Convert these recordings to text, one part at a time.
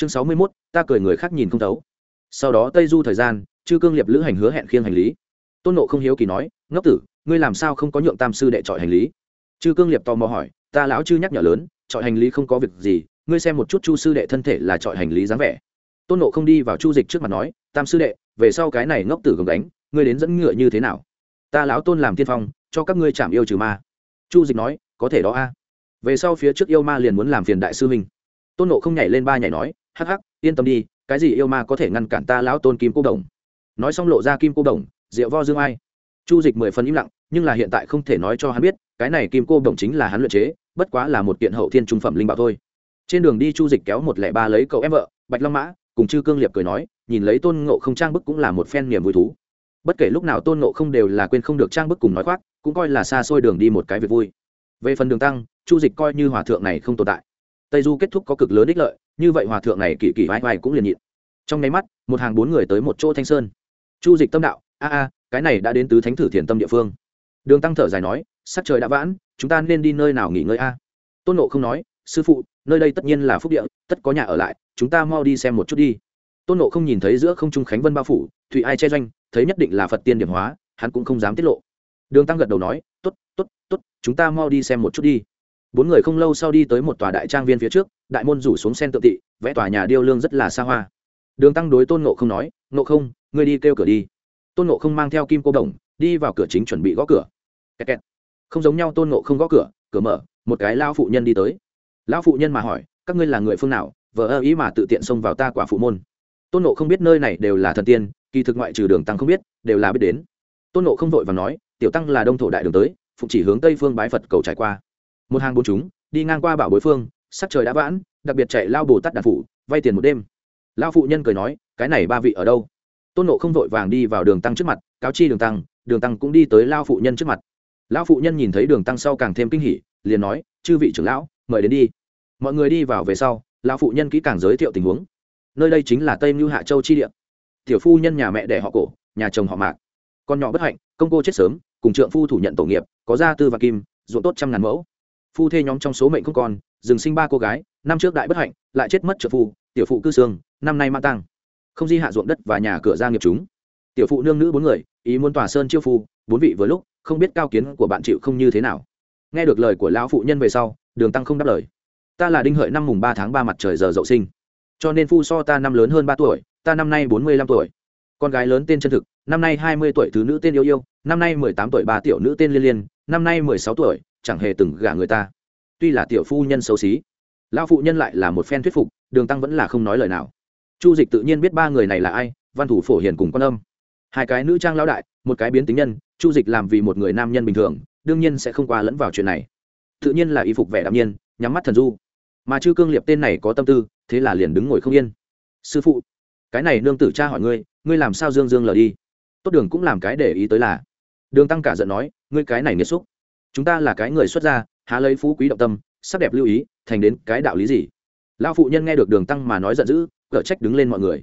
chương sáu mươi mốt, ta cười người khác nhìn không thấu. Sau đó tây du thời gian, chư cương liệp lữ hành hứa hẹn khiêng hành lý. Tôn nộ không hiếu kỳ nói, ngốc tử, ngươi làm sao không có nhượng tam sư đệ chọi hành lý? Chư cương liệp tò mò hỏi, ta lão chư nhắc nhở lớn, chọi hành lý không có việc gì, ngươi xem một chút chu sư đệ thân thể là chọi hành lý dáng vẻ. Tôn nộ không đi vào chu dịch trước mặt nói, tam sư đệ, về sau cái này ngốc tử gồng đánh ngươi đến dẫn ngựa như thế nào? Ta lão tôn làm tiên phong, cho các ngươi chạm yêu trừ ma. Chu dịch nói, có thể đó a. Về sau phía trước yêu ma liền muốn làm phiền đại sư minh tôn nộ không nhảy lên ba nhảy nói hắc hắc, yên tâm đi, cái gì yêu ma có thể ngăn cản ta lão tôn kim cô đồng? Nói xong lộ ra kim cô đồng, rượu vo dương ai. Chu dịch mười phần im lặng, nhưng là hiện tại không thể nói cho hắn biết, cái này kim cô đồng chính là hắn luyện chế, bất quá là một kiện hậu thiên trung phẩm linh bảo thôi. Trên đường đi chu dịch kéo một lẻ ba lấy cậu em vợ, bạch long mã, cùng chư cương liệp cười nói, nhìn lấy tôn ngộ không trang bức cũng là một phen niềm vui thú. Bất kể lúc nào tôn ngộ không đều là quên không được trang bức cùng nói khoác, cũng coi là xa xôi đường đi một cái việc vui. Về phần đường tăng, chu dịch coi như hòa thượng này không tồn tại. Tây du kết thúc có cực lớn ích lợi như vậy hòa thượng này kỳ kỳ vai vai cũng liền nhịn. Trong nháy mắt, một hàng bốn người tới một chỗ thanh sơn. Chu dịch tâm đạo, a a, cái này đã đến tứ thánh thử thiền tâm địa phương. Đường tăng thở dài nói sắc trời đã vãn, chúng ta nên đi nơi nào nghỉ ngơi a? Tôn nộ không nói, sư phụ, nơi đây tất nhiên là phúc địa, tất có nhà ở lại, chúng ta mau đi xem một chút đi. Tôn nộ không nhìn thấy giữa không trung khánh vân bao phủ thụy ai che doanh, thấy nhất định là phật tiên điểm hóa, hắn cũng không dám tiết lộ. Đường tăng gật đầu nói t ố t t ố t t ố t chúng ta mau đi xem một chút đi bốn người không lâu sau đi tới một tòa đại trang viên phía trước, đại môn rủ xuống sen tự tị, vẽ tòa nhà điêu lương rất là xa hoa. Đường tăng đối tôn nộ không nói nộ không, ngươi đi kêu cửa đi. Tôn nộ không mang theo kim cô đồng, đi vào cửa chính chuẩn bị gõ cửa. Kẹt kẹt. không giống nhau, tôn nộ không gõ cửa cửa mở, một cái lao phụ nhân đi tới. Lão phụ nhân mà hỏi, các ngươi là người phương nào? Vợ ơ ý mà tự tiện xông vào ta quả phụ môn. Tôn nộ không biết nơi này đều là thần tiên, kỳ thực ngoại trừ đường tăng không biết, đều là biết đến. Tôn nộ không vội và nói, tiểu tăng là đông thổ đại đường tới phụng chỉ hướng tây phương bái phật cầu trải qua một hàng bốn chúng, đi ngang qua bảo bối phương, sắc trời đã vãn, đặc biệt chạy lao bồ tát đàn phụ vay tiền một đêm. Lao phụ nhân cười nói, cái này ba vị ở đâu? Tôn nộ không vội vàng đi vào đường tăng trước mặt, cáo chi đường tăng đường tăng cũng đi tới lao phụ nhân trước mặt. Lão phụ nhân nhìn thấy đường tăng sau càng thêm kinh hỉ, liền nói, chư vị trưởng lão, mời đến đi. Mọi người đi vào về sau lão phụ nhân kỹ càng giới thiệu tình huống. Nơi đây chính là tây mưu hạ châu chi địa. Tiểu phu nhân nhà mẹ đẻ họ cổ, nhà chồng họ mạc. Con nhỏ bất hạnh, công cô chết sớm, cùng trượng phu thủ nhận tổ nghiệp, có gia tư và kim, ruộng tốt trăm ngàn mẫu phu thê nhóm trong số mệnh không còn, dừng sinh ba cô gái, năm trước đại bất hạnh, lại chết mất trợ phu, tiểu phụ cư xương, năm nay mang tăng không di hạ ruộng đất và nhà cửa gia nghiệp chúng. Tiểu phụ nương nữ bốn người, ý muốn tòa sơn chiêu phu, bốn vị vừa lúc, không biết cao kiến của bạn chịu không như thế nào. Nghe được lời của lão phụ nhân về sau, đường tăng không đáp lời. Ta là đinh hợi năm mùng ba tháng ba mặt trời giờ dậu sinh. Cho nên phu so ta năm lớn hơn ba tuổi, ta năm nay bốn mươi lăm tuổi. Con gái lớn tên chân thực, năm nay hai mươi tuổi thứ nữ tên yêu yêu, năm nay mười tám tuổi ba tiểu nữ tên liên liên, năm nay mười sáu tuổi chẳng hề từng gả người ta. Tuy là tiểu phu nhân xấu xí, lão phụ nhân lại là một phen thuyết phục, đường tăng vẫn là không nói lời nào. Chu dịch tự nhiên biết ba người này là ai, văn thủ phổ hiền cùng quan âm. Hai cái nữ trang lão đại, một cái biến tính nhân, chu dịch làm vì một người nam nhân bình thường, đương nhiên sẽ không qua lẫn vào chuyện này. Tự nhiên là y phục vẻ đạm nhiên, nhắm mắt thần du. Mà chư cương liệp tên này có tâm tư, thế là liền đứng ngồi không yên. Sư phụ, cái này nương tử cha hỏi ngươi ngươi làm sao dương dương lờ đi? Tốt đường cũng làm cái để ý tới là. Đường tăng cả giận nói, ngươi cái này nghiêm xúc chúng ta là cái người xuất gia, há lấy phú quý động tâm, sắc đẹp lưu ý, thành đến cái đạo lý gì? Lão phụ nhân nghe được đường tăng mà nói giận dữ, cở trách đứng lên mọi người.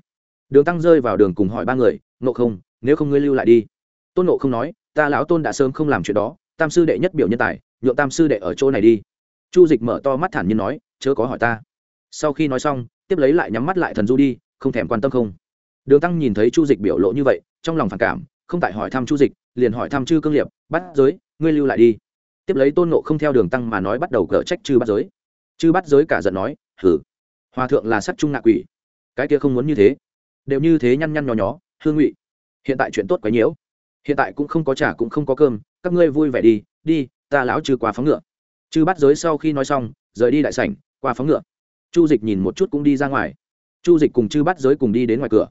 Đường tăng rơi vào đường cùng hỏi ba người nộ không, nếu không ngươi lưu lại đi. Tôn nộ không nói, ta lão tôn đã sớm không làm chuyện đó, tam sư đệ nhất biểu nhân tài, nhượng tam sư đệ ở chỗ này đi. Chu dịch mở to mắt thản nhiên nói, chớ có hỏi ta. Sau khi nói xong, tiếp lấy lại nhắm mắt lại thần du đi, không thèm quan tâm không. Đường tăng nhìn thấy chu dịch biểu lộ như vậy, trong lòng phản cảm, không tại hỏi thăm chu dịch, liền hỏi thăm chư cương liệp bắt giới, ngươi lưu lại đi tiếp lấy tôn nộ không theo đường tăng mà nói bắt đầu cở trách chư bắt giới. Chư bắt giới cả giận nói hử hòa thượng là sắc trung ngạ quỷ. Cái kia không muốn như thế. Đều như thế nhăn nhăn nhó nhó hương ngụy. Hiện tại chuyện tốt quá nhiễu hiện tại cũng không có trả cũng không có cơm, các ngươi vui vẻ đi đi, ta lão trừ qua phóng ngựa. Chư bắt giới sau khi nói xong, rời đi đại sảnh, qua phóng ngựa. Chu dịch nhìn một chút cũng đi ra ngoài. Chu dịch cùng chư bắt giới cùng đi đến ngoài cửa.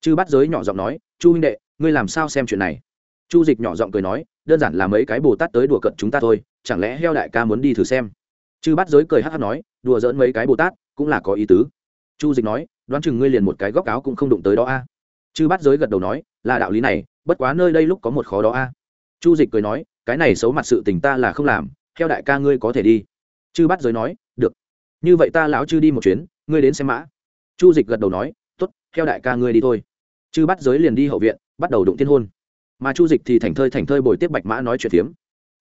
Chư bắt giới nhỏ giọng nói, chu huynh đệ, ngươi làm sao xem chuyện này? Chu dịch nhỏ giọng cười nói, đơn giản là mấy cái bồ tát tới đùa cận chúng ta thôi, chẳng lẽ heo đại ca muốn đi thử xem? Chư bắt giới cười hát hát nói, đùa dỡn mấy cái bồ tát, cũng là có ý tứ. Chu dịch nói, đoán chừng ngươi liền một cái góc áo cũng không đụng tới đó a. Chư bắt giới gật đầu nói, là đạo lý này, bất quá nơi đây lúc có một khó đó a. Chu dịch cười nói, cái này xấu mặt sự tình ta là không làm theo đại ca ngươi có thể đi. Chư bắt giới nói, được. Như vậy ta lão chư đi một chuyến, ngươi đến xem mã. Chu dịch gật đầu nói t ố t theo đại ca ngươi đi thôi. Chư bắt giới liền đi hậu viện, bắt đầu đụng thiên hôn mà chu dịch thì thành thơi thành thơi bồi tiếp bạch mã nói chuyện phiếm.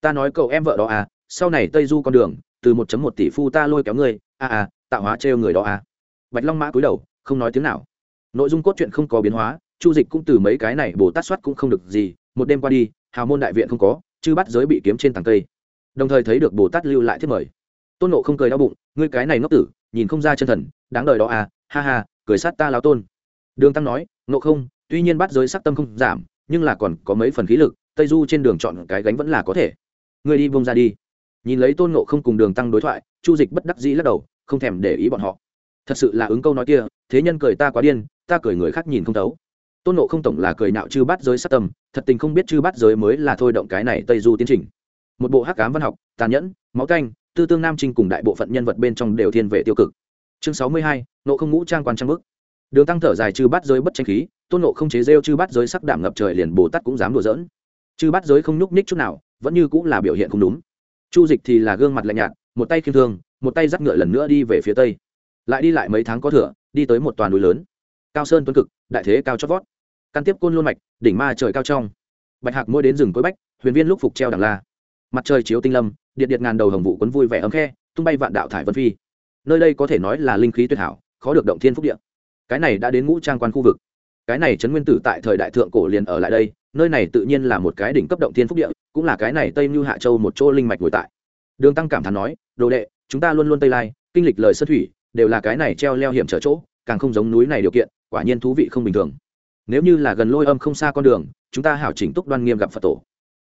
Ta nói cậu em vợ đó à sau này tây du con đường từ một một tỷ phu ta lôi kéo ngươi a à, à tạo hóa trêu người đó à. Bạch long mã cúi đầu không nói tiếng nào. Nội dung cốt truyện không có biến hóa chu dịch cũng từ mấy cái này bồ tát soát cũng không được gì một đêm qua đi hào môn đại viện không có chứ bắt giới bị kiếm trên tàng cây. Đồng thời thấy được bồ tát lưu lại thiết mời. Tôn nộ không cười đau bụng ngươi cái này ngốc tử nhìn không ra chân thần đáng đời đó à ha ha cười sát ta lao tôn. Đường tăng nói nộ không tuy nhiên bắt giới sắc tâm không giảm nhưng là còn có mấy phần khí lực, tây du trên đường chọn cái gánh vẫn là có thể. Người đi bông ra đi. Nhìn lấy tôn nộ không cùng đường tăng đối thoại, chu dịch bất đắc dĩ lắc đầu, không thèm để ý bọn họ. Thật sự là ứng câu nói kia, thế nhân cười ta quá điên, ta cười người khác nhìn không thấu. Tôn nộ không tổng là cười nạo chư bắt giới sát tâm, thật tình không biết chư bắt giới mới là thôi động cái này tây du tiến trình. Một bộ hắc cám văn học, tàn nhẫn, máu canh, tư tương nam trinh cùng đại bộ phận nhân vật bên trong đều thiên về tiêu cực. Chương sáu mươi hai nộ không ngũ trang quan trang bức. Đường tăng thở dài chư bắt giới bất tranh khí tôn nộ không chế rêu chư bắt giới sắc đảm ngập trời liền bồ tát cũng dám đùa dỡn chư bắt giới không nhúc ních chút nào, vẫn như cũng là biểu hiện không đúng. Chu dịch thì là gương mặt lạnh nhạt, một tay khiêm thương, một tay dắt ngựa lần nữa đi về phía tây. Lại đi lại mấy tháng có thửa đi tới một toàn núi lớn. Cao sơn tuấn cực, đại thế cao chót vót. Căn tiếp côn luôn mạch, đỉnh ma trời cao trong. Bạch hạc mỗi đến rừng cối bách, huyền viên lúc phục treo đằng la. Mặt trời chiếu tinh lâm, điện điện ngàn đầu hồng vụ quấn vui vẻ ấm khe, tung bay vạn đạo thải vân phi. Nơi đây có thể nói là linh khí tuyệt hảo, khó được động thiên phúc điện cái này đã đến ngũ trang quan khu vực cái này trấn nguyên tử tại thời đại thượng cổ liền ở lại đây, nơi này tự nhiên là một cái đỉnh cấp động thiên phúc địa, cũng là cái này tây mưu hạ châu một chỗ linh mạch ngồi tại. Đường tăng cảm thán nói, đồ đệ, chúng ta luôn luôn tây lai, kinh lịch lời sơn thủy, đều là cái này treo leo hiểm trở chỗ, càng không giống núi này điều kiện, quả nhiên thú vị không bình thường. Nếu như là gần lôi âm không xa con đường, chúng ta hảo chỉnh túc đoan nghiêm gặp phật tổ.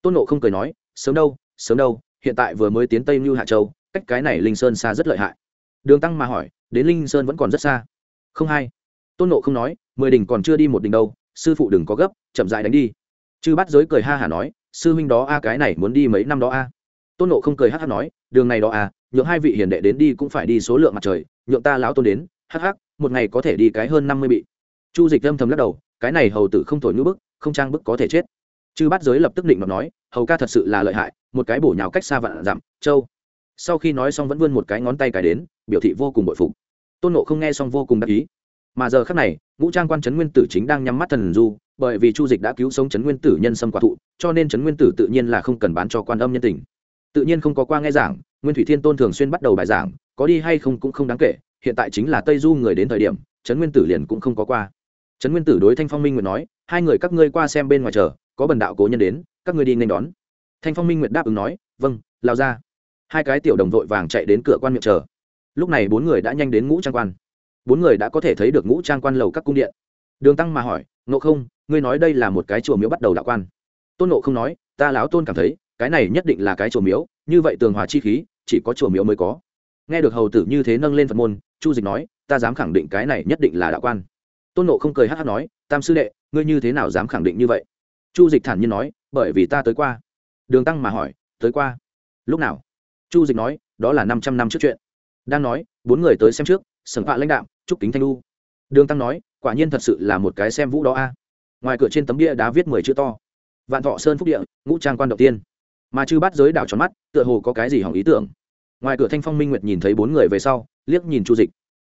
Tôn nộ không cười nói, sớm đâu sớm đâu, hiện tại vừa mới tiến tây mưu hạ châu, cách cái này linh sơn xa rất lợi hại. Đường tăng mà hỏi, đến linh sơn vẫn còn rất xa? Không hay tôn nộ không nói, mười đỉnh còn chưa đi một đỉnh đâu, sư phụ đừng có gấp, chậm dại đánh đi. Chư bắt giới cười ha hả nói, sư huynh đó a, cái này muốn đi mấy năm đó a? Tôn nộ không cười hát hát nói, đường này đó a, nhượng hai vị hiền đệ đến đi cũng phải đi số lượng mặt trời, nhượng ta lão tôn đến, hắc hắc, một ngày có thể đi cái hơn năm mươi bị. Chu dịch âm thầm lắc đầu, cái này hầu tử không thổi ngữ bức, không trang bức có thể chết. Chư bắt giới lập tức định mà nói, hầu ca thật sự là lợi hại, một cái bổ nhào cách xa vạn dặm, châu. Sau khi nói xong vẫn vươn một cái ngón tay cái đến, biểu thị vô cùng bội phục. Tôn nộ không nghe xong vô cùng đắc ý mà giờ khắc này, ngũ trang quan trấn nguyên tử chính đang nhắm mắt thần du, bởi vì chu dịch đã cứu sống trấn nguyên tử nhân sâm quả thụ, cho nên trấn nguyên tử tự nhiên là không cần bán cho quan âm nhân tình. Tự nhiên không có qua nghe giảng, nguyên thủy thiên tôn thường xuyên bắt đầu bài giảng, có đi hay không cũng không đáng kể, hiện tại chính là tây du người đến thời điểm, trấn nguyên tử liền cũng không có qua. Trấn nguyên tử đối thanh phong minh nguyệt nói, hai người các ngươi qua xem bên ngoài chờ, có bần đạo cố nhân đến, các ngươi đi nên đón. Thanh phong minh nguyệt đáp ứng nói vâng lao ra. Hai cái tiểu đồng vội vàng chạy đến cửa quan miệng chờ. Lúc này bốn người đã nhanh đến ngũ trang quan bốn người đã có thể thấy được ngũ trang quan lầu các cung điện. Đường tăng mà hỏi nộ không, ngươi nói đây là một cái chùa miếu bắt đầu đạo quan? Tôn nộ không nói, ta lão tôn cảm thấy, cái này nhất định là cái chùa miếu, như vậy tường hòa chi khí, chỉ có chùa miếu mới có. Nghe được hầu tử như thế nâng lên phật môn, chu dịch nói, ta dám khẳng định cái này nhất định là đạo quan. Tôn nộ không cười hát hát nói, tam sư đệ, ngươi như thế nào dám khẳng định như vậy? Chu dịch thản nhiên nói, bởi vì ta tới qua. Đường tăng mà hỏi, tới qua? Lúc nào? Chu dịch nói, đó là năm trăm năm trước chuyện. Đang nói, bốn người tới xem trước sừng phạ lãnh đạo trúc kính thanh lu. Đường tăng nói, quả nhiên thật sự là một cái xem vũ đó a. Ngoài cửa trên tấm bia đá viết mười chữ to. Vạn thọ sơn phúc địa, ngũ trang quan đầu tiên. Mà chư bắt giới đảo tròn mắt, tựa hồ có cái gì hỏng ý tưởng. Ngoài cửa thanh phong minh nguyệt nhìn thấy bốn người về sau, liếc nhìn chu dịch.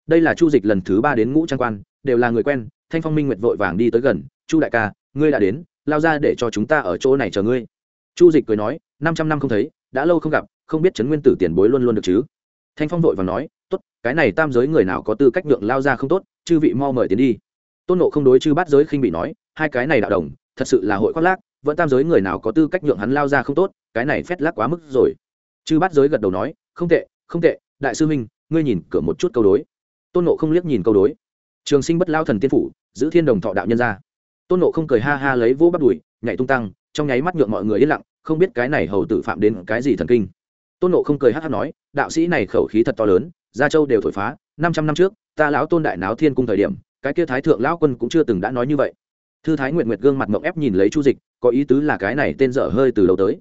Đây là chu dịch lần thứ ba đến ngũ trang quan, đều là người quen, thanh phong minh nguyệt vội vàng đi tới gần, chu đại ca, ngươi đã đến, lao ra để cho chúng ta ở chỗ này chờ ngươi. Chu dịch cười nói, năm trăm năm không thấy, đã lâu không gặp, không biết trấn nguyên tử tiền bối luôn luôn được chứ? Thanh phong vội và nói, tốt, cái này tam giới người nào có tư cách nhượng lao ra không tốt, chư vị mau mời tiến đi. Tôn nộ không đối chư bát giới khinh bị nói, hai cái này đạo đồng, thật sự là hội khoác lác, vẫn tam giới người nào có tư cách nhượng hắn lao ra không tốt, cái này phét lác quá mức rồi. Chư bát giới gật đầu nói, không tệ không tệ, đại sư minh ngươi nhìn cửa một chút câu đối. Tôn nộ không liếc nhìn câu đối. Trường sinh bất lao thần tiên phủ, giữ thiên đồng thọ đạo nhân ra. Tôn nộ không cười ha ha lấy vỗ bắt đùi, nhảy tung tăng, trong nháy mắt nhượng mọi người yên lặng, không biết cái này hầu tử phạm đến cái gì thần kinh tôn nộ không cười hát hát nói, đạo sĩ này khẩu khí thật to lớn, gia châu đều thổi phá, năm trăm năm trước, ta lão tôn đại náo thiên cung thời điểm, cái kia thái thượng lão quân cũng chưa từng đã nói như vậy. Thư thái nguyện nguyệt gương mặt mộng ép nhìn lấy chu dịch, có ý tứ là cái này tên dở hơi từ đầu tới.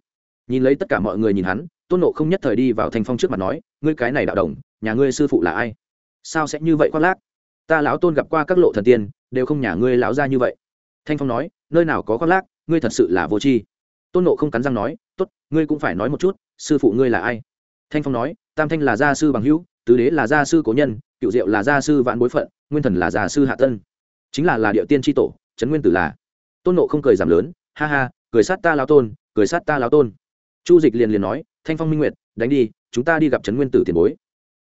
Nhìn lấy tất cả mọi người nhìn hắn, tôn nộ không nhất thời đi vào thanh phong trước mặt nói, ngươi cái này đạo đồng, nhà ngươi sư phụ là ai? Sao sẽ như vậy khoác lác? Ta lão tôn gặp qua các lộ thần tiên, đều không nhà ngươi lão ra như vậy. Thanh phong nói, nơi nào có khoác lác, ngươi thật sự là vô tri. Tôn nộ không cắn răng nói t ố t ngươi cũng phải nói một chút sư phụ ngươi là ai? Thanh phong nói, tam thanh là gia sư bằng hữu, tứ đế là gia sư cố nhân, cựu diệu là gia sư vạn bối phận, nguyên thần là gia sư hạ tân chính là là địa tiên tri tổ trấn nguyên tử là. Tôn nộ không cười giảm lớn, ha ha, cười sát ta lao tôn, cười sát ta lao tôn. Chu dịch liền liền nói, thanh phong minh nguyệt, đánh đi, chúng ta đi gặp trấn nguyên tử tiền bối.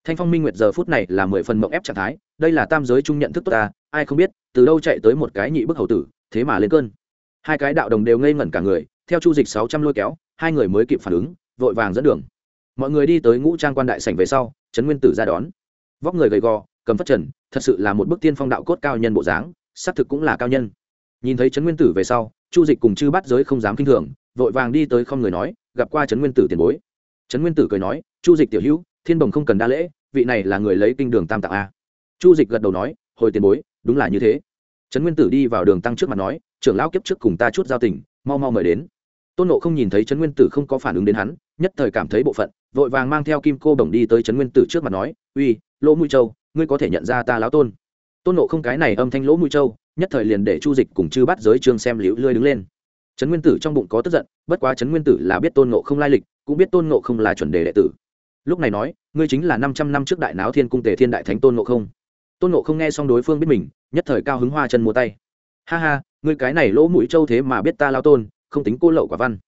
Thanh phong minh nguyệt giờ phút này là mười phần mộng ép trạng thái, đây là tam giới chung nhận thức tốt ta, ai không biết, từ đâu chạy tới một cái nhị bức hầu tử, thế mà lên cơn. Hai cái đạo đồng đều ngây ngẩn cả người, theo chu dịch sáu trăm lôi kéo, hai người mới kịp phản ứng vội vàng dẫn đường. Mọi người đi tới ngũ trang quan đại sảnh về sau, trấn nguyên tử ra đón. Vóc người gầy gò, cầm phất trần, thật sự là một bức tiên phong đạo cốt cao nhân bộ dáng, xác thực cũng là cao nhân. Nhìn thấy trấn nguyên tử về sau, chu dịch cùng chư bắt giới không dám k i n h thường, vội vàng đi tới không người nói, gặp qua trấn nguyên tử tiền bối. Trấn nguyên tử cười nói, chu dịch tiểu hữu, thiên bồng không cần đa lễ, vị này là người lấy kinh đường tam tạng a. Chu dịch gật đầu nói, hồi tiền bối, đúng là như thế. Trấn nguyên tử đi vào đường tăng trước mặt nói, trưởng lão kiếp trước cùng ta chút giao tình, mau mau mời đến. Tôn nộ không nhìn thấy trấn nguyên tử không có phản ứng đến hắn nhất thời cảm thấy bộ phận, vội vàng mang theo kim cô đồng đi tới trấn nguyên tử trước mặt nói, uy, lỗ mũi châu, ngươi có thể nhận ra ta lão tôn. Tôn nộ không cái này âm thanh lỗ mũi châu, nhất thời liền để chu dịch cùng chư bắt giới trương xem liễu lươi đứng lên. Trấn nguyên tử trong bụng có tức giận, bất quá trấn nguyên tử là biết tôn nộ không lai lịch, cũng biết tôn nộ không là chuẩn đề đệ tử. Lúc này nói, ngươi chính là năm trăm năm trước đại náo thiên cung tề thiên đại thánh tôn nộ không. Tôn nộ không nghe xong đối phương biết mình, nhất thời cao hứng hoa chân mua tay. Ha ha, ngươi cái này lỗ mũi châu thế mà biết ta lao tôn, không tính cô lậu quả văn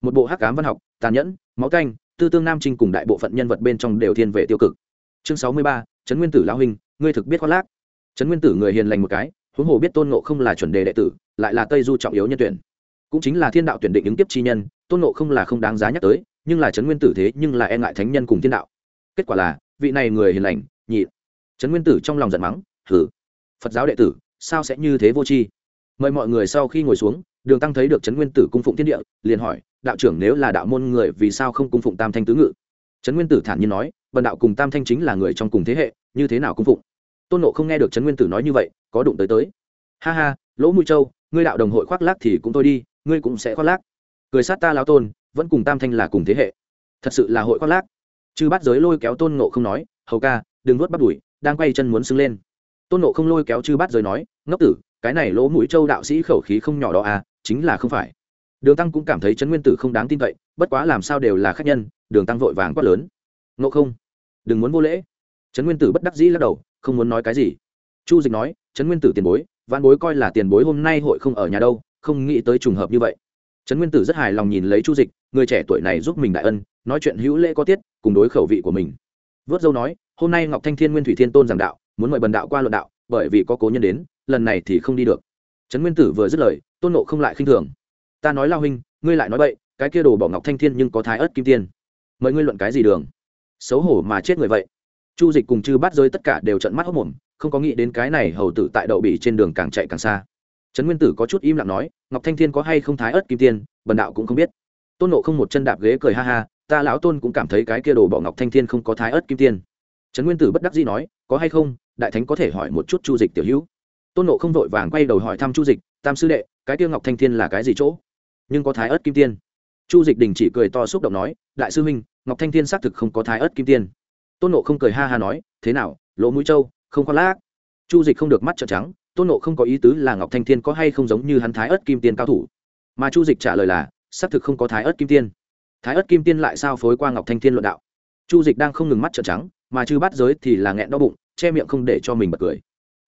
một bộ hắc ám văn học, tàn nhẫn, máu canh tư tương nam trinh cùng đại bộ phận nhân vật bên trong đều thiên về tiêu cực. Chương sáu mươi ba, trấn nguyên tử lão huynh, ngươi thực biết khoác lác. Trấn nguyên tử người hiền lành một cái, huống hồ biết tôn ngộ không là chuẩn đề đệ tử, lại là tây du trọng yếu nhân tuyển. Cũng chính là thiên đạo tuyển định ứng tiếp chi nhân, tôn ngộ không là không đáng giá nhắc tới, nhưng là trấn nguyên tử thế nhưng là e ngại thánh nhân cùng thiên đạo. Kết quả là, vị này người hiền lành, nhị. Trấn nguyên tử trong lòng giận mắng thử phật giáo đệ tử, sao sẽ như thế vô tri? Mời mọi người sau khi ngồi xuống đường tăng thấy được trấn nguyên tử cung phụng thiên địa, liền hỏi, đạo trưởng nếu là đạo môn người, vì sao không cung phụng tam thanh tứ ngự? Trấn nguyên tử thản nhiên nói vần đạo cùng tam thanh chính là người trong cùng thế hệ, như thế nào cung phụng? Tôn nộ không nghe được trấn nguyên tử nói như vậy, có đụng tới tới. Ha ha, lỗ mũi châu, ngươi đạo đồng hội khoác lác thì cũng thôi đi, ngươi cũng sẽ khoác lác. Cười sát ta lao tôn, vẫn cùng tam thanh là cùng thế hệ. Thật sự là hội khoác lác. Chư bắt giới lôi kéo tôn nộ không nói, hầu ca, đừng nuốt bắt đuổi đang quay chân muốn sưng lên. Tôn nộ không lôi kéo chư bắt giới nói, ngốc tử, cái này lỗ mũi châu đạo sĩ khẩu khí không nhỏ đó à chính là không phải. Đường tăng cũng cảm thấy trấn nguyên tử không đáng tin cậy, bất quá làm sao đều là khách nhân, đường tăng vội vàng quát lớn. Ngộ không, đừng muốn vô lễ. Trấn nguyên tử bất đắc dĩ lắc đầu, không muốn nói cái gì. Chu dịch nói, trấn nguyên tử tiền bối văn bối coi là tiền bối hôm nay hội không ở nhà đâu, không nghĩ tới trùng hợp như vậy. Trấn nguyên tử rất hài lòng nhìn lấy chu dịch, người trẻ tuổi này giúp mình đại ân, nói chuyện hữu lễ có tiết, cùng đối khẩu vị của mình. Vớt dâu nói, hôm nay ngọc thanh thiên nguyên thủy thiên tôn giảng đạo, muốn mời bần đạo qua luận đạo, bởi vì có cố nhân đến, lần này thì không đi được trấn nguyên tử vừa dứt lời, tôn nộ không lại khinh thường. Ta nói lao huynh, ngươi lại nói vậy cái kia đồ bỏ ngọc thanh thiên nhưng có thái ớt kim tiên. Mời ngươi luận cái gì đường? Xấu hổ mà chết người vậy. Chu dịch cùng chư bắt rơi tất cả đều trận mắt hốc mồm không có nghĩ đến cái này hầu tử tại đậu bỉ trên đường càng chạy càng xa. Trấn nguyên tử có chút im lặng nói, ngọc thanh thiên có hay không thái ớt kim tiên, bần đạo cũng không biết. Tôn nộ không một chân đạp ghế cười ha ha, ta lão tôn cũng cảm thấy cái kia đồ bỏ ngọc thanh thiên không có thái ớt kim tiên. Trấn nguyên tử bất đắc dĩ nói, có hay không? Đại thánh có thể hỏi một chút chu dịch tiểu hữu tôn nộ không vội vàng quay đầu hỏi thăm chu dịch tam sư đệ cái tiêu ngọc thanh thiên là cái gì chỗ? Nhưng có thái ớt kim tiên. Chu dịch đình chỉ cười to xúc động nói đại sư huynh ngọc thanh thiên xác thực không có thái ớt kim tiên. Tôn nộ không cười ha ha nói thế nào lỗ mũi trâu, không có lác. Chu dịch không được mắt trợn trắng tôn nộ không có ý tứ là ngọc thanh thiên có hay không giống như hắn thái ớt kim tiên cao thủ? Mà chu dịch trả lời là xác thực không có thái ớt kim tiên. Thái ớt kim tiên lại sao phối qua ngọc thanh thiên luận đạo? Chu dịch đang không ngừng mắt trợn trắng mà chư bắt giới thì là nghẹn đau bụng che miệng không để cho mình bật cười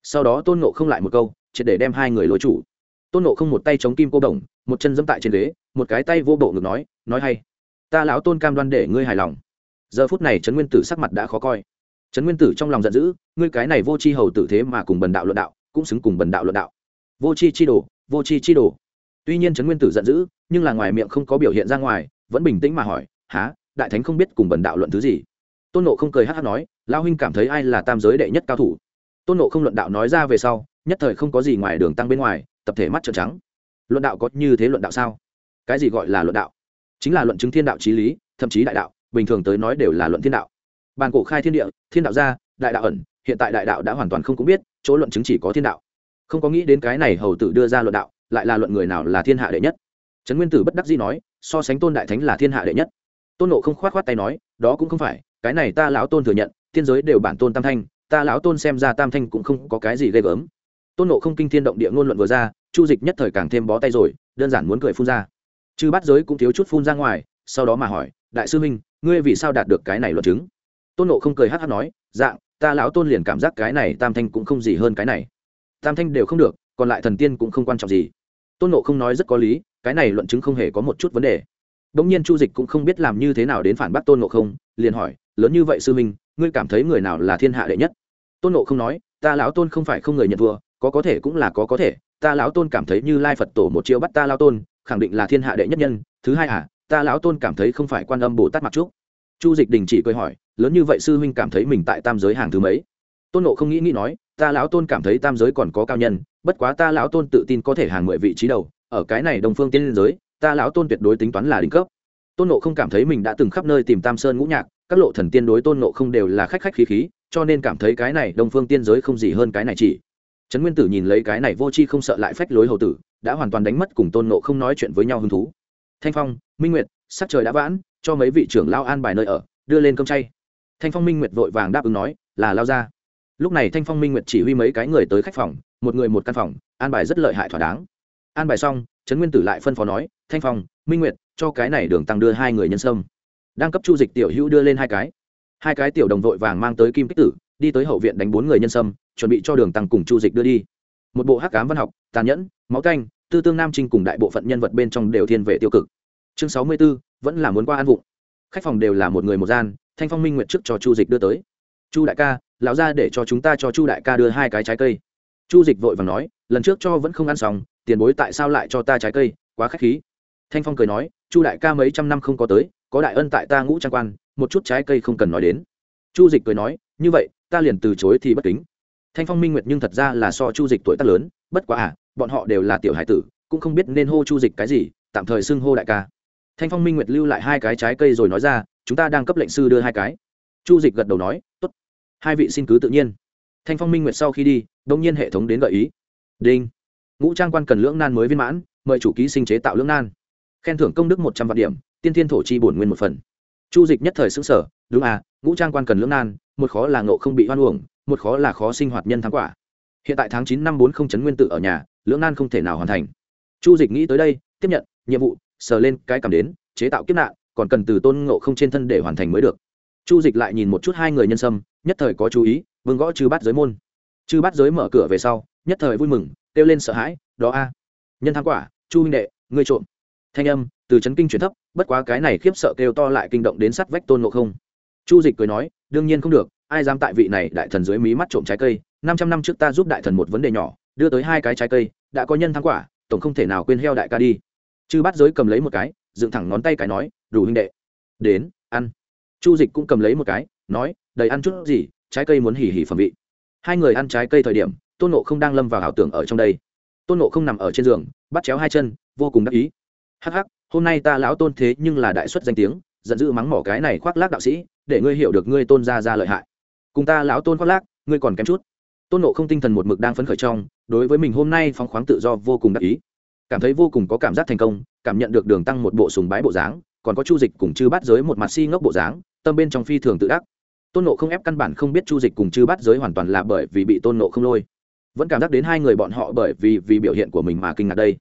sau đó tôn nộ không lại một câu, triệt để đem hai người lối chủ. Tôn nộ không một tay chống kim cô đồng, một chân dẫm tại trên ghế, một cái tay vô bộ ngực nói nói hay. Ta lão tôn cam đoan để ngươi hài lòng. Giờ phút này trấn nguyên tử sắc mặt đã khó coi. Trấn nguyên tử trong lòng giận dữ, ngươi cái này vô c h i hầu tử thế mà cùng bần đạo luận đạo, cũng xứng cùng bần đạo luận đạo. Vô c h i chi đồ, vô c h i chi đồ. Tuy nhiên trấn nguyên tử giận dữ, nhưng là ngoài miệng không có biểu hiện ra ngoài, vẫn bình tĩnh mà hỏi há đại thánh không biết cùng bần đạo luận thứ gì? Tôn nộ không cười hát hát nói lao huynh cảm thấy ai là tam giới đệ nhất cao thủ? Tôn nộ không luận đạo nói ra về sau, nhất thời không có gì ngoài đường tăng bên ngoài, tập thể mắt trợn trắng. Luận đạo có như thế luận đạo sao? Cái gì gọi là luận đạo? Chính là luận chứng thiên đạo t r í lý, thậm chí đại đạo, bình thường tới nói đều là luận thiên đạo. Bàn cổ khai thiên địa, thiên đạo ra, đại đạo ẩn, hiện tại đại đạo đã hoàn toàn không cũng biết, chỗ luận chứng chỉ có thiên đạo. Không có nghĩ đến cái này hầu tử đưa ra luận đạo, lại là luận người nào là thiên hạ đệ nhất. Trấn nguyên tử bất đắc dĩ nói, so sánh tôn đại thánh là thiên hạ đệ nhất. Tôn nộ không k h o á t k h o á t tay nói, đó cũng không phải, cái này ta lão tôn thừa nhận, thiên giới đều bản tôn tam thanh ta lão tôn xem ra tam thanh cũng không có cái gì ghê gớm. Tôn nộ không kinh thiên động địa ngôn luận vừa ra, chu dịch nhất thời càng thêm bó tay rồi, đơn giản muốn cười phun ra. Chư bắt giới cũng thiếu chút phun ra ngoài, sau đó mà hỏi, đại sư minh ngươi vì sao đạt được cái này luận chứng? Tôn nộ không cười hát hát nói, dạng, ta lão tôn liền cảm giác cái này tam thanh cũng không gì hơn cái này. Tam thanh đều không được, còn lại thần tiên cũng không quan trọng gì. Tôn nộ không nói rất có lý, cái này luận chứng không hề có một chút vấn đề. Đ ỗ n g nhiên chu dịch cũng không biết làm như thế nào đến phản bác tôn nộ không, liền hỏi, lớn như vậy sư minh ngươi cảm thấy người nào là thiên hạ đệ nhất? Tôn nộ không nói, ta lão tôn không phải không người nhận thua có có thể cũng là có có thể. Ta lão tôn cảm thấy như lai phật tổ một chiêu bắt ta lao tôn, khẳng định là thiên hạ đệ nhất nhân. Thứ hai à ta lão tôn cảm thấy không phải quan âm bồ tát mặc trúc. Chu dịch đình chỉ cười hỏi, lớn như vậy sư huynh cảm thấy mình tại tam giới hàng thứ mấy? Tôn nộ không nghĩ nghĩ nói, ta lão tôn cảm thấy tam giới còn có cao nhân, bất quá ta lão tôn tự tin có thể hàng mười vị trí đầu. Ở cái này đồng phương tiên liên giới, ta lão tôn tuyệt đối tính toán là đỉnh cấp. Tôn nộ không cảm thấy mình đã từng khắp nơi tìm tam sơn ngũ nhạc, các lộ thần tiên đối tôn nộ không đều là khách khách khí khí cho nên cảm thấy cái này đông phương tiên giới không gì hơn cái này chỉ. Trấn nguyên tử nhìn lấy cái này vô c h i không sợ lại phách lối hầu tử, đã hoàn toàn đánh mất cùng tôn nộ không nói chuyện với nhau hứng thú. Thanh phong, minh nguyệt, sắc trời đã vãn, cho mấy vị trưởng lao an bài nơi ở, đưa lên cơm chay. Thanh phong minh nguyệt vội vàng đáp ứng nói, là lao ra. Lúc này thanh phong minh nguyệt chỉ huy mấy cái người tới khách phòng, một người một căn phòng, an bài rất lợi hại thỏa đáng. An bài xong, trấn nguyên tử lại phân phó nói, thanh phong, minh nguyệt, cho cái này đường tăng đưa hai người nhân sâm. Đang cấp chu dịch tiểu hữu đưa lên hai cái hai cái tiểu đồng vội vàng mang tới kim kích tử, đi tới hậu viện đánh bốn người nhân sâm, chuẩn bị cho đường tăng cùng chu dịch đưa đi. Một bộ hắc cám văn học, tàn nhẫn, máu canh, tư tương nam trinh cùng đại bộ phận nhân vật bên trong đều thiên về tiêu cực. Chương sáu mươi b ố vẫn là muốn qua ăn vụng. Khách phòng đều là một người một gian, thanh phong minh nguyện trước cho chu dịch đưa tới. Chu đại ca, lão ra để cho chúng ta cho chu đại ca đưa hai cái trái cây. Chu dịch vội và nói, lần trước cho vẫn không ăn xong, tiền bối tại sao lại cho ta trái cây? Quá k h á c h khí. Thanh phong cười nói, chu đại ca mấy trăm năm không có tới, có đại ân tại ta ngũ trang quan một chút trái cây không cần nói đến. Chu dịch cười nói, như vậy, ta liền từ chối thì bất kính. Thanh phong minh nguyệt nhưng thật ra là so chu dịch tuổi tác lớn, bất quá à bọn họ đều là tiểu hải tử, cũng không biết nên hô chu dịch cái gì, tạm thời xưng hô đại ca. Thanh phong minh nguyệt lưu lại hai cái trái cây rồi nói ra, chúng ta đang cấp lệnh sư đưa hai cái. Chu dịch gật đầu nói t ố t hai vị xin cứ tự nhiên. Thanh phong minh nguyệt sau khi đi đông nhiên hệ thống đến gợi ý. Đinh. Ngũ trang quan cần lưỡng nan mới viên mãn, mời chủ ký sinh chế tạo lưỡng nan. Khen thưởng công đức một trăm vạn điểm, tiên thiên thổ chi bổn nguyên một phần chu dịch nhất thời xứng sở đúng à ngũ trang quan cần lưỡng nan, một khó là ngộ không bị hoan uổng, một khó là khó sinh hoạt nhân thắng quả. Hiện tại tháng chín năm bốn không chấn nguyên tự ở nhà, lưỡng nan không thể nào hoàn thành. Chu dịch nghĩ tới đây, tiếp nhận, nhiệm vụ, sờ lên cái cảm đến, chế tạo kiếp nạn, còn cần từ tôn ngộ không trên thân để hoàn thành mới được. Chu dịch lại nhìn một chút hai người nhân sâm, nhất thời có chú ý, vương gõ chư bắt giới môn. Chư bắt giới mở cửa về sau, nhất thời vui mừng, kêu lên sợ hãi, đó a, nhân thắng quả, chu huynh đệ, ngươi trộm. Thanh âm từ c kinh chuyển thấp, bất quá cái này khiếp sợ kêu to lại kinh động đến sắt vách tôn ngộ không. Chu dịch cười nói, đương nhiên không được, ai dám tại vị này đại thần dưới mí mắt trộm trái cây, năm trăm năm trước ta giúp đại thần một vấn đề nhỏ, đưa tới hai cái trái cây, đã có nhân thắng quả, tổng không thể nào quên heo đại ca đi. Chư bắt giới cầm lấy một cái, dựng thẳng ngón tay cái nói, đủ huynh đệ, đến, ăn. Chu dịch cũng cầm lấy một cái, nói, đầy ăn chút gì, trái cây muốn hỉ hỉ phẩm vị. Hai người ăn trái cây thời điểm, tôn nộ không đang lâm vào ảo tưởng ở trong đây. Tôn nộ không nằm ở trên giường, bắt chéo hai chân, vô cùng đắc ý. Hắc hắc hôm nay ta lão tôn thế nhưng là đại xuất danh tiếng, giận dữ mắng mỏ cái này khoác lác đạo sĩ, để ngươi hiểu được ngươi tôn ra ra lợi hại. Cùng ta lão tôn khoác lác, ngươi còn kém chút. Tôn nộ không tinh thần một mực đang phấn khởi trong, đối với mình hôm nay phóng khoáng tự do vô cùng đắc ý. Cảm thấy vô cùng có cảm giác thành công, cảm nhận được đường tăng một bộ sùng bái bộ dáng, còn có chu dịch cùng chư bát giới một mặt si ngốc bộ dáng, tâm bên trong phi thường tự đắc. Tôn nộ không ép căn bản không biết chu dịch cùng chư bát giới hoàn toàn là bởi vì bị tôn nộ không lôi. Vẫn cảm giác đến hai người bọn họ bởi vì vì biểu hiện của mình mà kinh ngạc đây.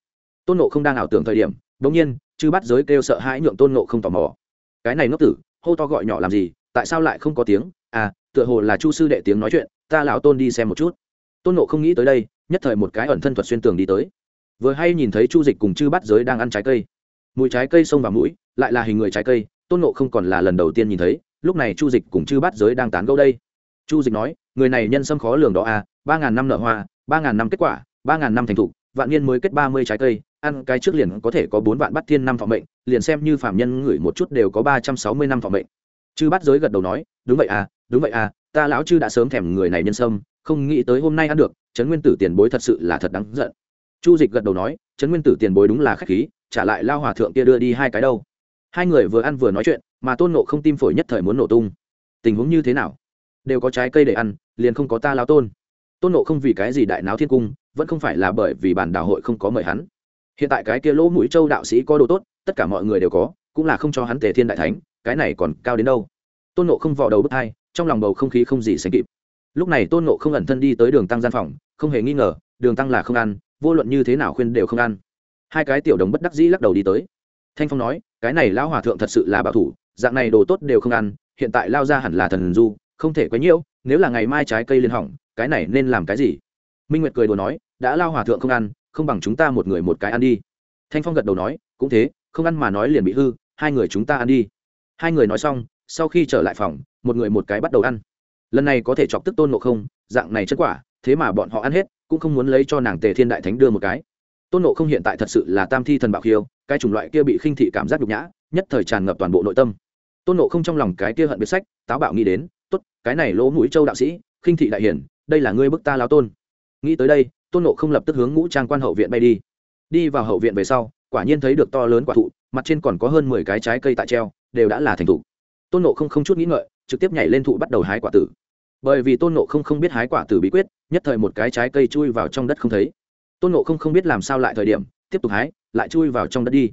Tôn nộ không đang ảo tưởng thời điểm đ ỗ n g nhiên chư bát giới kêu sợ hãi nhượng tôn nộ không tò mò. Cái này ngốc tử, hô to gọi nhỏ làm gì, tại sao lại không có tiếng? À tựa hồ là chu sư đệ tiếng nói chuyện, ta lão tôn đi xem một chút. Tôn nộ không nghĩ tới đây, nhất thời một cái ẩn thân thuật xuyên tường đi tới. Vừa hay nhìn thấy chu dịch cùng chư bắt giới đang ăn trái cây. Mùi trái cây xông vào mũi, lại là hình người trái cây, tôn nộ không còn là lần đầu tiên nhìn thấy, lúc này chu dịch cùng chư bắt giới đang tán gẫu đây. Chu dịch nói, người này nhân sâm khó lường đó à ba ngàn năm nợ hoa, ba ngàn năm kết quả, ba ngàn năm thành thục, vạn niên mới kết ba mươi trái cây ăn cái trước liền có thể có bốn vạn bắt thiên năm phòng mệnh, liền xem như phạm nhân ngửi một chút đều có ba trăm sáu mươi năm phòng mệnh. Chư bắt giới gật đầu nói, đúng vậy à đúng vậy à ta lão chư đã sớm thèm người này nhân sâm, không nghĩ tới hôm nay ăn được, trấn nguyên tử tiền bối thật sự là thật đáng giận. Chu dịch gật đầu nói, trấn nguyên tử tiền bối đúng là k h á c h khí, trả lại lao hòa thượng kia đưa đi hai cái đâu. Hai người vừa ăn vừa nói chuyện, mà tôn nộ không tim phổi nhất thời muốn nổ tung. Tình huống như thế nào? Đều có trái cây để ăn, liền không có ta lao tôn. Tôn nộ không vì cái gì đại náo thiên cung, vẫn không phải là bởi vì bản đạo hội không có mời hắn hiện tại cái kia lỗ mũi châu đạo sĩ có đồ tốt, tất cả mọi người đều có, cũng là không cho hắn tề thiên đại thánh, cái này còn cao đến đâu? Tôn nộ không vò đầu bước hai, trong lòng bầu không khí không gì sánh kịp. Lúc này tôn nộ không ẩn thân đi tới đường tăng gian phòng, không hề nghi ngờ, đường tăng là không ăn, vô luận như thế nào khuyên đều không ăn. Hai cái tiểu đồng bất đắc dĩ lắc đầu đi tới. Thanh phong nói, cái này lão hòa thượng thật sự là bảo thủ, dạng này đồ tốt đều không ăn, hiện tại lao ra hẳn là thần du, không thể quấy nhiễu, nếu là ngày mai trái cây liên hỏng, cái này nên làm cái gì? Minh nguyệt cười đồ nói, đã lao hòa thượng không ăn không bằng chúng ta một người một cái ăn đi. Thanh phong gật đầu nói, cũng thế, không ăn mà nói liền bị hư, hai người chúng ta ăn đi. Hai người nói xong, sau khi trở lại phòng, một người một cái bắt đầu ăn. Lần này có thể chọc tức tôn nộ không, dạng này chất quả, thế mà bọn họ ăn hết, cũng không muốn lấy cho nàng tề thiên đại thánh đưa một cái. Tôn nộ không hiện tại thật sự là tam thi thần bạo khiêu, cái chủng loại kia bị khinh thị cảm giác nhục nhã, nhất thời tràn ngập toàn bộ nội tâm. Tôn nộ không trong lòng cái kia hận biết sách, táo bạo nghĩ đến t ố t cái này lỗ mũi châu đạo sĩ, khinh thị đại hiển, đây là ngươi bức ta lao tôn. Nghĩ tới đây tôn nộ không lập tức hướng ngũ trang quan hậu viện bay đi. Đi vào hậu viện về sau, quả nhiên thấy được to lớn quả thụ, mặt trên còn có hơn mười cái trái cây tại treo, đều đã là thành thụ. Tôn nộ không không chút nghĩ ngợi, trực tiếp nhảy lên thụ bắt đầu hái quả tử. Bởi vì tôn nộ không không biết hái quả tử bí quyết, nhất thời một cái trái cây chui vào trong đất không thấy. Tôn nộ không không biết làm sao lại thời điểm, tiếp tục hái, lại chui vào trong đất đi.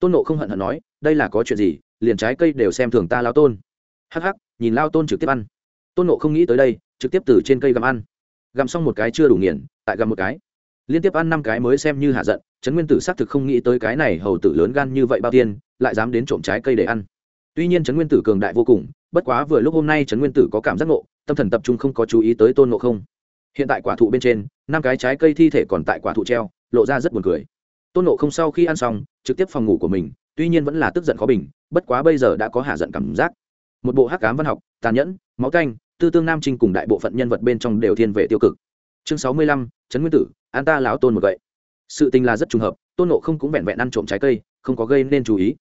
Tôn nộ không hận hận nói, đây là có chuyện gì, liền trái cây đều xem thường ta lao tôn. Hắc hắc, nhìn lao tôn trực tiếp ăn. Tôn nộ không nghĩ tới đây, trực tiếp từ trên cây gặm ăn gặm xong một cái chưa đủ nghiền, tại gặm một cái. Liên tiếp ăn năm cái mới xem như hạ giận, trấn nguyên tử xác thực không nghĩ tới cái này hầu tử lớn gan như vậy bao tiên lại dám đến trộm trái cây để ăn. Tuy nhiên trấn nguyên tử cường đại vô cùng, bất quá vừa lúc hôm nay trấn nguyên tử có cảm giác ngộ, tâm thần tập trung không có chú ý tới tôn ngộ không. Hiện tại quả thụ bên trên, năm cái trái cây thi thể còn tại quả thụ treo, lộ ra rất buồn cười. Tôn ngộ không sau khi ăn xong, trực tiếp phòng ngủ của mình, tuy nhiên vẫn là tức giận khó bình, bất quá bây giờ đã có hạ giận cảm giác. Một bộ hắc cám văn học, tàn nhẫn, máu canh tư tương nam trinh cùng đại bộ phận nhân vật bên trong đều thiên về tiêu cực. Chương sáu mươi lăm, trấn nguyên tử, an ta láo tôn một vậy sự tình là rất trùng hợp, tôn nộ không cũng vẹn vẹn ăn trộm trái cây, không có gây nên chú ý.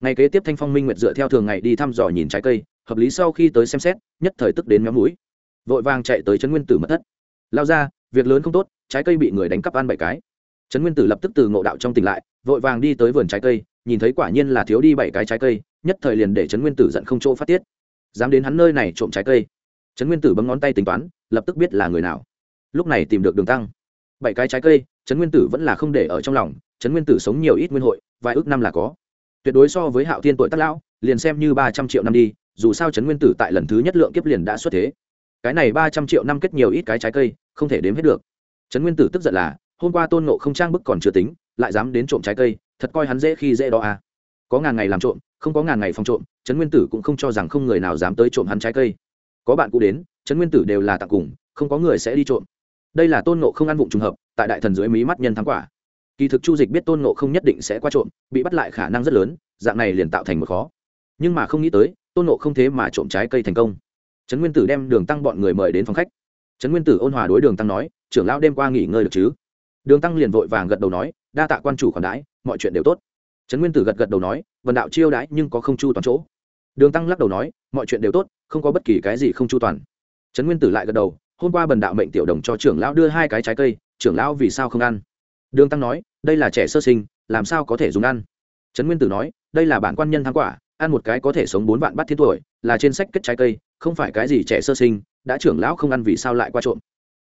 Ngày kế tiếp thanh phong minh nguyệt dựa theo thường ngày đi thăm dò nhìn trái cây, hợp lý sau khi tới xem xét, nhất thời tức đến méo mũi. Vội vàng chạy tới trấn nguyên tử mất thất. Lao ra, việc lớn không tốt, trái cây bị người đánh cắp ăn bảy cái. Trấn nguyên tử lập tức từ ngộ đạo trong tỉnh lại, vội vàng đi tới vườn trái cây, nhìn thấy quả nhiên là thiếu đi bảy cái trái cây, nhất thời liền để trấn nguyên tử giận không chỗ phát tiết. Dám đến hắn nơi này trộm trái cây trấn nguyên tử bấm ngón tay tính toán, lập tức biết là người nào. Lúc này tìm được đường tăng. Bảy cái trái cây, trấn nguyên tử vẫn là không để ở trong lòng, trấn nguyên tử sống nhiều ít nguyên hội, vài ước năm là có. Tuyệt đối so với hạo thiên tuổi tác lão, liền xem như ba trăm triệu năm đi, dù sao trấn nguyên tử tại lần thứ nhất lượng kiếp liền đã xuất thế. Cái này ba trăm triệu năm kết nhiều ít cái trái cây, không thể đếm hết được. Trấn nguyên tử tức giận là, hôm qua tôn nộ không trang bức còn chưa tính, lại dám đến trộm trái cây, thật coi hắn dễ khi dễ đó à. Có ngàn ngày làm trộm, không có ngàn ngày phòng trộm, trấn nguyên tử cũng không cho rằng không người nào dám tới trộm hắn trái cây có bạn cũ đến, trấn nguyên tử đều là tặng cùng, không có người sẽ đi trộm. Đây là tôn nộ không ăn vụng trùng hợp, tại đại thần dưới mí mắt nhân thắng quả. Kỳ thực chu dịch biết tôn nộ không nhất định sẽ qua trộm, bị bắt lại khả năng rất lớn, dạng này liền tạo thành một khó. Nhưng mà không nghĩ tới, tôn nộ không thế mà trộm trái cây thành công. Trấn nguyên tử đem đường tăng bọn người mời đến phòng khách. Trấn nguyên tử ôn hòa đối đường tăng nói, trưởng lão đêm qua nghỉ ngơi được chứ? Đường tăng liền vội vàng gật đầu nói, đa tạ quan chủ khoản đãi, mọi chuyện đều tốt. Trấn nguyên tử gật gật đầu nói vần đạo chiêu đãi nhưng có không chu toàn chỗ đường tăng lắc đầu nói, mọi chuyện đều tốt, không có bất kỳ cái gì không chu toàn. Trấn nguyên tử lại gật đầu, hôm qua bần đạo mệnh tiểu đồng cho trưởng lão đưa hai cái trái cây, trưởng lão vì sao không ăn? Đường tăng nói, đây là trẻ sơ sinh, làm sao có thể dùng ăn? Trấn nguyên tử nói, đây là bản quan nhân thắng quả, ăn một cái có thể sống bốn vạn bát thiên tuổi, là trên sách kết trái cây, không phải cái gì trẻ sơ sinh, đã trưởng lão không ăn vì sao lại qua trộm?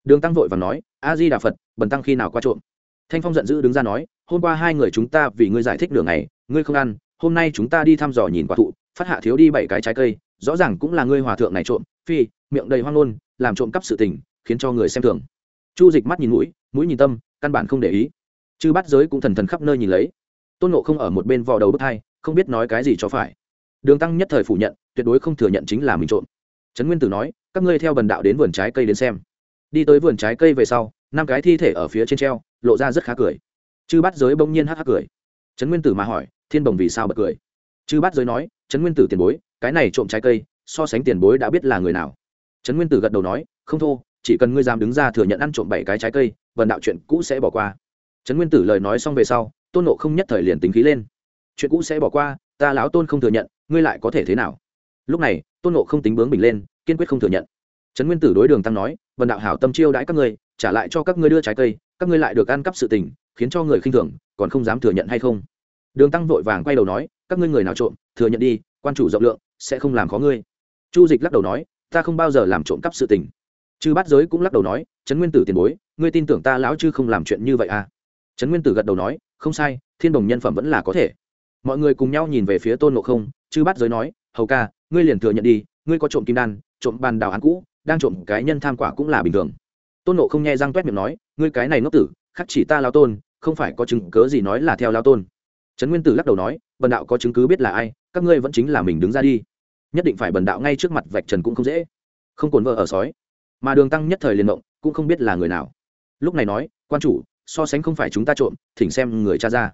Đường tăng vội và nói a di đà phật, bần tăng khi nào qua trộm? Thanh phong giận dữ đứng ra nói, hôm qua hai người chúng ta vì ngươi giải thích đường này ngươi không ăn, hôm nay chúng ta đi thăm dò nhìn quả thụ phát hạ thiếu đi bảy cái trái cây, rõ ràng cũng là ngươi hòa thượng này trộm, phi, miệng đầy hoang ngôn, làm trộm cắp sự tình, khiến cho người xem thường. Chu dịch mắt nhìn mũi mũi nhìn tâm, căn bản không để ý. Chư bắt giới cũng thần thần khắp nơi nhìn lấy. Tôn nộ không ở một bên vò đầu bước hai, không biết nói cái gì cho phải. Đường tăng nhất thời phủ nhận, tuyệt đối không thừa nhận chính là mình trộm. Trấn nguyên tử nói, các ngươi theo bần đạo đến vườn trái cây đến xem. Đi tới vườn trái cây về sau, năm cái thi thể ở phía trên treo, lộ ra rất khá cười. Chư bắt giới bỗng nhiên hắc hắc cười. Trấn nguyên tử mà hỏi, thiên bồng vì sao bật cười? Chư bắt giới nói trấn nguyên tử tiền bối, cái này trộm trái cây, so sánh tiền bối đã biết là người nào. Trấn nguyên tử gật đầu nói, không thô, chỉ cần ngươi dám đứng ra thừa nhận ăn trộm bảy cái trái cây, vần đạo chuyện cũ sẽ bỏ qua. Trấn nguyên tử lời nói xong về sau, tôn nộ không nhất thời liền tính khí lên. Chuyện cũ sẽ bỏ qua, ta lão tôn không thừa nhận, ngươi lại có thể thế nào? Lúc này, tôn nộ không tính bướng bình lên, kiên quyết không thừa nhận. Trấn nguyên tử đối đường tăng nói, vần đạo hảo tâm chiêu đãi các ngươi, trả lại cho các ngươi đưa trái cây, các ngươi lại được ăn cắp sự tình, khiến cho người khinh thường, còn không dám thừa nhận hay không? Đường tăng vội vàng quay đầu nói, các ngươi người nào trộm, thừa nhận đi, quan chủ rộng lượng, sẽ không làm khó ngươi. Chu dịch lắc đầu nói, ta không bao giờ làm trộm cắp sự tình. Chư bát giới cũng lắc đầu nói, trấn nguyên tử tiền bối, ngươi tin tưởng ta lão chư không làm chuyện như vậy à? Trấn nguyên tử gật đầu nói, không sai, thiên đồng nhân phẩm vẫn là có thể. Mọi người cùng nhau nhìn về phía tôn ngộ không, chư bát giới nói, hầu ca, ngươi liền thừa nhận đi, ngươi có trộm kim đan, trộm bàn đào án cũ, đang trộm cái nhân tham quả cũng là bình thường. Tôn nộ không nghe răng toét miệng nói, ngươi cái này ngốc tử, khắc chỉ ta lao tôn, không phải có chứng cớ gì nói là theo lao tôn trấn nguyên tử lắc đầu nói, bần đạo có chứng cứ biết là ai, các ngươi vẫn chính là mình đứng ra đi. Nhất định phải bần đạo ngay trước mặt vạch trần cũng không dễ. Không cồn vợ ở sói. Mà đường tăng nhất thời liền động, cũng không biết là người nào. Lúc này nói, quan chủ, so sánh không phải chúng ta trộm, thỉnh xem người cha ra.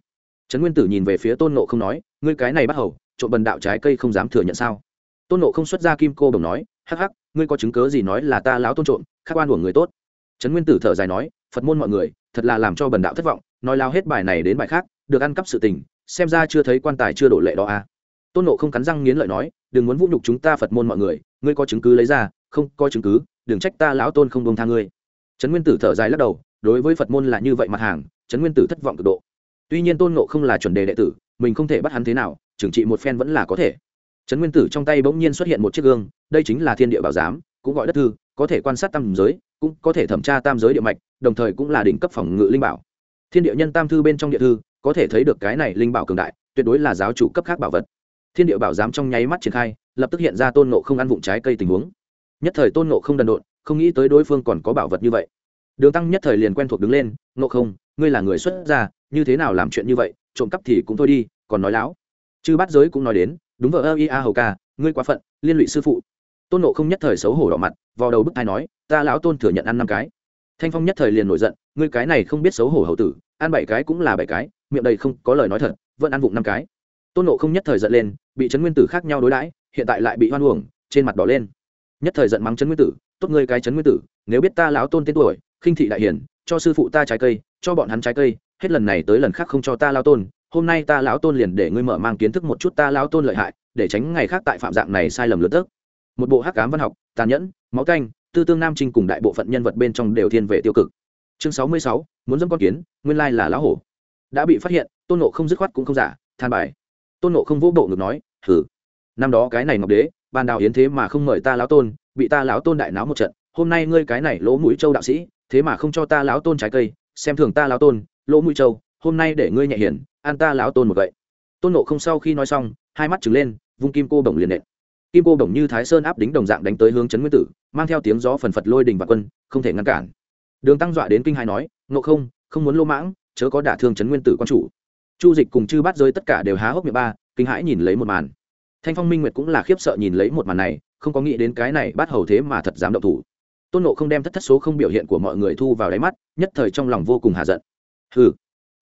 Trấn nguyên tử nhìn về phía tôn nộ không nói, ngươi cái này bắt hầu, trộm bần đạo trái cây không dám thừa nhận sao? Tôn nộ không xuất ra kim cô đồng nói, hắc hắc, ngươi có chứng cớ gì nói là ta láo tôn trộm khắc quan của người tốt. Trấn nguyên tử thở dài nói, phật môn mọi người, thật là làm cho bần đạo thất vọng, nói lao hết bài này đến bài khác, được ăn cắp sự tình xem ra chưa thấy quan tài chưa đổ lệ đó à. Tôn nộ không cắn răng nghiến lợi nói, đừng muốn vũ nhục chúng ta phật môn mọi người, ngươi có chứng cứ lấy ra, không có chứng cứ, đừng trách ta lão tôn không đông tha ngươi. Trấn nguyên tử thở dài lắc đầu, đối với phật môn là như vậy mặt hàng, trấn nguyên tử thất vọng cực độ. Tuy nhiên tôn nộ không là chuẩn đề đệ tử, mình không thể bắt hắn thế nào, trừng trị một phen vẫn là có thể. Trấn nguyên tử trong tay bỗng nhiên xuất hiện một chiếc gương, đây chính là thiên địa bảo giám, cũng gọi đất thư, có thể quan sát tam giới, cũng có thể thẩm tra tam giới địa mạch, đồng thời cũng là đỉnh cấp phòng ngự linh bảo. Thiên địa nhân tam thư bên trong địa thư có thể thấy được cái này linh bảo cường đại, tuyệt đối là giáo chủ cấp khác bảo vật. Thiên địa bảo giám trong nháy mắt triển khai, lập tức hiện ra tôn nộ không ăn vụng trái cây tình huống. Nhất thời tôn nộ không đần độn, không nghĩ tới đối phương còn có bảo vật như vậy. Đường tăng nhất thời liền quen thuộc đứng lên nộ không, ngươi là người xuất gia, như thế nào làm chuyện như vậy, trộm cắp thì cũng thôi đi, còn nói láo. Chư bát giới cũng nói đến, đúng vợ, ơ ia hầu ca, ngươi quá phận, liên lụy sư phụ. Tôn nộ không nhất thời xấu hổ đỏ mặt vào đầu bức thai nói, ta lão tôn thừa nhận ăn năm cái thanh phong nhất thời liền nổi giận, ngươi cái này không biết xấu hổ hậu tử, ăn bảy cái cũng là bảy cái, miệng đầy không có lời nói thật, vẫn ăn vụng năm cái tôn nộ không nhất thời giận lên, bị trấn nguyên tử khác nhau đối đãi, hiện tại lại bị hoan uổng, trên mặt đỏ lên nhất thời giận mắng trấn nguyên tử, tốt ngươi cái trấn nguyên tử, nếu biết ta lão tôn tên tuổi, khinh thị đại hiển cho sư phụ ta trái cây, cho bọn hắn trái cây, hết lần này tới lần khác không cho ta lao tôn, hôm nay ta lão tôn liền để ngươi mở mang kiến thức một chút ta lão tôn lợi hại, để tránh ngày khác tại phạm dạng này sai lầm lớn tức. một bộ hắc cám văn học, tàn nhẫn, máu canh tư tương nam trinh cùng đại bộ phận nhân vật bên trong đều thiên về tiêu cực. Chương sáu mươi sáu muốn dâm con kiến nguyên lai là lão hổ. Đã bị phát hiện tôn nộ không dứt khoát cũng không giả than bài. Tôn nộ không vỗ bộ ngực nói thử năm đó cái này ngọc đế ban đào hiến thế mà không mời ta lão tôn bị ta lão tôn đại náo một trận hôm nay ngươi cái này lỗ mũi châu đạo sĩ thế mà không cho ta lão tôn trái cây xem thường ta lão tôn lỗ mũi châu hôm nay để ngươi nhẹ hiền, an ta lão tôn một vậy tôn nộ không sau khi nói xong hai mắt trừng lên vung kim cô bổng liền nện kim cô đồng như thái sơn áp đính đồng dạng đánh tới hướng trấn nguyên tử, mang theo tiếng gió phần phật lôi đình và quân, không thể ngăn cản. Đường tăng dọa đến kinh hai nói nộ không không muốn lô mãng, chớ có đả thương trấn nguyên tử quan chủ. Chu dịch cùng chư bát giới tất cả đều há hốc miệng ba, kinh hãi nhìn lấy một màn. Thanh phong minh nguyệt cũng là khiếp sợ nhìn lấy một màn này, không có nghĩ đến cái này bắt hầu thế mà thật dám động thủ. Tôn nộ không đem thất thất số không biểu hiện của mọi người thu vào đáy mắt, nhất thời trong lòng vô cùng hạ giận. Hừ,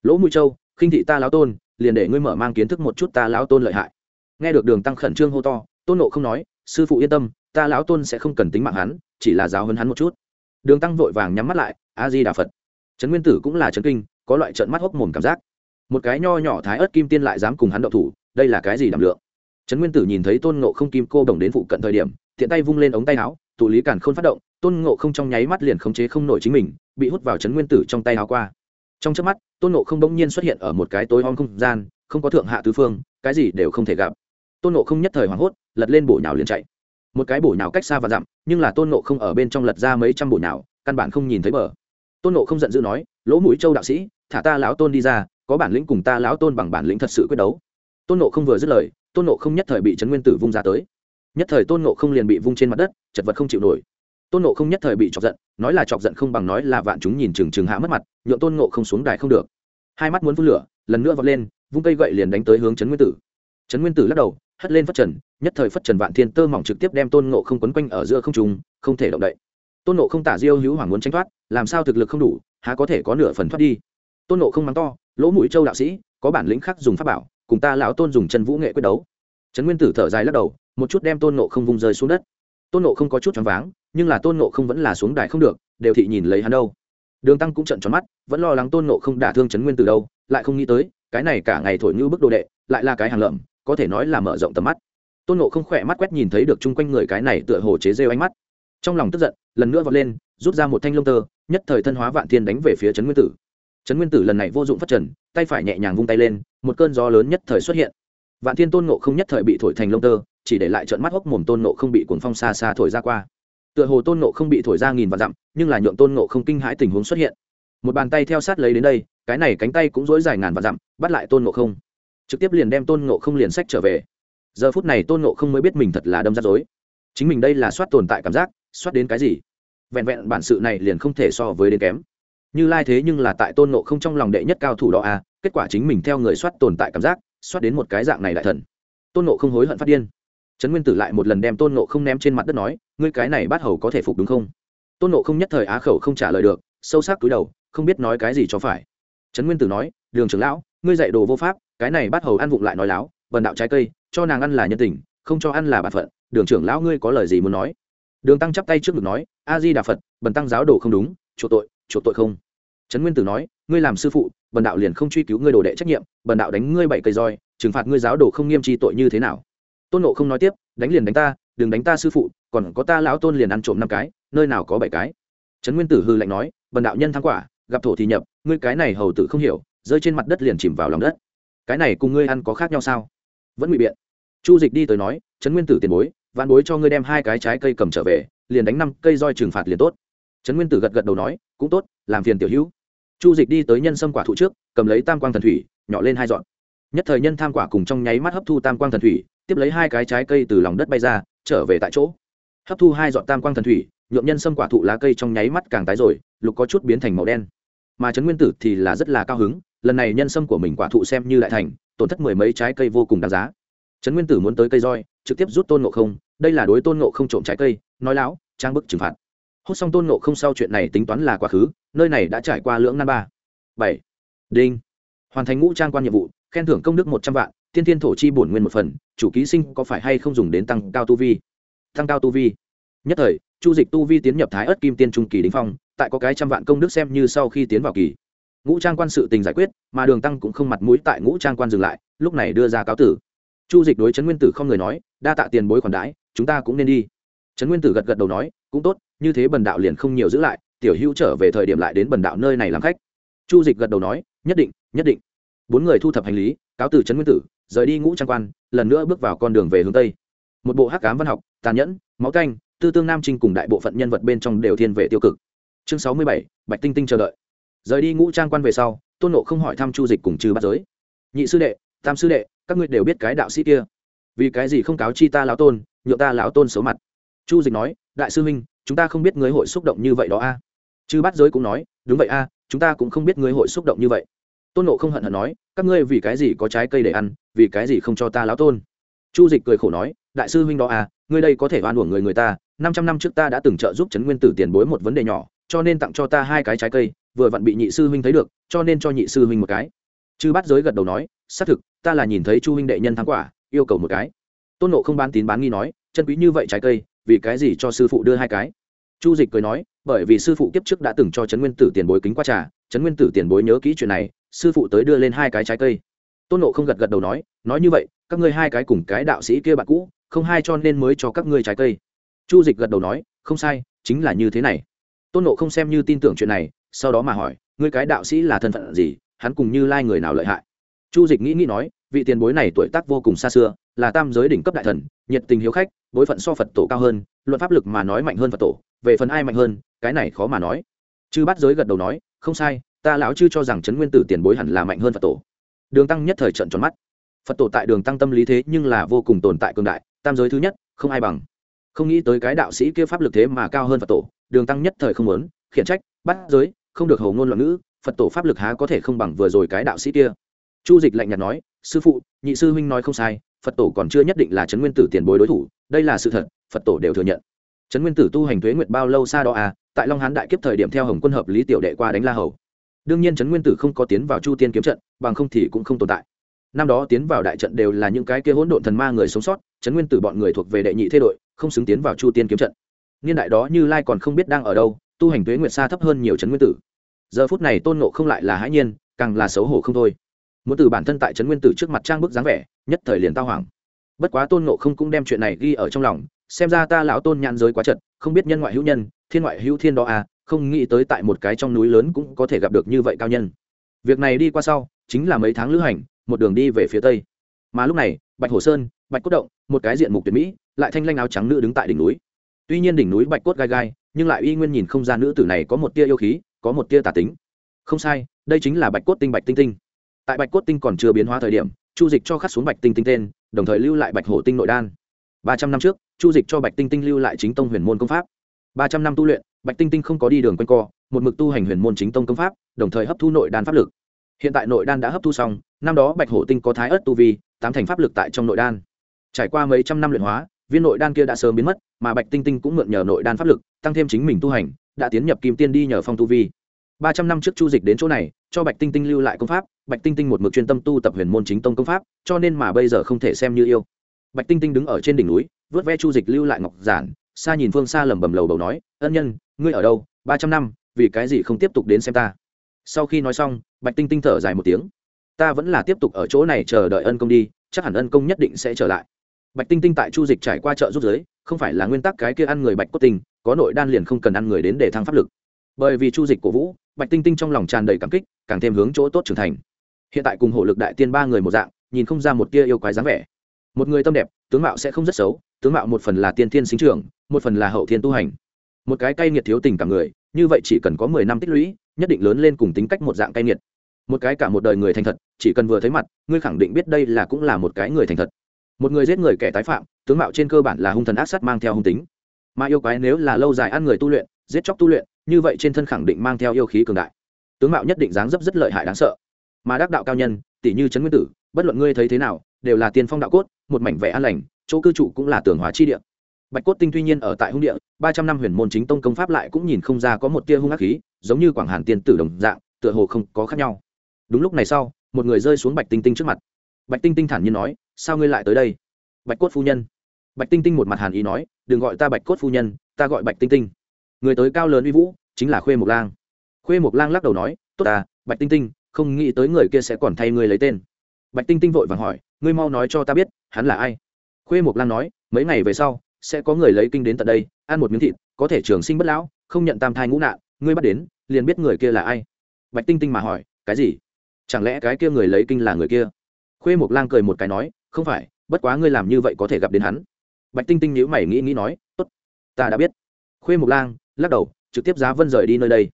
lỗ mũi châu, khinh thị ta lão tôn, liền để ngươi mở mang kiến thức một chút ta lão tôn lợi hại. Nghe được đường tăng khẩn trương hô to tôn nộ không nói, sư phụ yên tâm, ta lão tôn sẽ không cần tính mạng hắn, chỉ là giáo hơn hắn một chút. Đường tăng vội vàng nhắm mắt lại a di đà phật. Trấn nguyên tử cũng là trấn kinh, có loại trận mắt hốc mồm cảm giác. Một cái nho nhỏ thái ớt kim tiên lại dám cùng hắn đậu thủ, đây là cái gì đảm lượng? Trấn nguyên tử nhìn thấy tôn ngộ không kim cô đồng đến phụ cận thời điểm thiện tay vung lên ống tay áo, tụ lý cản k h ô n phát động, tôn ngộ không trong nháy mắt liền khống chế không nổi chính mình, bị hút vào trấn nguyên tử trong tay áo qua. Trong trước mắt, tôn ngộ không bỗng nhiên xuất hiện ở một cái tối om không gian, không có thượng hạ tứ phương, cái gì đều không thể gặp. Tôn ngộ không nhất thời hoảng hốt lật lên bổ nhào liền chạy. Một cái bổ nhào cách xa và dặm, nhưng là tôn nộ không ở bên trong lật ra mấy trăm bổ nhào, căn bản không nhìn thấy bờ. Tôn nộ không giận dữ nói, lỗ mũi châu đạo sĩ, thả ta lão tôn đi ra, có bản lĩnh cùng ta lão tôn bằng bản lĩnh thật sự quyết đấu. Tôn nộ không vừa dứt lời, tôn nộ không nhất thời bị trấn nguyên tử vung ra tới. Nhất thời tôn nộ không liền bị vung trên mặt đất, chật vật không chịu nổi. Tôn nộ không nhất thời bị chọc giận, nói là chọc giận không bằng nói là vạn chúng nhìn chừng chừng hạ mất mặt, nhượng tôn nộ không xuống đài không được. Hai mắt muốn phun lửa, lần nữa vọt lên, vung cây gậy liền đánh tới hướng trấn nguyên tử. Trấn nguyên tử lắc đầu hất lên phất trần, nhất thời phất trần vạn thiên tơ mỏng trực tiếp đem tôn ngộ không quấn quanh ở giữa không trùng không thể động đậy. Tôn nộ không tả diêu hữu hoàng muốn tranh thoát, làm sao thực lực không đủ, há có thể có nửa phần thoát đi. Tôn nộ không mắng to, lỗ mũi châu đạo sĩ, có bản lĩnh khác dùng pháp bảo, cùng ta lão tôn dùng chân vũ nghệ quyết đấu. Trấn nguyên tử thở dài lắc đầu, một chút đem tôn nộ không vung rơi xuống đất. Tôn nộ không có chút choáng váng, nhưng là tôn nộ không vẫn là xuống đài không được, đều thị nhìn lấy hắn đâu. Đường tăng cũng trận tròn mắt, vẫn lo lắng tôn nộ không đả thương trấn nguyên tử đâu, lại không nghĩ tới, cái này cả ngày thổi như bức đồ đệ, lại là cái hàng lợm có thể nói là mở rộng tầm mắt. Tôn nộ không khỏe mắt quét nhìn thấy được chung quanh người cái này tựa hồ chế rêu ánh mắt. Trong lòng tức giận, lần nữa vọt lên, rút ra một thanh lông tơ, nhất thời thân hóa vạn thiên đánh về phía trấn nguyên tử. Trấn nguyên tử lần này vô dụng phát trần, tay phải nhẹ nhàng vung tay lên, một cơn gió lớn nhất thời xuất hiện. Vạn thiên tôn nộ không nhất thời bị thổi thành lông tơ, chỉ để lại trận mắt hốc mồm tôn nộ không bị cuồng phong xa xa thổi ra qua. Tựa hồ tôn nộ không bị thổi ra nghìn vạn dặm, nhưng là nhượng tôn nộ không kinh hãi tình huống xuất hiện. Một bàn tay theo sát lấy đến đây, cái này cánh tay cũng dối dài ngàn vạn dặm, bắt lại tôn nộ không trực tiếp liền đem tôn ngộ không liền sách trở về. Giờ phút này tôn ngộ không mới biết mình thật là đâm ra dối chính mình đây là soát tồn tại cảm giác, soát đến cái gì? Vẹn vẹn bản sự này liền không thể so với đến kém. Như lai thế nhưng là tại tôn ngộ không trong lòng đệ nhất cao thủ đó à kết quả chính mình theo người soát tồn tại cảm giác, soát đến một cái dạng này đại thần. Tôn ngộ không hối hận phát điên. Trấn nguyên tử lại một lần đem tôn ngộ không ném trên mặt đất nói, ngươi cái này bắt hầu có thể phục đúng không? Tôn nộ không nhất thời á khẩu không trả lời được, sâu sắc cúi đầu, không biết nói cái gì cho phải. Trấn nguyên tử nói, đường trưởng lão, ngươi dạy đồ vô pháp cái này bắt hầu ăn vụng lại nói láo vần đạo trái cây, cho nàng ăn là nhân tình, không cho ăn là b phận, đường trưởng lão ngươi có lời gì muốn nói? Đường tăng chắp tay trước ngực nói a di đà phật, bần tăng giáo đồ không đúng, chỗ tội chỗ tội không. Trấn nguyên tử nói, ngươi làm sư phụ, bần đạo liền không truy cứu ngươi đồ đệ trách nhiệm, bần đạo đánh ngươi bảy cây roi, trừng phạt ngươi giáo đồ không nghiêm trị tội như thế nào? Tôn nộ không nói tiếp, đánh liền đánh ta, đừng đánh ta sư phụ, còn có ta lão tôn liền ăn trộm năm cái, nơi nào có bảy cái? Trấn nguyên tử hư lạnh nói, bần đạo nhân thắng quả, gặp thổ thì nhập, ngươi cái này hầu tử không hiểu, rơi trên mặt đất liền chìm vào lòng đất cái này cùng ngươi ăn có khác nhau sao? Vẫn ngụy biện. Chu dịch đi tới nói, trấn nguyên tử tiền bối, vạn bối cho ngươi đem hai cái trái cây cầm trở về, liền đánh năm cây roi trừng phạt liền tốt. Trấn nguyên tử gật gật đầu nói, cũng tốt, làm phiền tiểu hữu. Chu dịch đi tới nhân sâm quả thụ trước, cầm lấy tam quang thần thủy, nhỏ lên hai dọn. Nhất thời nhân tham quả cùng trong nháy mắt hấp thu tam quang thần thủy, tiếp lấy hai cái trái cây từ lòng đất bay ra, trở về tại chỗ. Hấp thu hai dọn tam quang thần thủy nhuộm nhân sâm quả thụ lá cây trong nháy mắt càng tái rồi, lục có chút biến thành màu đen. Mà trấn nguyên tử thì là rất là cao hứng lần này nhân sâm của mình quả thụ xem như lại thành, tổn thất mười mấy trái cây vô cùng đáng giá. Trấn nguyên tử muốn tới cây roi, trực tiếp rút tôn ngộ không, đây là đối tôn ngộ không trộm trái cây, nói láo, trang bức trừng phạt. Hút xong tôn ngộ không sau chuyện này tính toán là quá khứ, nơi này đã trải qua lưỡng năm ba. Bảy. Đinh. Hoàn thành ngũ trang quan nhiệm vụ, khen thưởng công đức một trăm vạn tiên thiên thổ chi bổn nguyên một phần, chủ ký sinh có phải hay không dùng đến tăng cao tu vi? Tăng cao tu vi. Nhất thời, chu dịch tu vi tiến nhập thái ớt kim tiên trung kỳ đính phong, tại có cái trăm vạn công đức xem như sau khi tiến vào kỳ ngũ trang quan sự tình giải quyết, mà đường tăng cũng không mặt mũi tại ngũ trang quan dừng lại, lúc này đưa ra cáo tử. Chu dịch đối trấn nguyên tử không người nói, đa tạ tiền bối khoản đãi, chúng ta cũng nên đi. Trấn nguyên tử gật gật đầu nói, cũng tốt, như thế bần đạo liền không nhiều giữ lại, tiểu hữu trở về thời điểm lại đến bần đạo nơi này làm khách. Chu dịch gật đầu nói, nhất định nhất định. Bốn người thu thập hành lý, cáo từ trấn nguyên tử, rời đi ngũ trang quan, lần nữa bước vào con đường về hướng tây. Một bộ hắc cám văn học, tàn nhẫn, máu canh, tư tương nam trinh cùng đại bộ phận nhân vật bên trong đều thiên về tiêu cực. Chương sáu mươi bảy, bạch tinh tinh chờ đợi rời đi ngũ trang quan về sau tôn nộ không hỏi thăm chu dịch cùng trừ bắt giới. Nhị sư đệ tam sư đệ các ngươi đều biết cái đạo sĩ kia. Vì cái gì không cáo chi ta lão tôn nhựa ta lão tôn xấu mặt? Chu dịch nói đại sư huynh chúng ta không biết ngươi hội xúc động như vậy đó a. Chư bát giới cũng nói đúng vậy a chúng ta cũng không biết ngươi hội xúc động như vậy. Tôn nộ không hận hận nói các ngươi vì cái gì có trái cây để ăn vì cái gì không cho ta lão tôn? Chu dịch cười khổ nói đại sư huynh đó a, ngươi đây có thể oan uổng người người ta năm trăm năm trước ta đã từng trợ giúp trấn nguyên tử tiền bối một vấn đề nhỏ cho nên tặng cho ta hai cái trái cây vừa vặn bị nhị sư huynh thấy được, cho nên cho nhị sư huynh một cái. Chư bát giới gật đầu nói, xác thực, ta là nhìn thấy chu huynh đệ nhân thắng quả, yêu cầu một cái. Tôn nộ không bán tín bán nghi nói, chân quý như vậy trái cây, vì cái gì cho sư phụ đưa hai cái? Chu dịch cười nói, bởi vì sư phụ kiếp trước đã từng cho trấn nguyên tử tiền bối kính qua trà, trấn nguyên tử tiền bối nhớ kỹ chuyện này, sư phụ tới đưa lên hai cái trái cây. Tôn nộ không gật gật đầu nói nói như vậy, các ngươi hai cái cùng cái đạo sĩ kia bạn cũ, không hai cho nên mới cho các ngươi trái cây. Chu dịch gật đầu nói, không sai, chính là như thế này. Tôn nộ không xem như tin tưởng chuyện này sau đó mà hỏi, ngươi cái đạo sĩ là thân phận gì? Hắn cùng như lai người nào lợi hại? Chu dịch nghĩ nghĩ nói, vị tiền bối này tuổi tác vô cùng xa xưa, là tam giới đỉnh cấp đại thần, nhiệt tình hiếu khách, bối phận so phật tổ cao hơn, luận pháp lực mà nói mạnh hơn phật tổ, về phần ai mạnh hơn, cái này khó mà nói. Chư bắt giới gật đầu nói, không sai, ta lão chư cho rằng trấn nguyên tử tiền bối hẳn là mạnh hơn phật tổ. Đường tăng nhất thời trận tròn mắt. Phật tổ tại đường tăng tâm lý thế nhưng là vô cùng tồn tại cường đại, tam giới thứ nhất, không ai bằng. Không nghĩ tới cái đạo sĩ kia pháp lực thế mà cao hơn phật tổ, đường tăng nhất thời không muốn, khiển trách bắt giới không được hầu ngôn loạn ngữ, phật tổ pháp lực há có thể không bằng vừa rồi cái đạo sĩ kia. Chu dịch lạnh nhạt nói, sư phụ, nhị sư huynh nói không sai, phật tổ còn chưa nhất định là trấn nguyên tử tiền bối đối thủ, đây là sự thật, phật tổ đều thừa nhận. Trấn nguyên tử tu hành thuế nguyệt bao lâu xa đó à tại long hán đại kiếp thời điểm theo hồng quân hợp lý tiểu đệ qua đánh la hầu. Đương nhiên trấn nguyên tử không có tiến vào chu tiên kiếm trận, bằng không thì cũng không tồn tại. Năm đó tiến vào đại trận đều là những cái kia hỗn độn thần ma người sống sót trấn nguyên tử bọn người thuộc về đệ nhị thế đội, không xứng tiến vào chu tiên kiếm trận. Niên đại đó như lai còn không biết đang ở đâu tu hành tuế nguyệt xa thấp hơn nhiều trấn nguyên tử. Giờ phút này tôn nộ không lại là hãi nhiên, càng là xấu hổ không thôi. Muốn từ bản thân tại trấn nguyên tử trước mặt trang bức dáng vẻ, nhất thời liền tao hoảng. Bất quá tôn nộ không cũng đem chuyện này ghi ở trong lòng, xem ra ta lão tôn nhãn giới quá chật, không biết nhân ngoại hữu nhân, thiên ngoại hữu thiên đó à không nghĩ tới tại một cái trong núi lớn cũng có thể gặp được như vậy cao nhân. Việc này đi qua sau, chính là mấy tháng lữ hành, một đường đi về phía tây. Mà lúc này, bạch hồ sơn, bạch cốt động, một cái diện mục tuyệt mỹ, lại thanh lanh áo trắng nữ đứng tại đỉnh núi. Tuy nhiên đỉnh núi bạch cốt gai gai nhưng lại uy nguyên nhìn không ra nữ tử này có một tia yêu khí, có một tia tà tính. Không sai, đây chính là bạch cốt tinh bạch tinh tinh. Tại bạch cốt tinh còn chưa biến hóa thời điểm, chu dịch cho khắc xuống bạch tinh tinh tên, đồng thời lưu lại bạch hổ tinh nội đan. Ba trăm năm trước, chu dịch cho bạch tinh tinh lưu lại chính tông huyền môn công pháp. Ba trăm năm tu luyện, bạch tinh tinh không có đi đường quanh co, một mực tu hành huyền môn chính tông công pháp, đồng thời hấp thu nội đan pháp lực. Hiện tại nội đan đã hấp thu xong, năm đó bạch hổ tinh có thái ớt tu vi, tám thành pháp lực tại trong nội đan. Trải qua mấy trăm năm luyện hóa viên nội đan kia đã sớm biến mất, mà bạch tinh tinh cũng mượn nhờ nội đan pháp lực, tăng thêm chính mình tu hành, đã tiến nhập kim tiên đi nhờ phong tu vi. Ba trăm năm trước chu dịch đến chỗ này, cho bạch tinh tinh lưu lại công pháp, bạch tinh tinh một mực chuyên tâm tu tập huyền môn chính tông công pháp, cho nên mà bây giờ không thể xem như yêu. Bạch tinh tinh đứng ở trên đỉnh núi, vớt ve chu dịch lưu lại ngọc giản, xa nhìn phương xa lẩm bẩm lầu bầu nói, ân nhân, ngươi ở đâu? Ba trăm năm, vì cái gì không tiếp tục đến xem ta? Sau khi nói xong, bạch tinh tinh thở dài một tiếng, ta vẫn là tiếp tục ở chỗ này chờ đợi ân công đi, chắc hẳn ân công nhất định sẽ trở lại bạch tinh tinh tại chu dịch trải qua chợ rút giới, không phải là nguyên tắc cái kia ăn người bạch cốt tinh có nội đan liền không cần ăn người đến để thăng pháp lực. Bởi vì chu dịch cổ vũ, bạch tinh tinh trong lòng tràn đầy cảm kích, càng thêm hướng chỗ tốt trưởng thành. Hiện tại cùng hộ lực đại tiên ba người một dạng, nhìn không ra một tia yêu quái dáng vẻ. Một người tâm đẹp, tướng mạo sẽ không rất xấu, tướng mạo một phần là tiên thiên sinh trưởng, một phần là hậu thiên tu hành. Một cái cay nghiệt thiếu tình cảm người, như vậy chỉ cần có mười năm tích lũy, nhất định lớn lên cùng tính cách một dạng cay nghiệt. Một cái cả một đời người thành thật, chỉ cần vừa thấy mặt, ngươi khẳng định biết đây là cũng là một cái người thành thật một người giết người kẻ tái phạm, tướng mạo trên cơ bản là hung thần ác sát mang theo hung tính. Mà yêu quái nếu là lâu dài ăn người tu luyện, giết chóc tu luyện, như vậy trên thân khẳng định mang theo yêu khí cường đại. Tướng mạo nhất định dáng dấp rất lợi hại đáng sợ. Mà đắc đạo cao nhân, tỷ như trấn nguyên tử, bất luận ngươi thấy thế nào, đều là tiên phong đạo cốt, một mảnh vẻ an lành, chỗ cư trụ cũng là tường hóa chi địa. Bạch cốt tinh tuy nhiên ở tại hung địa, ba trăm năm huyền môn chính tông công pháp lại cũng nhìn không ra có một tia hung ác khí, giống như quảng hàn tiên tử đồng dạng, tựa hồ không có khác nhau. Đúng lúc này sau, một người rơi xuống bạch tinh tinh trước mặt. Bạch tinh tinh thản nhiên nói sao ngươi lại tới đây? Bạch cốt phu nhân. Bạch tinh tinh một mặt hàn ý nói, đừng gọi ta bạch cốt phu nhân, ta gọi bạch tinh tinh. Người tới cao lớn uy vũ, chính là khuê mộc lang. Khuê mộc lang lắc đầu nói, tốt ta, bạch tinh tinh, không nghĩ tới người kia sẽ còn thay ngươi lấy tên. Bạch tinh tinh vội vàng hỏi, ngươi mau nói cho ta biết, hắn là ai? Khuê mộc lang nói, mấy ngày về sau, sẽ có người lấy kinh đến tận đây, ăn một miếng thịt, có thể trường sinh bất lão, không nhận tam thai ngũ nạn, ngươi bắt đến, liền biết người kia là ai. Bạch tinh tinh mà hỏi, cái gì? Chẳng lẽ cái kia người lấy kinh là người kia? Khuê mộc lang cười một cái nói không phải, bất quá ngươi làm như vậy có thể gặp đến hắn. Bạch tinh tinh nhíu mày nghĩ nghĩ nói, tốt, ta đã biết. Khuê Mục lang lắc đầu, trực tiếp giá vân rời đi nơi đây.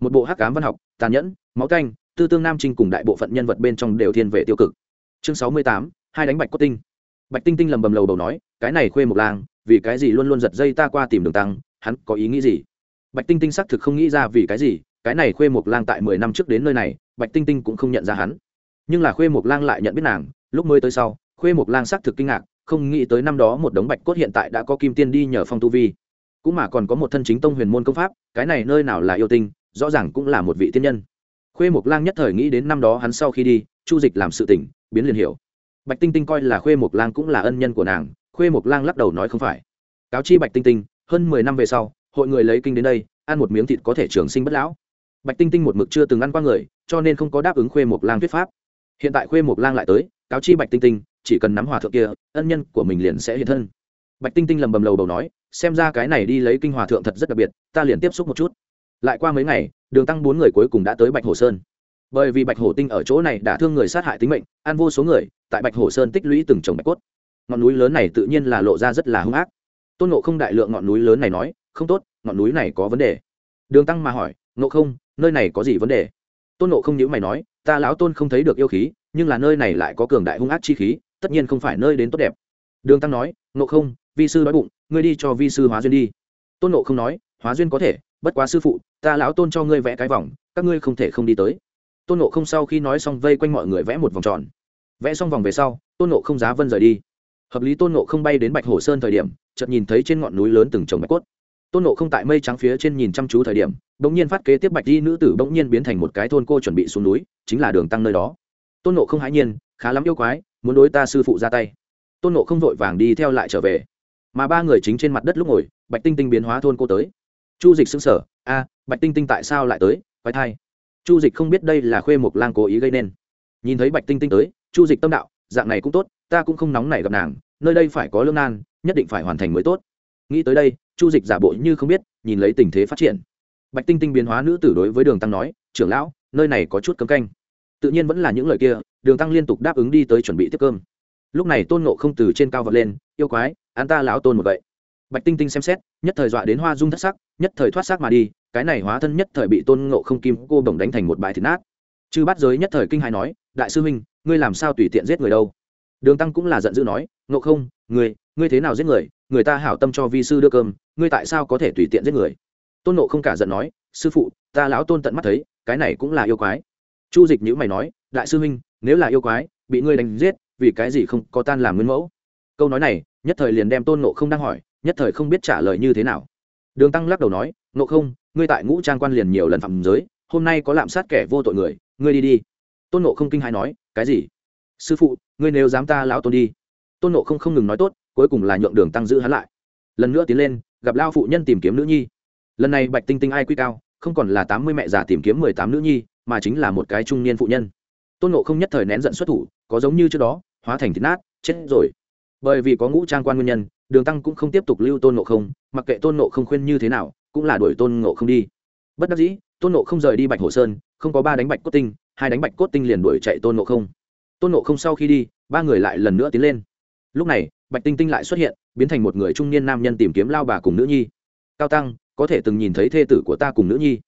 Một bộ hắc cám văn học, tàn nhẫn, máu canh, tư tương nam trinh cùng đại bộ phận nhân vật bên trong đều thiên về tiêu cực. Chương sáu mươi tám, hai đánh bạch cốt tinh. Bạch tinh tinh lầm bầm lầu đầu nói, cái này khuê Mục lang, vì cái gì luôn luôn giật dây ta qua tìm đường tăng, hắn có ý nghĩ gì? Bạch tinh tinh xác thực không nghĩ ra vì cái gì, cái này khuê Mục lang tại mười năm trước đến nơi này, bạch tinh tinh cũng không nhận ra hắn. Nhưng là khuê Mục lang lại nhận biết nàng, lúc mới tới sau khuê mộc lang xác thực kinh ngạc, không nghĩ tới năm đó một đống bạch cốt hiện tại đã có kim tiên đi nhờ phong tu vi. Cũng mà còn có một thân chính tông huyền môn công pháp, cái này nơi nào là yêu tinh, rõ ràng cũng là một vị tiên nhân. Khuê mộc lang nhất thời nghĩ đến năm đó hắn sau khi đi, chu dịch làm sự tỉnh biến liền hiểu. Bạch tinh tinh coi là khuê mộc lang cũng là ân nhân của nàng, khuê mộc lang lắc đầu nói không phải. Cáo chi bạch tinh tinh, hơn mười năm về sau, hội người lấy kinh đến đây, ăn một miếng thịt có thể trường sinh bất lão. Bạch tinh tinh một mực chưa từng ăn qua người, cho nên không có đáp ứng khuê mộc lang thuyết pháp. Hiện tại khuê mộc lang lại tới, cáo chi bạch tinh tinh chỉ cần nắm hòa thượng kia, ân nhân của mình liền sẽ hiện thân. Bạch tinh tinh lầm bầm lầu bầu nói, xem ra cái này đi lấy kinh hòa thượng thật rất đặc biệt, ta liền tiếp xúc một chút. Lại qua mấy ngày, đường tăng bốn người cuối cùng đã tới bạch hồ sơn. Bởi vì bạch hổ tinh ở chỗ này đã thương người sát hại tính mệnh, ăn vô số người, tại bạch hổ sơn tích lũy từng trồng bạch cốt. Ngọn núi lớn này tự nhiên là lộ ra rất là hung ác. Tôn nộ không đại lượng ngọn núi lớn này nói, không tốt, ngọn núi này có vấn đề. Đường tăng mà hỏi nộ không, nơi này có gì vấn đề? Tôn nộ không nhữ mày nói, ta lão tôn không thấy được yêu khí, nhưng là nơi này lại có cường đại hung ác chi khí tất nhiên không phải nơi đến tốt đẹp. Đường tăng nói nộ không, vi sư đói bụng, ngươi đi cho vi sư hóa duyên đi. Tôn nộ không nói, hóa duyên có thể, bất quá sư phụ, ta lão tôn cho ngươi vẽ cái vòng, các ngươi không thể không đi tới. Tôn nộ không sau khi nói xong vây quanh mọi người vẽ một vòng tròn. Vẽ xong vòng về sau, tôn nộ không giá vân rời đi. Hợp lý tôn nộ không bay đến bạch hồ sơn thời điểm, chợt nhìn thấy trên ngọn núi lớn từng trồng bạch cốt. Tôn nộ không tại mây trắng phía trên nhìn chăm chú thời điểm, bỗng nhiên phát kế tiếp bạch di nữ tử bỗng nhiên biến thành một cái thôn cô chuẩn bị xuống núi, chính là đường tăng nơi đó. Tôn nộ không hãi nhiên, khá lắm yêu quái muốn đối ta sư phụ ra tay. Tôn nộ không vội vàng đi theo lại trở về. Mà ba người chính trên mặt đất lúc ngồi, bạch tinh tinh biến hóa thôn cô tới. Chu dịch xứng sở a, bạch tinh tinh tại sao lại tới? Quái thai. Chu dịch không biết đây là khuê mộc lang cố ý gây nên. Nhìn thấy bạch tinh tinh tới, chu dịch tâm đạo, dạng này cũng tốt, ta cũng không nóng nảy gặp nàng, nơi đây phải có lương nan, nhất định phải hoàn thành mới tốt. Nghĩ tới đây, chu dịch giả bộ như không biết, nhìn lấy tình thế phát triển. Bạch tinh tinh biến hóa nữ tử đối với đường tăng nói, trưởng lão, nơi này có chút cấm canh tự nhiên vẫn là những lời kia, đường tăng liên tục đáp ứng đi tới chuẩn bị tiếp cơm. Lúc này tôn nộ không từ trên cao vật lên, yêu quái an ta lão tôn một vậy bạch tinh tinh xem xét, nhất thời dọa đến hoa dung thất sắc, nhất thời thoát sắc mà đi, cái này hóa thân nhất thời bị tôn ngộ không kim cô bồng đánh thành một bài thịt nát. Chư bắt giới nhất thời kinh hài nói, đại sư huynh, ngươi làm sao tùy tiện giết người đâu? Đường tăng cũng là giận dữ nói, ngộ không, ngươi ngươi thế nào giết người? Người ta hảo tâm cho vi sư đưa cơm, ngươi tại sao có thể tùy tiện giết người? Tôn nộ không cả giận nói, sư phụ, ta lão tôn tận mắt thấy, cái này cũng là yêu quái chu dịch nhữ mày nói, đại sư huynh, nếu là yêu quái, bị ngươi đánh giết, vì cái gì không có tan làm nguyên mẫu? Câu nói này, nhất thời liền đem tôn nộ không đang hỏi, nhất thời không biết trả lời như thế nào. Đường tăng lắc đầu nói nộ không, ngươi tại ngũ trang quan liền nhiều lần phạm giới, hôm nay có lạm sát kẻ vô tội người, ngươi đi đi. Tôn nộ không kinh hãi nói, cái gì? Sư phụ, ngươi nếu dám ta lão tôn đi. Tôn nộ không không ngừng nói tốt, cuối cùng là nhượng đường tăng giữ hắn lại. Lần nữa tiến lên, gặp lao phụ nhân tìm kiếm nữ nhi. Lần này bạch tinh tinh ai quy cao, không còn là tám mươi mẹ già tìm kiếm mười tám nữ nhi mà chính là một cái trung niên phụ nhân. Tôn nộ không nhất thời nén giận xuất thủ, có giống như trước đó, hóa thành thịt nát, chết rồi. Bởi vì có ngũ trang quan nguyên nhân, đường tăng cũng không tiếp tục lưu tôn nộ không, mặc kệ tôn nộ không khuyên như thế nào, cũng là đuổi tôn nộ không đi. Bất đắc dĩ, tôn nộ không rời đi bạch hồ sơn, không có ba đánh bạch cốt tinh, hai đánh bạch cốt tinh liền đuổi chạy tôn nộ không. Tôn nộ không sau khi đi, ba người lại lần nữa tiến lên. Lúc này, bạch tinh tinh lại xuất hiện, biến thành một người trung niên nam nhân tìm kiếm lao bà cùng nữ nhi. Cao tăng, có thể từng nhìn thấy thê tử của ta cùng nữ nhi?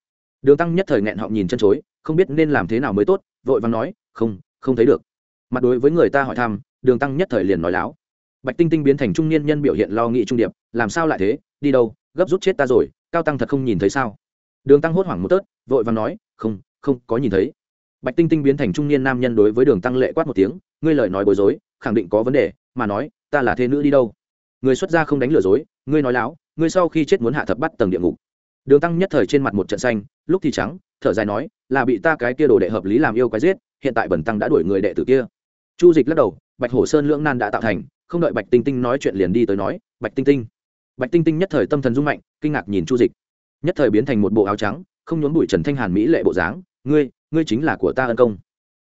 Đường tăng nhất thời nghẹn họ nhìn chân chối không biết nên làm thế nào mới tốt, vội vàng nói, không không thấy được. Mặt đối với người ta hỏi thăm, đường tăng nhất thời liền nói láo. Bạch tinh tinh biến thành trung niên nhân biểu hiện lo nghĩ trung điệp, làm sao lại thế? Đi đâu? Gấp rút chết ta rồi, cao tăng thật không nhìn thấy sao? Đường tăng hốt hoảng một tớt, vội vàng nói, không không có nhìn thấy. Bạch tinh tinh biến thành trung niên nam nhân đối với đường tăng lệ quát một tiếng, ngươi lời nói bối rối, khẳng định có vấn đề, mà nói, ta là thế nữ đi đâu? Người xuất gia không đánh lừa dối, ngươi nói láo, ngươi sau khi chết muốn hạ thập bắt tầng địa ngục. Đường tăng nhất thời trên mặt một trận xanh, lúc thì trắng thở dài nói, là bị ta cái kia đồ đệ hợp lý làm yêu quái giết, hiện tại bẩn tăng đã đuổi người đệ tử kia. Chu dịch lắc đầu, bạch hổ sơn lưỡng nan đã tạo thành, không đợi bạch tinh tinh nói chuyện liền đi tới nói, bạch tinh tinh. Bạch tinh tinh nhất thời tâm thần rung mạnh, kinh ngạc nhìn chu dịch. Nhất thời biến thành một bộ áo trắng, không nhốn bụi trần thanh hàn mỹ lệ bộ dáng, ngươi ngươi chính là của ta ân công.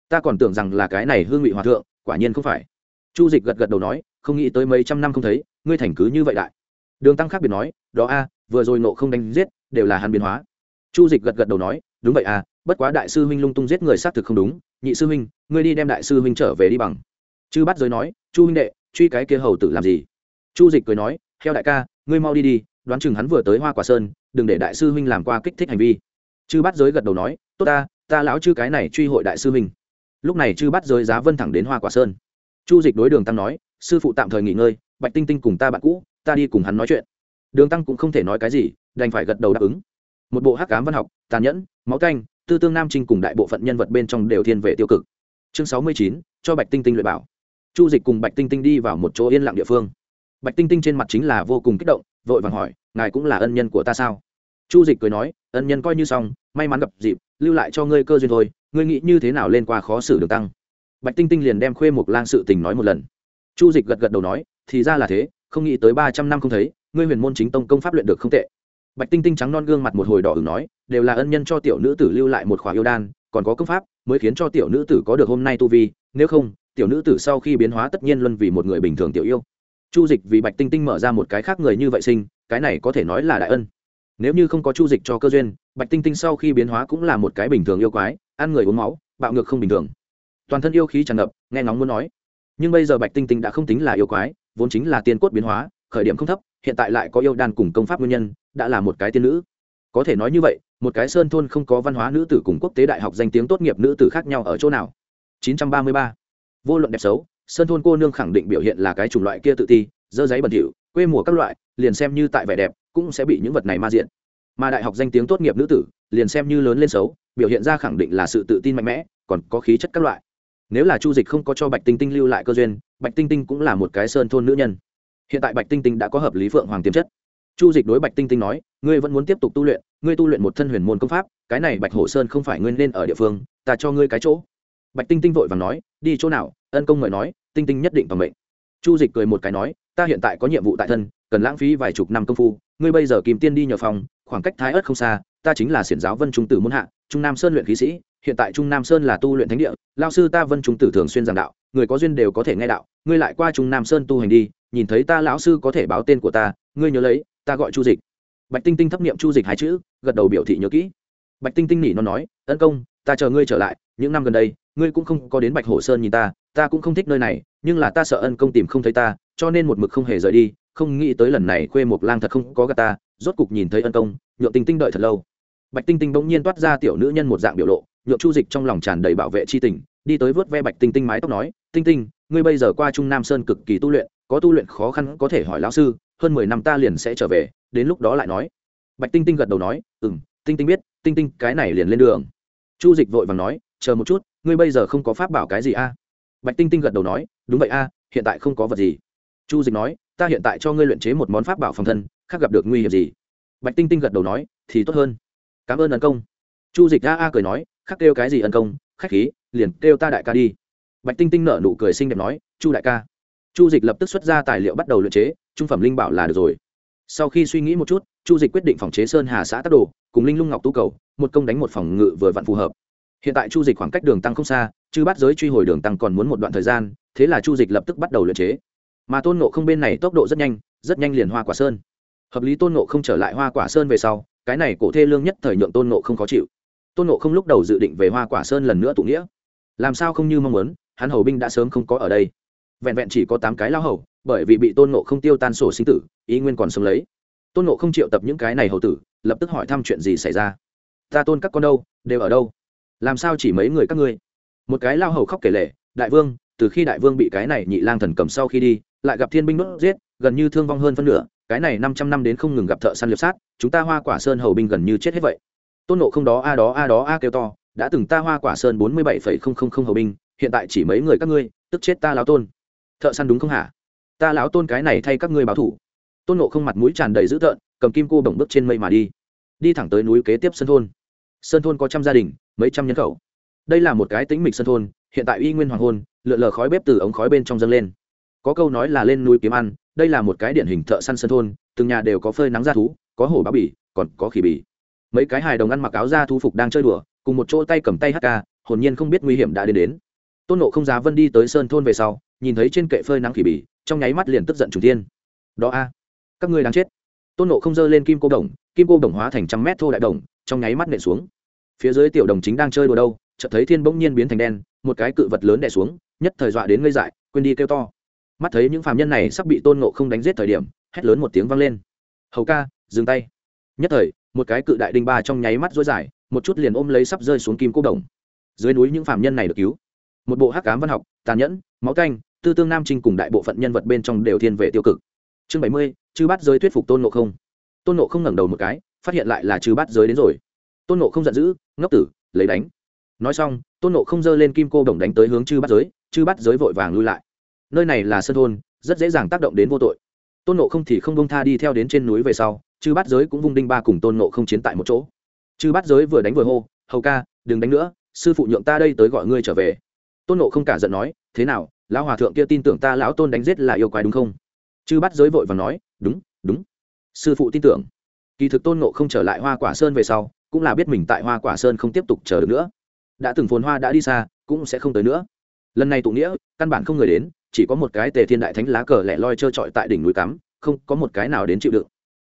Ta còn tưởng rằng là cái này hương vị hòa thượng, quả nhiên không phải. Chu dịch gật gật đầu nói, không nghĩ tới mấy trăm năm không thấy, ngươi thành cứ như vậy đại. Đường tăng khác biệt nói, đó a, vừa rồi nộ không đánh giết, đều là hàn biến hóa. Chu dịch gật gật đầu nói đúng vậy à bất quá đại sư huynh lung tung giết người xác thực không đúng. Nhị sư huynh, ngươi đi đem đại sư huynh trở về đi bằng. Chư bắt giới nói, chu huynh đệ, truy cái kia hầu tử làm gì? Chu dịch cười nói theo đại ca, ngươi mau đi đi, đoán chừng hắn vừa tới hoa quả sơn, đừng để đại sư huynh làm qua kích thích hành vi. Chư bắt giới gật đầu nói, tốt ta ta lão chư cái này truy hội đại sư huynh. Lúc này chư bắt giới giá vân thẳng đến hoa quả sơn. Chu dịch đối đường tăng nói, sư phụ tạm thời nghỉ ngơi, bạch tinh tinh cùng ta bạn cũ, ta đi cùng hắn nói chuyện. Đường tăng cũng không thể nói cái gì, đành phải gật đầu đáp ứng một bộ hắc cám văn học, tàn nhẫn, máu canh tư tương nam trinh cùng đại bộ phận nhân vật bên trong đều thiên về tiêu cực. Chương sáu mươi chín, cho bạch tinh tinh luyện bảo. Chu dịch cùng bạch tinh tinh đi vào một chỗ yên lặng địa phương. Bạch tinh tinh trên mặt chính là vô cùng kích động, vội vàng hỏi, ngài cũng là ân nhân của ta sao? Chu dịch cười nói, ân nhân coi như xong, may mắn gặp dịp, lưu lại cho ngươi cơ duyên thôi, ngươi nghĩ như thế nào lên qua khó xử được tăng? Bạch tinh tinh liền đem khuê một lang sự tình nói một lần. Chu dịch gật gật đầu nói, thì ra là thế, không nghĩ tới ba trăm năm không thấy, ngươi huyền môn chính tông công pháp luyện được không tệ bạch tinh tinh trắng non gương mặt một hồi đỏ ửng nói, đều là ân nhân cho tiểu nữ tử lưu lại một khỏa yêu đan, còn có công pháp mới khiến cho tiểu nữ tử có được hôm nay tu vi, nếu không, tiểu nữ tử sau khi biến hóa tất nhiên luân vì một người bình thường tiểu yêu. Chu dịch vì bạch tinh tinh mở ra một cái khác người như vậy sinh, cái này có thể nói là đại ân. Nếu như không có chu dịch cho cơ duyên, bạch tinh tinh sau khi biến hóa cũng là một cái bình thường yêu quái, ăn người uống máu, bạo ngược không bình thường. Toàn thân yêu khí tràn ngập, nghe ngóng muốn nói. Nhưng bây giờ bạch tinh tinh đã không tính là yêu quái, vốn chính là tiên cốt biến hóa khởi điểm không thấp, hiện tại lại có yêu đan cùng công pháp nguyên nhân, đã là một cái tiên nữ. Có thể nói như vậy, một cái sơn thôn không có văn hóa nữ tử cùng quốc tế đại học danh tiếng tốt nghiệp nữ tử khác nhau ở chỗ nào? 933. vô luận đẹp xấu, sơn thôn cô nương khẳng định biểu hiện là cái chủng loại kia tự ti, dơ giấy bẩn thỉu, quê mùa các loại, liền xem như tại vẻ đẹp, cũng sẽ bị những vật này ma diện. Mà đại học danh tiếng tốt nghiệp nữ tử, liền xem như lớn lên xấu, biểu hiện ra khẳng định là sự tự tin mạnh mẽ, còn có khí chất các loại. Nếu là chu dịch không có cho bạch tinh tinh lưu lại cơ duyên, bạch tinh tinh cũng là một cái sơn thôn nữ nhân hiện tại bạch tinh tinh đã có hợp lý phượng hoàng tiềm chất. Chu dịch đối bạch tinh tinh nói, ngươi vẫn muốn tiếp tục tu luyện, ngươi tu luyện một thân huyền môn công pháp, cái này bạch hổ sơn không phải ngươi nên ở địa phương, ta cho ngươi cái chỗ. Bạch tinh tinh vội và nói, đi chỗ nào? Ân công ngợi nói, tinh tinh nhất định bằng mệnh. Chu dịch cười một cái nói, ta hiện tại có nhiệm vụ tại thân, cần lãng phí vài chục năm công phu, ngươi bây giờ kìm tiên đi nhờ phòng, khoảng cách thái ớt không xa, ta chính là xiển giáo vân trung tử muôn hạ, trung nam sơn luyện khí sĩ, hiện tại trung nam sơn là tu luyện thánh địa lao sư ta vân trung tử thường xuyên giảng đạo, người có duyên đều có thể nghe đạo, ngươi lại qua trung nam sơn tu hành đi nhìn thấy ta lão sư có thể báo tên của ta, ngươi nhớ lấy, ta gọi chu dịch. Bạch tinh tinh thấp niệm chu dịch hai chữ, gật đầu biểu thị nhớ kỹ. Bạch tinh tinh nỉ nó nói, tấn công, ta chờ ngươi trở lại, những năm gần đây, ngươi cũng không có đến bạch hổ sơn nhìn ta ta cũng không thích nơi này, nhưng là ta sợ ân công tìm không thấy ta, cho nên một mực không hề rời đi, không nghĩ tới lần này khuê một lang thật không có gà ta, rốt cục nhìn thấy ân công, nhượng tinh tinh đợi thật lâu. Bạch tinh tinh bỗng nhiên toát ra tiểu nữ nhân một dạng biểu lộ, nhượng chu dịch trong lòng tràn đầy bảo vệ c h i tình, đi tới vớt ve bạch tinh tinh mái tóc nói, tinh tinh, ngươi bây giờ qua trung nam sơn cực kỳ tu luyện có tu luyện khó khăn có thể hỏi lão sư, hơn mười năm ta liền sẽ trở về, đến lúc đó lại nói. Bạch tinh tinh gật đầu nói ừ m tinh tinh biết, tinh tinh, cái này liền lên đường. Chu dịch vội và nói, chờ một chút, ngươi bây giờ không có pháp bảo cái gì a? Bạch tinh tinh gật đầu nói, đúng vậy a, hiện tại không có vật gì. Chu dịch nói, ta hiện tại cho ngươi luyện chế một món pháp bảo phòng thân, khác gặp được nguy hiểm gì? Bạch tinh tinh gật đầu nói, thì tốt hơn. Cảm ơn ân công. Chu dịch a a cười nói, khắc kêu cái gì ân công? Khách khí, liền kêu ta đại ca đi. Bạch tinh tinh nở nụ cười xinh đẹp nói, chu đại ca chu dịch lập tức xuất ra tài liệu bắt đầu luyện chế, trung phẩm linh bảo là được rồi. Sau khi suy nghĩ một chút, chu dịch quyết định phòng chế sơn hà xã tắc đồ, cùng linh lung ngọc tu cầu, một công đánh một phòng ngự vừa vặn phù hợp. Hiện tại chu dịch khoảng cách đường tăng không xa chứ bắt giới truy hồi đường tăng còn muốn một đoạn thời gian, thế là chu dịch lập tức bắt đầu luyện chế. Mà tôn nộ không bên này tốc độ rất nhanh rất nhanh liền hoa quả sơn. Hợp lý tôn nộ không trở lại hoa quả sơn về sau, cái này cổ thê lương nhất thời nhượng tôn nộ không khó chịu. Tôn nộ không lúc đầu dự định về hoa quả sơn lần nữa tụ nghĩa. Làm sao không như mong muốn, hắn hầu binh đã sớm không có ở đây vẹn vẹn chỉ có tám cái lao hầu, bởi vì bị tôn nộ không tiêu tan sổ sinh tử, ý nguyên còn sống lấy. Tôn nộ không triệu tập những cái này hầu tử, lập tức hỏi thăm chuyện gì xảy ra. Ta tôn các con đâu, đều ở đâu? Làm sao chỉ mấy người các ngươi? Một cái lao hầu khóc kể lệ đại vương, từ khi đại vương bị cái này nhị lang thần cầm sau khi đi, lại gặp thiên binh đốt giết, gần như thương vong hơn phân nửa, cái này năm trăm năm đến không ngừng gặp thợ săn liệp sát, chúng ta hoa quả sơn hầu binh gần như chết hết vậy. Tôn nộ không đó a đó a đó a kêu to, đã từng ta hoa quả sơn bốn mươi bảy phẩy không không không hầu binh, hiện tại chỉ mấy người các ngươi, tức chết ta lão tôn thợ săn đúng không hả? Ta lão tôn cái này thay các ngươi báo thủ. Tôn nộ không mặt mũi tràn đầy dữ tợn, cầm kim cô bổng bước trên mây mà đi. Đi thẳng tới núi kế tiếp sân thôn. Sơn thôn có trăm gia đình, mấy trăm nhân khẩu. Đây là một cái tĩnh mịch sân thôn, hiện tại uy nguyên hoàng hôn, lượn lờ khói bếp từ ống khói bên trong dâng lên. Có câu nói là lên núi kiếm ăn, đây là một cái điển hình thợ săn sân thôn, từng nhà đều có phơi nắng ra thú, có hổ báo bỉ, còn có khỉ bỉ. Mấy cái hài đồng ăn mặc áo da thu phục đang chơi đùa, cùng một chỗ tay cầm tay hk hồn nhiên không biết nguy hiểm đã đến đến. Tôn nộ không giá vân đi tới sơn thôn về sau nhìn thấy trên kệ phơi nắng khỉ bỉ, trong nháy mắt liền tức giận chủ tiên đó a, các ngươi đang chết. Tôn nộ không dơ lên kim cô đồng, kim cô đồng hóa thành trăm mét thô đại đồng, trong nháy mắt nện xuống. Phía dưới tiểu đồng chính đang chơi đùa đâu, chợt thấy thiên bỗng nhiên biến thành đen, một cái cự vật lớn đè xuống, nhất thời dọa đến ngây dại, quên đi kêu to. Mắt thấy những phàm nhân này sắp bị tôn nộ không đánh giết thời điểm, hét lớn một tiếng vang lên. Hầu ca, dừng tay. Nhất thời, một cái cự đại đinh ba trong nháy mắt rối dài, một chút liền ôm lấy sắp rơi xuống kim cô đồng. Dưới núi những phàm nhân này được cứu. Một bộ hắc cám văn học, tàn nhẫn, máu canh tư tương nam trinh cùng đại bộ phận nhân vật bên trong đều thiên về tiêu cực. Chương bảy mươi, chư bắt giới thuyết phục tôn nộ không. Tôn nộ không ngẩng đầu một cái, phát hiện lại là chư bắt giới đến rồi. Tôn nộ không giận dữ, ngốc tử, lấy đánh. Nói xong, tôn nộ không giơ lên kim cô đồng đánh tới hướng chư bắt giới, chư bắt giới vội vàng lui lại. Nơi này là sân thôn, rất dễ dàng tác động đến vô tội. Tôn nộ không thì không bông tha đi theo đến trên núi về sau, chư bắt giới cũng vung đinh ba cùng tôn nộ không chiến tại một chỗ. Chư bắt giới vừa đánh vừa hô, hầu ca, đừng đánh nữa, sư phụ nhượng ta đây tới gọi ngươi trở về. Tôn nộ không cả giận nói, thế nào lão hòa thượng kia tin tưởng ta lão tôn đánh giết là yêu quái đúng không? Chư bắt giới vội và nói, đúng đúng. Sư phụ tin tưởng. Kỳ thực tôn nộ không trở lại hoa quả sơn về sau, cũng là biết mình tại hoa quả sơn không tiếp tục chờ được nữa. Đã từng phồn hoa đã đi xa, cũng sẽ không tới nữa. Lần này tụ nghĩa, căn bản không người đến, chỉ có một cái tề thiên đại thánh lá cờ lẻ loi trơ trọi tại đỉnh núi cắm, không có một cái nào đến chịu đựng.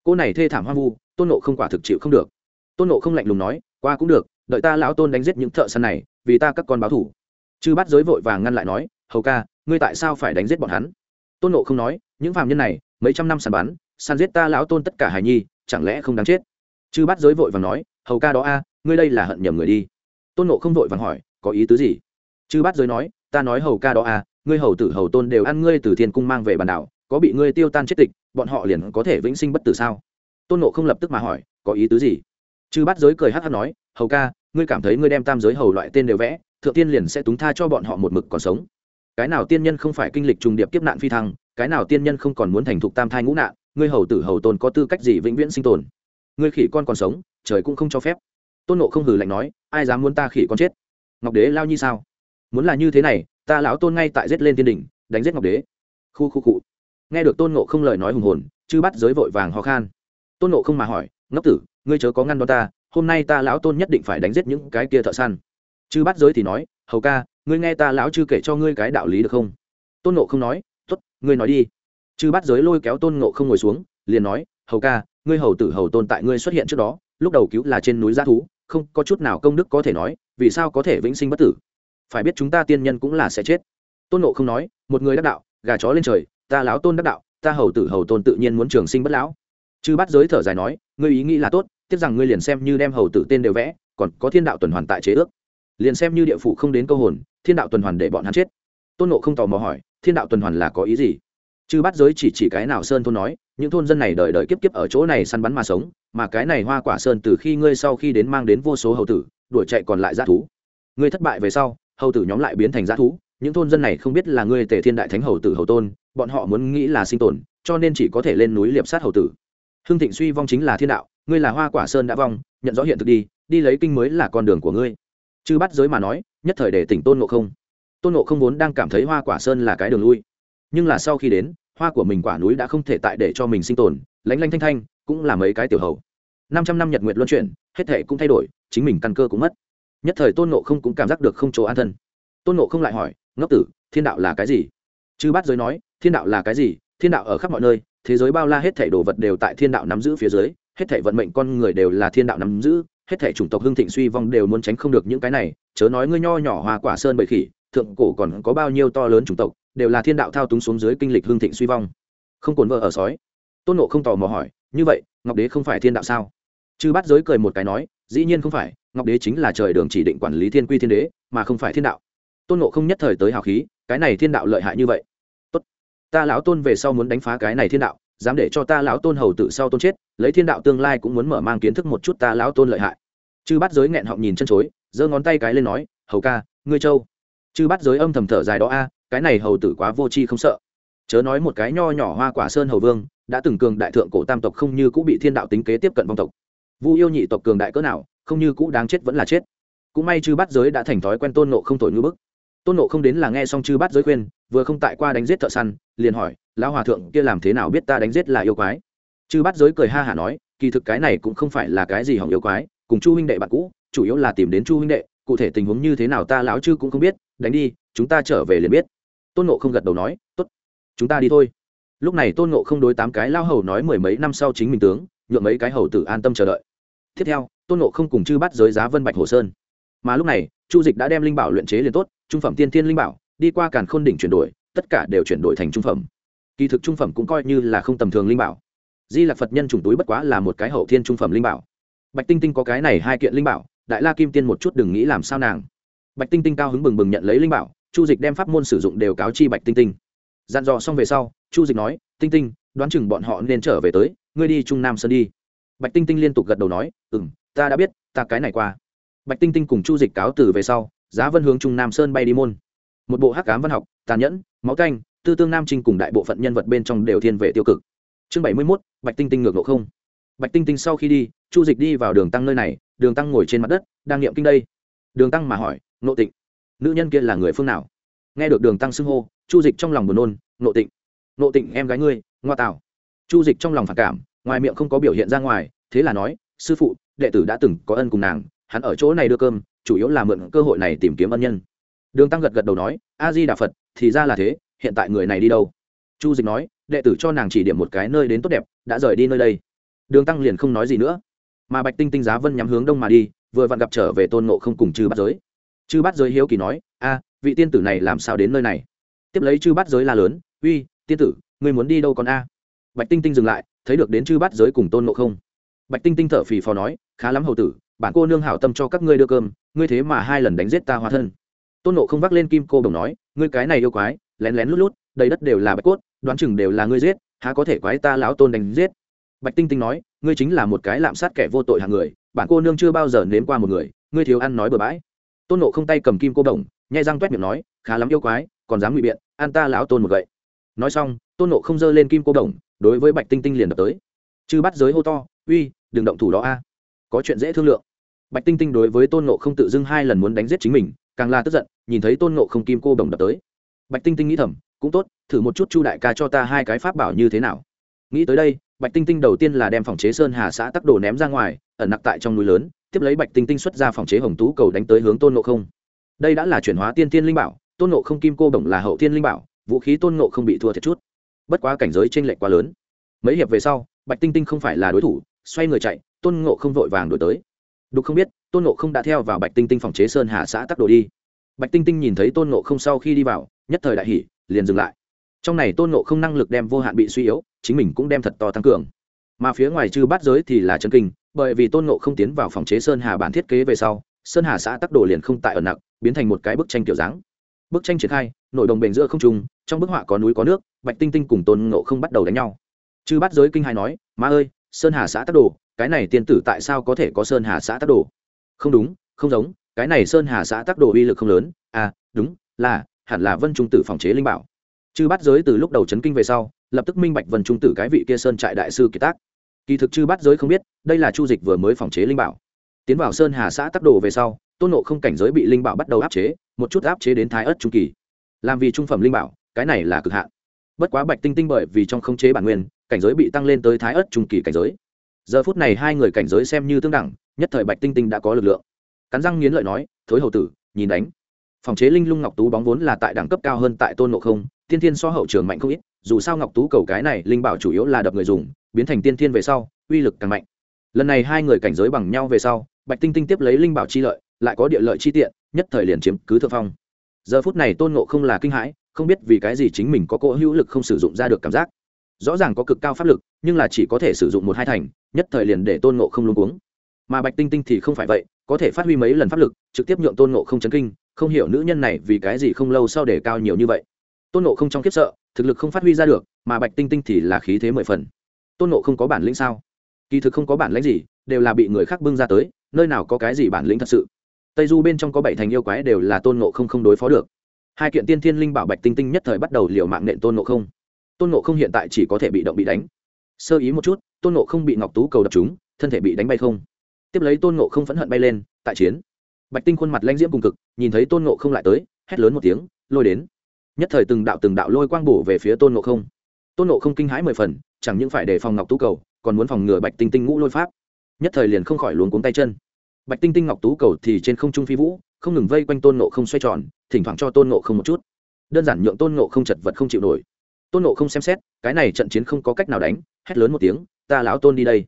Cô này thê thảm hoang vu, tôn nộ không quả thực chịu không được. Tôn nộ không lạnh lùng nói, qua cũng được, đợi ta lão tôn đánh giết những thợ săn này, vì ta các con báo thủ. Chư bắt giới vội vàng ngăn lại nói hầu ca, ngươi tại sao phải đánh giết bọn hắn? Tôn nộ không nói, những phàm nhân này, mấy trăm năm săn bắn, săn giết ta lão tôn tất cả hài nhi, chẳng lẽ không đáng chết? Chư bắt giới vội vàng nói, hầu ca đó a, ngươi đây là hận nhầm người đi. Tôn nộ không vội vàng hỏi, có ý tứ gì? Chư bắt giới nói, ta nói hầu ca đó a, ngươi hầu tử hầu tôn đều ăn ngươi từ thiên cung mang về bàn đảo, có bị ngươi tiêu tan chết tịch, bọn họ liền có thể vĩnh sinh bất tử sao? Tôn nộ không lập tức mà hỏi, có ý tứ gì? Chư bắt giới cười hát hát nói, hầu ca, ngươi cảm thấy ngươi đem tam giới hầu loại tên đều vẽ, thượng tiên liền sẽ túng tha cho bọn họ một mực còn sống cái nào tiên nhân không phải kinh lịch trùng điệp kiếp nạn phi thăng, cái nào tiên nhân không còn muốn thành thục tam thai ngũ nạn, ngươi hầu tử hầu tôn có tư cách gì vĩnh viễn sinh tồn? Ngươi khỉ con còn sống, trời cũng không cho phép. Tôn nộ không hừ lạnh nói, ai dám muốn ta khỉ con chết? Ngọc đế lao như sao? Muốn là như thế này, ta lão tôn ngay tại giết lên tiên đỉnh đánh giết ngọc đế. Khu khu cụ nghe được tôn nộ không lời nói hùng hồn, chư bắt giới vội vàng ho khan. Tôn nộ không mà hỏi, ngốc tử, ngươi chớ có ngăn đón ta, hôm nay ta lão tôn nhất định phải đánh giết những cái kia thợ săn. Chư bắt giới thì nói hầu ca, ngươi nghe ta lão chư kể cho ngươi cái đạo lý được không? Tôn nộ không nói t ố t ngươi nói đi. Chư bắt giới lôi kéo tôn nộ không ngồi xuống, liền nói, hầu ca, ngươi hầu tử hầu tôn tại ngươi xuất hiện trước đó, lúc đầu cứu là trên núi g thú, không có chút nào công đức có thể nói, vì sao có thể vĩnh sinh bất tử? Phải biết chúng ta tiên nhân cũng là sẽ chết. Tôn nộ không nói, một người đắc đạo, gà chó lên trời, ta lão tôn đắc đạo, ta hầu tử hầu tôn tự nhiên muốn trường sinh bất lão. Chư bắt giới thở dài nói, ngươi ý nghĩ là tốt, tiếc rằng ngươi liền xem như đem hầu tử tên đều vẽ, còn có thiên đạo tuần hoàn tại chế ước liền xem như địa phủ không đến câu hồn, thiên đạo tuần hoàn để bọn hắn chết. Tôn nộ không tò mò hỏi, thiên đạo tuần hoàn là có ý gì? Chứ bắt giới chỉ chỉ cái nào sơn thôn nói, những thôn dân này đợi đợi kiếp kiếp ở chỗ này săn bắn mà sống, mà cái này hoa quả sơn từ khi ngươi sau khi đến mang đến vô số hầu tử, đuổi chạy còn lại g thú. Ngươi thất bại về sau, hầu tử nhóm lại biến thành g thú, những thôn dân này không biết là ngươi tề thiên đại thánh hầu tử hầu tôn, bọn họ muốn nghĩ là sinh tồn, cho nên chỉ có thể lên núi liệp sát hầu tử. Hưng thịnh suy vong chính là thiên đạo, ngươi là hoa quả sơn đã vong, nhận rõ hiện thực đi đi lấy kinh mới là con đường của ngươi chư bắt giới mà nói, nhất thời để tỉnh tôn ngộ không. Tôn ngộ không vốn đang cảm thấy hoa quả sơn là cái đường lui. Nhưng là sau khi đến, hoa của mình quả núi đã không thể tại để cho mình sinh tồn, lánh lanh thanh thanh, cũng là mấy cái tiểu hầu. Năm trăm năm nhật nguyện luân chuyển, hết thể cũng thay đổi, chính mình căn cơ cũng mất. Nhất thời tôn nộ không cũng cảm giác được không chỗ an thân. Tôn nộ không lại hỏi, ngốc tử, thiên đạo là cái gì? Chư bát giới nói, thiên đạo là cái gì? Thiên đạo ở khắp mọi nơi, thế giới bao la hết thảy đồ vật đều tại thiên đạo nắm giữ phía dưới, hết thảy vận mệnh con người đều là thiên đạo nắm giữ hết thảy chủng tộc hưng thịnh suy vong đều muốn tránh không được những cái này, chớ nói ngươi nho nhỏ hoa quả sơn bậy khỉ, thượng cổ còn có bao nhiêu to lớn chủng tộc, đều là thiên đạo thao túng xuống dưới kinh lịch hưng thịnh suy vong. Không cồn vợ ở sói. Tôn nộ không tò mò hỏi, như vậy, ngọc đế không phải thiên đạo sao? Chư bát giới cười một cái nói, dĩ nhiên không phải, ngọc đế chính là trời đường chỉ định quản lý thiên quy thiên đế, mà không phải thiên đạo. Tôn nộ không nhất thời tới hào khí, cái này thiên đạo lợi hại như vậy. Tốt, ta lão tôn về sau muốn đánh phá cái này thiên đạo dám để cho ta lão tôn hầu tự sau tôn chết, lấy thiên đạo tương lai cũng muốn mở mang kiến thức một chút ta lão tôn lợi hại. Chư bắt giới nghẹn họng nhìn chân chối, giơ ngón tay cái lên nói, hầu ca, ngươi châu chư bắt giới âm thầm thở dài đó a, cái này hầu tử quá vô tri không sợ. Chớ nói một cái nho nhỏ hoa quả sơn hầu vương, đã từng cường đại thượng cổ tam tộc không như cũng bị thiên đạo tính kế tiếp cận vong tộc. Vu yêu nhị tộc cường đại cỡ nào, không như cũ đáng chết vẫn là chết. Cũng may chư bắt giới đã thành thói quen tôn nộ không thổi ngư bức. Tôn nộ không đến là nghe xong chư bắt giới khuyên vừa không tại qua đánh giết thợ săn, liền hỏi, lão hòa thượng, kia làm thế nào biết ta đánh giết là yêu quái? Chư bắt giới cười ha hả nói, kỳ thực cái này cũng không phải là cái gì hỏng yêu quái, cùng chu huynh đệ bạn cũ, chủ yếu là tìm đến chu huynh đệ, cụ thể tình huống như thế nào ta lão chư cũng không biết, đánh đi, chúng ta trở về liền biết. Tôn nộ không gật đầu nói t ố t chúng ta đi thôi. Lúc này tôn nộ không đối tám cái lao hầu nói mười mấy năm sau chính mình tướng, nhượng mấy cái hầu tử an tâm chờ đợi. Tiếp theo, tôn nộ không cùng chư bắt giới giá vân bạch hồ sơn. Mà lúc này, chu dịch đã đem linh bảo luyện chế liền tốt, trung phẩm tiên thiên linh bảo đi qua càn khôn đỉnh chuyển đổi, tất cả đều chuyển đổi thành trung phẩm. Kỳ thực trung phẩm cũng coi như là không tầm thường linh bảo. Di lạc phật nhân trùng túi bất quá là một cái hậu thiên trung phẩm linh bảo. Bạch tinh tinh có cái này hai kiện linh bảo, đại la kim tiên một chút đừng nghĩ làm sao nàng. Bạch tinh tinh cao hứng bừng bừng nhận lấy linh bảo, chu dịch đem pháp môn sử dụng đều cáo chi bạch tinh tinh. Dặn dò xong về sau, chu dịch nói, tinh tinh, đoán chừng bọn họ nên trở về tới, ngươi đi trung nam sơn đi. Bạch tinh tinh liên tục gật đầu nói ừ m ta đã biết, ta cái này qua. Bạch tinh tinh cùng chu dịch cáo từ về sau, giá vân hướng trung nam sơn bay đi môn một bộ hắc cám văn học, tàn nhẫn, máu canh tư tương nam trinh cùng đại bộ phận nhân vật bên trong đều thiên về tiêu cực. Chương bảy mươi mốt, bạch tinh tinh ngược lộ không. Bạch tinh tinh sau khi đi, chu dịch đi vào đường tăng nơi này, đường tăng ngồi trên mặt đất, đang niệm kinh đây. Đường tăng mà hỏi nộ tịnh, nữ nhân kia là người phương nào? Nghe được đường tăng xưng hô, chu dịch trong lòng buồn nôn nộ tịnh nộ tịnh em gái ngươi, ngoa tạo chu dịch trong lòng phản cảm, ngoài miệng không có biểu hiện ra ngoài, thế là nói, sư phụ, đệ tử đã từng có ân cùng nàng, hắn ở chỗ này đưa cơm, chủ yếu là mượn cơ hội này tìm kiếm ân nhân đường tăng gật gật đầu nói, a di đà phật, thì ra là thế, hiện tại người này đi đâu? Chu dịch nói, đệ tử cho nàng chỉ điểm một cái nơi đến tốt đẹp, đã rời đi nơi đây. Đường tăng liền không nói gì nữa. Mà bạch tinh tinh giá vân nhắm hướng đông mà đi, vừa vặn gặp trở về tôn nộ không cùng chư bắt giới. Chư bắt giới hiếu kỳ nói, a, vị tiên tử này làm sao đến nơi này? Tiếp lấy chư bắt giới la lớn, uy, tiên tử người muốn đi đâu còn a? Bạch tinh tinh dừng lại, thấy được đến chư bắt giới cùng tôn nộ không. Bạch tinh tinh thở phì phò nói, khá lắm hầu tử, bản cô nương hảo tâm cho các ngươi đưa cơm, ngươi thế mà hai lần đánh giết ta hóa thân tôn nộ không vác lên kim cô đồng nói, ngươi cái này yêu quái, lén lén lút lút, đầy đất đều là bạch cốt, đoán chừng đều là ngươi giết, há có thể quái ta lão tôn đánh giết? Bạch tinh tinh nói, ngươi chính là một cái lạm sát kẻ vô tội hàng người, bản cô nương chưa bao giờ nếm qua một người, ngươi thiếu ăn nói bừa bãi. Tôn nộ không tay cầm kim cô đồng nhai răng toét miệng nói, khá lắm yêu quái, còn dám ngụy biện an ta lão tôn một gậy. Nói xong, tôn nộ không giơ lên kim cô đồng đối với bạch tinh tinh liền đập tới. Chư bắt giới hô to, uy, đừng động thủ đó a, có chuyện dễ thương lượng. Bạch tinh tinh đối với tôn nộ không tự dưng hai lần muốn đánh giết chính mình càng là tức giận, nhìn thấy tôn nộ không kim cô đồng đập tới. Bạch tinh tinh nghĩ thầm, cũng tốt, thử một chút chu đại ca cho ta hai cái pháp bảo như thế nào. Nghĩ tới đây, bạch tinh tinh đầu tiên là đem phòng chế sơn hà xã tắc đồ ném ra ngoài, ẩn nặc tại trong núi lớn, tiếp lấy bạch tinh tinh xuất ra phòng chế hồng tú cầu đánh tới hướng tôn nộ không. Đây đã là chuyển hóa tiên tiên linh bảo, tôn nộ không kim cô đồng là hậu tiên linh bảo, vũ khí tôn nộ không bị thua thiệt chút. Bất quá cảnh giới t r ê n lệch quá lớn. Mấy hiệp về sau, bạch tinh tinh không phải là đối thủ, xoay người chạy, tôn nộ không vội vàng đổi tới. Đục không biết tôn nộ không đã theo vào bạch tinh tinh phòng chế sơn hà xã tắc đồ đi. Bạch tinh tinh nhìn thấy tôn nộ không sau khi đi vào, nhất thời đại hỷ liền dừng lại. Trong này tôn nộ không năng lực đem vô hạn bị suy yếu, chính mình cũng đem thật to tăng cường. Mà phía ngoài chư bát giới thì là chân kinh, bởi vì tôn nộ không tiến vào phòng chế sơn hà bản thiết kế về sau, sơn hà xã tắc đồ liền không tại ở nặng biến thành một cái bức tranh kiểu dáng. Bức tranh triển khai, nội đồng bền giữa không trung, trong bức họa có núi có nước, bạch tinh tinh cùng tôn nộ không bắt đầu đánh nhau. Chư bát giới kinh hai nói, má ơi, sơn hà xã tắc đồ, cái này tiên tử tại sao có thể có sơn hà xã tắc đồ? Không đúng, không giống, cái này sơn hà xã tắc đồ uy lực không lớn. À đúng, là, hẳn là vân trung tử phòng chế linh bảo. Chư bắt giới từ lúc đầu chấn kinh về sau, lập tức minh bạch vân trung tử cái vị kia sơn trại đại sư kiệt tác. Kỳ thực chư bắt giới không biết, đây là chu dịch vừa mới phòng chế linh bảo. Tiến vào sơn hà xã tắc đồ về sau, tôn nộ không cảnh giới bị linh bảo bắt đầu áp chế, một chút áp chế đến thái ớt trung kỳ. Làm vì trung phẩm linh bảo, cái này là cực hạn. Bất quá bạch tinh tinh bởi vì trong khống chế bản nguyên, cảnh giới bị tăng lên tới thái ớt trung kỳ cảnh giới. Giờ phút này hai người cảnh giới xem như tương đẳng nhất thời bạch tinh tinh đã có lực lượng cắn răng nghiến lợi nói thối hầu tử nhìn đánh phòng chế linh lung ngọc tú bóng vốn là tại đẳng cấp cao hơn tại tôn ngộ không tiên thiên so hậu trường mạnh không ít dù sao ngọc tú cầu cái này linh bảo chủ yếu là đập người dùng biến thành tiên thiên về sau uy lực càng mạnh lần này hai người cảnh giới bằng nhau về sau bạch tinh tinh tiếp lấy linh bảo chi lợi lại có địa lợi chi tiện nhất thời liền chiếm cứ thượng phong giờ phút này tôn ngộ không là kinh hãi không biết vì cái gì chính mình có cỗ hữu lực không sử dụng ra được cảm giác rõ ràng có cực cao pháp lực nhưng là chỉ có thể sử dụng một hai thành nhất thời liền để tôn ngộ không luôn cuống mà bạch tinh tinh thì không phải vậy, có thể phát huy mấy lần pháp lực, trực tiếp nhượng tôn ngộ không chấn kinh, không hiểu nữ nhân này vì cái gì không lâu sau để cao nhiều như vậy. Tôn ngộ không trong kiếp sợ, thực lực không phát huy ra được, mà bạch tinh tinh thì là khí thế mười phần. Tôn ngộ không có bản lĩnh sao? Kỳ thực không có bản lĩnh gì, đều là bị người khác bưng ra tới, nơi nào có cái gì bản lĩnh thật sự. Tây du bên trong có bảy thành yêu quái đều là tôn ngộ không không đối phó được. Hai kiện tiên thiên linh bảo bạch tinh tinh nhất thời bắt đầu liều mạng nện tôn ngộ không. Tôn ngộ không hiện tại chỉ có thể bị động bị đánh. Sơ ý một chút, tôn ngộ không bị ngọc tú cầu đập chúng thân thể bị đánh bay không? Tiếp lấy tôn ngộ không phẫn hận bay lên, tại chiến. Bạch tinh khuôn mặt lanh diễm cùng cực, nhìn thấy tôn ngộ không lại tới, hét lớn một tiếng, lôi đến. Nhất thời từng đạo từng đạo lôi quang bổ về phía tôn ngộ không. Tôn ngộ không kinh hãi mười phần, chẳng những phải đề phòng ngọc tú cầu, còn muốn phòng ngừa bạch tinh tinh ngũ lôi pháp. Nhất thời liền không khỏi luống cuống tay chân. Bạch tinh tinh ngọc tú cầu thì trên không trung phi vũ, không ngừng vây quanh tôn ngộ không xoay tròn, thỉnh thoảng cho tôn ngộ không một chút. Đơn giản nhượng tôn ngộ không chật vật không chịu nổi. Tôn ngộ không xem xét, cái này trận chiến không có cách nào đánh, hét lớn một tiếng, ta lão tôn đi đây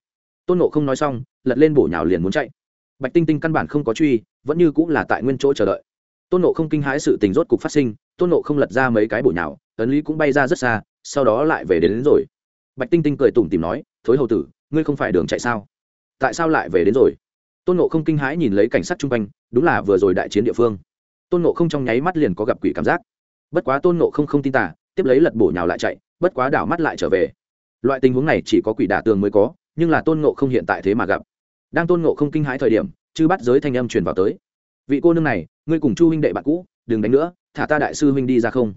tôn Nộ không nói xong lật lên bổ nhào liền muốn chạy. Bạch tinh tinh căn bản không có truy vẫn như cũng là tại nguyên chỗ chờ đợi. Tôn nộ không kinh hãi sự tình rốt cục phát sinh tôn nộ không lật ra mấy cái bổ nhào ấn lý cũng bay ra rất xa sau đó lại về đến, đến rồi. Bạch tinh tinh cười tủm tìm nói thối hầu tử ngươi không phải đường chạy sao? Tại sao lại về đến rồi? Tôn nộ không kinh hãi nhìn lấy cảnh sát chung quanh đúng là vừa rồi đại chiến địa phương. Tôn nộ không trong nháy mắt liền có gặp quỷ cảm giác. Bất quá tôn nộ không không tin tả tiếp lấy lật bổ nhào lại chạy bất quá đảo mắt lại trở về. Loại tình huống này chỉ có quỷ đả tường mới có nhưng là tôn ngộ không hiện tại thế mà gặp. Đang tôn ngộ không kinh hãi thời điểm, chư bắt giới thanh âm truyền vào tới. Vị cô nương này, ngươi cùng chu huynh đệ bạn cũ, đừng đánh nữa, thả ta đại sư huynh đi ra không?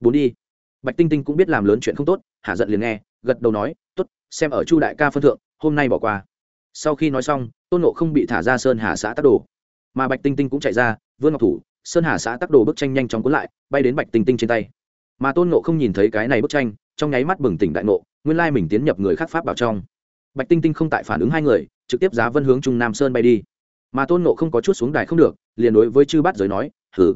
Bốn đi. Bạch tinh tinh cũng biết làm lớn chuyện không tốt hạ giận liền nghe, gật đầu nói t ố t xem ở chu đại ca phân thượng, hôm nay bỏ qua. Sau khi nói xong, tôn nộ không bị thả ra sơn hà xã tắc đồ. Mà bạch tinh tinh cũng chạy ra vương ngọc thủ, sơn hà xã tắc đồ bức tranh nhanh chóng cuốn lại, bay đến bạch tinh tinh trên tay. Mà tôn nộ không nhìn thấy cái này bức tranh, trong nháy mắt bừng tỉnh đại nộ nguyên lai mình tiến nhập người khác pháp vào trong bạch tinh tinh không tại phản ứng hai người trực tiếp giá vân hướng trung nam sơn bay đi. Mà tôn nộ không có chút xuống đài không được liền đối với chư bát giới nói hử,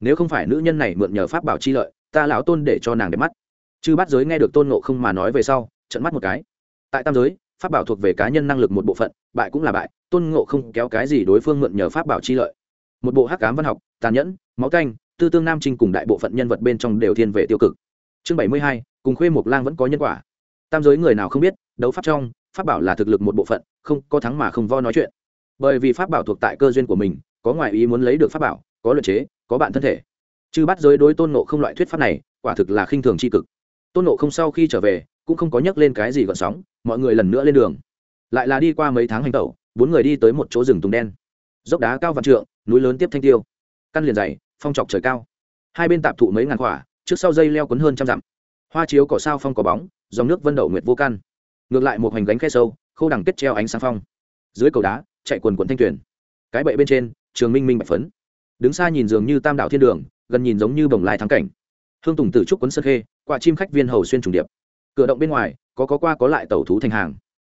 nếu không phải nữ nhân này mượn nhờ pháp bảo chi lợi ta lão tôn để cho nàng đẹp mắt. Chư bát giới nghe được tôn nộ không mà nói về sau trận mắt một cái. Tại tam giới pháp bảo thuộc về cá nhân năng lực một bộ phận bại cũng là bại tôn ngộ không kéo cái gì đối phương mượn nhờ pháp bảo chi lợi. Một bộ hắc cám văn học tàn nhẫn máu canh tư tương nam trinh cùng đại bộ phận nhân vật bên trong đều thiên về tiêu cực. Chương bảy mươi hai cùng khuê mộc lang vẫn có nhân quả. Tam giới người nào không biết đấu pháp trong pháp bảo là thực lực một bộ phận, không có thắng mà không vo nói chuyện. Bởi vì pháp bảo thuộc tại cơ duyên của mình, có ngoại ý muốn lấy được pháp bảo, có luật chế, có bạn thân thể. Chứ bắt giới đối tôn nộ không loại thuyết pháp này, quả thực là khinh thường tri cực. Tôn nộ không sau khi trở về, cũng không có nhắc lên cái gì gọn sóng, mọi người lần nữa lên đường. Lại là đi qua mấy tháng hành tẩu, bốn người đi tới một chỗ rừng tùng đen. Dốc đá cao vạn trượng, núi lớn tiếp thanh tiêu. Căn liền dày, phong trọc trời cao. Hai bên tạp thụ mấy ngàn quả, trước sau dây leo cuốn hơn trăm dặm. Hoa chiếu cỏ sao phong cỏ bóng, dòng nước vân đậu nguyệt vô căn ngược lại một hoành gánh khe sâu khâu đằng kết treo ánh sáng phong. Dưới cầu đá, chạy quần quần thanh tuyển cái bậy bên trên, trường minh minh bạch phấn. Đứng xa nhìn dường như tam đạo thiên đường, gần nhìn giống như bồng lai thắng cảnh. Hương tùng tử trúc quấn sơ khê quả chim khách viên hầu xuyên trùng điệp. Cửa động bên ngoài, có có qua có lại tẩu thú thành hàng.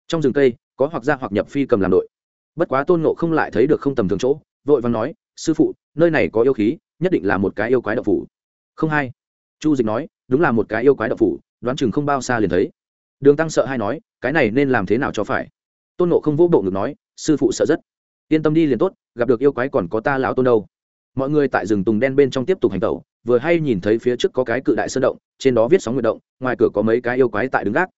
Trong rừng cây, có hoặc ra hoặc nhập phi cầm làm đội. Bất quá tôn nộ không lại thấy được không tầm thường chỗ, vội vàng nói, sư phụ, nơi này có yêu khí, nhất định là một cái yêu quái đậu phủ. Không hai chu dịch nói, đúng là một cái yêu quái đậu phủ, đoán chừng không bao xa liền thấy đường tăng sợ hay nói, cái này nên làm thế nào cho phải? Tôn nộ không vỗ bộ ngực nói, sư phụ sợ rất. Yên tâm đi liền tốt, gặp được yêu quái còn có ta lão tôn đâu. Mọi người tại rừng tùng đen bên trong tiếp tục hành tẩu, vừa hay nhìn thấy phía trước có cái cự đại sơn động, trên đó viết sóng nguyệt động, ngoài cửa có mấy cái yêu quái tại đứng gác.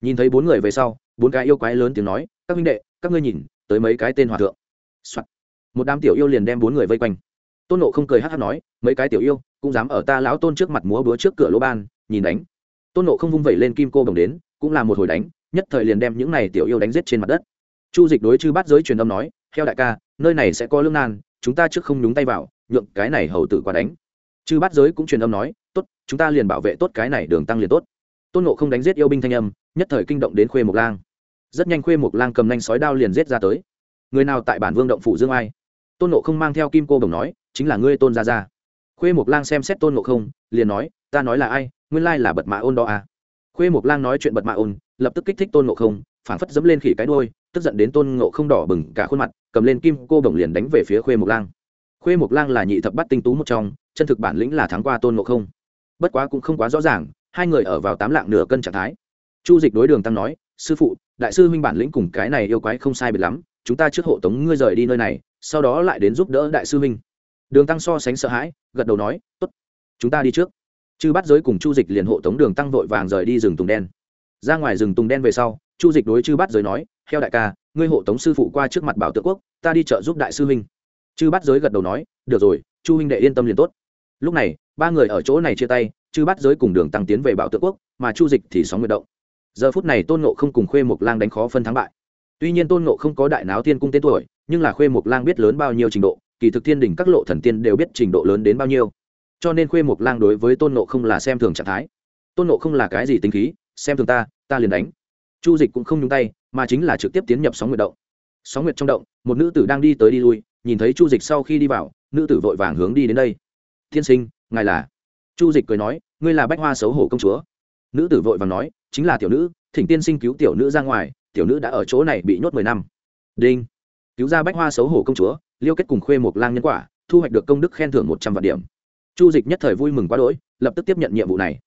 Nhìn thấy bốn người về sau, bốn cái yêu quái lớn tiếng nói, các minh đệ, các ngươi nhìn, tới mấy cái tên hòa thượng、Soạn. một đám tiểu yêu liền đem bốn người vây quanh. Tôn nộ không cười hát hát nói, mấy cái tiểu yêu, cũng dám ở ta lão tôn trước mặt múa búa trước cửa lỗ ban, nhìn đánh. Tôn nộ không vung vẩy lên kim cô đồng đến cũng là một hồi đánh, nhất thời liền đem những này tiểu yêu đánh giết trên mặt đất. Chu dịch đối chư bát giới truyền âm nói theo đại ca, nơi này sẽ có lương nan, chúng ta trước không nhúng tay vào, nhượng cái này hầu tử qua đánh. Chư bát giới cũng truyền âm nói, tốt, chúng ta liền bảo vệ tốt cái này đường tăng liền tốt. Tôn nộ không đánh giết yêu binh thanh âm, nhất thời kinh động đến khuê mộc lang. Rất nhanh khuê mộc lang cầm nanh sói đao liền giết ra tới. Người nào tại bản vương động phủ dương ai? Tôn nộ không mang theo kim cô đồng nói, chính là ngươi tôn gia gia. Khuê mộc lang xem xét tôn nộ không, liền nói, ta nói là ai? Nguyên lai là bật mạ ôn đó à khuê mộc lang nói chuyện bật mạ ôn, lập tức kích thích tôn ngộ không, phảng phất dẫm lên khỉ cái đôi tức giận đến tôn ngộ không đỏ bừng cả khuôn mặt, cầm lên kim cô bổng liền đánh về phía khuê mộc lang. Khuê mộc lang là nhị thập bắt tinh tú một trong, chân thực bản lĩnh là thắng qua tôn ngộ không. Bất quá cũng không quá rõ ràng, hai người ở vào tám lạng nửa cân trạng thái. Chu dịch đối đường tăng nói, sư phụ, đại sư huynh bản lĩnh cùng cái này yêu quái không sai biệt lắm, chúng ta trước hộ tống ngươi rời đi nơi này, sau đó lại đến giúp đỡ đại sư huynh. Đường tăng so sánh sợ hãi, gật đầu nói t ố t chúng ta đi trước chư bắt giới cùng chu dịch liền hộ tống đường tăng vội vàng rời đi rừng tùng đen. Ra ngoài rừng tùng đen về sau, chu dịch đối chư bắt giới nói theo đại ca, ngươi hộ tống sư phụ qua trước mặt bảo tượng quốc, ta đi chợ giúp đại sư huynh. Chư bắt giới gật đầu nói, được rồi, chu huynh đệ yên tâm liền tốt. Lúc này, ba người ở chỗ này chia tay, chư bắt giới cùng đường tăng tiến về bảo tượng quốc, mà chu dịch thì sóng nguyệt động. Giờ phút này tôn nộ không cùng khuê mộc lang đánh khó phân thắng bại. Tuy nhiên tôn nộ không có đại náo thiên cung tên tuổi, nhưng là khuê mộc lang biết lớn bao nhiêu trình độ, kỳ thực thiên đình các lộ thần tiên đều biết trình độ lớn đến bao nhiêu cho nên khuê mộc lang đối với tôn nộ không là xem thường trạng thái. tôn nộ không là cái gì tính khí, xem thường ta ta liền đánh. chu dịch cũng không nhúng tay, mà chính là trực tiếp tiến nhập sóng nguyệt động. sóng nguyệt trong động, một nữ tử đang đi tới đi lui, nhìn thấy chu dịch sau khi đi vào, nữ tử vội vàng hướng đi đến đây. Tiên sinh, ngài là? Chu dịch cười nói, ngươi là bách hoa xấu hổ công chúa. Nữ tử vội vàng nói, chính là tiểu nữ, thỉnh tiên sinh cứu tiểu nữ ra ngoài, tiểu nữ đã ở chỗ này bị nhốt mười năm. Đinh. Cứu ra bách hoa xấu hổ công chúa, liêu kết cùng khuê một lang nhân quả, thu hoạch được công đức khen thưởng một trăm vạn điểm chu dịch nhất thời vui mừng quá đỗi, lập tức tiếp nhận nhiệm vụ này.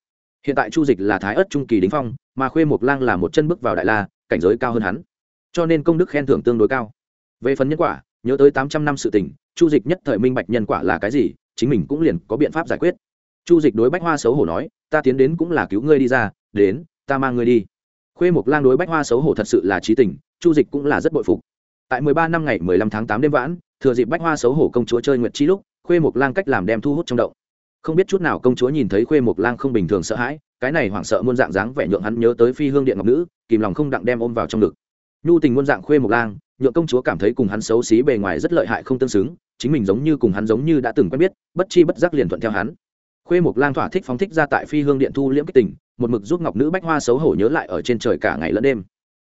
Hiện tại chu dịch là thái ất trung kỳ đính phong, mà khuê mộc lang là một chân bước vào đại la, cảnh giới cao hơn hắn. Cho nên công đức khen thưởng tương đối cao. Về phần nhân quả, nhớ tới tám trăm năm sự tình, chu dịch nhất thời minh bạch nhân quả là cái gì, chính mình cũng liền có biện pháp giải quyết. Chu dịch đối bách hoa xấu hổ nói, ta tiến đến cũng là cứu ngươi đi ra, đến, ta mang ngươi đi. Khuê mộc lang đối bách hoa xấu hổ thật sự là trí tình, chu dịch cũng là rất bội phục. Tại mười ba năm ngày mười lăm tháng tám đêm vãn, thừa dịp bách hoa xấu hổ công chúa chơi nguyệt chi lúc, khuê mộc lang cách làm đem thu hút trong động không biết chút nào công chúa nhìn thấy khuê mộc lang không bình thường sợ hãi, cái này hoảng sợ muôn dạng dáng vẻ nhượng hắn nhớ tới phi hương điện ngọc nữ, kìm lòng không đặng đem ôm vào trong ngực. Nhu tình muôn dạng khuê mộc lang, nhượng công chúa cảm thấy cùng hắn xấu xí bề ngoài rất lợi hại không tương xứng, chính mình giống như cùng hắn giống như đã từng quen biết, bất chi bất giác liền thuận theo hắn. Khuê mộc lang thỏa thích phóng thích ra tại phi hương điện thu liễm kích tình, một mực giúp ngọc nữ bách hoa xấu hổ nhớ lại ở trên trời cả ngày lẫn đêm.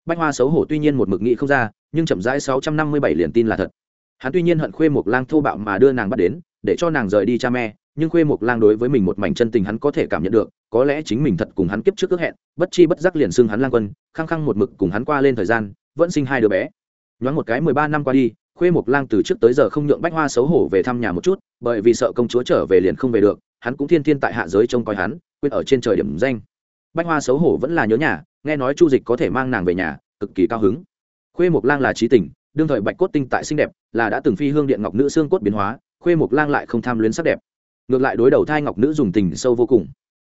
Bách hoa xấu hổ tuy nhiên một mực nghĩ không ra, nhưng chậm rãi sáu trăm năm mươi bảy liền tin là thật. Hắn tuy nhiên hận khuê mộc lang thô bạo mà đưa nàng bắt đến để cho nàng rời đi cha mẹ, nhưng khuê mộc lang đối với mình một mảnh chân tình hắn có thể cảm nhận được, có lẽ chính mình thật cùng hắn kiếp trước ước hẹn, bất chi bất giác liền xưng hắn lang quân, khăng khăng một mực cùng hắn qua lên thời gian, vẫn sinh hai đứa bé. Nhoáng một cái mười ba năm qua đi, khuê mộc lang từ trước tới giờ không nhượng bách hoa xấu hổ về thăm nhà một chút, bởi vì sợ công chúa trở về liền không về được, hắn cũng thiên thiên tại hạ giới trông coi hắn quyết ở trên trời điểm danh. Bách hoa xấu hổ vẫn là nhớ nhà, nghe nói chu dịch có thể mang nàng về nhà, cực kỳ cao hứng. Khuê mộc lang là trí tình, đương thời bạch cốt tinh tại xinh đẹp, là đã từng phi hương điện ngọc nữ xương cốt biến hóa khuê mộc lang lại không tham luyến sắc đẹp. Ngược lại đối đầu thai ngọc nữ dùng tình sâu vô cùng.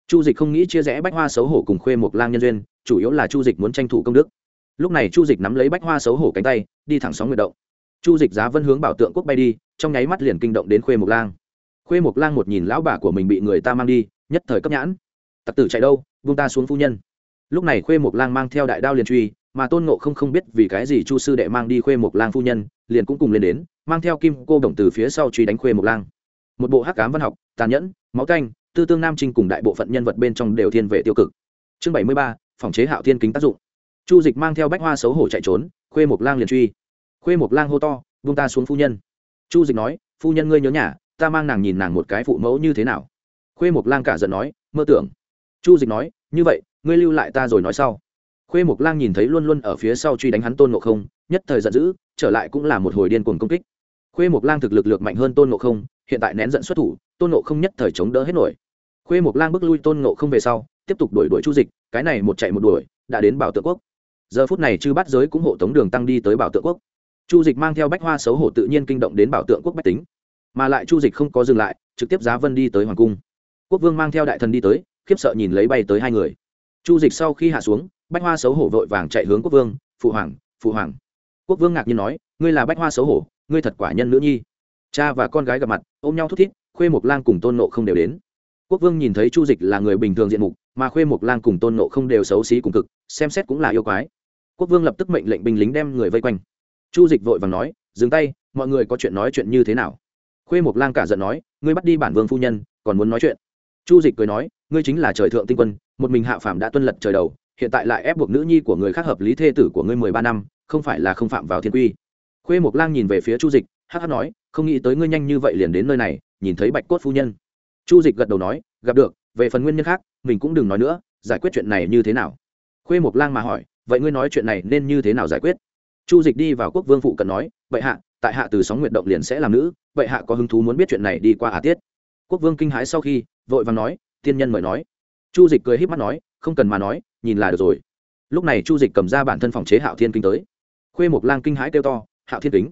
Chu dịch không nghĩ chia rẽ bách hoa xấu hổ cùng khuê mộc lang nhân duyên, chủ yếu là chu dịch muốn tranh thủ công đức. Lúc này chu dịch nắm lấy bách hoa xấu hổ cánh tay, đi thẳng sóng nguyệt động. Chu dịch giá vân hướng bảo tượng quốc bay đi, trong nháy mắt liền kinh động đến khuê mộc lang. Khuê mộc lang một nhìn lão bà của mình bị người ta mang đi, nhất thời cấp nhãn. Tặc tử chạy đâu vung ta xuống phu nhân. Lúc này khuê mộc lang mang theo đại đao liền truy, mà tôn ngộ không không biết vì cái gì chu sư đệ mang đi khuê mộc lang phu nhân, liền cũng cùng lên đến mang theo kim cô đồng từ phía sau truy đánh khuê mộc lang. Một bộ hắc cám văn học, tàn nhẫn, máu canh, tư tương nam trinh cùng đại bộ phận nhân vật bên trong đều thiên về tiêu cực. Chương bảy mươi ba, phòng chế hạo thiên kính tác dụng. Chu dịch mang theo bách hoa xấu hổ chạy trốn, khuê mộc lang liền truy. Khuê mộc lang hô to vung ta xuống phu nhân. Chu dịch nói, phu nhân ngươi nhớ nhà, ta mang nàng nhìn nàng một cái phụ mẫu như thế nào? Khuê mộc lang cả giận nói, mơ tưởng. Chu dịch nói, như vậy, ngươi lưu lại ta rồi nói sau. Khuê mộc lang nhìn thấy luôn luôn ở phía sau truy đánh hắn tôn ngộ không, nhất thời giận dữ, trở lại cũng là một hồi điên cuồng công kích khuê mộc lang thực lực lược mạnh hơn tôn ngộ không, hiện tại nén giận xuất thủ, tôn ngộ không nhất thời chống đỡ hết nổi. Khuê mộc lang bước lui tôn ngộ không về sau, tiếp tục đuổi đuổi chu dịch, cái này một chạy một đuổi, đã đến bảo tượng quốc. Giờ phút này chư bắt giới cũng hộ tống đường tăng đi tới bảo tượng quốc. Chu dịch mang theo bách hoa xấu hổ tự nhiên kinh động đến bảo tượng quốc bách tính. Mà lại chu dịch không có dừng lại, trực tiếp giá vân đi tới hoàng cung. Quốc vương mang theo đại thần đi tới, khiếp sợ nhìn lấy bay tới hai người. Chu dịch sau khi hạ xuống, bách hoa xấu hổ vội vàng chạy hướng quốc vương, phụ hoàng phụ hoàng. Quốc vương ngạc nhiên nói, ngươi là bách hoa xấu hổ ngươi thật quả nhân nữ nhi. Cha và con gái gặp mặt, ôm nhau thút thít, khuê mộc lang cùng tôn nộ không đều đến. Quốc vương nhìn thấy chu dịch là người bình thường diện mục, mà khuê mộc lang cùng tôn nộ không đều xấu xí cùng cực, xem xét cũng là yêu quái. Quốc vương lập tức mệnh lệnh binh lính đem người vây quanh. Chu dịch vội vàng nói, dừng tay, mọi người có chuyện nói chuyện như thế nào? Khuê mộc lang cả giận nói, ngươi bắt đi bản vương phu nhân, còn muốn nói chuyện. Chu dịch cười nói, ngươi chính là trời thượng tinh quân, một mình hạ phạm đã tuân lật trời đầu, hiện tại lại ép buộc nữ nhi của người khác hợp lý thê tử của ngươi mười ba năm, không phải là không phạm vào thiên quy khuê mộc lang nhìn về phía chu dịch hh nói, không nghĩ tới ngươi nhanh như vậy liền đến nơi này, nhìn thấy bạch cốt phu nhân. Chu dịch gật đầu nói, gặp được, về phần nguyên nhân khác, mình cũng đừng nói nữa, giải quyết chuyện này như thế nào? Khuê mộc lang mà hỏi, vậy ngươi nói chuyện này nên như thế nào giải quyết? Chu dịch đi vào quốc vương phụ cận nói vậy hạ, tại hạ từ sóng nguyện động liền sẽ làm nữ vậy hạ có hứng thú muốn biết chuyện này đi qua hà tiết. Quốc vương kinh hãi sau khi, vội vàng nói, tiên nhân mời nói. Chu dịch cười h í p mắt nói, không cần mà nói, nhìn là được rồi. Lúc này chu dịch cầm ra bản thân phòng chế hạo thiên kinh tới. Khuê mộc lang kinh hãi kêu to hạo thiên kính.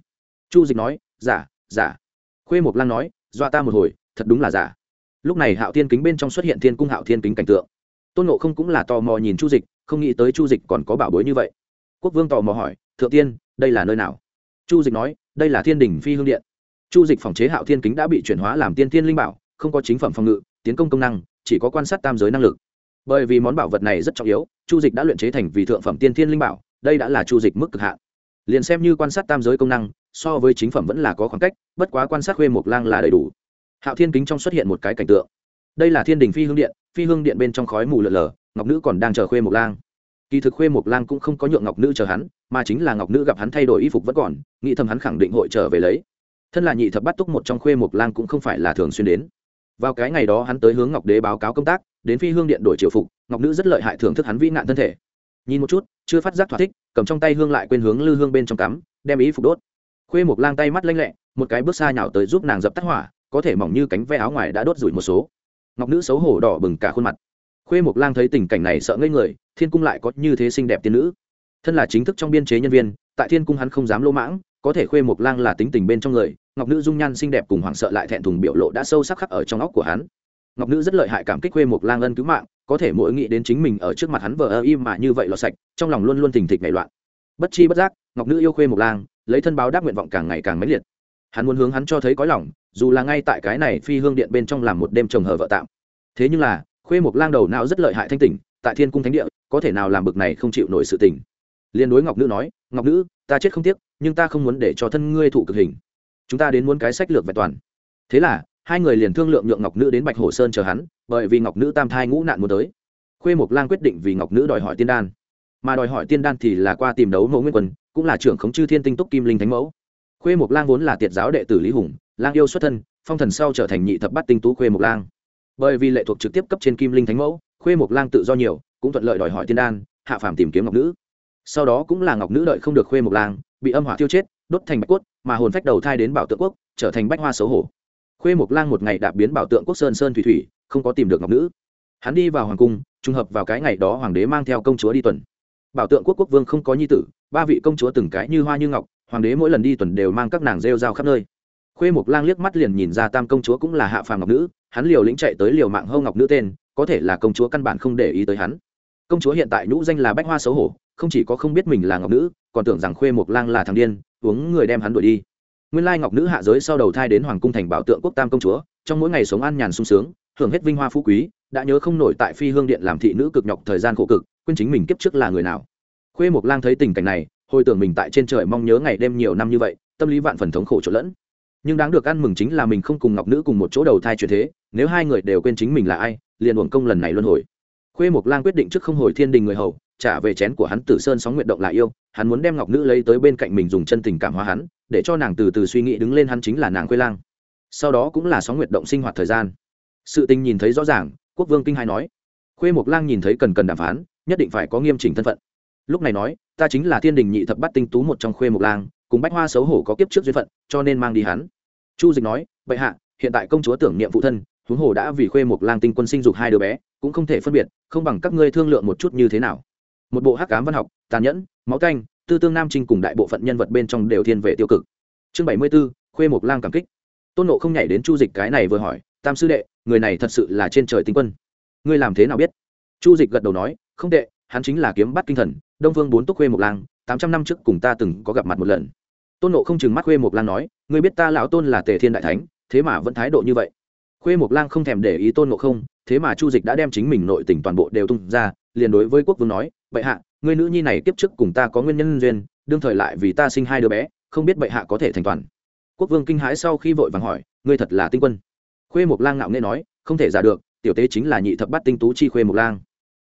Chu dịch nói, giả giả. Khuê mộc lang nói, dọa ta một hồi, thật đúng là giả. Lúc này hạo thiên kính bên trong xuất hiện thiên cung hạo thiên kính cảnh tượng. Tôn nộ không cũng là tò mò nhìn chu dịch, không nghĩ tới chu dịch còn có bảo bối như vậy. Quốc vương tò mò hỏi, thượng tiên, đây là nơi nào? Chu dịch nói, đây là thiên đình phi hương điện. Chu dịch phòng chế hạo thiên kính đã bị chuyển hóa làm tiên thiên linh bảo, không có chính phẩm phòng ngự, tiến công công năng, chỉ có quan sát tam giới năng lực. Bởi vì món bảo vật này rất trọng yếu, chu dịch đã luyện chế thành vì thượng phẩm tiên thiên linh bảo, đây đã là chu dịch mức cực hạn liền xem như quan sát tam giới công năng, so với chính phẩm vẫn là có khoảng cách, bất quá quan sát khuê mộc lang là đầy đủ. Hạo thiên kính trong xuất hiện một cái cảnh tượng. Đây là thiên đình phi hương điện, phi hương điện bên trong khói mù lợn lờ ngọc nữ còn đang chờ khuê mộc lang. Kỳ thực khuê mộc lang cũng không có nhượng ngọc nữ chờ hắn, mà chính là ngọc nữ gặp hắn thay đổi y phục vẫn còn, nghĩ thầm hắn khẳng định hội trở về lấy. Thân là nhị thập bắt túc một trong khuê mộc lang cũng không phải là thường xuyên đến. Vào cái ngày đó hắn tới hướng ngọc đế báo cáo công tác, đến phi hương điện đổi triều phục, ngọc nữ rất lợi hại thưởng thức hắn vĩ nạn thân thể nhìn một chút, chưa phát giác thỏa thích, cầm trong tay hương lại quên hướng lư hương bên trong cắm, đem ý phục đốt. Khuê một lang tay mắt lanh lẹ, một cái bước xa nhào tới giúp nàng dập tắt hỏa, có thể mỏng như cánh ve áo ngoài đã đốt rủi một số. Ngọc nữ xấu hổ đỏ bừng cả khuôn mặt. Khuê mộc lang thấy tình cảnh này sợ ngây người, thiên cung lại có như thế xinh đẹp tiên nữ. Thân là chính thức trong biên chế nhân viên, tại thiên cung hắn không dám lỗ mãng, có thể khuê mộc lang là tính tình bên trong người, ngọc nữ dung nhan xinh đẹp cùng hoảng sợ lại thẹn thùng biểu lộ đã sâu sắc khắc ở trong óc của hắn. Ngọc nữ rất lợi hại cảm kích khuê mộc lang ân cứu mạng có thể mỗi nghĩ đến chính mình ở trước mặt hắn vờ ơ im mà như vậy lọt sạch, trong lòng luôn luôn thình thịch nảy loạn. Bất chi bất giác, ngọc nữ yêu khuê mộc lang, lấy thân báo đáp nguyện vọng càng ngày càng mãnh liệt. Hắn muốn hướng hắn cho thấy có lòng, dù là ngay tại cái này phi hương điện bên trong làm một đêm chồng hờ vợ tạm. Thế nhưng là, khuê một lang đầu não rất lợi hại thanh tỉnh, tại thiên cung thánh địa, có thể nào làm bực này không chịu nổi sự tình? liên đối ngọc nữ nói, ngọc nữ, ta chết không tiếc, nhưng ta không muốn để cho thân ngươi thụ cực hình. Chúng ta đến muốn cái sách lược vẹn toàn. Thế là hai người liền thương lượng nhượng ngọc nữ đến bạch hồ sơn chờ hắn, bởi vì ngọc nữ tam thai ngũ nạn muốn tới. Khuê mộc lang quyết định vì ngọc nữ đòi hỏi tiên đan. Mà đòi hỏi tiên đan thì là qua tìm đấu mẫu nguyên quân, cũng là trưởng khống chư thiên tinh túc kim linh thánh mẫu. Khuê mộc lang vốn là tiệt giáo đệ tử lý hùng, lang yêu xuất thân, phong thần sau trở thành nhị thập bát tinh tú khuê mộc lang. Bởi vì lệ thuộc trực tiếp cấp trên kim linh thánh mẫu, khuê mộc lang tự do nhiều, cũng thuận lợi đòi hỏi tiên đan, hạ phàm tìm kiếm ngọc nữ. Sau đó cũng là ngọc nữ đợi không được khuê mộc lang, bị âm hỏa tiêu chết, đốt thành bạch cốt, mà hồn phách đầu thai đến bảo tượng quốc, trở thành bách hoa xấu hổ khuê mộc lang một ngày đạp biến bảo tượng quốc sơn sơn thủy thủy, không có tìm được ngọc nữ. Hắn đi vào hoàng cung, trùng hợp vào cái ngày đó hoàng đế mang theo công chúa đi tuần. Bảo tượng quốc quốc vương không có nhi tử, ba vị công chúa từng cái như hoa như ngọc, hoàng đế mỗi lần đi tuần đều mang các nàng rêu rao khắp nơi. Khuê mộc lang liếc mắt liền nhìn ra tam công chúa cũng là hạ phàm ngọc nữ, hắn liều lĩnh chạy tới liều mạng hâu ngọc nữ tên, có thể là công chúa căn bản không để ý tới hắn. Công chúa hiện tại nhũ danh là bách hoa xấu hổ, không chỉ có không biết mình là ngọc nữ, còn tưởng rằng khuê mộc lang là thằng điên, uống người đem hắn đuổi đi nguyên lai ngọc nữ hạ giới sau đầu thai đến hoàng cung thành bảo tượng quốc tam công chúa, trong mỗi ngày sống an nhàn sung sướng hưởng hết vinh hoa phú quý, đã nhớ không nổi tại phi hương điện làm thị nữ cực nhọc thời gian khổ cực, quên chính mình kiếp trước là người nào. Khuê mộc lang thấy tình cảnh này, hồi tưởng mình tại trên trời mong nhớ ngày đêm nhiều năm như vậy, tâm lý vạn phần thống khổ trộn lẫn. Nhưng đáng được ăn mừng chính là mình không cùng ngọc nữ cùng một chỗ đầu thai chuyển thế, nếu hai người đều quên chính mình là ai, liền uổng công lần này luân hồi khuê mộc lang quyết định trước không hồi thiên đình người hầu, trả về chén của hắn tử sơn sóng nguyện động là yêu, hắn muốn đem ngọc nữ lấy tới bên cạnh mình dùng chân tình cảm hóa hắn, để cho nàng từ từ suy nghĩ đứng lên hắn chính là nàng khuê lang. Sau đó cũng là sóng nguyện động sinh hoạt thời gian. Sự tình nhìn thấy rõ ràng, quốc vương kinh hai nói. Khuê mộc lang nhìn thấy cần cần đàm phán, nhất định phải có nghiêm chỉnh thân phận. Lúc này nói, ta chính là thiên đình nhị thập bắt tinh tú một trong khuê mộc lang, cùng bách hoa xấu hổ có kiếp trước duyên phận, cho nên mang đi hắn. Chu dịch nói, bệ hạ, hiện tại công chúa tưởng niệm phụ thân huống hồ đã vì khuê một lang tinh quân sinh dục hai đứa bé, cũng không thể phân biệt, không bằng các ngươi thương lượng một chút như thế nào. Một bộ hắc cám văn học, tàn nhẫn, máu canh, tư tương nam trinh cùng đại bộ phận nhân vật bên trong đều thiên về tiêu cực. Chương bảy mươi b ố khuê một lang cảm kích. Tôn nộ không nhảy đến chu dịch cái này vừa hỏi, tam sư đệ, người này thật sự là trên trời tinh quân. Ngươi làm thế nào biết? Chu dịch gật đầu nói, không tệ, hắn chính là kiếm bắt kinh thần, đông vương bốn túc khuê một lang, tám trăm năm trước cùng ta từng có gặp mặt một lần. Tôn nộ không chừng mắt khuê một lang nói, ngươi biết ta lão tôn là tề thiên đại thánh, thế mà vẫn thái độ như vậy? Khuê mộc lang không thèm để ý tôn ngộ không, thế mà chu dịch đã đem chính mình nội tình toàn bộ đều tung ra, liền đối với quốc vương nói, bệ hạ người nữ nhi này tiếp trước cùng ta có nguyên nhân duyên, đương thời lại vì ta sinh hai đứa bé, không biết bệ hạ có thể thành toàn. Quốc vương kinh hãi sau khi vội vàng hỏi, ngươi thật là tinh quân? Khuê mộc lang ngạo nghê nói, không thể giả được, tiểu tế chính là nhị thập bắt tinh tú chi khuê mộc lang.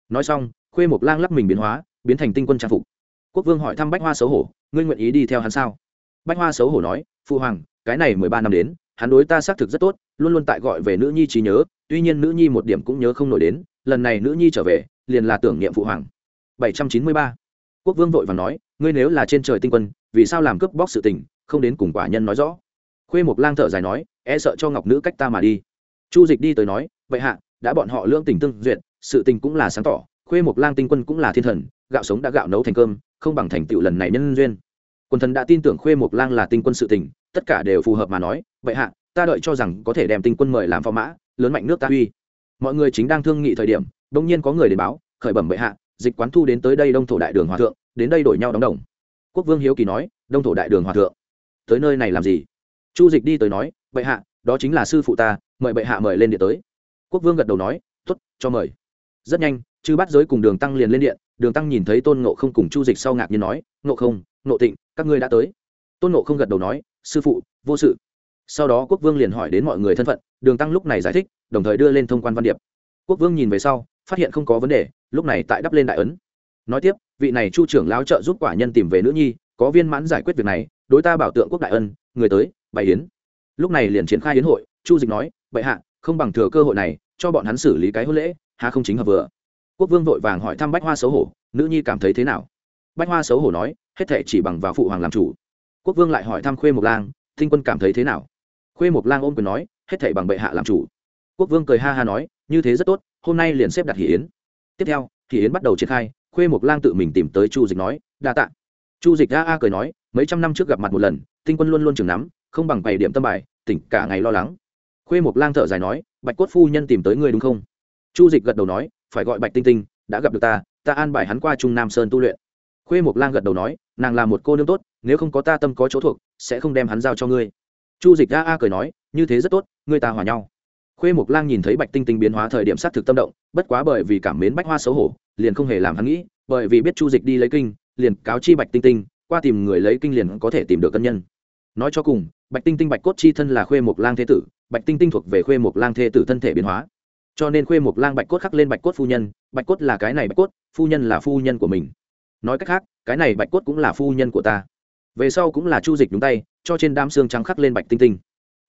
Nói xong, khuê mộc lang lắc mình biến hóa, biến thành tinh quân trang phục. Quốc vương hỏi thăm bách hoa xấu hổ, ngươi nguyện ý đi theo hắn sao? Bách hoa xấu hổ nói phụ hoàng, cái này mười ba năm đến hắn đối ta xác thực rất tốt, luôn luôn tại gọi về nữ nhi trí nhớ, tuy nhiên nữ nhi một điểm cũng nhớ không nổi đến, lần này nữ nhi trở về, liền là tưởng niệm phụ hoàng. 793. quốc vương vội và nói, ngươi nếu là trên trời tinh quân, vì sao làm cướp bóc sự tình, không đến cùng quả nhân nói rõ? Khuê một lang thở dài nói e sợ cho ngọc nữ cách ta mà đi. Chu dịch đi tới nói, vậy hạ, đã bọn họ lương tình tương duyệt, sự tình cũng là sáng tỏ, khuê một lang tinh quân cũng là thiên thần, gạo sống đã gạo nấu thành cơm, không bằng thành tựu lần này nhân duyên. Quần thần đã tin tưởng khuê một lang là tinh quân sự tình tất cả đều phù hợp mà nói vậy hạ, ta đợi cho rằng có thể đem tinh quân mời làm phò mã, lớn mạnh nước ta uy. Mọi người chính đang thương nghị thời điểm đông nhiên có người đến báo, khởi bẩm bệ hạ, dịch quán thu đến tới đây đông thổ đại đường hòa thượng, đến đây đổi nhau đóng đồng. Quốc vương hiếu kỳ nói, đông thổ đại đường hòa thượng, tới nơi này làm gì? Chu dịch đi tới nói, bệ hạ, đó chính là sư phụ ta, mời bệ hạ mời lên điện tới. Quốc vương gật đầu nói t ố t cho mời. Rất nhanh, chư bắt giới cùng đường tăng liền lên điện, đường tăng nhìn thấy tôn nộ không cùng chu dịch sau ngạc nhiên nói nộ không nộ tịnh, các ngươi đã tới. Tôn nộ không gật đầu nói sư phụ, vô sự. Sau đó quốc vương liền hỏi đến mọi người thân phận, đường tăng lúc này giải thích, đồng thời đưa lên thông quan văn điệp. Quốc vương nhìn về sau, phát hiện không có vấn đề, lúc này tại đắp lên đại ấn. Nói tiếp, vị này chu trưởng lao trợ giúp quả nhân tìm về nữ nhi, có viên mãn giải quyết việc này, đối ta bảo tượng quốc đại ân, người tới, bày yến. Lúc này liền triển khai yến hội, chu dịch nói, bệ hạ, không bằng thừa cơ hội này, cho bọn hắn xử lý cái hôn lễ hà không chính hợp vừa. Quốc vương vội vàng hỏi thăm bách hoa xấu hổ, nữ nhi cảm thấy thế nào? Bách hoa xấu hổ nói, hết thể chỉ bằng vào phụ hoàng làm chủ quốc vương lại hỏi thăm khuê mộc lang, thinh quân cảm thấy thế nào? Khuê mộc lang ôm quyền nói, hết thảy bằng bệ hạ làm chủ. Quốc vương cười ha ha nói, như thế rất tốt, hôm nay liền xếp đặt hỷ yến. Tiếp theo, hỷ yến bắt đầu triển khai, khuê mộc lang tự mình tìm tới chu dịch nói, đa t ạ chu dịch a a cười nói, mấy trăm năm trước gặp mặt một lần tinh quân luôn luôn chừng nắm, không bằng bày điểm tâm bài, tỉnh cả ngày lo lắng. Khuê mộc lang thở dài nói, bạch cốt phu nhân tìm tới ngươi đúng không? Chu dịch gật đầu nói, phải gọi bạch tinh tinh, đã gặp được ta ta an bài hắn qua trung nam sơn tu luyện khuê mộc lang gật đầu nói, nàng là một cô nương tốt, nếu không có ta tâm có chỗ thuộc, sẽ không đem hắn giao cho ngươi. Chu dịch a a cười nói, như thế rất tốt, ngươi ta hòa nhau. Khuê mộc lang nhìn thấy bạch tinh tinh biến hóa thời điểm s á t thực tâm động, bất quá bởi vì cảm mến bách hoa xấu hổ, liền không hề làm hắn nghĩ, bởi vì biết chu dịch đi lấy kinh, liền cáo chi bạch tinh tinh, qua tìm người lấy kinh liền có thể tìm được cân nhân. Nói cho cùng, bạch tinh tinh bạch cốt chi thân là khuê mộc lang thế tử, bạch tinh tinh thuộc về khuê mộc lang thế tử thân thể biến hóa. Cho nên khuê mộc lang bạch cốt khắc lên bạch cốt phu nhân, bạch cốt là cái này bạch cốt, phu nhân là phu nhân của mình nói cách khác, cái này bạch cốt cũng là phu nhân của ta. Về sau cũng là chu dịch đúng tay, cho trên đám xương trắng khắc lên bạch tinh tinh.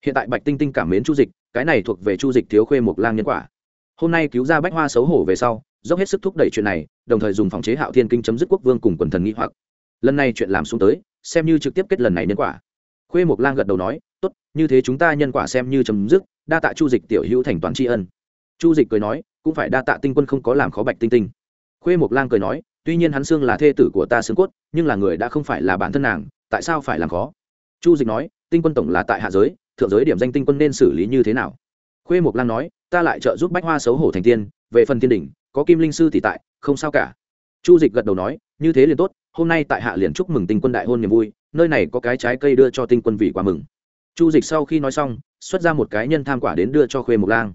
Hiện tại bạch tinh tinh cảm mến chu dịch, cái này thuộc về chu dịch thiếu khuê mộc lang nhân quả. Hôm nay cứu ra bách hoa xấu hổ về sau, dốc hết sức thúc đẩy chuyện này, đồng thời dùng phòng chế hạo thiên kinh chấm dứt quốc vương cùng quần thần nghĩ hoặc. Lần này chuyện làm xuống tới, xem như trực tiếp kết lần này nhân quả. Khuê mộc lang gật đầu nói, tốt, như thế chúng ta nhân quả xem như chấm dứt, đa tạ chu dịch tiểu hữu thành toàn tri ân. Chu dịch cười nói, cũng phải đa tạ tinh quân không có làm khó bạch tinh tinh. Khuê mộc lang cười nói tuy nhiên hắn xương là thê tử của ta xương cốt, nhưng là người đã không phải là bản thân nàng, tại sao phải làm khó? Chu dịch nói, tinh quân tổng là tại hạ giới, thượng giới điểm danh tinh quân nên xử lý như thế nào? Khuê mộc lan nói, ta lại trợ giúp bách hoa xấu hổ thành tiên, về phần thiên đình có kim linh sư tỷ tại, không sao cả. Chu dịch gật đầu nói, như thế liền tốt, hôm nay tại hạ liền chúc mừng tinh quân đại hôn niềm vui, nơi này có cái trái cây đưa cho tinh quân vì quá mừng. Chu dịch sau khi nói xong, xuất ra một cái nhân tham quả đến đưa cho khuê mộc lang.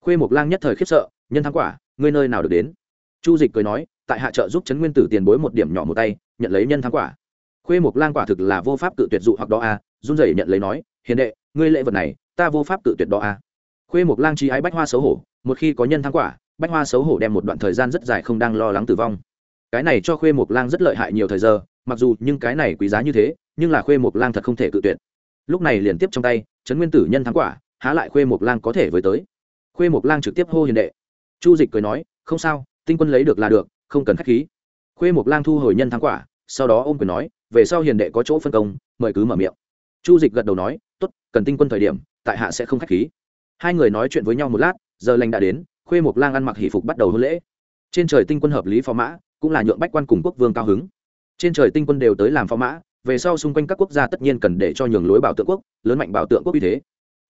Khuê mộc lang nhất thời khiếp sợ, nhân tham quả, ngươi nơi nào được đến? Chu dịch cười nói tại hạ trợ giúp trấn nguyên tử tiền bối một điểm nhỏ một tay, nhận lấy nhân thắng quả. Khuê mộc lang quả thực là vô pháp cự tuyệt dụ hoặc đó a, run rẩy nhận lấy nói, hiền đệ, ngươi lễ vật này, ta vô pháp cự tuyệt đó a. Khuê mộc lang chi ái bách hoa xấu hổ, một khi có nhân thắng quả, bách hoa xấu hổ đem một đoạn thời gian rất dài không đang lo lắng tử vong. Cái này cho khuê mộc lang rất lợi hại nhiều thời giờ, mặc dù nhưng cái này quý giá như thế, nhưng là khuê mộc lang thật không thể cự tuyệt. Lúc này liền tiếp trong tay trấn nguyên tử nhân thắng quả, há lại khuê mộc lang có thể với tới. Khuê mộc lang trực tiếp hô hiền đệ. Chu dịch cười nói, không sao, tinh quân lấy được là được không cần k h á c h khí. Khuê mộc lang thu hồi nhân thắng quả, sau đó ô m quyền nói, về sau hiền đệ có chỗ phân công, mời cứ mở miệng. Chu dịch gật đầu nói t ố t cần tinh quân thời điểm, tại hạ sẽ không k h á c h khí. Hai người nói chuyện với nhau một lát, giờ lành đã đến, khuê mộc lang ăn mặc hỷ phục bắt đầu hôn lễ. Trên trời tinh quân hợp lý phó mã, cũng là nhượng bách quan cùng quốc vương cao hứng. Trên trời tinh quân đều tới làm phó mã, về sau xung quanh các quốc gia tất nhiên cần để cho nhường lối bảo tượng quốc, lớn mạnh bảo tượng quốc như thế.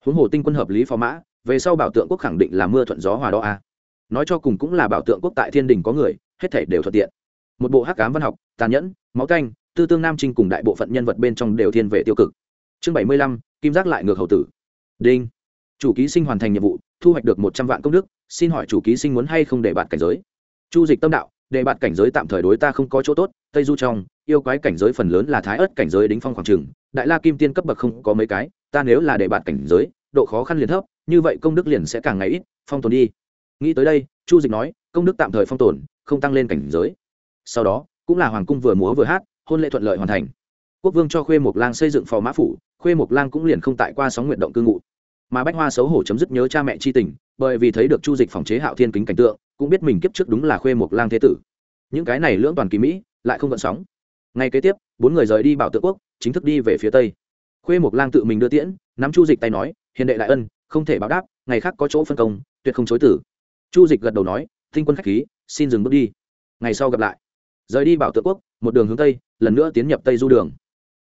Huống hồ tinh quân hợp lý phó mã, về sau bảo tượng quốc khẳng định là mưa thuận gió hòa đó a. Nói cho cùng cũng là bảo tượng quốc tại thiên đình có người hết thể đều thuận tiện. Một bộ hắc cám văn học, tàn nhẫn, máu canh, tư tương nam trinh cùng đại bộ phận nhân vật bên trong đều thiên về tiêu cực. Chương bảy mươi lăm, kim giác lại ngược hậu tử. Đinh. Chủ ký sinh hoàn thành nhiệm vụ, thu hoạch được một trăm vạn công đức, xin hỏi chủ ký sinh muốn hay không để bạn cảnh giới? Chu dịch tâm đạo, để bạn cảnh giới tạm thời đối ta không có chỗ tốt, tây du trong, yêu quái cảnh giới phần lớn là thái ớt cảnh giới đính phong khoảng trừng đại la kim tiên cấp bậc không có mấy cái, ta nếu là để bạn cảnh giới, độ khó khăn liền thấp, như vậy công đức liền sẽ càng ngày ít, phong tồn đi. Nghĩ tới đây, chu dịch nói, công đức tạm thời phong tồn không tăng lên cảnh giới. Sau đó, cũng là hoàng cung vừa múa vừa hát, hôn lễ thuận lợi hoàn thành. Quốc vương cho khuê mộc lang xây dựng phò mã phủ, khuê mộc lang cũng liền không tại qua sóng nguyện động cư ngụ. Mà bách hoa xấu hổ chấm dứt nhớ cha mẹ c h i tình, bởi vì thấy được chu dịch phòng chế hạo thiên kính cảnh tượng, cũng biết mình kiếp trước đúng là khuê một lang thế tử. Những cái này lưỡng toàn kỳ mỹ, lại không gợn sóng. Ngay kế tiếp, bốn người rời đi bảo tượng quốc, chính thức đi về phía tây. Khuê một lang tự mình đưa tiễn, nắm chu dịch tay nói, hiền đệ đại ân, không thể báo đáp, ngày khác có chỗ phân công, tuyệt không chối tử chu dịch gật đầu nói tinh quân khách khí, xin dừng bước đi. Ngày sau gặp lại. Rời đi bảo tượng quốc, một đường hướng tây, lần nữa tiến nhập tây du đường.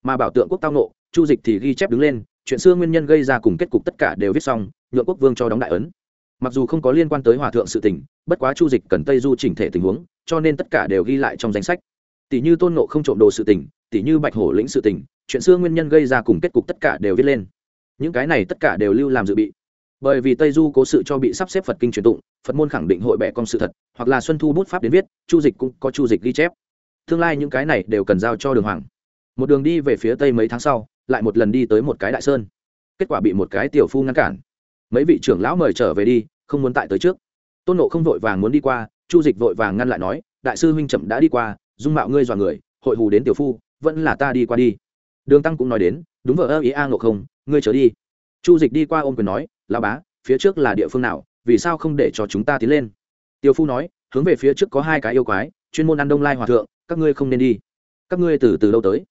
Mà bảo tượng quốc tao nộ chu dịch thì ghi chép đứng lên, chuyện xưa nguyên nhân gây ra cùng kết cục tất cả đều viết xong, nhượng quốc vương cho đóng đại ấn. Mặc dù không có liên quan tới hòa thượng sự tình, bất quá chu dịch cần tây du chỉnh thể tình huống, cho nên tất cả đều ghi lại trong danh sách. Tỷ như tôn nộ không trộm đồ sự tình, tỷ như bạch hổ lĩnh sự tình, chuyện xưa nguyên nhân gây ra cùng kết cục tất cả đều viết lên. Những cái này tất cả đều lưu làm dự bị bởi vì tây du cố sự cho bị sắp xếp phật kinh truyền tụng, phật môn khẳng định hội bẻ con sự thật, hoặc là xuân thu bút pháp đến viết, chu dịch cũng có chu dịch ghi chép. Tương lai những cái này đều cần giao cho đường hoàng. Một đường đi về phía tây mấy tháng sau, lại một lần đi tới một cái đại sơn. Kết quả bị một cái tiểu phu ngăn cản. Mấy vị trưởng lão mời trở về đi, không muốn tại tới trước. Tôn nộ không vội vàng muốn đi qua, chu dịch vội vàng ngăn lại nói, đại sư huynh chậm đã đi qua, dung mạo ngươi dọa người, hội hù đến tiểu phu, vẫn là ta đi qua đi. Đường tăng cũng nói đến, đúng vợ ơ ý a ngộ không, ngươi trở đi. Chu dịch đi qua ôm quyền nói lao bá, phía trước là địa phương nào, vì sao không để cho chúng ta tiến lên? Tiêu phu nói, hướng về phía trước có hai cái yêu quái, chuyên môn ăn đông lai hòa thượng, các ngươi không nên đi. Các ngươi từ từ đâu tới.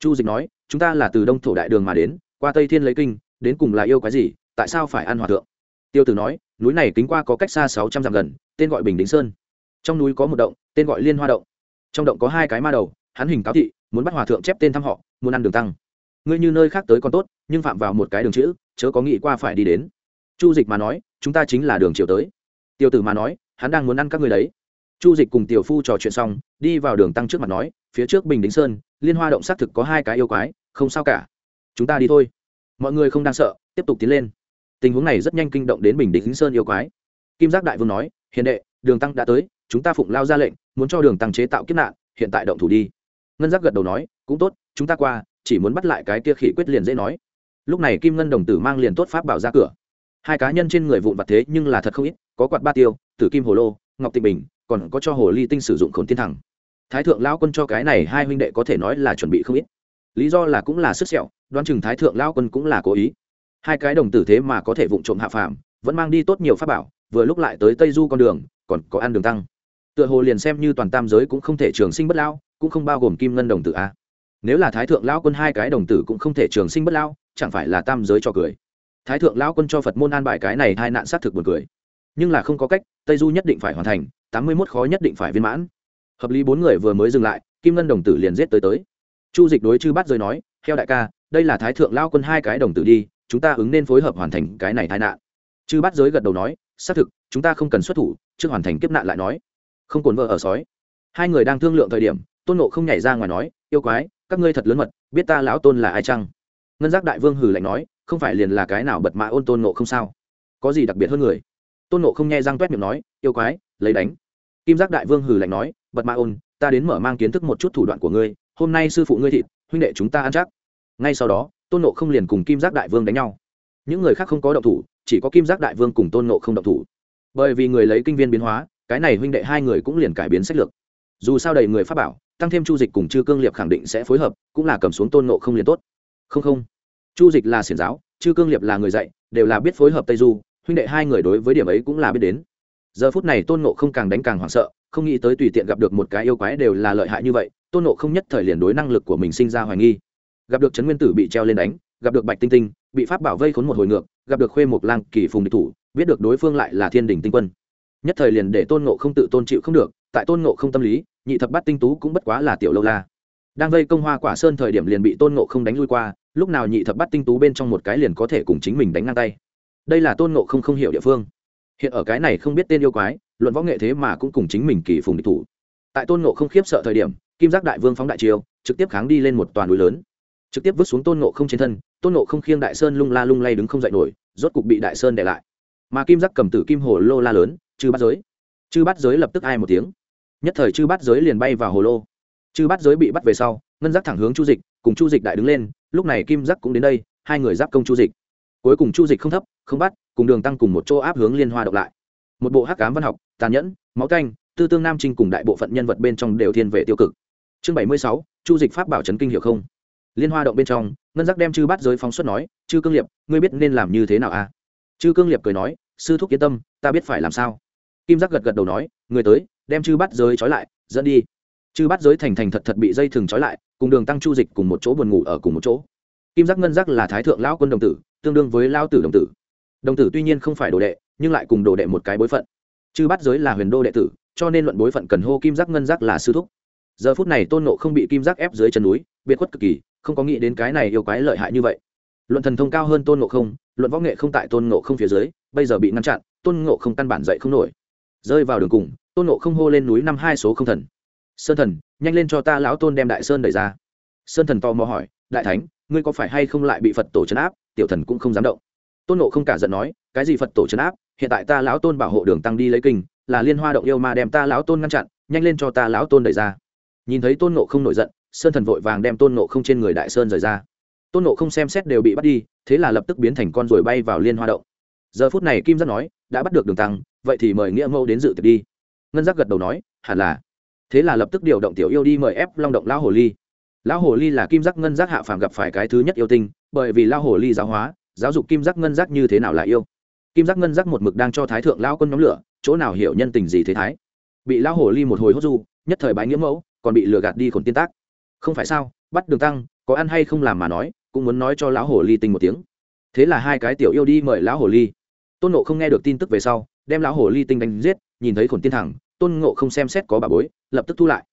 Chu dịch nói, chúng ta là từ đông thổ đại đường mà đến, qua tây thiên lấy kinh, đến cùng là yêu quái gì, tại sao phải ăn hòa thượng? Tiêu tử nói, núi này kính qua có cách xa sáu trăm dặm gần, tên gọi bình đính sơn. Trong núi có một động, tên gọi liên hoa động. Trong động có hai cái ma đầu, hắn hình cáo thị, muốn bắt hòa thượng chép tên thăm họ, muốn ăn đường tăng. Ngươi như nơi khác tới còn tốt, nhưng phạm vào một cái đường chữ, chớ có nghĩ qua phải đi đến chu dịch mà nói, chúng ta chính là đường chiều tới. Tiêu tử mà nói, hắn đang muốn ăn các người đấy. Chu dịch cùng tiểu phu trò chuyện xong, đi vào đường tăng trước mặt nói, phía trước bình đính sơn, liên hoa động xác thực có hai cái yêu quái, không sao cả. Chúng ta đi thôi. Mọi người không đang sợ, tiếp tục tiến lên. Tình huống này rất nhanh kinh động đến bình đính sơn yêu quái. Kim giác đại vương nói, hiền đệ, đường tăng đã tới, chúng ta phụng lao ra lệnh, muốn cho đường tăng chế tạo kiếp nạn, hiện tại động thủ đi. Ngân giác gật đầu nói, cũng tốt, chúng ta qua, chỉ muốn bắt lại cái kia khỉ quyết liền dễ nói. Lúc này kim ngân đồng tử mang liền tốt pháp bảo ra cửa hai cá nhân trên người vụn vặt thế nhưng là thật không ít, có quạt ba tiêu, tử kim hồ lô, ngọc tịnh bình, còn có cho hồ ly tinh sử dụng khốn tiên thẳng. Thái thượng lao quân cho cái này hai huynh đệ có thể nói là chuẩn bị không ít. Lý do là cũng là sức sẹo, đoán chừng thái thượng lao quân cũng là cố ý. Hai cái đồng tử thế mà có thể vụng trộm hạ phàm, vẫn mang đi tốt nhiều pháp bảo, vừa lúc lại tới tây du con đường, còn có ăn đường tăng. Tựa hồ liền xem như toàn tam giới cũng không thể trường sinh bất lao cũng không bao gồm kim ngân đồng tử a. Nếu là thái thượng lão quân hai cái đồng tử cũng không thể trường sinh bất lao chẳng phải là tam giới cho cười thái thượng lão quân cho phật môn an bài cái này hai nạn xác thực buồn cười. Nhưng là không có cách, tây du nhất định phải hoàn thành, tám mươi mốt khó nhất định phải viên mãn. Hợp lý bốn người vừa mới dừng lại, kim ngân đồng tử liền giết tới tới. Chu dịch đối chư bắt rơi nói, theo đại ca, đây là thái thượng lao quân hai cái đồng tử đi, chúng ta ứng nên phối hợp hoàn thành cái này tai nạn. Chư bắt giới gật đầu nói, xác thực, chúng ta không cần xuất thủ, trước hoàn thành kiếp nạn lại nói. Không cồn vợ ở sói. Hai người đang thương lượng thời điểm, tôn nộ không nhảy ra ngoài nói, yêu quái, các ngươi thật lớn mật, biết ta lão tôn là ai chăng? Ngân giác đại vương hử lạnh nói không phải liền là cái nào bật mã ôn tôn nộ không sao? Có gì đặc biệt hơn người? Tôn nộ không nhẹ răng toét miệng nói, yêu quái, lấy đánh. Kim giác đại vương hừ lạnh nói, bật mã ôn, ta đến mở mang kiến thức một chút thủ đoạn của ngươi, hôm nay sư phụ ngươi thịt, huynh đệ chúng ta ăn chắc. Ngay sau đó, tôn nộ không liền cùng kim giác đại vương đánh nhau. Những người khác không có động thủ, chỉ có kim giác đại vương cùng tôn nộ không động thủ. Bởi vì người lấy kinh viên biến hóa, cái này huynh đệ hai người cũng liền cải biến sách lược. Dù sao đầy người pháp bảo, tăng thêm chu dịch cùng chư cương liệp khẳng định sẽ phối hợp, cũng là cầm xuống tôn nộ không liền tốt. Không không chu dịch là xiển giáo, chư cương liệp là người dạy, đều là biết phối hợp tây du, huynh đệ hai người đối với điểm ấy cũng là biết đến. Giờ phút này tôn nộ không càng đánh càng hoảng sợ, không nghĩ tới tùy tiện gặp được một cái yêu quái đều là lợi hại như vậy, tôn nộ không nhất thời liền đối năng lực của mình sinh ra hoài nghi. Gặp được trấn nguyên tử bị treo lên đánh, gặp được bạch tinh tinh, bị pháp bảo vây khốn một hồi ngược, gặp được khuê một lang, kỳ phùng địch thủ, biết được đối phương lại là thiên đình tinh quân. Nhất thời liền để tôn ngộ không tự tôn chịu không được, tại tôn ngộ không tâm lý, nhị thập bát tinh tú cũng bất quá là tiểu lâu la đang vây công hoa quả sơn thời điểm liền bị tôn ngộ không đánh lui qua, lúc nào nhị thập bát tinh tú bên trong một cái liền có thể cùng chính mình đánh ngang tay. Đây là tôn ngộ không không hiểu địa phương. Hiện ở cái này không biết tên yêu quái, luận võ nghệ thế mà cũng cùng chính mình kỳ phùng địch thủ. Tại tôn ngộ không khiếp sợ thời điểm, kim giác đại vương phóng đại chiêu, trực tiếp kháng đi lên một toàn núi lớn. Trực tiếp vứt xuống tôn ngộ không trên thân, tôn ngộ không khiêng đại sơn lung la lung lay đứng không dậy nổi, rốt cục bị đại sơn để lại. Mà kim giác cầm tử kim hồ lô la lớn, chư bắt giới. Chư bắt giới lập tức ai một tiếng. Nhất thời chư bắt giới liền bay vào hồ lô chư bắt giới bị bắt về sau, ngân giác thẳng hướng chu dịch, cùng chu dịch đại đứng lên, lúc này kim giác cũng đến đây, hai người giáp công chu dịch. Cuối cùng chu dịch không thấp, không bắt, cùng đường tăng cùng một chỗ áp hướng liên hoa độc lại. Một bộ hắc cám văn học, tàn nhẫn, máu canh, tư tương nam trinh cùng đại bộ phận nhân vật bên trong đều thiên về tiêu cực. Chương bảy mươi sáu, chu dịch pháp bảo trấn kinh hiểu không? Liên hoa động bên trong, ngân giác đem chư bắt giới phóng xuất nói, chư cương liệp, ngươi biết nên làm như thế nào à? Chư cương liệp cười nói, sư thúc yên tâm, ta biết phải làm sao. Kim giác gật gật đầu nói, người tới, đem chư bắt giới trói lại, dẫn đi chư bắt giới thành thành thật thật bị dây thừng trói lại, cùng đường tăng chu dịch cùng một chỗ buồn ngủ ở cùng một chỗ. Kim giác ngân giác là thái thượng lão quân đồng tử, tương đương với lao tử đồng tử. Đồng tử tuy nhiên không phải đồ đệ, nhưng lại cùng đồ đệ một cái bối phận. Chư bắt giới là huyền đô đệ tử, cho nên luận bối phận cần hô kim giác ngân giác là sư thúc. Giờ phút này tôn nộ không bị kim giác ép dưới chân núi, biệt khuất cực kỳ, không có nghĩ đến cái này yêu quái lợi hại như vậy. Luận thần thông cao hơn tôn nộ không, luận võ nghệ không tại tôn nộ không phía dưới, bây giờ bị ngăn chặn, tôn nộ không căn bản dậy không nổi. Rơi vào đường cùng, tôn nộ không hô lên núi năm hai số không thần sơn thần, nhanh lên cho ta lão tôn đem đại sơn đẩy ra. Sơn thần to mò hỏi, đại thánh, ngươi có phải hay không lại bị phật tổ chấn áp? Tiểu thần cũng không dám động. Tôn nộ không cả giận nói, cái gì phật tổ chấn áp? Hiện tại ta lão tôn bảo hộ đường tăng đi lấy kinh, là liên hoa động yêu mà đem ta lão tôn ngăn chặn, nhanh lên cho ta lão tôn đẩy ra. Nhìn thấy tôn nộ không nổi giận, sơn thần vội vàng đem tôn nộ không trên người đại sơn rời ra. Tôn nộ không xem xét đều bị bắt đi, thế là lập tức biến thành con rồi bay vào liên hoa động. Giờ phút này kim giác nói, đã bắt được đường tăng, vậy thì mời nghĩa mẫu đến dự tiệc đi. Ngân giác gật đầu nói, hẳn là thế là lập tức điều động tiểu yêu đi mời ép long động lão hồ ly. Lão hồ ly là kim giác ngân giác hạ phàm gặp phải cái thứ nhất yêu tinh, bởi vì lão hồ ly giáo hóa, giáo dục kim giác ngân giác như thế nào là yêu. Kim giác ngân giác một mực đang cho thái thượng lão quân nhóm lửa, chỗ nào hiểu nhân tình gì thế thái. Bị lão hồ ly một hồi hốt du, nhất thời bái nghĩa mẫu, còn bị lừa gạt đi khổn tiên tác. Không phải sao, bắt đường tăng, có ăn hay không làm mà nói, cũng muốn nói cho lão hồ ly tình một tiếng. Thế là hai cái tiểu yêu đi mời lão hồ ly. Tôn nộ không nghe được tin tức về sau đem lão hồ ly tinh đánh giết, nhìn thấy khổn tiên thẳng, tôn ngộ không xem xét có bà bối, lập tức thu lại.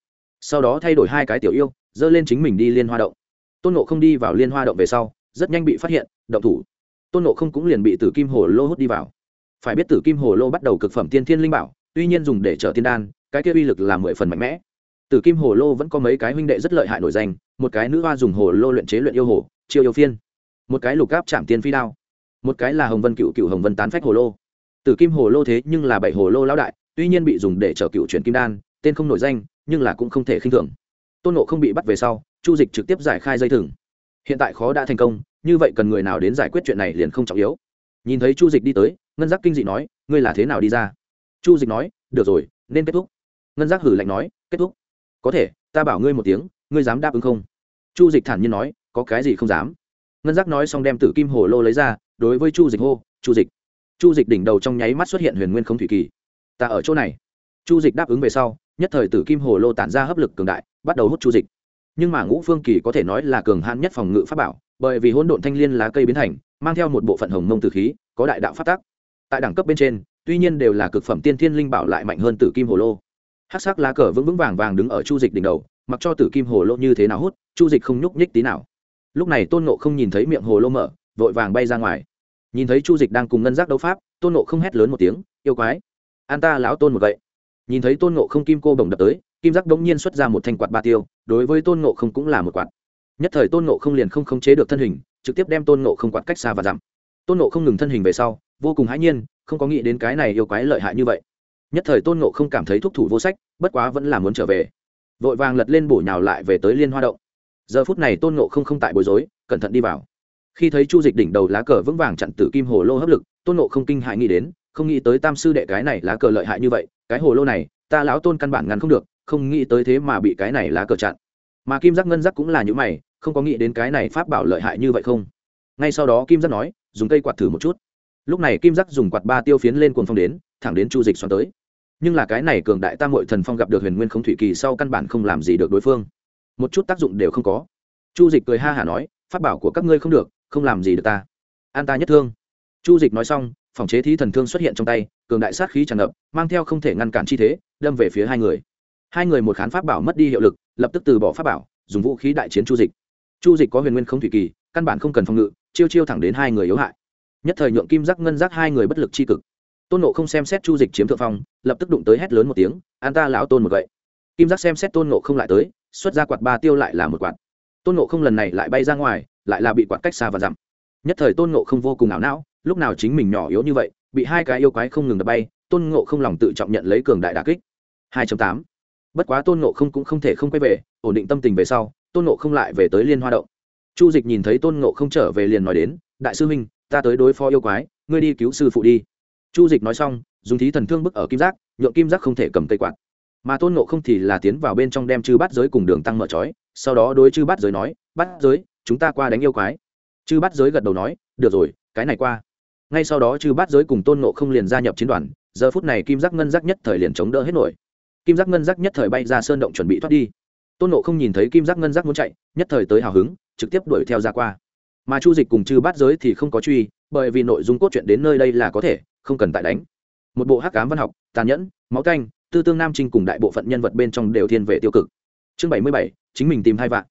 Sau đó thay đổi hai cái tiểu yêu, dơ lên chính mình đi liên hoa động. Tôn ngộ không đi vào liên hoa động về sau, rất nhanh bị phát hiện, động thủ. Tôn ngộ không cũng liền bị tử kim hồ lô hút đi vào. Phải biết tử kim hồ lô bắt đầu cực phẩm tiên thiên linh bảo, tuy nhiên dùng để trở tiên đan, cái kia uy lực là mười phần mạnh mẽ. Tử kim hồ lô vẫn có mấy cái huynh đệ rất lợi hại nổi danh, một cái nữ hoa dùng hồ lô luyện chế luyện yêu hồ, chiêu yêu phiên. Một cái lục gáp chạm tiên phi đao. Một cái là hồng vân cựu cựu hồng vân tán phách hồ lô tử kim hồ lô thế nhưng là bảy hồ lô lão đại, tuy nhiên bị dùng để chở cựu chuyển kim đan, tên không nổi danh, nhưng là cũng không thể khinh thường. Tôn nộ không bị bắt về sau, chu dịch trực tiếp giải khai dây thừng. Hiện tại khó đã thành công, như vậy cần người nào đến giải quyết chuyện này liền không trọng yếu. Nhìn thấy chu dịch đi tới, ngân giác kinh dị nói, ngươi là thế nào đi ra? Chu dịch nói, được rồi, nên kết thúc. Ngân giác hử lạnh nói, kết thúc? Có thể, ta bảo ngươi một tiếng, ngươi dám đáp ứng không? Chu dịch thản nhiên nói, có cái gì không dám? Ngân giác nói xong đem tử kim hồ lô lấy ra, đối với chu dịch hô, chu dịch chu dịch đỉnh đầu trong nháy mắt xuất hiện huyền nguyên không thủy kỳ. Ta ở chỗ này. Chu dịch đáp ứng về sau, nhất thời tử kim hồ lô tản ra hấp lực cường đại, bắt đầu hút chu dịch. Nhưng mà ngũ phương kỳ có thể nói là cường hãn nhất phòng ngự pháp bảo, bởi vì hỗn độn thanh liên lá cây biến thành, mang theo một bộ phận hồng mông tử khí, có đại đạo phát tác. Tại đẳng cấp bên trên, tuy nhiên đều là cực phẩm tiên thiên linh bảo lại mạnh hơn tử kim hồ lô. Hát sắc lá cờ vững vững vàng vàng đứng ở chu dịch đỉnh đầu, mặc cho tử kim hồ lô như thế nào hút, chu dịch không nhúc nhích tí nào. Lúc này tôn nộ không nhìn thấy miệng hồ lô mở, vội vàng bay ra ngoài nhìn thấy chu dịch đang cùng ngân giác đấu pháp, tôn nộ không hét lớn một tiếng, yêu quái, an ta lão tôn một vậy nhìn thấy tôn nộ không kim cô bồng đập tới, kim giác đống nhiên xuất ra một thanh quạt ba tiêu, đối với tôn nộ không cũng là một quạt. Nhất thời tôn nộ không liền không khống chế được thân hình, trực tiếp đem tôn nộ không quạt cách xa và giảm tôn nộ không ngừng thân hình về sau, vô cùng hãi nhiên, không có nghĩ đến cái này yêu quái lợi hại như vậy. Nhất thời tôn nộ không cảm thấy thúc thủ vô sách, bất quá vẫn là muốn trở về. Vội vàng lật lên bổ nhào lại về tới liên hoa động. Giờ phút này tôn nộ không không tại bối rối, cẩn thận đi vào khi thấy chu dịch đỉnh đầu lá cờ vững vàng chặn tử kim hồ lô hấp lực, tôn nộ không kinh hại nghĩ đến, không nghĩ tới tam sư đệ cái này lá cờ lợi hại như vậy, cái hồ lô này, ta lão tôn căn bản ngăn không được, không nghĩ tới thế mà bị cái này lá cờ chặn. Mà kim giác ngân giác cũng là những mày, không có nghĩ đến cái này pháp bảo lợi hại như vậy không? Ngay sau đó kim giác nói, dùng cây quạt thử một chút. Lúc này kim giác dùng quạt ba tiêu phiến lên cuồng phong đến, thẳng đến chu dịch xoắn tới. Nhưng là cái này cường đại tam hội thần phong gặp được huyền nguyên không thủy kỳ sau căn bản không làm gì được đối phương. Một chút tác dụng đều không có. Chu dịch cười ha hả nói, pháp bảo của các ngươi không được không làm gì được ta. An ta nhất thương. Chu dịch nói xong, phòng chế thí thần thương xuất hiện trong tay, cường đại sát khí tràn ngập, mang theo không thể ngăn cản chi thế, đâm về phía hai người. Hai người một khán pháp bảo mất đi hiệu lực, lập tức từ bỏ pháp bảo, dùng vũ khí đại chiến chu dịch. Chu dịch có huyền nguyên không thủy kỳ, căn bản không cần phòng ngự, chiêu chiêu thẳng đến hai người yếu hại. Nhất thời nhượng kim giác ngân giác hai người bất lực c cực. Tôn nộ không xem xét chu dịch chiếm thượng phong, lập tức đụng tới hét lớn một tiếng, an ta lão tôn một vậy kim giác xem xét tôn nộ không lại tới, xuất ra quạt ba tiêu lại là một quạt. Tôn nộ không lần này lại bay ra ngoài lại là bị quạt cách xa và dặm. Nhất thời tôn ngộ không vô cùng ảo não, lúc nào chính mình nhỏ yếu như vậy, bị hai cái yêu quái không ngừng đập bay, tôn ngộ không lòng tự trọng nhận lấy cường đại đà kích. 2 tám. Bất quá tôn ngộ không cũng không thể không quay về, ổn định tâm tình về sau, tôn ngộ không lại về tới liên hoa động. Chu dịch nhìn thấy tôn ngộ không trở về liền nói đến, đại sư huynh, ta tới đối phó yêu quái, ngươi đi cứu sư phụ đi. Chu dịch nói xong, dùng thí thần thương bức ở kim giác, nhượng kim giác không thể cầm cây quạt. Mà tôn ngộ không thì là tiến vào bên trong đem chư bát giới cùng đường tăng mở trói, sau đó đối chư bát giới nói, bát giới chúng ta qua đánh yêu quái. Chư bát giới gật đầu nói, được rồi, cái này qua. Ngay sau đó chư bát giới cùng tôn nộ không liền gia nhập chiến đoàn, giờ phút này kim giác ngân giác nhất thời liền chống đỡ hết nổi. Kim giác ngân giác nhất thời bay ra sơn động chuẩn bị thoát đi. Tôn nộ không nhìn thấy kim giác ngân giác muốn chạy, nhất thời tới hào hứng, trực tiếp đuổi theo ra qua. Mà chu dịch cùng chư bát giới thì không có truy, bởi vì nội dung cốt truyện đến nơi đây là có thể, không cần tại đánh. Một bộ hắc cám văn học, tàn nhẫn, máu canh, tư tương nam trinh cùng đại bộ phận nhân vật bên trong đều thiên về tiêu cực. Chương bảy mươi bảy, chính mình tìm hai vạn.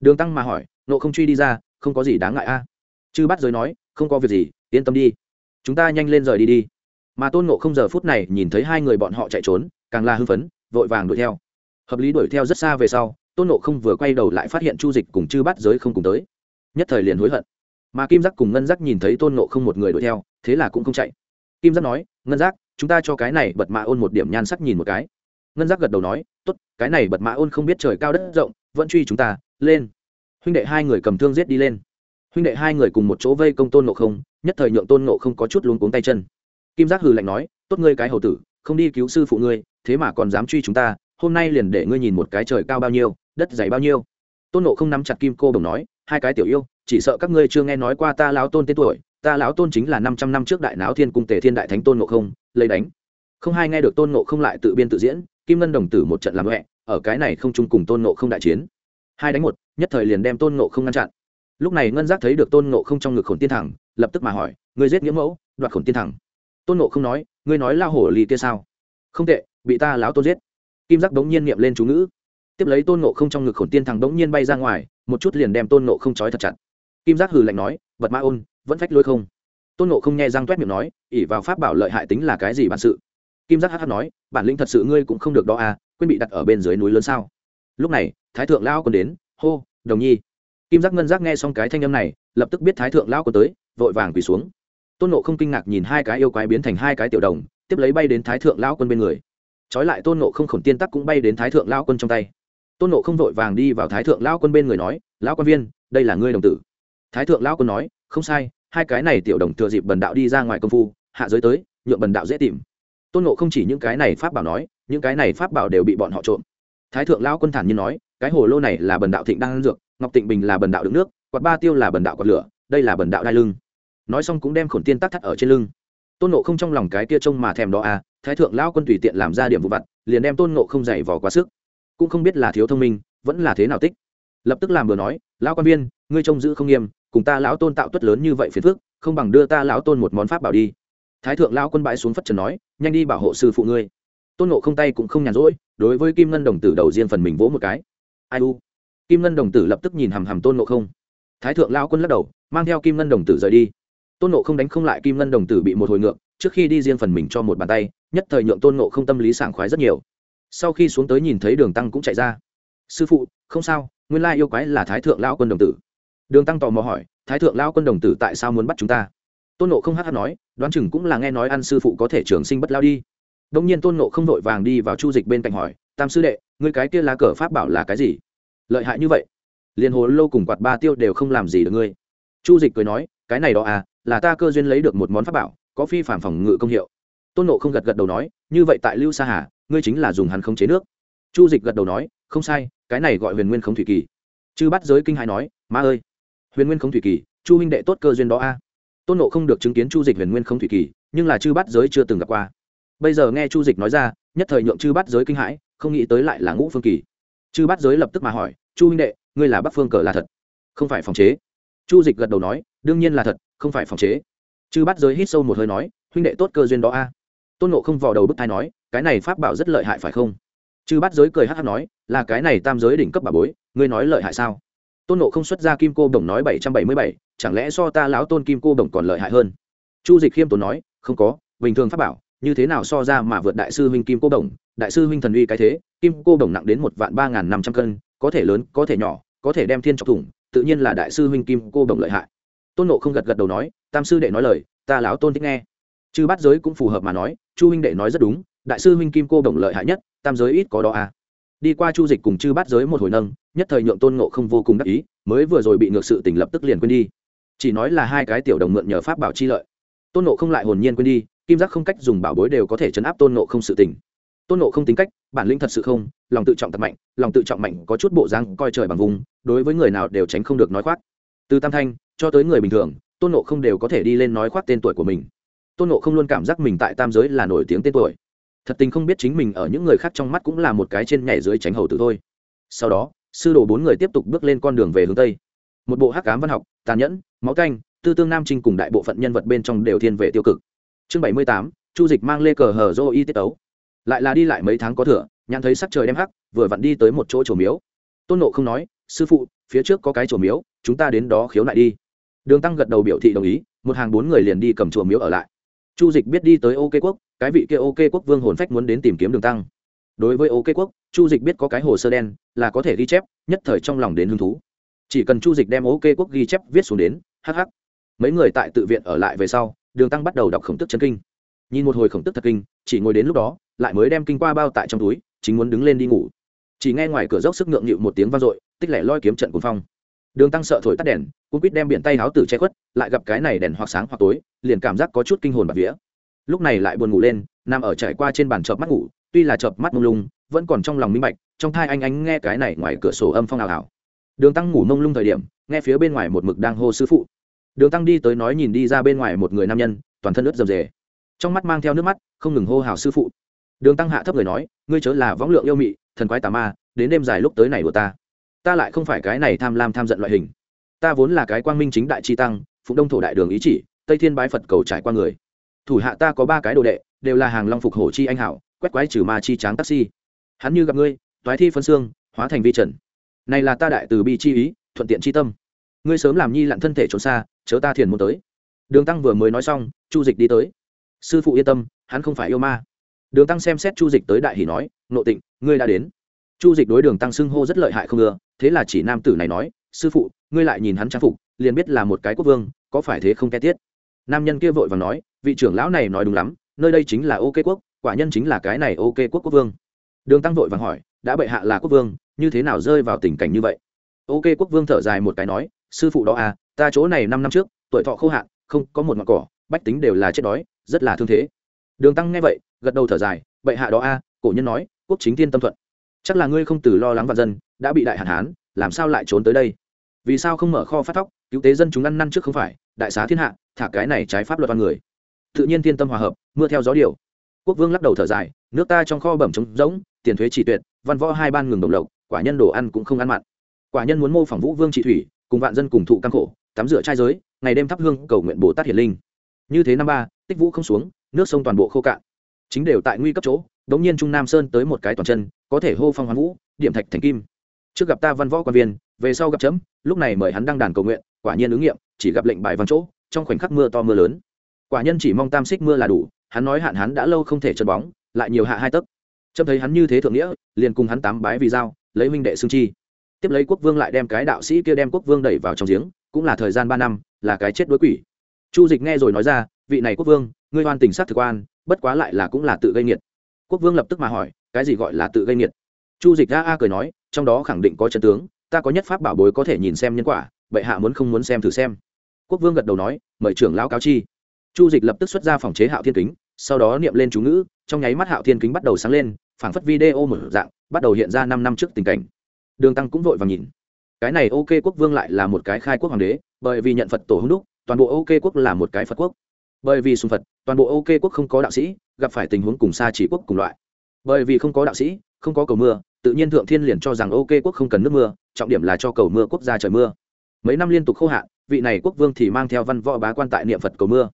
Đường tăng mà hỏi nộ không truy đi ra, không có gì đáng ngại a. Chư bắt giới nói, không có việc gì, yên tâm đi. Chúng ta nhanh lên rời đi đi. Mà tôn nộ không giờ phút này nhìn thấy hai người bọn họ chạy trốn, càng là hưng phấn, vội vàng đuổi theo. Hợp lý đuổi theo rất xa về sau, tôn nộ không vừa quay đầu lại phát hiện chu dịch cùng chư bắt giới không cùng tới. Nhất thời liền hối hận. Mà kim giác cùng ngân giác nhìn thấy tôn nộ không một người đuổi theo, thế là cũng không chạy. Kim giác nói, ngân giác, chúng ta cho cái này bật mạ ôn một điểm nhan sắc nhìn một cái. Ngân giác gật đầu nói t ố t cái này bật mạ ôn không biết trời cao đất rộng, vẫn truy chúng ta, lên huynh đệ hai người cầm thương giết đi lên. Huynh đệ hai người cùng một chỗ vây công tôn nộ không, nhất thời nhượng tôn nộ không có chút luống cuống tay chân. Kim giác hừ lạnh nói, tốt ngươi cái hầu tử, không đi cứu sư phụ ngươi, thế mà còn dám truy chúng ta, hôm nay liền để ngươi nhìn một cái trời cao bao nhiêu, đất dày bao nhiêu. Tôn nộ không nắm chặt kim cô đồng nói, hai cái tiểu yêu, chỉ sợ các ngươi chưa nghe nói qua ta lão tôn tên tuổi, ta lão tôn chính là năm trăm năm trước đại náo thiên cung tề thiên đại thánh tôn ngộ không, lấy đánh. Không hai nghe được tôn ngộ không lại tự biên tự diễn, kim ngân đồng tử một trận làm huệ ở cái này không chung cùng tôn ngộ không đại chiến hai đánh một, nhất thời liền đem tôn ngộ không ngăn chặn. Lúc này ngân giác thấy được tôn ngộ không trong ngực khổn tiên thẳng, lập tức mà hỏi, ngươi giết nghĩa mẫu, đoạt khổn tiên thẳng? Tôn ngộ không nói, ngươi nói lao hổ lì kia sao? Không tệ, bị ta lão tôn giết. Kim giác đống nhiên niệm lên chú ngữ. Tiếp lấy tôn ngộ không trong ngực khổn tiên thẳng đống nhiên bay ra ngoài, một chút liền đem tôn ngộ không trói thật chặt. Kim giác hừ lạnh nói, vật ma ôn, vẫn phách lôi không? Tôn nộ không nghe răng toét miệng nói ỉ vào pháp bảo lợi hại tính là cái gì bản sự? Kim giác hh nói, bản lĩnh thật sự ngươi cũng không được đó à quên bị đặt ở bên dưới núi lớn sao? Lúc này thái thượng lao còn đến, hô, đồng nhi. Kim giác ngân giác nghe xong cái thanh âm này, lập tức biết thái thượng lao còn tới, vội vàng quỳ xuống. Tôn nộ không kinh ngạc nhìn hai cái yêu quái biến thành hai cái tiểu đồng, tiếp lấy bay đến thái thượng lao quân bên người. Trói lại tôn nộ không khổng tiên tắc cũng bay đến thái thượng lao quân trong tay. Tôn nộ không vội vàng đi vào thái thượng lao quân bên người nói, lão quan viên, đây là ngươi đồng tử. Thái thượng lao quân nói, không sai, hai cái này tiểu đồng thừa dịp bần đạo đi ra ngoài công phu, hạ giới tới, nhượng bần đạo dễ tìm. Tôn nộ không chỉ những cái này pháp bảo nói, những cái này pháp bảo đều bị bọn họ trộm. Thái thượng lao quân thản nhiên nói cái hồ lô này là bần đạo thịnh đang ăn dược, ngọc tịnh bình là bần đạo đựng nước, quạt ba tiêu là bần đạo quạt lửa, đây là bần đạo đai lưng. Nói xong cũng đem khổn tiên tắc thắt ở trên lưng. Tôn nộ không trong lòng cái kia trông mà thèm đó à thái thượng lao quân tùy tiện làm ra điểm vụ vặt, liền đem tôn nộ không dày vò quá sức. Cũng không biết là thiếu thông minh, vẫn là thế nào tích. Lập tức làm vừa nói lao quan viên, ngươi trông giữ không nghiêm, cùng ta lão tôn tạo tuất lớn như vậy phiền phức, không bằng đưa ta lão tôn một món pháp bảo đi. Thái thượng lao quân bãi xuống phất trần nói, nhanh đi bảo hộ sư phụ ngươi. Tôn nộ không tay cũng không nhàn rỗi, đối với kim ngân đồng tử đầu riêng phần mình vỗ một cái ai u? Kim ngân đồng tử lập tức nhìn hằm hằm tôn nộ không. Thái thượng lao quân lắc đầu, mang theo kim ngân đồng tử rời đi. Tôn nộ không đánh không lại kim ngân đồng tử bị một hồi ngượng trước khi đi riêng phần mình cho một bàn tay, nhất thời nhượng tôn nộ không tâm lý sảng khoái rất nhiều. Sau khi xuống tới nhìn thấy đường tăng cũng chạy ra. Sư phụ, không sao, nguyên lai yêu quái là thái thượng lao quân đồng tử. Đường tăng tò mò hỏi, thái thượng lao quân đồng tử tại sao muốn bắt chúng ta? Tôn nộ không hát hát nói, đoán chừng cũng là nghe nói ăn sư phụ có thể trường sinh bất lao đi. Đông nhiên tôn nộ không vội vàng đi vào chu dịch bên cạnh hỏi tam sư đệ, ngươi cái kia lá cờ pháp bảo là cái gì? Lợi hại như vậy. Liền hồ lô cùng quạt ba tiêu đều không làm gì được ngươi. Chu dịch cười nói, cái này đó à là ta cơ duyên lấy được một món pháp bảo, có phi phản phòng ngự công hiệu. Tôn nộ không gật gật đầu nói, như vậy tại lưu sa hà, ngươi chính là dùng hắn khống chế nước. Chu dịch gật đầu nói, không sai, cái này gọi huyền nguyên khống thủy kỳ. Chư bắt giới kinh hãi nói ma ơi, huyền nguyên khống thủy kỳ, chu huynh đệ tốt cơ duyên đó a. Tôn nộ không được chứng kiến chu dịch huyền nguyên khống thủy kỳ, nhưng là chư bắt giới chưa từng gặp qua. Bây giờ nghe chu dịch nói ra, nhất thời nhượng chư bắt giới kinh hãi không nghĩ tới lại là ngũ phương kỳ. Chư bắt giới lập tức mà hỏi, chu huynh đệ, ngươi là bắc phương cờ là thật? Không phải phòng chế. Chu dịch gật đầu nói, đương nhiên là thật, không phải phòng chế. Chư bắt giới hít sâu một hơi nói, huynh đệ tốt cơ duyên đó a. Tôn nộ không vò đầu bức thai nói, cái này pháp bảo rất lợi hại phải không? Chư bắt giới cười hát hát nói, là cái này tam giới đỉnh cấp bà bối, ngươi nói lợi hại sao? Tôn nộ không xuất ra kim cô đồng nói bảy trăm bảy mươi bảy, chẳng lẽ so ta lão tôn kim cô đồng còn lợi hại hơn? Chu dịch khiêm tốn nói, không có, bình thường pháp bảo, như thế nào so ra mà vượt đại sư huynh kim cô đồng đại sư huynh thần uy cái thế, kim cô đồng nặng đến một vạn ba n g h n năm trăm cân, có thể lớn, có thể nhỏ, có thể đem thiên trọc thủng, tự nhiên là đại sư huynh kim cô đồng lợi hại. Tôn nộ không gật gật đầu nói, tam sư đệ nói lời, ta lão tôn thích nghe. Chư Bát giới cũng phù hợp mà nói, chu huynh đệ nói rất đúng, đại sư huynh kim cô đồng lợi hại nhất, tam giới ít có đó à. Đi qua chu dịch cùng chư Bát giới một hồi nâng, nhất thời nhượng tôn ngộ không vô cùng đắc ý, mới vừa rồi bị ngược sự tỉnh lập tức liền quên đi. Chỉ nói là hai cái tiểu đồng mượn nhờ pháp bảo chi lợi. Tôn ngộ không lại hồn nhiên quên đi, kim giác không cách dùng bảo bối đều có thể chấn áp tôn ngộ không sự tỉnh tôn Nộ không tính cách, bản lĩnh thật sự không, lòng tự trọng thật mạnh, lòng tự trọng mạnh có chút bộ dáng coi trời bằng vùng, đối với người nào đều tránh không được nói khoác. Từ tam thanh cho tới người bình thường, tôn Nộ không đều có thể đi lên nói khoác tên tuổi của mình. Tôn nộ không luôn cảm giác mình tại tam giới là nổi tiếng tên tuổi. Thật tình không biết chính mình ở những người khác trong mắt cũng là một cái trên nhảy dưới tránh hầu tử thôi. Sau đó, sư đồ bốn người tiếp tục bước lên con đường về hướng tây. Một bộ hắc cám văn học, tàn nhẫn, máu canh, tư tương nam trinh cùng đại bộ phận nhân vật bên trong đều thiên về tiêu cực. Chương bảy mươi tám, chu dịch mang lê cờ hờ dô y tiết ấu lại là đi lại mấy tháng có thừa, nhãn thấy sắc trời đem hắc, vừa vặn đi tới một chỗ trổ miếu. Tôn nộ không nói, sư phụ, phía trước có cái trổ miếu, chúng ta đến đó khiếu nại đi. Đường tăng gật đầu biểu thị đồng ý, một hàng bốn người liền đi cầm chùa miếu ở lại. Chu dịch biết đi tới ok quốc, cái vị kia ok quốc vương hồn phách muốn đến tìm kiếm đường tăng. Đối với ok quốc, chu dịch biết có cái hồ sơ đen, là có thể ghi chép, nhất thời trong lòng đến hứng thú. Chỉ cần chu dịch đem ok quốc ghi chép viết xuống đến hh mấy người tại tự viện ở lại về sau, đường tăng bắt đầu đọc khổng tức chân kinh. Nhìn một hồi khổng tức thật kinh, chỉ ngồi đến lúc đó lại mới đem kinh qua bao tại trong túi, chính muốn đứng lên đi ngủ. Chỉ nghe ngoài cửa dốc sức ngượng nghịu một tiếng vang dội, tích lẻ loi kiếm trận cuồng phong. Đường tăng sợ thổi tắt đèn cũng quýt đem biển tay háo tử che khuất, lại gặp cái này đèn hoặc sáng hoặc tối, liền cảm giác có chút kinh hồn bạc vía. Lúc này lại buồn ngủ lên, nằm ở trải qua trên bàn chợp mắt ngủ, tuy là chợp mắt mông lung, vẫn còn trong lòng minh bạch, trong thai anh anh nghe cái này ngoài cửa sổ âm phong ảo ảo đường tăng ngủ mông lung thời điểm, nghe phía bên ngoài một mực đang hô sư phụ. Đường tăng đi tới nói nhìn đi ra bên ngoài một người nam nhân, toàn thân ướt rầm rề trong mắt mang theo nước mắt, không ngừng hô hào sư phụ đường tăng hạ thấp người nói, ngươi chớ là võng lượng yêu mị, thần quái tà ma, đến đêm dài lúc tới này của ta. Ta lại không phải cái này tham lam tham giận loại hình. Ta vốn là cái quang minh chính đại chi tăng phụ đông thổ đại đường ý chỉ, tây thiên bái phật cầu trải qua người. Thủ hạ ta có ba cái đồ đệ, đều là hàng long phục hổ chi anh hảo, quét quái trừ ma chi tráng taxi. Hắn như gặp ngươi, toái thi phân xương, hóa thành vi trần. Này là ta đại từ bi chi ý, thuận tiện chi tâm. Ngươi sớm làm nhi lặn thân thể trốn xa, chớ ta thiền muốn tới. Đường tăng vừa mới nói xong, chu dịch đi tới. Sư phụ yên tâm, hắn không phải yêu ma đường tăng xem xét chu dịch tới đại hỷ nói, nộ tịnh, ngươi đã đến. Chu dịch đối đường tăng xưng hô rất lợi hại không ưa, thế là chỉ nam tử này nói, sư phụ, ngươi lại nhìn hắn trang phục, liền biết là một cái quốc vương, có phải thế không, ke tiết? Nam nhân kia vội và nói, vị trưởng lão này nói đúng lắm, nơi đây chính là ok quốc, quả nhân chính là cái này ok quốc quốc vương. Đường tăng vội vàng hỏi, đã bệ hạ là quốc vương, như thế nào rơi vào tình cảnh như vậy? Ok quốc vương thở dài một cái nói, sư phụ đó à ta chỗ này năm năm trước, tuổi thọ khô hạn, không có một ngọn cỏ, bách tính đều là chết đói, rất là thương thế. Đường tăng nghe vậy gật đầu thở dài, bệ hạ đó a, cổ nhân nói, quốc chính thiên tâm thuận. Chắc là ngươi không từ lo lắng vạn dân, đã bị đại hạn hán, làm sao lại trốn tới đây? Vì sao không mở kho phát thóc, cứu tế dân chúng ăn năn trước không phải, đại xá thiên hạ, thả cái này trái pháp luật con người? Tự nhiên thiên tâm hòa hợp, mưa theo gió điều quốc vương lắc đầu thở dài, nước ta trong kho bẩm trống rỗng, tiền thuế chỉ tuyệt, văn võ hai ban ngừng đồng lộc, quả nhân đồ ăn cũng không ăn mặn. Quả nhân muốn mô phỏng vũ vương trị thủy, cùng vạn dân cùng thụ căng khổ, tắm rửa trai giới, ngày đêm thắp hương cầu nguyện bồ tát hiển linh. Như thế năm ba, tích vũ không xuống, nước sông toàn bộ khô cạn chính đều tại nguy cấp chỗ, đống nhiên trung nam sơn tới một cái toàn chân, có thể hô phong hoán vũ, điểm thạch thành kim. Trước gặp ta văn võ quan viên, về sau gặp chấm, lúc này mời hắn đăng đàn cầu nguyện, quả nhiên ứng nghiệm, chỉ gặp lệnh bài văn chỗ, trong khoảnh khắc mưa to mưa lớn. Quả nhân chỉ mong tam xích mưa là đủ, hắn nói hạn hắn đã lâu không thể chân bóng, lại nhiều hạ hai tấc. Trâm thấy hắn như thế thượng nghĩa, liền cùng hắn tám bái vì dao lấy huynh đệ xương chi. Tiếp lấy quốc vương lại đem cái đạo sĩ kia đem quốc vương đẩy vào trong giếng, cũng là thời gian ba năm, là cái chết đối quỷ. Chu dịch nghe rồi nói ra, vị này quốc vương, ngươi oan tình sát thực quan bất quá lại là cũng là tự gây nghiệt. Quốc vương lập tức mà hỏi, cái gì gọi là tự gây nghiệt? Chu dịch a a cười nói, trong đó khẳng định có chân tướng, ta có nhất pháp bảo bối có thể nhìn xem nhân quả bệ hạ muốn không muốn xem thử xem. Quốc vương gật đầu nói, mời trưởng lão cáo chi. Chu dịch lập tức xuất ra phòng chế hạo thiên kính, sau đó niệm lên chú ngữ, trong nháy mắt hạo thiên kính bắt đầu sáng lên, phảng phất video mở dạng, bắt đầu hiện ra năm năm trước tình cảnh. Đường tăng cũng vội vàng nhìn. Cái này ok quốc vương lại là một cái khai quốc hoàng đế, bởi vì nhận phật tổ hưng đúc, toàn bộ ok quốc là một cái phật quốc bởi vì sùng phật, toàn bộ ok quốc không có đạo sĩ, gặp phải tình huống cùng xa chỉ quốc cùng loại. Bởi vì không có đạo sĩ, không có cầu mưa, tự nhiên thượng thiên liền cho rằng ok quốc không cần nước mưa, trọng điểm là cho cầu mưa quốc gia trời mưa. Mấy năm liên tục khô hạn, vị này quốc vương thì mang theo văn võ bá quan tại niệm phật cầu mưa.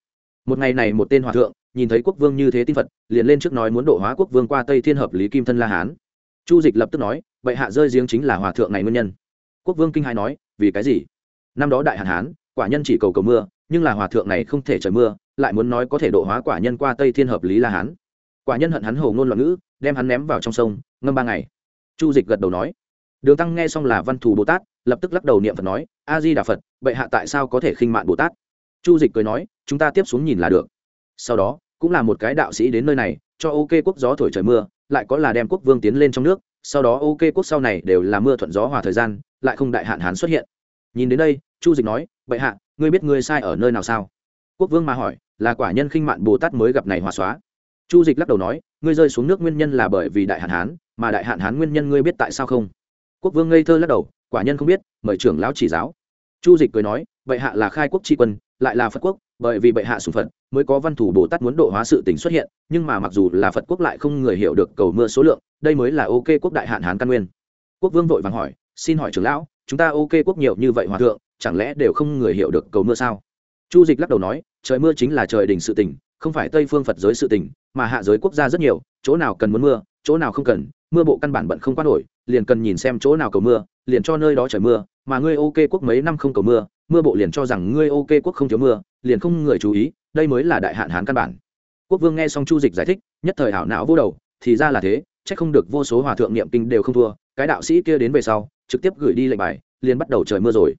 Một ngày này một tên hòa thượng, nhìn thấy quốc vương như thế tin phật, liền lên trước nói muốn độ hóa quốc vương qua tây thiên hợp lý kim thân la hán. Chu dịch lập tức nói, bệ hạ rơi giếng chính là hòa thượng này nguyên nhân. Quốc vương kinh hai nói, vì cái gì? Năm đó đại hạn hán, quả nhân chỉ cầu cầu mưa nhưng là hòa thượng này không thể trời mưa, lại muốn nói có thể độ hóa quả nhân qua tây thiên hợp lý la hán. Quả nhân hận hắn hồ ngôn loạn ngữ, đem hắn ném vào trong sông, ngâm ba ngày. Chu dịch gật đầu nói, đường tăng nghe xong là văn thù bồ tát, lập tức lắc đầu niệm phật nói, a di đà phật, bệ hạ tại sao có thể khinh mạn bồ tát? Chu dịch cười nói, chúng ta tiếp xuống nhìn là được. Sau đó, cũng là một cái đạo sĩ đến nơi này, cho ok quốc gió thổi trời mưa, lại có là đem quốc vương tiến lên trong nước, sau đó ok quốc sau này đều là mưa thuận gió hòa thời gian, lại không đại hạn hán xuất hiện. Nhìn đến đây, chu dịch nói, bệ hạ ngươi biết ngươi sai ở nơi nào sao? Quốc vương mà hỏi, là quả nhân khinh mạn bồ tát mới gặp này hòa xóa. Chu dịch lắc đầu nói, ngươi rơi xuống nước nguyên nhân là bởi vì đại hạn hán, mà đại hạn hán nguyên nhân ngươi biết tại sao không? Quốc vương ngây thơ lắc đầu, quả nhân không biết, mời trưởng lão chỉ giáo. Chu dịch cười nói, bệ hạ là khai quốc tri quân, lại là phật quốc, bởi vì bệ hạ sùng phật, mới có văn thủ bồ tát muốn độ hóa sự tình xuất hiện, nhưng mà mặc dù là phật quốc lại không người hiểu được cầu mưa số lượng, đây mới là ok quốc đại hạn hán căn nguyên. Quốc vương vội vàng hỏi, xin hỏi trưởng lão, chúng ta ok quốc nhiều như vậy hòa thượng chẳng lẽ đều không người hiểu được cầu mưa sao? Chu dịch lắc đầu nói, trời mưa chính là trời đình sự tình, không phải tây phương phật giới sự tình, mà hạ giới quốc gia rất nhiều, chỗ nào cần muốn mưa, chỗ nào không cần, mưa bộ căn bản bận không qua nổi, liền cần nhìn xem chỗ nào cầu mưa, liền cho nơi đó trời mưa, mà ngươi ok quốc mấy năm không cầu mưa mưa bộ liền cho rằng ngươi ok quốc không thiếu mưa, liền không người chú ý, đây mới là đại hạn hán căn bản. Quốc vương nghe xong chu dịch giải thích, nhất thời hảo não vô đầu, thì ra là thế, chắc không được vô số hòa thượng niệm kinh đều không thua, cái đạo sĩ kia đến về sau, trực tiếp gửi đi lệnh bài, liền bắt đầu trời mưa rồi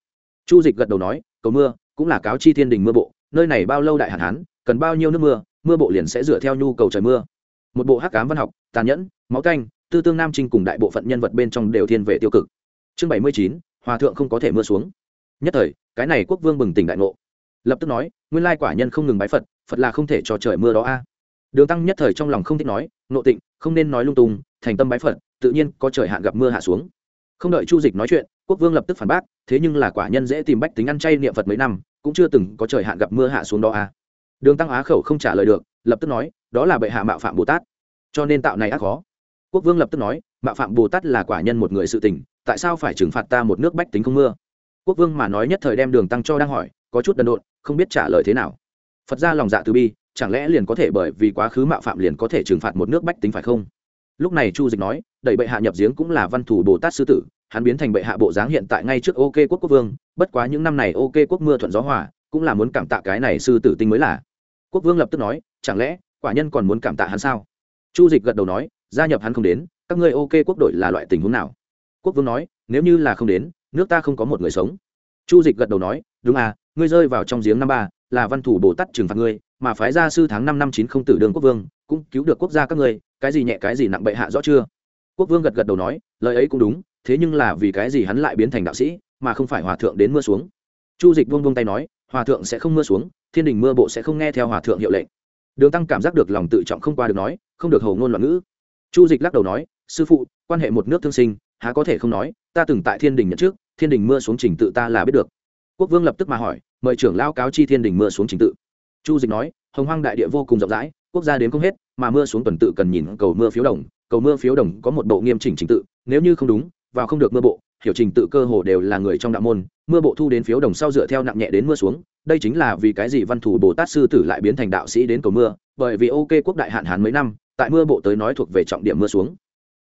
chu dịch gật đầu nói, cầu mưa, cũng là cáo chi thiên đình mưa bộ, nơi này bao lâu đại hạn hán, cần bao nhiêu nước mưa mưa bộ liền sẽ dựa theo nhu cầu trời mưa. Một bộ hắc cám văn học, tàn nhẫn, máu canh, tư tương nam trinh cùng đại bộ phận nhân vật bên trong đều thiên về tiêu cực. Chương bảy mươi chín, hòa thượng không có thể mưa xuống. Nhất thời, cái này quốc vương bừng tỉnh đại ngộ. Lập tức nói, nguyên lai quả nhân không ngừng bái phật phật là không thể cho trời mưa đó a. Đường tăng nhất thời trong lòng không thích nói nộ tịnh, không nên nói lung tung, thành tâm bái phật, tự nhiên có trời hạn gặp mưa hạ xuống. Không đợi chu dịch nói chuyện quốc vương lập tức phản bác, thế nhưng là quả nhân dễ tìm bách tính ăn chay niệm phật mấy năm, cũng chưa từng có trời hạn gặp mưa hạ xuống đó à? đường tăng á khẩu không trả lời được, lập tức nói, đó là bệ hạ mạo phạm bồ tát. Cho nên tạo này ác khó. Quốc vương lập tức nói, mạo phạm bồ tát là quả nhân một người sự tình, tại sao phải trừng phạt ta một nước bách tính không mưa? Quốc vương mà nói nhất thời đem đường tăng cho đang hỏi, có chút đần độn, không biết trả lời thế nào. Phật ra lòng dạ từ bi, chẳng lẽ liền có thể bởi vì quá khứ mạo phạm liền có thể trừng phạt một nước bách tính phải không? Lúc này chu dịch nói, đẩy bệ hạ nhập giếng cũng là văn thủ bồ tát sư tử hắn biến thành bệ hạ bộ dáng hiện tại ngay trước ok quốc quốc vương, bất quá những năm này ok quốc mưa thuận gió hòa, cũng là muốn cảm tạ cái này sư tử tinh mới là. Quốc vương lập tức nói, chẳng lẽ, quả nhân còn muốn cảm tạ hắn sao? Chu dịch gật đầu nói, gia nhập hắn không đến, các ngươi ok quốc đội là loại tình huống nào? Quốc vương nói, nếu như là không đến, nước ta không có một người sống. Chu dịch gật đầu nói, đúng à ngươi rơi vào trong giếng năm ba, là văn thủ bồ tát trừng phạt ngươi, mà phái gia sư tháng năm năm chín không tử đường quốc vương, cũng cứu được quốc gia các ngươi, cái gì nhẹ cái gì nặng bệ hạ rõ chưa? Quốc vương gật gật đầu nói, lời ấy cũng đúng thế nhưng là vì cái gì hắn lại biến thành đạo sĩ, mà không phải hòa thượng đến mưa xuống? Chu dịch buông buông tay nói, hòa thượng sẽ không mưa xuống, thiên đình mưa bộ sẽ không nghe theo hòa thượng hiệu lệnh. Đường tăng cảm giác được lòng tự trọng không qua được nói, không được hầu ngôn loạn ngữ. Chu dịch lắc đầu nói, sư phụ, quan hệ một nước thương sinh, há có thể không nói, ta từng tại thiên đình nhận trước thiên đình mưa xuống trình tự ta là biết được. Quốc vương lập tức mà hỏi, mời trưởng lao cáo chi thiên đình mưa xuống trình tự. Chu dịch nói, hồng hoang đại địa vô cùng rộng rãi, quốc gia đến không hết, mà mưa xuống tuần tự cần nhìn cầu mưa phiếu đồng, cầu mưa phiếu đồng có một bộ nghiêm chỉnh trình tự, nếu như không đúng vào không được mưa bộ, hiểu trình tự cơ hồ đều là người trong đạo môn, mưa bộ thu đến phiếu đồng sau dựa theo nặng nhẹ đến mưa xuống, đây chính là vì cái gì văn thủ bồ tát sư tử lại biến thành đạo sĩ đến cầu mưa, bởi vì ok quốc đại hạn hán mấy năm, tại mưa bộ tới nói thuộc về trọng điểm mưa xuống.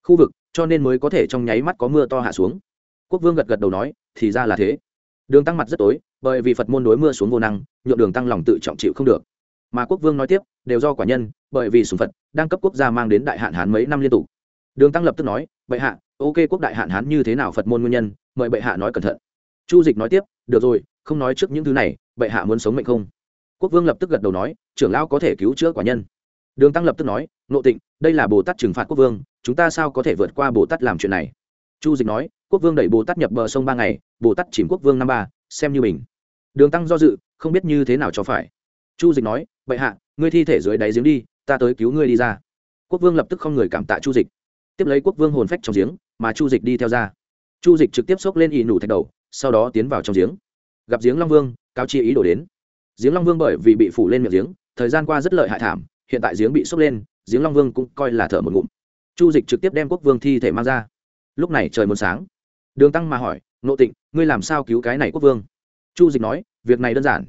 Khu vực, cho nên mới có thể trong nháy mắt có mưa to hạ xuống. Quốc vương gật gật đầu nói, thì ra là thế. Đường tăng mặt rất tối, bởi vì phật môn đối mưa xuống vô năng, nhượng đường tăng lòng tự trọng chịu không được. Mà quốc vương nói tiếp, đều do quả nhân, bởi vì sùng phật, đang cấp quốc gia mang đến đại hạn hán mấy năm liên tục. Đường tăng lập tức nói, bệ hạ ok quốc đại hạn hán như thế nào phật môn nguyên nhân, mời bệ hạ nói cẩn thận. Chu dịch nói tiếp, được rồi, không nói trước những thứ này, bệ hạ muốn sống mệnh không? Quốc vương lập tức gật đầu nói, trưởng lão có thể cứu chữa quả nhân. Đường tăng lập tức nói nộ tịnh, đây là bồ tát trừng phạt quốc vương, chúng ta sao có thể vượt qua bồ tát làm chuyện này? Chu dịch nói, quốc vương đẩy bồ tát nhập bờ sông ba ngày, bồ tát chìm quốc vương năm ba, xem như mình đường tăng do dự, không biết như thế nào cho phải. Chu dịch nói, bệ hạ, ngươi thi thể dưới đáy giếng đi, ta tới cứu ngươi đi ra. Quốc vương lập tức không người cảm tạ chu dịch tiếp lấy quốc vương hồn phách trong giếng, mà chu dịch đi theo ra. Chu dịch trực tiếp xốc lên ỵ nủ thạch đầu, sau đó tiến vào trong giếng. Gặp giếng long vương cao chi ý đổ đến. Giếng long vương bởi vì bị phủ lên miệng giếng, thời gian qua rất lợi hại thảm, hiện tại giếng bị sốc lên, giếng long vương cũng coi là thở một ngụm. Chu dịch trực tiếp đem quốc vương thi thể mang ra. Lúc này trời muốn sáng. Đường tăng mà hỏi, nộ tịnh, ngươi làm sao cứu cái này quốc vương? Chu dịch nói, việc này đơn giản.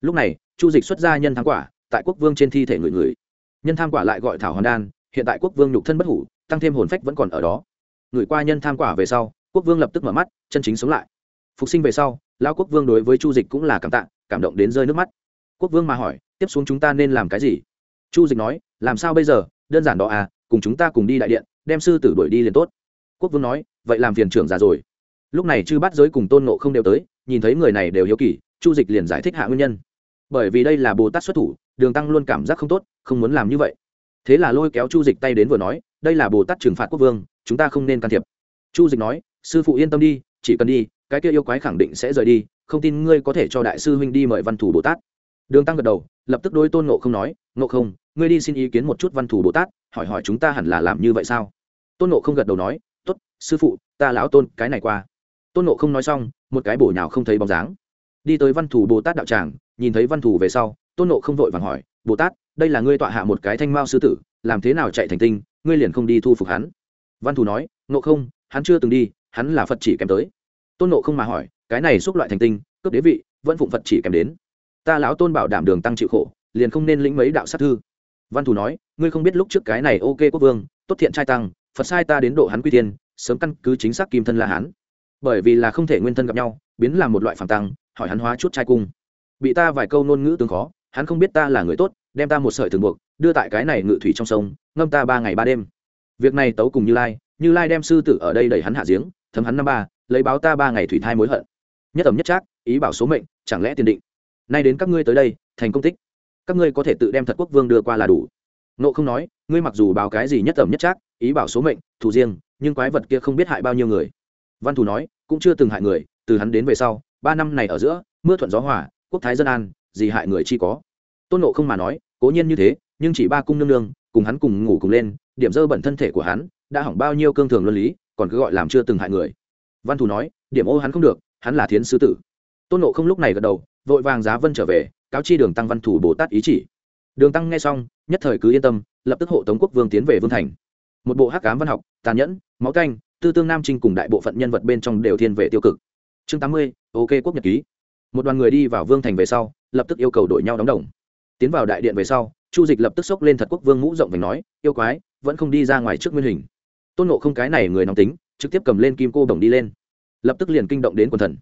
Lúc này, chu dịch xuất ra nhân thắng quả, tại quốc vương trên thi thể người người nhân tham quả lại gọi thảo hoàn đan, hiện tại quốc vương nhục thân bất hủ tăng thêm hồn phách vẫn còn ở đó. Người qua nhân tham quả về sau, quốc vương lập tức mở mắt, chân chính sống lại. Phục sinh về sau lao quốc vương đối với chu dịch cũng là cảm tạ, cảm động đến rơi nước mắt. Quốc vương mà hỏi, tiếp xuống chúng ta nên làm cái gì? Chu dịch nói, làm sao bây giờ? Đơn giản đó à cùng chúng ta cùng đi đại điện, đem sư tử đuổi đi liền tốt. Quốc vương nói, vậy làm phiền trưởng già rồi. Lúc này chư bắt giới cùng tôn nộ không đều tới, nhìn thấy người này đều hiếu kỳ, chu dịch liền giải thích hạ nguyên nhân. Bởi vì đây là bồ tát xuất thủ, đường tăng luôn cảm giác không tốt, không muốn làm như vậy. Thế là lôi kéo chu dịch tay đến vừa nói đây là bồ tát trừng phạt quốc vương, chúng ta không nên can thiệp. Chu dịch nói, sư phụ yên tâm đi, chỉ cần đi, cái kia yêu quái khẳng định sẽ rời đi, không tin ngươi có thể cho đại sư huynh đi mời văn thủ bồ tát. Đường tăng gật đầu, lập tức đôi tôn nộ không nói nộ không, ngươi đi xin ý kiến một chút văn thủ bồ tát, hỏi hỏi chúng ta hẳn là làm như vậy sao? Tôn nộ không gật đầu nói t ố t sư phụ, ta lão tôn, cái này qua. Tôn nộ không nói xong, một cái bổ nhào không thấy bóng dáng. Đi tới văn thủ bồ tát đạo tràng, nhìn thấy văn thủ về sau, tôn nộ không vội vàng hỏi, bồ tát, đây là ngươi tọa hạ một cái thanh mao sư tử làm thế nào chạy thành tinh, ngươi liền không đi thu phục hắn. Văn thù nói nộ không, hắn chưa từng đi, hắn là phật chỉ kèm tới. Tôn nộ không mà hỏi, cái này xúc loại thành tinh, cướp đế vị, vẫn phụng phật chỉ kèm đến. Ta lão tôn bảo đảm đường tăng chịu khổ, liền không nên lĩnh mấy đạo sát thư. Văn thù nói, ngươi không biết lúc trước cái này ok quốc vương, tốt thiện trai tăng, phật sai ta đến độ hắn quy tiên, sớm căn cứ chính xác kim thân là hắn. Bởi vì là không thể nguyên thân gặp nhau, biến làm một loại phản tăng, hỏi hắn hóa chút trai cung. Bị ta vài câu ngôn ngữ tương khó, hắn không biết ta là người tốt đem ta một sợi thường buộc, đưa tại cái này ngự thủy trong sông, ngâm ta ba ngày ba đêm. Việc này tấu cùng như lai như lai đem sư tử ở đây đẩy hắn hạ giếng, thấm hắn năm ba, lấy báo ta ba ngày thủy thai mối hận. Nhất ẩm nhất trác, ý bảo số mệnh, chẳng lẽ tiền định? Nay đến các ngươi tới đây, thành công tích. Các ngươi có thể tự đem thật quốc vương đưa qua là đủ. Nộ không nói, ngươi mặc dù báo cái gì nhất ẩm nhất trác, ý bảo số mệnh thủ riêng, nhưng quái vật kia không biết hại bao nhiêu người. Văn thủ nói, cũng chưa từng hại người, từ hắn đến về sau, ba năm này ở giữa, mưa thuận gió hỏa quốc thái dân an, gì hại người chi có tôn nộ không mà nói, cố nhiên như thế, nhưng chỉ ba cung nương nương, cùng hắn cùng ngủ cùng lên, điểm dơ bẩn thân thể của hắn, đã hỏng bao nhiêu cương thường luân lý, còn cứ gọi làm chưa từng hại người. Văn thù nói, điểm ô hắn không được, hắn là thiến sứ tử. Tôn nộ không lúc này gật đầu, vội vàng giá vân trở về, cáo chi đường tăng văn thủ bồ tát ý chỉ. Đường tăng nghe xong, nhất thời cứ yên tâm, lập tức hộ tống quốc vương tiến về vương thành. Một bộ hắc cám văn học, tàn nhẫn, máu canh, tư tương nam trinh cùng đại bộ phận nhân vật bên trong đều thiên về tiêu cực. Chương tám mươi, ok quốc nhật ký. Một đoàn người đi vào vương thành về sau, lập tức yêu cầu đổi nhau đóng đồng tiến vào đại điện về sau, chu dịch lập tức xốc lên thật quốc vương mũ rộng và nói, yêu quái, vẫn không đi ra ngoài trước nguyên hình. Tôn nộ không cái này người nóng tính, trực tiếp cầm lên kim cô đồng đi lên. Lập tức liền kinh động đến quần thần.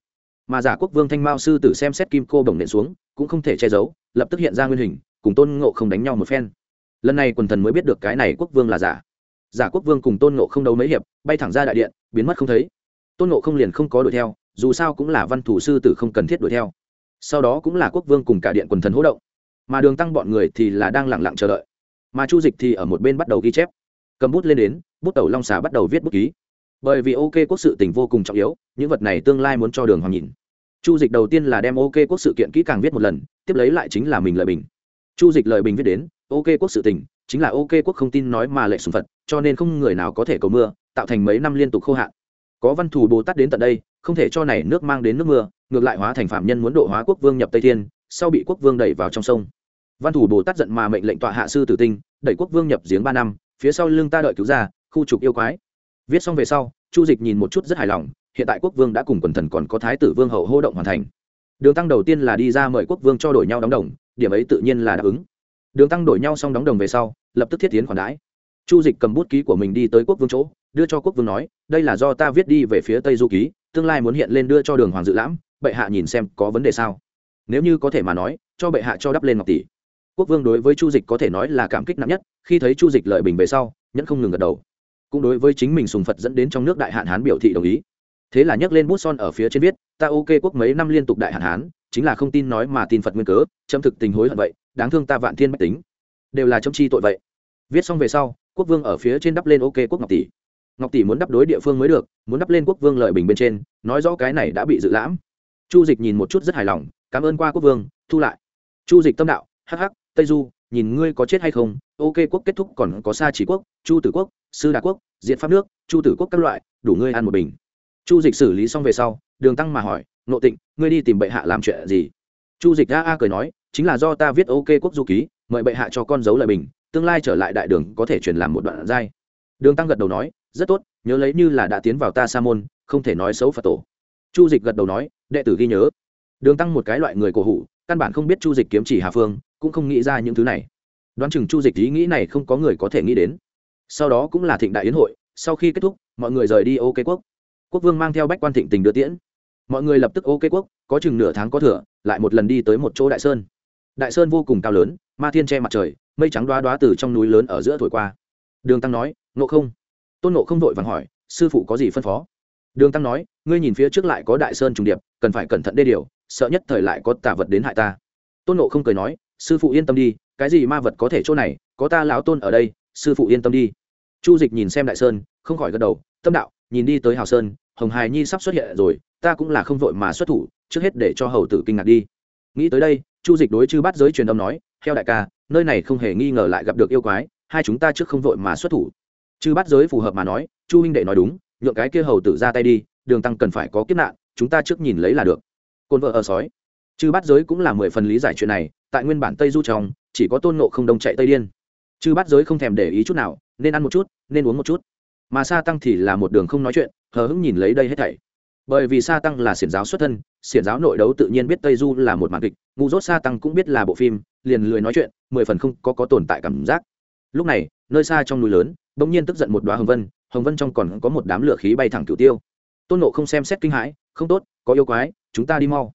Mà giả quốc vương thanh mao sư tử xem xét kim cô đồng nện xuống, cũng không thể che giấu, lập tức hiện ra nguyên hình, cùng tôn ngộ không đánh nhau một phen. Lần này quần thần mới biết được cái này quốc vương là giả. Giả quốc vương cùng tôn ngộ không đấu mấy hiệp, bay thẳng ra đại điện, biến mất không thấy. Tôn ngộ không liền không có đuổi theo, dù sao cũng là văn thủ sư tử không cần thiết đuổi theo. Sau đó cũng là quốc vương cùng cả điện quần thần hỗ động mà đường tăng bọn người thì là đang lẳng lặng chờ đợi. Mà chu dịch thì ở một bên bắt đầu ghi chép. Cầm bút lên đến, bút tẩu long xà bắt đầu viết bút ký. Bởi vì ok quốc sự tình vô cùng trọng yếu, những vật này tương lai muốn cho đường hoàng nhìn. Chu dịch đầu tiên là đem ok quốc sự kiện kỹ càng viết một lần, tiếp lấy lại chính là mình lời bình. Chu dịch lời bình viết đến, ok quốc sự tình, chính là ok quốc không tin nói mà lệ sùng phật, cho nên không người nào có thể cầu mưa, tạo thành mấy năm liên tục khô hạn. Có văn thù bồ tát đến tận đây, không thể cho này nước mang đến nước mưa, ngược lại hóa thành phạm nhân muốn độ hóa quốc vương nhập tây thiên, sau bị quốc vương đẩy vào trong sông văn thủ bồ tát giận mà mệnh lệnh tọa hạ sư tử tinh, đẩy quốc vương nhập giếng ba năm, phía sau lưng ta đợi cứu ra, khu trục yêu quái. Viết xong về sau, chu dịch nhìn một chút rất hài lòng, hiện tại quốc vương đã cùng quần thần còn có thái tử vương hậu hô động hoàn thành. Đường tăng đầu tiên là đi ra mời quốc vương cho đổi nhau đóng đồng, điểm ấy tự nhiên là đáp ứng. Đường tăng đổi nhau xong đóng đồng về sau, lập tức thiết tiến khoản đãi. Chu dịch cầm bút ký của mình đi tới quốc vương chỗ, đưa cho quốc vương nói, đây là do ta viết đi về phía tây du ký, tương lai muốn hiện lên đưa cho đường hoàng dự lãm, bệ hạ nhìn xem có vấn đề sao. Nếu như có thể mà nói, cho bệ hạ cho đắp lên ngọc tỷ quốc vương đối với chu dịch có thể nói là cảm kích nặng nhất, khi thấy chu dịch lợi bình về sau, nhẫn không ngừng gật đầu. Cũng đối với chính mình sùng phật dẫn đến trong nước đại hạn hán biểu thị đồng ý. Thế là nhấc lên bút son ở phía trên viết, ta ok quốc mấy năm liên tục đại hạn hán, chính là không tin nói mà tin phật nguyên cớ châm thực tình hối hận vậy, đáng thương ta vạn thiên mách tính. Đều là châm chi tội vậy. Viết xong về sau, quốc vương ở phía trên đắp lên ok quốc ngọc tỷ. Ngọc tỷ muốn đắp đối địa phương mới được, muốn đắp lên quốc vương lợi bình bên trên, nói rõ cái này đã bị dự lãm. Chu dịch nhìn một chút rất hài lòng, cảm ơn qua quốc vương, thu lại. Chu dịch tâm đạo hh tây du, nhìn ngươi có chết hay không, ok quốc kết thúc còn có sa chỉ quốc, chu tử quốc, sư đà quốc diện pháp nước, chu tử quốc các loại, đủ ngươi ăn một bình. Chu dịch xử lý xong về sau, đường tăng mà hỏi, nộ tịnh, ngươi đi tìm bệ hạ làm chuyện gì? Chu dịch a a cười nói, chính là do ta viết ok quốc du ký, mời bệ hạ cho con dấu lời bình, tương lai trở lại đại đường có thể truyền làm một đoạn giai. Đường tăng gật đầu nói, rất tốt, nhớ lấy như là đã tiến vào ta sa môn, không thể nói xấu phật tổ. Chu dịch gật đầu nói, đệ tử ghi nhớ. Đường tăng một cái loại người cổ hủ căn bản không biết chu dịch kiếm chỉ hà phương, cũng không nghĩ ra những thứ này. Đoán chừng chu dịch ý nghĩ này không có người có thể nghĩ đến. Sau đó cũng là thịnh đại yến hội, sau khi kết thúc, mọi người rời đi ok quốc. Quốc vương mang theo bách quan thịnh tình đưa tiễn. Mọi người lập tức ok quốc, có chừng nửa tháng có thừa, lại một lần đi tới một chỗ đại sơn. Đại sơn vô cùng cao lớn, ma thiên che mặt trời, mây trắng đoá đoá từ trong núi lớn ở giữa thổi qua. Đường tăng nói nộ không? Tôn nộ không vội vàng hỏi, sư phụ có gì phân phó? Đường tăng nói, ngươi nhìn phía trước lại có đại sơn trùng điệp, cần phải cẩn thận đê điều sợ nhất thời lại có tà vật đến hại ta. Tôn nộ không cười nói, sư phụ yên tâm đi, cái gì ma vật có thể chỗ này, có ta lão tôn ở đây, sư phụ yên tâm đi. Chu dịch nhìn xem đại sơn, không khỏi gật đầu, tâm đạo, nhìn đi tới hào sơn, hồng hài nhi sắp xuất hiện rồi, ta cũng là không vội mà xuất thủ, trước hết để cho hầu tử kinh ngạc đi. Nghĩ tới đây, chu dịch đối chư bắt giới truyền âm nói theo đại ca, nơi này không hề nghi ngờ lại gặp được yêu quái, hai chúng ta trước không vội mà xuất thủ. Chư bắt giới phù hợp mà nói, chu huynh đệ nói đúng, nhượng cái kia hầu tử ra tay đi, đường tăng cần phải có kiếp nạn, chúng ta trước nhìn lấy là được côn vợ ở sói. Chư bát giới cũng là mười phần lý giải chuyện này, tại nguyên bản tây du trong, chỉ có tôn nộ không đông chạy tây điên. Chư bát giới không thèm để ý chút nào, nên ăn một chút, nên uống một chút. Mà sa tăng thì là một đường không nói chuyện, hờ hững nhìn lấy đây hết thảy. Bởi vì sa tăng là xiển giáo xuất thân, xiển giáo nội đấu tự nhiên biết tây du là một màn kịch, ngu dốt sa tăng cũng biết là bộ phim, liền lười nói chuyện, mười phần không có có tồn tại cảm giác. Lúc này, nơi xa trong núi lớn, bỗng nhiên tức giận một đoá hồng vân hồng vân trong còn có một đám lửa khí bay thẳng cửu tiêu tôn nộ không xem xét kinh hãi, không tốt, có yêu quái, chúng ta đi mau.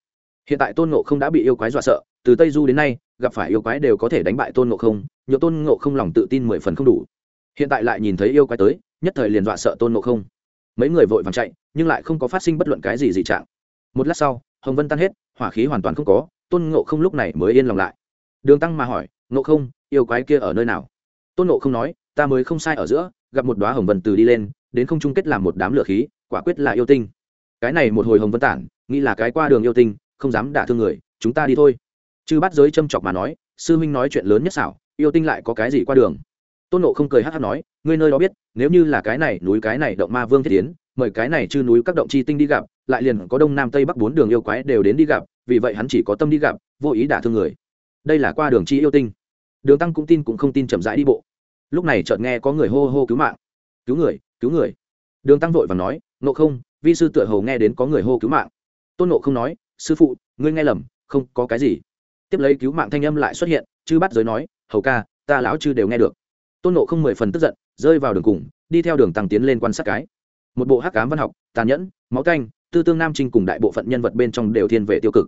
Hiện tại tôn nộ không đã bị yêu quái dọa sợ, từ tây du đến nay, gặp phải yêu quái đều có thể đánh bại tôn nộ không nhựa tôn nộ không lòng tự tin mười phần không đủ. Hiện tại lại nhìn thấy yêu quái tới, nhất thời liền dọa sợ tôn nộ không. Mấy người vội vàng chạy, nhưng lại không có phát sinh bất luận cái gì dị trạng. Một lát sau, hồng vân tan hết, hỏa khí hoàn toàn không có, tôn ngộ không lúc này mới yên lòng lại. Đường tăng mà hỏi, ngộ không, yêu quái kia ở nơi nào? Tôn ngộ không nói, ta mới không sai ở giữa, gặp một đoá hồng vân từ đi lên đến không chung kết làm một đám lửa khí, quả quyết là yêu tinh. Cái này một hồi hồng vân tản, nghĩ là cái qua đường yêu tinh, không dám đả thương người, chúng ta đi thôi. Chư bắt giới châm chọc mà nói, sư huynh nói chuyện lớn nhất xảo, yêu tinh lại có cái gì qua đường? Tôn nộ không cười hát hát nói, ngươi nơi đó biết, nếu như là cái này núi cái này động ma vương thiết tiến, mời cái này chư núi các động chi tinh đi gặp, lại liền có đông nam tây bắc bốn đường yêu quái đều đến đi gặp, vì vậy hắn chỉ có tâm đi gặp, vô ý đả thương người. Đây là qua đường chi yêu tinh. Đường tăng cũng tin cũng không tin chậm rãi đi bộ. Lúc này chợt nghe có người hô hô cứu mạng. Cứu người? Cứu người. Đường tăng vội và nói nộ không, vi sư tựa hầu nghe đến có người hô cứu mạng. Tôn nộ không nói, sư phụ, ngươi nghe lầm, không có cái gì. Tiếp lấy cứu mạng thanh âm lại xuất hiện, chư bắt giới nói, hầu ca, ta lão chư đều nghe được. Tôn nộ không mười phần tức giận, rơi vào đường cùng, đi theo đường tăng tiến lên quan sát cái. Một bộ hắc cám văn học, tàn nhẫn, máu canh, tư tương nam trinh cùng đại bộ phận nhân vật bên trong đều thiên về tiêu cực.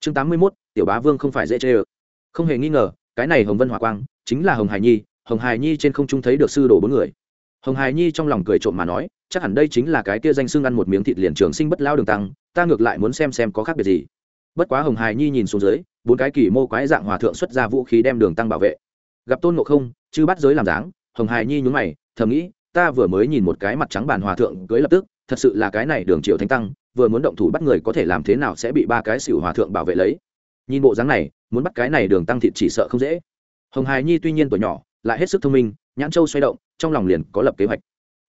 Chương tám mươi mốt, tiểu bá vương không phải dễ chê ơ. Không hề nghi ngờ, cái này hồng vân hỏa quang, chính là hồng hải nhi, hồng hải nhi trên không trung thấy được sư đồ bốn người hồng hải nhi trong lòng cười trộm mà nói, chắc hẳn đây chính là cái tia danh xưng ăn một miếng thịt liền trường sinh bất lao đường tăng, ta ngược lại muốn xem xem có khác biệt gì. Bất quá hồng hải nhi nhìn xuống dưới, bốn cái kỳ mô quái dạng hòa thượng xuất ra vũ khí đem đường tăng bảo vệ. Gặp tôn ngộ không chứ bắt giới làm dáng, hồng hải nhi nhún mày, thầm nghĩ, ta vừa mới nhìn một cái mặt trắng bàn hòa thượng cưới lập tức, thật sự là cái này đường triệu thánh tăng, vừa muốn động thủ bắt người có thể làm thế nào sẽ bị ba cái xỉu hòa thượng bảo vệ lấy? Nhìn bộ dáng này, muốn bắt cái này đường tăng thịt chỉ sợ không dễ. Hồng hài nhi tuy nhiên tuổi nhỏ, lại hết sức thông minh, nhãn châu xoay động trong lòng liền có lập kế hoạch.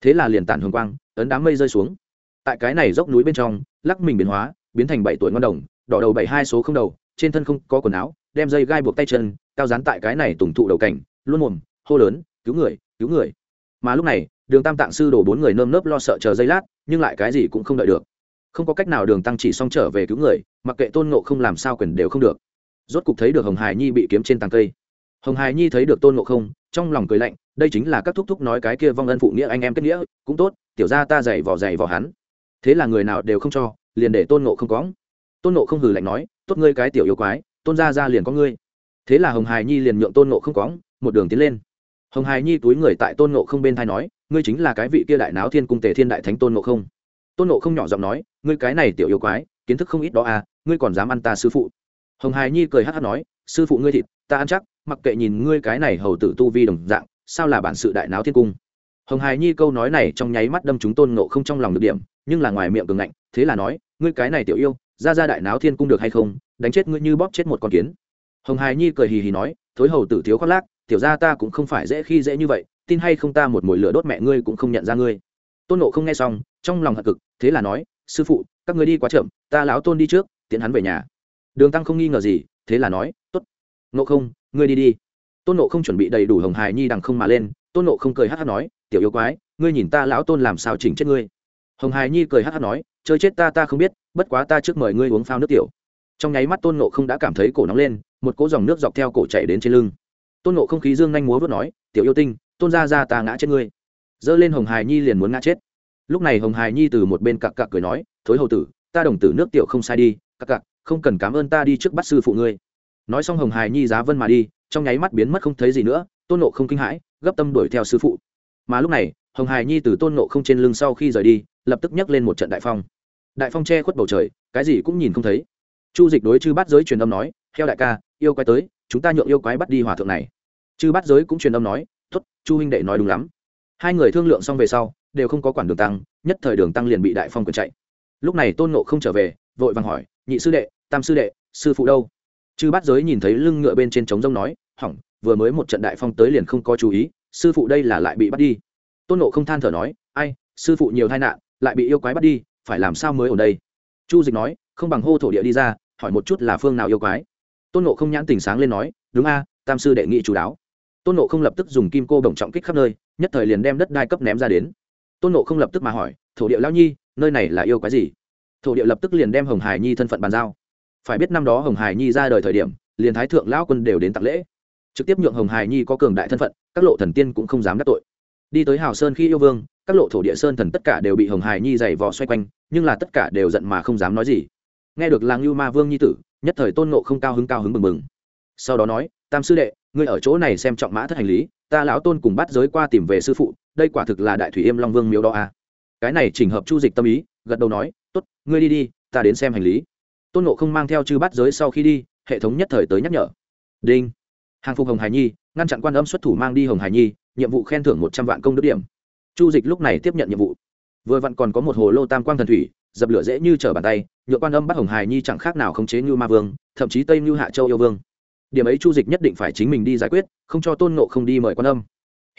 Thế là liền tản hồng quang, ấn đám mây rơi xuống. Tại cái này dốc núi bên trong, lắc mình biến hóa, biến thành bảy tuổi ngon đồng, đỏ đầu bảy hai số không đầu, trên thân không có quần áo, đem dây gai buộc tay chân, cao dán tại cái này tùng thụ đầu cảnh, luôn mồm, hô lớn, cứu người cứu người. Mà lúc này, đường tam tạng sư đổ bốn người nơm nớp lo sợ chờ giây lát, nhưng lại cái gì cũng không đợi được. Không có cách nào đường tăng chỉ xong trở về cứu người, mặc kệ tôn ngộ không làm sao quyền đều không được. Rốt cục thấy được hồng hải nhi bị kiếm trên tàng cây hồng hải nhi thấy được tôn ngộ không, trong lòng cười lạnh, đây chính là các thúc thúc nói cái kia vong ân phụ nghĩa anh em kết nghĩa, cũng tốt, tiểu ra ta dày vò dày vò hắn. Thế là người nào đều không cho, liền để tôn ngộ không có tôn ngộ không hừ lạnh nói, tốt ngươi cái tiểu yêu quái, tôn ra ra liền có ngươi. Thế là hồng hải nhi liền nhượng tôn ngộ không có một đường tiến lên. Hồng hải nhi túi người tại tôn ngộ không bên thai nói, ngươi chính là cái vị kia đại náo thiên cung tề thiên đại thánh tôn ngộ không. Tôn ngộ không nhỏ giọng nói, ngươi cái này tiểu yêu quái, kiến thức không ít đó à ngươi còn dám ăn ta sư phụ. Hồng hải nhi cười hát hát nói, sư phụ ngươi thịt, ta ăn chắc mặc kệ nhìn ngươi cái này hầu tử tu vi đồng dạng, sao là bản sự đại náo thiên cung? Hồng hải nhi câu nói này trong nháy mắt đâm chúng tôn nộ không trong lòng được điểm, nhưng là ngoài miệng cường ngạnh, thế là nói, ngươi cái này tiểu yêu, ra ra đại náo thiên cung được hay không? Đánh chết ngươi như bóp chết một con kiến. Hồng hải nhi cười hì hì nói, thối hầu tử thiếu khoác lác, tiểu ra ta cũng không phải dễ khi dễ như vậy, tin hay không ta một mồi lửa đốt mẹ ngươi cũng không nhận ra ngươi. Tôn nộ không nghe xong, trong lòng hận cực, thế là nói, sư phụ, các ngươi đi quá chậm, ta lão tôn đi trước, tiện hắn về nhà. Đường tăng không nghi ngờ gì, thế là nói t ố t nộ không, ngươi đi đi. Tôn nộ không chuẩn bị đầy đủ hồng hài nhi đằng không mà lên, tôn nộ không cười hát hát nói, tiểu yêu quái, ngươi nhìn ta lão tôn làm sao chỉnh chết ngươi? Hồng hài nhi cười hát hát nói, chơi chết ta ta không biết, bất quá ta trước mời ngươi uống phao nước tiểu. Trong nháy mắt tôn nộ không đã cảm thấy cổ nóng lên, một cỗ dòng nước dọc theo cổ chạy đến trên lưng. Tôn nộ không khí dương nhanh múa vớt nói, tiểu yêu tinh, tôn ra ra ta ngã chết ngươi. Giơ lên hồng hài nhi liền muốn ngã chết. Lúc này hồng hài nhi từ một bên cặc cặc cười nói, thối hầu tử, ta đồng tử nước tiểu không sai đi, cặc cặc, không cần cảm ơn ta đi trước bắt sư phụ ngươi nói xong hồng hài nhi giá vân mà đi, trong nháy mắt biến mất không thấy gì nữa, tôn nộ không kinh hãi, gấp tâm đuổi theo sư phụ. Mà lúc này, hồng hài nhi từ tôn nộ không trên lưng sau khi rời đi, lập tức nhấc lên một trận đại phong. Đại phong che khuất bầu trời, cái gì cũng nhìn không thấy. Chu dịch đối chư Bát giới truyền âm nói theo đại ca, yêu quái tới, chúng ta nhượng yêu quái bắt đi hòa thượng này. Chư Bát giới cũng truyền âm nói t ố t chu huynh đệ nói đúng lắm. Hai người thương lượng xong về sau, đều không có quản đường tăng, nhất thời đường tăng liền bị đại phong quyền chạy. Lúc này tôn nộ không trở về, vội vàng hỏi, nhị sư đệ, tam sư đệ, sư phụ đâu? Chư bát giới nhìn thấy lưng ngựa bên trên trống rông nói, hỏng, vừa mới một trận đại phong tới liền không có chú ý, sư phụ đây là lại bị bắt đi. Tôn nộ không than thở nói, ai, sư phụ nhiều tai nạn, lại bị yêu quái bắt đi, phải làm sao mới ở đây? Chu dịch nói, không bằng hô thổ địa đi ra, hỏi một chút là phương nào yêu quái. Tôn nộ không nhãn tình sáng lên nói, đúng a, tam sư đệ nghị chú đáo. Tôn nộ không lập tức dùng kim cô bổng trọng kích khắp nơi, nhất thời liền đem đất đai cấp ném ra đến. Tôn nộ không lập tức mà hỏi, thổ địa lão nhi, nơi này là yêu quái gì? Thổ địa lập tức liền đem hồng hải nhi thân phận bàn giao phải biết năm đó hồng hải nhi ra đời thời điểm, liền thái thượng lão quân đều đến tặng lễ. Trực tiếp nhượng hồng hải nhi có cường đại thân phận, các lộ thần tiên cũng không dám đắc tội. Đi tới hào sơn khi yêu vương, các lộ thổ địa sơn thần tất cả đều bị hồng hải nhi dày vò xoay quanh, nhưng là tất cả đều giận mà không dám nói gì. Nghe được làng lưu ma vương nhi tử, nhất thời tôn nộ không cao hứng cao hứng mừng mừng sau đó nói, tam sư đệ, ngươi ở chỗ này xem trọng mã thất hành lý, ta lão tôn cùng bắt giới qua tìm về sư phụ, đây quả thực là đại thủy yêm long vương miếu đó à. cái này chỉnh hợp chu dịch tâm ý, gật đầu nói, tốt, ngươi đi đi, ta đến xem hành lý tôn nộ không mang theo chư bắt giới sau khi đi, hệ thống nhất thời tới nhắc nhở. Đinh. Hàng phục hồng hải nhi, ngăn chặn quan âm xuất thủ mang đi hồng hải nhi, nhiệm vụ khen thưởng một trăm vạn công đức điểm. Chu dịch lúc này tiếp nhận nhiệm vụ. Vừa vặn còn có một hồ lô tam quang thần thủy, dập lửa dễ như trở bàn tay nhựa quan âm bắt hồng hải nhi chẳng khác nào khống chế như ma vương, thậm chí tây như hạ châu yêu vương. Điểm ấy chu dịch nhất định phải chính mình đi giải quyết, không cho tôn nộ không đi mời quan âm.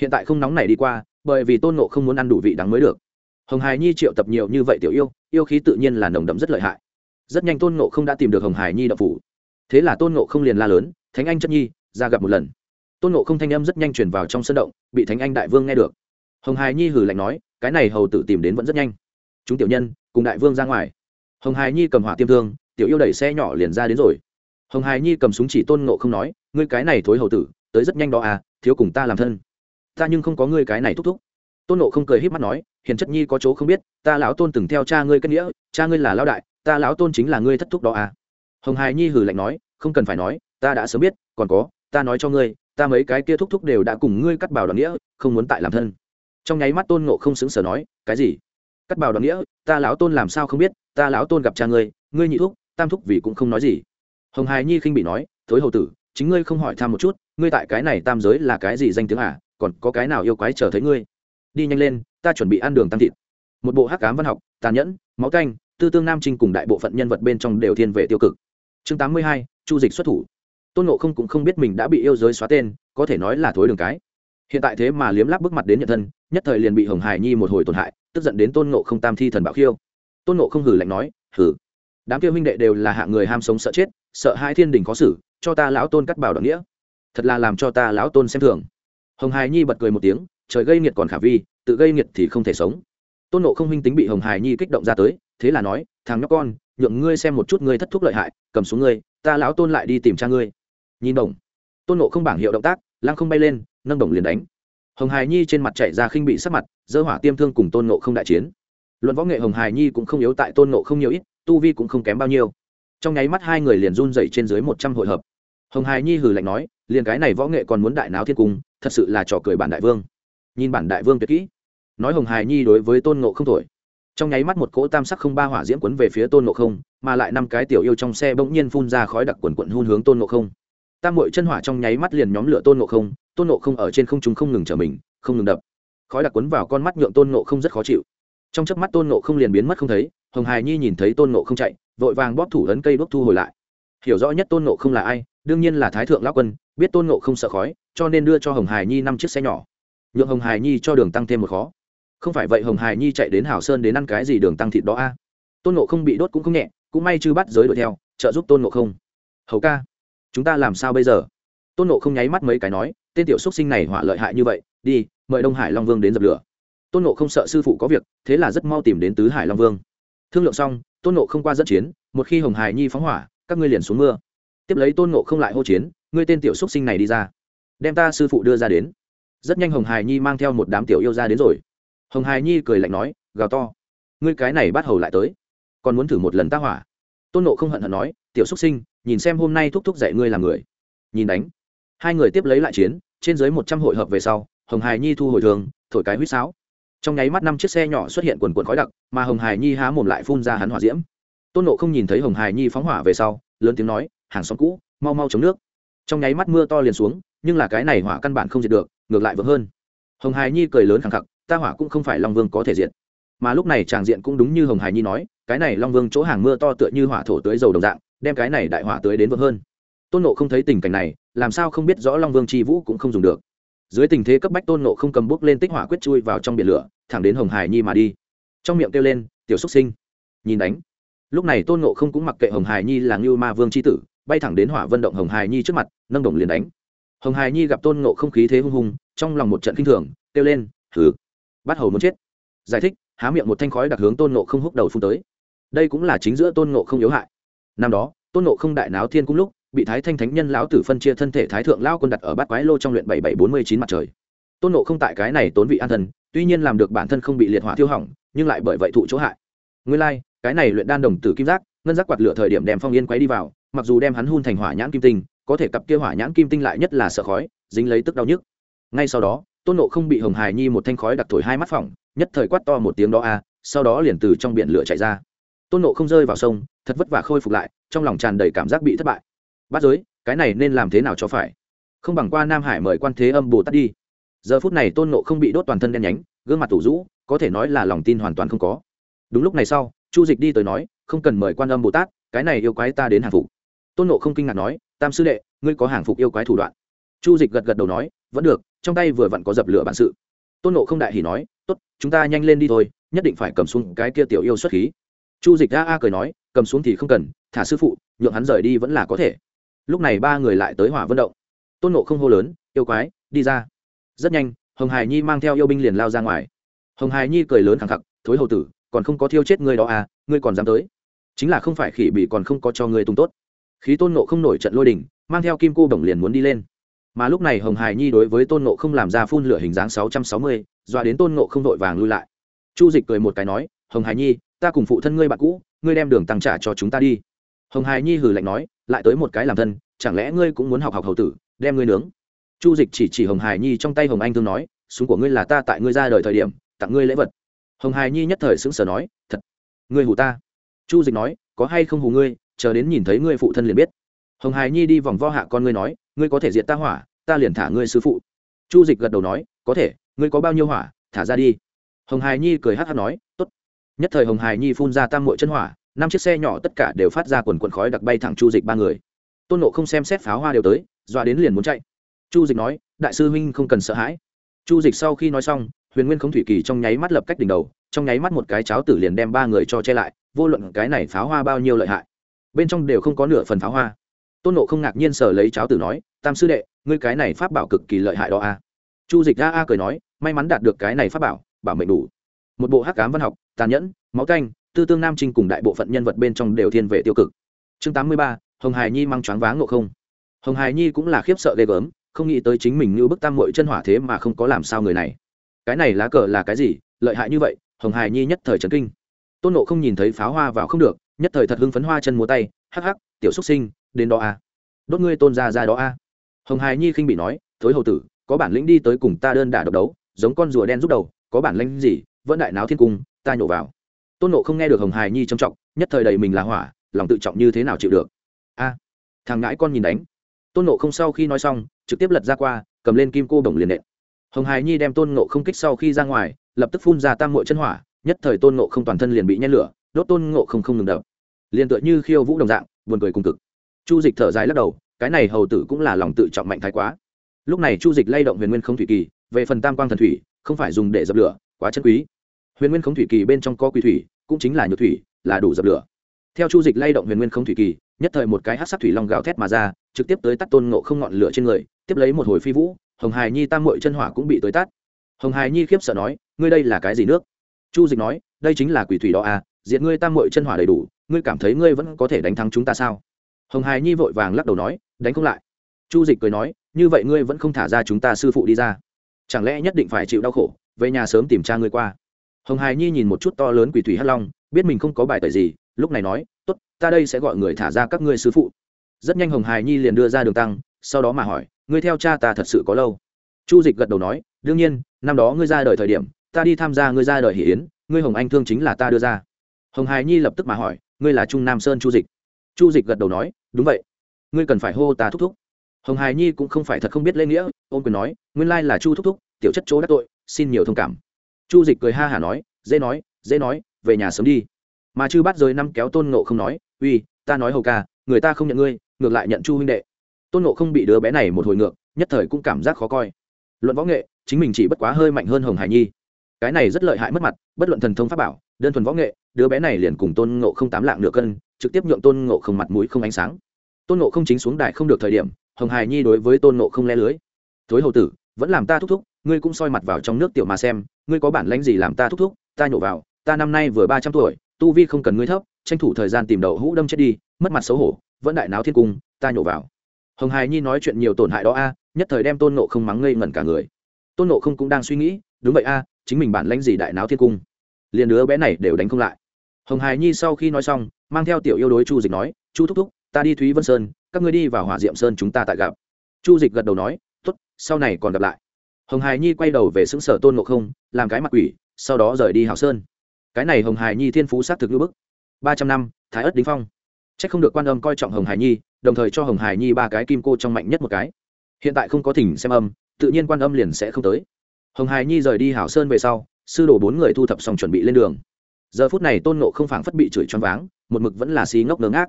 Hiện tại không nóng này đi qua, bởi vì tôn nộ không muốn ăn đủ vị đắng mới được. Hồng hải nhi triệu tập nhiều như vậy tiểu yêu yêu khí tự nhiên là nồng đậm rất lợi hại rất nhanh tôn nộ không đã tìm được hồng hải nhi đậu phủ. Thế là tôn nộ không liền la lớn, thánh anh chất nhi, ra gặp một lần. Tôn nộ không thanh âm rất nhanh chuyển vào trong sân động, bị thánh anh đại vương nghe được. Hồng hải nhi hử lạnh nói, cái này hầu tự tìm đến vẫn rất nhanh. Chúng tiểu nhân, cùng đại vương ra ngoài. Hồng hải nhi cầm hỏa tiêm thương, tiểu yêu đẩy xe nhỏ liền ra đến rồi. Hồng hải nhi cầm súng chỉ tôn nộ không nói, ngươi cái này thối hầu tử, tới rất nhanh đó à thiếu cùng ta làm thân. Ta nhưng không có ngươi cái này thúc thúc. Tôn nộ không cười h í p mắt nói, hiền chất nhi có chỗ không biết, ta lão tôn từng theo cha ngươi kết nghĩa, cha ngươi là lão đại ta lão tôn chính là ngươi thất thúc đó à. Hồng hải nhi hử lạnh nói, không cần phải nói, ta đã sớm biết, còn có, ta nói cho ngươi, ta mấy cái kia thúc thúc đều đã cùng ngươi cắt bảo đoàn nghĩa, không muốn tại làm thân. Trong nháy mắt tôn nộ không xứng sở nói, cái gì? Cắt bảo đoàn nghĩa, ta lão tôn làm sao không biết, ta lão tôn gặp cha ngươi ngươi nhị thúc, tam thúc vì cũng không nói gì. Hồng hải nhi khinh bị nói, thối hầu tử, chính ngươi không hỏi thăm một chút, ngươi tại cái này tam giới là cái gì danh tiếng à còn có cái nào yêu quái chờ thấy ngươi? Đi nhanh lên, ta chuẩn bị ăn đường tăng thịt. Một bộ hắc cám văn học, tàn nhẫn, máu canh tư tương nam trinh cùng đại bộ phận nhân vật bên trong đều thiên về tiêu cực. Chương tám mươi hai, chu dịch xuất thủ. Tôn nộ không cũng không biết mình đã bị yêu giới xóa tên, có thể nói là thối đường cái. Hiện tại thế mà liếm láp bước mặt đến nhận thân, nhất thời liền bị hồng hải nhi một hồi tổn hại, tức giận đến tôn nộ không tam thi thần bạo khiêu. Tôn nộ không hử lạnh nói hử đám kia huynh đệ đều là hạng người ham sống sợ chết, sợ hai thiên đình có xử, cho ta lão tôn cắt bảo đoạn nghĩa. Thật là làm cho ta lão tôn xem thường. Hồng hải nhi bật cười một tiếng, trời gây nghiệt còn khả vi, tự gây nghiệt thì không thể sống tôn nộ không huynh tính bị hồng hải nhi kích động ra tới, thế là nói, thằng nhóc con, nhượng ngươi xem một chút ngươi thất thúc lợi hại, cầm xuống ngươi, ta lão tôn lại đi tìm cha ngươi. Nhìn đồng. Tôn nộ không bảng hiệu động tác, lăng không bay lên, nâng đồng liền đánh. Hồng hải nhi trên mặt chạy ra khinh bị sắc mặt, dơ hỏa tiêm thương cùng tôn nộ không đại chiến. Luận võ nghệ hồng hải nhi cũng không yếu tại tôn nộ không nhiều ít, tu vi cũng không kém bao nhiêu. Trong nháy mắt hai người liền run dậy trên dưới một trăm hội hợp. Hồng hải nhi hừ lạnh nói, liền cái này võ nghệ còn muốn đại náo thiên cung, thật sự là trò cười bản đại vương. Nhìn bản đại vương tuyệt kỹ nói hồng hải nhi đối với tôn ngộ không thổi trong nháy mắt một cỗ tam sắc không ba hỏa diễm quấn về phía tôn ngộ không mà lại năm cái tiểu yêu trong xe bỗng nhiên phun ra khói đặc quần quận hun hướng tôn ngộ không tam mội chân hỏa trong nháy mắt liền nhóm lửa tôn ngộ không tôn ngộ không ở trên không chúng không ngừng trở mình không ngừng đập khói đặc quấn vào con mắt nhượng tôn ngộ không rất khó chịu trong chớp mắt tôn ngộ không liền biến mất không thấy hồng hải nhi nhìn thấy tôn ngộ không chạy vội vàng bóp thủ ấn cây đốt thu hồi lại hiểu rõ nhất tôn ngộ không là ai đương nhiên là thái thượng lão quân biết tôn ngộ không sợ khói cho nên đưa cho hồng hải nhi năm chiếc xe nhỏ nhượng hồng hải nhi cho đường tăng thêm một khó không phải vậy hồng hải nhi chạy đến hảo sơn đến ăn cái gì đường tăng thịt đó a? Tôn Nộ không bị đốt cũng không nhẹ, cũng may chư bắt giới đuổi theo, trợ giúp tôn Nộ không. Hầu ca, chúng ta làm sao bây giờ? Tôn Nộ không nháy mắt mấy cái nói, tên tiểu xúc sinh này hỏa lợi hại như vậy, đi, mời đông hải long vương đến dập lửa. Tôn nộ không sợ sư phụ có việc, thế là rất mau tìm đến tứ hải long vương. Thương lượng xong, tôn nộ không qua dẫn chiến, một khi hồng hải nhi phóng hỏa, các ngươi liền xuống mưa. Tiếp lấy tôn nộ không lại hô chiến, ngươi tên tiểu xúc sinh này đi ra, đem ta sư phụ đưa ra đến. Rất nhanh hồng hải nhi mang theo một đám tiểu yêu ra đến rồi hồng hải nhi cười lạnh nói, gào to, ngươi cái này bắt hầu lại tới, còn muốn thử một lần ta hỏa? Tôn nộ không hận hận nói, tiểu xúc sinh, nhìn xem hôm nay thúc thúc dạy ngươi làm người. Nhìn đánh, hai người tiếp lấy lại chiến, trên dưới một trăm hội hợp về sau, hồng hải nhi thu hồi thường, thổi cái huýt sáo. Trong nháy mắt năm chiếc xe nhỏ xuất hiện quần quần khói đặc, mà hồng hải nhi há mồm lại phun ra hắn hỏa diễm. Tôn nộ không nhìn thấy hồng hải nhi phóng hỏa về sau, lớn tiếng nói, hàng xóm cũ, mau mau chống nước. Trong nháy mắt mưa to liền xuống, nhưng là cái này hỏa căn bản không diệt được, ngược lại vỡ hơn. Hồng hải nhi cười lớn khẳng khặc ta hỏa cũng không phải long vương có thể diện, mà lúc này tràng diện cũng đúng như hồng hải nhi nói cái này long vương chỗ hàng mưa to tựa như hỏa thổ tưới dầu đồng dạng đem cái này đại hỏa tưới đến vững hơn. Tôn nộ không thấy tình cảnh này làm sao không biết rõ long vương c h i vũ cũng không dùng được. Dưới tình thế cấp bách tôn nộ không cầm bút lên tích hỏa quyết chui vào trong biển lửa thẳng đến hồng hải nhi mà đi. Trong miệng kêu lên tiểu xúc sinh. Nhìn đánh. Lúc này tôn nộ không cũng mặc kệ hồng hải nhi là ngưu ma vương c h i tử bay thẳng đến hỏa vận động hồng hải nhi trước mặt nâng đồng liền đánh. Hồng hải nhi gặp tôn nộ không khí thế hung hùng trong lòng một trận k i n h thường kêu lên thử bắt hầu muốn chết. Giải thích há miệng một thanh khói đặc hướng tôn nộ không húc đầu phun tới. Đây cũng là chính giữa tôn nộ không yếu hại. Năm đó tôn nộ không đại náo thiên cung lúc bị thái thanh thánh nhân lão tử phân chia thân thể thái thượng lao quân đặt ở bát quái lô trong luyện bảy bảy bốn mươi chín mặt trời. Tôn nộ không tại cái này tốn vị an thần tuy nhiên làm được bản thân không bị liệt hỏa thiêu hỏng nhưng lại bởi vậy thụ chỗ hại. Nguyên lai、like, cái này luyện đan đồng tử kim giác ngân giác quạt lửa thời điểm đem phong yên quấy đi vào mặc dù đem hắn hun thành hỏa nhãn kim tinh có thể cặp kia hỏa nhãn kim tinh lại nhất là sợ khói dính lấy tức đau nhức. Ngay sau đó tôn nộ không bị hồng hài nhi một thanh khói đặc thổi hai mắt phỏng, nhất thời quát to một tiếng đó a, sau đó liền từ trong biển lửa chạy ra. Tôn nộ không rơi vào sông, thật vất vả khôi phục lại, trong lòng tràn đầy cảm giác bị thất bại. Bắt giới, cái này nên làm thế nào cho phải? Không bằng qua nam hải mời quan thế âm bồ tát đi. Giờ phút này tôn nộ không bị đốt toàn thân đen nhánh, gương mặt tủ rũ, có thể nói là lòng tin hoàn toàn không có. Đúng lúc này sau, chu dịch đi tới nói, không cần mời quan âm bồ tát, cái này yêu quái ta đến hàng phục. Tôn nộ không kinh ngạc nói, tam sư đệ, ngươi có hàng phục yêu quái thủ đoạn. Chu dịch gật gật đầu nói, vẫn được trong tay vừa vặn có dập lửa bản sự. Tôn nộ không đại hỉ nói, tốt, chúng ta nhanh lên đi thôi, nhất định phải cầm xuống cái kia tiểu yêu xuất khí. Chu dịch a a cười nói, cầm xuống thì không cần, thả sư phụ, nhượng hắn rời đi vẫn là có thể. Lúc này ba người lại tới hỏa vận động. Tôn nộ không hô lớn, yêu quái, đi ra. Rất nhanh, hồng hải nhi mang theo yêu binh liền lao ra ngoài. Hồng hải nhi cười lớn khẳng khặc, thối hầu tử, còn không có thiêu chết ngươi đó à ngươi còn dám tới. Chính là không phải khỉ bị còn không có cho ngươi tung tốt. Khí tôn nộ không nổi trận lôi đình, mang theo kim cô đồng liền muốn đi lên mà lúc này hồng hải nhi đối với tôn nộ không làm ra phun lửa hình dáng sáu trăm sáu mươi, dọa đến tôn nộ không vội vàng lui lại. Chu dịch cười một cái nói, hồng hải nhi, ta cùng phụ thân ngươi bạn cũ, ngươi đem đường tăng trả cho chúng ta đi. Hồng hải nhi hừ lạnh nói, lại tới một cái làm thân, chẳng lẽ ngươi cũng muốn học học hầu tử, đem ngươi nướng? Chu dịch chỉ chỉ hồng hải nhi trong tay hồng anh thương nói, súng của ngươi là ta tại ngươi ra đời thời điểm, tặng ngươi lễ vật. Hồng hải nhi nhất thời sững sờ nói, thật, ngươi hù ta. Chu dịch nói, có hay không hù ngươi, chờ đến nhìn thấy ngươi phụ thân liền biết. Hồng hải nhi đi vòng vo hạ con ngươi nói ngươi có thể diệt ta hỏa, ta liền thả ngươi sư phụ. Chu dịch gật đầu nói, có thể, ngươi có bao nhiêu hỏa, thả ra đi. Hồng hải nhi cười hát hát nói t ố t nhất thời hồng hải nhi phun ra tam mội chân hỏa, năm chiếc xe nhỏ tất cả đều phát ra quần quần khói đặc bay thẳng chu dịch ba người. Tôn nộ không xem xét pháo hoa đều tới, dọa đến liền muốn chạy. Chu dịch nói, đại sư huynh không cần sợ hãi. Chu dịch sau khi nói xong, huyền nguyên không thủy kỳ trong nháy mắt lập cách đỉnh đầu, trong nháy mắt một cái cháo tử liền đem ba người cho che lại, vô luận cái này pháo hoa bao nhiêu lợi hại. Bên trong đều không có nửa phần pháo hoa tôn nộ không ngạc nhiên sở lấy cháo tử nói, tam sư đệ, ngươi cái này pháp bảo cực kỳ lợi hại đó a. Chu dịch a a cười nói, may mắn đạt được cái này pháp bảo bảo mệnh đủ. Một bộ hắc cám văn học, tàn nhẫn, máu canh, tư tương nam trinh cùng đại bộ phận nhân vật bên trong đều thiên về tiêu cực. Chương tám mươi ba, hồng hải nhi mang choáng váng ngộ không. Hồng hải nhi cũng là khiếp sợ ghê gớm, không nghĩ tới chính mình như bức tam mội chân hỏa thế mà không có làm sao người này. Cái này lá cờ là cái gì? Lợi hại như vậy, hồng hải nhi nhất thời trấn kinh. Tôn nộ không nhìn thấy pháo hoa vào không được, nhất thời thật hưng phấn hoa chân múa tay, hắc hắc, tiểu xúc sinh đến đó a à. đốt ngươi tôn ra ra đó a à. hồng hải nhi khinh bị nói, thối hầu tử, có bản lĩnh đi tới cùng ta đơn đả độc đấu, giống con rùa đen rút đầu, có bản lĩnh gì, vẫn đại náo thiên cung, ta nhổ vào. Tôn nộ không nghe được hồng hải nhi trầm trọng, nhất thời đầy mình là hỏa, lòng tự trọng như thế nào chịu được? A, thằng ngãi con nhìn đánh. Tôn nộ không sau khi nói xong, trực tiếp lật ra qua, cầm lên kim cô bổng liền nện. Hồng hài nhi đem tôn nộ không kích sau khi ra ngoài, lập tức phun ra tam mội chân hỏa, nhất thời tôn nộ không toàn thân liền bị nhen lửa, đốt tôn nộ không không ngừng đập. Liền tựa như khiêu vũ đồng dạng, buồn cười cùng cực chu dịch thở dài lắc đầu, cái này hầu tử cũng là lòng tự trọng mạnh thái quá. Lúc này chu dịch lay động huyền nguyên không thủy kỳ, về phần tam quang thần thủy, không phải dùng để dập lửa, quá chân quý. Huyền nguyên không thủy kỳ bên trong có quy thủy, cũng chính là nhược thủy, là đủ dập lửa. Theo chu dịch lay động huyền nguyên không thủy kỳ, nhất thời một cái hát sắc thủy long gào thét mà ra, trực tiếp tới tắt tôn ngộ không ngọn lửa trên người, tiếp lấy một hồi phi vũ, hồng hài nhi tam mội chân hỏa cũng bị tới tắt. Hồng hài nhi khiếp sợ nói, ngươi đây là cái gì nước? Chu dịch nói, đây chính là quỷ thủy đó à diệt ngươi tam mội chân hỏa đầy đủ, ngươi cảm thấy ngươi vẫn có thể đánh thắng chúng ta sao? Hồng hài nhi vội vàng lắc đầu nói, đánh không lại. Chu dịch cười nói, như vậy ngươi vẫn không thả ra chúng ta sư phụ đi ra. Chẳng lẽ nhất định phải chịu đau khổ, về nhà sớm tìm cha ngươi qua? Hồng hài nhi nhìn một chút to lớn quỷ thủy hắc long, biết mình không có bài tời gì, lúc này nói, tốt, ta đây sẽ gọi người thả ra các ngươi sư phụ. Rất nhanh hồng hài nhi liền đưa ra đường tăng, sau đó mà hỏi, ngươi theo cha ta thật sự có lâu? Chu dịch gật đầu nói, đương nhiên, năm đó ngươi ra đời thời điểm, ta đi tham gia ngươi ra đời hỷ yến, ngươi hồng anh thương chính là ta đưa ra. Hồng hài nhi lập tức mà hỏi, ngươi là trung nam sơn chu dịch? Chu dịch gật đầu nói đúng vậy. Ngươi cần phải hô ta thúc thúc. Hồng hài nhi cũng không phải thật không biết lễ nghĩa, ôm quyền nói, nguyên lai là chu thúc thúc, tiểu chất chỗ đắc tội, xin nhiều thông cảm. Chu dịch cười ha hả nói, dễ nói dễ nói, về nhà sớm đi. Mà chư bắt rời năm kéo tôn nộ không nói, uy, ta nói hầu ca, người ta không nhận ngươi, ngược lại nhận chu huynh đệ. Tôn nộ không bị đứa bé này một hồi ngược, nhất thời cũng cảm giác khó coi. Luận võ nghệ, chính mình chỉ bất quá hơi mạnh hơn hồng hải nhi. Cái này rất lợi hại mất mặt, bất luận thần thông pháp bảo, đơn thuần võ nghệ, đứa bé này liền cùng tôn ngộ không tám lạng nửa cân trực tiếp nhượng tôn ngộ không mặt mũi không ánh sáng. Tôn ngộ không chính xuống đài không được thời điểm, hồng hài nhi đối với tôn ngộ không le lưới. Thối hầu tử, vẫn làm ta thúc thúc, ngươi cũng soi mặt vào trong nước tiểu mà xem, ngươi có bản lãnh gì làm ta thúc thúc, ta nhổ vào, ta năm nay vừa ba trăm tuổi, tu vi không cần ngươi thấp, tranh thủ thời gian tìm đậu hũ đâm chết đi, mất mặt xấu hổ, vẫn đại náo thiên cung, ta nhổ vào. Hồng hài nhi nói chuyện nhiều tổn hại đó a, nhất thời đem tôn nộ không mắng ngây ngẩn cả người. Tôn nộ không cũng đang suy nghĩ, đúng vậy a, chính mình bản lãnh gì đại náo thiên cung? Liền đứa bé này đều đánh không lại. Hồng hài nhi sau khi nói xong mang theo tiểu yêu đối chu dịch nói, chu thúc thúc, ta đi thúy vân sơn, các ngươi đi vào hỏa diệm sơn chúng ta tại gặp. Chu dịch gật đầu nói t ố t sau này còn gặp lại. Hồng hài nhi quay đầu về xứng sở tôn ngộ không, làm cái mặt quỷ, sau đó rời đi hảo sơn. Cái này hồng hài nhi thiên phú s á t thực ngữ bức. Ba trăm năm, thái ất đính phong. C h ắ c không được quan âm coi trọng hồng hài nhi, đồng thời cho hồng hài nhi ba cái kim cô trong mạnh nhất một cái. Hiện tại không có thỉnh xem âm, tự nhiên quan âm liền sẽ không tới. Hồng hài nhi rời đi hảo sơn về sau, sư đồ bốn người thu thập xong chuẩn bị lên đường. Giờ phút này tôn nộ không phảng phất bị chửi choáng váng một mực vẫn là xí ngốc ngớ ngác.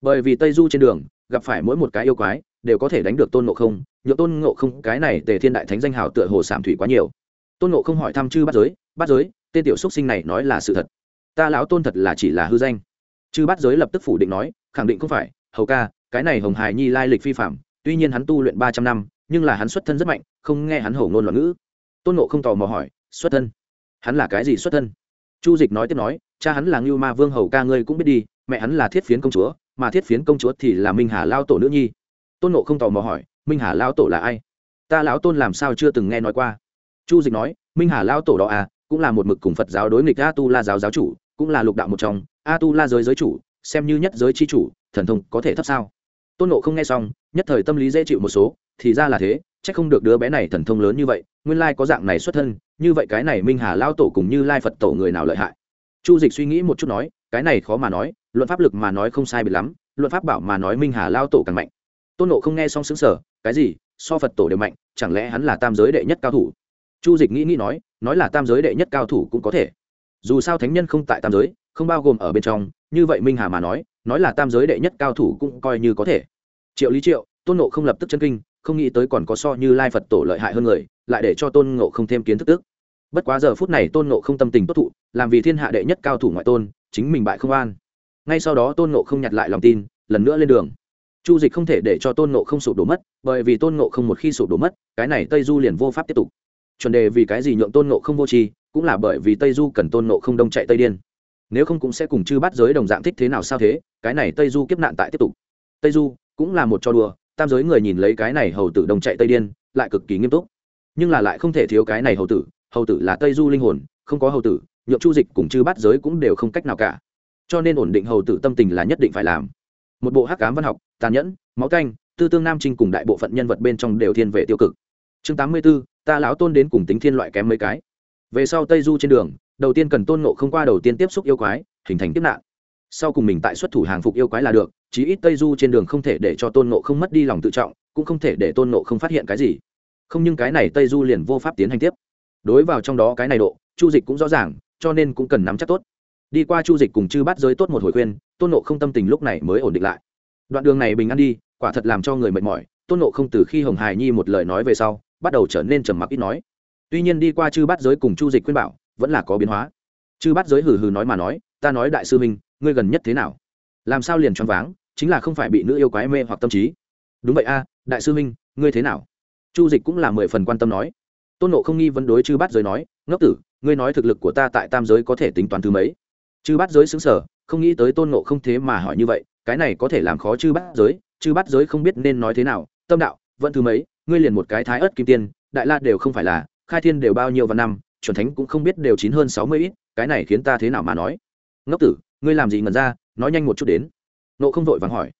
Bởi vì tây du trên đường, gặp phải mỗi một cái yêu quái, đều có thể đánh được tôn ngộ không nhựa tôn ngộ không, cái này tề thiên đại thánh danh hào tựa hồ sảm thủy quá nhiều. Tôn ngộ không hỏi thăm chư bắt giới bắt giới, tên tiểu xúc sinh này nói là sự thật. Ta lão tôn thật là chỉ là hư danh. Chư bắt giới lập tức phủ định nói, khẳng định không phải, hầu ca, cái này hồng hài nhi lai lịch phi phạm tuy nhiên hắn tu luyện ba trăm năm, nhưng là hắn xuất thân rất mạnh, không nghe hắn hầu ngôn loạn ngữ. Tôn nộ không tò mò hỏi, xuất thân? Hắn là cái gì xuất thân? Chu dịch nói tiếp nói cha hắn là ngưu ma vương hầu ca ngươi cũng biết đi, mẹ hắn là thiết phiến công chúa, mà thiết phiến công chúa thì là minh hà lao tổ nữ nhi. Tôn nộ không tò mò hỏi, minh hà lao tổ là ai? Ta lão tôn làm sao chưa từng nghe nói qua. Chu dịch nói, minh hà lao tổ đó à cũng là một mực cùng phật giáo đối nghịch a tu la giáo giáo chủ, cũng là lục đạo một trong, a tu la giới giới chủ, xem như nhất giới c h i chủ, thần thông có thể thấp sao? Tôn nộ không nghe xong, nhất thời tâm lý dễ chịu một số, thì ra là thế c h ắ c không được đứa bé này thần thông lớn như vậy, nguyên lai có dạng này xuất thân, như vậy cái này minh hà lao tổ cùng như lai phật tổ người nào lợi hại? Chu dịch suy nghĩ một chút nói, cái này khó mà nói, luận pháp lực mà nói không sai bị lắm, luận pháp bảo mà nói minh hà lao tổ càng mạnh. Tôn nộ không nghe xong xứng sở cái gì, so phật tổ đều mạnh, chẳng lẽ hắn là tam giới đệ nhất cao thủ? Chu dịch nghĩ nghĩ nói nói là tam giới đệ nhất cao thủ cũng có thể. Dù sao thánh nhân không tại tam giới, không bao gồm ở bên trong, như vậy minh hà mà nói nói là tam giới đệ nhất cao thủ cũng coi như có thể. Triệu lý triệu, tôn nộ không lập tức chân kinh, không nghĩ tới còn có so như lai phật tổ lợi hại hơn người, lại để cho tôn ngộ không thêm kiến thức tức bất quá giờ phút này tôn ngộ không tâm tình tốt thụ, làm vì thiên hạ đệ nhất cao thủ ngoại tôn, chính mình bại không an. Ngay sau đó tôn ngộ không nhặt lại lòng tin, lần nữa lên đường. Chu dịch không thể để cho tôn ngộ không sụp đổ mất, bởi vì tôn ngộ không một khi sụp đổ mất, cái này tây du liền vô pháp tiếp tục. Chuẩn đề vì cái gì nhượng tôn ngộ không vô tri, cũng là bởi vì tây du cần tôn ngộ không đông chạy tây điên. Nếu không cũng sẽ cùng chư bắt giới đồng dạng thích thế nào sao thế, cái này tây du kiếp nạn tại tiếp tục. Tây du cũng là một trò đùa, tam giới người nhìn lấy cái này hầu tử đông chạy tây điên, lại cực kỳ nghiêm túc. Nhưng là lại không thể thiếu cái này hầu tử hầu tử là tây du linh hồn, không có hầu tử, nhượng chu dịch cùng chư bắt giới cũng đều không cách nào cả. Cho nên ổn định hầu tử tâm tình là nhất định phải làm. Một bộ hắc cám văn học, tàn nhẫn, máu canh tư tương nam trinh cùng đại bộ phận nhân vật bên trong đều thiên về tiêu cực. Chương tám mươi b ố ta lão tôn đến cùng tính thiên loại kém mấy cái. Về sau tây du trên đường, đầu tiên cần tôn nộ không qua đầu tiên tiếp xúc yêu quái, hình thành tiếp nạn. Sau cùng mình tại xuất thủ hàng phục yêu quái là được, chí ít tây du trên đường không thể để cho tôn nộ không mất đi lòng tự trọng, cũng không thể để tôn nộ không phát hiện cái gì. Không nhưng cái này tây du liền vô pháp tiến hành tiếp đối vào trong đó cái này độ, chu dịch cũng rõ ràng, cho nên cũng cần nắm chắc tốt. Đi qua chu dịch cùng chư bắt giới tốt một hồi khuyên, tôn nộ không tâm tình lúc này mới ổn định lại. Đoạn đường này bình ăn đi, quả thật làm cho người mệt mỏi. Tôn nộ không từ khi hồng hài nhi một lời nói về sau, bắt đầu trở nên trầm mặc ít nói. Tuy nhiên đi qua chư bắt giới cùng chu dịch khuyên bảo, vẫn là có biến hóa. Chư bắt giới hừ hừ nói mà nói, ta nói đại sư minh ngươi gần nhất thế nào? Làm sao liền choáng váng, chính là không phải bị nữ yêu quái mê hoặc tâm trí. Đúng vậy a, đại sư minh ngươi thế nào? Chu dịch cũng là mười phần quan tâm nói tôn nộ không nghi vấn đối chư bát giới nói, ngốc tử, ngươi nói thực lực của ta tại tam giới có thể tính toán thứ mấy? Chư bát giới xứng sở không nghĩ tới tôn nộ không thế mà hỏi như vậy, cái này có thể làm khó chư bát giới, chư bát giới không biết nên nói thế nào, tâm đạo, vẫn thứ mấy, ngươi liền một cái thái ớt kim tiên, đại la đều không phải là, khai thiên đều bao nhiêu và năm, chuẩn thánh cũng không biết đều chín hơn sáu mươi ít, cái này khiến ta thế nào mà nói? Ngốc tử, ngươi làm gì ngần ra, nói nhanh một chút đến. Nộ không vội vàng hỏi.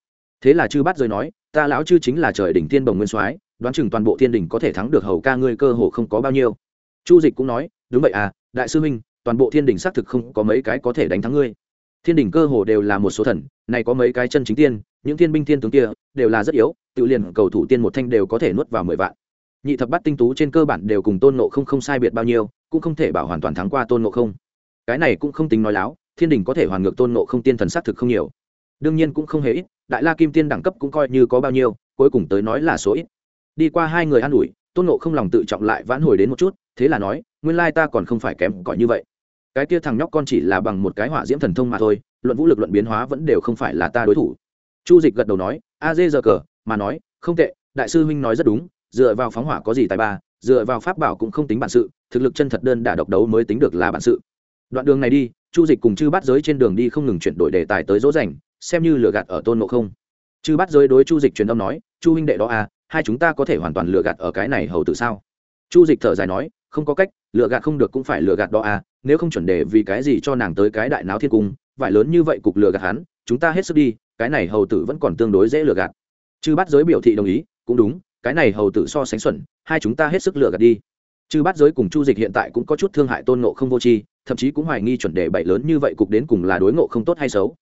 Thế là chư bát giới nói, ta lão chư chính là trời đỉnh tiên bồng nguyên soái đoán chừng toàn bộ thiên đình có thể thắng được hầu ca ngươi cơ hồ không có bao nhiêu. Chu dịch cũng nói, đúng vậy à đại sư minh toàn bộ thiên đình xác thực không có mấy cái có thể đánh thắng ngươi. Thiên đình cơ hồ đều là một số thần, này có mấy cái chân chính tiên, những thiên binh thiên tướng kia đều là rất yếu, tự liền cầu thủ tiên một thanh đều có thể nuốt vào mười vạn. Nhị thập bát tinh tú trên cơ bản đều cùng tôn nộ không không sai biệt bao nhiêu, cũng không thể bảo hoàn toàn thắng qua tôn nộ không. Cái này cũng không tính nói láo, thiên đình có thể hoàn ngược tôn nộ không tiên thần xác thực không nhiều. Đương nhiên cũng không hề ít, đại la kim tiên đẳng cấp cũng coi như có bao nhiêu, cuối cùng tới nói là số ít đi qua hai người an ủi, tôn nộ không lòng tự trọng lại vãn hồi đến một chút, thế là nói, nguyên lai ta còn không phải kém cỏi như vậy. Cái kia thằng nhóc con chỉ là bằng một cái hỏa diễm thần thông mà thôi, luận vũ lực luận biến hóa vẫn đều không phải là ta đối thủ. Chu dịch gật đầu nói, a dê giờ cờ, mà nói, không tệ, đại sư huynh nói rất đúng, dựa vào phóng hỏa có gì tài ba, dựa vào pháp bảo cũng không tính bản sự, thực lực chân thật đơn đả độc đấu mới tính được là bản sự. Đoạn đường này đi, chu dịch cùng chư bắt giới trên đường đi không ngừng chuyển đổi đề tài tới dỗ dành, xem như lừa gạt ở tôn ngộ không. Chư bắt giới đối chu dịch truyền âm nói, chu huynh đệ đó à hai chúng ta có thể hoàn toàn lừa gạt ở cái này hầu tử sao? Chu dịch thở dài nói, không có cách, lừa gạt không được cũng phải lừa gạt đó à nếu không chuẩn đề vì cái gì cho nàng tới cái đại náo thiên cung, vải lớn như vậy cục lừa gạt hắn, chúng ta hết sức đi, cái này hầu tử vẫn còn tương đối dễ lừa gạt. Chư bắt giới biểu thị đồng ý, cũng đúng, cái này hầu tử so sánh xuẩn, hai chúng ta hết sức lừa gạt đi. Chư bắt giới cùng chu dịch hiện tại cũng có chút thương hại tôn nộ không vô tri, thậm chí cũng hoài nghi chuẩn đề bậy lớn như vậy cục đến cùng là đối ngộ không tốt hay xấu.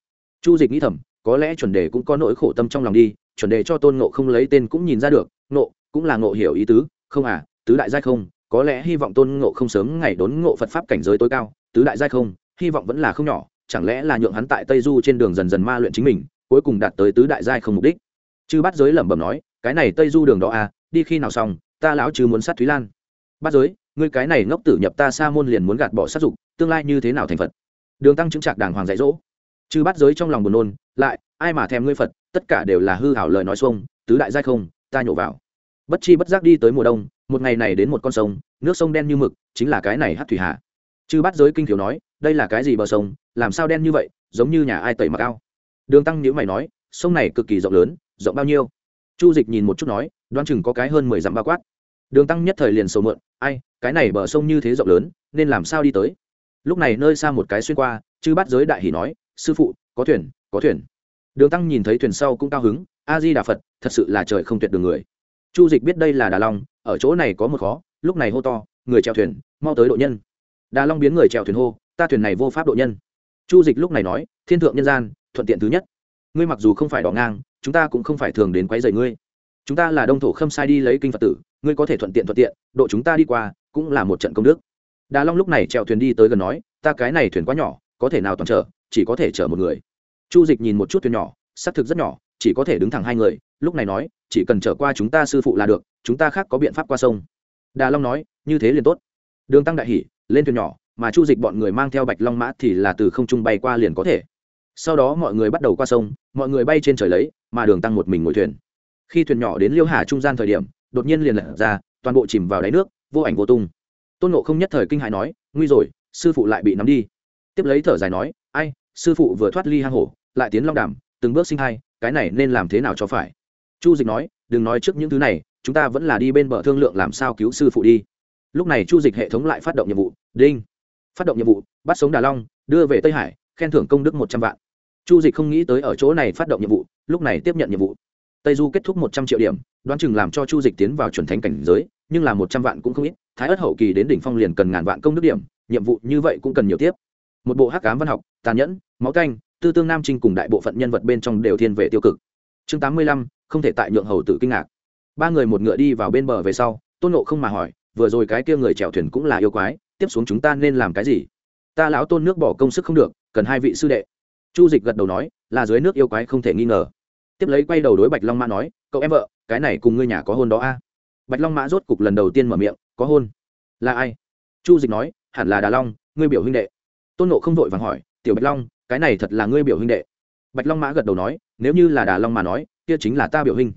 Chu dịch nghĩ thầm, có lẽ chuẩn đề cũng có nỗi khổ tâm trong lòng đi chuẩn đề cho tôn ngộ không lấy tên cũng nhìn ra được, ngộ, cũng là ngộ hiểu ý tứ, không à tứ đại giai không, có lẽ hy vọng tôn ngộ không sớm ngày đốn ngộ phật pháp cảnh giới tối cao, tứ đại giai không, hy vọng vẫn là không nhỏ, chẳng lẽ là nhượng hắn tại tây du trên đường dần dần ma luyện chính mình, cuối cùng đạt tới tứ đại giai không mục đích? Chư bắt giới lẩm bẩm nói, cái này tây du đường đó à đi khi nào xong, ta lão chứ muốn sát thúy lan. Bắt giới, ngươi cái này ngốc tử nhập ta sa môn liền muốn gạt bỏ sát dục, tương lai như thế nào thành phật? Đường tăng chứng trạc đàng hoàng dạy dỗ. Chư bắt giới trong lòng buồn nôn, lại ai mà thèm ngươi phật, tất cả đều là hư hảo lời nói xuông, tứ đại giai không, ta nhổ vào. Bất chi bất giác đi tới mùa đông, một ngày này đến một con sông, nước sông đen như mực, chính là cái này hát thủy hạ chư bắt giới kinh thiếu nói, đây là cái gì bờ sông, làm sao đen như vậy, giống như nhà ai tẩy mặc ao. Đường tăng nhữ mày nói, sông này cực kỳ rộng lớn, rộng bao nhiêu? Chu dịch nhìn một chút nói đoan chừng có cái hơn mười dặm bao quát. Đường tăng nhất thời liền sầu mượn, ai, cái này bờ sông như thế rộng lớn, nên làm sao đi tới? Lúc này nơi xa một cái xuyên qua, chư bắt giới đại hỷ nói, sư phụ, có thuyền có thuyền đường tăng nhìn thấy thuyền sau cũng cao hứng a di đà phật, thật sự là trời không tuyệt đường người. Chu dịch biết đây là đà long, ở chỗ này có một khó, lúc này hô to, người chèo thuyền, mau tới độ nhân. Đà long biến người chèo thuyền hô, ta thuyền này vô pháp độ nhân. Chu dịch lúc này nói, thiên thượng nhân gian, thuận tiện thứ nhất. Ngươi mặc dù không phải đỏ ngang, chúng ta cũng không phải thường đến quấy rầy ngươi. Chúng ta là đông thổ khâm sai đi lấy kinh phật tử, ngươi có thể thuận tiện thuận tiện, độ chúng ta đi qua, cũng là một trận công đức. Đà long lúc này chèo thuyền đi tới gần nói, ta cái này thuyền quá nhỏ, có thể nào toàn chở chỉ có thể chở một người chu dịch nhìn một chút thuyền nhỏ, xác thực rất nhỏ, chỉ có thể đứng thẳng hai người, lúc này nói, chỉ cần trở qua chúng ta sư phụ là được, chúng ta khác có biện pháp qua sông. Đà long nói, như thế liền tốt. Đường tăng đại hỉ, lên thuyền nhỏ, mà chu dịch bọn người mang theo bạch long mã thì là từ không trung bay qua liền có thể. Sau đó mọi người bắt đầu qua sông, mọi người bay trên trời lấy, mà đường tăng một mình ngồi thuyền. Khi thuyền nhỏ đến liêu hà trung gian thời điểm, đột nhiên liền lật ra, toàn bộ chìm vào đáy nước, vô ảnh vô tung. Tôn nộ không nhất thời kinh hại nói, nguy rồi, sư phụ lại bị nắm đi. Tiếp lấy thở dài nói, ai, sư phụ vừa thoát ly hang hổ lại tiến long đàm, từng bước sinh hai cái này nên làm thế nào cho phải? Chu dịch nói, đừng nói trước những thứ này, chúng ta vẫn là đi bên bờ thương lượng làm sao cứu sư phụ đi. Lúc này chu dịch hệ thống lại phát động nhiệm vụ, đinh. Phát động nhiệm vụ, bắt sống đà long, đưa về tây hải, khen thưởng công đức một trăm vạn. Chu dịch không nghĩ tới ở chỗ này phát động nhiệm vụ, lúc này tiếp nhận nhiệm vụ. Tây du kết thúc một trăm triệu điểm, đoán chừng làm cho chu dịch tiến vào chuẩn thánh cảnh giới, nhưng là một trăm vạn cũng không ít, thái ất hậu kỳ đến đỉnh phong liền cần ngàn vạn công đức điểm, nhiệm vụ như vậy cũng cần nhiều tiếp. Một bộ hắc cám văn học, tàn nhẫn, máu canh tư tương nam trinh cùng đại bộ phận nhân vật bên trong đều thiên về tiêu cực. Chương tám mươi lăm, không thể tại nhượng hầu tự kinh ngạc. Ba người một ngựa đi vào bên bờ về sau, tôn nộ không mà hỏi, vừa rồi cái kia người chèo thuyền cũng là yêu quái, tiếp xuống chúng ta nên làm cái gì? Ta lão tôn nước bỏ công sức không được, cần hai vị sư đệ. Chu dịch gật đầu nói, là dưới nước yêu quái không thể nghi ngờ. Tiếp lấy quay đầu đối bạch long mã nói, cậu em vợ, cái này cùng ngươi nhà có hôn đó a? Bạch long mã rốt cục lần đầu tiên mở miệng, có hôn? Là ai? Chu dịch nói, hẳn là đà long, ngươi biểu huynh đệ. Tôn nộ không vội vàng hỏi, tiểu bạch long cái này thật là ngươi biểu huynh đệ. Bạch long mã gật đầu nói, nếu như là đà long mà nói, kia chính là ta biểu huynh.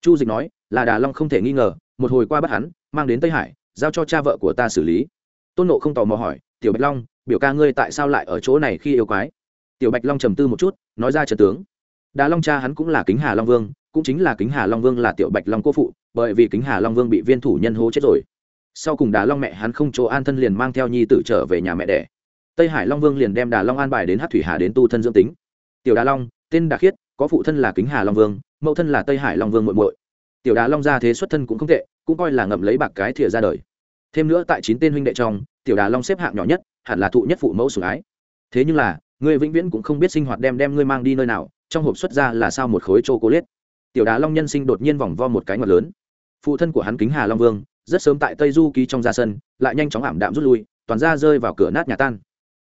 Chu dịch nói, là đà long không thể nghi ngờ, một hồi qua bắt hắn, mang đến tây hải, giao cho cha vợ của ta xử lý. Tôn nộ không tò mò hỏi, tiểu bạch long, biểu ca ngươi tại sao lại ở chỗ này khi yêu quái? Tiểu bạch long trầm tư một chút, nói ra trần tướng. Đà long cha hắn cũng là kính hà long vương, cũng chính là kính hà long vương là tiểu bạch long cô phụ, bởi vì kính hà long vương bị viên thủ nhân hố chết rồi. Sau cùng đà long mẹ hắn không chỗ an thân liền mang theo nhi tử trở về nhà mẹ đẻ tây hải long vương liền đem đà long an bài đến hát thủy hà đến tu thân dưỡng tính. Tiểu đà long, tên đà khiết, có phụ thân là kính hà long vương, mẫu thân là tây hải long vương muội muội. Tiểu đà long gia thế xuất thân cũng không tệ, cũng coi là ngậm lấy bạc cái thìa ra đời. Thêm nữa tại chín tên huynh đệ trong, tiểu đà long xếp hạng nhỏ nhất, hẳn là thụ nhất phụ mẫu sủng ái. Thế nhưng là, ngươi vĩnh viễn cũng không biết sinh hoạt đem đem ngươi mang đi nơi nào, trong hộp xuất ra là sao một khối chô cố tiểu đà long nhân sinh đột nhiên vòng vo một cái ngọt lớn. Phụ thân của hắn kính hà long vương, rất sớm tại tây du ký trong ra sân, lại nhanh chóng ảm đạm rút lui, toàn ra rơi vào cửa nát nhà tan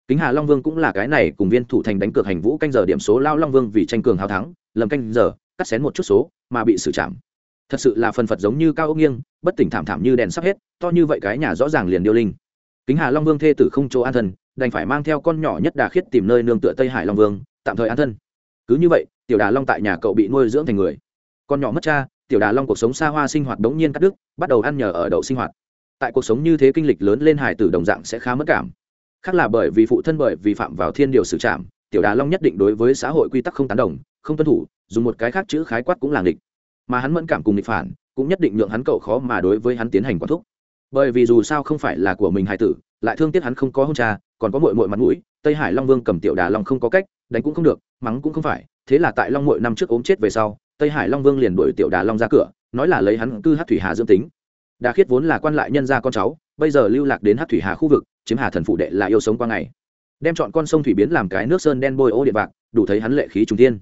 kính hà long vương cũng là cái này cùng viên thủ thành đánh cược hành vũ canh giờ điểm số lao long vương vì tranh cường hào thắng, lầm canh giờ, cắt xén một chút số, mà bị xử trảm. Thật sự là phần phật giống như cao ốc nghiêng, bất tỉnh thảm thảm như đèn sắp hết, to như vậy cái nhà rõ ràng liền điêu linh. Kính hà long vương thê tử không chỗ an thân, đành phải mang theo con nhỏ nhất đà khiết tìm nơi nương tựa tây hải long vương, tạm thời an thân. Cứ như vậy, tiểu đà long tại nhà cậu bị nuôi dưỡng thành người. Con nhỏ mất cha, tiểu đà long cuộc sống xa hoa sinh hoạt đống nhiên cắt đứt, bắt đầu ăn nhờ ở đậu sinh hoạt. Tại cuộc sống như thế kinh lịch lớn lên hải tử đồng dạng sẽ khá mất cảm khác là bởi vì phụ thân bởi vi phạm vào thiên điều xử trảm, tiểu đà long nhất định đối với xã hội quy tắc không tán đồng, không tuân thủ, dùng một cái khác chữ khái quát cũng là nghịch. Mà hắn mẫn cảm cùng nghịch phản, cũng nhất định nhượng hắn cậu khó mà đối với hắn tiến hành quản thúc. Bởi vì dù sao không phải là của mình hải tử, lại thương tiếc hắn không có hôn cha, còn có mội mội mặt mũi, tây hải long vương cầm tiểu đà long không có cách, đánh cũng không được, mắng cũng không phải, thế là tại long mội năm trước ốm chết về sau, tây hải long vương liền đuổi tiểu đà long ra cửa, nói là lấy hắn cư hát thủy hà dương tính đa khiết vốn là quan lại nhân gia con cháu, bây giờ lưu lạc đến hát thủy hà khu vực, chiếm hà thần phụ đệ là yêu sống qua ngày. Đem chọn con sông thủy biến làm cái nước sơn đen bôi ô điện bạc đủ thấy hắn lệ khí trung thiên.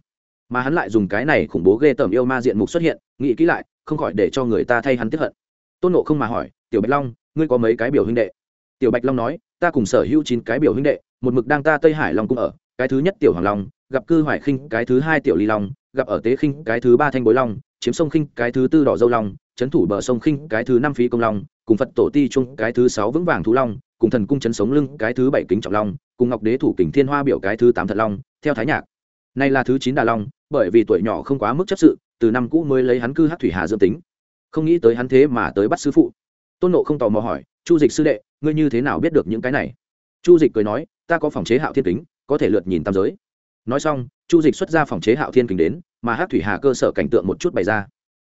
Mà hắn lại dùng cái này khủng bố ghê tởm yêu ma diện mục xuất hiện, nghĩ kỹ lại, không khỏi để cho người ta thay hắn tiếp hận. Tôn nộ không mà hỏi, tiểu bạch long, ngươi có mấy cái biểu huynh đệ? Tiểu bạch long nói, ta cùng sở hữu chín cái biểu huynh đệ, một mực đang ta tây hải long cung ở, cái thứ nhất tiểu hoàng long, gặp cư hoài khinh, cái thứ hai tiểu ly long, gặp ở tế khinh, cái thứ ba thanh bối long chiếm sông khinh cái thứ tư đỏ dâu long trấn thủ bờ sông khinh cái thứ năm phí công long, cùng phật tổ ti trung cái thứ sáu vững vàng thú long, cùng thần cung chấn sống lưng cái thứ bảy kính trọng long, cùng ngọc đế thủ kình thiên hoa biểu cái thứ tám thật long, theo thái nhạc. Này là thứ chín đà long, bởi vì tuổi nhỏ không quá mức chấp sự, từ năm cũ mới lấy hắn cư hát thủy hà dương tính. Không nghĩ tới hắn thế mà tới bắt sư phụ. Tôn nộ không tò mò hỏi, chu dịch sư đệ, ngươi như thế nào biết được những cái này? Chu dịch cười nói, ta có phòng chế hạo thiên kính, có thể lượt nhìn tam giới. Nói xong, chu dịch xuất ra phòng chế hạo thiên kính đến mà hát thủy hà cơ sở cảnh tượng một chút bày ra.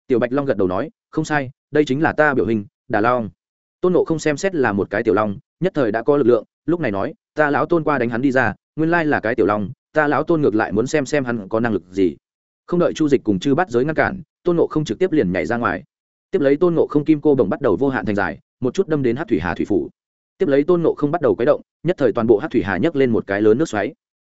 Tiểu bạch long gật đầu nói, không sai, đây chính là ta biểu hình, đà long. Tôn nộ không xem xét là một cái tiểu long, nhất thời đã có lực lượng, lúc này nói, ta lão tôn qua đánh hắn đi ra, nguyên lai là cái tiểu long, ta lão tôn ngược lại muốn xem xem hắn có năng lực gì. Không đợi chu dịch cùng chư bắt giới ngăn cản, tôn nộ không trực tiếp liền nhảy ra ngoài. Tiếp lấy tôn nộ không kim cô bồng bắt đầu vô hạn thành dài, một chút đâm đến hát thủy hà thủy phủ. Tiếp lấy tôn nộ không bắt đầu quấy động, nhất thời toàn bộ hát thủy hà nhấc lên một cái lớn nước xoáy.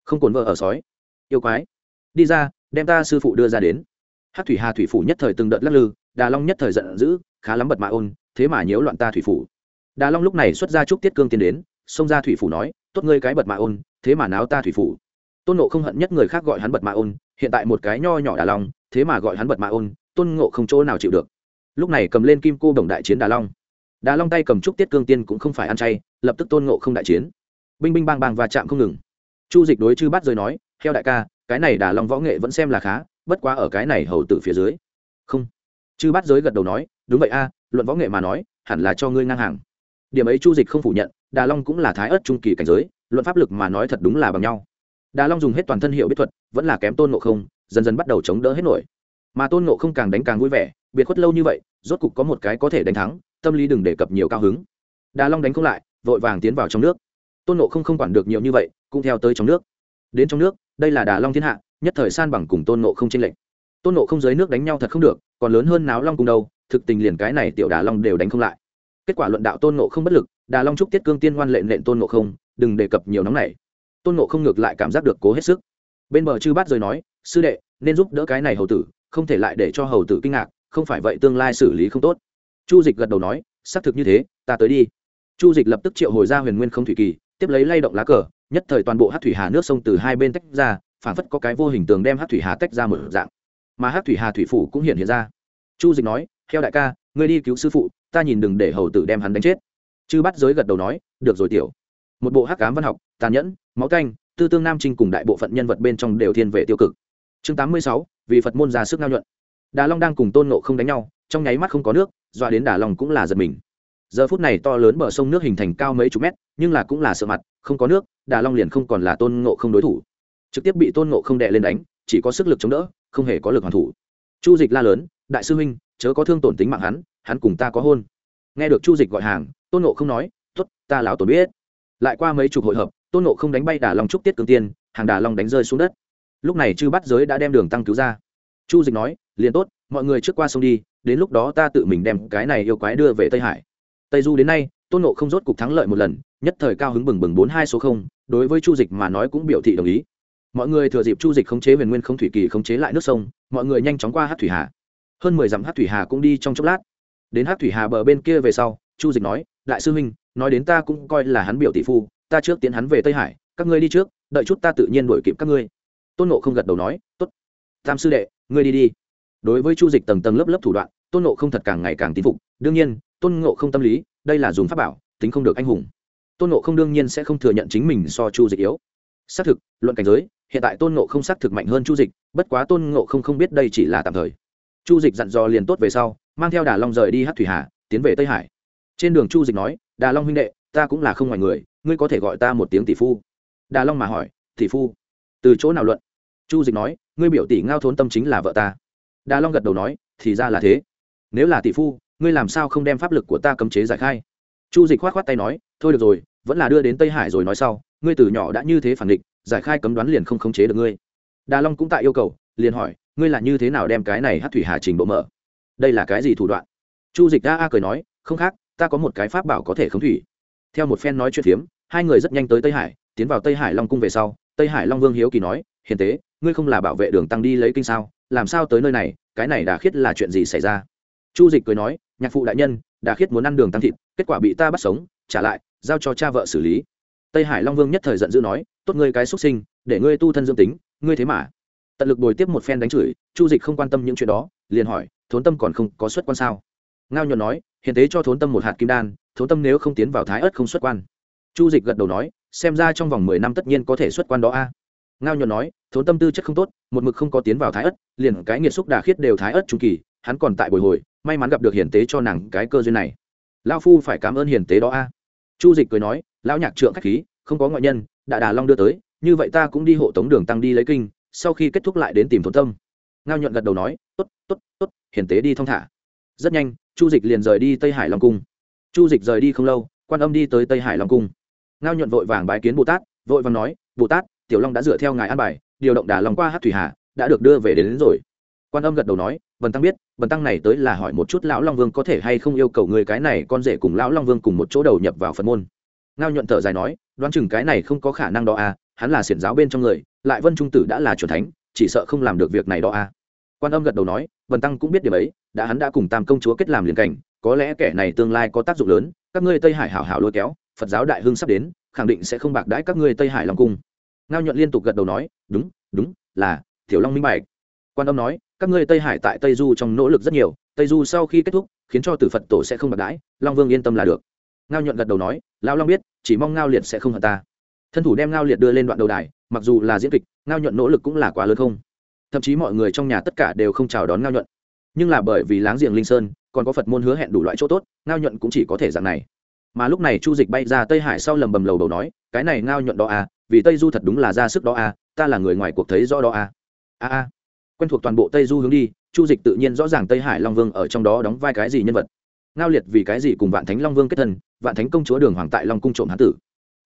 Không cồn vợ ở sói. Yêu quái. Đi ra đem ta sư phụ đưa ra đến. Hát thủy hà thủy phủ nhất thời từng đợt lắc lư, đà long nhất thời giận dữ, khá lắm bật mạ ôn, thế mà nhiễu loạn ta thủy phủ. Đà long lúc này xuất ra chúc tiết cương tiến đến, xông ra thủy phủ nói, tốt ngươi cái bật mạ ôn, thế mà náo ta thủy phủ. Tôn nộ không hận nhất người khác gọi hắn bật mạ ôn, hiện tại một cái nho nhỏ đà long, thế mà gọi hắn bật mạ ôn, tôn ngộ không chỗ nào chịu được. Lúc này cầm lên kim cô đồng đại chiến đà long. Đà long tay cầm trúc tiết cương tiên cũng không phải ăn chay, lập tức tôn ngộ không đại chiến. Binh binh bang bang và chạm không ngừng. Chu dịch đối chư bát rồi nói heo đại ca, cái này đà long võ nghệ vẫn xem là khá, bất quá ở cái này hầu tử phía dưới. Không. Chư bát giới gật đầu nói, đúng vậy a, luận võ nghệ mà nói, hẳn là cho ngươi ngang hàng. Điểm ấy chu dịch không phủ nhận, đà long cũng là thái ớt trung kỳ cảnh giới, luận pháp lực mà nói thật đúng là bằng nhau. Đà long dùng hết toàn thân hiệu biết thuật, vẫn là kém tôn ngộ không, dần dần bắt đầu chống đỡ hết nổi. Mà tôn ngộ không càng đánh càng vui vẻ, biệt khuất lâu như vậy, rốt cục có một cái có thể đánh thắng, tâm lý đừng đề cập nhiều cao hứng. Đà long đánh không lại, vội vàng tiến vào trong nước. Tôn ngộ không không quản được nhiều như vậy, cũng theo tới trong nước đến trong nước, đây là đà long thiên hạ, nhất thời san bằng cùng tôn ngộ không tranh lệch. Tôn ngộ không dưới nước đánh nhau thật không được, còn lớn hơn náo long cùng đâu, thực tình liền cái này tiểu đà long đều đánh không lại. Kết quả luận đạo tôn ngộ không bất lực, đà long trúc tiết cương tiên ngoan lệnh lệnh tôn ngộ không, đừng đề cập nhiều nóng này. Tôn ngộ không ngược lại cảm giác được cố hết sức. Bên bờ chư bát rồi nói, sư đệ, nên giúp đỡ cái này hầu tử, không thể lại để cho hầu tử kinh ngạc, không phải vậy tương lai xử lý không tốt. Chu dịch gật đầu nói, xác thực như thế, ta tới đi. Chu dịch lập tức triệu hồi ra huyền nguyên không thủy kỳ, tiếp lấy lay động lá cờ nhất thời toàn bộ hát thủy hà nước sông từ hai bên tách ra phản phất có cái vô hình tường đem hát thủy hà tách ra một dạng. Mà hát thủy hà thủy phủ cũng hiện hiện ra. Chu dịch nói theo đại ca, ngươi đi cứu sư phụ, ta nhìn đừng để hầu tử đem hắn đánh chết. Chư bắt giới gật đầu nói, được rồi tiểu. Một bộ hắc cám văn học, tàn nhẫn, máu canh, tư tương nam trinh cùng đại bộ phận nhân vật bên trong đều thiên về tiêu cực. Chương tám mươi sáu, vì phật môn ra sức ngao nhuận. Đà long đang cùng tôn nộ không đánh nhau, trong nháy mắt không có nước, dọa đến đà long cũng là giật mình. Giờ phút này to lớn bờ sông nước hình thành cao mấy chục mét, nhưng là cũng là sợ mặt không có nước, đà long liền không còn là tôn ngộ không đối thủ. Trực tiếp bị tôn ngộ không đệ lên đánh, chỉ có sức lực chống đỡ, không hề có lực hoàn thủ. Chu dịch la lớn, đại sư huynh, chớ có thương tổn tính mạng hắn hắn cùng ta có hôn. Nghe được chu dịch gọi hàng, tôn ngộ không nói t ố t ta láo tổn biết. Lại qua mấy chục hội hợp, tôn ngộ không đánh bay đà long trúc tiết cương tiên, hàng đà long đánh rơi xuống đất. Lúc này chư bắt giới đã đem đường tăng cứu ra. Chu dịch nói, liền tốt, mọi người trước qua sông đi, đến lúc đó ta tự mình đem cái này yêu quái đưa về tây hải. Tây du đến nay tôn nộ không rốt cục thắng lợi một lần, nhất thời cao hứng bừng bừng bốn hai số không, đối với chu dịch mà nói cũng biểu thị đồng ý. Mọi người thừa dịp chu dịch khống chế huyền nguyên không thủy kỳ khống chế lại nước sông, mọi người nhanh chóng qua hát thủy hà. Hơn mười dặm hát thủy hà cũng đi trong chốc lát. Đến hát thủy hà bờ bên kia về sau, chu dịch nói, đại sư huynh, nói đến ta cũng coi là hắn biểu tỷ phu, ta trước tiến hắn về tây hải, các ngươi đi trước, đợi chút ta tự nhiên đuổi kịp các ngươi. Tôn nộ không gật đầu nói t ố t tam sư đệ, ngươi đi đi. Đối với chu dịch tầng tầng lớp lớp thủ đoạn, tôn nộ không thật càng ngày càng tín phục. Đương nhiên, tôn ngộ không tâm lý đây là dùng pháp bảo, tính không được anh hùng. Tôn nộ không đương nhiên sẽ không thừa nhận chính mình so chu dịch yếu. Xác thực, luận cảnh giới, hiện tại tôn nộ không xác thực mạnh hơn chu dịch, bất quá tôn nộ không không biết đây chỉ là tạm thời. Chu dịch dặn dò liền tốt về sau, mang theo đà long rời đi hát thủy hà, tiến về tây hải. Trên đường chu dịch nói, đà long huynh đệ, ta cũng là không ngoài người, ngươi có thể gọi ta một tiếng tỷ phu. Đà long mà hỏi, tỷ phu? Từ chỗ nào luận? Chu dịch nói, ngươi biểu tỷ ngao thốn tâm chính là vợ ta. Đà long gật đầu nói, thì ra là thế. Nếu là tỷ phu ngươi làm sao không đem pháp lực của ta cấm chế giải khai? Chu dịch khoát khoát tay nói, thôi được rồi, vẫn là đưa đến tây hải rồi nói sau, ngươi từ nhỏ đã như thế phản định giải khai cấm đoán liền không khống chế được ngươi. Đà long cũng tại yêu cầu, liền hỏi, ngươi là như thế nào đem cái này hát thủy hà trình bộ mở? Đây là cái gì thủ đoạn? Chu dịch a a cười nói, không khác, ta có một cái pháp bảo có thể khống thủy. Theo một phen nói chuyện phiếm, hai người rất nhanh tới tây hải, tiến vào tây hải long cung về sau, tây hải long vương hiếu kỳ nói, hiền tế, ngươi không là bảo vệ đường tăng đi lấy kinh sao, làm sao tới nơi này, cái này đã khiết là chuyện gì xảy ra? Chu dịch cười nói, nhạc phụ đại nhân, đà khiết muốn ăn đường tăng thịt, kết quả bị ta bắt sống, trả lại, giao cho cha vợ xử lý. Tây hải long vương nhất thời giận dữ nói, tốt ngươi cái xuất sinh, để ngươi tu thân dương tính, ngươi thế mà. Tận lực bồi tiếp một phen đánh chửi, chu dịch không quan tâm những chuyện đó, liền hỏi, thốn tâm còn không có xuất quan sao? Ngao nhuận nói hiện tế cho thốn tâm một hạt kim đan, thốn tâm nếu không tiến vào thái ớt không xuất quan. Chu dịch gật đầu nói, xem ra trong vòng mười năm tất nhiên có thể xuất quan đó a. Ngao nhuận nói, thốn tâm tư chất không tốt, một mực không có tiến vào thái ớt, liền cái nghiệt xúc đà khiết đều thái ớt trung kỳ hắn còn tại bồi hồi may mắn gặp được hiền tế cho nàng cái cơ duyên này. Lao phu phải cảm ơn hiền tế đó a. Chu dịch cười nói lão nhạc trượng khách khí không có ngoại nhân đã đà long đưa tới như vậy ta cũng đi hộ tống đường tăng đi lấy kinh sau khi kết thúc lại đến tìm thốn tâm. Ngao nhuận gật đầu nói tốt tốt tốt hiền tế đi thong thả. Rất nhanh chu dịch liền rời đi tây hải long cung. Chu dịch rời đi không lâu quan âm đi tới tây hải long cung. Ngao nhuận vội vàng bái kiến bồ tát vội vàng nói bồ tát tiểu long đã dựa theo ngài an bài điều động đà long qua hát thủy hà đã được đưa về đến, đến rồi. Quan âm gật đầu nói bần tăng biết, bần tăng này tới là hỏi một chút lão long vương có thể hay không yêu cầu người cái này con rể cùng lão long vương cùng một chỗ đầu nhập vào phật môn. Ngao nhuận thở dài nói, đoán chừng cái này không có khả năng đó à hắn là xiển giáo bên trong người, lại vân trung tử đã là truyền thánh, chỉ sợ không làm được việc này đó à. Quan âm gật đầu nói, bần tăng cũng biết điều ấy, đã hắn đã cùng tam công chúa kết làm liền cảnh, có lẽ kẻ này tương lai có tác dụng lớn, các ngươi tây hải hảo hảo lôi kéo, phật giáo đại hưng sắp đến, khẳng định sẽ không bạc đãi các ngươi tây hải long cung. Ngao nhuận liên tục gật đầu nói, đúng đúng, là tiểu long minh bạch. Quan âm nói các ngươi tây hải tại tây du trong nỗ lực rất nhiều, tây du sau khi kết thúc, khiến cho tử phật tổ sẽ không bạc đãi, long vương yên tâm là được. Ngao nhuận gật đầu nói, lão long biết, chỉ mong ngao liệt sẽ không hận ta. Thân thủ đem ngao liệt đưa lên đoạn đầu đài, mặc dù là diễn kịch, ngao nhuận nỗ lực cũng là quá lớn không. Thậm chí mọi người trong nhà tất cả đều không chào đón ngao nhuận. Nhưng là bởi vì láng giềng linh sơn, còn có phật môn hứa hẹn đủ loại chỗ tốt, ngao nhuận cũng chỉ có thể dạng này. Mà lúc này chu dịch bay ra tây hải sau lầm bầm lầu đầu nói, cái này ngao nhuận đó à vì tây du thật đúng là ra sức đó à ta là người ngoài cuộc thấy rõ đó à. a a a quen thuộc toàn bộ tây du hướng đi, chu dịch tự nhiên rõ ràng tây hải long vương ở trong đó đóng vai cái gì nhân vật. Ngao liệt vì cái gì cùng vạn thánh long vương kết thân, vạn thánh công chúa đường hoàng tại long cung trộm hán tử.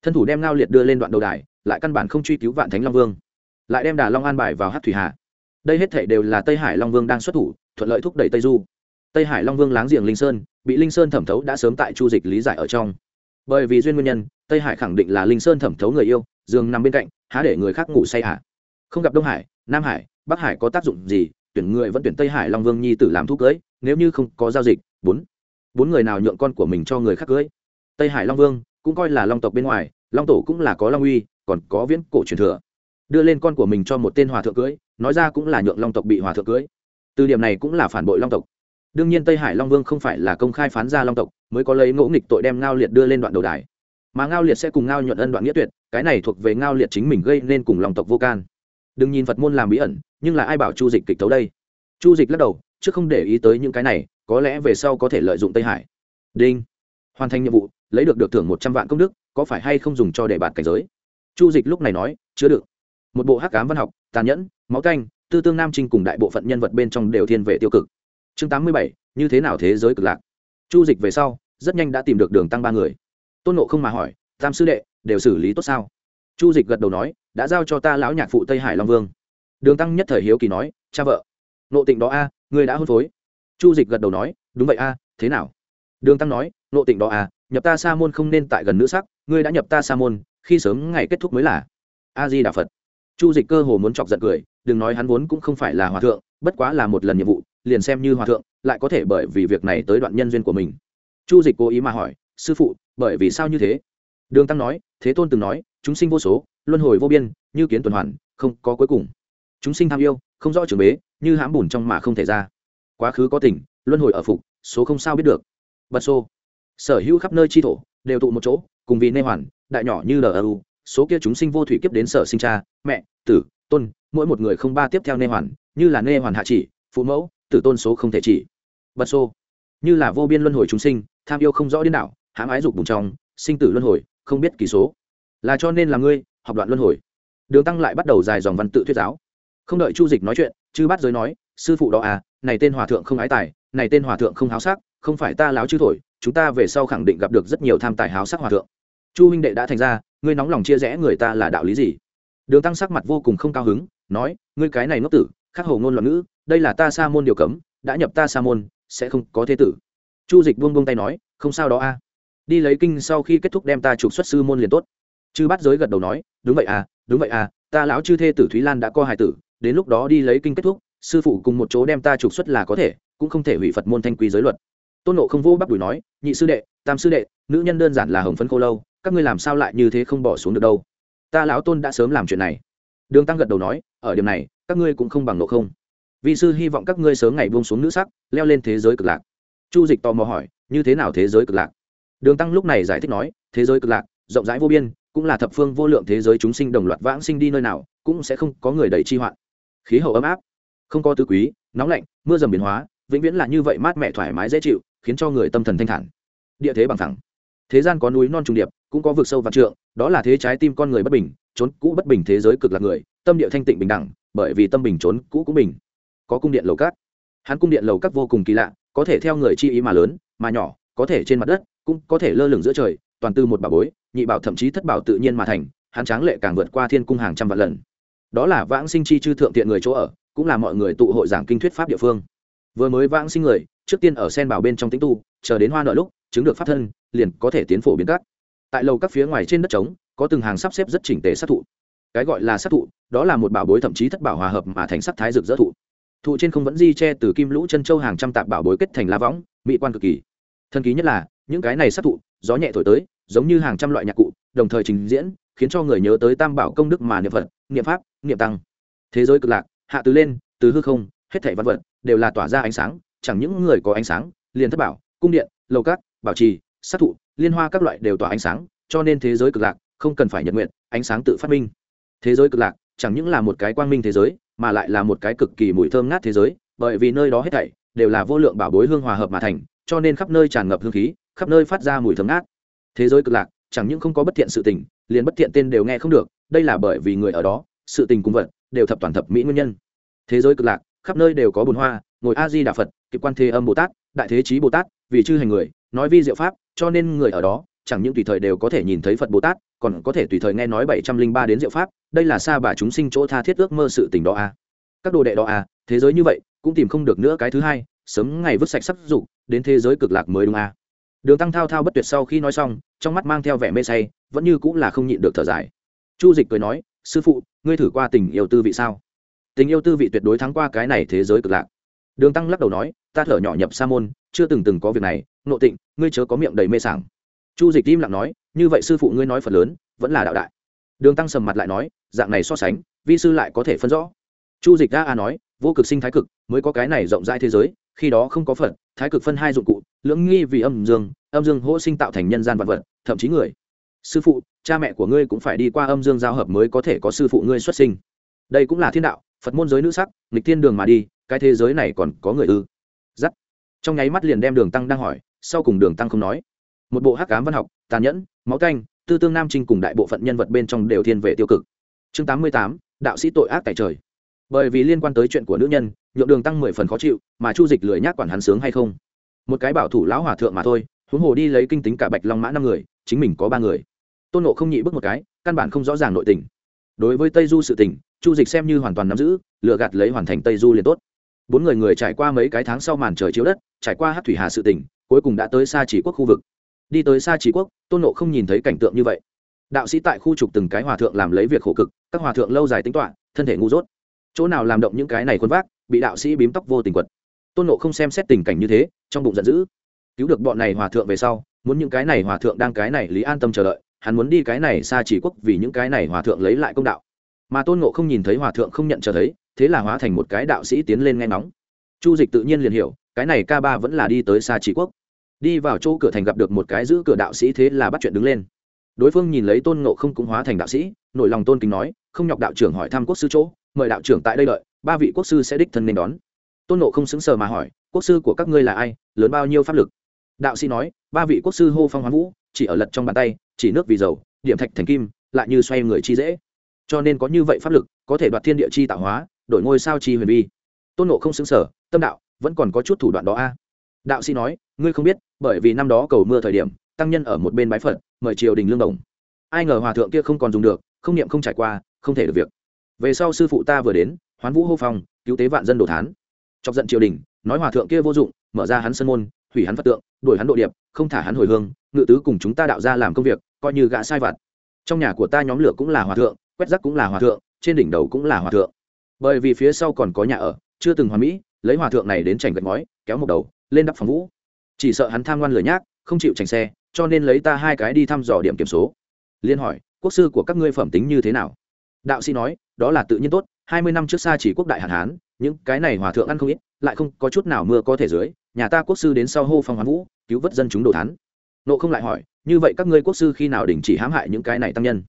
Thân thủ đem ngao liệt đưa lên đoạn đầu đài, lại căn bản không truy cứu vạn thánh long vương. Lại đem đà long an bài vào hát thủy hà. Đây hết thể đều là tây hải long vương đang xuất thủ, thuận lợi thúc đẩy tây du. Tây hải long vương láng giềng linh sơn, bị linh sơn thẩm thấu đã sớm tại chu dịch lý giải ở trong. Bởi vì duyên nguyên nhân, tây hải khẳng định là linh sơn thẩm thấu người yêu giường nằm bên cạnh, há để người khác ngủ say hả? Không gặp đông hải, nam hải bắc hải có tác dụng gì? Tuyển người vẫn tuyển tây hải long vương nhi tử làm thuốc cưới, nếu như không có giao dịch, bốn. Bốn người nào nhượng con của mình cho người khác cưới? Tây hải long vương cũng coi là long tộc bên ngoài, long tổ cũng là có long uy, còn có viễn cổ truyền thừa. Đưa lên con của mình cho một tên hòa thượng cưới, nói ra cũng là nhượng long tộc bị hòa thượng cưới. Từ điểm này cũng là phản bội long tộc. Đương nhiên tây hải long vương không phải là công khai phán ra long tộc, mới có lấy ngỗ nghịch tội đem ngao liệt đưa lên đoạn đầu đài. Mà ngao liệt sẽ cùng ngao nhuận ân đoạn nghĩa tuyệt, cái này thuộc về ngao liệt chính mình gây nên cùng Long tộc vô can. Đừng nhìn phật môn làm bí ẩn nhưng là ai bảo chu dịch kịch tấu đây? Chu dịch lắc đầu chứ không để ý tới những cái này, có lẽ về sau có thể lợi dụng tây hải. Đinh. Hoàn thành nhiệm vụ, lấy được được thưởng một trăm vạn công đức, có phải hay không dùng cho để bạt cảnh giới? Chu dịch lúc này nói chứa được. Một bộ hắc cám văn học, tàn nhẫn, máu canh, tư tương nam trinh cùng đại bộ phận nhân vật bên trong đều thiên về tiêu cực. Chương tám mươi bảy, như thế nào thế giới cực lạc? Chu dịch về sau, rất nhanh đã tìm được đường tăng ba người. Tôn nộ không mà hỏi, tam sư đệ, đều xử lý tốt sao? Chu dịch gật đầu nói, đã giao cho ta lão nhạc phụ tây hải long vương đường tăng nhất thời hiếu kỳ nói cha vợ nộ tịnh đó a à, ngươi đã hôn phối. Chu dịch gật đầu nói đúng vậy a thế nào? Đường tăng nói nộ tịnh đó a nhập ta sa môn không nên tại gần nữ sắc ngươi đã nhập ta sa môn khi sớm ngày kết thúc mới là. A di đà phật. Chu dịch cơ hồ muốn chọc giận cười đừng nói hắn vốn cũng không phải là hòa thượng bất quá là một lần nhiệm vụ liền xem như hòa thượng lại có thể bởi vì việc này tới đoạn nhân duyên của mình. Chu dịch cố ý mà hỏi sư phụ bởi vì sao như thế? Đường tăng nói thế tôn từng nói chúng sinh vô số luân hồi vô biên như kiến tuần hoàn không có cuối cùng chúng sinh tham yêu, không rõ trường bế, như hãm bùn trong mà không thể ra. Quá khứ có tỉnh luân hồi ở phục, số không sao biết được. Bật xô. Sở hữu khắp nơi chi thổ, đều tụ một chỗ, cùng vì nê hoàn, đại nhỏ như lu số kia chúng sinh vô thủy kiếp đến sở sinh cha, mẹ, tử, tôn, mỗi một người không ba tiếp theo nê hoàn, như là nê hoàn hạ chỉ, phụ mẫu, tử tôn số không thể chỉ. Bật xô. Như là vô biên luân hồi chúng sinh, tham yêu không rõ điên đảo, hãm ái dục bùng trong, sinh tử luân hồi, không biết kỳ số. Là cho nên là ngươi, học đoạn luân hồi. Đường tăng lại bắt đầu dài dòng văn tự thuyết giáo không đợi chu dịch nói chuyện, chư bắt giới nói, sư phụ đó à này tên hòa thượng không ái tài, này tên hòa thượng không háo sắc, không phải ta láo chư thổi, chúng ta về sau khẳng định gặp được rất nhiều tham tài háo sắc hòa thượng. Chu huynh đệ đã thành ra, ngươi nóng lòng chia rẽ người ta là đạo lý gì? Đường tăng sắc mặt vô cùng không cao hứng, nói, ngươi cái này ngốc tử, khắc hầu ngôn loạn ngữ, đây là ta sa môn điều cấm, đã nhập ta sa môn, sẽ không có thế tử. Chu dịch buông buông tay nói, không sao đó a. Đi lấy kinh sau khi kết thúc đem ta trục xuất sư môn liền tốt. Chư bắt giới gật đầu nói, đúng vậy à đúng vậy à ta lão chư thê tử thúy lan đã co hài tử đến lúc đó đi lấy kinh kết thúc, sư phụ cùng một chỗ đem ta trục xuất là có thể, cũng không thể hủy phật môn thanh quý giới luật. Tôn nộ không vô bắp đùi nói, nhị sư đệ, tam sư đệ, nữ nhân đơn giản là hồng phấn cô lâu, các ngươi làm sao lại như thế không bỏ xuống được đâu? Ta lão tôn đã sớm làm chuyện này. Đường tăng gật đầu nói, ở điểm này, các ngươi cũng không bằng nộ không. Vị sư hy vọng các ngươi sớm ngày buông xuống nữ sắc, leo lên thế giới cực lạc. Chu dịch tò mò hỏi, như thế nào thế giới cực lạc? Đường tăng lúc này giải thích nói, thế giới cực lạc, rộng rãi vô biên, cũng là thập phương vô lượng thế giới chúng sinh đồng loạt vãng sinh đi nơi nào, cũng sẽ không có người đầy chi hoạn khí hậu ấm áp. Không có tứ quý, nóng lạnh, mưa dầm biến hóa, vĩnh viễn là như vậy mát mẻ thoải mái dễ chịu, khiến cho người tâm thần thanh thản. Địa thế bằng thẳng. Thế gian có núi non trùng điệp, cũng có vực sâu vạn trượng, đó là thế trái tim con người bất bình, trốn cũ bất bình thế giới cực lạc người, tâm địa thanh tịnh bình đẳng, bởi vì tâm bình trốn cũ cũng bình. Có cung điện lầu cát. Hắn cung điện lầu cát vô cùng kỳ lạ, có thể theo người chi ý mà lớn, mà nhỏ, có thể trên mặt đất, cũng có thể lơ lửng giữa trời, toàn tư một bảo bối, nhị bảo thậm chí thất bảo tự nhiên mà thành, hắn tráng lệ càng vượt qua thiên cung hàng trăm vạn lần đó là vãng sinh chi chư thượng tiện người chỗ ở, cũng là mọi người tụ hội giảng kinh thuyết pháp địa phương. Vừa mới vãng sinh người, trước tiên ở sen bảo bên trong tĩnh tu, chờ đến hoa nợ lúc, chứng được pháp thân, liền có thể tiến phổ biến các. Tại lầu các phía ngoài trên đất trống, có từng hàng sắp xếp rất chỉnh tề sát thụ. Cái gọi là sát thụ, đó là một bảo bối thậm chí thất bảo hòa hợp mà thành sắc thái rực rỡ thụ. Thụ trên không vẫn di che từ kim lũ chân châu hàng trăm tạp bảo bối kết thành lá võng, mỹ quan cực kỳ. Thân ký nhất là, những cái này sát thụ, gió nhẹ thổi tới, giống như hàng trăm loại nhạc cụ, đồng thời trình diễn khiến cho người nhớ tới tam bảo công đức mà niệm phật, niệm pháp, niệm tăng. Thế giới cực lạc, hạ từ lên, từ hư không, hết thảy văn vật đều là tỏa ra ánh sáng, chẳng những người có ánh sáng, liền thất bảo, cung điện, lầu cát, bảo trì, sát thụ, liên hoa các loại đều tỏa ánh sáng, cho nên thế giới cực lạc không cần phải nhận nguyện, ánh sáng tự phát minh. Thế giới cực lạc chẳng những là một cái quang minh thế giới, mà lại là một cái cực kỳ mùi thơm ngát thế giới, bởi vì nơi đó hết thảy đều là vô lượng bảo bối hương hòa hợp mà thành, cho nên khắp nơi tràn ngập hương khí, khắp nơi phát ra mùi thơm ngát. Thế giới cực lạc chẳng những không có bất thiện sự tình liền bất thiện tên đều nghe không được đây là bởi vì người ở đó sự tình cung vật đều thập toàn thập mỹ nguyên nhân thế giới cực lạc khắp nơi đều có bồn hoa ngồi a di đà phật kịp quan thế âm bồ tát đại thế chí bồ tát vì chư hành người nói vi diệu pháp cho nên người ở đó chẳng những tùy thời đều có thể nhìn thấy phật bồ tát còn có thể tùy thời nghe nói bảy trăm linh ba đến diệu pháp đây là xa bà chúng sinh chỗ tha thiết ước mơ sự tình đó a à. các đồ đệ đó a à, thế giới như vậy cũng tìm không được nữa cái thứ hai sớm ngày vứt sạch sắc dục đến thế giới cực lạc mới đúng a à đường tăng thao thao bất tuyệt sau khi nói xong, trong mắt mang theo vẻ mê say, vẫn như cũng là không nhịn được thở dài. Chu dịch cười nói, sư phụ, ngươi thử qua tình yêu tư vị sao? Tình yêu tư vị tuyệt đối thắng qua cái này thế giới cực lạc. Đường tăng lắc đầu nói, ta thở nhỏ nhập sa môn, chưa từng từng có việc này nộ tịnh, ngươi chớ có miệng đầy mê sảng. Chu dịch im lặng nói, như vậy sư phụ ngươi nói phật lớn, vẫn là đạo đại. Đường tăng sầm mặt lại nói, dạng này so sánh, vi sư lại có thể phân rõ. Chu dịch a a nói, vô cực sinh thái cực, mới có cái này rộng rãi thế giới, khi đó không có phật, thái cực phân hai dụng cụ, lưỡng nghi vì âm dương âm dương hỗ sinh tạo thành nhân gian vật vật, thậm chí người. Sư phụ, cha mẹ của ngươi cũng phải đi qua âm dương giao hợp mới có thể có sư phụ ngươi xuất sinh. Đây cũng là thiên đạo, phật môn giới nữ sắc, nghịch thiên đường mà đi, cái thế giới này còn có người ư? Giắt. Trong nháy mắt liền đem đường tăng đang hỏi, sau cùng đường tăng không nói. Một bộ hắc cám văn học, tàn nhẫn, máu canh tư tương nam trinh cùng đại bộ phận nhân vật bên trong đều thiên về tiêu cực. Chương tám mươi tám, đạo sĩ tội ác tại trời. Bởi vì liên quan tới chuyện của nữ nhân, nhượng đường tăng mười phần khó chịu, mà chu dịch lười nhác quản hắn sướng hay không. Một cái bảo thủ lão hòa thượng mà thôi huống hồ đi lấy kinh tính cả bạch long mã năm người, chính mình có ba người. Tôn nộ không nhị bước một cái, căn bản không rõ ràng nội tình. Đối với tây du sự tình, chu dịch xem như hoàn toàn nắm giữ lựa gạt lấy hoàn thành tây du liền tốt. Bốn người người trải qua mấy cái tháng sau màn trời chiếu đất, trải qua hát thủy hà sự tỉnh cuối cùng đã tới xa chỉ quốc khu vực. Đi tới xa chỉ quốc, tôn nộ không nhìn thấy cảnh tượng như vậy. Đạo sĩ tại khu trục từng cái hòa thượng làm lấy việc khổ cực, các hòa thượng lâu dài tính toạ thân thể ngu dốt. Chỗ nào làm động những cái này khuôn vác, bị đạo sĩ bím tóc vô tình quật. Tôn nộ không xem xét tình cảnh như thế, trong bụng giận dữ cứu được bọn này hòa thượng về sau, muốn những cái này hòa thượng đang cái này lý an tâm chờ đợi, hắn muốn đi cái này xa chỉ quốc vì những cái này hòa thượng lấy lại công đạo. Mà tôn ngộ không nhìn thấy hòa thượng không nhận chờ thấy, thế là hóa thành một cái đạo sĩ tiến lên nghe nóng chu dịch tự nhiên liền hiểu, cái này ca ba vẫn là đi tới xa chỉ quốc. Đi vào chỗ cửa thành gặp được một cái giữ cửa đạo sĩ thế là bắt chuyện đứng lên. Đối phương nhìn lấy tôn ngộ không cũng hóa thành đạo sĩ, nổi lòng tôn kính nói, không nhọc đạo trưởng hỏi thăm quốc sư chỗ, mời đạo trưởng tại đây đợi, ba vị quốc sư sẽ đích thân nên đón. Tôn ngộ không xứng sờ mà hỏi, quốc sư của các ngươi là ai, lớn bao nhiêu pháp lực? Đạo sĩ nói, ba vị quốc sư hô phong hoán vũ, chỉ ở lật trong bàn tay, chỉ nước vì dầu, điểm thạch thành kim, lại như xoay người chi dễ. Cho nên có như vậy pháp lực, có thể đoạt thiên địa chi tạo hóa, đổi ngôi sao chi huyền vi. Tôn nộ không xứng sở tâm đạo, vẫn còn có chút thủ đoạn đó a. Đạo sĩ nói, ngươi không biết, bởi vì năm đó cầu mưa thời điểm, tăng nhân ở một bên bái phật, mời triều đình lương đồng. Ai ngờ hòa thượng kia không còn dùng được, không niệm không trải qua, không thể được việc. Về sau sư phụ ta vừa đến, hoán vũ hô phong, cứu tế vạn dân đồ thán. Chọc giận triều đình, nói hòa thượng kia vô dụng, mở ra hắn sân môn hủy hắn phật tượng, đuổi hắn độ điệp, không thả hắn hồi hương, ngự tứ cùng chúng ta đạo ra làm công việc, coi như gã sai vặt. Trong nhà của ta nhóm lửa cũng là hòa thượng, quét rác cũng là hòa thượng, trên đỉnh đầu cũng là hòa thượng. Bởi vì phía sau còn có nhà ở, chưa từng hoàn mỹ, lấy hòa thượng này đến chảnh gạch ngói, kéo một đầu, lên đắp phòng vũ. Chỉ sợ hắn tham ngoan lười nhác, không chịu chành xe, cho nên lấy ta hai cái đi thăm dò điểm kiểm số. Liên hỏi, quốc sư của các ngươi phẩm tính như thế nào? Đạo sĩ nói, đó là tự nhiên tốt, hai mươi năm trước xa chỉ quốc đại hạn hán, những cái này hòa thượng ăn không ít, lại không có chút nào mưa có thể dưới nhà ta quốc sư đến sau hô phong hoán vũ, cứu vớt dân chúng đồ thán. Nộ không lại hỏi, như vậy các ngươi quốc sư khi nào đình chỉ hãm hại những cái này tăng nhân?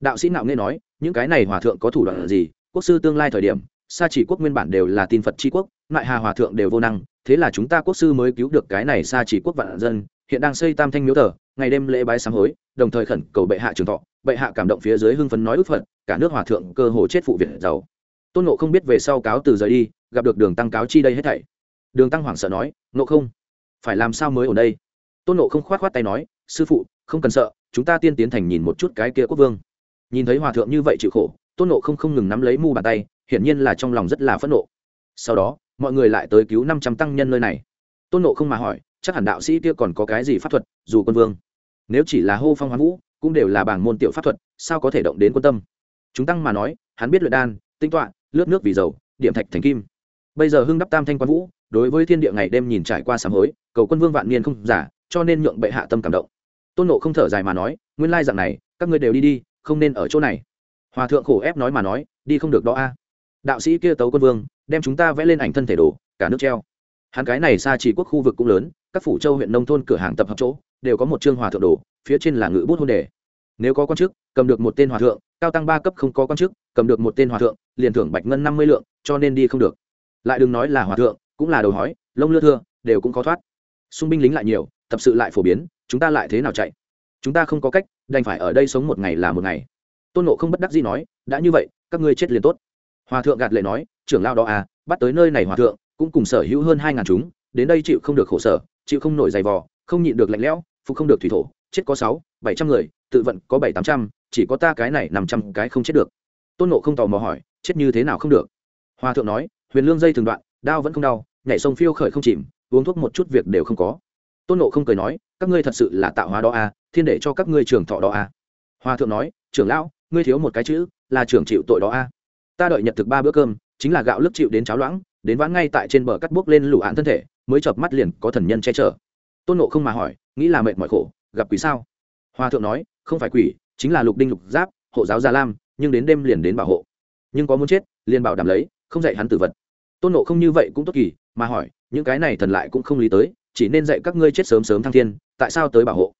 Đạo sĩ nạo nghe nói, những cái này hòa thượng có thủ đoạn gì? Quốc sư tương lai thời điểm xa chỉ quốc nguyên bản đều là tin phật tri quốc, lại hà hòa thượng đều vô năng, thế là chúng ta quốc sư mới cứu được cái này xa chỉ quốc vạn dân, hiện đang xây tam thanh miếu thờ, ngày đêm lễ bái sám hối, đồng thời khẩn cầu bệ hạ trường thọ, bệ hạ cảm động phía dưới hưng phấn nói ước phật, cả nước hòa thượng cơ hồ chết phụ việt giàu. Tôn nộ không biết về sau cáo từ rời đi, gặp được đường tăng cáo chi đây hết thảy đường tăng hoảng sợ nói, nộ không, phải làm sao mới ở đây? Tôn nộ không khoát khoát tay nói, sư phụ, không cần sợ, chúng ta tiên tiến thành nhìn một chút cái kia quốc vương. Nhìn thấy hòa thượng như vậy chịu khổ, tôn nộ không không ngừng nắm lấy mu bàn tay, hiển nhiên là trong lòng rất là phẫn nộ. Sau đó, mọi người lại tới cứu năm trăm tăng nhân nơi này. Tôn nộ không mà hỏi, chắc hẳn đạo sĩ kia còn có cái gì pháp thuật, dù quân vương? Nếu chỉ là hô phong hoán vũ, cũng đều là bảng môn tiểu pháp thuật, sao có thể động đến quân tâm? Chúng tăng mà nói, hắn biết luyện đan, tinh tọa, lướt nước vì dầu, điểm thạch thành kim. Bây giờ hưng đắp tam thanh quan vũ đối với thiên địa ngày đêm nhìn trải qua sám hối, cầu quân vương vạn niên không giả, cho nên nhượng bệ hạ tâm cảm động. Tôn nộ không thở dài mà nói, nguyên lai dạng này, các ngươi đều đi đi, không nên ở chỗ này. Hòa thượng khổ ép nói mà nói, đi không được đó a. Đạo sĩ kia tấu quân vương, đem chúng ta vẽ lên ảnh thân thể đồ, cả nước treo. Hắn cái này xa chỉ quốc khu vực cũng lớn, các phủ châu huyện nông thôn cửa hàng tập hợp chỗ, đều có một chương hòa thượng đồ, phía trên là ngự bút hôn đề. Nếu có quan chức, cầm được một tên hòa thượng, cao tăng ba cấp không có quan chức, cầm được một tên hòa thượng, liền thưởng bạch ngân năm mươi lượng, cho nên đi không được. Lại đừng nói là hòa thượng cũng là đầu hói, lông lưa thưa, đều cũng có thoát. Xung binh lính lại nhiều, tập sự lại phổ biến, chúng ta lại thế nào chạy? Chúng ta không có cách, đành phải ở đây sống một ngày là một ngày. Tôn nộ không bất đắc gì nói, đã như vậy, các ngươi chết liền tốt. Hòa thượng gạt lệ nói, trưởng lao đó à bắt tới nơi này hòa thượng, cũng cùng sở hữu hơn hai ngàn chúng, đến đây chịu không được khổ sở, chịu không nổi giày vò, không nhịn được lạnh lẽo, phục không được thủy thổ, chết có sáu, bảy trăm người, tự vận có bảy tám trăm, chỉ có ta cái này năm trăm cái không chết được. Tôn nộ không tò mò hỏi, chết như thế nào không được? Hòa thượng nói, huyền lương dây thường đoạn, đao vẫn không đau nhảy sông phiêu khởi không chìm, uống thuốc một chút việc đều không có. Tôn nộ không cười nói, các ngươi thật sự là tạo hóa đó à thiên để cho các ngươi trưởng thọ đó à. Hòa thượng nói, trưởng lão, ngươi thiếu một cái chữ, là trưởng chịu tội đó à. Ta đợi nhận thực ba bữa cơm, chính là gạo lức chịu đến cháo loãng, đến vãn ngay tại trên bờ cắt bước lên lũ hạn thân thể, mới chợp mắt liền có thần nhân che chở. Tôn nộ không mà hỏi, nghĩ là mệt mỏi khổ, gặp quỷ sao? Hòa thượng nói, không phải quỷ, chính là lục đinh lục giáp, hộ giáo gia lam, nhưng đến đêm liền đến bảo hộ. Nhưng có muốn chết, liền bảo đảm lấy, không dạy hắn tử vật. Tôn nộ không như vậy cũng tốt kỳ mà hỏi, những cái này thần lại cũng không lý tới, chỉ nên dạy các ngươi chết sớm sớm thăng thiên, tại sao tới bảo hộ?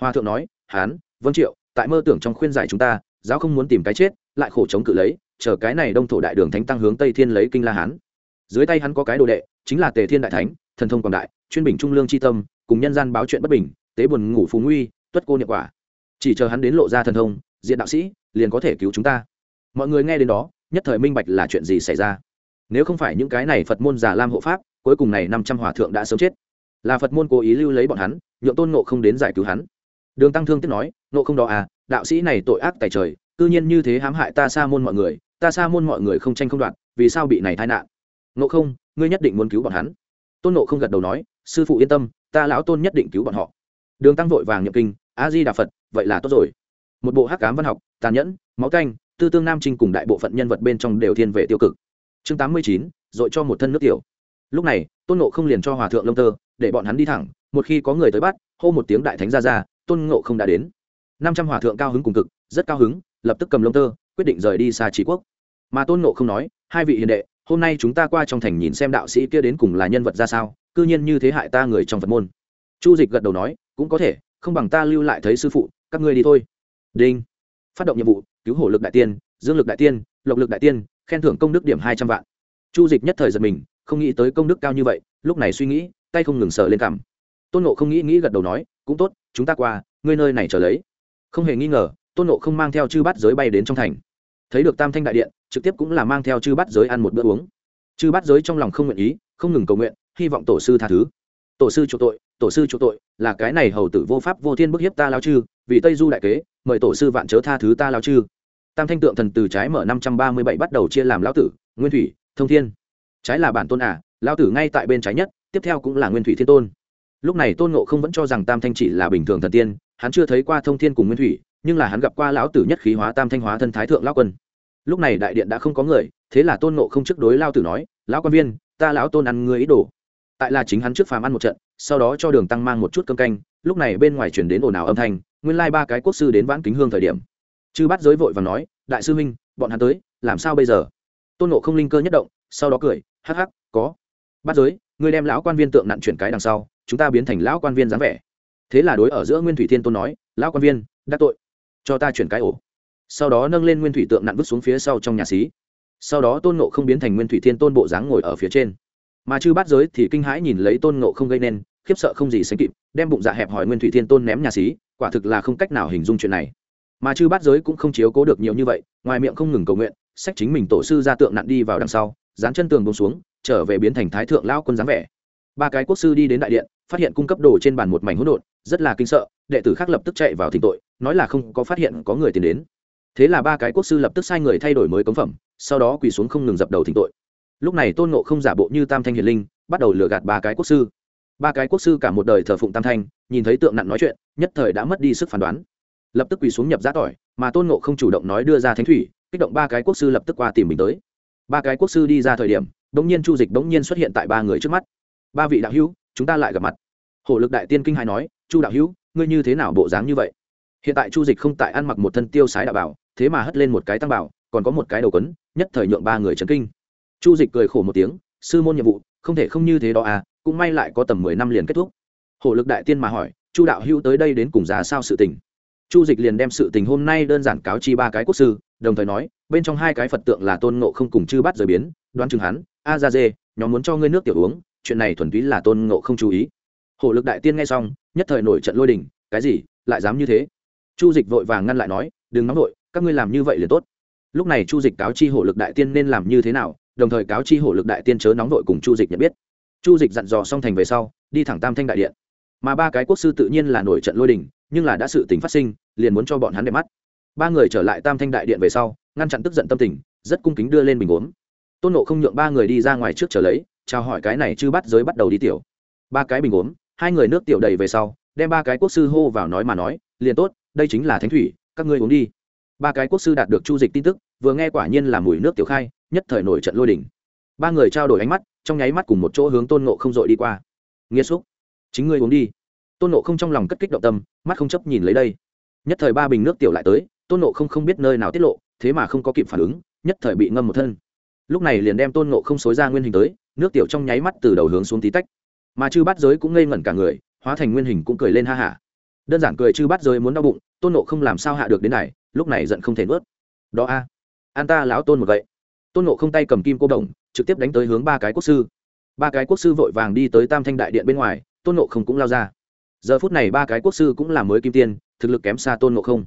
Hòa thượng nói, hán vân triệu, tại mơ tưởng trong khuyên giải chúng ta, giáo không muốn tìm cái chết, lại khổ chống cự lấy, chờ cái này đông thổ đại đường thánh tăng hướng tây thiên lấy kinh la hán. Dưới tay hắn có cái đồ đệ, chính là tề thiên đại thánh, thần thông quảng đại, chuyên bình trung lương c h i tâm, cùng nhân gian báo chuyện bất bình, tế buồn ngủ phú nguy, tuất cô niệm quả. Chỉ chờ hắn đến lộ ra thần thông, diện đạo sĩ, liền có thể cứu chúng ta. Mọi người nghe đến đó, nhất thời minh bạch là chuyện gì xảy ra nếu không phải những cái này phật môn giả lam hộ pháp, cuối cùng này năm trăm hòa thượng đã sớm chết. Là phật môn cố ý lưu lấy bọn hắn, nhượng tôn nộ không đến giải cứu hắn. Đường tăng thương tiếp nói nộ không đó à đạo sĩ này tội ác tài trời, cư nhiên như thế hãm hại ta xa môn mọi người, ta xa môn mọi người không tranh không đoạt, vì sao bị này tai nạn? Nộ không, ngươi nhất định muốn cứu bọn hắn. Tôn nộ không gật đầu nói, sư phụ yên tâm, ta lão tôn nhất định cứu bọn họ. Đường tăng vội vàng nhậm kinh, a di đà phật, vậy là tốt rồi. Một bộ hắc cám văn học, tàn nhẫn, máu canh, tư tương nam trinh cùng đại bộ phận nhân vật bên trong đều thiên về tiêu cực chương tám mươi chín, dội cho một thân nước tiểu. Lúc này, tôn nộ không liền cho hòa thượng lông tơ, để bọn hắn đi thẳng, một khi có người tới bắt, hô một tiếng đại thánh ra ra, tôn ngộ không đã đến. Năm trăm hòa thượng cao hứng cùng cực, rất cao hứng, lập tức cầm lông tơ, quyết định rời đi xa trí quốc. Mà tôn ngộ không nói, hai vị hiền đệ, hôm nay chúng ta qua trong thành nhìn xem đạo sĩ kia đến cùng là nhân vật ra sao, cư nhiên như thế hại ta người trong phật môn. Chu dịch gật đầu nói, cũng có thể, không bằng ta lưu lại thấy sư phụ, các ngươi đi thôi. Đinh. Phát động nhiệm vụ, cứu hổ lực đại tiên, dương lực đại tiên, lộc lực đại tiên khen thưởng công đức điểm hai trăm vạn. Chu dịch nhất thời giật mình, không nghĩ tới công đức cao như vậy, lúc này suy nghĩ, tay không ngừng sờ lên cằm. Tôn nộ không nghĩ nghĩ gật đầu nói, cũng tốt, chúng ta qua, ngươi nơi này trở lấy. Không hề nghi ngờ, tôn nộ không mang theo chư bát giới bay đến trong thành. Thấy được tam thanh đại điện, trực tiếp cũng là mang theo chư bát giới ăn một bữa uống. Chư bát giới trong lòng không nguyện ý, không ngừng cầu nguyện, hy vọng tổ sư tha thứ. Tổ sư chủ tội, tổ sư chủ tội, là cái này hầu tử vô pháp vô thiên bức hiếp ta lao chư, vì tây du đại kế, mời tổ sư vạn chớ tha thứ ta lao chư tam thanh tượng thần từ trái mở năm trăm ba mươi bảy bắt đầu chia làm lão tử nguyên thủy thông thiên. Trái là bản tôn ả à, lão tử ngay tại bên trái nhất tiếp theo cũng là nguyên thủy thiên tôn. Lúc này tôn ngộ không vẫn cho rằng tam thanh chỉ là bình thường thần tiên hắn chưa thấy qua thông thiên cùng nguyên thủy nhưng là hắn gặp qua lão tử nhất khí hóa tam thanh hóa thân thái thượng lão quân. Lúc này đại điện đã không có người thế là tôn ngộ không trước đối lao tử nói lão quan viên ta lão tôn ăn ngươi ý đồ. Tại là chính hắn trước phàm ăn một trận sau đó cho đường tăng mang một chút cơm canh lúc này bên ngoài chuyển đến ồn ào âm thanh nguyên lai ba cái quốc sư đến vãn kính hương thời điểm chư bắt giới vội và nói, đại sư huynh, bọn hắn tới, làm sao bây giờ? Tôn nộ không linh cơ nhất động, sau đó cười, hắc hắc, có. Bắt giới, ngươi đem lão quan viên tượng nặn chuyển cái đằng sau, chúng ta biến thành lão quan viên dáng vẻ. Thế là đối ở giữa nguyên thủy thiên tôn nói, lão quan viên, đắc tội. Cho ta chuyển cái ổ. Sau đó nâng lên nguyên thủy tượng nặn vứt xuống phía sau trong nhà xí. Sau đó tôn nộ không biến thành nguyên thủy thiên tôn bộ dáng ngồi ở phía trên. Mà chư bát giới thì kinh hãi nhìn lấy tôn nộ không gây nên, khiếp sợ không gì sánh kịp, đem bụng dạ hẹp hỏi nguyên thủy thiên tôn ném nhà xí, quả thực là không cách nào hình dung chuyện này mà chư bát giới cũng không chiếu cố được nhiều như vậy, ngoài miệng không ngừng cầu nguyện, sách chính mình tổ sư ra tượng nặn đi vào đằng sau, dán chân tường bông xuống, trở về biến thành thái thượng lao quân dáng vẻ. Ba cái quốc sư đi đến đại điện, phát hiện cung cấp đồ trên bàn một mảnh hỗn độn, rất là kinh sợ, đệ tử khác lập tức chạy vào thỉnh tội, nói là không có phát hiện có người tìm đến. Thế là ba cái quốc sư lập tức sai người thay đổi mới cống phẩm, sau đó quỳ xuống không ngừng dập đầu thỉnh tội. Lúc này tôn nộ không giả bộ như tam thanh hiền linh, bắt đầu lừa gạt ba cái quốc sư. Ba cái quốc sư cả một đời thờ phụng tam thanh, nhìn thấy tượng nặng nói chuyện, nhất thời đã mất đi sức phán đoán lập tức quỳ xuống nhập giá tỏi, mà tôn ngộ không chủ động nói đưa ra thánh thủy, kích động ba cái quốc sư lập tức qua tìm mình tới. Ba cái quốc sư đi ra thời điểm đ ỗ n g nhiên chu dịch đ ỗ n g nhiên xuất hiện tại ba người trước mắt. Ba vị đạo hữu, chúng ta lại gặp mặt. Hổ lực đại tiên kinh hai nói, chu đạo hữu, ngươi như thế nào bộ dáng như vậy? Hiện tại chu dịch không tại ăn mặc một thân tiêu sái đạo bảo, thế mà hất lên một cái tăng bảo, còn có một cái đầu quấn, nhất thời nhượng ba người trấn kinh. Chu dịch cười khổ một tiếng, sư môn nhiệm vụ, không thể không như thế đó à cũng may lại có tầm mười năm liền kết thúc. Hổ lực đại tiên mà hỏi, chu đạo hữu tới đây đến cùng già sao sự tình? Chu dịch liền đem sự tình hôm nay đơn giản cáo chi ba cái quốc sư, đồng thời nói, bên trong hai cái phật tượng là tôn ngộ không cùng chư bắt rời biến, đoán chừng hắn, a ra dê, nhóm muốn cho ngươi nước tiểu uống, chuyện này thuần túy là tôn ngộ không chú ý. Hổ lực đại tiên nghe xong, nhất thời nổi trận lôi đình, cái gì, lại dám như thế? Chu dịch vội vàng ngăn lại nói, đừng nóng vội, các ngươi làm như vậy liền tốt. Lúc này chu dịch cáo chi hổ lực đại tiên nên làm như thế nào, đồng thời cáo chi hổ lực đại tiên chớ nóng vội cùng chu dịch nhận biết. Chu dịch dặn dò xong thành về sau, đi thẳng tam thanh đại điện. Mà ba cái quốc sư tự nhiên là nổi trận lôi đình nhưng là đã sự tình phát sinh, liền muốn cho bọn hắn đẹp mắt. Ba người trở lại tam thanh đại điện về sau, ngăn chặn tức giận tâm tình, rất cung kính đưa lên bình uống. Tôn nộ không nhượng ba người đi ra ngoài trước trở lấy, chào hỏi cái này chưa bắt giới bắt đầu đi tiểu. Ba cái bình uống, hai người nước tiểu đầy về sau, đem ba cái quốc sư hô vào nói mà nói, liền tốt, đây chính là thánh thủy, các ngươi uống đi. Ba cái quốc sư đạt được chu dịch tin tức, vừa nghe quả nhiên là mùi nước tiểu khai, nhất thời nổi trận lôi đỉnh ba người trao đổi ánh mắt, trong nháy mắt cùng một chỗ hướng tôn nộ không dội đi qua. Nghĩa xúc, chính ngươi uống đi tôn nộ không trong lòng cất kích động tâm mắt không chấp nhìn lấy đây nhất thời ba bình nước tiểu lại tới tôn nộ không không biết nơi nào tiết lộ thế mà không có kịp phản ứng nhất thời bị ngâm một thân lúc này liền đem tôn nộ không xối ra nguyên hình tới nước tiểu trong nháy mắt từ đầu hướng xuống tí tách mà chư bát giới cũng ngây ngẩn cả người hóa thành nguyên hình cũng cười lên ha hả đơn giản cười chư bát giới muốn đau bụng tôn nộ không làm sao hạ được đến này lúc này giận không thể nuốt đó a an ta lão tôn một vậy tôn nộ không tay cầm kim cô đồng trực tiếp đánh tới hướng ba cái quốc sư ba cái quốc sư vội vàng đi tới tam thanh đại điện bên ngoài tôn nộ không cũng lao ra giờ phút này ba cái quốc sư cũng là mới kim tiên, thực lực kém xa tôn ngộ không.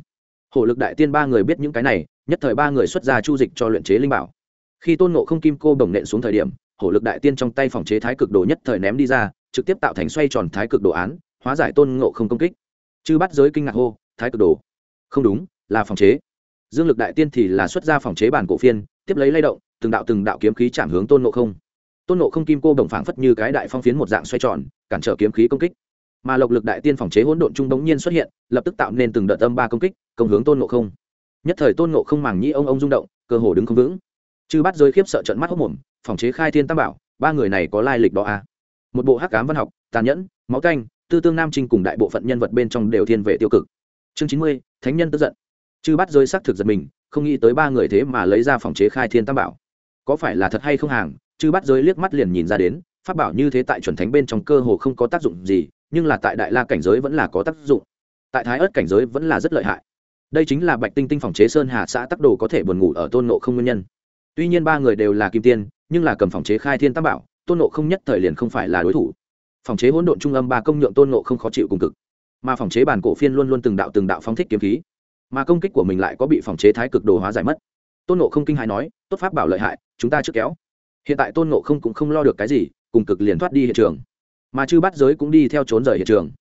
Hổ lực đại tiên ba người biết những cái này, nhất thời ba người xuất ra chu dịch cho luyện chế linh bảo. Khi tôn ngộ không kim cô đồng nện xuống thời điểm, hổ lực đại tiên trong tay phòng chế thái cực đồ nhất thời ném đi ra, trực tiếp tạo thành xoay tròn thái cực đồ án, hóa giải tôn ngộ không công kích. Chư bắt giới kinh ngạc hô, thái cực đồ? Không đúng, là phòng chế. Dương lực đại tiên thì là xuất ra phòng chế bản cổ phiên, tiếp lấy lay động, từng đạo từng đạo kiếm khí chạm hướng tôn ngộ không. Tôn ngộ không kim cô đồng phảng phất như cái đại phong phiến một dạng xoay tròn, cản trở kiếm khí công kích mà lộc lực đại tiên phòng chế hỗn độn trung bỗng nhiên xuất hiện, lập tức tạo nên từng đợt âm ba công kích, công hướng tôn ngộ không. Nhất thời tôn ngộ không màng nhĩ ông ông rung động, cơ hồ đứng không vững. Chư bắt rơi khiếp sợ trận mắt hốc mồm, phòng chế khai thiên tam bảo, ba người này có lai lịch đó à. một bộ hắc cám văn học, tàn nhẫn, máu canh, tư tương nam trinh cùng đại bộ phận nhân vật bên trong đều thiên về tiêu cực. Chương chín mươi, thánh nhân tức giận. Chư bắt rơi xác thực giật mình, không nghĩ tới ba người thế mà lấy ra phòng chế khai thiên tam bảo. Có phải là thật hay không hàng, chư bắt giới liếc mắt liền nhìn ra đến, pháp bảo như thế tại chuẩn thánh bên trong cơ hồ không có tác dụng gì nhưng là tại đại la cảnh giới vẫn là có tác dụng. Tại thái ớt cảnh giới vẫn là rất lợi hại. Đây chính là bạch tinh tinh phòng chế sơn hà xã tắc đồ có thể buồn ngủ ở tôn nộ không nguyên nhân. Tuy nhiên ba người đều là kim tiên, nhưng là cầm phòng chế khai thiên tam bảo, tôn nộ không nhất thời liền không phải là đối thủ. Phòng chế hỗn độn trung âm ba công nhượng tôn nộ không khó chịu cùng cực. Mà phòng chế bản cổ phiên luôn luôn từng đạo từng đạo phóng thích kiếm khí. Mà công kích của mình lại có bị phòng chế thái cực đồ hóa giải mất. Tôn nộ không kinh hãi nói, tốt pháp bảo lợi hại, chúng ta trước kéo. Hiện tại tôn nộ không cũng không lo được cái gì, cùng cực liền thoát đi hiện trường mà chư bắt giới cũng đi theo trốn rời hiện trường.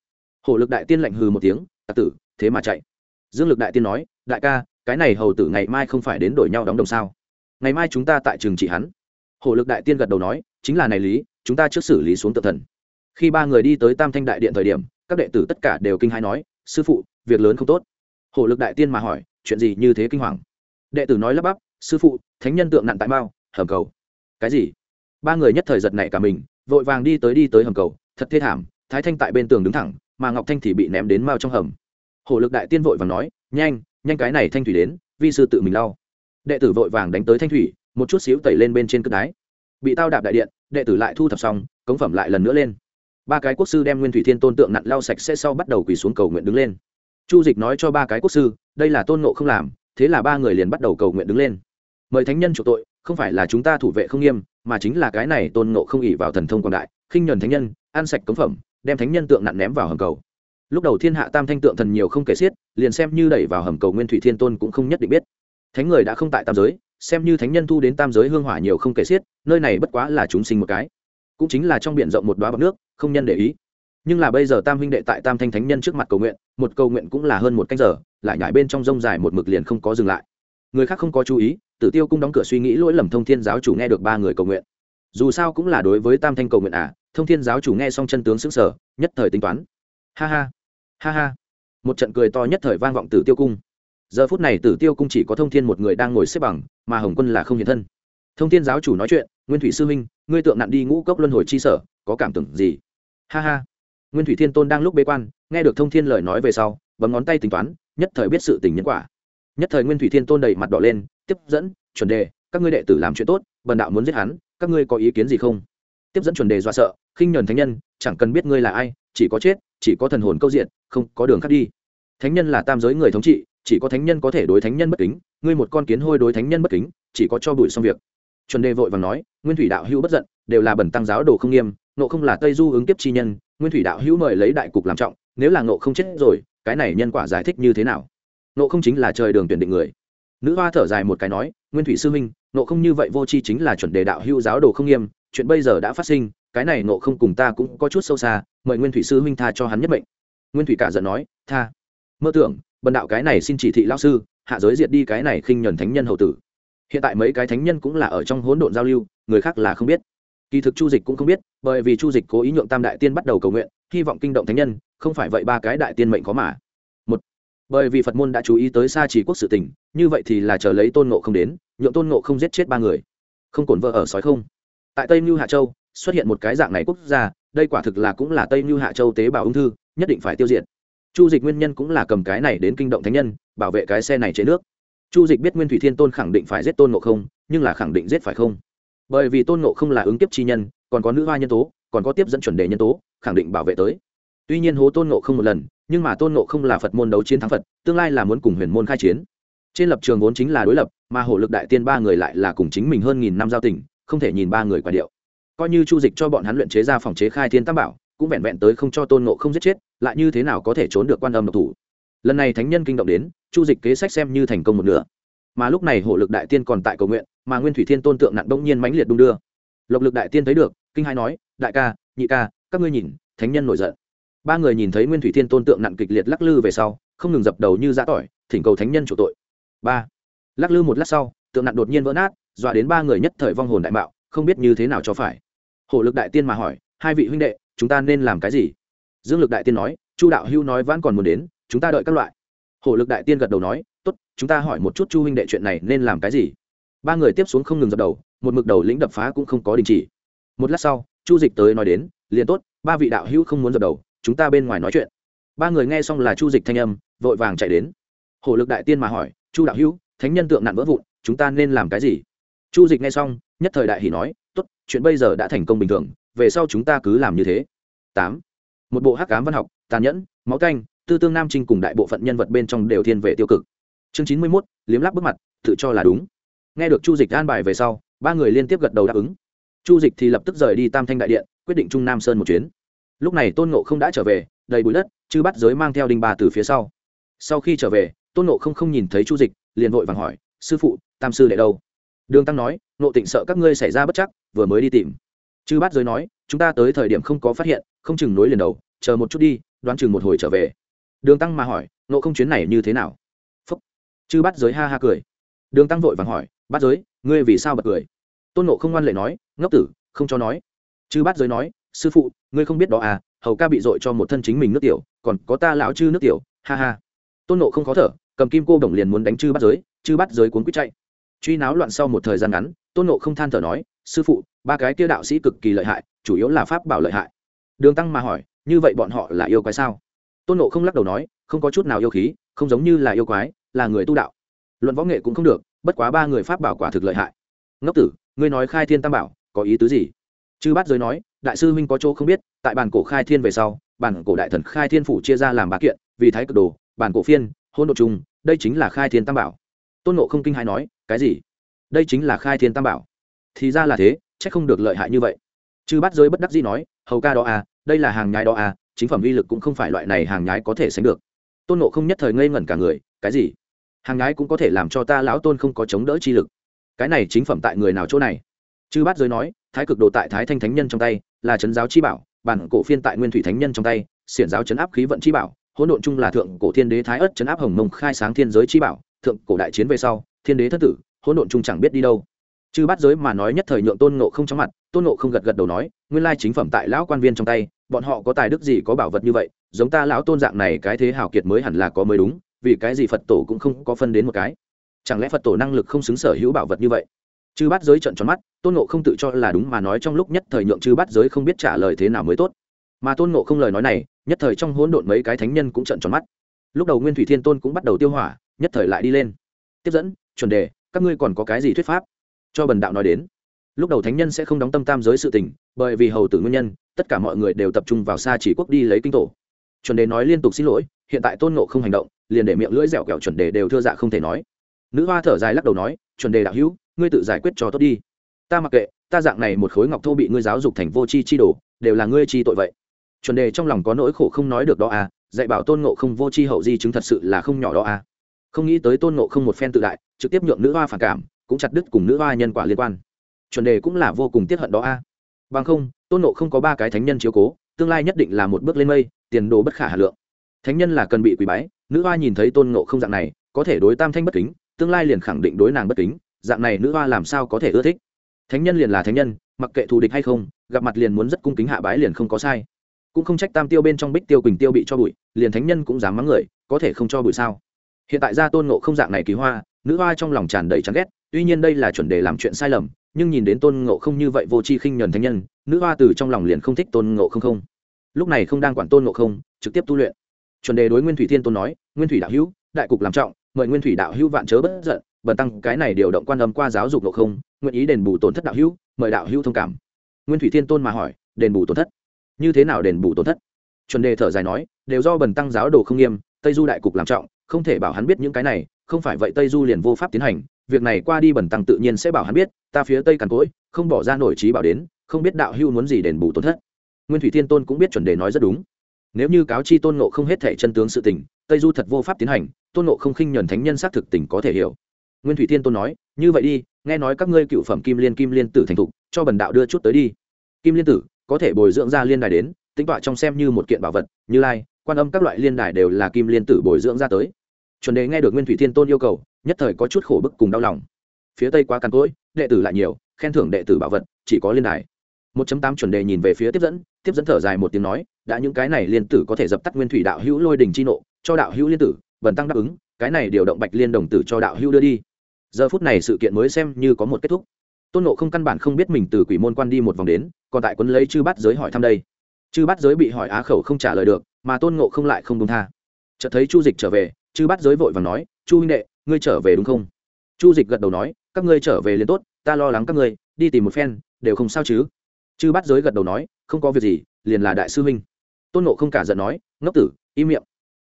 Hổ lực đại tiên lạnh hừ một tiếng tạc tử, thế mà chạy. Dương lực đại tiên nói, đại ca, cái này hầu tử ngày mai không phải đến đổi nhau đóng đồng sao? Ngày mai chúng ta tại trường trị hắn. Hổ lực đại tiên gật đầu nói, chính là này lý, chúng ta trước xử lý xuống tự thần. Khi ba người đi tới tam thanh đại điện thời điểm, các đệ tử tất cả đều kinh hãi nói, sư phụ, việc lớn không tốt. Hổ lực đại tiên mà hỏi, chuyện gì như thế kinh hoàng? Đệ tử nói lắp bắp, sư phụ, thánh nhân tượng nặng tại mao, hầm cầu. Cái gì? Ba người nhất thời giật này cả mình vội vàng đi tới đi tới hầm cầu, thật thê thảm, thái thanh tại bên tường đứng thẳng, mà ngọc thanh thì bị ném đến mao trong hầm. Hổ lực đại tiên vội vàng nói, nhanh nhanh cái này thanh thủy đến, vi sư tự mình lau. Đệ tử vội vàng đánh tới thanh thủy, một chút xíu tẩy lên bên trên cất đái. Bị tao đạp đại điện, đệ tử lại thu thập xong, cống phẩm lại lần nữa lên. Ba cái quốc sư đem nguyên thủy thiên tôn tượng nặn lau sạch sẽ sau bắt đầu quỳ xuống cầu nguyện đứng lên. Chu dịch nói cho ba cái quốc sư, đây là tôn nộ không làm, thế là ba người liền bắt đầu cầu nguyện đứng lên. Mời thánh nhân chủ tội, không phải là chúng ta thủ vệ không nghiêm mà chính là cái này tôn nộ không ỉ vào thần thông quảng đại, khinh nhuần thánh nhân, ăn sạch cống phẩm, đem thánh nhân tượng nặn ném vào hầm cầu. Lúc đầu thiên hạ tam thanh tượng thần nhiều không kể xiết, liền xem như đẩy vào hầm cầu nguyên thủy thiên tôn cũng không nhất định biết. Thánh người đã không tại tam giới, xem như thánh nhân thu đến tam giới hương hỏa nhiều không kể xiết, nơi này bất quá là chúng sinh một cái. Cũng chính là trong biển rộng một đoá bọc nước, không nhân để ý. Nhưng là bây giờ tam huynh đệ tại tam thanh thánh nhân trước mặt cầu nguyện, một cầu nguyện cũng là hơn một canh giờ, lại nhảy bên trong rông dài một mực liền không có dừng lại người khác không có chú ý, tử tiêu cung đóng cửa suy nghĩ lỗi lầm thông thiên giáo chủ nghe được ba người cầu nguyện. Dù sao cũng là đối với tam thanh cầu nguyện à thông thiên giáo chủ nghe xong chân tướng xứng sở nhất thời tính toán. Ha ha ha ha. Một trận cười to nhất thời vang vọng tử tiêu cung. Giờ phút này tử tiêu cung chỉ có thông thiên một người đang ngồi xếp bằng, mà hồng quân là không hiện thân. Thông thiên giáo chủ nói chuyện, nguyên thủy sư huynh, ngươi tượng nặn đi ngũ cốc luân hồi chi sở, có cảm tưởng gì? Ha ha. Nguyên thủy thiên tôn đang lúc bế quan, nghe được thông thiên lời nói về sau, bấm ngón tay tính toán, nhất thời biết sự tình nhân quả nhất thời nguyên thủy thiên tôn đầy mặt đỏ lên, tiếp dẫn, chuẩn đề, các ngươi đệ tử làm chuyện tốt, bần đạo muốn giết hắn, các ngươi có ý kiến gì không? Tiếp dẫn chuẩn đề do sợ, khinh nhuần thánh nhân, chẳng cần biết ngươi là ai, chỉ có chết, chỉ có thần hồn câu diện, không có đường khác đi. Thánh nhân là tam giới người thống trị, chỉ có thánh nhân có thể đối thánh nhân bất kính, ngươi một con kiến hôi đối thánh nhân bất kính, chỉ có cho bụi xong việc. Chuẩn đề vội vàng nói, nguyên thủy đạo hữu bất giận, đều là bẩn tăng giáo đồ không nghiêm nộ không là tây du ứng kiếp chi nhân, nguyên thủy đạo hữu mời lấy đại cục làm trọng, nếu là nộ không chết rồi, cái này nhân quả giải thích như thế nào? Nộ không chính là trời đường tuyển định người. Nữ hoa thở dài một cái nói, nguyên thủy sư huynh, nộ không như vậy vô c h i chính là chuẩn đề đạo hữu giáo đồ không nghiêm, chuyện bây giờ đã phát sinh, cái này nộ không cùng ta cũng có chút sâu xa, mời nguyên thủy sư huynh tha cho hắn nhất mệnh. Nguyên thủy cả giận nói, tha. Mơ tưởng, bần đạo cái này xin chỉ thị lao sư, hạ giới diệt đi cái này khinh nhuần thánh nhân hậu tử. Hiện tại mấy cái thánh nhân cũng là ở trong hỗn độn giao lưu, người khác là không biết. Kỳ thực chu dịch cũng không biết, bởi vì chu dịch cố ý nhượng tam đại tiên bắt đầu cầu nguyện, hy vọng kinh động thánh nhân, không phải vậy ba cái đại tiên mệnh có mà bởi vì phật môn đã chú ý tới xa chỉ quốc sự tình, như vậy thì là chờ lấy tôn ngộ không đến, nhượng tôn ngộ không giết chết ba người. Không cổn vợ ở sói không. Tại tây mưu hạ châu, xuất hiện một cái dạng này quốc gia, đây quả thực là cũng là tây mưu hạ châu tế bào ung thư, nhất định phải tiêu diệt. Chu dịch nguyên nhân cũng là cầm cái này đến kinh động thánh nhân, bảo vệ cái xe này chế nước. Chu dịch biết nguyên thủy thiên tôn khẳng định phải giết tôn ngộ không, nhưng là khẳng định giết phải không? Bởi vì tôn ngộ không là ứng kiếp chi nhân, còn có nữ hoa nhân tố, còn có tiếp dẫn chuẩn đề nhân tố, khẳng định bảo vệ tới. Tuy nhiên hố tôn ngộ không một lần nhưng mà tôn ngộ không là phật môn đấu chiến thắng phật tương lai là muốn cùng huyền môn khai chiến trên lập trường vốn chính là đối lập mà hổ lực đại tiên ba người lại là cùng chính mình hơn nghìn năm giao tình không thể nhìn ba người quả điệu coi như chu dịch cho bọn hắn luyện chế ra phòng chế khai thiên tam bảo cũng vẹn vẹn tới không cho tôn ngộ không giết chết lại như thế nào có thể trốn được quan âm độc thủ lần này thánh nhân kinh động đến chu dịch kế sách xem như thành công một nửa mà lúc này hộ lực đại tiên còn tại cầu nguyện mà nguyên thủy thiên tôn tượng nặng bỗng nhiên mãnh liệt đung đưa lộc lực đại tiên thấy được kinh hai nói đại ca nhị ca các ngươi nhìn thánh nhân nổi giận ba người nhìn thấy nguyên thủy thiên tôn tượng nặng kịch liệt lắc lư về sau, không ngừng dập đầu như giã tỏi, thỉnh cầu thánh nhân chủ tội. Ba, lắc lư một lát sau, tượng nặng đột nhiên vỡ nát, dọa đến ba người nhất thời vong hồn đại mạo, không biết như thế nào cho phải. Hổ lực đại tiên mà hỏi, hai vị huynh đệ, chúng ta nên làm cái gì? Dương lực đại tiên nói, chu đạo hưu nói vẫn còn muốn đến, chúng ta đợi các loại. Hổ lực đại tiên gật đầu nói, tốt, chúng ta hỏi một chút chu huynh đệ chuyện này nên làm cái gì? Ba người tiếp xuống không ngừng dập đầu, một mực đầu lĩnh đập phá cũng không có đình chỉ. Một lát sau, chu dịch tới nói đến, liền tốt, ba vị đạo hữu không muốn dập đầu chúng ta bên ngoài nói chuyện. Ba người nghe xong là chu dịch thanh âm, vội vàng chạy đến. Hổ lực đại tiên mà hỏi, chu đạo hữu, thánh nhân tượng nạn vỡ vụn, chúng ta nên làm cái gì? Chu dịch nghe xong, nhất thời đại hỷ nói, tốt, chuyện bây giờ đã thành công bình thường, về sau chúng ta cứ làm như thế. Tám. Một bộ hắc cám văn học, tàn nhẫn, máu canh tư tương nam trinh cùng đại bộ phận nhân vật bên trong đều thiên về tiêu cực. Chương chín mươi mốt, liếm lắp bước mặt, tự cho là đúng. Nghe được chu dịch an bài về sau, ba người liên tiếp gật đầu đáp ứng. Chu dịch thì lập tức rời đi tam thanh đại điện, quyết định trung nam sơn một chuyến lúc này tôn nộ không đã trở về, đầy bụi đất, chư bắt giới mang theo đinh bà từ phía sau. Sau khi trở về, tôn nộ không không nhìn thấy chu dịch, liền vội vàng hỏi, sư phụ, tam sư đệ đâu? Đường tăng nói nộ tịnh sợ các ngươi xảy ra bất chắc, vừa mới đi tìm. Chư bát giới nói, chúng ta tới thời điểm không có phát hiện, không chừng nối liền đầu, chờ một chút đi, đoán chừng một hồi trở về. Đường tăng mà hỏi nộ không chuyến này như thế nào? Phúc. Chư bát giới ha ha cười. Đường tăng vội vàng hỏi, bát giới, ngươi vì sao bật cười? Tôn nộ không ngoan lệ nói, ngốc tử, không cho nói. Chư bát giới nói sư phụ, ngươi không biết đó à hầu ca bị dội cho một thân chính mình nước tiểu, còn có ta lão chư nước tiểu, ha ha. Tôn nộ không khó thở, cầm kim cô đồng liền muốn đánh chư bát giới, chư bát giới cuốn quýt chạy. Truy náo loạn sau một thời gian ngắn, tôn nộ không than thở nói, sư phụ, ba cái kia đạo sĩ cực kỳ lợi hại, chủ yếu là pháp bảo lợi hại. Đường tăng mà hỏi, như vậy bọn họ là yêu quái sao? Tôn nộ không lắc đầu nói, không có chút nào yêu khí, không giống như là yêu quái, là người tu đạo. Luận võ nghệ cũng không được, bất quá ba người pháp bảo quả thực lợi hại. Ngốc tử, ngươi nói khai thiên tam bảo, có ý tứ gì? Chư bát giới nói đại sư huynh có chỗ không biết tại bản cổ khai thiên về sau bản cổ đại thần khai thiên phủ chia ra làm ba kiện vì thái cực đồ bản cổ phiên hôn độn trung, đây chính là khai thiên tam bảo. Tôn nộ không kinh hãi nói cái gì? Đây chính là khai thiên tam bảo? Thì ra là thế c h ắ c không được lợi hại như vậy. Chư bắt giới bất đắc dĩ nói hầu ca đó à đây là hàng nhái đó à chính phẩm uy lực cũng không phải loại này hàng nhái có thể sánh được. Tôn nộ không nhất thời ngây ngẩn cả người cái gì? Hàng nhái cũng có thể làm cho ta lão tôn không có chống đỡ chi lực. Cái này chính phẩm tại người nào chỗ này? Chư bát giới nói, thái cực đồ tại thái thanh thánh nhân trong tay, là trấn giáo chi bảo, bản cổ phiên tại nguyên thủy thánh nhân trong tay, xiển giáo chấn áp khí vận chi bảo, hỗn độn chung là thượng cổ thiên đế thái ất chấn áp hồng mông khai sáng thiên giới chi bảo, thượng cổ đại chiến về sau, thiên đế thất tử, hỗn độn chung chẳng biết đi đâu. Chư bát giới mà nói nhất thời nhượng tôn nộ không chóng mặt, tôn nộ không gật gật đầu nói, nguyên lai chính phẩm tại lão quan viên trong tay, bọn họ có tài đức gì có bảo vật như vậy, giống ta lão tôn dạng này cái thế hào kiệt mới hẳn là có mới đúng, vì cái gì phật tổ cũng không có phân đến một cái. Chẳng lẽ phật tổ năng lực không xứng sở hữu bảo vật như vậy? Chư bát giới trận tròn mắt, tôn nộ không tự cho là đúng mà nói trong lúc nhất thời nhượng chư bát giới không biết trả lời thế nào mới tốt. Mà tôn nộ không lời nói này, nhất thời trong hỗn độn mấy cái thánh nhân cũng trận tròn mắt. Lúc đầu nguyên thủy thiên tôn cũng bắt đầu tiêu hỏa, nhất thời lại đi lên. Tiếp dẫn, chuẩn đề, các ngươi còn có cái gì thuyết pháp? Cho bần đạo nói đến. Lúc đầu thánh nhân sẽ không đóng tâm tam giới sự tình, bởi vì hầu tử nguyên nhân, tất cả mọi người đều tập trung vào xa chỉ quốc đi lấy kinh tổ. Chuẩn đề nói liên tục xin lỗi, hiện tại tôn nộ không hành động, liền để miệng lưỡi dẻo kẹo chuẩn đề đều thưa dạ không thể nói. Nữ hoa thở dài lắc đầu nói, chuẩn đề đạo hữu ngươi tự giải quyết cho tốt đi. Ta mặc kệ, ta dạng này một khối ngọc thô bị ngươi giáo dục thành vô tri chi đồ, đều là ngươi chi tội vậy. Chuẩn đề trong lòng có nỗi khổ không nói được đó à dạy bảo tôn ngộ không vô tri hậu di chứng thật sự là không nhỏ đó à. Không nghĩ tới tôn ngộ không một phen tự đại, trực tiếp nhượng nữ hoa phản cảm, cũng chặt đứt cùng nữ hoa nhân quả liên quan. Chuẩn đề cũng là vô cùng tiết hận đó a bằng không, tôn nộ không có ba cái thánh nhân chiếu cố, tương lai nhất định là một bước lên mây, tiền đồ bất khả hà lượng. Thánh nhân là cần bị quỷ bái, nữ hoa nhìn thấy tôn nộ không dạng này, có thể đối tam thanh bất kính, tương lai liền khẳng định đối nàng bất kính dạng này nữ hoa làm sao có thể ưa thích? Thánh nhân liền là thánh nhân, mặc kệ thù địch hay không, gặp mặt liền muốn rất cung kính hạ bái liền không có sai. Cũng không trách tam tiêu bên trong bích tiêu quỳnh tiêu bị cho bụi, liền thánh nhân cũng dám mắng người, có thể không cho bụi sao? Hiện tại gia tôn ngộ không dạng này kỳ hoa, nữ hoa trong lòng tràn đầy chán ghét, tuy nhiên đây là chuẩn đề làm chuyện sai lầm, nhưng nhìn đến tôn ngộ không như vậy vô tri khinh nhuần thánh nhân, nữ hoa từ trong lòng liền không thích tôn ngộ không không. Lúc này không đang quản tôn ngộ không, trực tiếp tu luyện. Chuẩn đề đối nguyên thủy thiên tôn nói, nguyên thủy đạo hữu, đại cục làm trọng, mời nguyên thủy đạo hữu vạn chớ bất giận bần tăng, cái này điều động quan âm qua giáo dục ngộ không, nguyện ý đền bù tổn thất đạo hữu, mời đạo hữu thông cảm. Nguyên thủy thiên tôn mà hỏi, đền bù tổn thất? Như thế nào đền bù tổn thất? Chuẩn đề thở dài nói, đều do bần tăng giáo đồ không nghiêm, tây du đại cục làm trọng, không thể bảo hắn biết những cái này, không phải vậy tây du liền vô pháp tiến hành. Việc này qua đi bần tăng tự nhiên sẽ bảo hắn biết, ta phía tây càn cỗi, không bỏ ra nổi trí bảo đến, không biết đạo hưu muốn gì đền bù tổn thất. Nguyên thủy thiên tôn cũng biết chuẩn đề nói rất đúng. Nếu như cáo chi tôn nộ không hết thể chân tướng sự tình, tây du thật vô pháp tiến hành, tôn nộ không khinh nhuần thánh nhân xác thực tình có thể hiểu nguyên thủy thiên tôn nói, như vậy đi, nghe nói các ngươi cựu phẩm kim liên kim liên tử thành thục, cho bần đạo đưa chút tới đi. Kim liên tử, có thể bồi dưỡng ra liên đài đến, tính tọa trong xem như một kiện bảo vật, như lai, quan âm các loại liên đài đều là kim liên tử bồi dưỡng ra tới. Chuẩn đề nghe được nguyên thủy thiên tôn yêu cầu, nhất thời có chút khổ bức cùng đau lòng. Phía tây quá càn cỗi, đệ tử lại nhiều, khen thưởng đệ tử bảo vật, chỉ có liên đài. 1.8 chuẩn đề nhìn về phía tiếp dẫn tiếp dẫn thở dài một tiếng nói, đã những cái này liên tử có thể dập tắt nguyên thủy đạo hữu lôi đình chi nộ, cho đạo hữu liên tử vần tăng đáp ứng, cái này điều động bạch liên đồng tử cho đạo hữu đưa đi giờ phút này sự kiện mới xem như có một kết thúc. Tôn nộ không căn bản không biết mình từ quỷ môn quan đi một vòng đến, còn tại quấn lấy chư bắt giới hỏi thăm đây. Chư bắt giới bị hỏi á khẩu không trả lời được, mà tôn ngộ không lại không đúng tha. Chợt thấy chu dịch trở về, chư bắt giới vội và nói, chu huynh đệ, ngươi trở về đúng không? Chu dịch gật đầu nói, các ngươi trở về liền tốt, ta lo lắng các ngươi, đi tìm một phen, đều không sao chứ. Chư bắt giới gật đầu nói, không có việc gì, liền là đại sư huynh. Tôn nộ không cả giận nói, ngốc tử, im miệng.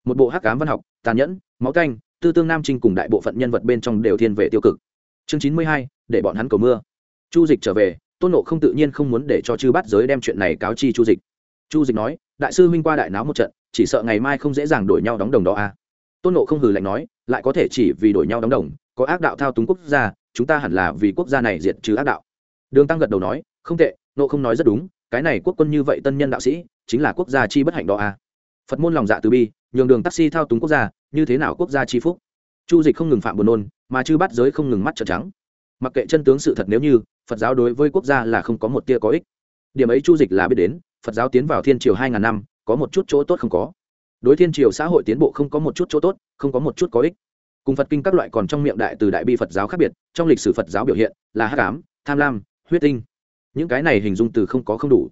Một bộ hắc cám văn học, tàn nhẫn, máu canh tư tương nam trinh cùng đại bộ phận nhân vật bên trong đều thiên về tiêu cực chương chín mươi hai, để bọn hắn cầu mưa chu dịch trở về, tôn nộ không tự nhiên không muốn để cho chư bắt giới đem chuyện này cáo chi chu dịch chu dịch nói, đại sư huynh qua đại náo một trận, chỉ sợ ngày mai không dễ dàng đổi nhau đóng đồng đó à. tôn nộ không hừ lạnh nói, lại có thể chỉ vì đổi nhau đóng đồng, có ác đạo thao túng quốc gia, chúng ta hẳn là vì quốc gia này diệt trừ ác đạo đường tăng gật đầu nói, không tệ nộ không nói rất đúng, cái này quốc quân như vậy tân nhân đạo sĩ, chính là quốc gia chi bất hạnh đó à. phật môn lòng dạ từ bi, nhường đường taxi thao túng quốc gia như thế nào quốc gia chi phúc? Chu dịch không ngừng phạm buồn nôn, mà chư bắt giới không ngừng mắt trợn trắng. Mặc kệ chân tướng sự thật nếu như, phật giáo đối với quốc gia là không có một tia có ích. Điểm ấy chu dịch là biết đến, phật giáo tiến vào thiên triều hai ngàn năm, có một chút chỗ tốt không có. Đối thiên triều xã hội tiến bộ không có một chút chỗ tốt, không có một chút có ích. Cùng phật kinh các loại còn trong miệng đại từ đại bi phật giáo khác biệt, trong lịch sử phật giáo biểu hiện là hắc ám, tham lam, huyết tinh. Những cái này hình dung từ không có không đủ.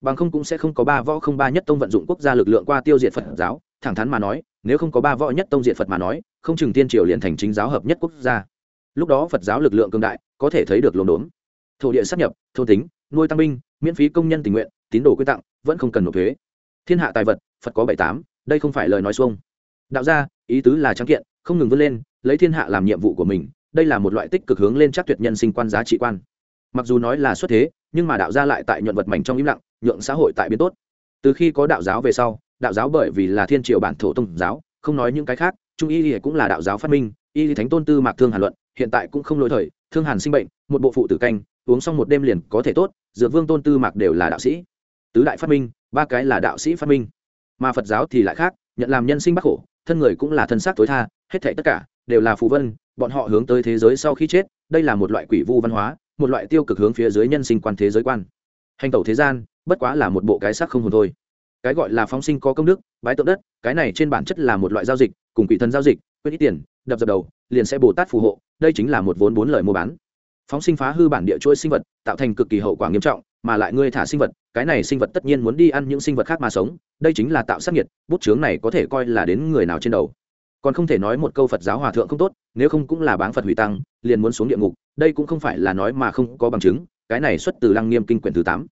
Bằng không cũng sẽ không có ba võ không ba nhất tông vận dụng quốc gia lực lượng qua tiêu diệt phật giáo, thẳng thắn mà nói nếu không có ba võ nhất tông diệt phật mà nói, không chừng tiên triều liền thành chính giáo hợp nhất quốc gia. Lúc đó phật giáo lực lượng cường đại, có thể thấy được lồn đốn. Thổ địa sắp nhập, thôn tính, nuôi tăng binh, miễn phí công nhân tình nguyện, tín đồ quy tặng, vẫn không cần nộp thuế. Thiên hạ tài vật, phật có bảy tám, đây không phải lời nói xuông. Đạo gia, ý tứ là trắng kiện, không ngừng vươn lên, lấy thiên hạ làm nhiệm vụ của mình, đây là một loại tích cực hướng lên chắc tuyệt nhân sinh quan giá trị quan. Mặc dù nói là xuất thế, nhưng mà đạo gia lại tại nhuận vật mảnh trong im lặng, nhượng xã hội tại biến tốt. Từ khi có đạo giáo về sau đạo giáo bởi vì là thiên triều bản thổ tông giáo, không nói những cái khác, trung y thì cũng là đạo giáo phát minh, y thánh tôn tư mạc thương hàn luận, hiện tại cũng không lỗi thời, thương hàn sinh bệnh, một bộ phụ tử canh, uống xong một đêm liền có thể tốt, dược vương tôn tư mạc đều là đạo sĩ. Tứ đại phát minh, ba cái là đạo sĩ phát minh. Mà phật giáo thì lại khác, nhận làm nhân sinh bắc khổ, thân người cũng là thân xác tối tha, hết thảy tất cả đều là phù vân, bọn họ hướng tới thế giới sau khi chết, đây là một loại quỷ vu văn hóa, một loại tiêu cực hướng phía dưới nhân sinh quan thế giới quan. Hành tẩu thế gian, bất quá là một bộ cái sắc không hồn thôi cái gọi là phóng sinh có công đức, bái tượng đất, cái này trên bản chất là một loại giao dịch, cùng quỷ thần giao dịch quyết ít tiền, đập dập đầu, liền sẽ bồ tát phù hộ, đây chính là một vốn bốn lời mua bán. Phóng sinh phá hư bản địa chuỗi sinh vật, tạo thành cực kỳ hậu quả nghiêm trọng, mà lại ngươi thả sinh vật, cái này sinh vật tất nhiên muốn đi ăn những sinh vật khác mà sống, đây chính là tạo sát nhiệt bút chướng này có thể coi là đến người nào trên đầu. Còn không thể nói một câu phật giáo hòa thượng không tốt, nếu không cũng là báng phật hủy tăng, liền muốn xuống địa ngục, đây cũng không phải là nói mà không có bằng chứng, cái này xuất từ lăng nghiêm kinh quyển thứ tám.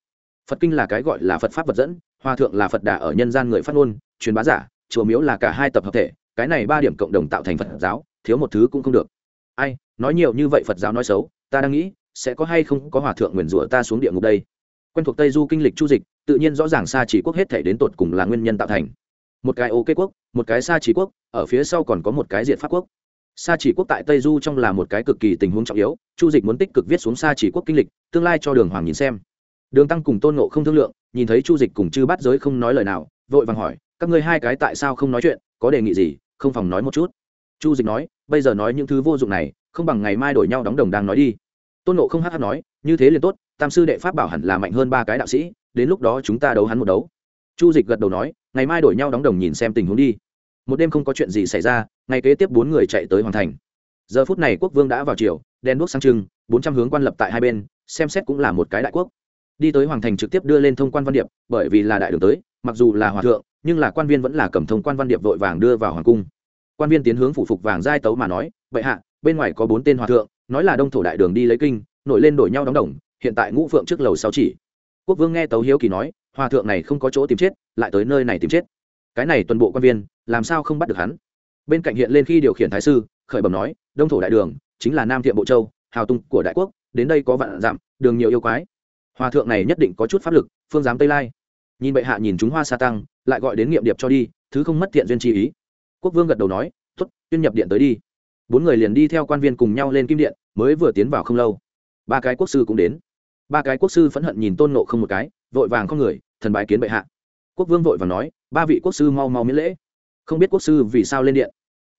Phật kinh là cái gọi là phật pháp vật dẫn hòa thượng là phật đà ở nhân gian người phát ngôn, truyền bá giả, chùa miếu là cả hai tập hợp thể, cái này ba điểm cộng đồng tạo thành phật giáo, thiếu một thứ cũng không được. Ai, nói nhiều như vậy phật giáo nói xấu, ta đang nghĩ, sẽ có hay không có hòa thượng nguyền rủa ta xuống địa ngục đây? Quen thuộc tây du kinh lịch chu dịch, tự nhiên rõ ràng xa chỉ quốc hết thể đến tột cùng là nguyên nhân tạo thành. Một cái ok quốc, một cái xa chỉ quốc, ở phía sau còn có một cái diện pháp quốc. Sa chỉ quốc tại tây du trong là một cái cực kỳ tình huống trọng yếu, chu dịch muốn tích cực viết xuống sa chỉ quốc kinh lịch, tương lai cho đường hoàng nhìn xem đường tăng cùng tôn nộ không thương lượng, nhìn thấy chu dịch cùng chư bắt giới không nói lời nào, vội vàng hỏi, các ngươi hai cái tại sao không nói chuyện? Có đề nghị gì? Không phòng nói một chút. Chu dịch nói, bây giờ nói những thứ vô dụng này, không bằng ngày mai đổi nhau đóng đồng đang nói đi. Tôn nộ không hát hát nói, như thế liền tốt, tam sư đệ pháp bảo hẳn là mạnh hơn ba cái đạo sĩ, đến lúc đó chúng ta đấu hắn một đấu. Chu dịch gật đầu nói, ngày mai đổi nhau đóng đồng nhìn xem tình huống đi. Một đêm không có chuyện gì xảy ra, ngày kế tiếp bốn người chạy tới hoàng thành. Giờ phút này quốc vương đã vào triều đen đuốc sang trưng, bốn trăm hướng quan lập tại hai bên, xem xét cũng là một cái đại quốc đi tới hoàng thành trực tiếp đưa lên thông quan văn điệp, bởi vì là đại đường tới, mặc dù là hòa thượng, nhưng là quan viên vẫn là cầm thông quan văn điệp vội vàng đưa vào hoàng cung. Quan viên tiến hướng phủ phục vàng giai tấu mà nói vậy hạ, bên ngoài có bốn tên hòa thượng, nói là đông thổ đại đường đi lấy kinh, nổi lên đổi nhau đóng đồng, hiện tại ngũ phượng trước lầu sáu chỉ. Quốc vương nghe tấu hiếu kỳ nói, hòa thượng này không có chỗ tìm chết, lại tới nơi này tìm chết. Cái này toàn bộ quan viên, làm sao không bắt được hắn? Bên cạnh hiện lên khi điều khiển thái sư, khởi bẩm nói, đông thổ đại đường, chính là nam thiện bộ châu, hào tung của đại quốc, đến đây có vạn dặm đường nhiều yêu quái hòa thượng này nhất định có chút pháp lực, phương giám tây lai. Nhìn bệ hạ nhìn chúng hoa sa tăng, lại gọi đến nghiệm điệp cho đi, thứ không mất thiện duyên chi ý. Quốc vương gật đầu nói t ố t tuyên nhập điện tới đi. Bốn người liền đi theo quan viên cùng nhau lên kim điện, mới vừa tiến vào không lâu. Ba cái quốc sư cũng đến. Ba cái quốc sư phẫn hận nhìn tôn nộ không một cái, vội vàng không người, thần bái kiến bệ hạ. Quốc vương vội vàng nói, ba vị quốc sư mau mau miễn lễ. Không biết quốc sư vì sao lên điện.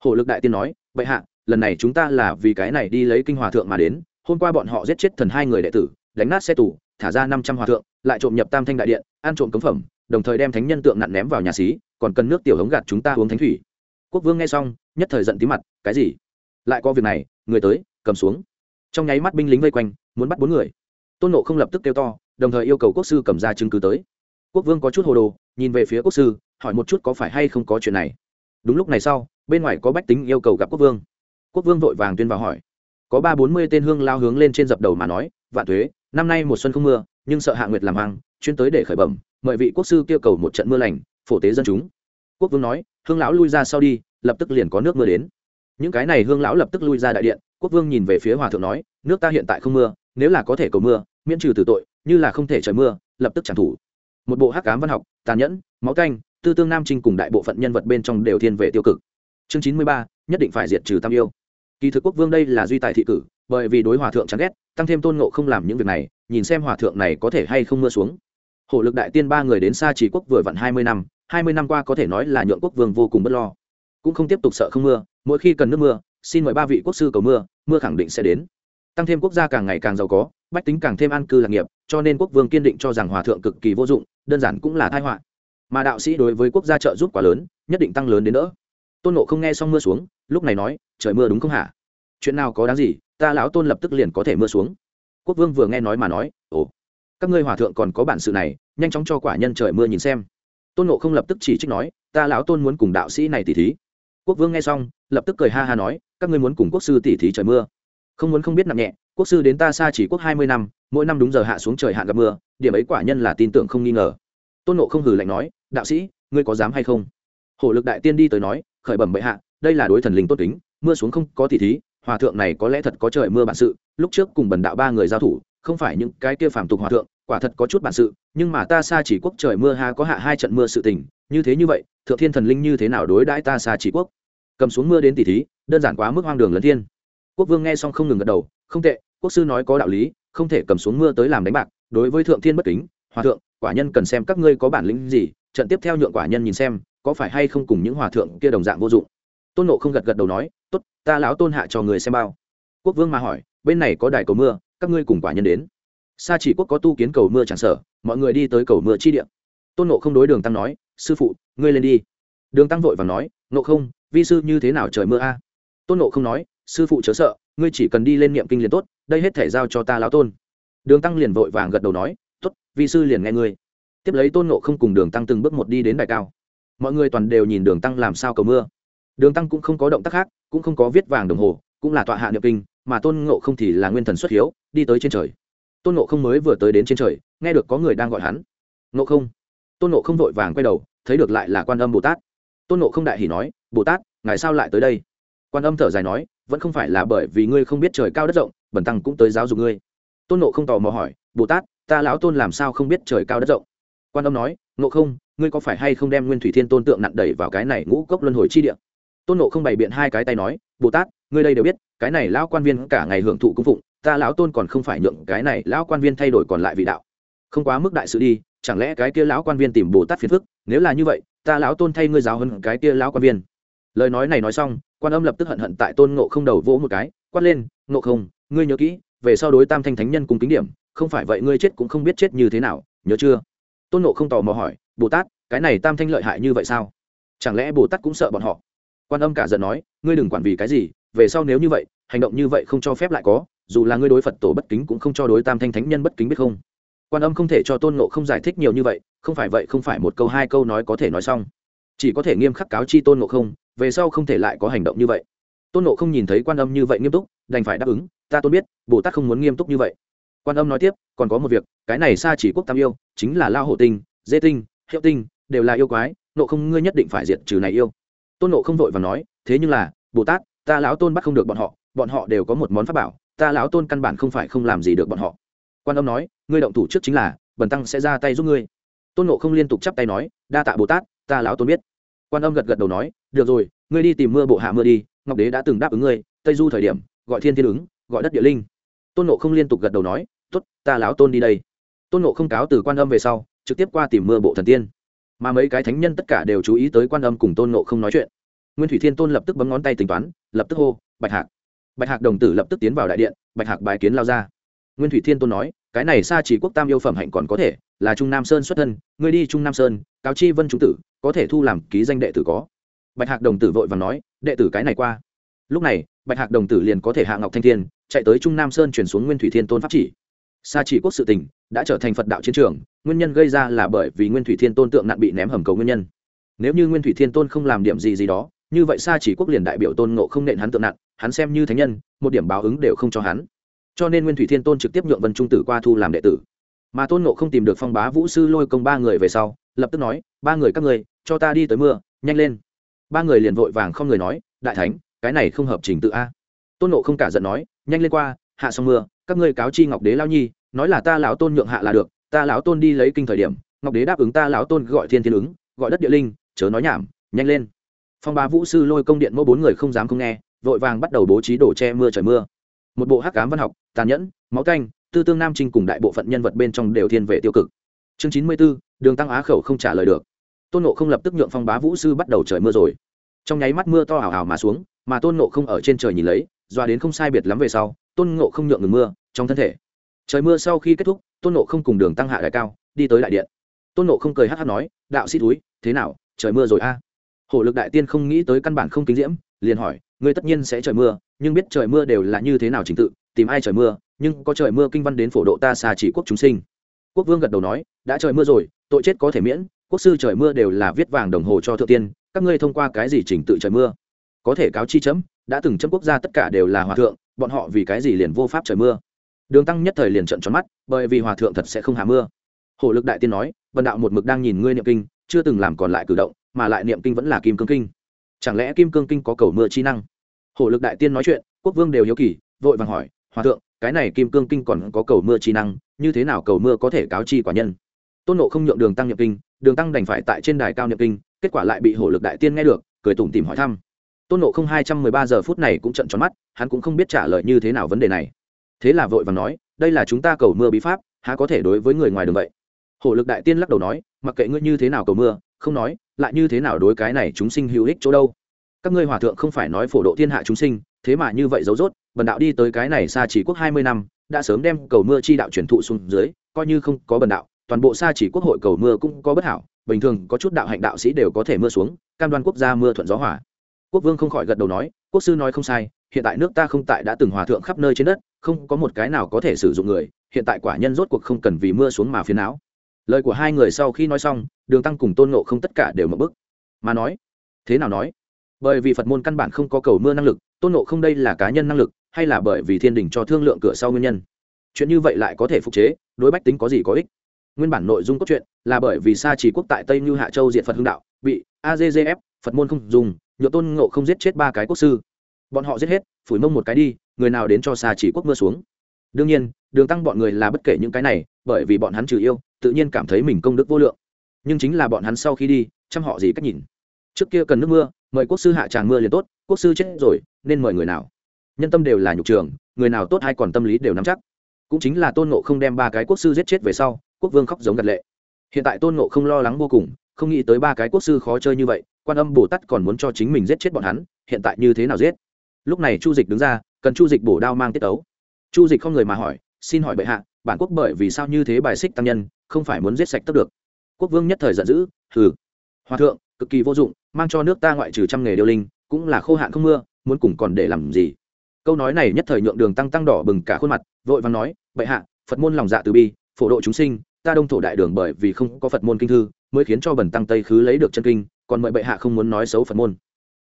Hổ lực đại tiên nói, bệ hạ, lần này chúng ta là vì cái này đi lấy kinh hòa thượng mà đến, hôm qua bọn họ giết chết thần hai người đệ tử, đánh nát xe tủ thả ra năm trăm hòa thượng, lại trộm nhập tam thanh đại điện, ăn trộm cấm phẩm, đồng thời đem thánh nhân tượng nặn ném vào nhà xí, còn cần nước tiểu hống gạt chúng ta uống thánh thủy. Quốc vương nghe xong, nhất thời giận tí mặt, cái gì? Lại có việc này, người tới, cầm xuống. Trong nháy mắt binh lính vây quanh, muốn bắt bốn người. Tôn nộ không lập tức kêu to, đồng thời yêu cầu quốc sư cầm ra chứng cứ tới. Quốc vương có chút hồ đồ, nhìn về phía quốc sư, hỏi một chút có phải hay không có chuyện này. Đúng lúc này sau, bên ngoài có bách tính yêu cầu gặp quốc vương. Quốc vương vội vàng tuyên vào hỏi. Có ba bốn mươi tên hương lao hướng lên trên dập đầu mà nói, vạn thuế năm nay một xuân không mưa, nhưng sợ hạ nguyệt làm hàng chuyên tới để khởi bẩm, mời vị quốc sư kêu cầu một trận mưa lành, phổ tế dân chúng. Quốc vương nói, hương lão lui ra sau đi, lập tức liền có nước mưa đến. Những cái này hương lão lập tức lui ra đại điện, quốc vương nhìn về phía hòa thượng nói, nước ta hiện tại không mưa, nếu là có thể cầu mưa, miễn trừ tử tội, như là không thể trời mưa, lập tức trả thủ một bộ hắc cám văn học, tàn nhẫn, máu canh, tư tương nam trinh cùng đại bộ phận nhân vật bên trong đều thiên về tiêu cực. Chương chín mươi ba, nhất định phải diệt trừ tam yêu. Kỳ thực quốc vương đây là duy tài thị cử, bởi vì đối hòa thượng chán ghét tăng thêm tôn ngộ không làm những việc này, nhìn xem hòa thượng này có thể hay không mưa xuống. Hổ lực đại tiên ba người đến xa trí quốc vừa vặn hai mươi năm, hai mươi năm qua có thể nói là nhượng quốc vương vô cùng bất lo. Cũng không tiếp tục sợ không mưa, mỗi khi cần nước mưa, xin mời ba vị quốc sư cầu mưa mưa khẳng định sẽ đến. Tăng thêm quốc gia càng ngày càng giàu có, bách tính càng thêm an cư lạc nghiệp, cho nên quốc vương kiên định cho rằng hòa thượng cực kỳ vô dụng, đơn giản cũng là thái họa. Mà đạo sĩ đối với quốc gia trợ giúp quá lớn, nhất định tăng lớn đến nữa tôn nộ không nghe xong mưa xuống, lúc này nói, trời mưa đúng không hả? Chuyện nào có đáng gì ta lão tôn lập tức liền có thể mưa xuống. Quốc vương vừa nghe nói mà nói, ồ, các ngươi hòa thượng còn có bản sự này, nhanh chóng cho quả nhân trời mưa nhìn xem. Tôn nộ không lập tức chỉ trích nói, ta lão tôn muốn cùng đạo sĩ này tỉ thí. Quốc vương nghe xong, lập tức cười ha ha nói, các ngươi muốn cùng quốc sư tỉ thí trời mưa. Không muốn không biết nặng nhẹ, quốc sư đến ta xa chỉ quốc hai mươi năm, mỗi năm đúng giờ hạ xuống trời hạn gặp mưa, điểm ấy quả nhân là tin tưởng không nghi ngờ. Tôn nộ không hừ lạnh nói, đạo sĩ, ngươi có dám hay không? Hổ lực đại tiên đi tới nói, khởi bẩm bệ hạ, đây là đối thần linh tốt tính mưa xuống không có tỷ thí hòa thượng này có lẽ thật có trời mưa bản sự, lúc trước cùng bần đạo ba người giao thủ, không phải những cái kia phàm tục hòa thượng, quả thật có chút bản sự, nhưng mà ta xa chỉ quốc trời mưa ha có hạ hai trận mưa sự tình, như thế như vậy, thượng thiên thần linh như thế nào đối đãi ta xa chỉ quốc? Cầm xuống mưa đến tỷ thí, đơn giản quá mức hoang đường lấn thiên. Quốc vương nghe xong không ngừng gật đầu, không tệ, quốc sư nói có đạo lý, không thể cầm xuống mưa tới làm đánh bạc, đối với thượng thiên bất kính, hòa thượng, quả nhân cần xem các ngươi có bản lĩnh gì, trận tiếp theo nhượng quả nhân nhìn xem, có phải hay không cùng những hòa thượng kia đồng dạng vô dụng? Tôn nộ không gật gật đầu nói, tốt ta lão tôn hạ cho người xem bao. Quốc vương mà hỏi, bên này có đài cầu mưa, các ngươi cùng quả nhân đến. Sa chỉ quốc có tu kiến cầu mưa chẳng sở, mọi người đi tới cầu mưa chi điện tôn nộ không đối đường tăng nói, sư phụ, ngươi lên đi. Đường tăng vội và nói nộ không, vi sư như thế nào trời mưa a? Tôn nộ không nói, sư phụ chớ sợ, ngươi chỉ cần đi lên niệm kinh liền tốt, đây hết thể giao cho ta lão tôn. Đường tăng liền vội vàng gật đầu nói t ố t vi sư liền nghe ngươi. Tiếp lấy tôn nộ không cùng đường tăng từng bước một đi đến đài cao. Mọi người toàn đều nhìn đường tăng làm sao cầu mưa đường tăng cũng không có động tác khác, cũng không có viết vàng đồng hồ, cũng là tọa hạ niệm kinh, mà tôn ngộ không thì là nguyên thần xuất hiếu, đi tới trên trời. Tôn ngộ không mới vừa tới đến trên trời, nghe được có người đang gọi hắn. Ngộ không. Tôn ngộ không vội vàng quay đầu, thấy được lại là quan âm bồ tát. Tôn ngộ không đại hỉ nói, bồ tát, ngài sao lại tới đây? Quan âm thở dài nói, vẫn không phải là bởi vì ngươi không biết trời cao đất rộng bẩn tăng cũng tới giáo dục ngươi. Tôn ngộ không tò mò hỏi, bồ tát, ta lão tôn làm sao không biết trời cao đất rộng? Quan âm nói, ngộ không, ngươi có phải hay không đem nguyên thủy thiên tôn tượng nặn đẩy vào cái này ngũ cốc luân hồi chi địa? Tôn nộ không bày biện hai cái tay nói, bồ tát, ngươi đây đều biết, cái này lão quan viên cả ngày hưởng thụ cung phụng, ta lão tôn còn không phải nhượng cái này lão quan viên thay đổi còn lại vị đạo. Không quá mức đại sự đi, chẳng lẽ cái kia lão quan viên tìm bồ tát phiền phức? Nếu là như vậy, ta lão tôn thay ngươi giáo hơn cái kia lão quan viên. Lời nói này nói xong, quan âm lập tức hận hận tại tôn ngộ không đầu vỗ một cái, quát lên, ngộ không, ngươi nhớ kỹ, về sau đối tam thanh thánh nhân cùng kính điểm, không phải vậy ngươi chết cũng không biết chết như thế nào, nhớ chưa? Tôn ngộ không tò mò hỏi, bồ tát, cái này tam thanh lợi hại như vậy sao? Chẳng lẽ bồ tát cũng sợ bọn họ? Quan âm cả giận nói, ngươi đừng quản vì cái gì, về sau nếu như vậy, hành động như vậy không cho phép lại có, dù là ngươi đối phật tổ bất kính cũng không cho đối tam thanh thánh nhân bất kính biết không. Quan âm không thể cho tôn nộ không giải thích nhiều như vậy, không phải vậy không phải một câu hai câu nói có thể nói xong. Chỉ có thể nghiêm khắc cáo chi tôn nộ không, về sau không thể lại có hành động như vậy. Tôn nộ không nhìn thấy quan âm như vậy nghiêm túc, đành phải đáp ứng, ta tôn biết, bồ tát không muốn nghiêm túc như vậy. Quan âm nói tiếp, còn có một việc, cái này xa chỉ quốc tam yêu, chính là lao hộ tinh, dê tinh, hiệu tinh, đều là yêu quái nộ không ngươi nhất định phải diệt trừ này yêu tôn nộ không vội và nói, thế nhưng là, bồ tát, ta lão tôn bắt không được bọn họ bọn họ đều có một món pháp bảo, ta lão tôn căn bản không phải không làm gì được bọn họ. Quan âm nói, ngươi động thủ trước chính là, bần tăng sẽ ra tay giúp ngươi. Tôn nộ không liên tục chắp tay nói, đa tạ bồ tát, ta lão tôn biết. Quan âm gật gật đầu nói, được rồi, ngươi đi tìm mưa bộ hạ mưa đi, ngọc đế đã từng đáp ứng ngươi, tây du thời điểm, gọi thiên thiên ứng, gọi đất địa linh. Tôn nộ không liên tục gật đầu nói t ố t ta lão tôn đi đây. Tôn nộ không cáo từ quan âm về sau, trực tiếp qua tìm mưa bộ thần tiên mà mấy cái thánh nhân tất cả đều chú ý tới quan âm cùng tôn nộ không nói chuyện. Nguyên thủy thiên tôn lập tức bấm ngón tay tính toán, lập tức hô, bạch hạc! Bạch hạc đồng tử lập tức tiến vào đại điện, bạch hạc bài kiến lao ra. Nguyên thủy thiên tôn nói, cái này xa chỉ quốc tam yêu phẩm hạnh còn có thể, là trung nam sơn xuất thân, ngươi đi trung nam sơn, cáo chi vân trung tử, có thể thu làm ký danh đệ tử có. Bạch hạc đồng tử vội và nói, đệ tử cái này qua. Lúc này, bạch hạc đồng tử liền có thể hạ ngọc thanh thiên, chạy tới trung nam sơn chuyển xuống nguyên thủy thiên tôn pháp chỉ. Xa chỉ quốc sự tình đã trở thành phật đạo chiến trường, nguyên nhân gây ra là bởi vì nguyên thủy thiên tôn tượng nạn bị ném hầm cầu nguyên nhân. Nếu như nguyên thủy thiên tôn không làm điểm gì gì đó, như vậy xa chỉ quốc liền đại biểu tôn ngộ không nện hắn tượng nạn hắn xem như thánh nhân, một điểm báo ứng đều không cho hắn. Cho nên nguyên thủy thiên tôn trực tiếp nhượng vân trung tử qua thu làm đệ tử. Mà tôn ngộ không tìm được phong bá vũ sư lôi công ba người về sau, lập tức nói, ba người các người cho ta đi tới mưa, nhanh lên. Ba người liền vội vàng không người nói, đại thánh, cái này không hợp trình tự a. Tôn ngộ không cả giận nói, nhanh lên qua, hạ xong mưa, các ngươi cáo chi ngọc đế lao nhi nói là ta lão tôn nhượng hạ là được, ta lão tôn đi lấy kinh thời điểm, ngọc đế đáp ứng ta lão tôn gọi thiên thiên ứng, gọi đất địa linh, chớ nói nhảm, nhanh lên. Phong bá vũ sư lôi công điện mỗi bốn người không dám không nghe, vội vàng bắt đầu bố trí đổ che mưa trời mưa. Một bộ hắc cám văn học, tàn nhẫn, máu canh, tư tương nam trinh cùng đại bộ phận nhân vật bên trong đều thiên về tiêu cực. Chương chín mươi b ố đường tăng á khẩu không trả lời được. Tôn nộ không lập tức nhượng phong bá vũ sư bắt đầu trời mưa rồi. Trong nháy mắt mưa to ảo ảo mà xuống, mà tôn nộ không ở trên trời nhìn lấy, doa đến không sai biệt lắm về sau, tôn nộ không nhượng ngừng mưa, trong thân thể trời mưa sau khi kết thúc, tôn nộ không cùng đường tăng hạ đại cao, đi tới đại điện. Tôn nộ không cười hát hát nói, đạo sĩ túi thế nào, trời mưa rồi a? À? hổ lực đại tiên không nghĩ tới căn bản không kính diễm, liền hỏi, ngươi tất nhiên sẽ trời mưa, nhưng biết trời mưa đều là như thế nào trình tự, tìm ai trời mưa, nhưng có trời mưa kinh văn đến phổ độ ta xa chỉ quốc chúng sinh. Quốc vương gật đầu nói, đã trời mưa rồi, tội chết có thể miễn, quốc sư trời mưa đều là viết vàng đồng hồ cho thượng tiên, các ngươi thông qua cái gì trình tự trời mưa? Có thể cáo chi chấm, đã từng chấm quốc gia tất cả đều là hòa thượng, bọn họ vì cái gì liền vô pháp trời mưa? Đường tăng nhất thời liền trận tròn mắt, bởi vì hòa thượng thật sẽ không hạ mưa. Hổ lực đại tiên nói vần đạo một mực đang nhìn ngươi niệm kinh, chưa từng làm còn lại cử động, mà lại niệm kinh vẫn là kim cương kinh. Chẳng lẽ kim cương kinh có cầu mưa chi năng? Hổ lực đại tiên nói chuyện, quốc vương đều hiếu kỳ, vội vàng hỏi, hòa thượng, cái này kim cương kinh còn có cầu mưa chi năng, như thế nào cầu mưa có thể cáo chi quả nhân? Tôn nộ không nhượng đường tăng niệm kinh, đường tăng đành phải tại trên đài cao niệm kinh, kết quả lại bị hổ lực đại tiên nghe được, cười tủm tìm hỏi thăm. Tôn nộ không hai trăm mười ba giờ phút này cũng trận tròn mắt, hắn cũng không biết trả lời như thế nào vấn đề này thế là vội vàng nói, đây là chúng ta cầu mưa bí pháp, há có thể đối với người ngoài đường vậy? Hổ lực đại tiên lắc đầu nói, mặc kệ ngươi như thế nào cầu mưa, không nói, lại như thế nào đối cái này chúng sinh hữu ích chỗ đâu. Các ngươi hòa thượng không phải nói phổ độ thiên hạ chúng sinh, thế mà như vậy dấu dốt bần đạo đi tới cái này xa chỉ quốc hai mươi năm, đã sớm đem cầu mưa chi đạo truyền thụ xuống dưới, coi như không có bần đạo, toàn bộ xa chỉ quốc hội cầu mưa cũng có bất hảo, bình thường có chút đạo hạnh đạo sĩ đều có thể mưa xuống, cam đoan quốc gia mưa thuận gió hỏa quốc vương không khỏi gật đầu nói, quốc sư nói không sai hiện tại nước ta không tại đã từng hòa thượng khắp nơi trên đất, không có một cái nào có thể sử dụng người, hiện tại quả nhân rốt cuộc không cần vì mưa xuống mà phiền não. Lời của hai người sau khi nói xong, đường tăng cùng tôn ngộ không tất cả đều mở bức. Mà nói, thế nào nói? Bởi vì phật môn căn bản không có cầu mưa năng lực, tôn ngộ không đây là cá nhân năng lực, hay là bởi vì thiên đình cho thương lượng cửa sau nguyên nhân? Chuyện như vậy lại có thể phục chế, đối bách tính có gì có ích? Nguyên bản nội dung cốt truyện là bởi vì sa chỉ quốc tại tây như hạ châu diện phật hưng đạo, bị aggf phật môn không dùng nhựa tôn ngộ không giết chết ba cái quốc sư bọn họ giết hết, phủi mông một cái đi, người nào đến cho xa chỉ quốc mưa xuống. Đương nhiên, đường tăng bọn người là bất kể những cái này, bởi vì bọn hắn trừ yêu, tự nhiên cảm thấy mình công đức vô lượng. Nhưng chính là bọn hắn sau khi đi, chăm họ gì cách nhìn. Trước kia cần nước mưa, mời quốc sư hạ tràng mưa liền tốt, quốc sư chết rồi, nên mời người nào? Nhân tâm đều là nhục trường, người nào tốt hay còn tâm lý đều nắm chắc. Cũng chính là tôn nộ không đem ba cái quốc sư giết chết về sau, quốc vương khóc giống gật lệ. Hiện tại tôn nộ không lo lắng vô cùng, không nghĩ tới ba cái quốc sư khó chơi như vậy, quan âm bồ tát còn muốn cho chính mình giết chết bọn hắn, hiện tại như thế nào giết? Lúc này chu dịch đứng ra, cần chu dịch bổ đao mang tiết tấu chu dịch không người mà hỏi, xin hỏi bệ hạ, bản quốc bởi vì sao như thế bài xích tăng nhân, không phải muốn giết sạch tất được? Quốc vương nhất thời giận dữ, hừ, hòa thượng, cực kỳ vô dụng, mang cho nước ta ngoại trừ trăm nghề điêu linh, cũng là khô hạn không mưa, muốn cùng còn để làm gì? Câu nói này nhất thời nhượng đường tăng tăng đỏ bừng cả khuôn mặt, vội vàng nói, bệ hạ, phật môn lòng dạ từ bi, phổ độ chúng sinh, ta đông thổ đại đường bởi vì không có phật môn kinh thư, mới khiến cho bần tăng tây khứ lấy được chân kinh, còn mời bệ hạ không muốn nói xấu phật môn.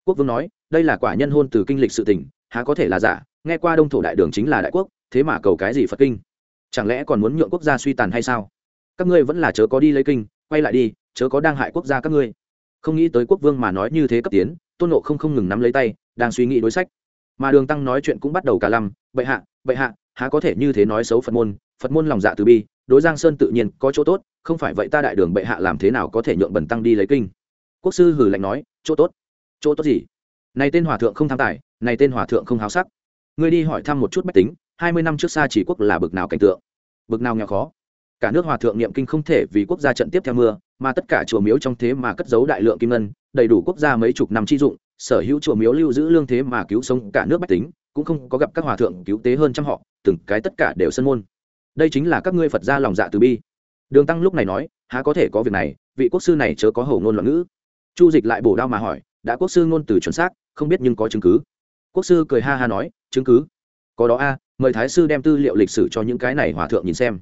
Quốc vương nói đây là quả nhân hôn từ kinh lịch sự tình, há có thể là giả nghe qua đông thổ đại đường chính là đại quốc thế mà cầu cái gì phật kinh? Chẳng lẽ còn muốn nhượng quốc gia suy tàn hay sao? Các ngươi vẫn là chớ có đi lấy kinh quay lại đi chớ có đang hại quốc gia các ngươi. Không nghĩ tới quốc vương mà nói như thế cấp tiến tôn nộ không không ngừng nắm lấy tay đang suy nghĩ đối sách. Mà đường tăng nói chuyện cũng bắt đầu cả lăm bệ hạ bệ hạ há có thể như thế nói xấu phật môn? Phật môn lòng dạ từ bi đối giang sơn tự nhiên có chỗ tốt không phải vậy ta đại đường bệ hạ làm thế nào có thể nhượng bần tăng đi lấy kinh? Quốc sư hử lạnh nói chỗ tốt chỗ tốt gì? Này tên hòa thượng không tham tài, này tên hòa thượng không háo sắc. Ngươi đi hỏi thăm một chút bách tính, hai mươi năm trước xa chỉ quốc là bực nào cảnh tượng? Bực nào nghèo khó? Cả nước hòa thượng niệm kinh không thể vì quốc gia trận tiếp theo mưa, mà tất cả chùa miếu trong thế mà cất giấu đại lượng kim ngân, đầy đủ quốc gia mấy chục năm chi dụng, sở hữu chùa miếu lưu giữ lương thế mà cứu sống cả nước bách tính, cũng không có gặp các hòa thượng cứu tế hơn trăm họ, từng cái tất cả đều sân môn. Đây chính là các ngươi phật gia lòng dạ từ bi. Đường tăng lúc này nói, há có thể có việc này, vị quốc sư này chớ có hầu ngôn loạn ngữ. Chu dịch lại bổ đao mà hỏi đã quốc sư ngôn từ chuẩn xác, không biết nhưng có chứng cứ. Quốc sư cười ha ha nói, chứng cứ? Có đó a, mời thái sư đem tư liệu lịch sử cho những cái này hòa thượng nhìn xem.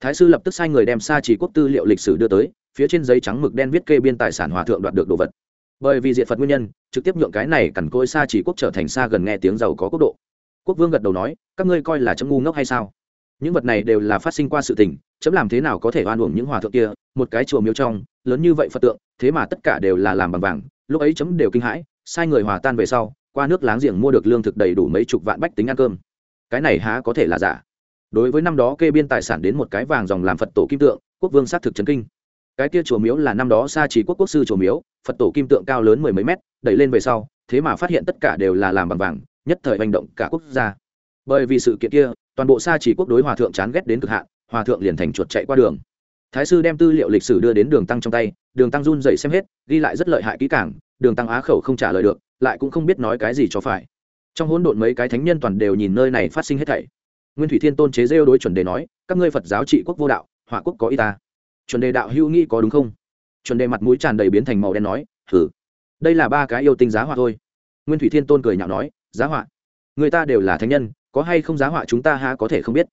Thái sư lập tức sai người đem xa chỉ quốc tư liệu lịch sử đưa tới, phía trên giấy trắng mực đen viết kê biên tài sản hòa thượng đoạt được đồ vật. Bởi vì diện phật nguyên nhân, trực tiếp nhượng cái này cằn côi xa chỉ quốc trở thành xa gần nghe tiếng giàu có quốc độ. Quốc vương gật đầu nói, các ngươi coi là chấm ngu ngốc hay sao? Những vật này đều là phát sinh qua sự tình, chấm làm thế nào có thể oan uổng những hòa thượng kia? Một cái chùa miếu trong, lớn như vậy phật tượng, thế mà tất cả đều là làm bằng vàng lúc ấy chấm đều kinh hãi, sai người hòa tan về sau, qua nước láng giềng mua được lương thực đầy đủ mấy chục vạn bách tính ăn cơm. Cái này há có thể là giả? Đối với năm đó kê biên tài sản đến một cái vàng dòng làm phật tổ kim tượng, quốc vương xác thực trấn kinh. Cái kia chùa miếu là năm đó xa chỉ quốc quốc sư chùa miếu, phật tổ kim tượng cao lớn mười mấy mét, đẩy lên về sau, thế mà phát hiện tất cả đều là làm bằng vàng, nhất thời hành động cả quốc gia. Bởi vì sự kiện kia, toàn bộ xa chỉ quốc đối hòa thượng chán ghét đến cực hạn, hòa thượng liền thành chuột chạy qua đường thái sư đem tư liệu lịch sử đưa đến đường tăng trong tay, đường tăng run dậy xem hết, ghi lại rất lợi hại kỹ cảng đường tăng á khẩu không trả lời được, lại cũng không biết nói cái gì cho phải. Trong hỗn độn mấy cái thánh nhân toàn đều nhìn nơi này phát sinh hết thảy. Nguyên thủy thiên tôn chế rêu đối chuẩn đề nói, các ngươi phật giáo trị quốc vô đạo, hỏa quốc có y ta. Chuẩn đề đạo hữu nghĩ có đúng không? Chuẩn đề mặt mũi tràn đầy biến thành màu đen nói thử đây là ba cái yêu tinh giá họa thôi. Nguyên thủy thiên tôn cười nhạo nói, giá họa. Người ta đều là thánh nhân, có hay không giá họa chúng ta ha có thể không biết.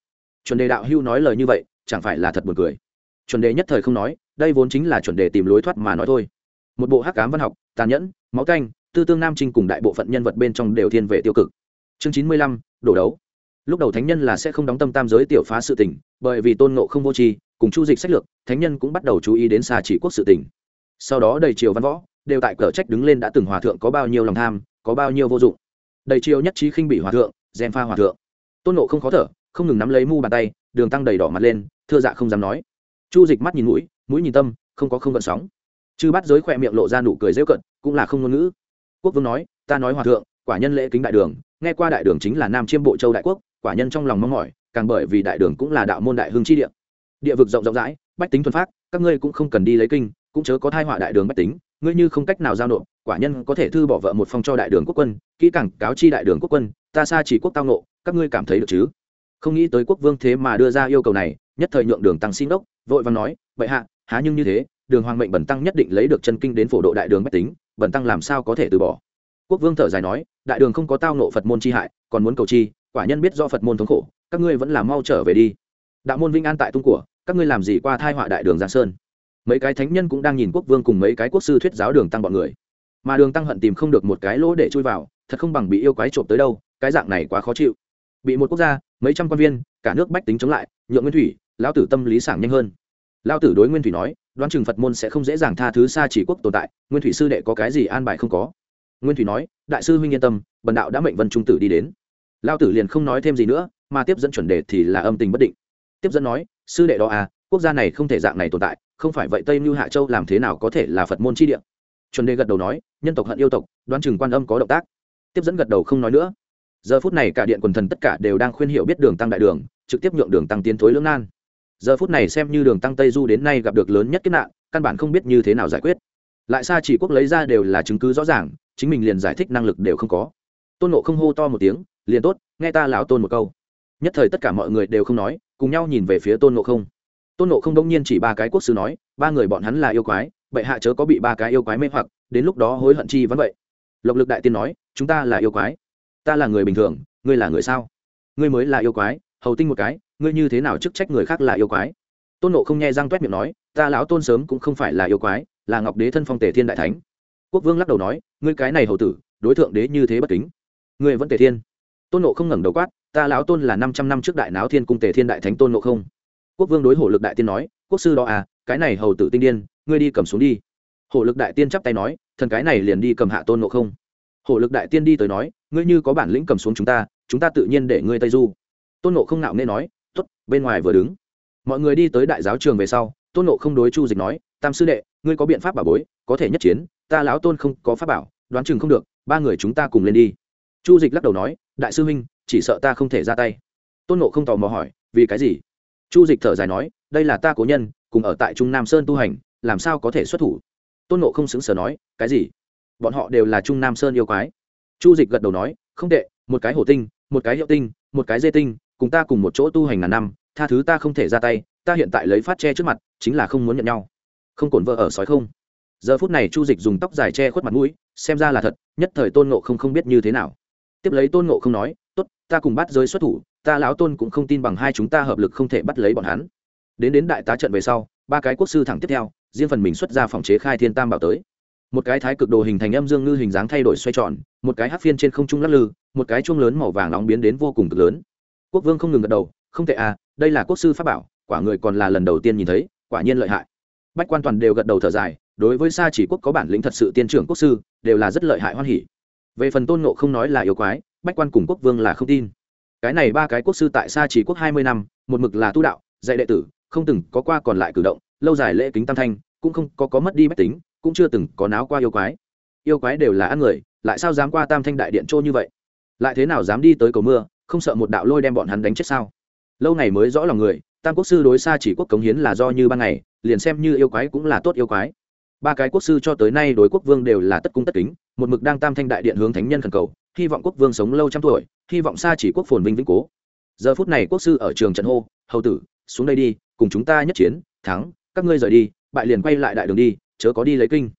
Chuẩn đề đạo hữu nói lời như vậy, chẳng phải là thật buồn cười chuẩn đề nhất thời không nói, đây vốn chính là chuẩn đề tìm lối thoát mà nói thôi. Một bộ hắc cám văn học, tàn nhẫn, máu canh, tư tương nam trinh cùng đại bộ phận nhân vật bên trong đều thiên về tiêu cực. Chương chín mươi lăm, đổ đấu. Lúc đầu thánh nhân là sẽ không đóng tâm tam giới tiểu phá sự tình, bởi vì tôn nộ không vô tri, cùng chu dịch sách lược, thánh nhân cũng bắt đầu chú ý đến xa chỉ quốc sự tình. Sau đó đầy triều văn võ, đều tại cờ trách đứng lên đã từng hòa thượng có bao nhiêu lòng tham, có bao nhiêu vô dụng. Đầy triều nhất trí khinh bị hòa thượng gen pha hòa thượng. Tôn nộ không khó thở, không ngừng nắm lấy mu bàn tay, đường tăng đầy đỏ mặt lên, thưa dạ không dám nói chu dịch mắt nhìn mũi mũi nhìn tâm, không có không gợn sóng. Chư bắt giới khỏe miệng lộ ra nụ cười rêu cận cũng là không ngôn ngữ. Quốc vương nói, ta nói hòa thượng, quả nhân lễ kính đại đường, nghe qua đại đường chính là nam chiêm bộ châu đại quốc, quả nhân trong lòng mong mỏi, càng bởi vì đại đường cũng là đạo môn đại hương chi địa. Địa vực rộng rộng rãi, bách tính thuần phát các ngươi cũng không cần đi lấy kinh, cũng chớ có thai họa đại đường bách tính, ngươi như không cách nào giao nộp, quả nhân có thể thư bỏ vợ một phong cho đại đường quốc quân, kỹ càng cáo chi đại đường quốc quân, ta xa chỉ quốc tao nộ các ngươi cảm thấy được chứ? Không nghĩ tới quốc vương thế mà đưa ra yêu cầu này, nhất thời nhượng đường tăng xin đốc vội vàng nói vậy hạ, há nhưng như thế, đường hoàng mệnh bẩn tăng nhất định lấy được chân kinh đến phổ độ đại đường bách tính, bẩn tăng làm sao có thể từ bỏ? Quốc vương thở dài nói, đại đường không có tao nộ phật môn chi hại, còn muốn cầu chi, quả nhân biết do phật môn thống khổ, các ngươi vẫn là mau trở về đi. Đạo môn vinh an tại tung của, các ngươi làm gì qua thai họa đại đường giang sơn? Mấy cái thánh nhân cũng đang nhìn quốc vương cùng mấy cái quốc sư thuyết giáo đường tăng bọn người. Mà đường tăng hận tìm không được một cái lỗ để chui vào, thật không bằng bị yêu quái trộm tới đâu, cái dạng này quá khó chịu. Bị một quốc gia, mấy trăm quan viên, cả nước bách tính chống lại, nhượng nguyên thủy lão tử tâm lý sảng nhanh hơn. Lão tử đối nguyên thủy nói, đoán chừng phật môn sẽ không dễ dàng tha thứ xa chỉ quốc tồn tại, nguyên thủy sư đệ có cái gì an bài không có? Nguyên thủy nói, đại sư huynh yên tâm, bần đạo đã mệnh vân trung tử đi đến. Lão tử liền không nói thêm gì nữa, mà tiếp dẫn chuẩn đề thì là âm tình bất định. Tiếp dẫn nói, sư đệ đó à quốc gia này không thể dạng này tồn tại, không phải vậy tây mưu hạ châu làm thế nào có thể là phật môn chi địa? Chuẩn đề gật đầu nói, nhân tộc hận yêu tộc, đoán chừng quan âm có động tác. Tiếp dẫn gật đầu không nói nữa. Giờ phút này cả điện quần thần tất cả đều đang khuyên hiệu biết đường tăng đại đường, trực tiếp nhượng đường tăng tiến thối lưỡng nan giờ phút này xem như đường tăng tây du đến nay gặp được lớn nhất kết nạn, căn bản không biết như thế nào giải quyết. Lại xa chỉ quốc lấy ra đều là chứng cứ rõ ràng, chính mình liền giải thích năng lực đều không có. Tôn nộ không hô to một tiếng, liền tốt, nghe ta lão tôn một câu. Nhất thời tất cả mọi người đều không nói, cùng nhau nhìn về phía tôn nộ không. Tôn nộ không đông nhiên chỉ ba cái quốc sư nói, ba người bọn hắn là yêu quái, bệ hạ chớ có bị ba cái yêu quái mê hoặc, đến lúc đó hối hận chi vẫn vậy. Lộc lực đại tiên nói, chúng ta là yêu quái, ta là người bình thường, ngươi là người sao? Ngươi mới là yêu quái, hầu tinh một cái ngươi như thế nào chức trách người khác là yêu quái? Tôn nộ không nghe răng t miệng nói, ta lão tôn sớm cũng không phải là yêu quái, là ngọc đế thân phong tề thiên đại thánh. Quốc vương lắc đầu nói, ngươi cái này hầu tử, đối tượng đế như thế bất kính. Ngươi vẫn tề thiên. Tôn nộ không ngẩng đầu quát, ta lão tôn là năm trăm năm trước đại náo thiên cung tề thiên đại thánh tôn nộ không. Quốc vương đối hổ lực đại tiên nói, quốc sư đó à cái này hầu tử tinh điên, ngươi đi cầm xuống đi. Hổ lực đại tiên chắp tay nói, thần cái này liền đi cầm hạ tôn nộ không. Hổ lực đại tiên đi tới nói, ngươi như có bản lĩnh cầm xuống chúng ta chúng ta tự nhiên để ngươi tây du. Tôn nộ không nạo nghe nói tốt, bên ngoài vừa đứng. Mọi người đi tới đại giáo trường về sau, tôn nộ không đối chu dịch nói, tam sư đệ, ngươi có biện pháp bảo bối, có thể nhất chiến, ta lão tôn không có pháp bảo, đoán chừng không được, ba người chúng ta cùng lên đi. Chu dịch lắc đầu nói, đại sư huynh, chỉ sợ ta không thể ra tay. Tôn nộ không tò mò hỏi, vì cái gì? Chu dịch thở dài nói, đây là ta cố nhân, cùng ở tại trung nam sơn tu hành, làm sao có thể xuất thủ? Tôn nộ không xứng sở nói, cái gì? Bọn họ đều là trung nam sơn yêu quái. Chu dịch gật đầu nói, không tệ, một cái hổ tinh, một cái hiệu tinh, một cái dê tinh cùng ta cùng một chỗ tu hành ngàn năm, tha thứ ta không thể ra tay, ta hiện tại lấy phát che trước mặt, chính là không muốn nhận nhau. Không cổn vợ ở sói không. Giờ phút này chu dịch dùng tóc dài che khuất mặt mũi, xem ra là thật, nhất thời tôn nộ không không biết như thế nào. Tiếp lấy tôn nộ không nói, tốt, ta cùng bắt giới xuất thủ, ta lão tôn cũng không tin bằng hai chúng ta hợp lực không thể bắt lấy bọn hắn. Đến đến đại tá trận về sau, ba cái quốc sư thẳng tiếp theo, riêng phần mình xuất ra phòng chế khai thiên tam bảo tới. Một cái thái cực đồ hình thành âm dương ngư hình dáng thay đổi xoay tròn, một cái hát phiên trên không trung lắc lư, một cái chuông lớn màu vàng nóng biến đến vô cùng cực lớn quốc vương không ngừng gật đầu, không tệ à đây là quốc sư pháp bảo, quả người còn là lần đầu tiên nhìn thấy, quả nhiên lợi hại. Bách quan toàn đều gật đầu thở dài, đối với sa chỉ quốc có bản lĩnh thật sự tiên trưởng quốc sư, đều là rất lợi hại hoan hỉ. Về phần tôn nộ không nói là yêu quái, bách quan cùng quốc vương là không tin. Cái này ba cái quốc sư tại xa chỉ quốc hai mươi năm, một mực là tu đạo, dạy đệ tử, không từng có qua còn lại cử động, lâu dài lễ kính tam thanh, cũng không có có mất đi bách tính, cũng chưa từng có náo qua yêu quái. Yêu quái đều là ăn người, lại sao dám qua tam thanh đại điện trô như vậy? Lại thế nào dám đi tới cầu mưa không sợ một đạo lôi đem bọn hắn đánh chết sao? Lâu ngày mới rõ lòng người, tam quốc sư đối xa chỉ quốc cống hiến là do như ban ngày, liền xem như yêu quái cũng là tốt yêu quái. Ba cái quốc sư cho tới nay đối quốc vương đều là tất cung tất kính, một mực đang tam thanh đại điện hướng thánh nhân khẩn cầu, hy vọng quốc vương sống lâu trăm tuổi, hy vọng xa chỉ quốc phồn vinh vĩnh cố. Giờ phút này quốc sư ở trường trận hô, hầu tử, xuống đây đi, cùng chúng ta nhất chiến, thắng, các ngươi rời đi, bại liền quay lại đại đường đi, chớ có đi lấy kinh.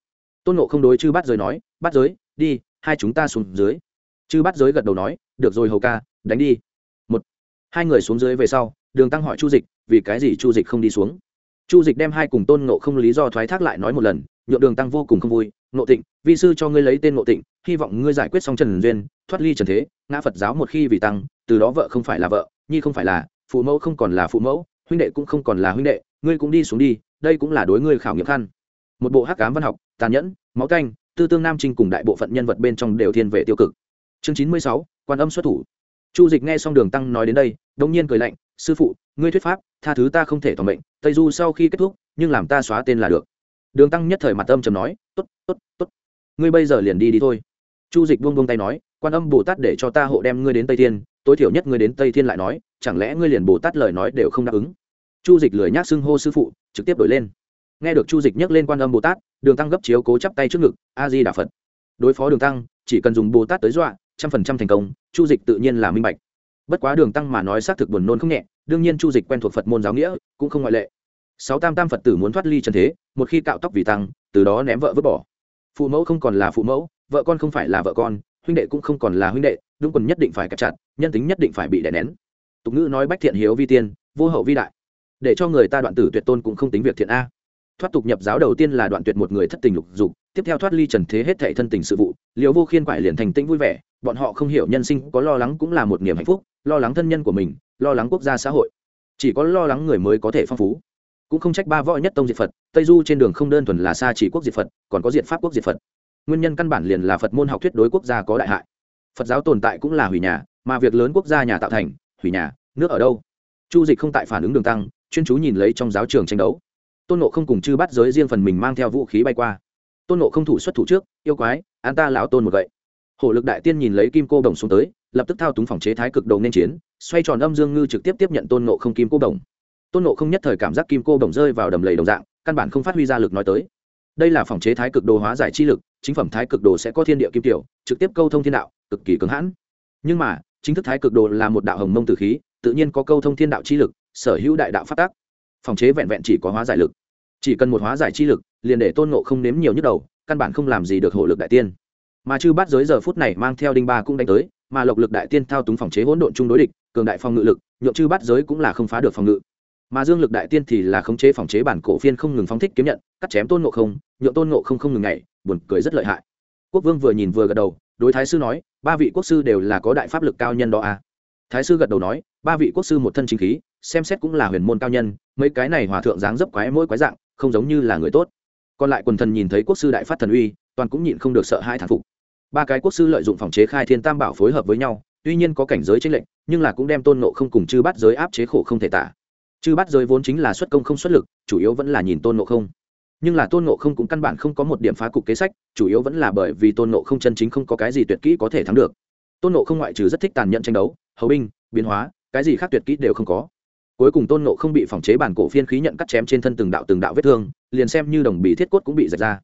Tôn nộ không đối chư bắt giới nói bắt giới, đi, hai chúng ta xuống dưới. Chư bắt giới gật đầu nói, được rồi hầu ca đánh đi. Một, hai người xuống dưới về sau, đường tăng hỏi chu dịch, vì cái gì chu dịch không đi xuống? Chu dịch đem hai cùng tôn nộ không lý do thoái thác lại nói một lần, nhượng đường tăng vô cùng không vui. Nộ tịnh, vi sư cho ngươi lấy tên nộ tịnh, hy vọng ngươi giải quyết xong trần duyên, thoát ly trần thế, ngã phật giáo một khi vì tăng, từ đó vợ không phải là vợ, nhi không phải là, phụ mẫu không còn là phụ mẫu, huynh đệ cũng không còn là huynh đệ, ngươi cũng đi xuống đi, đây cũng là đối ngươi khảo nghiệm khăn một bộ hắc cám văn học, tàn nhẫn, máu canh, tư tương nam trinh cùng đại bộ phận nhân vật bên trong đều thiên về tiêu cực. Chương chín mươi sáu, quan âm xuất thủ chu dịch nghe xong đường tăng nói đến đây đông nhiên cười lạnh, sư phụ, ngươi thuyết pháp, tha thứ ta không thể toàn mệnh, tây du sau khi kết thúc, nhưng làm ta xóa tên là được. Đường tăng nhất thời mặt âm trầm nói t ố t t ố t t ố t ngươi bây giờ liền đi đi thôi. Chu dịch buông buông tay nói, quan âm bồ tát để cho ta hộ đem ngươi đến tây thiên, tối thiểu nhất ngươi đến tây thiên lại nói, chẳng lẽ ngươi liền bồ tát lời nói đều không đáp ứng? Chu dịch lười nhác xưng hô sư phụ, trực tiếp đổi lên. Nghe được chu dịch nhắc lên quan âm bồ tát, đường tăng gấp chiếu cố chắp tay trước ngực, a di đà phật. Đối phó đường tăng, chỉ cần dùng bồ tát tới dọa trăm phần trăm thành công, chu dịch tự nhiên là minh bạch. Bất quá đường tăng mà nói xác thực buồn nôn không nhẹ, đương nhiên chu dịch quen thuộc phật môn giáo nghĩa, cũng không ngoại lệ. Sáu tam tam phật tử muốn thoát ly trần thế, một khi cạo tóc vì tăng, từ đó ném vợ vứt bỏ. Phụ mẫu không còn là phụ mẫu, vợ con không phải là vợ con, huynh đệ cũng không còn là huynh đệ, đúng quần nhất định phải cắt chặt, nhân tính nhất định phải bị đè nén. Tục ngữ nói bách thiện hiếu vi tiên, vô hậu vi đại. Để cho người ta đoạn tử tuyệt tôn cũng không tính việc thiện a. Thoát tục nhập giáo đầu tiên là đoạn tuyệt một người thất tình lục dục tiếp theo thoát ly trần thế hết thảy thân tình sự vụ, liễu vô khiên quải liền thành tĩnh vui vẻ, bọn họ không hiểu nhân sinh có lo lắng cũng là một niềm hạnh phúc, lo lắng thân nhân của mình, lo lắng quốc gia xã hội. Chỉ có lo lắng người mới có thể phong phú. Cũng không trách ba võ nhất tông diệt phật, tây du trên đường không đơn thuần là xa chỉ quốc diệt phật, còn có diệt pháp quốc diệt phật. Nguyên nhân căn bản liền là phật môn học thuyết đối quốc gia có đại hại. Phật giáo tồn tại cũng là hủy nhà, mà việc lớn quốc gia nhà tạo thành, hủy nhà, nước ở đâu? Chu dịch không tại phản ứng đường tăng, chuyên chú nhìn lấy trong giáo trường tranh đấu. Tôn nộ không cùng chư bắt giới riêng phần mình mang theo vũ khí bay qua tôn nộ không thủ xuất thủ trước, yêu quái an ta lão tôn một gậy. Hổ lực đại tiên nhìn lấy kim cô đồng xuống tới, lập tức thao túng phòng chế thái cực đầu nên chiến, xoay tròn âm dương ngư trực tiếp tiếp nhận tôn nộ không kim cô đồng. Tôn nộ không nhất thời cảm giác kim cô đồng rơi vào đầm lầy đồng dạng, căn bản không phát huy ra lực nói tới. Đây là phòng chế thái cực đồ hóa giải chi lực, chính phẩm thái cực đồ sẽ có thiên địa kim tiểu, trực tiếp câu thông thiên đạo, cực kỳ cứng hãn. Nhưng mà, chính thức thái cực đồ là một đạo hồng mông tử khí, tự nhiên có câu thông thiên đạo chi lực, sở hữu đại đạo phát tác. Phòng chế vẹn vẹn chỉ có hóa giải lực chỉ cần một hóa giải chi lực, liền để tôn nộ không nếm nhiều nhức đầu, căn bản không làm gì được hộ lực đại tiên. Mà chư bắt giới giờ phút này mang theo đinh ba cũng đánh tới, mà lộc lực đại tiên thao túng phòng chế hỗn độn chung đối địch, cường đại phòng ngự lực nhộn chư bắt giới cũng là không phá được phòng ngự. Mà dương lực đại tiên thì là khống chế phòng chế bản cổ phiên không ngừng phóng thích kiếm nhận, cắt chém tôn ngộ không, nhượng tôn ngộ không không ngừng ngày buồn cười rất lợi hại. Quốc vương vừa nhìn vừa gật đầu, đối thái sư nói, ba vị quốc sư đều là có đại pháp lực cao nhân đó à. thái sư gật đầu nói, ba vị quốc sư một thân chính khí, xem xét cũng là huyền môn cao nhân, mấy cái này hòa thượng dáng dấp quái mỗi quái dạng không giống như là người tốt. Còn lại quần thần nhìn thấy quốc sư đại phát thần uy, toàn cũng nhịn không được sợ hai thản phục. Ba cái quốc sư lợi dụng phòng chế khai thiên tam bảo phối hợp với nhau, tuy nhiên có cảnh giới tranh lệnh nhưng là cũng đem tôn nộ không cùng chư bắt giới áp chế khổ không thể tả. Chư bắt giới vốn chính là xuất công không xuất lực, chủ yếu vẫn là nhìn tôn nộ không. Nhưng là tôn nộ không cũng căn bản không có một điểm phá cục kế sách, chủ yếu vẫn là bởi vì tôn nộ không chân chính không có cái gì tuyệt kỹ có thể thắng được. Tôn nộ không ngoại trừ rất thích tàn nhẫn tranh đấu, hầu binh, biến hóa, cái gì khác tuyệt kỹ đều không có cuối cùng tôn nộ không bị phòng chế bản cổ phiên khí nhận cắt chém trên thân từng đạo từng đạo vết thương, liền xem như đồng bì thiết cốt cũng bị rạch ra.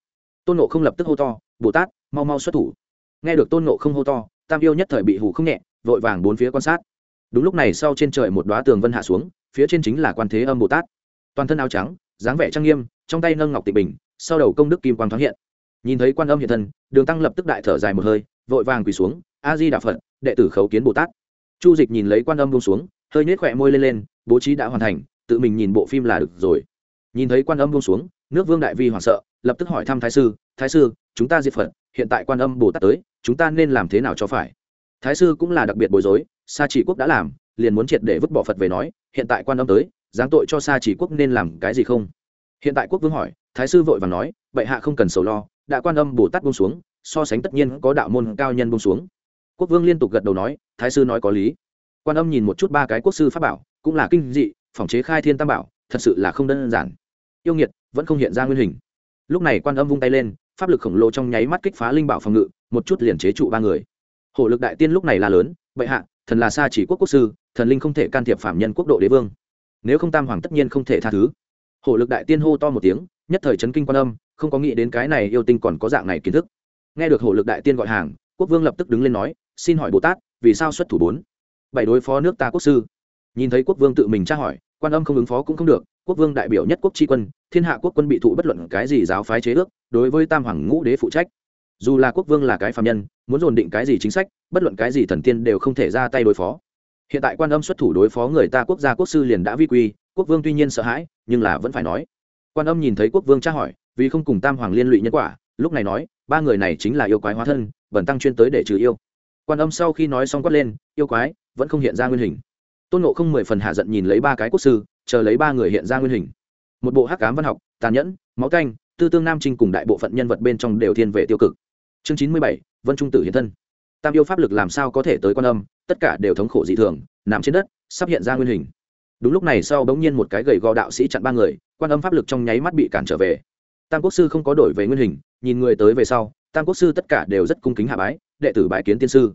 Tôn nộ không lập tức hô to, bồ tát, mau mau xuất thủ. Nghe được tôn nộ không hô to, tam yêu nhất thời bị hủ không nhẹ, vội vàng bốn phía quan sát. Đúng lúc này sau trên trời một đoá tường vân hạ xuống, phía trên chính là quan thế âm bồ tát. Toàn thân áo trắng, dáng vẻ trang nghiêm, trong tay nâng ngọc tịnh bình, sau đầu công đức kim quang thoáng hiện. Nhìn thấy quan âm hiện thân, đường tăng lập tức đại thở dài một hơi, vội vàng quỳ xuống, a di đà phật, đệ tử khấu kiến bồ tát. Chu dịch nhìn lấy quan âm buông xuống, hơi nhếch khỏe môi lên lên bố trí đã hoàn thành, tự mình nhìn bộ phim là được rồi. Nhìn thấy quan âm buông xuống, nước vương đại vi hoảng sợ, lập tức hỏi thăm thái sư thái sư, chúng ta diệt phật, hiện tại quan âm bồ tát tới, chúng ta nên làm thế nào cho phải? Thái sư cũng là đặc biệt bối rối, sa chỉ quốc đã làm, liền muốn triệt để vứt bỏ phật về nói, hiện tại quan âm tới, giáng tội cho sa chỉ quốc nên làm cái gì không? Hiện tại quốc vương hỏi, thái sư vội và nói, bệ hạ không cần sầu lo, đã quan âm bồ tát buông xuống, so sánh tất nhiên có đạo môn cao nhân bông xuống. Quốc vương liên tục gật đầu nói, thái sư nói có lý. Quan âm nhìn một chút ba cái quốc sư pháp bảo cũng là kinh dị, phòng chế khai thiên tam bảo, thật sự là không đơn giản. Yêu nghiệt, vẫn không hiện ra nguyên hình. Lúc này quan âm vung tay lên, pháp lực khổng lồ trong nháy mắt kích phá linh bảo phòng ngự, một chút liền chế trụ ba người. Hổ lực đại tiên lúc này là lớn, bệ hạ, thần là xa chỉ quốc quốc sư, thần linh không thể can thiệp phạm nhân quốc độ đế vương. Nếu không tam hoàng tất nhiên không thể tha thứ. Hổ lực đại tiên hô to một tiếng, nhất thời chấn kinh quan âm, không có nghĩ đến cái này yêu tinh còn có dạng này kiến thức. Nghe được hổ lực đại tiên gọi hàng, quốc vương lập tức đứng lên nói, xin hỏi bồ tát, vì sao xuất thủ bốn? Bảy đối phó nước ta quốc sư nhìn thấy quốc vương tự mình tra hỏi, quan âm không ứng phó cũng không được, quốc vương đại biểu nhất quốc tri quân, thiên hạ quốc quân bị thụ bất luận cái gì giáo phái chế ước, đối với tam hoàng ngũ đế phụ trách. Dù là quốc vương là cái phạm nhân, muốn dồn định cái gì chính sách, bất luận cái gì thần tiên đều không thể ra tay đối phó. Hiện tại quan âm xuất thủ đối phó người ta quốc gia quốc sư liền đã vi quy, quốc vương tuy nhiên sợ hãi, nhưng là vẫn phải nói. Quan âm nhìn thấy quốc vương tra hỏi, vì không cùng tam hoàng liên lụy nhân quả, lúc này nói, ba người này chính là yêu quái hóa thân, bẩn tăng chuyên tới để trừ yêu. Quan âm sau khi nói xong quát lên, yêu quái, vẫn không hiện ra nguyên hình tôn nộ không mười phần hạ giận nhìn lấy ba cái quốc sư, chờ lấy ba người hiện ra nguyên hình. Một bộ hắc cám văn học, tàn nhẫn, máu canh tư tương nam trinh cùng đại bộ phận nhân vật bên trong đều thiên về tiêu cực. Chương chín mươi bảy, vân trung tử hiện thân. Tam yêu pháp lực làm sao có thể tới quan âm, tất cả đều thống khổ dị thường, nằm trên đất, sắp hiện ra nguyên hình. Đúng lúc này sau bỗng nhiên một cái gầy gò đạo sĩ chặn ba người, quan âm pháp lực trong nháy mắt bị cản trở về. Tam quốc sư không có đổi về nguyên hình, nhìn người tới về sau, tam quốc sư tất cả đều rất cung kính hạ bái, đệ tử bái kiến tiên sư.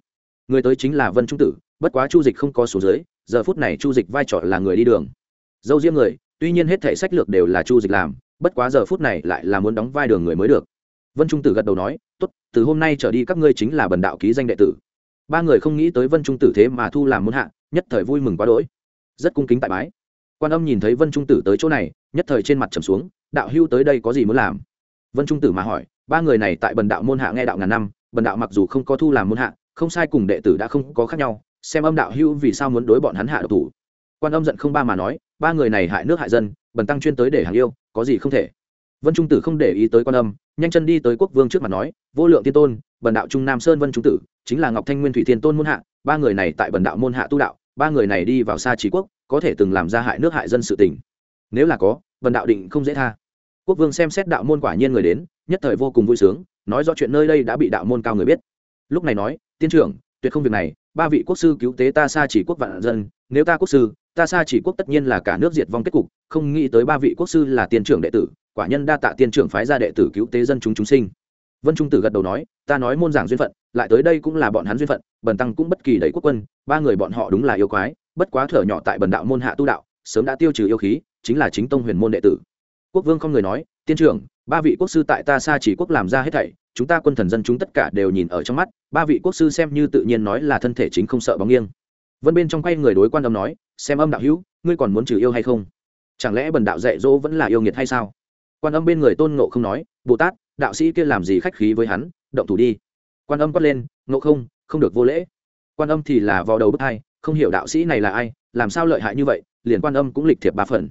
Người tới chính là vân trung tử, bất quá chu dịch không có số dưới giờ phút này chu dịch vai trò là người đi đường. Dâu riêng người, tuy nhiên hết thể sách lược đều là chu dịch làm, bất quá giờ phút này lại là muốn đóng vai đường người mới được. Vân trung tử gật đầu nói, tốt, từ hôm nay trở đi các ngươi chính là bần đạo ký danh đệ tử. Ba người không nghĩ tới vân trung tử thế mà thu làm muốn hạ, nhất thời vui mừng quá đỗi. Rất cung kính tại bái. Quan âm nhìn thấy vân trung tử tới chỗ này, nhất thời trên mặt trầm xuống, đạo hưu tới đây có gì muốn làm? Vân trung tử mà hỏi, ba người này tại bần đạo môn hạ nghe đạo ngàn năm, bần đạo mặc dù không có thu làm môn hạ, không sai cùng đệ tử đã không có khác nhau xem âm đạo hưu vì sao muốn đối bọn hắn hạ độc thủ. Quan âm giận không ba mà nói, ba người này hại nước hại dân, bần tăng chuyên tới để hàng yêu, có gì không thể. Vân trung tử không để ý tới quan âm, nhanh chân đi tới quốc vương trước mặt nói, vô lượng tiên tôn, bần đạo trung nam sơn vân trung tử, chính là ngọc thanh nguyên thủy thiên tôn môn hạ, ba người này tại bần đạo môn hạ tu đạo, ba người này đi vào xa trí quốc, có thể từng làm ra hại nước hại dân sự tình. Nếu là có, bần đạo định không dễ tha. Quốc vương xem xét đạo môn quả nhiên người đến, nhất thời vô cùng vui sướng, nói do chuyện nơi đây đã bị đạo môn cao người biết. Lúc này nói, tiên trưởng, tuyệt không việc này ba vị quốc sư cứu tế ta xa chỉ quốc vạn dân, nếu ta quốc sư, ta xa chỉ quốc tất nhiên là cả nước diệt vong kết cục, không nghĩ tới ba vị quốc sư là tiên trưởng đệ tử, quả nhân đa tạ tiên trưởng phái ra đệ tử cứu tế dân chúng chúng sinh. Vân trung tử gật đầu nói, ta nói môn giảng duyên phận, lại tới đây cũng là bọn hắn duyên phận, bần tăng cũng bất kỳ đẩy quốc quân, ba người bọn họ đúng là yêu quái, bất quá thở nhỏ tại bần đạo môn hạ tu đạo, sớm đã tiêu trừ yêu khí, chính là chính tông huyền môn đệ tử. Quốc vương không người nói, tiên trưởng ba vị quốc sư tại ta xa chỉ quốc làm ra hết thảy, chúng ta quân thần dân chúng tất cả đều nhìn ở trong mắt, ba vị quốc sư xem như tự nhiên nói là thân thể chính không sợ bóng nghiêng. Vân bên trong quay người đối quan âm nói, xem âm đạo hữu, ngươi còn muốn trừ yêu hay không? Chẳng lẽ bần đạo dạy dỗ vẫn là yêu nghiệt hay sao? Quan âm bên người tôn ngộ không nói, bồ tát, đạo sĩ kia làm gì khách khí với hắn, động thủ đi. Quan âm quát lên, ngộ không không được vô lễ. Quan âm thì là vào đầu bức hai, không hiểu đạo sĩ này là ai, làm sao lợi hại như vậy, liền quan âm cũng lịch thiệp ba phần.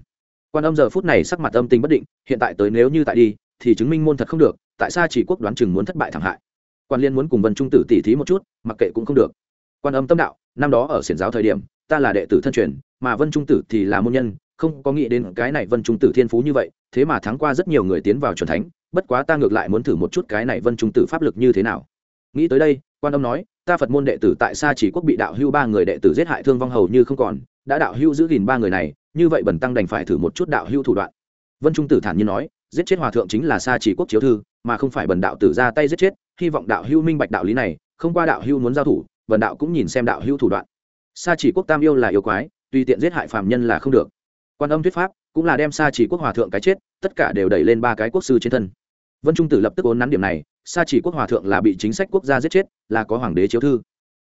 Quan âm giờ phút này sắc mặt âm tình bất định, hiện tại tới nếu như tại đi thì chứng minh môn thật không được, tại sao chỉ quốc đoán chừng muốn thất bại thẳng hại. Quan liên muốn cùng vân trung tử tỉ thí một chút, mặc kệ cũng không được. Quan âm tâm đạo, năm đó ở xiển giáo thời điểm, ta là đệ tử thân truyền, mà vân trung tử thì là môn nhân, không có nghĩ đến cái này vân trung tử thiên phú như vậy, thế mà tháng qua rất nhiều người tiến vào c thánh, bất quá ta ngược lại muốn thử một chút cái này vân trung tử pháp lực như thế nào. Nghĩ tới đây, quan âm nói, ta phật môn đệ tử tại xa chỉ quốc bị đạo hưu ba người đệ tử giết hại thương vong hầu như không còn, đã đạo hưu giữ gìn ba người này, như vậy bẩn tăng đành phải thử một chút đạo hưu thủ đoạn. Vân trung tử thản nhiên nói giết chết hòa thượng chính là xa chỉ quốc chiếu thư, mà không phải bần đạo tử ra tay giết chết, hy vọng đạo hưu minh bạch đạo lý này, không qua đạo hưu muốn giao thủ, bần đạo cũng nhìn xem đạo hưu thủ đoạn. Xa chỉ quốc tam yêu là yêu quái, tùy tiện giết hại phàm nhân là không được. Quan âm thuyết pháp cũng là đem xa chỉ quốc hòa thượng cái chết, tất cả đều đẩy lên ba cái quốc sư trên thân. Vân trung tử lập tức ốn nắn điểm này xa chỉ quốc hòa thượng là bị chính sách quốc gia giết chết, là có hoàng đế chiếu thư.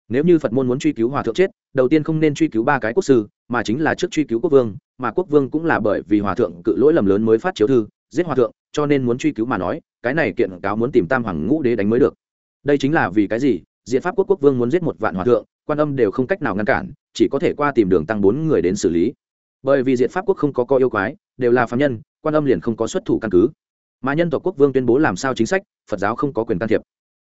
Nếu như phật môn muốn truy cứu hòa thượng chết, đầu tiên không nên truy cứu ba cái quốc sư, mà chính là trước truy cứu quốc vương, mà quốc vương cũng là bởi vì hòa thượng cự lỗi lầm lớn mới phát chiếu thư giết hòa thượng, cho nên muốn truy cứu mà nói, cái này kiện cáo muốn tìm tam hoàng ngũ đế đánh mới được. Đây chính là vì cái gì? Diện pháp quốc quốc vương muốn giết một vạn hòa thượng, quan âm đều không cách nào ngăn cản, chỉ có thể qua tìm đường tăng bốn người đến xử lý. Bởi vì diện pháp quốc không có co yêu quái, đều là phạm nhân, quan âm liền không có xuất thủ căn cứ. Mà nhân tộc quốc vương tuyên bố làm sao chính sách, phật giáo không có quyền can thiệp.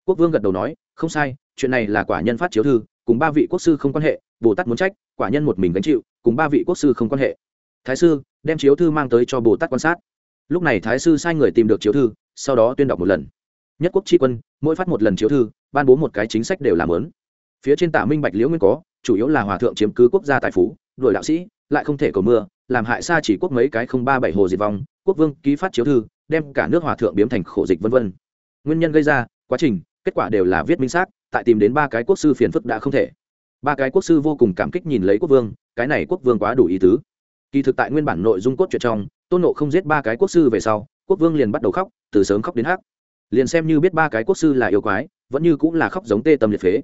Quốc vương gật đầu nói, không sai, chuyện này là quả nhân phát chiếu thư, cùng ba vị quốc sư không quan hệ, bồ tát muốn trách, quả nhân một mình gánh chịu, cùng ba vị quốc sư không quan hệ. Thái sư, đem chiếu thư mang tới cho bồ tát quan sát lúc này thái sư sai người tìm được chiếu thư, sau đó tuyên đọc một lần. Nhất quốc tri quân, mỗi phát một lần chiếu thư, ban bố một cái chính sách đều làm lớn. Phía trên tả minh bạch liễu nguyên có, chủ yếu là hòa thượng chiếm cứ quốc gia tài phú, đuổi đạo sĩ, lại không thể cầu mưa, làm hại xa chỉ quốc mấy cái không ba bảy hồ diệt vong, quốc vương ký phát chiếu thư, đem cả nước hòa thượng biếm thành khổ dịch vân vân. Nguyên nhân gây ra, quá trình, kết quả đều là viết minh xác, tại tìm đến ba cái quốc sư phiền phức đã không thể. Ba cái quốc sư vô cùng cảm kích nhìn lấy quốc vương, cái này quốc vương quá đủ ý tứ. Kỳ thực tại nguyên bản nội dung cốt truyện trong tôn nộ không giết ba cái quốc sư về sau, quốc vương liền bắt đầu khóc, từ sớm khóc đến hắc. Liền xem như biết ba cái quốc sư là yêu quái, vẫn như cũng là khóc giống tê tâm liệt phế.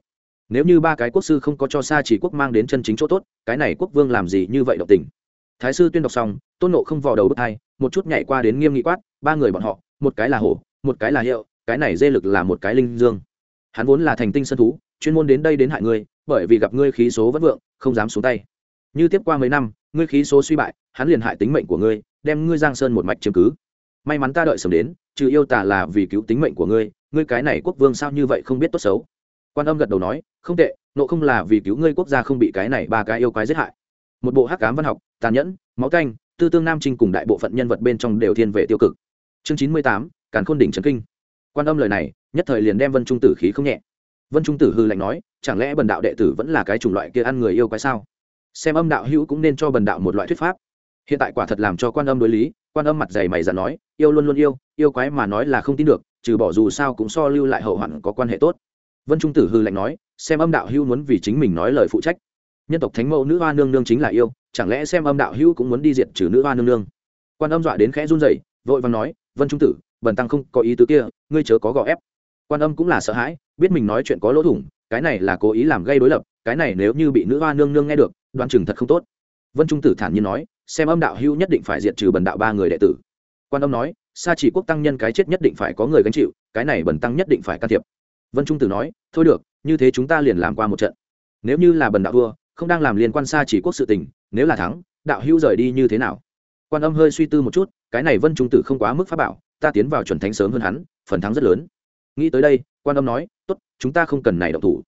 Nếu như ba cái quốc sư không có cho xa chỉ quốc mang đến chân chính chỗ tốt, cái này quốc vương làm gì như vậy động tình? Thái sư tuyên đọc xong, tôn nộ không vò đầu bước hai, một chút nhảy qua đến nghiêm nghị quát, ba người bọn họ, một cái là hổ, một cái là hiệu, cái này dê lực là một cái linh dương. Hắn vốn là thành tinh sân thú, chuyên môn đến đây đến hại ngươi, bởi vì gặp ngươi khí số vẫn vượng, không dám xuống tay. Như tiếp qua mấy năm ngươi khí số suy bại, hắn liền hại tính mệnh của ngươi, đem ngươi giang sơn một mạch chiếm cứ. May mắn ta đợi sớm đến, trừ yêu tà là vì cứu tính mệnh của ngươi ngươi cái này quốc vương sao như vậy không biết tốt xấu? Quan âm gật đầu nói, không tệ, nộ không là vì cứu ngươi quốc gia không bị cái này ba cái yêu quái giết hại. Một bộ hắc cám văn học, tàn nhẫn, máu canh, tư tương nam trinh cùng đại bộ phận nhân vật bên trong đều thiên về tiêu cực. Chương chín mươi tám, càn khôn đỉnh trấn kinh. Quan âm lời này, nhất thời liền đem vân trung tử khí không nhẹ. Vân trung tử hư lạnh nói, chẳng lẽ bần đạo đệ tử vẫn là cái chủng loại kia ăn người yêu quái sao? Xem âm đạo hữu cũng nên cho bần đạo một loại thuyết pháp. Hiện tại quả thật làm cho quan âm đối lý, quan âm mặt dày mày dặn nói, yêu luôn luôn yêu yêu quái mà nói là không tin được, trừ bỏ dù sao cũng so lưu lại hậu hoạn có quan hệ tốt. Vân trung tử hư lạnh nói, xem âm đạo hữu muốn vì chính mình nói lời phụ trách. Nhân tộc thánh mẫu nữ hoa nương nương chính là yêu, chẳng lẽ xem âm đạo hữu cũng muốn đi diệt trừ nữ hoa nương nương? Quan âm dọa đến khẽ run rẩy, vội vàng nói, vân trung tử, bần tăng không có ý tứ kia, ngươi chớ có gò ép. Quan âm cũng là sợ hãi, biết mình nói chuyện có lỗ thủng, cái này là cố ý làm gây đối lập, cái này nếu như bị nữ hoa nương nương nghe được đoan chừng thật không tốt. Vân trung tử thản nhiên nói, xem âm đạo hưu nhất định phải diệt trừ bần đạo ba người đệ tử. Quan âm nói xa chỉ quốc tăng nhân cái chết nhất định phải có người gánh chịu, cái này bần tăng nhất định phải can thiệp. Vân trung tử nói, thôi được, như thế chúng ta liền làm qua một trận. Nếu như là bần đạo vua không đang làm liên quan xa chỉ quốc sự tình, nếu là thắng, đạo hưu rời đi như thế nào? Quan âm hơi suy tư một chút, cái này vân trung tử không quá mức pháp bảo, ta tiến vào chuẩn thánh sớm hơn hắn, phần thắng rất lớn. Nghĩ tới đây, quan âm nói, tốt, chúng ta không cần này động thủ.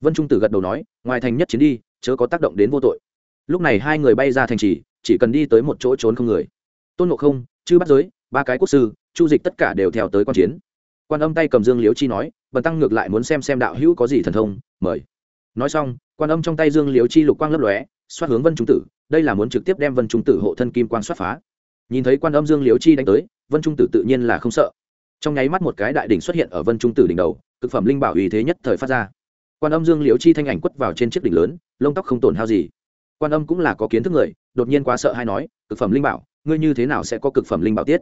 Vân trung tử gật đầu nói, ngoài thành nhất chiến đi chớ có tác động đến vô tội. Lúc này hai người bay ra thành trì, chỉ cần đi tới một chỗ trốn không người. Tôn ngộ không, chư bắt giới, ba cái quốc sư, chu dịch tất cả đều theo tới quan chiến. Quan âm tay cầm dương liễu chi nói, bần tăng ngược lại muốn xem xem đạo hữu có gì thần thông, mời. Nói xong, quan âm trong tay dương liễu chi lục quang lấp lóe, xoát hướng vân trung tử, đây là muốn trực tiếp đem vân trung tử hộ thân kim quang xoát phá. Nhìn thấy quan âm dương liễu chi đánh tới, vân trung tử tự nhiên là không sợ. Trong nháy mắt một cái đại đỉnh xuất hiện ở vân trung tử đỉnh đầu, cực phẩm linh bảo uy thế nhất thời phát ra quan âm dương liễu chi thanh ảnh quất vào trên chiếc đỉnh lớn, lông tóc không tổn hao gì. quan âm cũng là có kiến thức người, đột nhiên quá sợ hay nói, cực phẩm linh bảo, ngươi như thế nào sẽ có cực phẩm linh bảo tiết?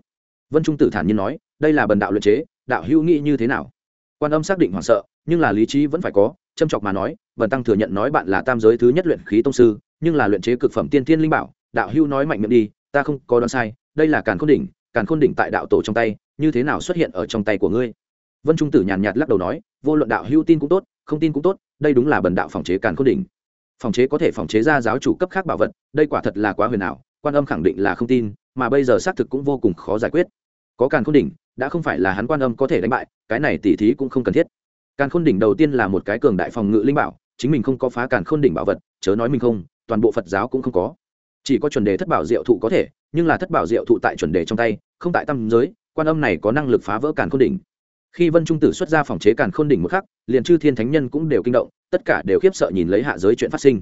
Vân trung tử thản nhiên nói, đây là bần đạo luyện chế, đạo hữu nghĩ như thế nào? quan âm xác định hoảng sợ, nhưng là lý trí vẫn phải có, châm chọc mà nói vần tăng thừa nhận nói bạn là tam giới thứ nhất luyện khí tông sư, nhưng là luyện chế cực phẩm tiên thiên linh bảo, đạo hữu nói mạnh miệng đi, ta không có đoán sai, đây là càn khôn đỉnh, càn khôn đỉnh tại đạo tổ trong tay, như thế nào xuất hiện ở trong tay của ngươi? Vân trung tử nhàn nhạt lắc đầu nói vô luận đạo hữu tin cũng tốt, không tin cũng tốt, đây đúng là bần đạo phòng chế càn khôn đỉnh. Phòng chế có thể phòng chế ra giáo chủ cấp khác bảo vật, đây quả thật là quá huyền ảo, quan âm khẳng định là không tin, mà bây giờ xác thực cũng vô cùng khó giải quyết. Có càn khôn đỉnh, đã không phải là hắn quan âm có thể đánh bại, cái này tỉ thí cũng không cần thiết. Càn khôn đỉnh đầu tiên là một cái cường đại phòng ngự linh bảo, chính mình không có phá càn khôn đỉnh bảo vật, chớ nói mình không, toàn bộ phật giáo cũng không có. Chỉ có chuẩn đề thất bảo diệu thụ có thể, nhưng là thất bảo diệu thụ tại chuẩn đề trong tay, không tại tâm giới, quan âm này có năng lực phá vỡ càn khôn đỉnh khi vân trung tử xuất ra phòng chế càn khôn đỉnh một khắc, liền chư thiên thánh nhân cũng đều kinh động, tất cả đều khiếp sợ nhìn lấy hạ giới chuyện phát sinh.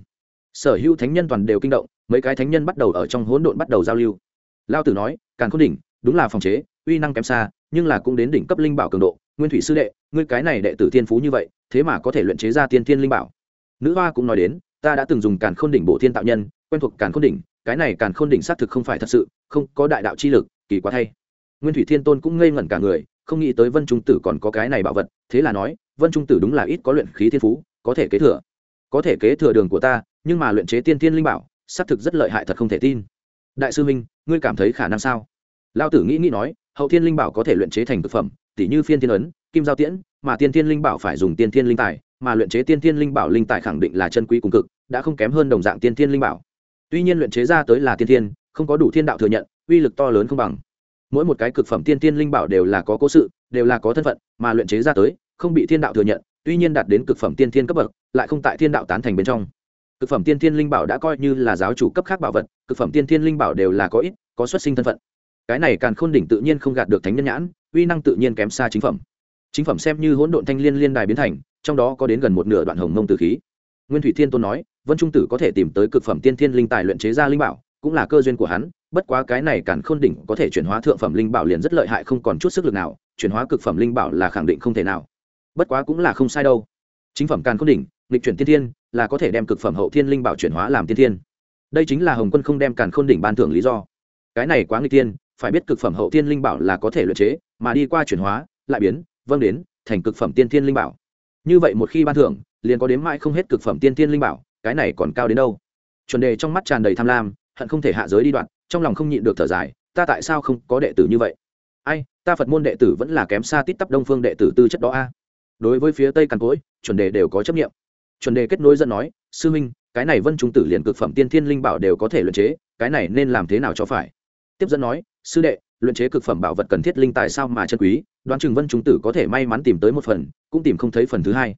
Sở hữu thánh nhân toàn đều kinh động, mấy cái thánh nhân bắt đầu ở trong hỗn độn bắt đầu giao lưu. Lao tử nói, càn khôn đỉnh, đúng là phòng chế, uy năng kém xa, nhưng là cũng đến đỉnh cấp linh bảo cường độ, nguyên thủy sư đệ, ngươi cái này đệ tử thiên phú như vậy, thế mà có thể luyện chế ra tiên thiên linh bảo. Nữ hoa cũng nói đến, ta đã từng dùng càn khôn đỉnh bộ thiên tạo nhân, quen thuộc càn khôn đỉnh, cái này càn khôn đỉnh xác thực không phải thật sự, không có đại đạo chi lực, kỳ quá thay. Nguyên thủy thiên tôn cũng ngây ngẩn cả người không nghĩ tới vân trung tử còn có cái này bảo vật, thế là nói, vân trung tử đúng là ít có luyện khí thiên phú, có thể kế thừa. Có thể kế thừa đường của ta, nhưng mà luyện chế tiên tiên linh bảo, xác thực rất lợi hại thật không thể tin. Đại sư minh, ngươi cảm thấy khả năng sao? Lao tử nghĩ nghĩ nói, hậu thiên linh bảo có thể luyện chế thành thực phẩm tỷ như phiên thiên ấn, kim giao tiễn, mà tiên thiên linh bảo phải dùng tiên thiên linh tài, mà luyện chế tiên thiên linh bảo linh tài khẳng định là chân quý cùng cực, đã không kém hơn đồng dạng tiên thiên linh bảo. Tuy nhiên luyện chế ra tới là tiên thiên, không có đủ thiên đạo thừa nhận, uy lực to lớn không bằng mỗi một cái cực phẩm tiên tiên linh bảo đều là có cố sự, đều là có thân phận, mà luyện chế ra tới, không bị thiên đạo thừa nhận, tuy nhiên đạt đến cực phẩm tiên thiên cấp bậc, lại không tại thiên đạo tán thành bên trong. Cực phẩm tiên thiên linh bảo đã coi như là giáo chủ cấp khác bảo vật, cực phẩm tiên thiên linh bảo đều là có ít, có xuất sinh thân phận. Cái này càng khôn đỉnh tự nhiên không gạt được thánh nhân nhãn, uy năng tự nhiên kém xa chính phẩm. Chính phẩm xem như hỗn độn thanh liên liên đài biến thành, trong đó có đến gần một nửa đoạn hồng mông từ khí. Nguyên thủy thiên tôn nói, vân trung tử có thể tìm tới cực phẩm tiên thiên linh tài luyện chế ra linh bảo cũng là cơ duyên của hắn, bất quá cái này càn khôn đỉnh có thể chuyển hóa thượng phẩm linh bảo liền rất lợi hại, không còn chút sức lực nào, chuyển hóa cực phẩm linh bảo là khẳng định không thể nào. Bất quá cũng là không sai đâu. Chính phẩm càn khôn đỉnh lịch chuyển tiên thiên, là có thể đem cực phẩm hậu thiên linh bảo chuyển hóa làm tiên thiên. Đây chính là hồng quân không đem càn khôn đỉnh ban thưởng lý do. Cái này quá nghịch tiên, phải biết cực phẩm hậu thiên linh bảo là có thể luyện chế, mà đi qua chuyển hóa, lại biến vâng đến, thành cực phẩm tiên thiên linh bảo. Như vậy một khi ban thưởng, liền có đến mãi không hết cực phẩm tiên thiên linh bảo, cái này còn cao đến đâu? Chuẩn đề trong mắt tràn đầy tham lam hận không thể hạ giới đi đoạn, trong lòng không nhịn được thở dài, ta tại sao không có đệ tử như vậy? Ai, ta phật môn đệ tử vẫn là kém xa tít tắp đông phương đệ tử tư chất đó a. Đối với phía tây càn cối chuẩn đề đều có chấp nghiệm chuẩn đề kết nối dẫn nói, sư minh, cái này vân trung tử liền cực phẩm tiên thiên linh bảo đều có thể luyện chế, cái này nên làm thế nào cho phải? Tiếp dẫn nói, sư đệ, luyện chế cực phẩm bảo vật cần thiết linh tài sao mà chân quý, đoán chừng vân trung tử có thể may mắn tìm tới một phần, cũng tìm không thấy phần thứ hai.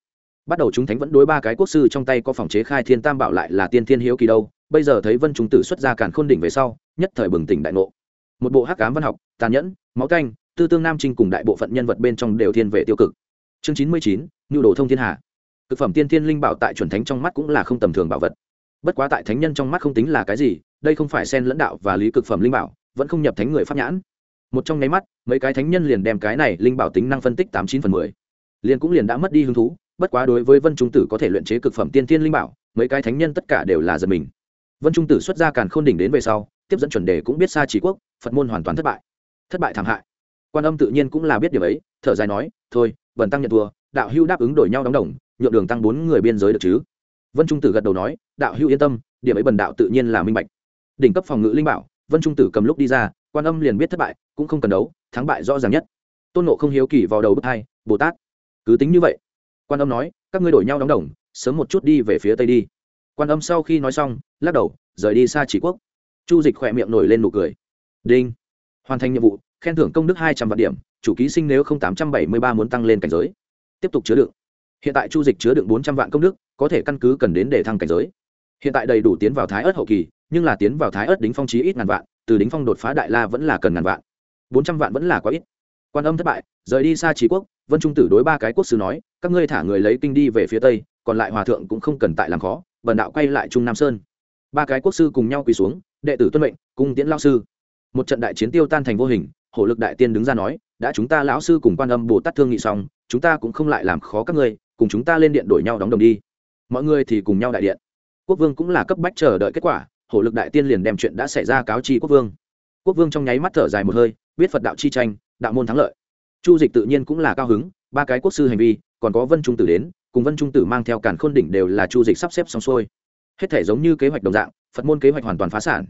Bắt đầu chúng thánh vẫn đối ba cái quốc sư trong tay có phòng chế khai thiên tam bảo lại là tiên thiên hiếu kỳ đâu bây giờ thấy vân trung tử xuất ra càn khôn đỉnh về sau, nhất thời bừng tỉnh đại ngộ. Một bộ hắc cám văn học, tàn nhẫn, máu canh tư tương nam trinh cùng đại bộ phận nhân vật bên trong đều thiên về tiêu cực. Chương chín mươi chín nhu đồ thông thiên hạ cực phẩm tiên thiên linh bảo tại chuẩn thánh trong mắt cũng là không tầm thường bảo vật. Bất quá tại thánh nhân trong mắt không tính là cái gì, đây không phải xen lẫn đạo và lý cực phẩm linh bảo, vẫn không nhập thánh người pháp nhãn. Một trong nháy mắt, mấy cái thánh nhân liền đem cái này linh bảo tính năng phân tích tám chín phần mười. Liền cũng liền đã mất đi hứng thú, bất quá đối với vân trung tử có thể luyện chế cực phẩm tiên thiên linh bảo, mấy cái thánh nhân tất cả đều là giật mình vân trung tử xuất ra càn khôn đỉnh đến về sau, tiếp dẫn chuẩn đề cũng biết xa chỉ quốc, phật môn hoàn toàn thất bại. Thất bại thảm hại. Quan âm tự nhiên cũng là biết điều ấy, thở dài nói, thôi vần tăng nhận thua, đạo hưu đáp ứng đổi nhau đóng đồng, nhượng đường tăng bốn người biên giới được chứ? Vân trung tử gật đầu nói, đạo hưu yên tâm, điểm ấy bần đạo tự nhiên là minh bạch. Đỉnh cấp phòng ngự linh bảo, vân trung tử cầm lúc đi ra, quan âm liền biết thất bại, cũng không cần đấu, thắng bại rõ ràng nhất. Tôn nộ không hiếu kỳ vào đầu bức hai, bồ tát, cứ tính như vậy. Quan âm nói, các ngươi đổi nhau đóng đồng, sớm một chút đi về phía tây đi quan âm sau khi nói xong, lắc đầu, rời đi xa chỉ quốc. Chu dịch khỏe miệng nổi lên nụ cười. Đinh. Hoàn thành nhiệm vụ, khen thưởng công đức hai trăm vạn điểm, chủ ký sinh nếu không tám trăm bảy mươi ba muốn tăng lên cảnh giới. Tiếp tục chứa đựng. Hiện tại chu dịch chứa đựng bốn trăm vạn công đức, có thể căn cứ cần đến để thăng cảnh giới. Hiện tại đầy đủ tiến vào thái ớt hậu kỳ, nhưng là tiến vào thái ớt đính phong trí ít ngàn vạn, từ đính phong đột phá đại la vẫn là cần ngàn vạn. Bốn trăm vạn vẫn là quá ít. Quan âm thất bại, rời đi xa trí quốc, vân trung tử đối ba cái quốc sư nói, các ngươi thả người lấy kinh đi về phía tây, còn lại hòa thượng cũng không cần tại làm khó bần đạo quay lại trung nam sơn. Ba cái quốc sư cùng nhau quỳ xuống, đệ tử tuân mệnh, cung tiễn lao sư. Một trận đại chiến tiêu tan thành vô hình, hổ lực đại tiên đứng ra nói, đã chúng ta lão sư cùng quan âm bồ tát thương nghị xong, chúng ta cũng không lại làm khó các ngươi, cùng chúng ta lên điện đổi nhau đóng đồng đi. Mọi người thì cùng nhau đại điện. Quốc vương cũng là cấp bách chờ đợi kết quả, hổ lực đại tiên liền đem chuyện đã xảy ra cáo chi quốc vương. Quốc vương trong nháy mắt thở dài một hơi, biết phật đạo chi tranh, đạo môn thắng lợi. Chu dịch tự nhiên cũng là cao hứng, ba cái quốc sư hành vi, còn có vân trung tử đến cùng vân trung tử mang theo càn khôn đỉnh đều là chu dịch sắp xếp xong xuôi. Hết thể giống như kế hoạch đồng dạng, phật môn kế hoạch hoàn toàn phá sản.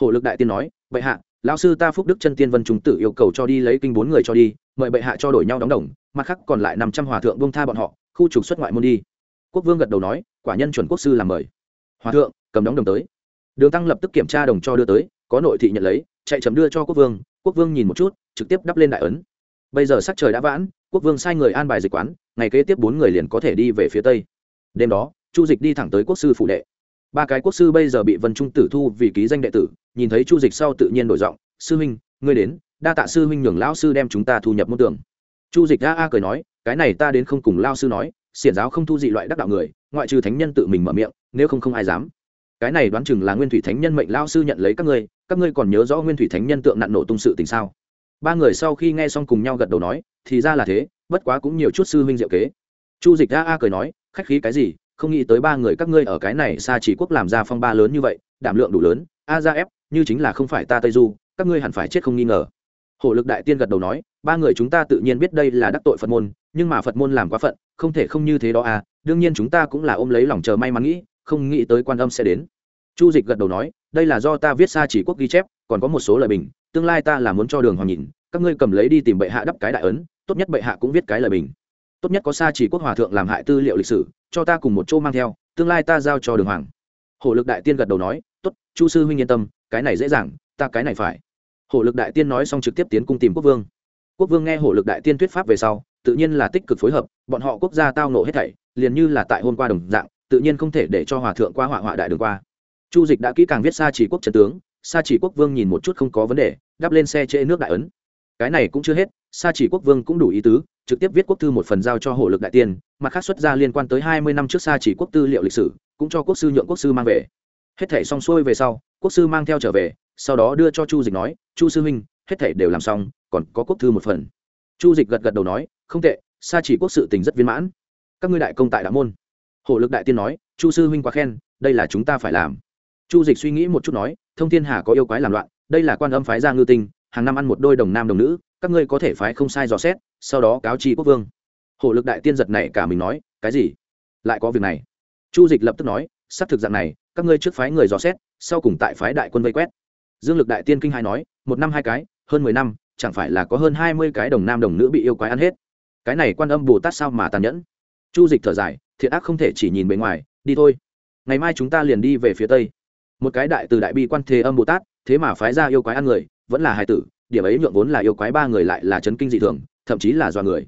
Hổ lực đại tiên nói, bệ hạ, lão sư ta phúc đức chân tiên vân trung tử yêu cầu cho đi lấy kinh bốn người cho đi, mời bệ hạ cho đổi nhau đóng đồng, mặt khác còn lại năm trăm hòa thượng bông tha bọn họ, khu trục xuất ngoại môn đi. Quốc vương gật đầu nói, quả nhân chuẩn quốc sư làm mời. Hòa thượng, cầm đóng đồng tới. Đường tăng lập tức kiểm tra đồng cho đưa tới, có nội thị nhận lấy, chạy chấm đưa cho quốc vương quốc vương nhìn một chút, trực tiếp đắp lên đại ấn. Bây giờ sắc trời đã vãn quốc vương sai người an bài dịch quán, ngày kế tiếp bốn người liền có thể đi về phía tây. Đêm đó, chu dịch đi thẳng tới quốc sư phủ đệ. Ba cái quốc sư bây giờ bị vân trung tử thu vì ký danh đệ tử, nhìn thấy chu dịch sau tự nhiên đổi giọng, sư huynh, ngươi đến, đa tạ sư huynh nhường lão sư đem chúng ta thu nhập môn tưởng chu dịch a a cười nói, cái này ta đến không cùng lao sư nói, xiển giáo không thu dị loại đắc đạo người, ngoại trừ thánh nhân tự mình mở miệng, nếu không không ai dám. Cái này đoán chừng là nguyên thủy thánh nhân mệnh lao sư nhận lấy các ngươi các ngươi còn nhớ rõ nguyên thủy thánh nhân tượng nạn nổ tung sự tình sao? Ba người sau khi nghe xong cùng nhau gật đầu nói, thì ra là thế, bất quá cũng nhiều chút sư huynh diệu kế. Chu dịch a a cười nói, khách khí cái gì, không nghĩ tới ba người các ngươi ở cái này xa chỉ quốc làm ra phong ba lớn như vậy, đảm lượng đủ lớn, a ra ép, như chính là không phải ta tây du, các ngươi hẳn phải chết không nghi ngờ. Hổ lực đại tiên gật đầu nói, ba người chúng ta tự nhiên biết đây là đắc tội phật môn, nhưng mà phật môn làm quá phận, không thể không như thế đó à đương nhiên chúng ta cũng là ôm lấy lòng chờ may mắn nghĩ, không nghĩ tới quan âm sẽ đến. Chu dịch gật đầu nói, đây là do ta viết xa chỉ quốc ghi chép, còn có một số lời bình tương lai ta là muốn cho đường hoàng nhìn, các ngươi cầm lấy đi tìm bệ hạ đắp cái đại ấn, tốt nhất bệ hạ cũng viết cái lời bình. Tốt nhất có xa chỉ quốc hòa thượng làm hại tư liệu lịch sử, cho ta cùng một chỗ mang theo, tương lai ta giao cho đường hoàng. Hổ lực đại tiên gật đầu nói, tốt, chu sư huynh yên tâm, cái này dễ dàng, ta cái này phải. Hổ lực đại tiên nói xong trực tiếp tiến cung tìm quốc vương. Quốc vương nghe hổ lực đại tiên thuyết pháp về sau, tự nhiên là tích cực phối hợp, bọn họ quốc gia tao nộ hết thảy, liền như là tại hôm qua đồng dạng, tự nhiên không thể để cho hòa thượng qua hỏa hỏa đại đường qua. Chu dịch đã kỹ càng viết xa chỉ quốc trần tướng xa chỉ quốc vương nhìn một chút không có vấn đề đắp lên xe trễ nước đại ấn. Cái này cũng chưa hết, sa chỉ quốc vương cũng đủ ý tứ, trực tiếp viết quốc thư một phần giao cho hộ lực đại tiên, mặt khác xuất ra liên quan tới hai mươi năm trước sa chỉ quốc tư liệu lịch sử, cũng cho quốc sư nhượng quốc sư mang về. Hết thể xong xuôi về sau, quốc sư mang theo trở về, sau đó đưa cho chu dịch nói, chu sư huynh, hết thể đều làm xong, còn có quốc thư một phần. Chu dịch gật gật đầu nói, không tệ, sa chỉ quốc sự tình rất viên mãn. Các ngươi đại công tại đạo môn. Hộ lực đại tiên nói, chu sư huynh quá khen, đây là chúng ta phải làm. Chu dịch suy nghĩ một chút nói, thông thiên hà có yêu quái làm loạn đây là quan âm phái ra ngư tinh, hàng năm ăn một đôi đồng nam đồng nữ, các ngươi có thể phái không sai dò xét, sau đó cáo chi quốc vương. Hổ lực đại tiên giật này cả mình nói, cái gì? Lại có việc này? Chu dịch lập tức nói, xác thực dạng này, các ngươi trước phái người dò xét, sau cùng tại phái đại quân vây quét. Dương lực đại tiên kinh hai nói, một năm hai cái, hơn mười năm, chẳng phải là có hơn hai mươi cái đồng nam đồng nữ bị yêu quái ăn hết? Cái này quan âm bồ tát sao mà tàn nhẫn? Chu dịch thở dài thiện ác không thể chỉ nhìn bề ngoài, đi thôi. Ngày mai chúng ta liền đi về phía tây. Một cái đại từ đại bi quan thế âm bồ tát thế mà phái ra yêu quái ăn người, vẫn là hài tử, điểm ấy nhượng vốn là yêu quái ba người lại là chấn kinh dị thường, thậm chí là do người.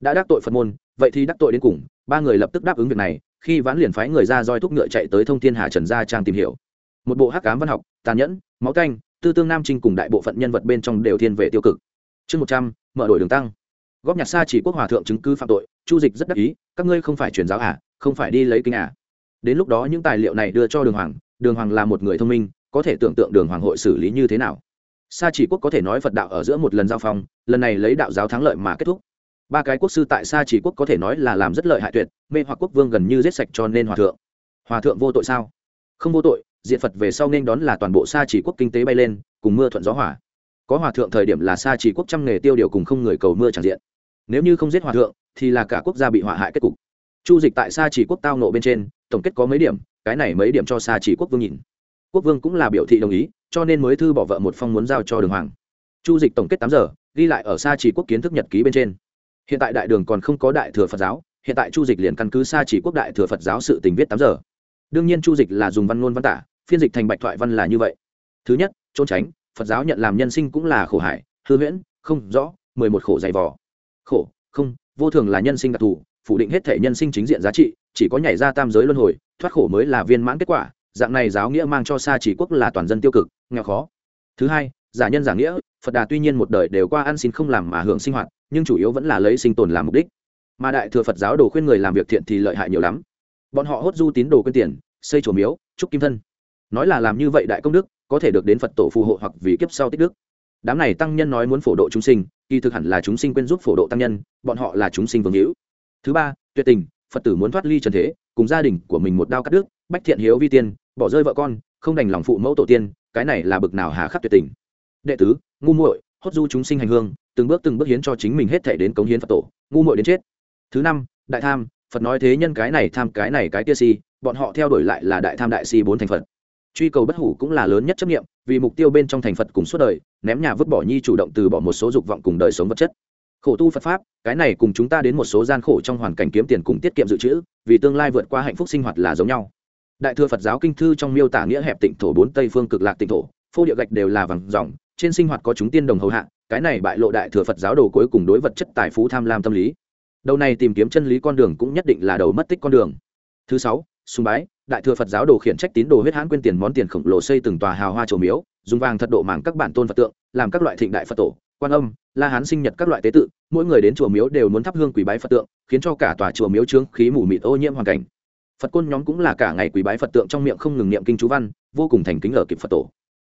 Đã đắc tội phật môn, vậy thì đắc tội đến cùng, ba người lập tức đáp ứng việc này, khi vãn liền phái người ra roi thúc ngựa chạy tới thông thiên hà trần gia trang tìm hiểu. Một bộ hắc cám văn học, tàn nhẫn, máu canh, tư tương nam trinh cùng đại bộ phận nhân vật bên trong đều thiên về tiêu cực. Chương một trăm, mở đổi đường tăng. Góp nhặt xa chỉ quốc hòa thượng chứng cứ phạm tội, chu dịch rất đắc ý, các ngươi không phải truyền giáo à không phải đi lấy kinh à. Đến lúc đó những tài liệu này đưa cho đường hoàng đường hoàng là một người thông minh có thể tưởng tượng đường hoàng hội xử lý như thế nào. Sa chỉ quốc có thể nói phật đạo ở giữa một lần giao phong, lần này lấy đạo giáo thắng lợi mà kết thúc. Ba cái quốc sư tại sa chỉ quốc có thể nói là làm rất lợi hại tuyệt, mê hoặc quốc vương gần như giết sạch cho nên hòa thượng. Hòa thượng vô tội sao? Không vô tội, diện phật về sau nên đón là toàn bộ sa chỉ quốc kinh tế bay lên, cùng mưa thuận gió hỏa có hòa thượng thời điểm là sa chỉ quốc trăm nghề tiêu điều cùng không người cầu mưa tràn diện. Nếu như không giết hòa thượng, thì là cả quốc gia bị hỏa hại kết cục. Chu dịch tại sa chỉ quốc tao nộ bên trên, tổng kết có mấy điểm, cái này mấy điểm cho sa chỉ quốc vương nhìn quốc vương cũng là biểu thị đồng ý, cho nên mới thư bỏ vợ một phong muốn giao cho đường hoàng. Chu dịch tổng kết tám giờ, ghi lại ở xa chỉ quốc kiến thức nhật ký bên trên. Hiện tại đại đường còn không có đại thừa phật giáo, hiện tại chu dịch liền căn cứ xa chỉ quốc đại thừa phật giáo sự tình viết tám giờ. Đương nhiên chu dịch là dùng văn ngôn văn tả, phiên dịch thành bạch thoại văn là như vậy. Thứ nhất, trốn tránh, phật giáo nhận làm nhân sinh cũng là khổ hải, hư huyễn, không rõ, mười một khổ dày vò. Khổ, không, vô thường là nhân sinh đặc thù, phủ định hết thể nhân sinh chính diện giá trị, chỉ có nhảy ra tam giới luân hồi, thoát khổ mới là viên mãn kết quả dạng này giáo nghĩa mang cho xa chỉ quốc là toàn dân tiêu cực, nghèo khó. Thứ hai, giả nhân giả nghĩa, phật đà tuy nhiên một đời đều qua ăn xin không làm mà hưởng sinh hoạt, nhưng chủ yếu vẫn là lấy sinh tồn làm mục đích. Mà đại thừa phật giáo đồ khuyên người làm việc thiện thì lợi hại nhiều lắm. Bọn họ hốt du tín đồ quyên tiền, xây chùa miếu, trúc kim thân. Nói là làm như vậy đại công đức, có thể được đến phật tổ phù hộ hoặc vì kiếp sau tích đức. Đám này tăng nhân nói muốn phổ độ chúng sinh, kỳ thực hẳn là chúng sinh quên giúp phổ độ tăng nhân, bọn họ là chúng sinh vương hữu. Thứ ba, tuyệt tình, phật tử muốn thoát ly trần thế, cùng gia đình của mình một đao cắt đứt bách thiện hiếu vi tiên, bỏ rơi vợ con, không đành lòng phụ mẫu tổ tiên, cái này là bực nào hà khắc tuyệt tình. Đệ tứ, ngu muội, hốt du chúng sinh hành hương, từng bước từng bước hiến cho chính mình hết thể đến cống hiến phật tổ, ngu muội đến chết. Thứ năm, đại tham, phật nói thế nhân cái này tham, cái này cái kia si, bọn họ theo đuổi lại là đại tham đại si bốn thành phật. Truy cầu bất hủ cũng là lớn nhất chấp nghiệm vì mục tiêu bên trong thành phật cùng suốt đời, ném nhà vứt bỏ nhi chủ động từ bỏ một số dục vọng cùng đời sống vật chất. Khổ tu phật pháp, cái này cùng chúng ta đến một số gian khổ trong hoàn cảnh kiếm tiền cùng tiết kiệm dự trữ, vì tương lai vượt qua hạnh phúc sinh hoạt là giống nhau đại thừa phật giáo kinh thư trong miêu tả nghĩa hẹp tịnh thổ bốn tây phương cực lạc tịnh thổ, phô địa gạch đều là vàng dòng trên sinh hoạt có chúng tiên đồng hầu hạ, cái này bại lộ đại thừa phật giáo đồ cuối cùng đối vật chất tài phú tham lam tâm lý. Đầu này tìm kiếm chân lý con đường cũng nhất định là đầu mất tích con đường. Thứ sáu, sùng bái, đại thừa phật giáo đồ khiển trách tín đồ huyết hãn quên tiền món tiền khổng lồ xây từng tòa hào hoa trổ miếu, dùng vàng thật độ màng các bản tôn phật tượng, làm các loại thịnh đại phật tổ, quan âm, la hán sinh nhật các loại tế tự, mỗi người đến chùa miếu đều muốn thắp hương quỷ bái phật tượng, khiến cho cả tòa chùa miếu trướng khí mù mịt ô nhiễm hoàn cảnh phật côn nhóm cũng là cả ngày quý bái phật tượng trong miệng không ngừng niệm kinh chú văn, vô cùng thành kính ở kịp phật tổ.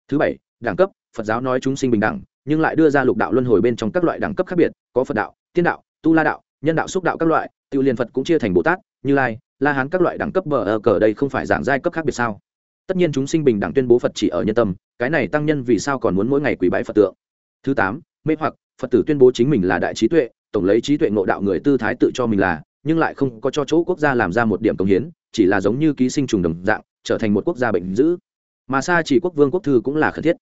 Thứ bảy, đẳng cấp, phật giáo nói chúng sinh bình đẳng, nhưng lại đưa ra lục đạo luân hồi bên trong các loại đẳng cấp khác biệt, có phật đạo, tiên đạo, tu la đạo, nhân đạo, xúc đạo các loại, tự liền phật cũng chia thành bồ tát, như lai, la hán các loại đẳng cấp bờ ở cờ đây không phải giảng giai cấp khác biệt sao? Tất nhiên chúng sinh bình đẳng tuyên bố phật chỉ ở nhân tâm, cái này tăng nhân vì sao còn muốn mỗi ngày quý bái phật tượng? Thứ tám, mê hoặc, phật tử tuyên bố chính mình là đại trí tuệ, tổng lấy trí tuệ ngộ đạo người tư thái tự cho mình là nhưng lại không có cho chỗ quốc gia làm ra một điểm công hiến, chỉ là giống như ký sinh trùng đồng dạng, trở thành một quốc gia bệnh dữ. Mà sa chỉ quốc vương quốc thư cũng là khẩn thiết.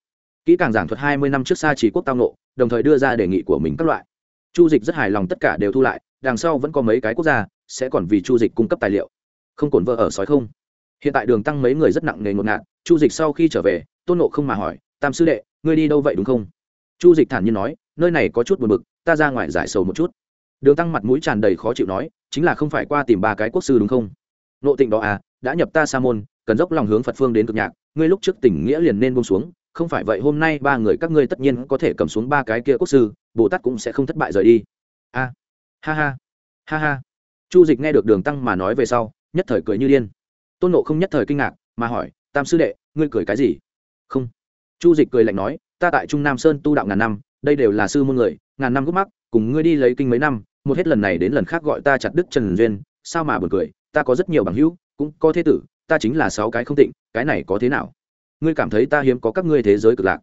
Kỹ càng giảng thuật hai mươi năm trước sa chỉ quốc tao nộ đồng thời đưa ra đề nghị của mình các loại. Chu dịch rất hài lòng tất cả đều thu lại, đằng sau vẫn có mấy cái quốc gia sẽ còn vì chu dịch cung cấp tài liệu. Không cồn vợ ở sói không. Hiện tại đường tăng mấy người rất nặng nề ngột ngạt, chu dịch sau khi trở về, tôn nộ không mà hỏi, tam sư đệ, ngươi đi đâu vậy đúng không? Chu dịch thản nhiên nói, nơi này có chút buồn bực, ta ra ngoài giải sầu một chút đường tăng mặt mũi tràn đầy khó chịu nói, chính là không phải qua tìm ba cái quốc sư đúng không? Nộ tịnh đó à đã nhập ta sa môn, cần dốc lòng hướng phật phương đến cực nhạc, ngươi lúc trước tỉnh nghĩa liền nên buông xuống, không phải vậy hôm nay ba người các ngươi tất nhiên có thể cầm xuống ba cái kia quốc sư, bồ tát cũng sẽ không thất bại rời đi. A, ha ha ha ha. Chu dịch nghe được đường tăng mà nói về sau, nhất thời cười như điên. Tôn nộ không nhất thời kinh ngạc, mà hỏi, tam sư đệ, ngươi cười cái gì? Không. Chu dịch cười lạnh nói, ta tại trung nam sơn tu đạo ngàn năm, đây đều là sư môn người, ngàn năm gốc mắc, cùng ngươi đi lấy kinh mấy năm một hết lần này đến lần khác gọi ta chặt đứt trần duyên, sao mà buồn cười, ta có rất nhiều bằng hữu, cũng có thế tử, ta chính là sáu cái không tịnh, cái này có thế nào? Ngươi cảm thấy ta hiếm có các ngươi thế giới cực lạc.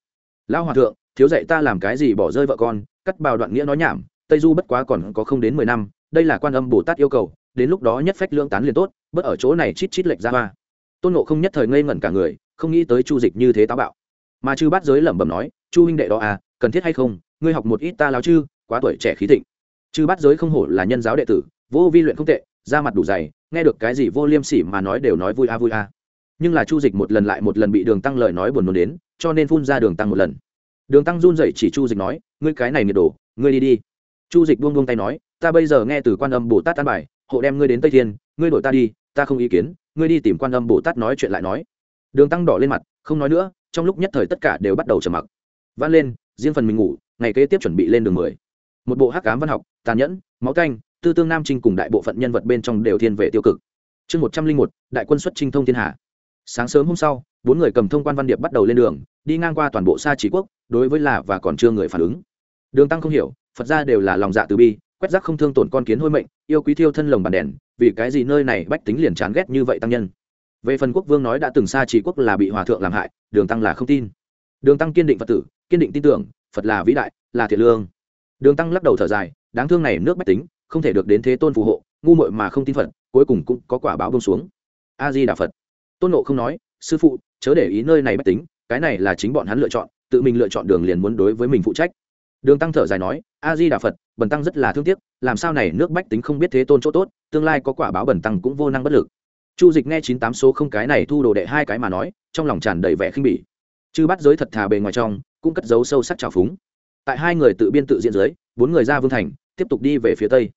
Lão hòa thượng, thiếu dạy ta làm cái gì bỏ rơi vợ con, cắt bào đoạn nghĩa nói nhảm, tây du bất quá còn có không đến mười năm, đây là quan âm bồ tát yêu cầu, đến lúc đó nhất phách lương tán liền tốt bất ở chỗ này chít chít lệch ra hoa. Tôn nộ không nhất thời ngây ngẩn cả người, không nghĩ tới chu dịch như thế táo bạo. Mà chư bát giới lẩm bẩm nói, chu huynh đệ đó à cần thiết hay không? Ngươi học một ít ta láo chư quá tuổi trẻ khí thịnh chư bát giới không hổ là nhân giáo đệ tử, vô vi luyện không tệ, da mặt đủ dày, nghe được cái gì vô liêm sỉ mà nói đều nói vui a vui a. Nhưng là chu dịch một lần lại một lần bị đường tăng lời nói buồn nôn đến, cho nên phun ra đường tăng một lần. Đường tăng run dậy chỉ chu dịch nói, ngươi cái này nhiệt đổ ngươi đi đi. Chu dịch buông buông tay nói, ta bây giờ nghe từ quan âm bồ tát tan bài, hộ đem ngươi đến tây thiên, ngươi đổi ta đi, ta không ý kiến, ngươi đi tìm quan âm bồ tát nói chuyện lại nói. Đường tăng đỏ lên mặt, không nói nữa, trong lúc nhất thời tất cả đều bắt đầu trầm mặc. Vãn lên, riêng phần mình ngủ, ngày kế tiếp chuẩn bị lên đường mười một bộ hắc cám văn học, tàn nhẫn, máu canh, tư tương nam trinh cùng đại bộ phận nhân vật bên trong đều thiên về tiêu cực. Chương một trăm linh một, đại quân xuất trinh thông thiên hạ. Sáng sớm hôm sau, bốn người cầm thông quan văn điệp bắt đầu lên đường, đi ngang qua toàn bộ xa trí quốc, đối với là và còn chưa người phản ứng. Đường tăng không hiểu, phật ra đều là lòng dạ từ bi, quét rác không thương tổn con kiến hôi mệnh, yêu quý thiêu thân lồng bàn đèn, vì cái gì nơi này bách tính liền chán ghét như vậy tăng nhân? Về phần quốc vương nói đã từng xa trí quốc là bị hòa thượng làm hại, đường tăng là không tin. Đường tăng kiên định phật tử, kiên định tin tưởng, phật là vĩ đại, là thiệt lương đường tăng lắc đầu thở dài, đáng thương này nước bách tính, không thể được đến thế tôn phù hộ, ngu muội mà không tin phật, cuối cùng cũng có quả báo bông xuống. A di đà phật. Tôn nộ không nói, sư phụ, chớ để ý nơi này bách tính, cái này là chính bọn hắn lựa chọn, tự mình lựa chọn đường liền muốn đối với mình phụ trách. Đường tăng thở dài nói a di đà phật, bần tăng rất là thương tiếc, làm sao này nước bách tính không biết thế tôn chỗ tốt, tương lai có quả báo bần tăng cũng vô năng bất lực. Chu dịch nghe chín tám số không cái này thu đồ đệ hai cái mà nói, trong lòng tràn đầy vẻ khinh bỉ. Chư bắt giới thật thà bề ngoài trong, cũng cất giấu sâu sắc trào phúng tại hai người tự biên tự diễn dưới, bốn người ra vương thành, tiếp tục đi về phía tây.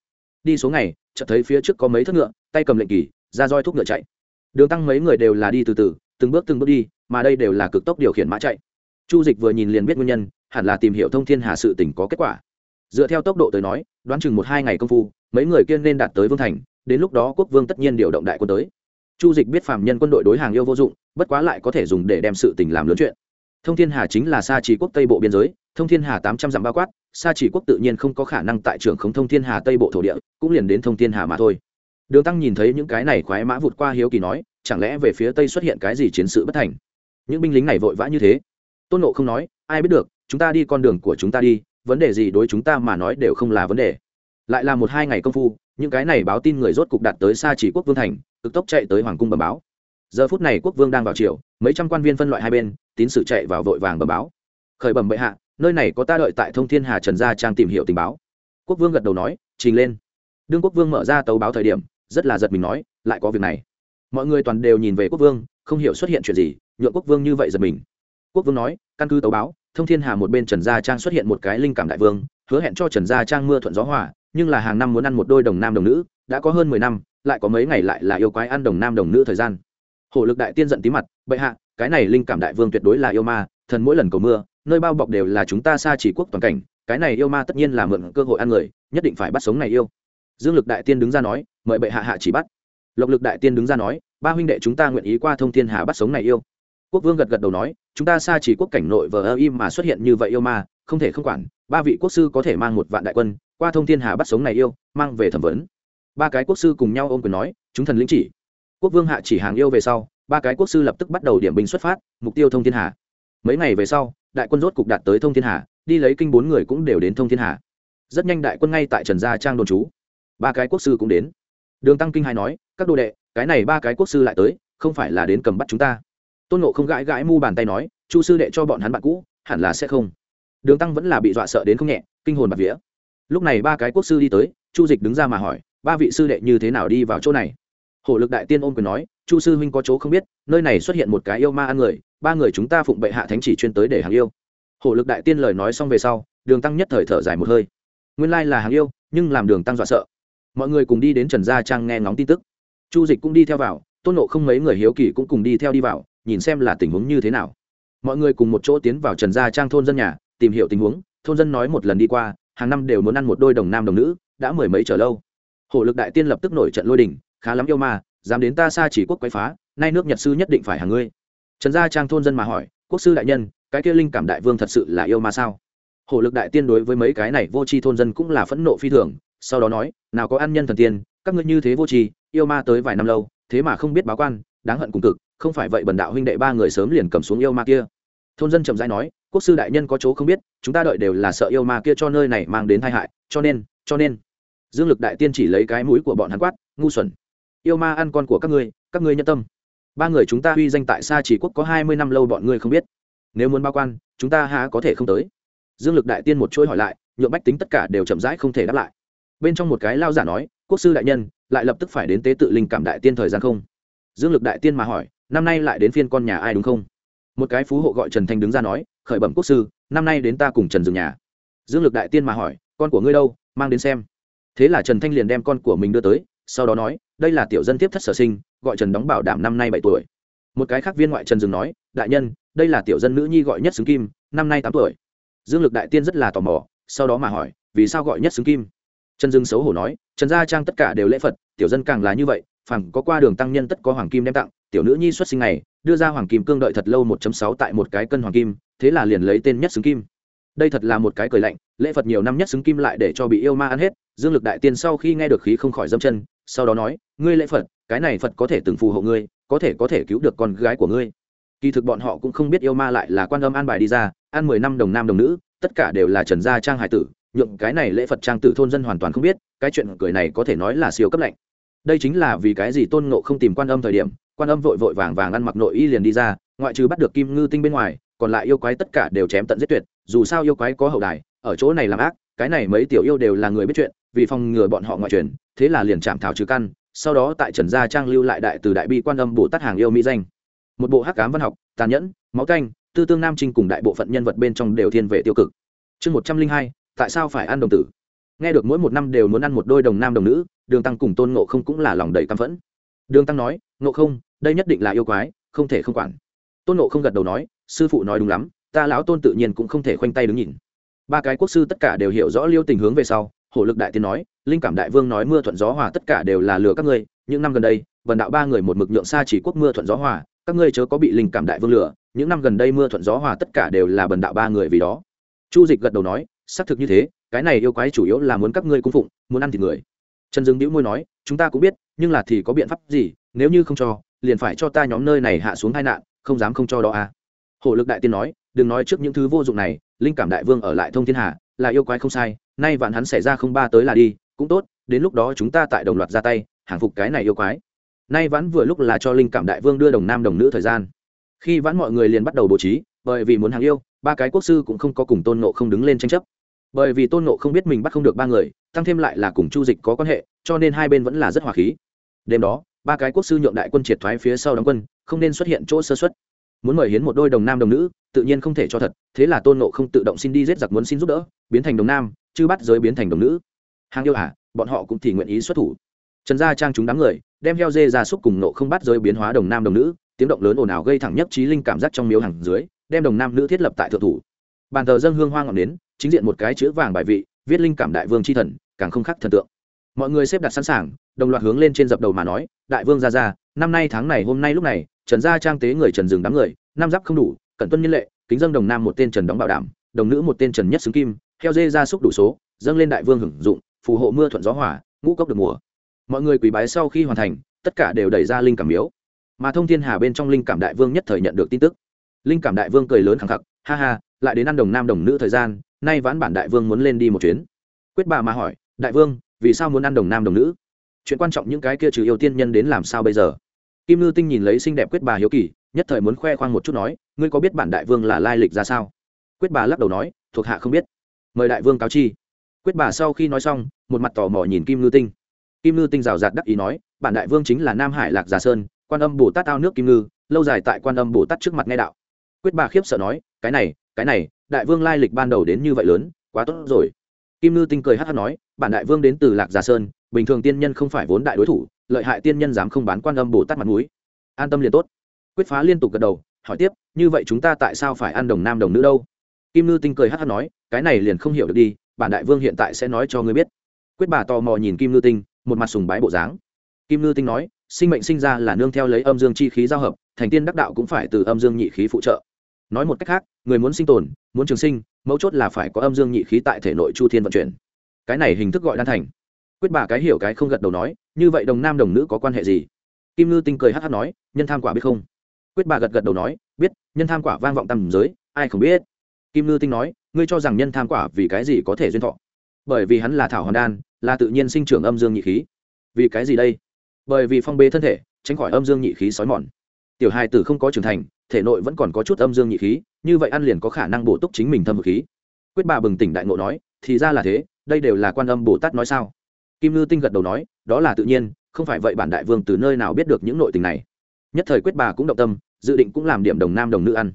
Đi số ngày, chợt thấy phía trước có mấy thất ngựa, tay cầm lệnh kỳ, ra roi thúc ngựa chạy. Đường tăng mấy người đều là đi từ từ, từng bước từng bước đi, mà đây đều là cực tốc điều khiển mã chạy. Chu dịch vừa nhìn liền biết nguyên nhân, hẳn là tìm hiểu thông thiên hà sự tỉnh có kết quả. Dựa theo tốc độ tới nói, đoán chừng một hai ngày công phu, mấy người kiên nên đạt tới vương thành, đến lúc đó quốc vương tất nhiên điều động đại quân tới. Chu dịch biết phạm nhân quân đội đối hàng yêu vô dụng, bất quá lại có thể dùng để đem sự tình làm lớn chuyện. Thông thiên hà chính là xa trí quốc tây bộ biên giới thông thiên hà tám trăm dặm bao quát xa chỉ quốc tự nhiên không có khả năng tại trường khống thông thiên hà tây bộ thổ địa cũng liền đến thông thiên hà mà thôi. Đường tăng nhìn thấy những cái này khoái mã vụt qua hiếu kỳ nói chẳng lẽ về phía tây xuất hiện cái gì chiến sự bất thành? Những binh lính này vội vã như thế. Tôn nộ không nói ai biết được chúng ta đi con đường của chúng ta đi vấn đề gì đối chúng ta mà nói đều không là vấn đề. Lại là một hai ngày công phu những cái này báo tin người rốt cục đạt tới xa chỉ quốc vương thành cực tốc chạy tới hoàng cung bẩm báo. Giờ phút này quốc vương đang vào triều, mấy trăm quan viên phân loại hai bên tín sự chạy vào vội vàng bẩm báo. Khởi bẩm bệ hạ nơi này có ta đợi tại thông thiên hà trần gia trang tìm hiểu tình báo. Quốc vương gật đầu nói, trình lên. Đương quốc vương mở ra tấu báo thời điểm, rất là giật mình nói, lại có việc này. Mọi người toàn đều nhìn về quốc vương, không hiểu xuất hiện chuyện gì, nhượng quốc vương như vậy giật mình. Quốc vương nói, căn cứ tấu báo, thông thiên hà một bên trần gia trang xuất hiện một cái linh cảm đại vương, hứa hẹn cho trần gia trang mưa thuận gió hòa, nhưng là hàng năm muốn ăn một đôi đồng nam đồng nữ, đã có hơn mười năm, lại có mấy ngày lại là yêu quái ăn đồng nam đồng nữ thời gian. Hổ lực đại tiên giận tí mặt, bệ hạ, cái này linh cảm đại vương tuyệt đối là yêu ma, thần mỗi lần cầu mưa nơi bao bọc đều là chúng ta xa chỉ quốc toàn cảnh, cái này yêu ma tất nhiên là mượn cơ hội ăn người, nhất định phải bắt sống này yêu. Dương lực đại tiên đứng ra nói, mời bệ hạ hạ chỉ bắt. Lộc lực đại tiên đứng ra nói, ba huynh đệ chúng ta nguyện ý qua thông thiên hà bắt sống này yêu. Quốc vương gật gật đầu nói, chúng ta xa chỉ quốc cảnh nội vờ ơ im mà xuất hiện như vậy yêu ma, không thể không quản, ba vị quốc sư có thể mang một vạn đại quân, qua thông thiên hà bắt sống này yêu, mang về thẩm vấn. Ba cái quốc sư cùng nhau ôm quyền nói, chúng thần lĩnh chỉ. Quốc vương hạ chỉ hàng yêu về sau, ba cái quốc sư lập tức bắt đầu điểm binh xuất phát, mục tiêu thông thiên hà mấy ngày về sau, đại quân rốt cục đạt tới thông thiên hà, đi lấy kinh bốn người cũng đều đến thông thiên hà. Rất nhanh đại quân ngay tại trần gia trang đồn trú. Ba cái quốc sư cũng đến. Đường tăng kinh hai nói, các đồ đệ, cái này ba cái quốc sư lại tới, không phải là đến cầm bắt chúng ta. Tôn nộ không gãi gãi mu bàn tay nói, chu sư đệ cho bọn hắn bạn cũ, hẳn là sẽ không. Đường tăng vẫn là bị dọa sợ đến không nhẹ, kinh hồn bạt vía. Lúc này ba cái quốc sư đi tới, chu dịch đứng ra mà hỏi, ba vị sư đệ như thế nào đi vào chỗ này? Hổ lực đại tiên ôm quyền nói, chu sư huynh có chỗ không biết, nơi này xuất hiện một cái yêu ma ăn người, ba người chúng ta phụng bệ hạ thánh chỉ chuyên tới để hàng yêu. Hổ lực đại tiên lời nói xong về sau, đường tăng nhất thời thở dài một hơi. Nguyên lai là hàng yêu, nhưng làm đường tăng dọa sợ. Mọi người cùng đi đến trần gia trang nghe ngóng tin tức. Chu dịch cũng đi theo vào, tôn nộ không mấy người hiếu kỳ cũng cùng đi theo đi vào, nhìn xem là tình huống như thế nào. Mọi người cùng một chỗ tiến vào trần gia trang thôn dân nhà, tìm hiểu tình huống, thôn dân nói một lần đi qua, hàng năm đều muốn ăn một đôi đồng nam đồng nữ, đã mười mấy trở lâu. Hổ lực đại tiên lập tức nổi trận lôi đình khá lắm yêu ma, dám đến ta xa chỉ quốc quấy phá, nay nước nhật sư nhất định phải hàng ngươi. Trần gia trang thôn dân mà hỏi, quốc sư đại nhân, cái kia linh cảm đại vương thật sự là yêu ma sao? Hổ lực đại tiên đối với mấy cái này vô tri thôn dân cũng là phẫn nộ phi thường, sau đó nói, nào có ăn nhân thần tiên, các ngươi như thế vô tri, yêu ma tới vài năm lâu, thế mà không biết báo quan, đáng hận cùng cực, không phải vậy bần đạo huynh đệ ba người sớm liền cầm xuống yêu ma kia. Thôn dân chậm rãi nói, quốc sư đại nhân có chỗ không biết, chúng ta đợi đều là sợ yêu ma kia cho nơi này mang đến tai hại, cho nên cho nên. Dương lực đại tiên chỉ lấy cái mũi của bọn hắn quát, ngu xuẩn yêu ma ăn con của các ngươi các ngươi nhân tâm. Ba người chúng ta huy danh tại xa chỉ quốc có hai mươi năm lâu bọn ngươi không biết. Nếu muốn bao quan, chúng ta há có thể không tới. Dương lực đại tiên một chuỗi hỏi lại, nhượng bách tính tất cả đều chậm rãi không thể đáp lại. Bên trong một cái lao giả nói, quốc sư đại nhân, lại lập tức phải đến tế tự linh cảm đại tiên thời gian không? Dương lực đại tiên mà hỏi, năm nay lại đến phiên con nhà ai đúng không? Một cái phú hộ gọi trần thanh đứng ra nói, khởi bẩm quốc sư, năm nay đến ta cùng trần dừng nhà. Dương lực đại tiên mà hỏi, con của ngươi đâu? Mang đến xem. Thế là trần thanh liền đem con của mình đưa tới, sau đó nói đây là tiểu dân tiếp thất sở sinh, gọi trần đóng bảo đảm năm nay bảy tuổi. Một cái khác viên ngoại trần dừng nói, đại nhân, đây là tiểu dân nữ nhi gọi nhất xứng kim, năm nay tám tuổi. Dương lực đại tiên rất là tò mò, sau đó mà hỏi, vì sao gọi nhất xứng kim? Trần dương xấu hổ nói, trần gia trang tất cả đều lễ phật, tiểu dân càng là như vậy phẳng có qua đường tăng nhân tất có hoàng kim đem tặng, tiểu nữ nhi xuất sinh này đưa ra hoàng kim cương đợi thật lâu 1 sáu tại một cái cân hoàng kim, thế là liền lấy tên nhất xứng kim. Đây thật là một cái cười lạnh, lễ phật nhiều năm nhất xứng kim lại để cho bị yêu ma ăn hết, dương lực đại tiên sau khi nghe được khí không khỏi dâm chân sau đó nói, ngươi lễ phật, cái này phật có thể từng phù hộ ngươi, có thể có thể cứu được con gái của ngươi. Kỳ thực bọn họ cũng không biết yêu ma lại là quan âm an bài đi ra ăn mười năm đồng nam đồng nữ, tất cả đều là trần gia trang hải tử, nhượng cái này lễ phật trang tử thôn dân hoàn toàn không biết, cái chuyện cười này có thể nói là siêu cấp lạnh. Đây chính là vì cái gì tôn ngộ không tìm quan âm thời điểm, quan âm vội vội vàng vàng ăn mặc nội y liền đi ra, ngoại trừ bắt được kim ngư tinh bên ngoài, còn lại yêu quái tất cả đều chém tận giết tuyệt, dù sao yêu quái có hậu đài, ở chỗ này làm ác cái này mấy tiểu yêu đều là người biết chuyện, vì phòng ngừa bọn họ ngoại truyền, thế là liền chạm thảo trừ căn, sau đó tại trần gia trang lưu lại đại từ đại bi quan âm bồ tát hàng yêu mỹ danh. Một bộ hắc cám văn học, tàn nhẫn, máu canh, tư tương nam trinh cùng đại bộ phận nhân vật bên trong đều thiên về tiêu cực. Chương một trăm linh hai, tại sao phải ăn đồng tử? Nghe được mỗi một năm đều muốn ăn một đôi đồng nam đồng nữ, đường tăng cùng tôn ngộ không cũng là lòng đầy căm phẫn. Đường tăng nói, ngộ không, đây nhất định là yêu quái, không thể không quản. Tôn ngộ không gật đầu nói, sư phụ nói đúng lắm, ta lão tôn tự nhiên cũng không thể khoanh tay đứng nhìn ba cái quốc sư tất cả đều hiểu rõ liêu tình hướng về sau, hổ lực đại tiên nói, linh cảm đại vương nói mưa thuận gió hòa tất cả đều là lừa các ngươi, những năm gần đây, vần đạo ba người một mực nhượng xa chỉ quốc mưa thuận gió hòa, các ngươi chớ có bị linh cảm đại vương lừa, những năm gần đây mưa thuận gió hòa tất cả đều là bần đạo ba người vì đó. Chu dịch gật đầu nói, xác thực như thế, cái này yêu quái chủ yếu là muốn các ngươi cung phụng, muốn ăn thịt người. Trần dương đĩu môi nói, chúng ta cũng biết, nhưng là thì có biện pháp gì, nếu như không cho, liền phải cho ta nhóm nơi này hạ xuống hai nạn, không dám không cho đó à. Hổ lực đại tiên nói, đừng nói trước những thứ vô dụng này linh cảm đại vương ở lại thông thiên hạ là yêu quái không sai, nay vạn hắn xảy ra không ba tới là đi, cũng tốt, đến lúc đó chúng ta tại đồng loạt ra tay, hàng phục cái này yêu quái. Nay vãn vừa lúc là cho linh cảm đại vương đưa đồng nam đồng nữ thời gian. Khi vãn mọi người liền bắt đầu bố trí, bởi vì muốn hàng yêu, ba cái quốc sư cũng không có cùng tôn nộ không đứng lên tranh chấp. Bởi vì tôn nộ không biết mình bắt không được ba người, tăng thêm lại là cùng chu dịch có quan hệ, cho nên hai bên vẫn là rất hòa khí. Đêm đó, ba cái quốc sư nhượng đại quân triệt thoái phía sau đóng quân, không nên xuất hiện chỗ sơ xuất muốn mời hiến một đôi đồng nam đồng nữ, tự nhiên không thể cho thật, thế là tôn nộ không tự động xin đi giết giặc muốn xin giúp đỡ, biến thành đồng nam, chứ bắt giới biến thành đồng nữ. Hàng yêu hả, bọn họ cũng thì nguyện ý xuất thủ. Trần gia trang chúng đám người, đem heo dê ra súc cùng nộ không bắt giới biến hóa đồng nam đồng nữ, tiếng động lớn ồn ào gây thẳng nhất trí linh cảm giác trong miếu hàng dưới, đem đồng nam nữ thiết lập tại thượng thủ. Bàn thờ dân hương hoa ngọn đến chính diện một cái chữ vàng bài vị, viết linh cảm đại vương c h i thần, càng không khác thần tượng. Mọi người xếp đặt sẵn sàng, đồng loạt hướng lên trên dập đầu mà nói, đại vương ra ra năm nay tháng này, hôm nay lúc này trần gia trang tế người trần dừng đám người nam giáp không đủ, cẩn tuân nhân lệ, kính dân đồng nam một tên trần đóng bảo đảm, đồng nữ một tên trần nhất xứng kim heo dê ra súc đủ số, dâng lên đại vương hưởng dụng, phù hộ mưa thuận gió hỏa ngũ cốc được mùa. Mọi người quý bái sau khi hoàn thành, tất cả đều đẩy ra linh cảm miếu. Mà thông thiên hà bên trong linh cảm đại vương nhất thời nhận được tin tức. Linh cảm đại vương cười lớn khẳng khặc, ha ha, lại đến ăn đồng nam đồng nữ thời gian, nay vãn bản đại vương muốn lên đi một chuyến. Quyết bà mà hỏi, đại vương, vì sao muốn ăn đồng nam đồng nữ? Chuyện quan trọng những cái kia trừ yêu tiên nhân đến làm sao bây giờ? Kim ngư tinh nhìn lấy xinh đẹp quyết bà hiếu kỳ, nhất thời muốn khoe khoang một chút nói, ngươi có biết bản đại vương là lai lịch ra sao? Quyết bà lắc đầu nói, thuộc hạ không biết. Mời đại vương cáo chi. Quyết bà sau khi nói xong, một mặt tò mò nhìn kim ngư tinh. Kim ngư tinh rào rạt đắc ý nói, bản đại vương chính là nam hải lạc già sơn, quan âm bồ tát ao nước kim ngư, lâu dài tại quan âm bồ tát trước mặt nghe đạo. Quyết bà khiếp sợ nói, cái này cái này, đại vương lai lịch ban đầu đến như vậy lớn, quá tốt rồi. Kim ngư tinh cười hát hát nói, bản đại vương đến từ lạc già sơn, bình thường tiên nhân không phải vốn đại đối thủ lợi hại tiên nhân dám không bán quan âm bồ tát mặt mũi. An tâm liền tốt. Quyết phá liên tục gật đầu, hỏi tiếp, như vậy chúng ta tại sao phải ăn đồng nam đồng nữ đâu? Kim ngư tinh cười hát hát nói, cái này liền không hiểu được đi, bản đại vương hiện tại sẽ nói cho ngươi biết. Quyết bà tò mò nhìn kim ngư tinh, một mặt sùng bái bộ dáng. Kim ngư tinh nói, sinh mệnh sinh ra là nương theo lấy âm dương chi khí giao hợp, thành tiên đắc đạo cũng phải từ âm dương nhị khí phụ trợ. Nói một cách khác, người muốn sinh tồn, muốn trường sinh, mấu chốt là phải có âm dương nhị khí tại thể nội chu thiên vận chuyển. Cái này hình thức gọi đan thành quyết bà cái hiểu cái không gật đầu nói, như vậy đồng nam đồng nữ có quan hệ gì? Kim ngư tinh cười hát hát nói, nhân tham quả biết không? Quyết bà gật gật đầu nói, biết, nhân tham quả vang vọng tầm giới, ai không biết? Kim ngư tinh nói, ngươi cho rằng nhân tham quả vì cái gì có thể duyên thọ? Bởi vì hắn là thảo hoàn đan, là tự nhiên sinh trưởng âm dương nhị khí. Vì cái gì đây? Bởi vì phong bê thân thể, tránh khỏi âm dương nhị khí sói mòn. Tiểu hài tử không có trưởng thành, thể nội vẫn còn có chút âm dương nhị khí, như vậy ăn liền có khả năng bổ túc chính mình thâm khí. Quyết bà bừng tỉnh đại ngộ nói, thì ra là thế, đây đều là quan âm bồ tát nói sao? Kim ngư tinh gật đầu nói, đó là tự nhiên, không phải vậy bản đại vương từ nơi nào biết được những nội tình này. Nhất thời quyết bà cũng động tâm, dự định cũng làm điểm đồng nam đồng nữ ăn.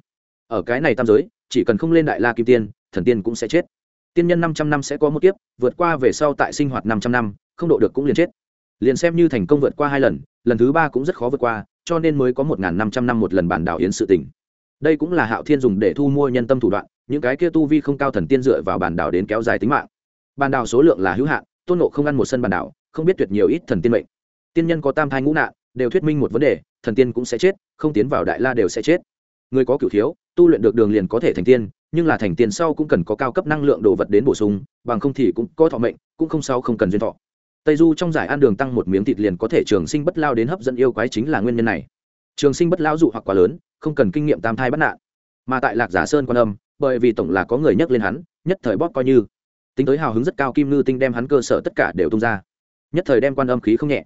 Ở cái này tam giới, chỉ cần không lên đại la kim tiên, thần tiên cũng sẽ chết. Tiên nhân năm trăm năm sẽ có một kiếp, vượt qua về sau tại sinh hoạt năm trăm năm, không độ được cũng liền chết. Liền xem như thành công vượt qua hai lần lần thứ ba cũng rất khó vượt qua, cho nên mới có một năm trăm năm một lần bản đảo yến sự tỉnh đây cũng là hạo thiên dùng để thu mua nhân tâm thủ đoạn, những cái kia tu vi không cao thần tiên dựa vào bản đảo đến kéo dài tính mạng. Bản đảo số lượng là hữu hạn tôn nộ không ăn một sân bản đảo, không biết tuyệt nhiều ít thần tiên mệnh. Tiên nhân có tam thai ngũ nạn, đều thuyết minh một vấn đề, thần tiên cũng sẽ chết, không tiến vào đại la đều sẽ chết. Người có cửu thiếu, tu luyện được đường liền có thể thành tiên, nhưng là thành tiên sau cũng cần có cao cấp năng lượng đồ vật đến bổ sung, bằng không thì cũng có thọ mệnh, cũng không sao không cần duyên thọ. Tây du trong giải ăn đường tăng một miếng thịt liền có thể trường sinh bất lao đến hấp dẫn yêu quái chính là nguyên nhân này. Trường sinh bất lao dụ hoặc quá lớn, không cần kinh nghiệm tam thai bất nạn. Mà tại lạc giả sơn quan âm, bởi vì tổng là có người nhắc lên hắn, nhất thời bóp coi như tính tới hào hứng rất cao kim ngư tinh đem hắn cơ sở tất cả đều tung ra. Nhất thời đem quan âm khí không nhẹ.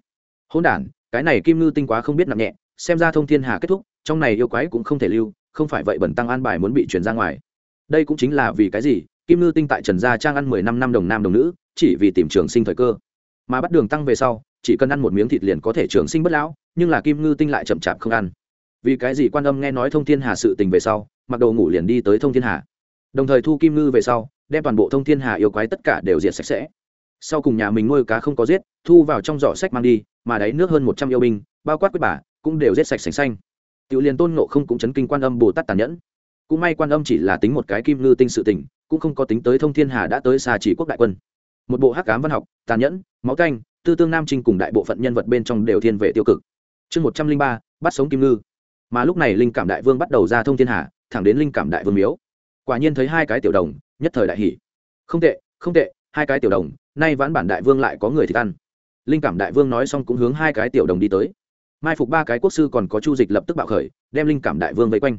Hỗn đản, cái này kim ngư tinh quá không biết nặng nhẹ, xem ra thông thiên hà kết thúc, trong này yêu quái cũng không thể lưu, không phải vậy bẩn tăng an bài muốn bị chuyển ra ngoài. Đây cũng chính là vì cái gì, kim ngư tinh tại trần gia trang ăn mười năm năm đồng nam đồng nữ, chỉ vì tìm trường sinh thời cơ. Mà bắt đường tăng về sau, chỉ cần ăn một miếng thịt liền có thể trường sinh bất lão, nhưng là kim ngư tinh lại chậm chạp không ăn. Vì cái gì quan âm nghe nói thông thiên hà sự tình về sau, mặc đồ ngủ liền đi tới thông thiên hà. Đồng thời thu kim ngư về sau đem toàn bộ thông thiên hà yêu quái tất cả đều diệt sạch sẽ. Sau cùng nhà mình nuôi cá không có giết, thu vào trong giỏ sách mang đi, mà đáy nước hơn một trăm yêu binh, bao quát quyết bà, cũng đều giết sạch sành xanh. Tiểu liền tôn nộ không cũng chấn kinh quan âm bồ tát tàn nhẫn. Cũng may quan âm chỉ là tính một cái kim ngư tinh sự tình, cũng không có tính tới thông thiên hà đã tới xa chỉ quốc đại quân. Một bộ hắc cám văn học, tàn nhẫn, máu canh, tư tương nam trinh cùng đại bộ phận nhân vật bên trong đều thiên về tiêu cực. Chương một trăm linh ba, bắt sống kim ngư. Mà lúc này linh cảm đại vương bắt đầu ra thông thiên hà, thẳng đến linh cảm đại vương miếu. Quả nhiên thấy hai cái tiểu đồng nhất thời đại hỷ không tệ không tệ, hai cái tiểu đồng, nay vãn bản đại vương lại có người thì ăn. Linh cảm đại vương nói xong cũng hướng hai cái tiểu đồng đi tới. Mai phục ba cái quốc sư còn có chu dịch lập tức bạo khởi, đem linh cảm đại vương vây quanh.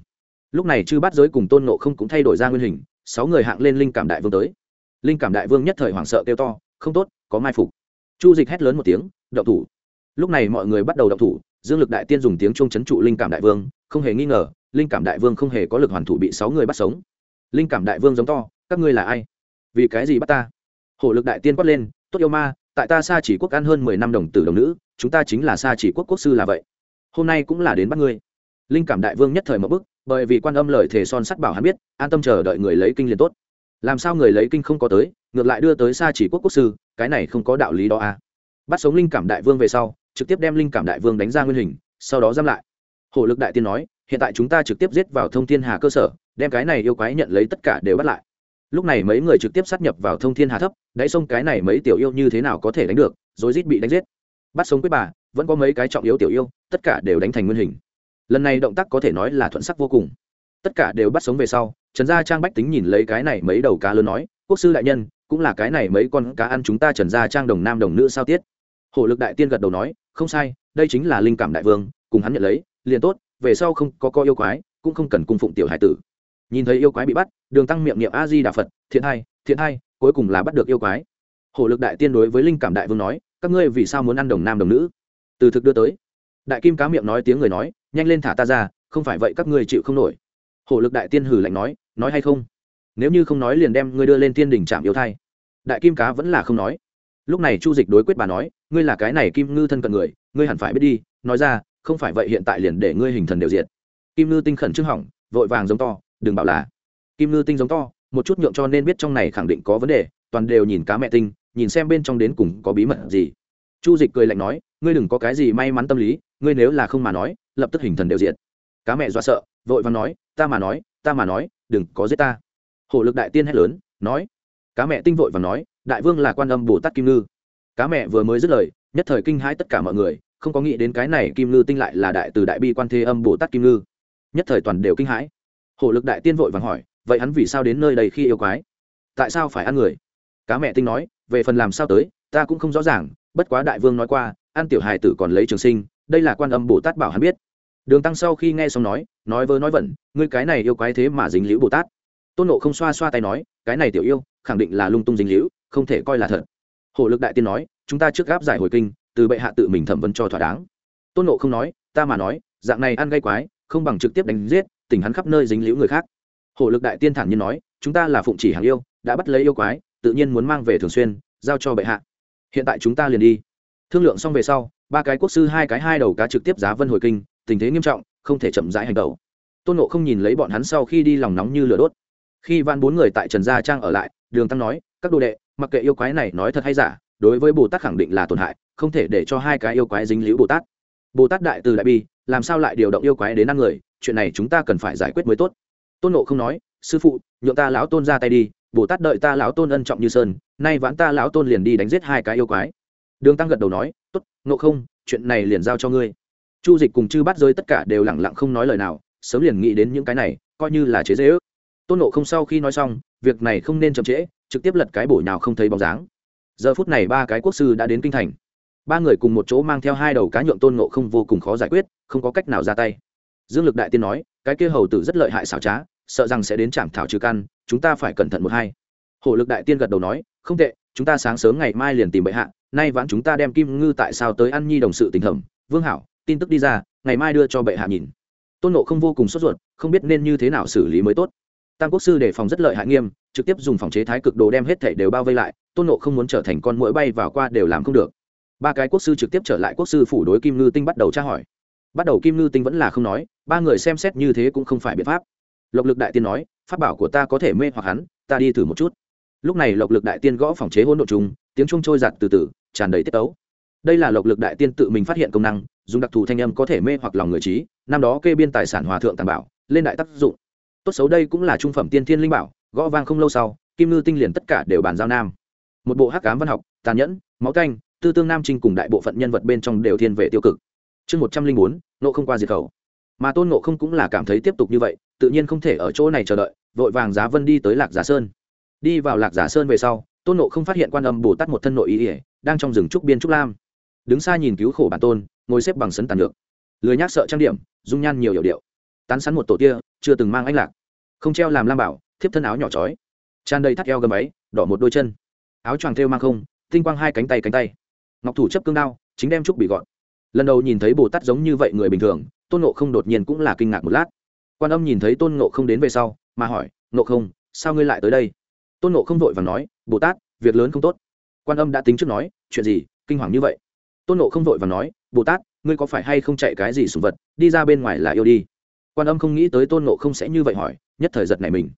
Lúc này chư bát giới cùng tôn nộ không cũng thay đổi ra nguyên hình, sáu người hạng lên linh cảm đại vương tới. Linh cảm đại vương nhất thời hoảng sợ kêu to, không tốt, có mai phục. Chu dịch hét lớn một tiếng, động thủ. Lúc này mọi người bắt đầu động thủ, dương lực đại tiên dùng tiếng trung chấn trụ linh cảm đại vương, không hề nghi ngờ, linh cảm đại vương không hề có lực hoàn thủ bị sáu người bắt sống. Linh cảm đại vương giống to các ngươi là ai? Vì cái gì bắt ta? Hổ lực đại tiên quát lên, tốt yêu ma, tại ta xa chỉ quốc ăn hơn mười năm đồng tử đồng nữ, chúng ta chính là xa chỉ quốc quốc sư là vậy. Hôm nay cũng là đến bắt ngươi. Linh cảm đại vương nhất thời một bức, bởi vì quan âm lời thề son sắt bảo hắn biết, an tâm chờ đợi người lấy kinh liền tốt. Làm sao người lấy kinh không có tới, ngược lại đưa tới xa chỉ quốc quốc sư, cái này không có đạo lý đó à. Bắt sống linh cảm đại vương về sau, trực tiếp đem linh cảm đại vương đánh ra nguyên hình, sau đó giam lại. Hổ lực đại tiên nói, hiện tại chúng ta trực tiếp giết vào thông thiên hà cơ sở, đem cái này yêu quái nhận lấy tất cả đều bắt lại lúc này mấy người trực tiếp sát nhập vào thông thiên hà thấp, đáy sông cái này mấy tiểu yêu như thế nào có thể đánh được, rồi rít bị đánh giết. Bắt sống quyết bà, vẫn có mấy cái trọng yếu tiểu yêu, tất cả đều đánh thành nguyên hình. Lần này động tác có thể nói là thuận sắc vô cùng. Tất cả đều bắt sống về sau, trần gia trang bách tính nhìn lấy cái này mấy đầu cá lớn nói, quốc sư đại nhân, cũng là cái này mấy con cá ăn chúng ta trần gia trang đồng nam đồng nữ sao tiết? Hổ lực đại tiên gật đầu nói, không sai, đây chính là linh cảm đại vương, cùng hắn nhận lấy, liền tốt, về sau không có co yêu quái, cũng không cần cung phụng tiểu hải tử nhìn thấy yêu quái bị bắt, đường tăng miệng niệm a di đà phật, thiện hai thiện hai, cuối cùng là bắt được yêu quái. Hổ lực đại tiên đối với linh cảm đại vương nói, các ngươi vì sao muốn ăn đồng nam đồng nữ? Từ thực đưa tới. Đại kim cá miệng nói tiếng người nói, nhanh lên thả ta ra, không phải vậy các ngươi chịu không nổi. Hổ lực đại tiên hử lạnh nói nói hay không? Nếu như không nói liền đem ngươi đưa lên thiên đỉnh trạm yêu thai. Đại kim cá vẫn là không nói. Lúc này chu dịch đối quyết bà nói, ngươi là cái này kim ngư thân cận người, ngươi hẳn phải biết đi, nói ra, không phải vậy hiện tại liền để ngươi hình thần đều diệt. Kim ngư tinh khẩn trương hỏng, vội vàng giống to đừng bảo là kim ngư tinh giống to, một chút nhượng cho nên biết trong này khẳng định có vấn đề, toàn đều nhìn cá mẹ tinh, nhìn xem bên trong đến cùng có bí mật gì. Chu dịch cười lạnh nói, ngươi đừng có cái gì may mắn tâm lý, ngươi nếu là không mà nói, lập tức hình thần đều diện cá mẹ do sợ, vội và nói, ta mà nói, ta mà nói, đừng có giết ta. Hổ lực đại tiên hét lớn, nói, cá mẹ tinh vội và nói, đại vương là quan âm bồ tát kim ngư. Cá mẹ vừa mới dứt lời, nhất thời kinh hãi tất cả mọi người, không có nghĩ đến cái này kim ngư tinh lại là đại từ đại bi quan thế âm bồ tát kim ngư. Nhất thời toàn đều kinh hãi hổ lực đại tiên vội vàng hỏi, vậy hắn vì sao đến nơi đây khi yêu quái? Tại sao phải ăn người? Cá mẹ tinh nói, về phần làm sao tới, ta cũng không rõ ràng, bất quá đại vương nói qua, ăn tiểu hài tử còn lấy trường sinh, đây là quan âm bồ tát bảo hắn biết. Đường tăng sau khi nghe xong nói nói vớ nói vẩn, ngươi cái này yêu quái thế mà dính liễu bồ tát. Tôn nộ không xoa xoa tay nói, cái này tiểu yêu, khẳng định là lung tung dính liễu không thể coi là thật. Hổ lực đại tiên nói, chúng ta trước gáp giải hồi kinh, từ bệ hạ tự mình thẩm vấn cho thỏa đáng. Tôn nộ không nói, ta mà nói, dạng này ăn gây quái, không bằng trực tiếp đánh giết tình hắn khắp nơi dính liễu người khác. Hổ lực đại tiên thản nhiên nói, chúng ta là phụng chỉ hàng yêu, đã bắt lấy yêu quái, tự nhiên muốn mang về thường xuyên, giao cho bệ hạ. Hiện tại chúng ta liền đi. Thương lượng xong về sau, ba cái quốc sư, hai cái hai đầu cá trực tiếp giá vân hồi kinh, tình thế nghiêm trọng, không thể chậm rãi hành động tôn nộ không nhìn lấy bọn hắn sau khi đi lòng nóng như lửa đốt. Khi van bốn người tại trần gia trang ở lại, đường tăng nói, các đồ đệ, mặc kệ yêu quái này nói thật hay giả, đối với bồ tát khẳng định là tổn hại, không thể để cho hai cái yêu quái dính liễu bồ tát. Bồ tát đại từ đại bi, làm sao lại điều động yêu quái đến năm người? Chuyện này chúng ta cần phải giải quyết mới tốt. Tôn nộ không nói, sư phụ, nhượng ta lão tôn ra tay đi, bồ tát đợi ta lão tôn ân trọng như sơn, nay vãn ta lão tôn liền đi đánh giết hai cái yêu quái. Đường tăng gật đầu nói, tốt nộ không, chuyện này liền giao cho ngươi. Chu dịch cùng chư bắt rơi tất cả đều lẳng lặng không nói lời nào, sớm liền nghĩ đến những cái này, coi như là chế dễ ước. Tôn nộ không sau khi nói xong, việc này không nên chậm trễ, trực tiếp lật cái bổ nào không thấy bóng dáng. Giờ phút này ba cái quốc sư đã đến kinh thành. Ba người cùng một chỗ mang theo hai đầu cá nhượng tôn nộ không vô cùng khó giải quyết, không có cách nào ra tay dương lực đại tiên nói, cái kia hầu tử rất lợi hại xảo trá, sợ rằng sẽ đến trảm thảo trừ căn, chúng ta phải cẩn thận một hai. Hổ lực đại tiên gật đầu nói, không tệ, chúng ta sáng sớm ngày mai liền tìm bệ hạ, nay vãn chúng ta đem kim ngư tại sao tới ăn nhi đồng sự tình thẩm, vương hảo, tin tức đi ra, ngày mai đưa cho bệ hạ nhìn. Tôn nộ không vô cùng sốt ruột, không biết nên như thế nào xử lý mới tốt. Tam quốc sư đề phòng rất lợi hại nghiêm, trực tiếp dùng phòng chế thái cực đồ đem hết thảy đều bao vây lại, tôn nộ không muốn trở thành con mũi bay vào qua đều làm không được. Ba cái quốc sư trực tiếp trở lại quốc sư phủ đối kim ngư tinh bắt đầu tra hỏi bắt đầu kim ngư tinh vẫn là không nói, ba người xem xét như thế cũng không phải biện pháp. Lộc lực đại tiên nói, pháp bảo của ta có thể mê hoặc hắn, ta đi thử một chút. Lúc này lộc lực đại tiên gõ phòng chế hỗn độ chung tiếng trung trôi giặt từ từ, tràn đầy tiết tấu. Đây là lộc lực đại tiên tự mình phát hiện công năng, dùng đặc thù thanh âm có thể mê hoặc lòng người trí, năm đó kê biên tài sản hòa thượng tàng bảo, lên đại tác dụng. Tốt xấu đây cũng là trung phẩm tiên thiên linh bảo, gõ vang không lâu sau, kim ngư tinh liền tất cả đều bàn giao nam. Một bộ hắc cám văn học, tàn nhẫn, máu canh, tư tương nam trinh cùng đại bộ phận nhân vật bên trong đều thiên về tiêu cực chương một trăm linh bốn nộ không qua diệt khẩu. Mà tôn nộ không cũng là cảm thấy tiếp tục như vậy tự nhiên không thể ở chỗ này chờ đợi vội vàng giá vân đi tới lạc giả sơn. Đi vào lạc giả sơn về sau tôn nộ không phát hiện quan âm bồ tát một thân nội ý ỉa đang trong rừng trúc biên trúc lam. Đứng xa nhìn cứu khổ bản tôn ngồi xếp bằng sấn tàn được lười nhác sợ trang điểm dung nhan nhiều hiệu điệu. Tán sắn một tổ tia chưa từng mang anh lạc. Không treo làm lam bảo thiếp thân áo nhỏ trói, tràn đầy thắt eo gầm ấy đỏ một đôi chân. Áo choàng thêu mang không tinh quang hai cánh tay cánh tay. Ngọc thủ chấp cương đao chính đem trúc bị gọn lần đầu nhìn thấy bồ tát giống như vậy người bình thường, tôn nộ không đột nhiên cũng là kinh ngạc một lát. Quan âm nhìn thấy tôn nộ không đến về sau, mà hỏi nộ không, sao ngươi lại tới đây? Tôn nộ không vội và nói, bồ tát, việc lớn không tốt. Quan âm đã tính trước nói, chuyện gì, kinh hoàng như vậy? Tôn nộ không vội và nói, bồ tát, ngươi có phải hay không chạy cái gì sùng vật, đi ra bên ngoài là yêu đi. Quan âm không nghĩ tới tôn nộ không sẽ như vậy hỏi, nhất thời giật này mình.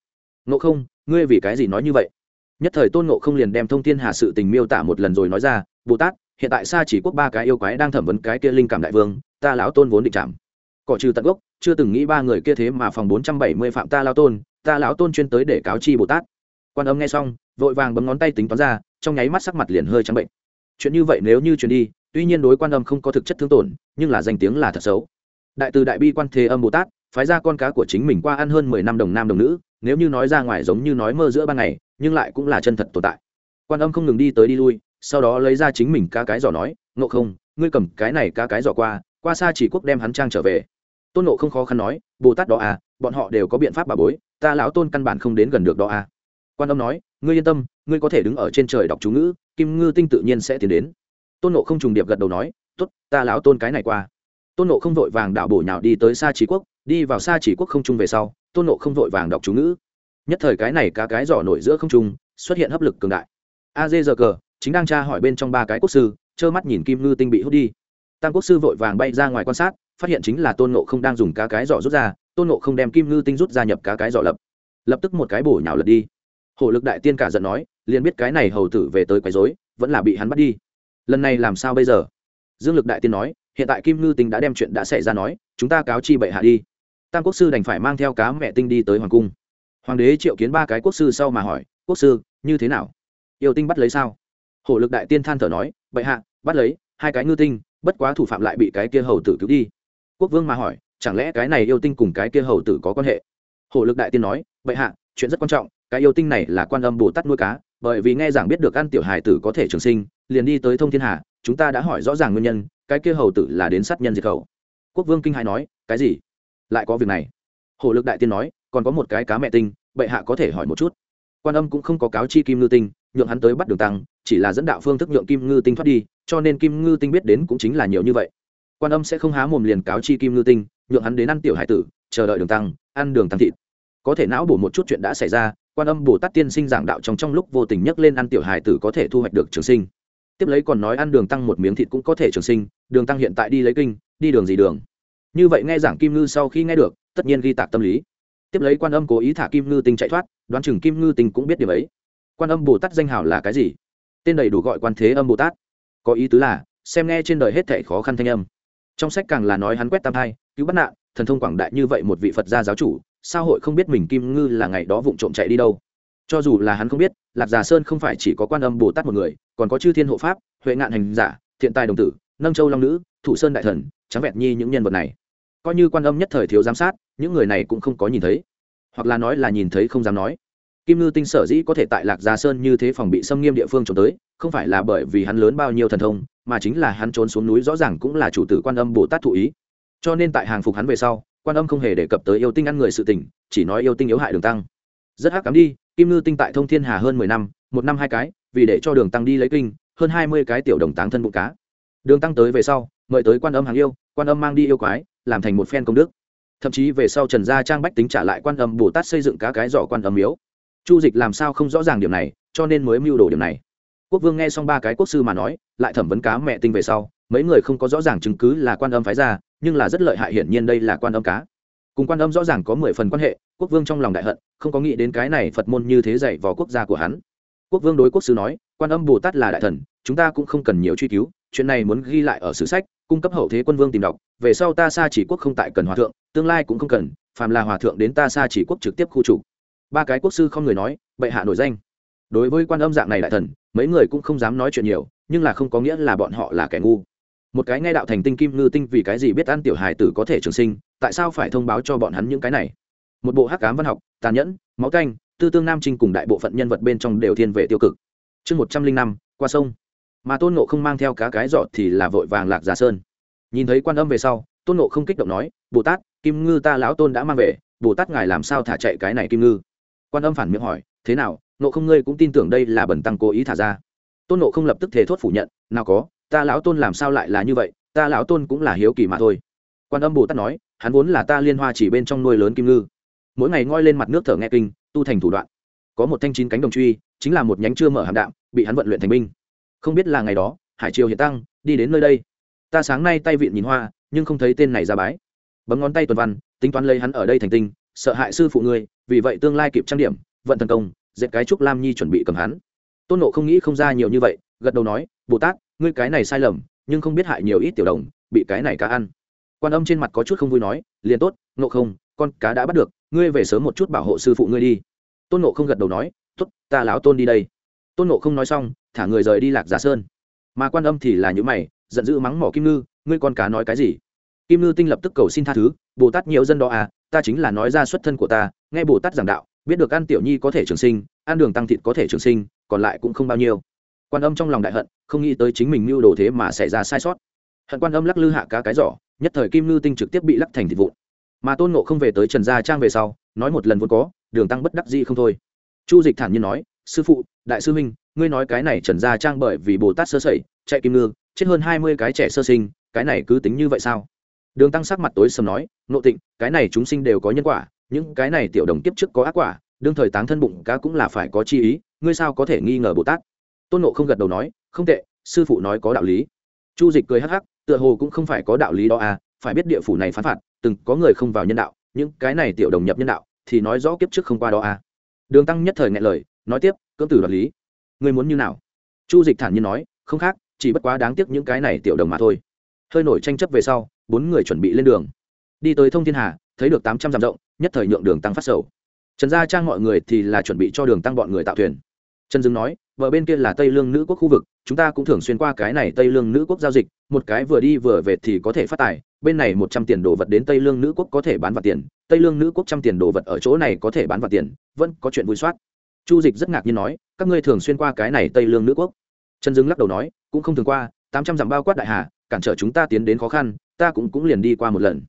Nộ không, ngươi vì cái gì nói như vậy? Nhất thời tôn nộ không liền đem thông tin hà sự tình miêu tả một lần rồi nói ra, bồ tát hiện tại xa chỉ quốc ba cái yêu quái đang thẩm vấn cái kia linh cảm đại vương, ta lão tôn vốn định chạm. Cỏ trừ tận gốc, chưa từng nghĩ ba người kia thế mà phòng bốn trăm bảy mươi phạm ta lao tôn, ta lão tôn chuyên tới để cáo chi bồ tát. Quan âm nghe xong, vội vàng bấm ngón tay tính toán ra, trong nháy mắt sắc mặt liền hơi trắng bệnh. Chuyện như vậy nếu như chuyển đi, tuy nhiên đối quan âm không có thực chất thương tổn, nhưng là danh tiếng là thật xấu. Đại từ đại bi quan thế âm bồ tát, phái ra con cá của chính mình qua ăn hơn mười năm đồng nam đồng nữ, nếu như nói ra ngoài giống như nói mơ giữa ban ngày, nhưng lại cũng là chân thật tồn tại. Quan âm không ngừng đi tới đi lui sau đó lấy ra chính mình cá cái giỏ nói, ngộ không, ngươi cầm cái này cá cái giỏ qua qua xa chỉ quốc đem hắn trang trở về. Tôn nộ không khó khăn nói, bồ tát đó à bọn họ đều có biện pháp bà bối, ta lão tôn căn bản không đến gần được đó à. Quan âm nói, ngươi yên tâm, ngươi có thể đứng ở trên trời đọc chú ngữ, kim ngư tinh tự nhiên sẽ tiến đến. Tôn nộ không trùng điệp gật đầu nói t ố t ta lão tôn cái này qua. Tôn nộ không vội vàng đảo bổ nhào đi tới xa chỉ quốc, đi vào xa chỉ quốc không trung về sau, tôn nộ không vội vàng đọc chú ngữ. Nhất thời cái này cá cái giỏ nổi giữa không trung, xuất hiện hấp lực cường đại. A dê giờ cờ chính đang tra hỏi bên trong ba cái quốc sư, trơ mắt nhìn kim ngư tinh bị hút đi. Tam quốc sư vội vàng bay ra ngoài quan sát, phát hiện chính là tôn nộ không đang dùng cá cái giỏ rút ra, tôn nộ không đem kim ngư tinh rút ra nhập cá cái giỏ lập. Lập tức một cái bổ nhào lật đi. Hổ lực đại tiên cả giận nói, liền biết cái này hầu tử về tới quấy dối vẫn là bị hắn bắt đi. Lần này làm sao bây giờ? Dương lực đại tiên nói, hiện tại kim ngư tinh đã đem chuyện đã xảy ra nói, chúng ta cáo chi bệ hạ đi. Tam quốc sư đành phải mang theo cá mẹ tinh đi tới hoàng cung. Hoàng đế triệu kiến ba cái quốc sư sau mà hỏi, quốc sư, như thế nào? Yêu tinh bắt lấy sao? Hổ lực đại tiên than thở nói, bệ hạ, bắt lấy, hai cái ngư tinh, bất quá thủ phạm lại bị cái kia hầu tử cứu đi. Quốc vương mà hỏi, chẳng lẽ cái này yêu tinh cùng cái kia hầu tử có quan hệ? Hổ lực đại tiên nói, bệ hạ, chuyện rất quan trọng, cái yêu tinh này là quan âm bồ tát nuôi cá, bởi vì nghe giảng biết được ăn tiểu hài tử có thể trường sinh, liền đi tới thông thiên hà, chúng ta đã hỏi rõ ràng nguyên nhân, cái kia hầu tử là đến sát nhân diệt khẩu. Quốc vương kinh hãi nói, cái gì? Lại có việc này? Hổ lực đại tiên nói, còn có một cái cá mẹ tinh, bệ hạ có thể hỏi một chút. Quan âm cũng không có cáo chi kim ngư tinh, nhượng hắn tới bắt đường tăng chỉ là dẫn đạo phương thức nhượng kim ngư tinh thoát đi, cho nên kim ngư tinh biết đến cũng chính là nhiều như vậy. Quan âm sẽ không há mồm liền cáo chi kim ngư tinh, nhượng hắn đến ăn tiểu hải tử, chờ đợi đường tăng, ăn đường tăng thịt. Có thể não bổ một chút chuyện đã xảy ra, quan âm bồ tát tiên sinh giảng đạo trong trong lúc vô tình nhắc lên ăn tiểu hải tử có thể thu hoạch được trường sinh. Tiếp lấy còn nói ăn đường tăng một miếng thịt cũng có thể trường sinh, đường tăng hiện tại đi lấy kinh, đi đường gì đường. Như vậy nghe giảng kim ngư sau khi nghe được, tất nhiên ghi tạc tâm lý. Tiếp lấy quan âm cố ý thả kim ngư tinh chạy thoát, đoán chừng kim ngư tinh cũng biết điều ấy. Quan âm bồ tát danh hào là cái gì? Tên đầy đủ gọi quan thế âm bồ tát. Có ý tứ là, xem nghe trên đời hết thảy khó khăn thanh âm. Trong sách càng là nói hắn quét tam thai, cứu bắt nạn, thần thông quảng đại như vậy một vị phật gia giáo chủ, sao hội không biết mình kim ngư là ngày đó vụng trộm chạy đi đâu? Cho dù là hắn không biết, lạc già sơn không phải chỉ có quan âm bồ tát một người, còn có chư thiên hộ pháp, huệ ngạn hành giả, thiện tài đồng tử, nâng châu long nữ, thủ sơn đại thần, trắng vẹn nhi những nhân vật này. Coi như quan âm nhất thời thiếu giám sát, những người này cũng không có nhìn thấy. Hoặc là nói là nhìn thấy không dám nói kim ngư tinh sở dĩ có thể tại lạc gia sơn như thế phòng bị xâm nghiêm địa phương trốn tới, không phải là bởi vì hắn lớn bao nhiêu thần thông, mà chính là hắn trốn xuống núi rõ ràng cũng là chủ tử quan âm bồ tát thụ ý. Cho nên tại hàng phục hắn về sau, quan âm không hề đề cập tới yêu tinh ăn người sự tình, chỉ nói yêu tinh yếu hại đường tăng. Rất hắc cắm đi, kim ngư tinh tại thông thiên hà hơn mười năm, một năm hai cái, vì để cho đường tăng đi lấy kinh, hơn hai mươi cái tiểu đồng táng thân bụng cá. Đường tăng tới về sau, mời tới quan âm hàng yêu, quan âm mang đi yêu quái, làm thành một phen công đức. Thậm chí về sau trần gia trang bách tính trả lại quan âm bồ tát xây dựng cá cái giỏ quan âm miếu chu dịch làm sao không rõ ràng điểm này, cho nên mới mưu đồ điểm này. Quốc vương nghe xong ba cái quốc sư mà nói, lại thẩm vấn cá mẹ tinh về sau, mấy người không có rõ ràng chứng cứ là quan âm phái ra, nhưng là rất lợi hại hiển nhiên đây là quan âm cá. Cùng quan âm rõ ràng có mười phần quan hệ, quốc vương trong lòng đại hận, không có nghĩ đến cái này phật môn như thế dạy vào quốc gia của hắn. Quốc vương đối quốc sư nói, quan âm bồ tát là đại thần, chúng ta cũng không cần nhiều truy cứu, chuyện này muốn ghi lại ở sử sách, cung cấp hậu thế quân vương tìm đọc, về sau ta xa chỉ quốc không tại cần hòa thượng, tương lai cũng không cần, phàm là hòa thượng đến ta xa chỉ quốc trực tiếp khu chủ ba cái quốc sư không người nói, bệ hạ nổi danh. Đối với quan âm dạng này đại thần, mấy người cũng không dám nói chuyện nhiều, nhưng là không có nghĩa là bọn họ là kẻ ngu. Một cái nghe đạo thành tinh kim ngư tinh vì cái gì biết ăn tiểu hài tử có thể trường sinh, tại sao phải thông báo cho bọn hắn những cái này? Một bộ hắc cám văn học, tàn nhẫn, máu canh, tư tương nam trinh cùng đại bộ phận nhân vật bên trong đều thiên về tiêu cực. Chương một trăm linh năm, qua sông. Mà tôn nộ không mang theo cá cái giọt thì là vội vàng lạc giả sơn. Nhìn thấy quan âm về sau, tôn nộ không kích động nói, bồ tát, kim ngư ta lão tôn đã mang về, bồ tát ngài làm sao thả chạy cái này kim ngư? Quan âm phản miệng hỏi, thế nào, nộ không ngươi cũng tin tưởng đây là bẩn tăng cố ý thả ra? Tôn nộ không lập tức thề thốt phủ nhận, nào có, ta lão tôn làm sao lại là như vậy, ta lão tôn cũng là hiếu kỳ mà thôi. Quan âm bồ tát nói, hắn vốn là ta liên hoa chỉ bên trong nuôi lớn kim ngư. Mỗi ngày ngoi lên mặt nước thở nghe kinh, tu thành thủ đoạn. Có một thanh chín cánh đồng truy, chính là một nhánh chưa mở hàm đạm, bị hắn vận luyện thành binh. Không biết là ngày đó, hải triều hiện tăng, đi đến nơi đây. Ta sáng nay tay vịn nhìn hoa, nhưng không thấy tên này ra bái. Bấm ngón tay tuần văn, tính toán lấy hắn ở đây thành tinh sợ hại sư phụ ngươi, vì vậy tương lai kịp trang điểm, vận thần công, dệt cái trúc lam nhi chuẩn bị cầm hắn. Tôn nộ không nghĩ không ra nhiều như vậy, gật đầu nói, bồ tát, ngươi cái này sai lầm, nhưng không biết hại nhiều ít tiểu đồng, bị cái này cá ăn. Quan âm trên mặt có chút không vui nói, liền tốt nộ không, con cá đã bắt được, ngươi về sớm một chút bảo hộ sư phụ ngươi đi. Tôn nộ không gật đầu nói t ố t ta láo tôn đi đây. Tôn nộ không nói xong, thả người rời đi lạc giả sơn. Mà quan âm thì là những mày, giận dữ mắng mỏ kim ngư, ngươi con cá nói cái gì? Kim ngư tinh lập tức cầu xin tha thứ, bồ tát nhiều dân đó à ta chính là nói ra xuất thân của ta, nghe bồ tát giảng đạo, biết được ăn tiểu nhi có thể trường sinh ăn đường tăng thịt có thể trường sinh, còn lại cũng không bao nhiêu. Quan âm trong lòng đại hận, không nghĩ tới chính mình mưu đồ thế mà xảy ra sai sót. Hận quan âm lắc lư hạ cá cái giỏ, nhất thời kim ngư tinh trực tiếp bị lắc thành thịt vụn. Mà tôn nộ không về tới trần gia trang về sau, nói một lần vốn có, đường tăng bất đắc gì không thôi. Chu dịch thản nhiên nói, sư phụ, đại sư minh ngươi nói cái này trần gia trang bởi vì bồ tát sơ sẩy, chạy kim ngư, chết hơn hai mươi cái trẻ sơ sinh, cái này cứ tính như vậy sao? Đường tăng sắc mặt tối sầm nói, nộ tịnh, cái này chúng sinh đều có nhân quả, những cái này tiểu đồng tiếp trước có ác quả, đương thời táng thân bụng cá cũng là phải có chi ý, ngươi sao có thể nghi ngờ bồ tát? Tôn nộ không gật đầu nói, không tệ, sư phụ nói có đạo lý. Chu dịch cười hắc hắc, tựa hồ cũng không phải có đạo lý đó à phải biết địa phủ này phán phạt, từng có người không vào nhân đạo, những cái này tiểu đồng nhập nhân đạo, thì nói rõ kiếp trước không qua đó à. Đường tăng nhất thời ngại lời, nói tiếp, cưỡng tử đoạt lý, ngươi muốn như nào? Chu dịch thản nhiên nói, không khác, chỉ bất quá đáng tiếc những cái này tiểu đồng mà thôi hơi nổi tranh chấp về sau, bốn người chuẩn bị lên đường. Đi tới thông thiên hà, thấy được tám trăm dặm rộng, nhất thời nhượng đường tăng phát sầu. Trần gia trang mọi người thì là chuẩn bị cho đường tăng bọn người tạo thuyền. Trần dương nói vợ bên kia là tây lương nữ quốc khu vực, chúng ta cũng thường xuyên qua cái này tây lương nữ quốc giao dịch, một cái vừa đi vừa về thì có thể phát tài, bên này một trăm tiền đồ vật đến tây lương nữ quốc có thể bán vào tiền, tây lương nữ quốc trăm tiền đồ vật ở chỗ này có thể bán vào tiền, vẫn có chuyện vui soát. Chu dịch rất ngạc nhiên nói, các ngươi thường xuyên qua cái này tây lương nữ quốc? Trần dưng lắc đầu nói, cũng không thường qua, tám trăm dặm bao quát đại hà cản trở chúng ta tiến đến khó khăn, ta cũng cũng liền đi qua một lần.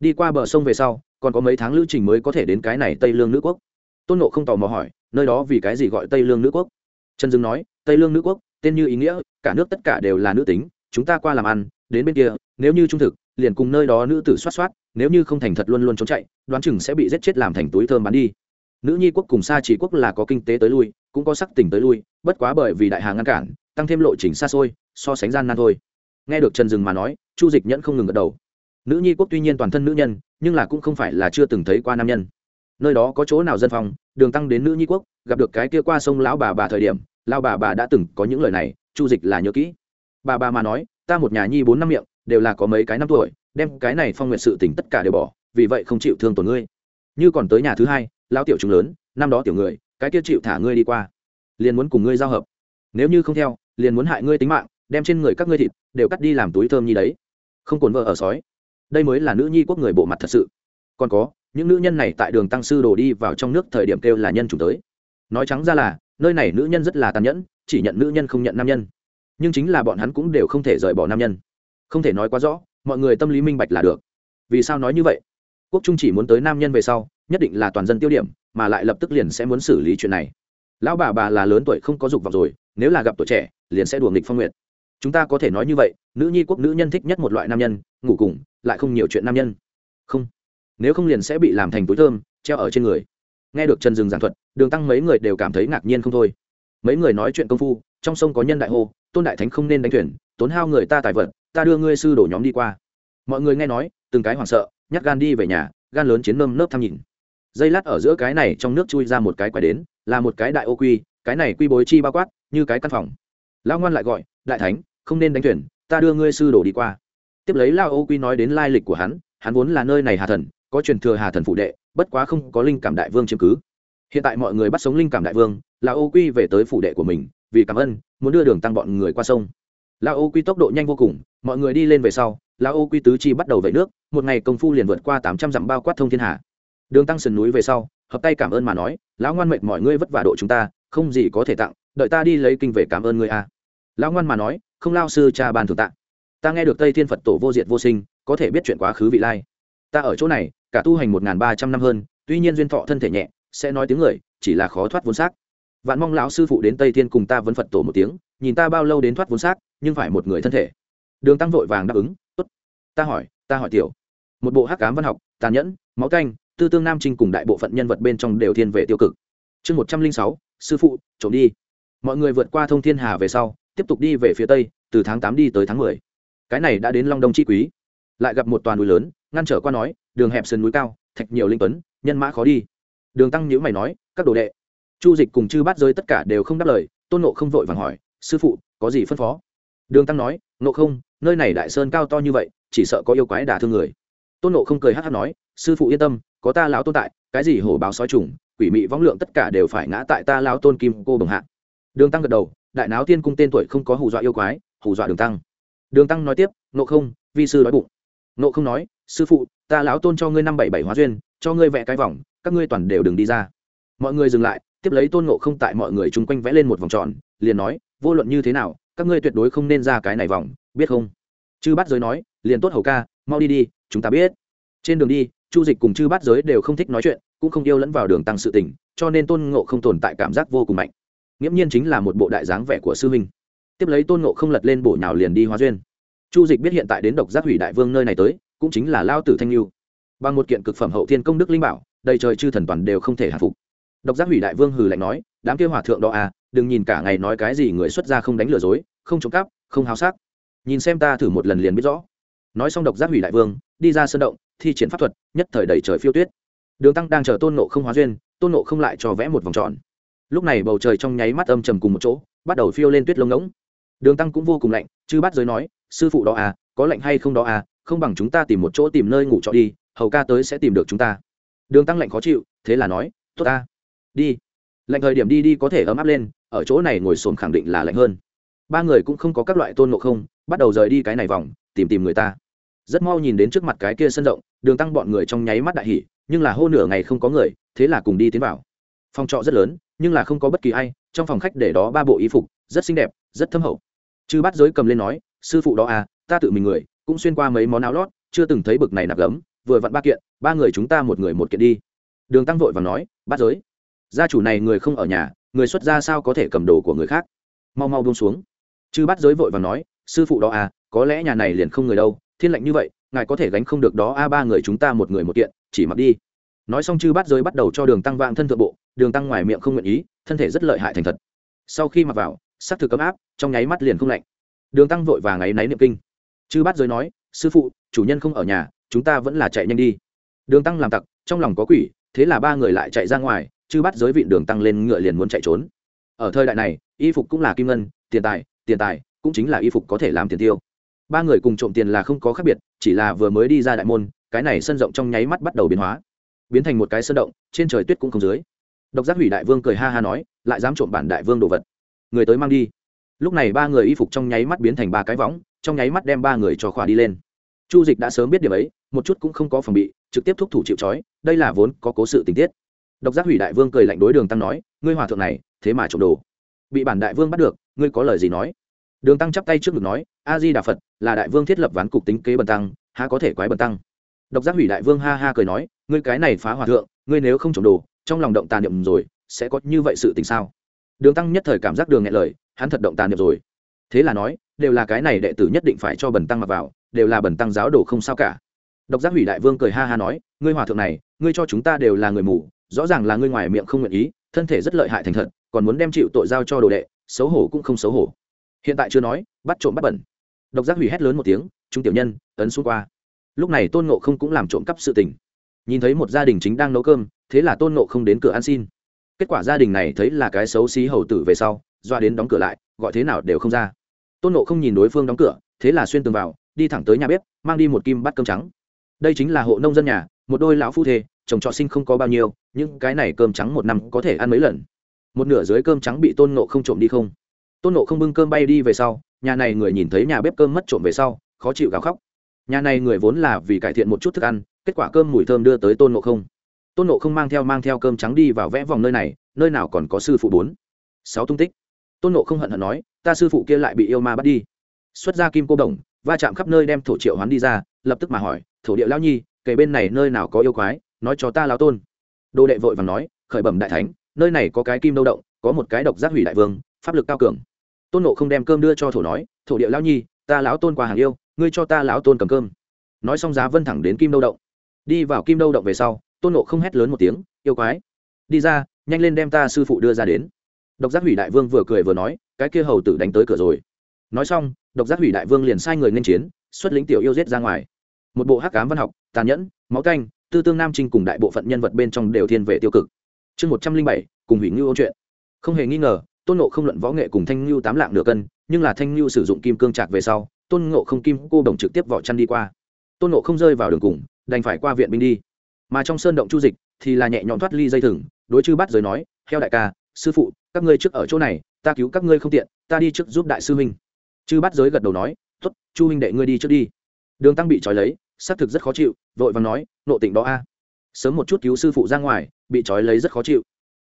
Đi qua bờ sông về sau, còn có mấy tháng lữ trình mới có thể đến cái này tây lương nữ quốc. Tôn nộ không tò mò hỏi, nơi đó vì cái gì gọi tây lương nữ quốc? Trần dương nói, tây lương nữ quốc, tên như ý nghĩa, cả nước tất cả đều là nữ tính, chúng ta qua làm ăn, đến bên kia, nếu như trung thực, liền cùng nơi đó nữ tử soát soát nếu như không thành thật luôn luôn trốn chạy, đoán chừng sẽ bị giết chết làm thành túi thơm bán đi. Nữ nhi quốc cùng xa chỉ quốc là có kinh tế tới lui, cũng có sắc tình tới lui, bất quá bởi vì đại hàng ngăn cản, tăng thêm lộ trình xa xôi, so sánh gian nan thôi nghe được trần dừng mà nói, chu dịch nhẫn không ngừng gật đầu. Nữ nhi quốc tuy nhiên toàn thân nữ nhân, nhưng là cũng không phải là chưa từng thấy qua nam nhân. Nơi đó có chỗ nào dân phòng đường tăng đến nữ nhi quốc, gặp được cái kia qua sông lão bà bà thời điểm lao bà bà đã từng có những lời này, chu dịch là nhớ kỹ. Bà bà mà nói, ta một nhà nhi bốn năm miệng, đều là có mấy cái năm tuổi, đem cái này phong nguyện sự tỉnh tất cả đều bỏ, vì vậy không chịu thương tổn ngươi. Như còn tới nhà thứ hai lao tiểu chúng lớn, năm đó tiểu người, cái kia chịu thả ngươi đi qua, liền muốn cùng ngươi giao hợp. Nếu như không theo, liền muốn hại ngươi tính mạng đem trên người các ngươi thịt đều cắt đi làm túi thơm như đấy. Không cồn vợ ở sói. Đây mới là nữ nhi quốc người bộ mặt thật sự. Còn có, những nữ nhân này tại đường tăng sư đổ đi vào trong nước thời điểm kêu là nhân chủng tới. Nói trắng ra là, nơi này nữ nhân rất là tàn nhẫn, chỉ nhận nữ nhân không nhận nam nhân. Nhưng chính là bọn hắn cũng đều không thể rời bỏ nam nhân. Không thể nói quá rõ, mọi người tâm lý minh bạch là được. Vì sao nói như vậy? Quốc trung chỉ muốn tới nam nhân về sau, nhất định là toàn dân tiêu điểm, mà lại lập tức liền sẽ muốn xử lý chuyện này. Lão bà bà là lớn tuổi không có dục vọng rồi, nếu là gặp tuổi trẻ, liền sẽ đùa nghịch phong nguyện chúng ta có thể nói như vậy, nữ nhi quốc nữ nhân thích nhất một loại nam nhân, ngủ cùng, lại không nhiều chuyện nam nhân. Không. Nếu không liền sẽ bị làm thành túi thơm, treo ở trên người. Nghe được trần dừng giảng thuật, đường tăng mấy người đều cảm thấy ngạc nhiên không thôi. Mấy người nói chuyện công phu, trong sông có nhân đại hô, tôn đại thánh không nên đánh thuyền, tốn hao người ta tài vật, ta đưa ngươi sư đổ nhóm đi qua. Mọi người nghe nói, từng cái hoảng sợ nhắc gan đi về nhà, gan lớn chiến nơm nớp thăm nhìn. Dây lát ở giữa cái này trong nước chui ra một cái quái đến, là một cái đại ô quy, cái này quy bối chi bao quát, như cái căn phòng. Lão ngoan lại gọi, đại thánh không nên đánh thuyền, ta đưa ngươi sư đổ đi qua. Tiếp lấy lao ô quy nói đến lai lịch của hắn hắn vốn là nơi này hà thần, có truyền thừa hà thần phụ đệ, bất quá không có linh cảm đại vương chiếm cứ. Hiện tại mọi người bắt sống linh cảm đại vương là ô quy về tới phủ đệ của mình, vì cảm ơn, muốn đưa đường tăng bọn người qua sông. La ô quy tốc độ nhanh vô cùng, mọi người đi lên về sau la ô quy tứ chi bắt đầu vẩy nước, một ngày công phu liền vượt qua tám trăm dặm bao quát thông thiên hạ. Đường tăng sườn núi về sau, hợp tay cảm ơn mà nói, lão ngoan mệnh mọi ngươi vất vả độ chúng ta, không gì có thể tặng, đợi ta đi lấy kinh về cảm ơn ngươi a lão ngoan mà nói, không lao sư cha ban thượng tặng ta nghe được tây thiên phật tổ vô diệt vô sinh, có thể biết chuyện quá khứ vị lai. Ta ở chỗ này, cả tu hành một ba trăm năm hơn, tuy nhiên duyên thọ thân thể nhẹ, sẽ nói tiếng người, chỉ là khó thoát vốn xác. Vạn mong lão sư phụ đến tây thiên cùng ta vấn phật tổ một tiếng, nhìn ta bao lâu đến thoát vốn xác, nhưng phải một người thân thể. Đường tăng vội vàng đáp ứng, tốt. Ta hỏi ta hỏi tiểu. Một bộ hắc cám văn học, tàn nhẫn, máu canh, tư tương nam trinh cùng đại bộ phận nhân vật bên trong đều thiên về tiêu cực. Chương một trăm linh sáu, sư phụ, trộm đi. Mọi người vượt qua thông thiên hà về sau tiếp tục đi về phía tây, từ tháng tám đi tới tháng mười. Cái này đã đến long đông chi quý. Lại gặp một toàn núi lớn, ngăn trở qua nói, đường hẹp sườn núi cao, thạch nhiều linh tuấn, nhân mã khó đi. Đường tăng nhữ mày nói, các đồ đệ. Chu dịch cùng chư bát giới tất cả đều không đáp lời, tôn nộ không vội vàng hỏi, sư phụ, có gì phân phó? Đường tăng nói nộ không, nơi này đại sơn cao to như vậy, chỉ sợ có yêu quái đả thương người. Tôn nộ không cười hát hát nói, sư phụ yên tâm, có ta lão tôn tại, cái gì hổ báo sói trùng, quỷ mị võng lượng tất cả đều phải ngã tại ta lão tôn kim cô đồng hạ. Đường tăng gật đầu đại náo tiên cung tên tuổi không có hù dọa yêu quái, hù dọa đường tăng. Đường tăng nói tiếp nộ không, vi sư nói bụng. Nộ không nói, sư phụ, ta lão tôn cho ngươi năm bảy bảy hóa duyên, cho ngươi vẽ cái vòng, các ngươi toàn đều đừng đi ra. Mọi người dừng lại, tiếp lấy tôn nộ không tại mọi người chung quanh vẽ lên một vòng tròn, liền nói, vô luận như thế nào, các ngươi tuyệt đối không nên ra cái này vòng, biết không? Chư bát giới nói, liền tốt hầu ca, mau đi đi, chúng ta biết. Trên đường đi, chu dịch cùng chư bát giới đều không thích nói chuyện, cũng không yêu lẫn vào đường tăng sự tình, cho nên tôn ngộ không tồn tại cảm giác vô cùng mạnh nghiễm nhiên chính là một bộ đại dáng vẻ của sư huynh. Tiếp lấy tôn ngộ không lật lên bổ nhào liền đi hóa duyên. Chu dịch biết hiện tại đến độc giác hủy đại vương nơi này tới, cũng chính là lao tử thanh lưu bằng một kiện cực phẩm hậu thiên công đức linh bảo, đầy trời chư thần toàn đều không thể hạ phục. Độc giác hủy đại vương hừ lạnh nói, đám kia hòa thượng đó à đừng nhìn cả ngày nói cái gì người xuất gia không đánh lừa dối, không trộm cắp, không háo sắc. Nhìn xem ta thử một lần liền biết rõ. Nói xong độc giác hủy đại vương, đi ra sơn động, thi triển pháp thuật, nhất thời đầy trời phiêu tuyết. Đường tăng đang chờ tôn nộ không hóa duyên, tôn nộ không lại cho vẽ một vòng tròn lúc này bầu trời trong nháy mắt âm trầm cùng một chỗ, bắt đầu phiêu lên tuyết lông ngỗng. Đường tăng cũng vô cùng lạnh chứ bắt giới nói, sư phụ đó à có lạnh hay không đó à không bằng chúng ta tìm một chỗ tìm nơi ngủ trọ đi, hầu ca tới sẽ tìm được chúng ta. Đường tăng lạnh khó chịu, thế là nói, tốt ta, đi. Lạnh thời điểm đi đi có thể ấm áp lên, ở chỗ này ngồi xổm khẳng định là lạnh hơn. Ba người cũng không có các loại tôn ngộ không, bắt đầu rời đi cái này vòng, tìm tìm người ta. Rất mau nhìn đến trước mặt cái kia sân rộng, đường tăng bọn người trong nháy mắt đại hỉ, nhưng là hô nửa ngày không có người, thế là cùng đi tiến vào. Phòng trọ rất lớn nhưng là không có bất kỳ ai, trong phòng khách để đó ba bộ y phục, rất xinh đẹp, rất thâm hậu. Chư bắt giới cầm lên nói, sư phụ đó à ta tự mình người, cũng xuyên qua mấy món áo lót, chưa từng thấy bực này nạp gấm, vừa vặn ba kiện, ba người chúng ta một người một kiện đi. Đường tăng vội và nói bắt giới, gia chủ này người không ở nhà, người xuất gia sao có thể cầm đồ của người khác? Mau mau buông xuống. Chư bắt giới vội và nói, sư phụ đó à có lẽ nhà này liền không người đâu, thiên lệnh như vậy, ngài có thể gánh không được đó a, ba người chúng ta một người một kiện, chỉ mặc đi nói xong chư bát giới bắt đầu cho đường tăng vang thân thượng bộ, đường tăng ngoài miệng không nguyện ý, thân thể rất lợi hại thành thật. Sau khi mặc vào, sắc thực ấm áp, trong nháy mắt liền không lạnh. Đường tăng vội và ngáy náy niệm kinh. Chư bát giới nói, sư phụ, chủ nhân không ở nhà, chúng ta vẫn là chạy nhanh đi. Đường tăng làm tặc, trong lòng có quỷ, thế là ba người lại chạy ra ngoài, chư bát giới vịn đường tăng lên ngựa liền muốn chạy trốn. Ở thời đại này, y phục cũng là kim ngân, tiền tài tiền tài cũng chính là y phục có thể làm tiền tiêu. Ba người cùng trộm tiền là không có khác biệt, chỉ là vừa mới đi ra đại môn, cái này sân rộng trong nháy mắt bắt đầu biến hóa biến thành một cái sơn động, trên trời tuyết cũng không dưới. Độc giác hủy đại vương cười ha ha nói, lại dám trộm bản đại vương đồ vật. Người tới mang đi. Lúc này ba người y phục trong nháy mắt biến thành ba cái võng, trong nháy mắt đem ba người cho khỏa đi lên. Chu dịch đã sớm biết điểm ấy, một chút cũng không có phòng bị, trực tiếp thúc thủ chịu trói, đây là vốn có cố sự tình tiết. Độc giác hủy đại vương cười lạnh đối đường tăng nói, ngươi hòa thượng này, thế mà trộm đồ. Bị bản đại vương bắt được, ngươi có lời gì nói? Đường tăng chắp tay trước ngực nói, a di đà phật, là đại vương thiết lập ván cục tính kế bần tăng, há có thể quái bần tăng? Độc giác hủy đại vương ha ha cười nói, ngươi cái này phá hòa thượng, ngươi nếu không trộm đồ, trong lòng động tàn niệm rồi, sẽ có như vậy sự tình sao? Đường tăng nhất thời cảm giác đường nghe lời, hắn thật động tàn niệm rồi. Thế là nói, đều là cái này đệ tử nhất định phải cho bần tăng mặc vào, đều là bần tăng giáo đồ không sao cả. Độc giác hủy đại vương cười ha ha nói, ngươi hòa thượng này, ngươi cho chúng ta đều là người mù, rõ ràng là ngươi ngoài miệng không nguyện ý, thân thể rất lợi hại thành thật, còn muốn đem chịu tội giao cho đồ đệ, xấu hổ cũng không xấu hổ. Hiện tại chưa nói, bắt trộm bắt bẩn. Độc giác hủy hét lớn một tiếng, chúng tiểu nhân, ấn xuống qua lúc này tôn nộ không cũng làm trộm cắp sự tình. Nhìn thấy một gia đình chính đang nấu cơm, thế là tôn nộ không đến cửa ăn xin. Kết quả gia đình này thấy là cái xấu xí hầu tử về sau, doa đến đóng cửa lại, gọi thế nào đều không ra. Tôn nộ không nhìn đối phương đóng cửa, thế là xuyên tường vào, đi thẳng tới nhà bếp, mang đi một kim bát cơm trắng. Đây chính là hộ nông dân nhà, một đôi lão phu thê chồng trọ sinh không có bao nhiêu nhưng cái này cơm trắng một năm có thể ăn mấy lần. Một nửa dưới cơm trắng bị tôn nộ không trộm đi không. Tôn nộ không bưng cơm bay đi về sau, nhà này người nhìn thấy nhà bếp cơm mất trộm về sau, khó chịu gào khóc nhà này người vốn là vì cải thiện một chút thức ăn, kết quả cơm mùi thơm đưa tới tôn nộ không. Tôn nộ không mang theo mang theo cơm trắng đi vào vẽ vòng nơi này, nơi nào còn có sư phụ bốn, sáu tung tích. Tôn nộ không hận hận nói, ta sư phụ kia lại bị yêu ma bắt đi. Xuất ra kim cô đồng, va chạm khắp nơi đem thổ triệu hoán đi ra, lập tức mà hỏi, thổ địa lao nhi, kể bên này nơi nào có yêu quái, nói cho ta lao tôn. Đồ đệ vội và nói, khởi bẩm đại thánh, nơi này có cái kim đâu động, có một cái độc giác hủy đại vương, pháp lực cao cường. Tôn nộ không đem cơm đưa cho thổ nói, thổ địa lao nhi, ta lão tôn qua hàng yêu ngươi cho ta lão tôn cầm cơm. Nói xong giá vân thẳng đến kim đâu động. Đi vào kim đâu động về sau, tôn nộ không hét lớn một tiếng, yêu quái, đi ra, nhanh lên đem ta sư phụ đưa ra đến. Độc giác hủy đại vương vừa cười vừa nói, cái kia hầu tử đánh tới cửa rồi. Nói xong, độc giác hủy đại vương liền sai người nên chiến, xuất lĩnh tiểu yêu giết ra ngoài. Một bộ hắc cám văn học, tàn nhẫn, máu canh, tư tương nam trinh cùng đại bộ phận nhân vật bên trong đều thiên về tiêu cực. Chương một trăm linh bảy, cùng hủy ngưu ôn chuyện. Không hề nghi ngờ, tôn nộ không luận võ nghệ cùng thanh ngưu tám lạng nửa cân, nhưng là thanh ngưu sử dụng kim cương trạc về sau tôn ngộ không kim cô đồng trực tiếp vỏ chăn đi qua. Tôn Ngộ không rơi vào đường cùng, đành phải qua viện binh đi. Mà trong sơn động chu dịch thì là nhẹ nhõm thoát ly dây thừng, đối chư bắt giới nói, heo đại ca, sư phụ, các ngươi trước ở chỗ này, ta cứu các ngươi không tiện, ta đi trước giúp đại sư huynh. Chư bắt giới gật đầu nói t ố t chu huynh đệ ngươi đi trước đi. Đường tăng bị trói lấy, xác thực rất khó chịu, vội và nói, nộ tỉnh đó a. Sớm một chút cứu sư phụ ra ngoài, bị trói lấy rất khó chịu.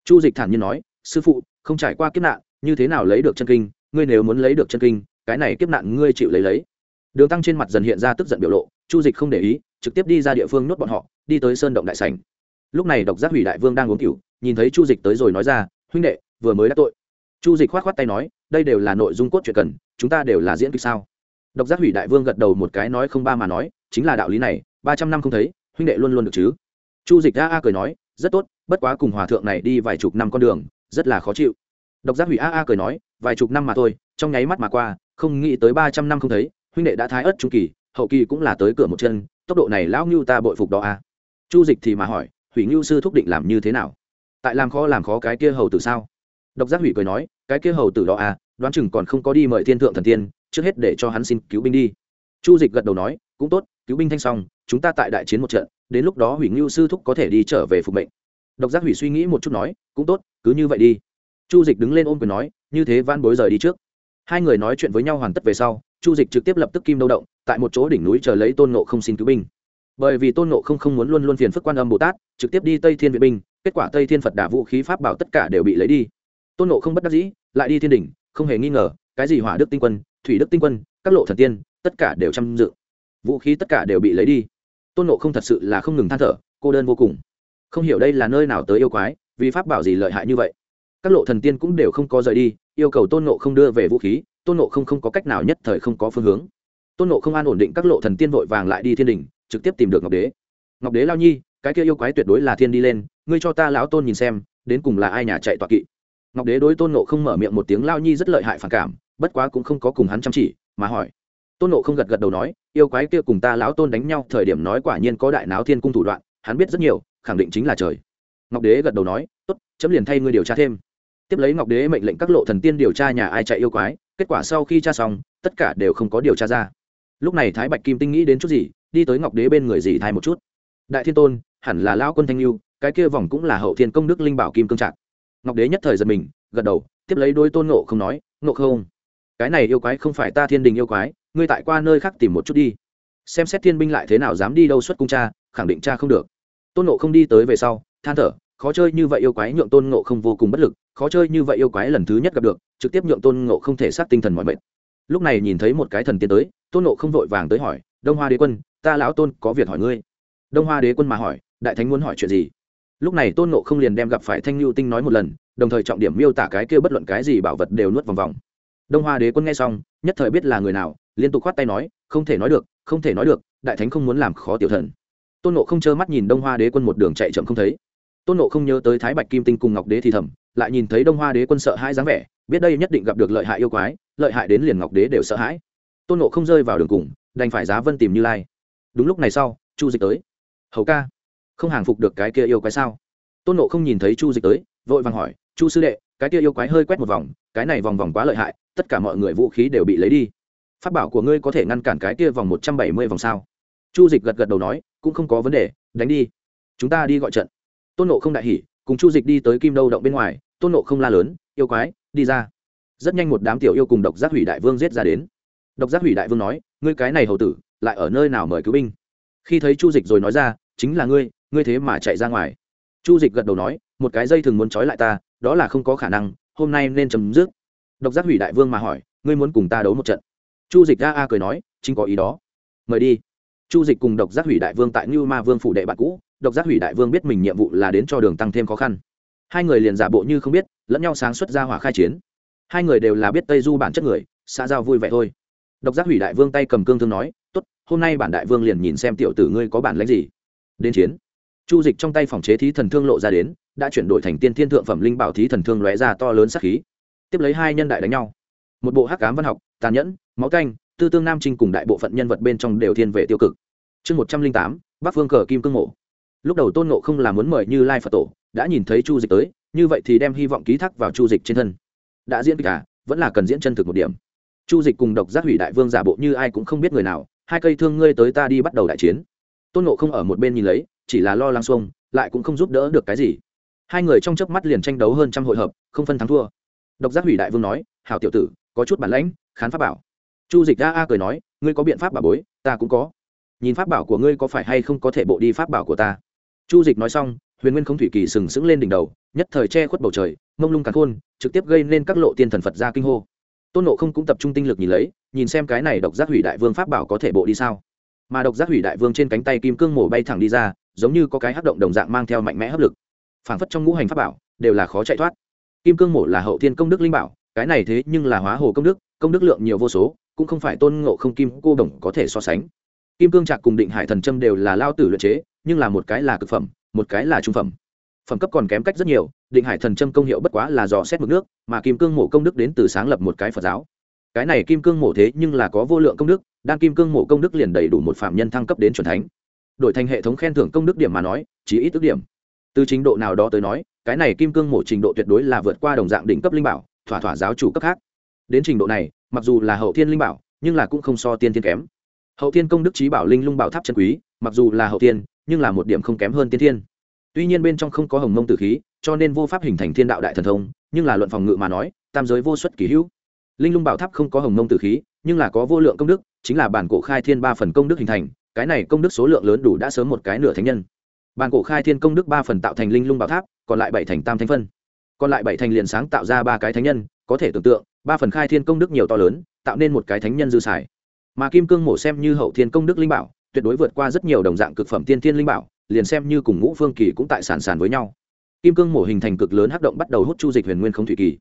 Chu dịch thản nhiên nói, sư phụ, không trải qua kiếp nạn, như thế nào lấy được chân kinh? Ngươi nếu muốn lấy được chân kinh cái này kiếp nạn ngươi chịu lấy lấy. Đường tăng trên mặt dần hiện ra tức giận biểu lộ, chu dịch không để ý, trực tiếp đi ra địa phương nhốt bọn họ, đi tới sơn động đại sành lúc này độc giác hủy đại vương đang uống cựu nhìn thấy chu dịch tới rồi nói ra, huynh đệ, vừa mới đã tội. Chu dịch khoát khoát tay nói, đây đều là nội dung cốt truyện cần, chúng ta đều là diễn kịch sao? Độc giác hủy đại vương gật đầu một cái nói không ba mà nói, chính là đạo lý này, ba trăm năm không thấy, huynh đệ luôn luôn được chứ? Chu dịch a a cười nói, rất tốt, bất quá cùng hòa thượng này đi vài chục năm con đường, rất là khó chịu. Độc giác hủy a a cười nói, vài chục năm mà thôi, trong nháy mắt mà qua không nghĩ tới ba trăm năm không thấy, huynh đệ đã thái ớt trung kỳ, hậu kỳ cũng là tới cửa một chân, tốc độ này lão ngưu ta bội phục đó a chu dịch thì mà hỏi, hủy ngưu sư thúc định làm như thế nào? Tại làm khó làm khó cái kia hầu tử sao? Độc giác hủy cười nói, cái kia hầu tử đó a đoán chừng còn không có đi mời thiên thượng thần tiên, trước hết để cho hắn xin cứu binh đi. Chu dịch gật đầu nói, cũng tốt, cứu binh thanh xong, chúng ta tại đại chiến một trận, đến lúc đó hủy ngưu sư thúc có thể đi trở về phục mệnh. Độc giác hủy suy nghĩ một chút nói, cũng tốt, cứ như vậy đi. Chu dịch đứng lên ôm quyền nói, như thế van bối rời đi trước hai người nói chuyện với nhau hoàn tất về sau, chu dịch trực tiếp lập tức kim đâu động, tại một chỗ đỉnh núi chờ lấy tôn nộ không xin cứu binh. Bởi vì tôn nộ không không muốn luôn luôn phiền phức quan âm bồ tát, trực tiếp đi tây thiên viện binh, kết quả tây thiên phật đả vũ khí pháp bảo tất cả đều bị lấy đi. Tôn nộ không bất đắc dĩ, lại đi thiên đỉnh, không hề nghi ngờ, cái gì hỏa đức tinh quân, thủy đức tinh quân, các lộ thần tiên, tất cả đều chăm dự. Vũ khí tất cả đều bị lấy đi. Tôn nộ không thật sự là không ngừng than thở, cô đơn vô cùng. Không hiểu đây là nơi nào tới yêu quái, vì pháp bảo gì lợi hại như vậy các lộ thần tiên cũng đều không có rời đi, yêu cầu tôn nộ không đưa về vũ khí, tôn nộ không không có cách nào nhất thời không có phương hướng. Tôn nộ không an ổn định các lộ thần tiên vội vàng lại đi thiên đình, trực tiếp tìm được ngọc đế. Ngọc đế lao nhi, cái kia yêu quái tuyệt đối là thiên đi lên, ngươi cho ta lão tôn nhìn xem, đến cùng là ai nhà chạy tọa kỵ. Ngọc đế đối tôn nộ không mở miệng một tiếng, lao nhi rất lợi hại phản cảm, bất quá cũng không có cùng hắn chăm chỉ, mà hỏi. Tôn nộ không gật gật đầu nói, yêu quái kia cùng ta lão tôn đánh nhau, thời điểm nói quả nhiên có đại náo thiên cung thủ đoạn, hắn biết rất nhiều, khẳng định chính là trời. Ngọc đế gật đầu nói, tốt, chấm liền thay ngươi điều tra thêm tiếp lấy ngọc đế mệnh lệnh các lộ thần tiên điều tra nhà ai chạy yêu quái, kết quả sau khi tra xong, tất cả đều không có điều tra ra. Lúc này thái bạch kim tinh nghĩ đến chút gì, đi tới ngọc đế bên người dì thai một chút. Đại thiên tôn, hẳn là lão quân thanh lưu cái kia vòng cũng là hậu thiên công đức linh bảo kim cương trạc. Ngọc đế nhất thời giật mình, gật đầu, tiếp lấy đôi tôn ngộ không nói, ngộ không, cái này yêu quái không phải ta thiên đình yêu quái, ngươi tại qua nơi khác tìm một chút đi. Xem xét thiên binh lại thế nào dám đi đâu xuất cung cha, khẳng định cha không được. Tôn nộ không đi tới về sau, than thở khó chơi như vậy yêu quái nhượng tôn ngộ không vô cùng bất lực, khó chơi như vậy yêu quái lần thứ nhất gặp được, trực tiếp nhượng tôn ngộ không thể sát tinh thần mọi mệt. Lúc này nhìn thấy một cái thần tiên tới, tôn ngộ không vội vàng tới hỏi, đông hoa đế quân, ta lão tôn có việc hỏi ngươi. Đông hoa đế quân mà hỏi, đại thánh muốn hỏi chuyện gì? Lúc này tôn ngộ không liền đem gặp phải thanh lưu tinh nói một lần, đồng thời trọng điểm miêu tả cái kia bất luận cái gì bảo vật đều nuốt vòng vòng. Đông hoa đế quân nghe xong, nhất thời biết là người nào, liên tục khoát tay nói, không thể nói được, không thể nói được, đại thánh không muốn làm khó tiểu thần. Tôn ngộ không trơ mắt nhìn đông hoa đế quân một đường chạy chậm không thấy tôn nộ không nhớ tới thái bạch kim tinh cùng ngọc đế thì thầm, lại nhìn thấy đông hoa đế quân sợ hãi dáng vẻ, biết đây nhất định gặp được lợi hại yêu quái, lợi hại đến liền ngọc đế đều sợ hãi. Tôn nộ không rơi vào đường cùng, đành phải giá vân tìm như lai. Đúng lúc này sau, chu dịch tới. Hầu ca, không hàng phục được cái kia yêu quái sao? Tôn nộ không nhìn thấy chu dịch tới, vội vàng hỏi, chu sư đệ, cái kia yêu quái hơi quét một vòng, cái này vòng vòng quá lợi hại, tất cả mọi người vũ khí đều bị lấy đi. Phát bảo của ngươi có thể ngăn cản cái kia vòng một trăm bảy mươi vòng sao? Chu dịch gật gật đầu nói, cũng không có vấn đề, đánh đi. Chúng ta đi gọi trận tôn nộ không đại hỉ, cùng chu dịch đi tới kim đâu động bên ngoài, tôn nộ không la lớn, yêu quái, đi ra. Rất nhanh một đám tiểu yêu cùng độc giác hủy đại vương giết ra đến. Độc giác hủy đại vương nói, ngươi cái này hầu tử, lại ở nơi nào mời cứu binh? Khi thấy chu dịch rồi nói ra, chính là ngươi ngươi thế mà chạy ra ngoài. Chu dịch gật đầu nói, một cái dây thường muốn trói lại ta, đó là không có khả năng, hôm nay nên chấm dứt. Độc giác hủy đại vương mà hỏi, ngươi muốn cùng ta đấu một trận? Chu dịch a a cười nói, chính có ý đó. Mời đi. Chu dịch cùng độc giác hủy đại vương tại như ma vương phủ đệ bạn cũ độc giác hủy đại vương biết mình nhiệm vụ là đến cho đường tăng thêm khó khăn. Hai người liền giả bộ như không biết, lẫn nhau sáng xuất ra hỏa khai chiến. Hai người đều là biết tây du bản chất người, xã giao vui vẻ thôi. Độc giác hủy đại vương tay cầm cương thương nói t ố t hôm nay bản đại vương liền nhìn xem tiểu tử ngươi có bản lãnh gì. Đến chiến. Chu dịch trong tay phòng chế thí thần thương lộ ra đến, đã chuyển đổi thành tiên thiên thượng phẩm linh bảo thí thần thương lóe ra to lớn sắc khí. Tiếp lấy hai nhân đại đánh nhau. Một bộ hắc cám văn học, tàn nhẫn, máu canh, tư tương nam trinh cùng đại bộ phận nhân vật bên trong đều thiên về tiêu cực. Chương một trăm linh tám, bắc phương cờ kim cương mộ lúc đầu tôn nộ không là muốn mời như lai phật tổ, đã nhìn thấy chu dịch tới, như vậy thì đem hy vọng ký thác vào chu dịch trên thân. Đã diễn kịch à vẫn là cần diễn chân thực một điểm. Chu dịch cùng độc giác hủy đại vương giả bộ như ai cũng không biết người nào, hai cây thương ngươi tới ta đi bắt đầu đại chiến. Tôn nộ không ở một bên nhìn lấy, chỉ là lo lắng xuông, lại cũng không giúp đỡ được cái gì. Hai người trong chớp mắt liền tranh đấu hơn trăm hội hợp, không phân thắng thua. Độc giác hủy đại vương nói, hảo tiểu tử, có chút bản lãnh, khán pháp bảo. Chu dịch ra a cười nói, ngươi có biện pháp bảo bối, ta cũng có. Nhìn pháp bảo của ngươi có phải hay không có thể bộ đi pháp bảo của ta? Chu dịch nói xong, huyền nguyên không thủy kỳ sừng sững lên đỉnh đầu, nhất thời che khuất bầu trời, mông lung cắn khôn, trực tiếp gây nên các lộ tiên thần phật ra kinh hô. Tôn nộ không cũng tập trung tinh lực nhìn lấy, nhìn xem cái này độc giác hủy đại vương pháp bảo có thể bộ đi sao. Mà độc giác hủy đại vương trên cánh tay kim cương mổ bay thẳng đi ra, giống như có cái hắc động đồng dạng mang theo mạnh mẽ hấp lực. Phảng phất trong ngũ hành pháp bảo, đều là khó chạy thoát. Kim cương mổ là hậu thiên công đức linh bảo, cái này thế nhưng là hóa hồ công đức công đức lượng nhiều vô số, cũng không phải tôn ngộ không kim cô đồng có thể so sánh. Kim cương trạc cùng định hải thần trâm đều là lao tử luyện chế nhưng là một cái là cực phẩm, một cái là trung phẩm. Phẩm cấp còn kém cách rất nhiều, định hải thần châm công hiệu bất quá là dò xét mực nước, mà kim cương mổ công đức đến từ sáng lập một cái phật giáo. Cái này kim cương mổ thế nhưng là có vô lượng công đức, đang kim cương mổ công đức liền đầy đủ một phạm nhân thăng cấp đến c thánh. Đổi thành hệ thống khen thưởng công đức điểm mà nói chỉ ít ước điểm. Từ trình độ nào đó tới nói, cái này kim cương mổ trình độ tuyệt đối là vượt qua đồng dạng đỉnh cấp linh bảo, thỏa thỏa giáo chủ cấp khác. Đến trình độ này, mặc dù là hậu thiên linh bảo, nhưng là cũng không so tiên thiên kém. Hậu thiên công đức trí bảo linh lung bảo tháp chân quý, mặc dù là hậu thiên nhưng là một điểm không kém hơn tiên thiên. Tuy nhiên bên trong không có hồng mông tử khí, cho nên vô pháp hình thành thiên đạo đại thần thông, nhưng là luận phòng ngự mà nói, tam giới vô xuất kỳ hữu. Linh lung bảo tháp không có hồng mông tử khí, nhưng là có vô lượng công đức, chính là bản cổ khai thiên ba phần công đức hình thành, cái này công đức số lượng lớn đủ đã sớm một cái nửa thánh nhân. Bản cổ khai thiên công đức ba phần tạo thành linh lung bảo tháp, còn lại bảy thành tam thánh phân. Còn lại bảy thành liền sáng tạo ra ba cái thánh nhân, có thể tưởng tượng, ba phần khai thiên công đức nhiều to lớn, tạo nên một cái thánh nhân dư xài. Mà kim cương mổ xem như hậu thiên công đức linh bảo tuyệt đối vượt qua rất nhiều đồng dạng cực phẩm tiên thiên linh bảo, liền xem như cùng ngũ phương kỳ cũng tại sản sản với nhau. Kim cương mổ hình thành cực lớn hắc động bắt đầu hút chu dịch huyền nguyên không thủy kỳ.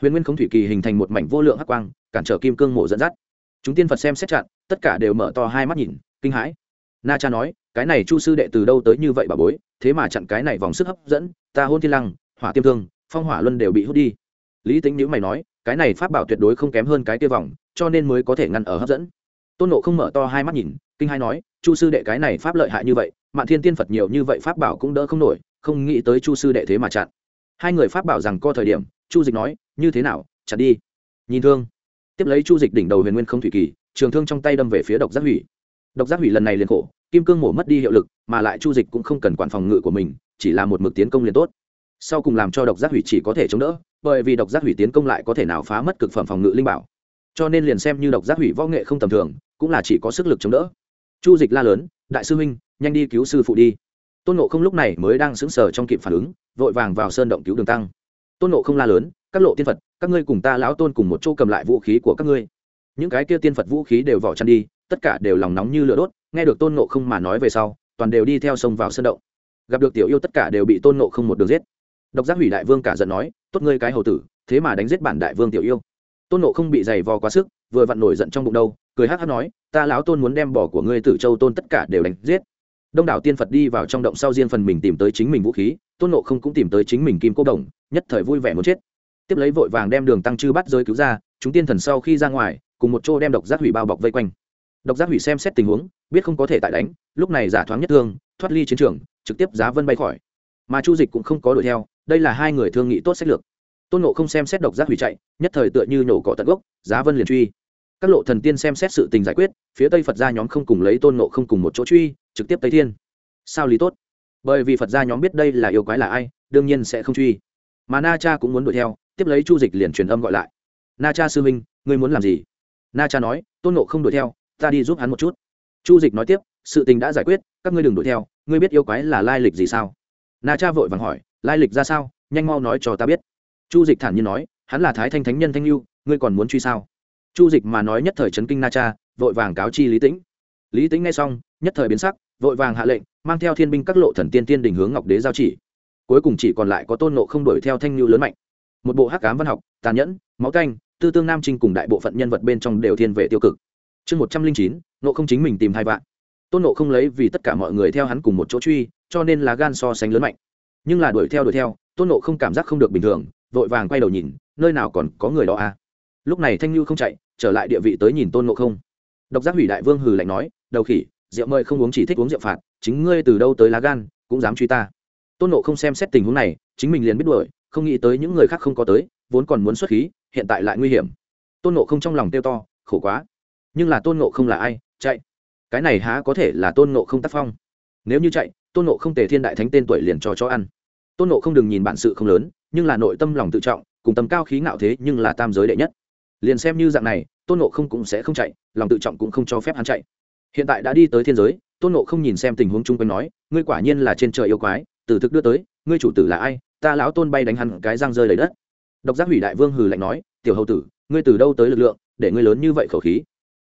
Huyền nguyên không thủy kỳ hình thành một mảnh vô lượng hắc quang, cản trở kim cương mổ dẫn dắt. Chúng tiên phật xem xét chặn, tất cả đều mở to hai mắt nhìn, kinh hãi. Na cha nói, cái này chu sư đệ từ đâu tới như vậy bà bối, thế mà chặn cái này vòng sức hấp dẫn, ta hôn thiên lăng, hỏa tiêm thương, phong hỏa luân đều bị hút đi. Lý tính nhữ mày nói, cái này pháp bảo tuyệt đối không kém hơn cái tiêu vòng, cho nên mới có thể ngăn ở hấp dẫn. Tôn nộ không mở to hai mắt nhìn, kinh hai nói chu sư đệ cái này pháp lợi hại như vậy, mạn thiên tiên phật nhiều như vậy pháp bảo cũng đỡ không nổi, không nghĩ tới chu sư đệ thế mà chặn. Hai người pháp bảo rằng co thời điểm, chu dịch nói, như thế nào, chặn đi. Nhìn thương. Tiếp lấy chu dịch đỉnh đầu huyền nguyên không thủy kỳ, trường thương trong tay đâm về phía độc giác hủy. Độc giác hủy lần này liền khổ, kim cương mổ mất đi hiệu lực, mà lại chu dịch cũng không cần quản phòng ngự của mình, chỉ là một mực tiến công liền tốt. Sau cùng làm cho độc giác hủy chỉ có thể chống đỡ, bởi vì độc giác hủy tiến công lại có thể nào phá mất cực phẩm phòng ngự linh bảo. Cho nên liền xem như độc giác hủy võ nghệ không tầm thường, cũng là chỉ có sức lực chống đỡ chu dịch la lớn, đại sư huynh, nhanh đi cứu sư phụ đi. Tôn nộ không lúc này mới đang sững sờ trong kịp phản ứng, vội vàng vào sơn động cứu đường tăng. Tôn nộ không la lớn, các lộ tiên phật, các ngươi cùng ta lão tôn cùng một chỗ cầm lại vũ khí của các ngươi. Những cái kia tiên phật vũ khí đều vỏ chăn đi, tất cả đều lòng nóng như lửa đốt, nghe được tôn nộ không mà nói về sau, toàn đều đi theo sông vào sơn động. Gặp được tiểu yêu tất cả đều bị tôn nộ không một đường giết. Độc giác hủy đại vương cả giận nói, tốt ngươi cái hầu tử, thế mà đánh giết bản đại vương tiểu yêu tôn nộ không bị dày vò quá sức, vừa vặn nổi giận trong bụng đâu, cười hát hát nói, ta lão tôn muốn đem bỏ của ngươi tử châu tôn tất cả đều đánh giết. Đông đảo tiên phật đi vào trong động sau riêng phần mình tìm tới chính mình vũ khí, tôn nộ không cũng tìm tới chính mình kim cô đồng, nhất thời vui vẻ muốn chết. Tiếp lấy vội vàng đem đường tăng chư bắt giới cứu ra, chúng tiên thần sau khi ra ngoài, cùng một chỗ đem độc giác hủy bao bọc vây quanh. Độc giác hủy xem xét tình huống, biết không có thể tại đánh, lúc này giả thoáng nhất thương, thoát ly chiến trường, trực tiếp giá vân bay khỏi. Mà chu dịch cũng không có đuổi theo, đây là hai người thương nghị tốt sách lược tôn nộ không xem xét độc giác hủy chạy, nhất thời tựa như nổ cỏ tận gốc, giá vân liền truy. Các lộ thần tiên xem xét sự tình giải quyết, phía tây phật gia nhóm không cùng lấy tôn nộ không cùng một chỗ truy, trực tiếp tây thiên. Sao lý tốt? Bởi vì phật gia nhóm biết đây là yêu quái là ai, đương nhiên sẽ không truy. Mà na cha cũng muốn đuổi theo, tiếp lấy chu dịch liền truyền âm gọi lại. Na cha sư minh ngươi muốn làm gì? Na cha nói, tôn nộ không đuổi theo, ta đi giúp hắn một chút. Chu dịch nói tiếp, sự tình đã giải quyết, các ngươi đừng đuổi theo, ngươi biết yêu quái là lai lịch gì sao? Na cha vội vàng hỏi, lai lịch ra sao? Nhanh mau nói cho ta biết chu dịch thản nhiên nói, hắn là thái thanh thánh nhân thanh lưu ngươi còn muốn truy sao? Chu dịch mà nói nhất thời chấn kinh na cha, vội vàng cáo chi lý tĩnh. Lý tĩnh nghe xong, nhất thời biến sắc, vội vàng hạ lệnh, mang theo thiên binh các lộ thần tiên tiên đình hướng ngọc đế giao chỉ. Cuối cùng chỉ còn lại có tôn nộ không đuổi theo thanh lưu lớn mạnh. Một bộ hắc cám văn học, tàn nhẫn, máu canh, tư tương nam trinh cùng đại bộ phận nhân vật bên trong đều thiên về tiêu cực. Chương một trăm linh chín nộ không chính mình tìm hai vạn. Tôn nộ không lấy vì tất cả mọi người theo hắn cùng một chỗ truy, cho nên là gan so sánh lớn mạnh. Nhưng là đuổi theo đuổi theo, tôn nộ không cảm giác không được bình thường vội vàng quay đầu nhìn, nơi nào còn có người đó à? Lúc này thanh lưu không chạy, trở lại địa vị tới nhìn tôn nộ không. Độc giác hủy đại vương hừ lạnh nói, đầu khỉ, rượu mời không uống chỉ thích uống rượu phạt, chính ngươi từ đâu tới lá gan, cũng dám truy ta. Tôn nộ không xem xét tình huống này, chính mình liền biết đuổi, không nghĩ tới những người khác không có tới, vốn còn muốn xuất khí, hiện tại lại nguy hiểm. Tôn nộ không trong lòng tiêu to, khổ quá. Nhưng là tôn nộ không là ai? Chạy. Cái này há có thể là tôn nộ không tác phong? Nếu như chạy, tôn nộ không tề thiên đại thánh tên tuổi liền cho chó ăn. Tôn nộ không đừng nhìn bản sự không lớn nhưng là nội tâm lòng tự trọng, cùng tầm cao khí ngạo thế nhưng là tam giới đệ nhất. Liền xem như dạng này, tôn nộ không cũng sẽ không chạy, lòng tự trọng cũng không cho phép hắn chạy. Hiện tại đã đi tới thiên giới, tôn nộ không nhìn xem tình huống chung quanh nói, ngươi quả nhiên là trên trời yêu quái, từ thực đưa tới, ngươi chủ tử là ai? Ta lão tôn bay đánh hắn cái răng rơi lấy đất. Độc giác hủy đại vương hừ lạnh nói, tiểu hầu tử, ngươi từ đâu tới lực lượng, để ngươi lớn như vậy khẩu khí?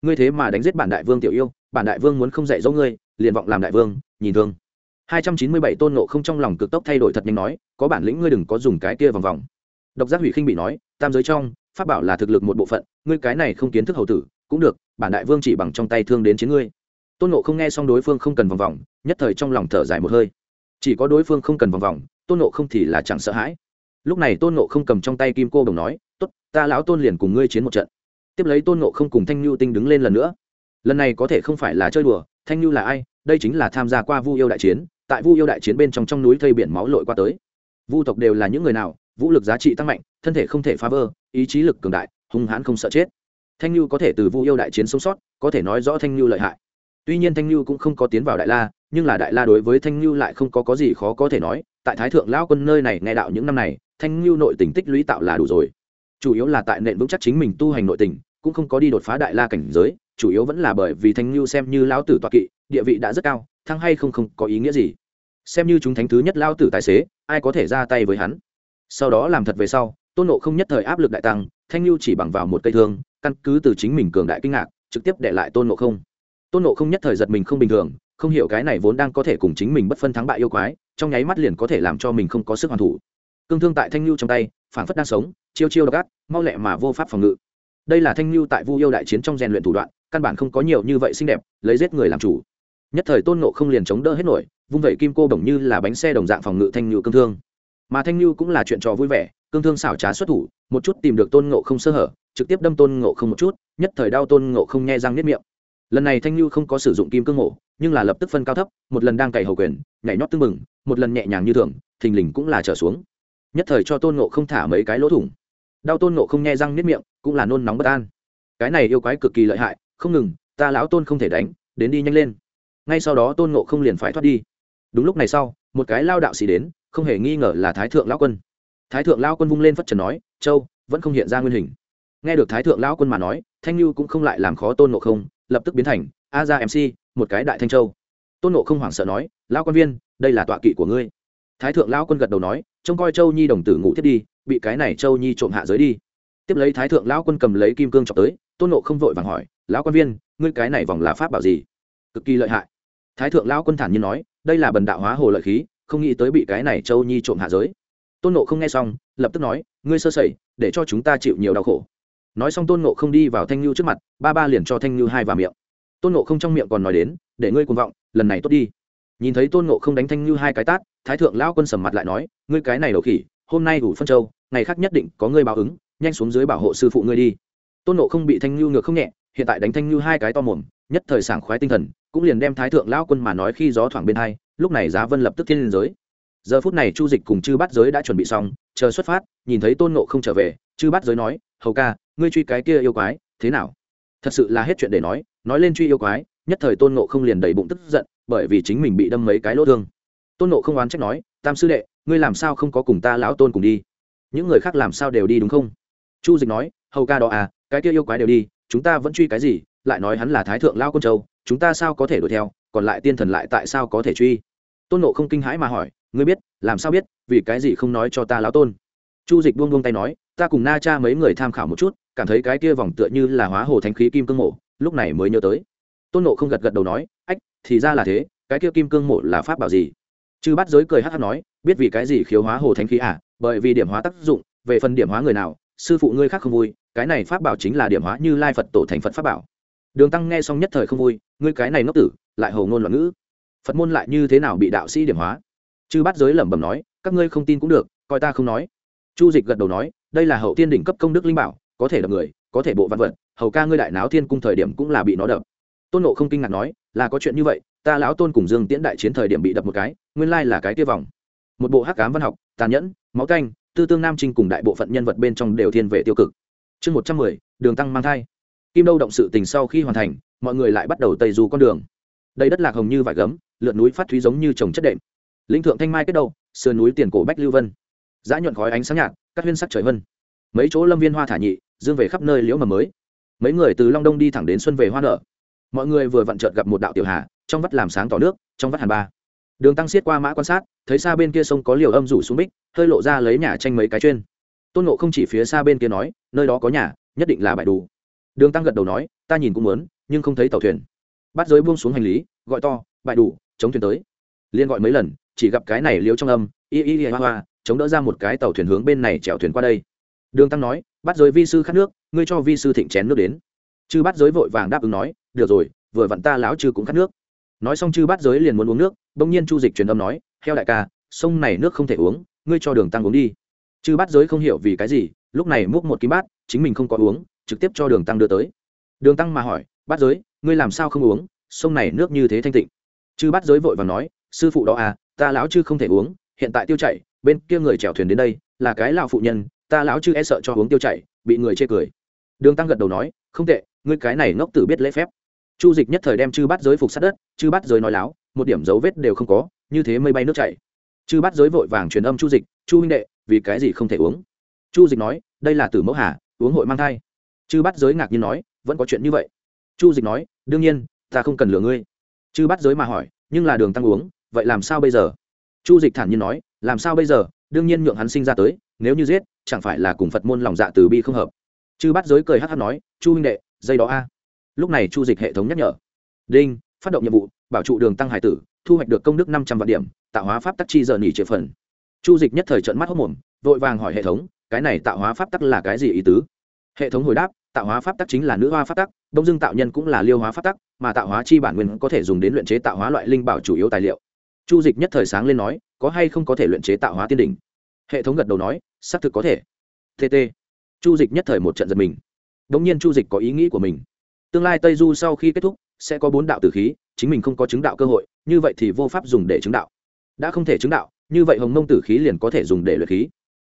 Ngươi thế mà đánh giết bản đại vương tiểu yêu, bản đại vương muốn không dạy dỗ ngươi, liền vọng làm đại vương, nhìn thương hai trăm chín mươi bảy tôn nộ không trong lòng cực tốc thay đổi thật nhanh nói, có bản lĩnh ngươi đừng có dùng cái kia vòng vòng. Độc giác hủy khinh bị nói, tam giới trong, pháp bảo là thực lực một bộ phận, ngươi cái này không kiến thức hầu tử, cũng được, bản đại vương chỉ bằng trong tay thương đến chiến ngươi. Tôn nộ không nghe xong đối phương không cần vòng vòng, nhất thời trong lòng thở dài một hơi. Chỉ có đối phương không cần vòng vòng, tôn nộ không thì là chẳng sợ hãi. Lúc này tôn nộ không cầm trong tay kim cô đồng nói t ố t ta lão tôn liền cùng ngươi chiến một trận. Tiếp lấy tôn nộ không cùng thanh nhu tinh đứng lên lần nữa. Lần này có thể không phải là chơi đùa, thanh nhu là ai? Đây chính là tham gia qua vu yêu đại chiến tại vu yêu đại chiến bên trong trong núi thây biển máu lội qua tới. Vu tộc đều là những người nào, vũ lực giá trị tăng mạnh, thân thể không thể phá vỡ, ý chí lực cường đại, hung hãn không sợ chết. Thanh Lưu có thể từ vu yêu đại chiến sống sót, có thể nói rõ thanh Lưu lợi hại. Tuy nhiên thanh Lưu cũng không có tiến vào đại la, nhưng là đại la đối với thanh lưu lại không có có gì khó có thể nói. Tại thái thượng lao quân nơi này nghe đạo những năm này, thanh lưu nội tình tích lũy tạo là đủ rồi. Chủ yếu là tại nện vững chắc chính mình tu hành nội tình, cũng không có đi đột phá đại la cảnh giới chủ yếu vẫn là bởi vì thanh lưu xem như lão tử toạ kỵ, địa vị đã rất cao, thăng hay không không có ý nghĩa gì. Xem như chúng thánh thứ nhất lao tử tài xế, ai có thể ra tay với hắn? Sau đó làm thật về sau, tôn nộ không nhất thời áp lực đại tăng, thanh lưu chỉ bằng vào một cây thương, căn cứ từ chính mình cường đại kinh ngạc, trực tiếp để lại tôn nộ không. Tôn nộ không nhất thời giật mình không bình thường, không hiểu cái này vốn đang có thể cùng chính mình bất phân thắng bại yêu quái, trong nháy mắt liền có thể làm cho mình không có sức hoàn thủ. Cương thương tại thanh lưu trong tay, phản phất đang sống, chiêu chiêu đ ộ mau lẹ mà vô pháp phòng ngự. Đây là thanh lưu tại vu yêu đại chiến trong rèn luyện thủ đoạn căn bản không có nhiều như vậy xinh đẹp, lấy giết người làm chủ. Nhất thời tôn nộ không liền chống đỡ hết nổi, vung vẩy kim cô đồng như là bánh xe đồng dạng phòng ngự thanh lưu cương thương. Mà thanh lưu cũng là chuyện trò vui vẻ, cương thương xảo trá xuất thủ, một chút tìm được tôn ngộ không sơ hở, trực tiếp đâm tôn ngộ không một chút, nhất thời đau tôn ngộ không nghe răng nếp miệng. Lần này thanh lưu không có sử dụng kim cương mổ, nhưng là lập tức phân cao thấp, một lần đang cày hầu quyền, nhảy nhót tưng mừng một lần nhẹ nhàng như thường, thình lình cũng là trở xuống. Nhất thời cho tôn ngộ không thả mấy cái lỗ thủng. Đau tôn ngộ không nghe răng nếp miệng, cũng là nôn nóng bất an. Cái này yêu quái cực kỳ lợi hại không ngừng, ta lão tôn không thể đánh, đến đi nhanh lên. Ngay sau đó tôn ngộ không liền phải thoát đi. Đúng lúc này sau, một cái lao đạo sĩ đến, không hề nghi ngờ là thái thượng lão quân. Thái thượng lão quân vung lên phất trần nói, châu, vẫn không hiện ra nguyên hình. Nghe được thái thượng lão quân mà nói, thanh lưu cũng không lại làm khó tôn ngộ không, lập tức biến thành a ra mc một cái đại thanh châu. Tôn ngộ không hoảng sợ nói, lão quan viên, đây là tọa kỵ của ngươi. Thái thượng lão quân gật đầu nói, trông coi châu nhi đồng tử ngủ thiết đi, bị cái này châu nhi trộm hạ giới đi. Tiếp lấy thái thượng lão quân cầm lấy kim cương chọc tới tôn nộ không vội vàng hỏi, lão quan viên, ngươi cái này vòng là pháp bảo gì? Cực kỳ lợi hại. Thái thượng lão quân thản nhiên nói, đây là bần đạo hóa hồ lợi khí, không nghĩ tới bị cái này châu nhi trộm hạ giới. Tôn nộ không nghe xong, lập tức nói, ngươi sơ sẩy, để cho chúng ta chịu nhiều đau khổ. Nói xong tôn nộ không đi vào thanh lưu trước mặt, ba ba liền cho thanh lưu hai vào miệng. Tôn nộ không trong miệng còn nói đến, để ngươi cuồng vọng, lần này tốt đi. Nhìn thấy tôn nộ không đánh thanh lưu hai cái tát, thái thượng lão quân sầm mặt lại nói, ngươi cái này đầu khỉ, hôm nay đủ phân châu, ngày khác nhất định có ngươi báo ứng, nhanh xuống dưới bảo hộ sư phụ ngươi đi tôn nộ không bị thanh lưu ngược không nhẹ, hiện tại đánh thanh lưu hai cái to mồm, nhất thời sảng khoái tinh thần, cũng liền đem thái thượng lão quân mà nói khi gió thoảng bên hai, lúc này giá vân lập tức thiên liên giới. Giờ phút này chu dịch cùng chư bát giới đã chuẩn bị xong, chờ xuất phát, nhìn thấy tôn nộ không trở về, chư bát giới nói, hầu ca, ngươi truy cái kia yêu quái, thế nào? Thật sự là hết chuyện để nói nói lên truy yêu quái, nhất thời tôn nộ không liền đầy bụng tức giận, bởi vì chính mình bị đâm mấy cái lỗ thương. Tôn nộ không oán trách nói, tam sư đệ, ngươi làm sao không có cùng ta lão tôn cùng đi? Những người khác làm sao đều đi đúng không? Chu dịch nói, hầu ca đó à cái kia yêu quái đều đi, chúng ta vẫn truy cái gì, lại nói hắn là thái thượng lao côn châu, chúng ta sao có thể đuổi theo, còn lại tiên thần lại tại sao có thể truy? Tôn nộ không kinh hãi mà hỏi, ngươi biết, làm sao biết, vì cái gì không nói cho ta lão tôn? Chu dịch buông buông tay nói, ta cùng na cha mấy người tham khảo một chút, cảm thấy cái kia vòng tựa như là hóa hồ thánh khí kim cương mộ, lúc này mới nhớ tới. Tôn nộ không gật gật đầu nói, ách, thì ra là thế, cái kia kim cương mộ là pháp bảo gì? Chư bắt giới cười hát hát nói, biết vì cái gì khiếu hóa hồ thánh khí à bởi vì điểm hóa tác dụng, về phần điểm hóa người nào, sư phụ ngươi khác không vui cái này pháp bảo chính là điểm hóa như lai phật tổ thành phật pháp bảo đường tăng nghe xong nhất thời không vui ngươi cái này ngốc tử lại hầu ngôn loạn ngữ phật môn lại như thế nào bị đạo sĩ điểm hóa chư bắt giới lẩm bẩm nói các ngươi không tin cũng được coi ta không nói chu dịch gật đầu nói đây là hậu tiên đỉnh cấp công đức linh bảo có thể đập người có thể bộ văn vật hầu ca ngươi đại náo thiên cung thời điểm cũng là bị nó đập tôn nộ không kinh ngạc nói là có chuyện như vậy ta lão tôn cùng dương tiễn đại chiến thời điểm bị đập một cái nguyên lai là cái kia vòng một bộ hắc cám văn học tàn nhẫn máu canh tư tương nam trinh cùng đại bộ phận nhân vật bên trong đều thiên về tiêu cực chương một trăm mười, đường tăng mang thai. Kim đâu động sự tình sau khi hoàn thành, mọi người lại bắt đầu tây du con đường. Đây đất lạc hồng như vải gấm, lượn núi phát thúy giống như trồng chất đệm. Linh thượng thanh mai kết đầu sườn núi tiền cổ bách lưu vân. Giã nhuận khói ánh sáng nhạt các huyên sắc trời vân. Mấy chỗ lâm viên hoa thả nhị, dương về khắp nơi liễu mầm mới. Mấy người từ long đông đi thẳng đến xuân về hoa nở. Mọi người vừa vặn chợt gặp một đạo tiểu hà, trong vắt làm sáng tỏ nước, trong vắt hàn ba. Đường tăng xiết qua mã quan sát, thấy xa bên kia sông có liều âm rủ xuống bích, hơi lộ ra lấy nhà tranh mấy cái chuyên tôn nộ không chỉ phía xa bên kia nói, nơi đó có nhà, nhất định là bãi đủ. Đường tăng gật đầu nói, ta nhìn cũng muốn, nhưng không thấy tàu thuyền. Bắt giới buông xuống hành lý, gọi to, bãi đủ, chống thuyền tới. Liên gọi mấy lần, chỉ gặp cái này liếu trong âm, y y y hoa hoa, chống đỡ ra một cái tàu thuyền hướng bên này chèo thuyền qua đây. Đường tăng nói bắt giới vi sư khát nước, ngươi cho vi sư thịnh chén nước đến. Chư bắt giới vội vàng đáp ứng nói, được rồi, vừa vặn ta lão chư cũng khát nước. Nói xong chư bắt giới liền muốn uống nước, bỗng nhiên chu dịch truyền âm nói theo đại ca, sông này nước không thể uống, ngươi cho đường tăng uống đi chư bát giới không hiểu vì cái gì, lúc này múc một kim bát, chính mình không có uống, trực tiếp cho đường tăng đưa tới. Đường tăng mà hỏi, bát giới, ngươi làm sao không uống? Sông này nước như thế thanh tịnh. Chư bát giới vội và nói, sư phụ đó à ta lão chư không thể uống, hiện tại tiêu chảy, bên kia người chèo thuyền đến đây, là cái lão phụ nhân, ta lão chư e sợ cho uống tiêu chảy, bị người chê cười. Đường tăng gật đầu nói, không tệ, ngươi cái này ngốc tử biết lễ phép. Chu dịch nhất thời đem chư bát giới phục sát đất, chư bát giới nói láo, một điểm dấu vết đều không có, như thế mây bay nước chảy. Chư bát giới vội vàng truyền âm chu dịch, chu huynh đệ vì cái gì không thể uống? Chu dịch nói, đây là tử mẫu hà, uống hội mang thai. Chư bắt giới ngạc nhiên nói, vẫn có chuyện như vậy. Chu dịch nói, đương nhiên, ta không cần lừa ngươi. Chư bắt giới mà hỏi, nhưng là đường tăng uống, vậy làm sao bây giờ? Chu dịch thản nhiên nói, làm sao bây giờ? Đương nhiên nhượng hắn sinh ra tới, nếu như giết, chẳng phải là cùng phật môn lòng dạ từ bi không hợp. Chư bắt giới cười hát hát nói, chu huynh đệ, dây đó a. Lúc này chu dịch hệ thống nhắc nhở. Đinh, phát động nhiệm vụ, bảo trụ đường tăng hải tử, thu hoạch được công đức năm trăm vạn điểm, tạo hóa pháp tắc chi giờ nghỉ chế phần chu dịch nhất thời trận mắt hốc mồm, vội vàng hỏi hệ thống, cái này tạo hóa pháp tắc là cái gì ý tứ? Hệ thống hồi đáp, tạo hóa pháp tắc chính là nữ hoa pháp tắc, đông dương tạo nhân cũng là liêu hóa pháp tắc, mà tạo hóa chi bản nguyên có thể dùng đến luyện chế tạo hóa loại linh bảo chủ yếu tài liệu. Chu dịch nhất thời sáng lên nói, có hay không có thể luyện chế tạo hóa tiên đỉnh? Hệ thống gật đầu nói, xác thực có thể. Tt chu dịch nhất thời một trận giật mình. Đ ỗ n g nhiên chu dịch có ý nghĩ của mình. Tương lai tây du sau khi kết thúc, sẽ có bốn đạo tử khí, chính mình không có chứng đạo cơ hội, như vậy thì vô pháp dùng để chứng đạo. Đã không thể chứng đạo như vậy hồng mông tử khí liền có thể dùng để luyện khí.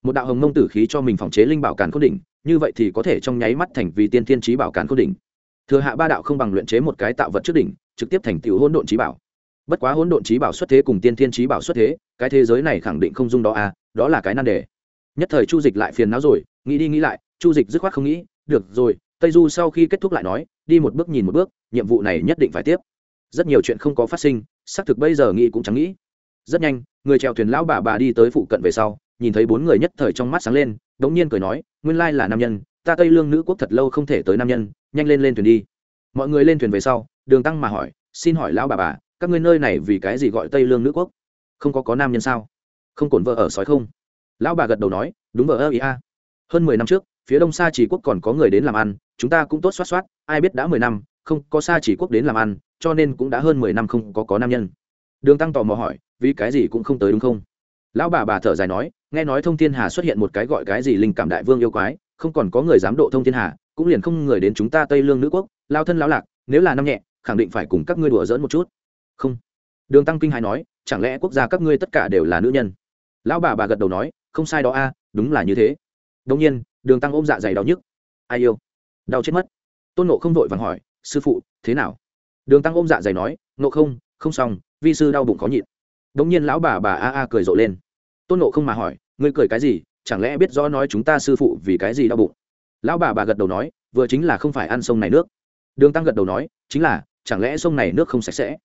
Một đạo hồng mông tử khí cho mình phòng chế linh bảo càn cố đỉnh, như vậy thì có thể trong nháy mắt thành vì tiên thiên trí bảo càn cố đỉnh. Thừa hạ ba đạo không bằng luyện chế một cái tạo vật trước đỉnh, trực tiếp thành tiểu hỗn độn trí bảo. Bất quá hỗn độn trí bảo xuất thế cùng tiên thiên trí bảo xuất thế, cái thế giới này khẳng định không dung đó à đó là cái nan đề. Nhất thời chu dịch lại phiền não rồi, nghĩ đi nghĩ lại, chu dịch dứt khoát không nghĩ, được rồi, tây du sau khi kết thúc lại nói, đi một bước nhìn một bước, nhiệm vụ này nhất định phải tiếp. Rất nhiều chuyện không có phát sinh, xác thực bây giờ nghĩ cũng chẳng nghĩ rất nhanh, người chèo thuyền lão bà bà đi tới phụ cận về sau, nhìn thấy bốn người nhất thời trong mắt sáng lên, đống nhiên cười nói, nguyên lai là nam nhân, ta tây lương nữ quốc thật lâu không thể tới nam nhân, nhanh lên lên thuyền đi. Mọi người lên thuyền về sau, đường tăng mà hỏi, xin hỏi lão bà bà, các ngươi nơi này vì cái gì gọi tây lương nữ quốc? Không có có nam nhân sao? Không cổn vợ ở sói không? Lão bà gật đầu nói, đúng vợ ơ ý a. Hơn mười năm trước, phía đông xa chỉ quốc còn có người đến làm ăn, chúng ta cũng tốt xoát xoát ai biết đã mười năm, không có xa chỉ quốc đến làm ăn, cho nên cũng đã hơn mười năm không có có nam nhân. Đường tăng tò mò hỏi vì cái gì cũng không tới đúng không? Lão bà bà thở dài nói, nghe nói thông thiên hà xuất hiện một cái gọi cái gì linh cảm đại vương yêu quái, không còn có người dám độ thông thiên hà, cũng liền không người đến chúng ta tây lương nữ quốc, lao thân lão lạc, nếu là năm nhẹ, khẳng định phải cùng các ngươi đùa dỡn một chút. Không. Đường tăng kinh hài nói, chẳng lẽ quốc gia các ngươi tất cả đều là nữ nhân? Lão bà bà gật đầu nói, không sai đó a, đúng là như thế. Đông nhiên, đường tăng ôm dạ dày đau nhức. Ai yêu? Đau chết mất. Tôn nộ không vội vàng hỏi, sư phụ, thế nào? Đường tăng ôm dạ dày nói nộ không không xong, vi sư đau bụng khó nhịn đống nhiên lão bà bà a a cười rộ lên. Tôn nộ không mà hỏi, ngươi cười cái gì? Chẳng lẽ biết rõ nói chúng ta sư phụ vì cái gì đau bụng? Lão bà bà gật đầu nói, vừa chính là không phải ăn sông này nước. Đường tăng gật đầu nói, chính là, chẳng lẽ sông này nước không sạch sẽ?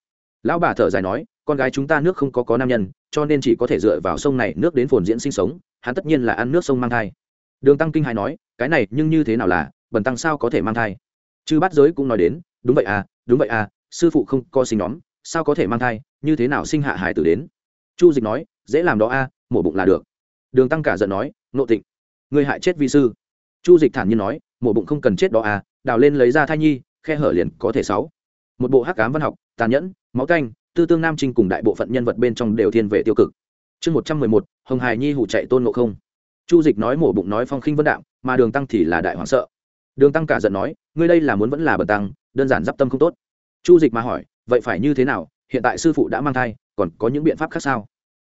Lão bà thở dài nói, con gái chúng ta nước không có có nam nhân, cho nên chỉ có thể dựa vào sông này nước đến phồn diễn sinh sống, hắn tất nhiên là ăn nước sông mang thai. Đường tăng kinh hài nói, cái này, nhưng như thế nào là, bần tăng sao có thể mang thai? Chư bát giới cũng nói đến, đúng vậy à đúng vậy à sư phụ không có sinh nhóm sao có thể mang thai, như thế nào sinh hạ hải tử đến? Chu dịch nói, dễ làm đó a, mổ bụng là được. Đường tăng cả giận nói, nộ tịnh, người hại chết vi sư. Chu dịch thản nhiên nói, mổ bụng không cần chết đó a, đào lên lấy ra thai nhi, khe hở liền có thể sáu. Một bộ hắc cám văn học, tàn nhẫn, máu canh, tư tương nam trinh cùng đại bộ phận nhân vật bên trong đều thiên về tiêu cực. Chương một trăm mười một, hồng hải nhi hủ chạy tôn ngộ không. Chu dịch nói mổ bụng nói phong khinh vân đạo, mà đường tăng thì là đại hoảng sợ. Đường tăng cả giận nói, ngươi đây là muốn vẫn là bần tăng, đơn giản d i p tâm không tốt. Chu dịch mà hỏi vậy phải như thế nào? Hiện tại sư phụ đã mang thai, còn có những biện pháp khác sao?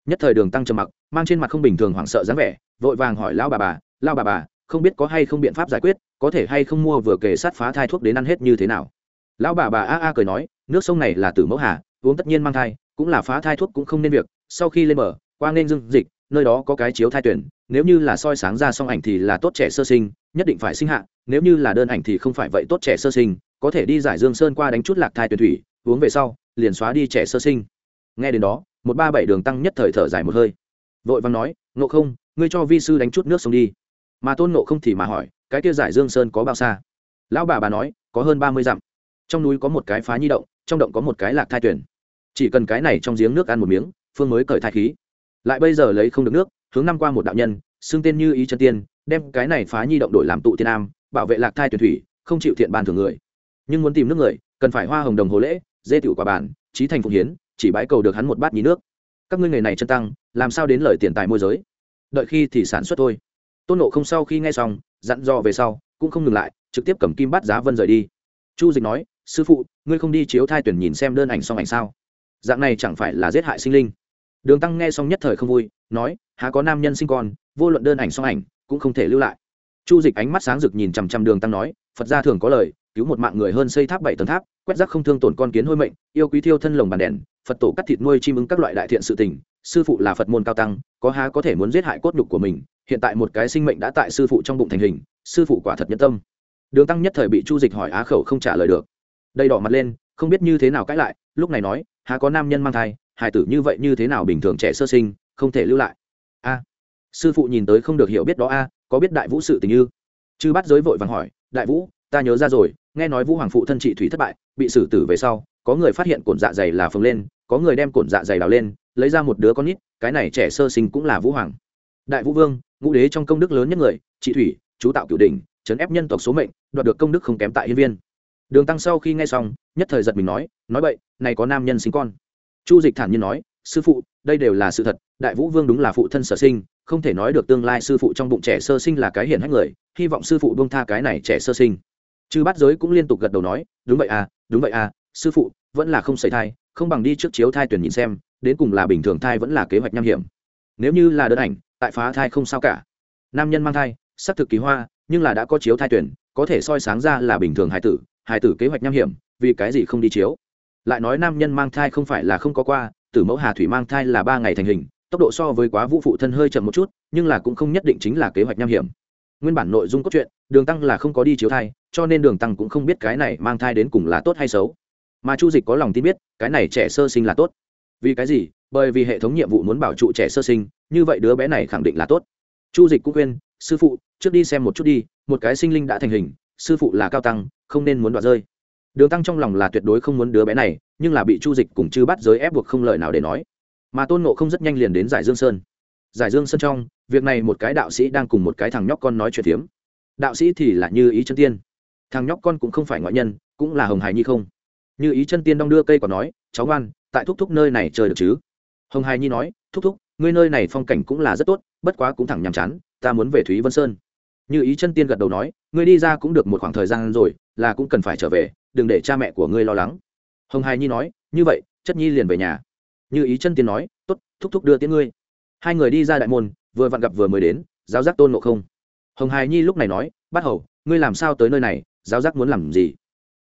Nhất thời đường tăng trầm mặc, mang trên mặt không bình thường hoảng sợ dáng vẻ, vội vàng hỏi lão bà bà lao bà bà, không biết có hay không biện pháp giải quyết, có thể hay không mua vừa kề sát phá thai thuốc đến ăn hết như thế nào? Lão bà bà a a cười nói, nước sông này là tử mẫu hà, uống tất nhiên mang thai, cũng là phá thai thuốc cũng không nên việc, sau khi lên bờ, qua nên dưng dịch, nơi đó có cái chiếu thai tuyển, nếu như là soi sáng ra song ảnh thì là tốt trẻ sơ sinh, nhất định phải sinh hạ, nếu như là đơn ảnh thì không phải vậy tốt trẻ sơ sinh, có thể đi giải dương sơn qua đánh chút lạc thai tuyển thủy uống về sau, liền xóa đi trẻ sơ sinh. Nghe đến đó, một ba bảy đường tăng nhất thời thở dài một hơi. Vội văn nói nộ không, ngươi cho vi sư đánh chút nước sông đi. Mà tôn nộ không thì mà hỏi, cái kia giải dương sơn có bao xa? Lão bà bà nói, có hơn ba mươi dặm. Trong núi có một cái phá nhi động, trong động có một cái lạc thai tuyển. Chỉ cần cái này trong giếng nước ăn một miếng, phương mới cởi thai khí. Lại bây giờ lấy không được nước, hướng năm qua một đạo nhân, xưng tên như ý chân tiên, đem cái này phá nhi động đổi làm tụ tiên nam bảo vệ lạc thai tuyển thủy, không chịu thiện bàn thường người. Nhưng muốn tìm nước người, cần phải hoa hồng đồng hồ lễ dê tiểu quả bản, trí thành phụng hiến, chỉ bãi cầu được hắn một bát nhí nước. Các ngươi nghề này chân tăng, làm sao đến lời tiền tài môi giới? Đợi khi thì sản xuất thôi. Tôn nộ không sau khi nghe xong, dặn dò về sau, cũng không ngừng lại, trực tiếp cầm kim bắt giá vân rời đi. Chu dịch nói, sư phụ, ngươi không đi chiếu thai tuyển nhìn xem đơn ảnh xong ảnh sao? Dạng này chẳng phải là giết hại sinh linh. Đường tăng nghe xong nhất thời không vui, nói, há có nam nhân sinh con, vô luận đơn ảnh xong ảnh, cũng không thể lưu lại. Chu dịch ánh mắt sáng rực nhìn chằm chằm đường tăng nói, phật gia thường có lời cứu một mạng người hơn xây tháp bảy tầng tháp, quét rác không thương tổn con kiến hôi mệnh, yêu quý thiêu thân lồng bàn đèn, phật tổ cắt thịt nuôi chim ứng các loại đại thiện sự tình, sư phụ là phật môn cao tăng, có há có thể muốn giết hại cốt nhục của mình, hiện tại một cái sinh mệnh đã tại sư phụ trong bụng thành hình, sư phụ quả thật nhân tâm. Đường tăng nhất thời bị chu dịch hỏi á khẩu không trả lời được. Đây đỏ mặt lên, không biết như thế nào cãi lại, lúc này nói, há có nam nhân mang thai, hài tử như vậy như thế nào bình thường trẻ sơ sinh, không thể lưu lại. A, sư phụ nhìn tới không được hiểu biết đó a, có biết đại vũ sự tình như? Chư bắt giới vội vàng hỏi, đại vũ, ta nhớ ra rồi nghe nói vũ hoàng phụ thân trị thủy thất bại, bị xử tử về sau, có người phát hiện cổn dạ dày là phồng lên, có người đem cổn dạ dày đào lên, lấy ra một đứa con nít, cái này trẻ sơ sinh cũng là vũ hoàng. Đại vũ vương, ngũ đế trong công đức lớn nhất người, trị thủy, chú tạo cửu đình chấn ép nhân tộc số mệnh, đoạt được công đức không kém tại hiên viên. Đường tăng sau khi nghe xong, nhất thời giật mình nói nói vậy này có nam nhân sinh con. Chu dịch thản nhiên nói, sư phụ, đây đều là sự thật, đại vũ vương đúng là phụ thân sở sinh, không thể nói được tương lai sư phụ trong bụng trẻ sơ sinh là cái hiển hách người, hy vọng sư phụ buông tha cái này trẻ sơ sinh chư bát giới cũng liên tục gật đầu nói, đúng vậy à đúng vậy à sư phụ, vẫn là không xảy thai, không bằng đi trước chiếu thai tuyển nhìn xem, đến cùng là bình thường thai vẫn là kế hoạch nham hiểm. Nếu như là đơn ảnh, tại phá thai không sao cả. Nam nhân mang thai xác thực kỳ hoa, nhưng là đã có chiếu thai tuyển, có thể soi sáng ra là bình thường hài tử hài tử kế hoạch nham hiểm, vì cái gì không đi chiếu? Lại nói nam nhân mang thai không phải là không có qua, tử mẫu hà thủy mang thai là ba ngày thành hình, tốc độ so với quá vũ phụ thân hơi chậm một chút, nhưng là cũng không nhất định chính là kế hoạch nham hiểm. Nguyên bản nội dung cốt truyện, đường tăng là không có đi chiếu thai cho nên đường tăng cũng không biết cái này mang thai đến cùng là tốt hay xấu. Mà chu dịch có lòng tin biết cái này trẻ sơ sinh là tốt. Vì cái gì? Bởi vì hệ thống nhiệm vụ muốn bảo trụ trẻ sơ sinh như vậy đứa bé này khẳng định là tốt. Chu dịch cũng khuyên sư phụ trước đi xem một chút đi một cái sinh linh đã thành hình sư phụ là cao tăng không nên muốn đoạt rơi. Đường tăng trong lòng là tuyệt đối không muốn đứa bé này nhưng là bị chu dịch cùng chư bắt giới ép buộc không lời nào để nói. Mà tôn nộ không rất nhanh liền đến giải dương sơn. Giải dương sơn trong việc này một cái đạo sĩ đang cùng một cái thằng nhóc con nói chuyện tiếm, đạo sĩ thì là như ý chân tiên thằng nhóc con cũng không phải ngoại nhân, cũng là hồng hải nhi không? Như ý chân tiên đong đưa cây còn nói, cháu ngoan, tại thúc thúc nơi này chơi được chứ? Hồng hải nhi nói, thúc thúc, ngươi nơi này phong cảnh cũng là rất tốt, bất quá cũng thẳng nhàm chán, ta muốn về thúy vân sơn. Như ý chân tiên gật đầu nói, ngươi đi ra cũng được một khoảng thời gian rồi, là cũng cần phải trở về, đừng để cha mẹ của ngươi lo lắng. Hồng hải nhi nói, như vậy, chất nhi liền về nhà. Như ý chân tiên nói t ố t thúc thúc đưa tiễn ngươi. Hai người đi ra đại môn, vừa vặn gặp vừa mới đến, giáo giác tôn ngộ không. Hồng hải nhi lúc này nói bắt hầu, ngươi làm sao tới nơi này? Giáo giác muốn làm gì?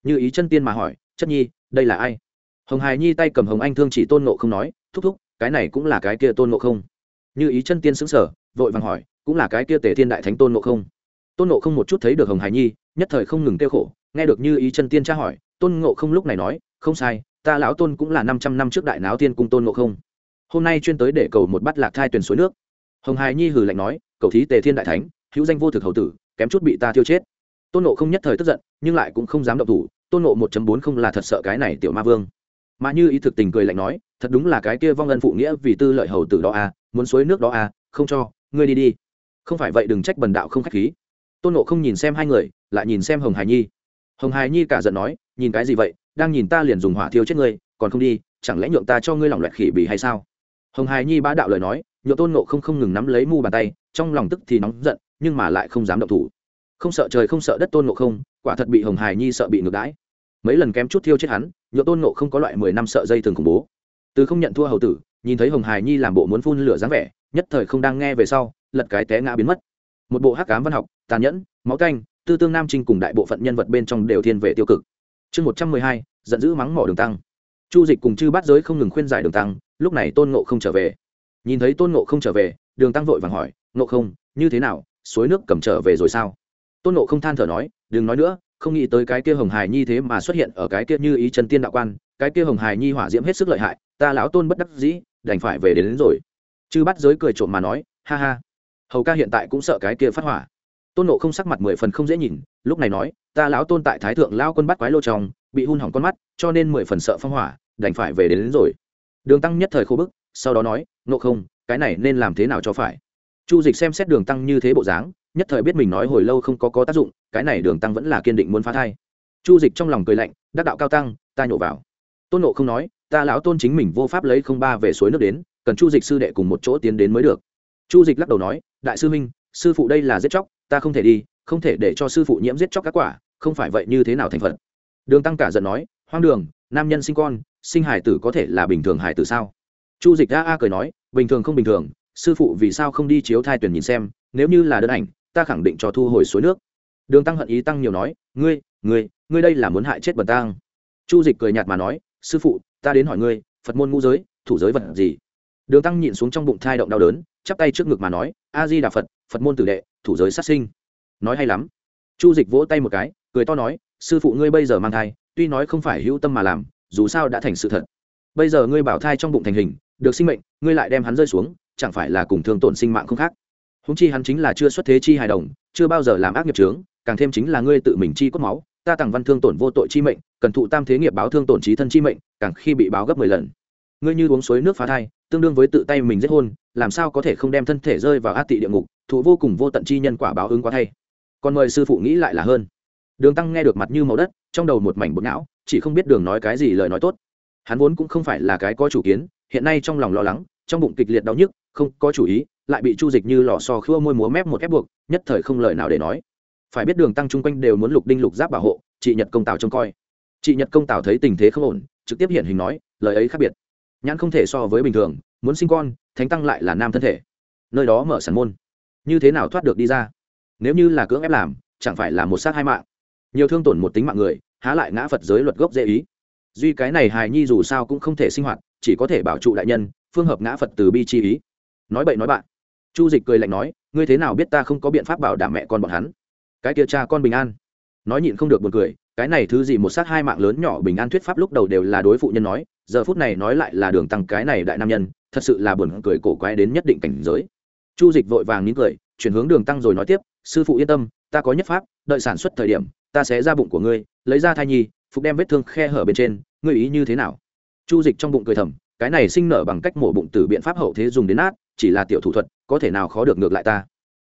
Như ý chân tiên mà hỏi, chất nhi, đây là ai? Hồng hải nhi tay cầm hồng anh thương chỉ tôn ngộ không nói, thúc thúc, cái này cũng là cái kia tôn ngộ không. Như ý chân tiên xứng sở vội vàng hỏi, cũng là cái kia tề thiên đại thánh tôn ngộ không? Tôn ngộ không một chút thấy được hồng hải nhi, nhất thời không ngừng kêu khổ, nghe được như ý chân tiên tra hỏi, tôn ngộ không lúc này nói, không sai, ta lão tôn cũng là năm trăm năm trước đại náo tiên cung tôn ngộ không. Hôm nay chuyên tới để cầu một bát lạc thai tuyển suối nước. Hồng hải nhi hừ lạnh nói, cầu thí tề thiên đại thánh, hữu danh vô thực hầu tử, kém chút bị ta thiêu chết tôn nộ không nhất thời tức giận, nhưng lại cũng không dám động thủ, tôn nộ một bốn không là thật sợ cái này tiểu ma vương. Mà như ý thực tình cười lạnh nói, thật đúng là cái kia vong ân phụ nghĩa vì tư lợi hầu tử đó à muốn suối nước đó à không cho, ngươi đi đi. Không phải vậy đừng trách bần đạo không k h á c h khí. Tôn nộ không nhìn xem hai người, lại nhìn xem hồng hải nhi. Hồng hải nhi cả giận nói, nhìn cái gì vậy, đang nhìn ta liền dùng hỏa thiêu chết ngươi, còn không đi, chẳng lẽ nhượng ta cho ngươi lỏng loẹt khỉ bỉ hay sao? Hồng hải nhi bá đạo lời nói, nhượng tôn nộ không không ngừng nắm lấy mu bàn tay, trong lòng tức thì nóng giận, nhưng mà lại không dám động thủ không sợ trời không sợ đất tôn ngộ không, quả thật bị hồng hải nhi sợ bị ngược đãi. Mấy lần kém chút thiêu chết hắn nhựa tôn ngộ không có loại mười năm sợ dây thường khủng bố. Từ không nhận thua hầu tử, nhìn thấy hồng hải nhi làm bộ muốn phun lửa dáng vẻ, nhất thời không đang nghe về sau, lật cái té ngã biến mất. Một bộ hắc cám văn học, tàn nhẫn, máu canh tư tương nam trinh cùng đại bộ phận nhân vật bên trong đều thiên về tiêu cực. Chương một trăm mười hai, giận dữ mắng mỏ đường tăng. Chu dịch cùng chư bát giới không ngừng khuyên giải đường tăng, lúc này tôn ngộ không trở về. Nhìn thấy tôn ngộ không trở về, đường tăng vội vàng hỏi, ngộ không, như thế nào? Suối nước cầm trở về rồi sao? Tôn Nộ không than thở nói đừng nói nữa không nghĩ tới cái kia hồng hài nhi thế mà xuất hiện ở cái kia như ý chân tiên đạo quan cái kia hồng hài nhi hỏa diễm hết sức lợi hại ta lão tôn bất đắc dĩ đành phải về đến, đến rồi. Chư bắt giới cười trộm mà nói ha ha hầu ca hiện tại cũng sợ cái kia phát hỏa. Tôn nộ không sắc mặt mười phần không dễ nhìn lúc này nói ta lão tôn tại thái thượng lao quân bắt quái lô trong bị hun hỏng con mắt cho nên mười phần sợ phong hỏa đành phải về đến, đến rồi. Đường tăng nhất thời khô bức sau đó nói nộ không cái này nên làm thế nào cho phải? Chu dịch xem xét đường tăng như thế bộ dáng nhất thời biết mình nói hồi lâu không có có tác dụng, cái này đường tăng vẫn là kiên định muốn phá thai. Chu dịch trong lòng cười lạnh, đắc đạo cao tăng, ta nhổ vào. Tôn nộ không nói, ta lão tôn chính mình vô pháp lấy không ba về suối nước đến, cần chu dịch sư đệ cùng một chỗ tiến đến mới được. Chu dịch lắc đầu nói, đại sư minh sư phụ đây là giết chóc, ta không thể đi, không thể để cho sư phụ nhiễm giết chóc các quả, không phải vậy như thế nào thành phật? Đường tăng cả giận nói, hoang đường, nam nhân sinh con, sinh hải tử có thể là bình thường hải tử sao? Chu dịch a a cười nói, bình thường không bình thường, sư phụ vì sao không đi chiếu thai tuyển nhìn xem, nếu như là đơn ảnh ta khẳng định cho thu hồi suối nước. Đường tăng hận ý tăng nhiều nói, ngươi ngươi ngươi đây là muốn hại chết bần tăng. Chu dịch cười nhạt mà nói, sư phụ, ta đến hỏi ngươi, phật môn ngũ giới, thủ giới vật gì? Đường tăng nhịn xuống trong bụng thai động đau đớn, chắp tay trước ngực mà nói, a di đà phật phật môn tử đệ, thủ giới sát sinh. Nói hay lắm. Chu dịch vỗ tay một cái, cười to nói, sư phụ ngươi bây giờ mang thai, tuy nói không phải hữu tâm mà làm, dù sao đã thành sự thật. Bây giờ ngươi bảo thai trong bụng thành hình, được sinh mệnh, ngươi lại đem hắn rơi xuống, chẳng phải là cùng thương tổn sinh mạng không khác? Húng chi hắn chính là chưa xuất thế chi hài đồng, chưa bao giờ làm ác nghiệp trướng càng thêm chính là ngươi tự mình chi cốt máu, ta tặng văn thương tổn vô tội chi mệnh, cần thụ tam thế nghiệp báo thương tổn trí thân chi mệnh, càng khi bị báo gấp mười lần. Ngươi như uống suối nước phá thai, tương đương với tự tay mình giết hôn, làm sao có thể không đem thân thể rơi vào ác tị địa ngục, thụ vô cùng vô tận chi nhân quả báo ứng quá thay. Còn mời sư phụ nghĩ lại là hơn. Đường tăng nghe được mặt như màu đất, trong đầu một mảnh bột não, chỉ không biết đường nói cái gì lời nói tốt. Hắn vốn cũng không phải là cái có chủ kiến, hiện nay trong lòng lo lắng, trong bụng kịch liệt đau nhức, không có chủ ý lại bị chu dịch như lò so khua môi múa mép một ép buộc, nhất thời không lời nào để nói. Phải biết đường tăng chung quanh đều muốn lục đinh lục giáp bảo hộ, chị nhật công tào trông coi. Chị nhật công tào thấy tình thế không ổn, trực tiếp hiện hình nói, lời ấy khác biệt. Nhãn không thể so với bình thường, muốn sinh con, thánh tăng lại là nam thân thể. Nơi đó mở sản môn. Như thế nào thoát được đi ra? Nếu như là cưỡng ép làm, chẳng phải là một sát hai mạng. Nhiều thương tổn một tính mạng người, há lại ngã phật giới luật gốc dễ ý. Duy cái này hài nhi dù sao cũng không thể sinh hoạt, chỉ có thể bảo trụ đại nhân, phương hợp ngã phật từ bi chi ý. Nói bậy nói bạn chu dịch cười lạnh nói, ngươi thế nào biết ta không có biện pháp bảo đảm mẹ con bọn hắn? Cái kia cha con bình an. Nói nhịn không được buồn cười, cái này thứ gì một sát hai mạng lớn nhỏ bình an thuyết pháp lúc đầu đều là đối phụ nhân nói, giờ phút này nói lại là đường tăng cái này đại nam nhân, thật sự là buồn cười cổ quái đến nhất định cảnh giới. Chu dịch vội vàng nín cười, chuyển hướng đường tăng rồi nói tiếp, sư phụ yên tâm, ta có nhất pháp, đợi sản xuất thời điểm, ta sẽ ra bụng của ngươi, lấy ra thai nhi, phục đem vết thương khe hở bên trên, ngươi ý như thế nào? Chu dịch trong bụng cười thầm cái này sinh nở bằng cách mổ bụng từ biện pháp hậu thế dùng đến nát, chỉ là tiểu thủ thuật, có thể nào khó được ngược lại ta.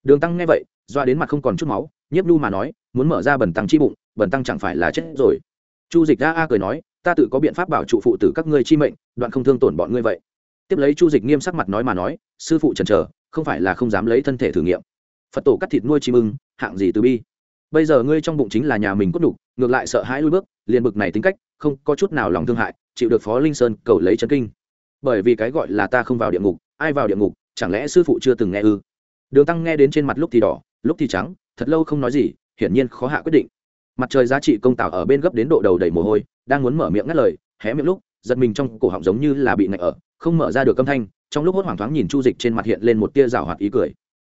Đường tăng nghe vậy, doa đến mặt không còn chút máu, nhiếp nhu mà nói, muốn mở ra bẩn tăng chi bụng, bẩn tăng chẳng phải là chết rồi. Chu dịch a a cười nói, ta tự có biện pháp bảo trụ phụ tử các ngươi chi mệnh, đoạn không thương tổn bọn ngươi vậy. Tiếp lấy chu dịch nghiêm sắc mặt nói mà nói, sư phụ trần trờ không phải là không dám lấy thân thể thử nghiệm. Phật tổ cắt thịt nuôi chim ưng, hạng gì từ bi. Bây giờ ngươi trong bụng chính là nhà mình cốt đục ngược lại sợ hãi lui bước, liền bực này tính cách, không có chút nào lòng thương hại, chịu được phó linh sơn cầu lấy chân kinh bởi vì cái gọi là ta không vào địa ngục, ai vào địa ngục, chẳng lẽ sư phụ chưa từng nghe ư? Đường tăng nghe đến trên mặt lúc thì đỏ, lúc thì trắng, thật lâu không nói gì, hiển nhiên khó hạ quyết định. Mặt trời giá trị công tạo ở bên gấp đến độ đầu đầy mồ hôi, đang muốn mở miệng ngắt lời, hé miệng lúc, giật mình trong cổ họng giống như là bị ngạch ở, không mở ra được âm thanh, trong lúc hốt hoảng thoáng nhìn chu dịch trên mặt hiện lên một tia rào hoạt ý cười.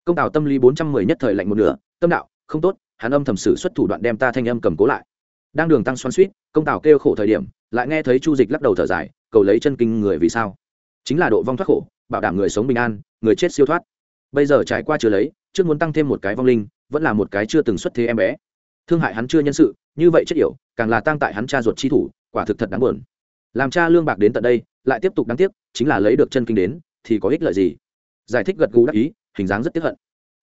Công tạo tâm lý bốn trăm mười nhất thời lạnh một nửa, tâm đạo, không tốt, hắn âm thầm sử xuất thủ đoạn đem ta thanh âm cầm cố lại. Đang đường tăng xoắn suýt công tào kêu khổ thời điểm, lại nghe thấy chu dịch lắc đầu thở dài cầu lấy chân kinh người vì sao? Chính là độ vong thoát khổ, bảo đảm người sống bình an, người chết siêu thoát. Bây giờ trải qua chưa lấy, trước muốn tăng thêm một cái vong linh, vẫn là một cái chưa từng xuất thế em bé. Thương hại hắn chưa nhân sự, như vậy chết yểu, càng là tăng tại hắn cha ruột chi thủ, quả thực thật đáng buồn. Làm cha lương bạc đến tận đây, lại tiếp tục đáng tiếc, chính là lấy được chân kinh đến, thì có ích lợi gì? Giải thích gật gù đắc ý, hình dáng rất tiếp hận.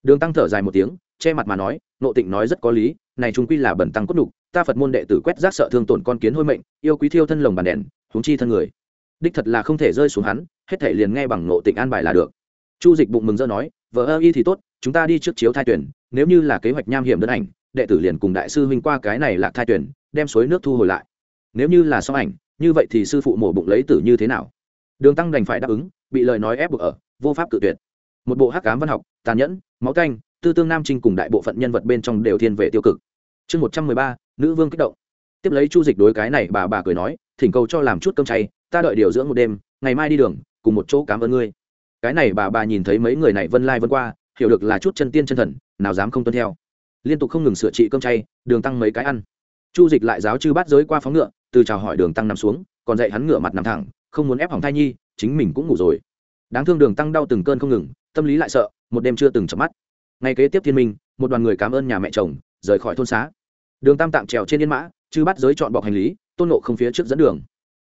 Đường tăng thở dài một tiếng, che mặt mà nói, nộ tịnh nói rất có lý, này trung quy là bẩn tăng cốt đục ta phật môn đệ tử quét rác sợ thương tổn con kiến hôi mệnh, yêu quý thiêu thân lồng bàn đèn huống chi thân người. Đích thật là không thể rơi xuống hắn, hết thể liền nghe bằng nộ tịnh an bài là được. Chu dịch bụng mừng rỡ nói, vợ ơ, y thì tốt, chúng ta đi trước chiếu thai tuyển, nếu như là kế hoạch nham hiểm đơn ảnh, đệ tử liền cùng đại sư huynh qua cái này lạc thai tuyển, đem suối nước thu hồi lại. Nếu như là so ảnh, như vậy thì sư phụ mổ bụng lấy tử như thế nào? Đường tăng đành phải đáp ứng, bị lời nói ép buộc ở, vô pháp cự tuyệt. Một bộ hắc cám văn học, tàn nhẫn, máu canh, tư tương nam trinh cùng đại bộ phận nhân vật bên trong đều thiên về tiêu cực. Chương một trăm mười ba, nữ vương kích động. Tiếp lấy chu dịch đối cái này bà bà cười nói thỉnh cầu cho làm chút cơm chay, ta đợi điều dưỡng một đêm, ngày mai đi đường, cùng một chỗ cảm ơn ngươi. Cái này bà bà nhìn thấy mấy người này vân lai vân qua, hiểu được là chút chân tiên chân thần, nào dám không tuân theo. Liên tục không ngừng sửa trị cơm chay, đường tăng mấy cái ăn. Chu dịch lại giáo chư bát giới qua phóng ngựa, từ chào hỏi đường tăng nằm xuống, còn dạy hắn ngựa mặt nằm thẳng, không muốn ép hỏng thai nhi, chính mình cũng ngủ rồi. Đáng thương đường tăng đau từng cơn không ngừng, tâm lý lại sợ, một đêm chưa từng chợp mắt. Ngày kế tiếp thiên minh, một đoàn người cảm ơn nhà mẹ chồng, rời khỏi thôn xá. Đường tam tạng trèo trên yên mã, chư bắt giới chọn bọc hành lý tôn nộ không phía trước dẫn đường.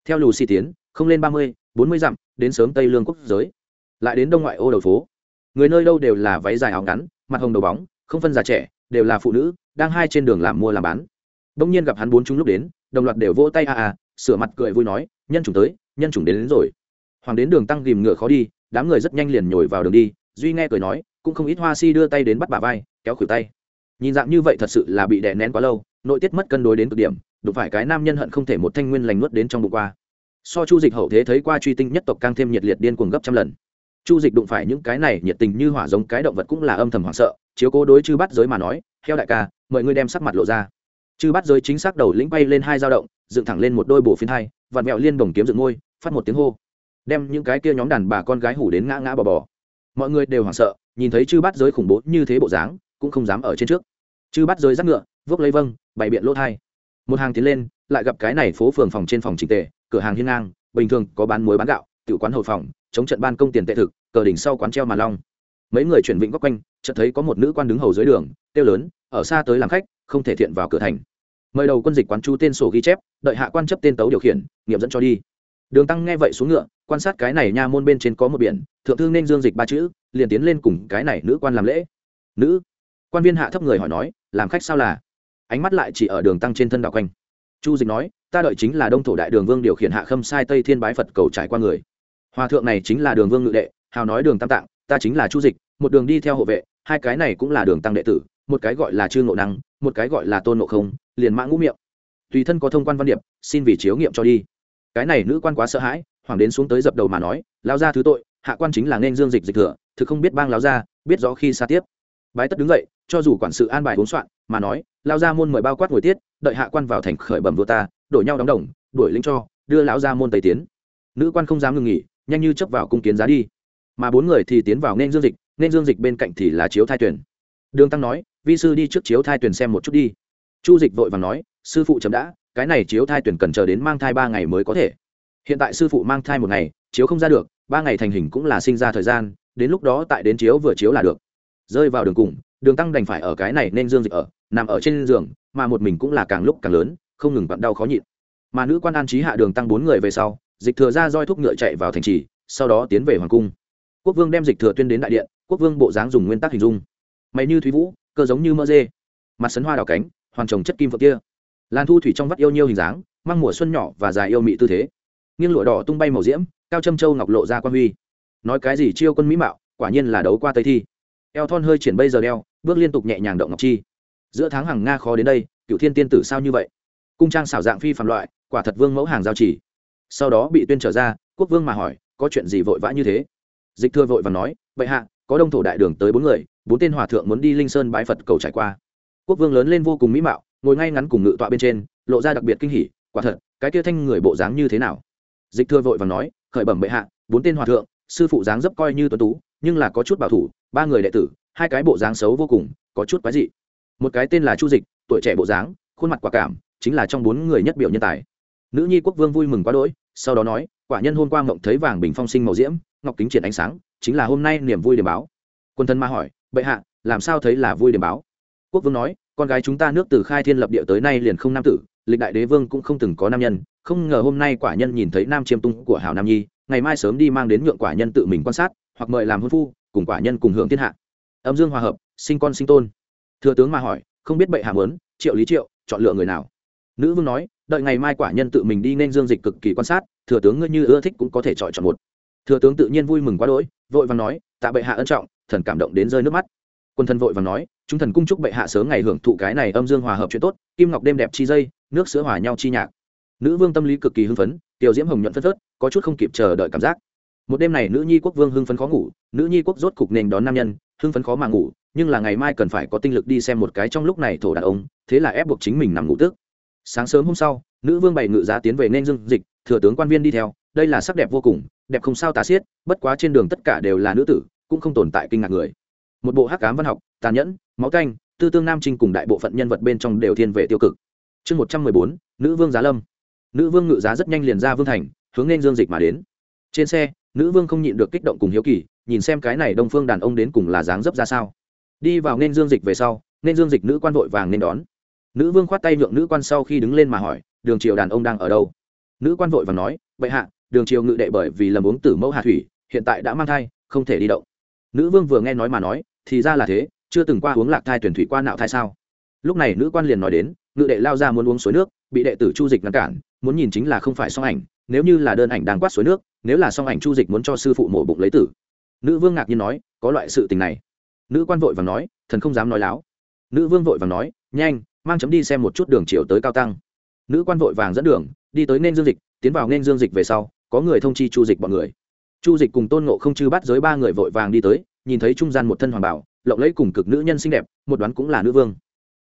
Theo lù xì tiến không lên ba mươi bốn mươi dặm đến sớm tây lương quốc giới. Lại đến đông ngoại ô đầu phố. Người nơi đâu đều là váy dài áo ngắn mặt hồng đầu bóng không phân già trẻ đều là phụ nữ đang hai trên đường làm mua làm bán. Đông nhiên gặp hắn bốn chúng lúc đến đồng loạt đều vỗ tay a a sửa mặt cười vui nói nhân chủng tới nhân chủng đến, đến rồi. Hoàng đến đường tăng ghìm ngựa khó đi đám người rất nhanh liền nhồi vào đường đi duy nghe cười nói cũng không ít hoa si đưa tay đến bắt bà vai kéo khử tay. Nhìn dạng như vậy thật sự là bị đè nén quá lâu nội tiết mất cân đối đến cực điểm đụng phải cái nam nhân hận không thể một thanh nguyên lành nuốt đến trong bụng qua. So chu dịch hậu thế thấy qua truy tinh nhất tộc càng thêm nhiệt liệt điên cuồng gấp trăm lần. Chu dịch đụng phải những cái này nhiệt tình như hỏa giống cái động vật cũng là âm thầm hoảng sợ, chiếu cố đối chư bắt giới mà nói theo đại ca, mời ngươi đem sắc mặt lộ ra. Chư bắt giới chính xác đầu lĩnh bay lên hai dao động, dựng thẳng lên một đôi bổ phiến hai, vặn mẹo liên đồng kiếm dựng ngôi, phát một tiếng hô. Đem những cái kia nhóm đàn bà con gái hủ đến ngã ngã bò bò. Mọi người đều hoảng sợ, nhìn thấy chư bắt giới khủng bố như thế bộ dáng, cũng không dám ở trên trước. Chư bắt giới rắc ngựa, vốc lấy vâng bày biện lỗ thai một hàng tiến lên, lại gặp cái này phố phường phòng trên phòng trình tề, cửa hàng hiên ngang, bình thường có bán muối bán gạo tự quán hậu phòng, chống trận ban công tiền tệ thực, cờ đỉnh sau quán treo mà long. Mấy người chuyển vịnh góc quanh, chợt thấy có một nữ quan đứng hầu dưới đường tiêu lớn, ở xa tới làm khách, không thể thiện vào cửa thành. Mời đầu quân dịch quán chu tên sổ ghi chép, đợi hạ quan chấp tên tấu điều khiển, nghiệm dẫn cho đi. Đường tăng nghe vậy xuống ngựa, quan sát cái này nha môn bên trên có một biển, thượng thư nên dương dịch ba chữ, liền tiến lên cùng cái này nữ quan làm lễ. Nữ? Quan viên hạ thấp người hỏi nói, làm khách sao là? Ánh mắt lại chỉ ở đường tăng trên thân đảo quanh. Chu dịch nói, ta đợi chính là đông thổ đại đường vương điều khiển hạ khâm sai tây thiên bái phật cầu trải qua người. Hòa thượng này chính là đường vương ngự đệ, hào nói đường tam tạng, ta chính là chu dịch, một đường đi theo hộ vệ, hai cái này cũng là đường tăng đệ tử, một cái gọi là trương ngộ năng, một cái gọi là tôn ngộ không, liền mã ngũ miệng. Tùy thân có thông quan văn điệp, xin vì chiếu nghiệm cho đi. Cái này nữ quan quá sợ hãi hoàng đến xuống tới dập đầu mà nói lao ra thứ tội, hạ quan chính là nên dương dịch dịch thừa, thực không biết bang lao ra biết rõ khi xa tiếp bái tất đứng dậy, cho dù quản sự an bài uống soạn, mà nói, lao ra môn mời bao quát ngồi tiết, đợi hạ quan vào thành khởi bẩm vua ta, đổi nhau đóng đồng, đuổi lính cho, đưa lão ra môn tây tiến. Nữ quan không dám ngừng nghỉ, nhanh như chấp vào cung kiến giá đi. Mà bốn người thì tiến vào nên dương dịch, nên dương dịch bên cạnh thì là chiếu thai tuyển đường tăng nói, vi sư đi trước chiếu thai tuyển xem một chút đi. Chu dịch vội vàng nói, sư phụ chấm đã, cái này chiếu thai tuyển cần chờ đến mang thai ba ngày mới có thể. Hiện tại sư phụ mang thai một ngày, chiếu không ra được, ba ngày thành hình cũng là sinh ra thời gian, đến lúc đó tại đến chiếu vừa chiếu là được rơi vào đường cùng, đường tăng đành phải ở cái này nên dương dịch ở, nằm ở trên giường, mà một mình cũng là càng lúc càng lớn, không ngừng vặn đau khó nhịn. Mà nữ quan an trí hạ đường tăng bốn người về sau, dịch thừa ra roi thúc ngựa chạy vào thành trì, sau đó tiến về hoàng cung. Quốc vương đem dịch thừa tuyên đến đại điện, quốc vương bộ dáng dùng nguyên tắc hình dung. Mày như thúy vũ, cơ giống như mỡ dê. Mặt sấn hoa đào cánh hoàn trồng chất kim phượng kia. Lan thu thủy trong vắt yêu nhiêu hình dáng, mang mùa xuân nhỏ và dài yêu mị tư thế. Nghiêng lụa đỏ tung bay màu diễm, cao trâm châu ngọc lộ ra quan huy. Nói cái gì chiêu quân mỹ mạo, quả nhiên là đấu qua tây thi eo thon hơi triển bây giờ đeo, bước liên tục nhẹ nhàng động ngọc chi. Giữa tháng hàng nga khó đến đây, cựu thiên tiên tử sao như vậy? Cung trang xảo dạng phi phạm loại, quả thật vương mẫu hàng giao chỉ. Sau đó bị tuyên trở ra, quốc vương mà hỏi, có chuyện gì vội vã như thế? Dịch thưa vội và nói vậy hạ, có đông thổ đại đường tới bốn người, bốn tên hòa thượng muốn đi linh sơn bái phật cầu trải qua. Quốc vương lớn lên vô cùng mỹ mạo, ngồi ngay ngắn cùng ngự tọa bên trên, lộ ra đặc biệt kinh hỉ, quả thật, cái kia thanh người bộ dáng như thế nào? Dịch thưa vội và nói, khởi bẩm bệ hạ, bốn tên hòa thượng, sư phụ dáng dấp coi như tuấn tú, nhưng là có chút bảo thủ ba người đệ tử, hai cái bộ dáng xấu vô cùng, có chút quái dị. Một cái tên là chu dịch, tuổi trẻ bộ dáng, khuôn mặt quả cảm, chính là trong bốn người nhất biểu nhân tài. Nữ nhi quốc vương vui mừng quá đỗi, sau đó nói, quả nhân hôm qua mộng thấy vàng bình phong sinh màu diễm, ngọc kính triển ánh sáng, chính là hôm nay niềm vui điểm báo. Quân thân ma hỏi, bệ hạ, làm sao thấy là vui điểm báo? Quốc vương nói, con gái chúng ta nước từ khai thiên lập địa tới nay liền không nam tử, lịch đại đế vương cũng không từng có nam nhân, không ngờ hôm nay quả nhân nhìn thấy nam chiêm tung của hảo nam nhi, ngày mai sớm đi mang đến nhượng quả nhân tự mình quan sát, hoặc mời làm hôn phu cùng quả nhân cùng hưởng thiên hạ. Âm dương hòa hợp, sinh con sinh tôn. Thừa tướng mà hỏi, không biết bệ hạ muốn, triệu lý triệu, chọn lựa người nào? Nữ vương nói, đợi ngày mai quả nhân tự mình đi nên dương dịch cực kỳ quan sát, thừa tướng ngươi như ưa thích cũng có thể chọn chọn một. Thừa tướng tự nhiên vui mừng quá đỗi, vội vàng nói, tạ bệ hạ ân trọng, thần cảm động đến rơi nước mắt. Quân thần vội vàng nói, chúng thần cung chúc bệ hạ sớm ngày hưởng thụ cái này âm dương hòa hợp chuyện tốt, kim ngọc đêm đẹp chi dây, nước sữa hòa nhau chi nhạc. Nữ vương tâm lý cực kỳ hưng phấn, tiểu diễm hồng nhuận phất phớt, có chút không kịp chờ đợi cảm giác một đêm này nữ nhi quốc vương hưng phấn khó ngủ, nữ nhi quốc rốt cục nền đón nam nhân, hưng phấn khó mà ngủ, nhưng là ngày mai cần phải có tinh lực đi xem một cái trong lúc này thổ đàn ông, thế là ép buộc chính mình nằm ngủ tức sáng sớm hôm sau, nữ vương bày ngự giá tiến về nên dương dịch, thừa tướng quan viên đi theo, đây là sắc đẹp vô cùng, đẹp không sao tà xiết, bất quá trên đường tất cả đều là nữ tử, cũng không tồn tại kinh ngạc người. Một bộ hắc cám văn học, tàn nhẫn, máu canh, tư tương nam trinh cùng đại bộ phận nhân vật bên trong đều thiên về tiêu cực. Chương một trăm mười bốn, nữ vương giá lâm. Nữ vương ngự giá rất nhanh liền ra vương thành, hướng nên dương dịch mà đến. Trên xe nữ vương không nhịn được kích động cùng hiếu kỳ, nhìn xem cái này đông phương đàn ông đến cùng là dáng dấp ra sao. Đi vào nên dương dịch về sau, nên dương dịch nữ quan vội vàng nên đón. Nữ vương khoát tay nhượng nữ quan sau khi đứng lên mà hỏi, đường triều đàn ông đang ở đâu? Nữ quan vội vàng nói, vậy hạ, đường triều ngự đệ bởi vì lầm uống tử mẫu hạ thủy, hiện tại đã mang thai, không thể đi động. Nữ vương vừa nghe nói mà nói, thì ra là thế, chưa từng qua uống lạc thai tuyển thủy qua nạo thai sao? Lúc này nữ quan liền nói đến, ngự đệ lao ra muốn uống suối nước, bị đệ tử chu dịch ngăn cản, muốn nhìn chính là không phải song ảnh, nếu như là đơn ảnh đang quát suối nước nếu là song ảnh chu dịch muốn cho sư phụ mổ bụng lấy tử. Nữ vương ngạc nhiên nói, có loại sự tình này. Nữ quan vội và nói, thần không dám nói láo. Nữ vương vội và nói, nhanh, mang chấm đi xem một chút đường chiều tới cao tăng. Nữ quan vội vàng dẫn đường, đi tới nên dương dịch, tiến vào nên dương dịch về sau, có người thông chi chu dịch bọn người. Chu dịch cùng tôn ngộ không chư bắt giới ba người vội vàng đi tới, nhìn thấy trung gian một thân hoàng bảo, lộng lẫy cùng cực nữ nhân xinh đẹp, một đoán cũng là nữ vương.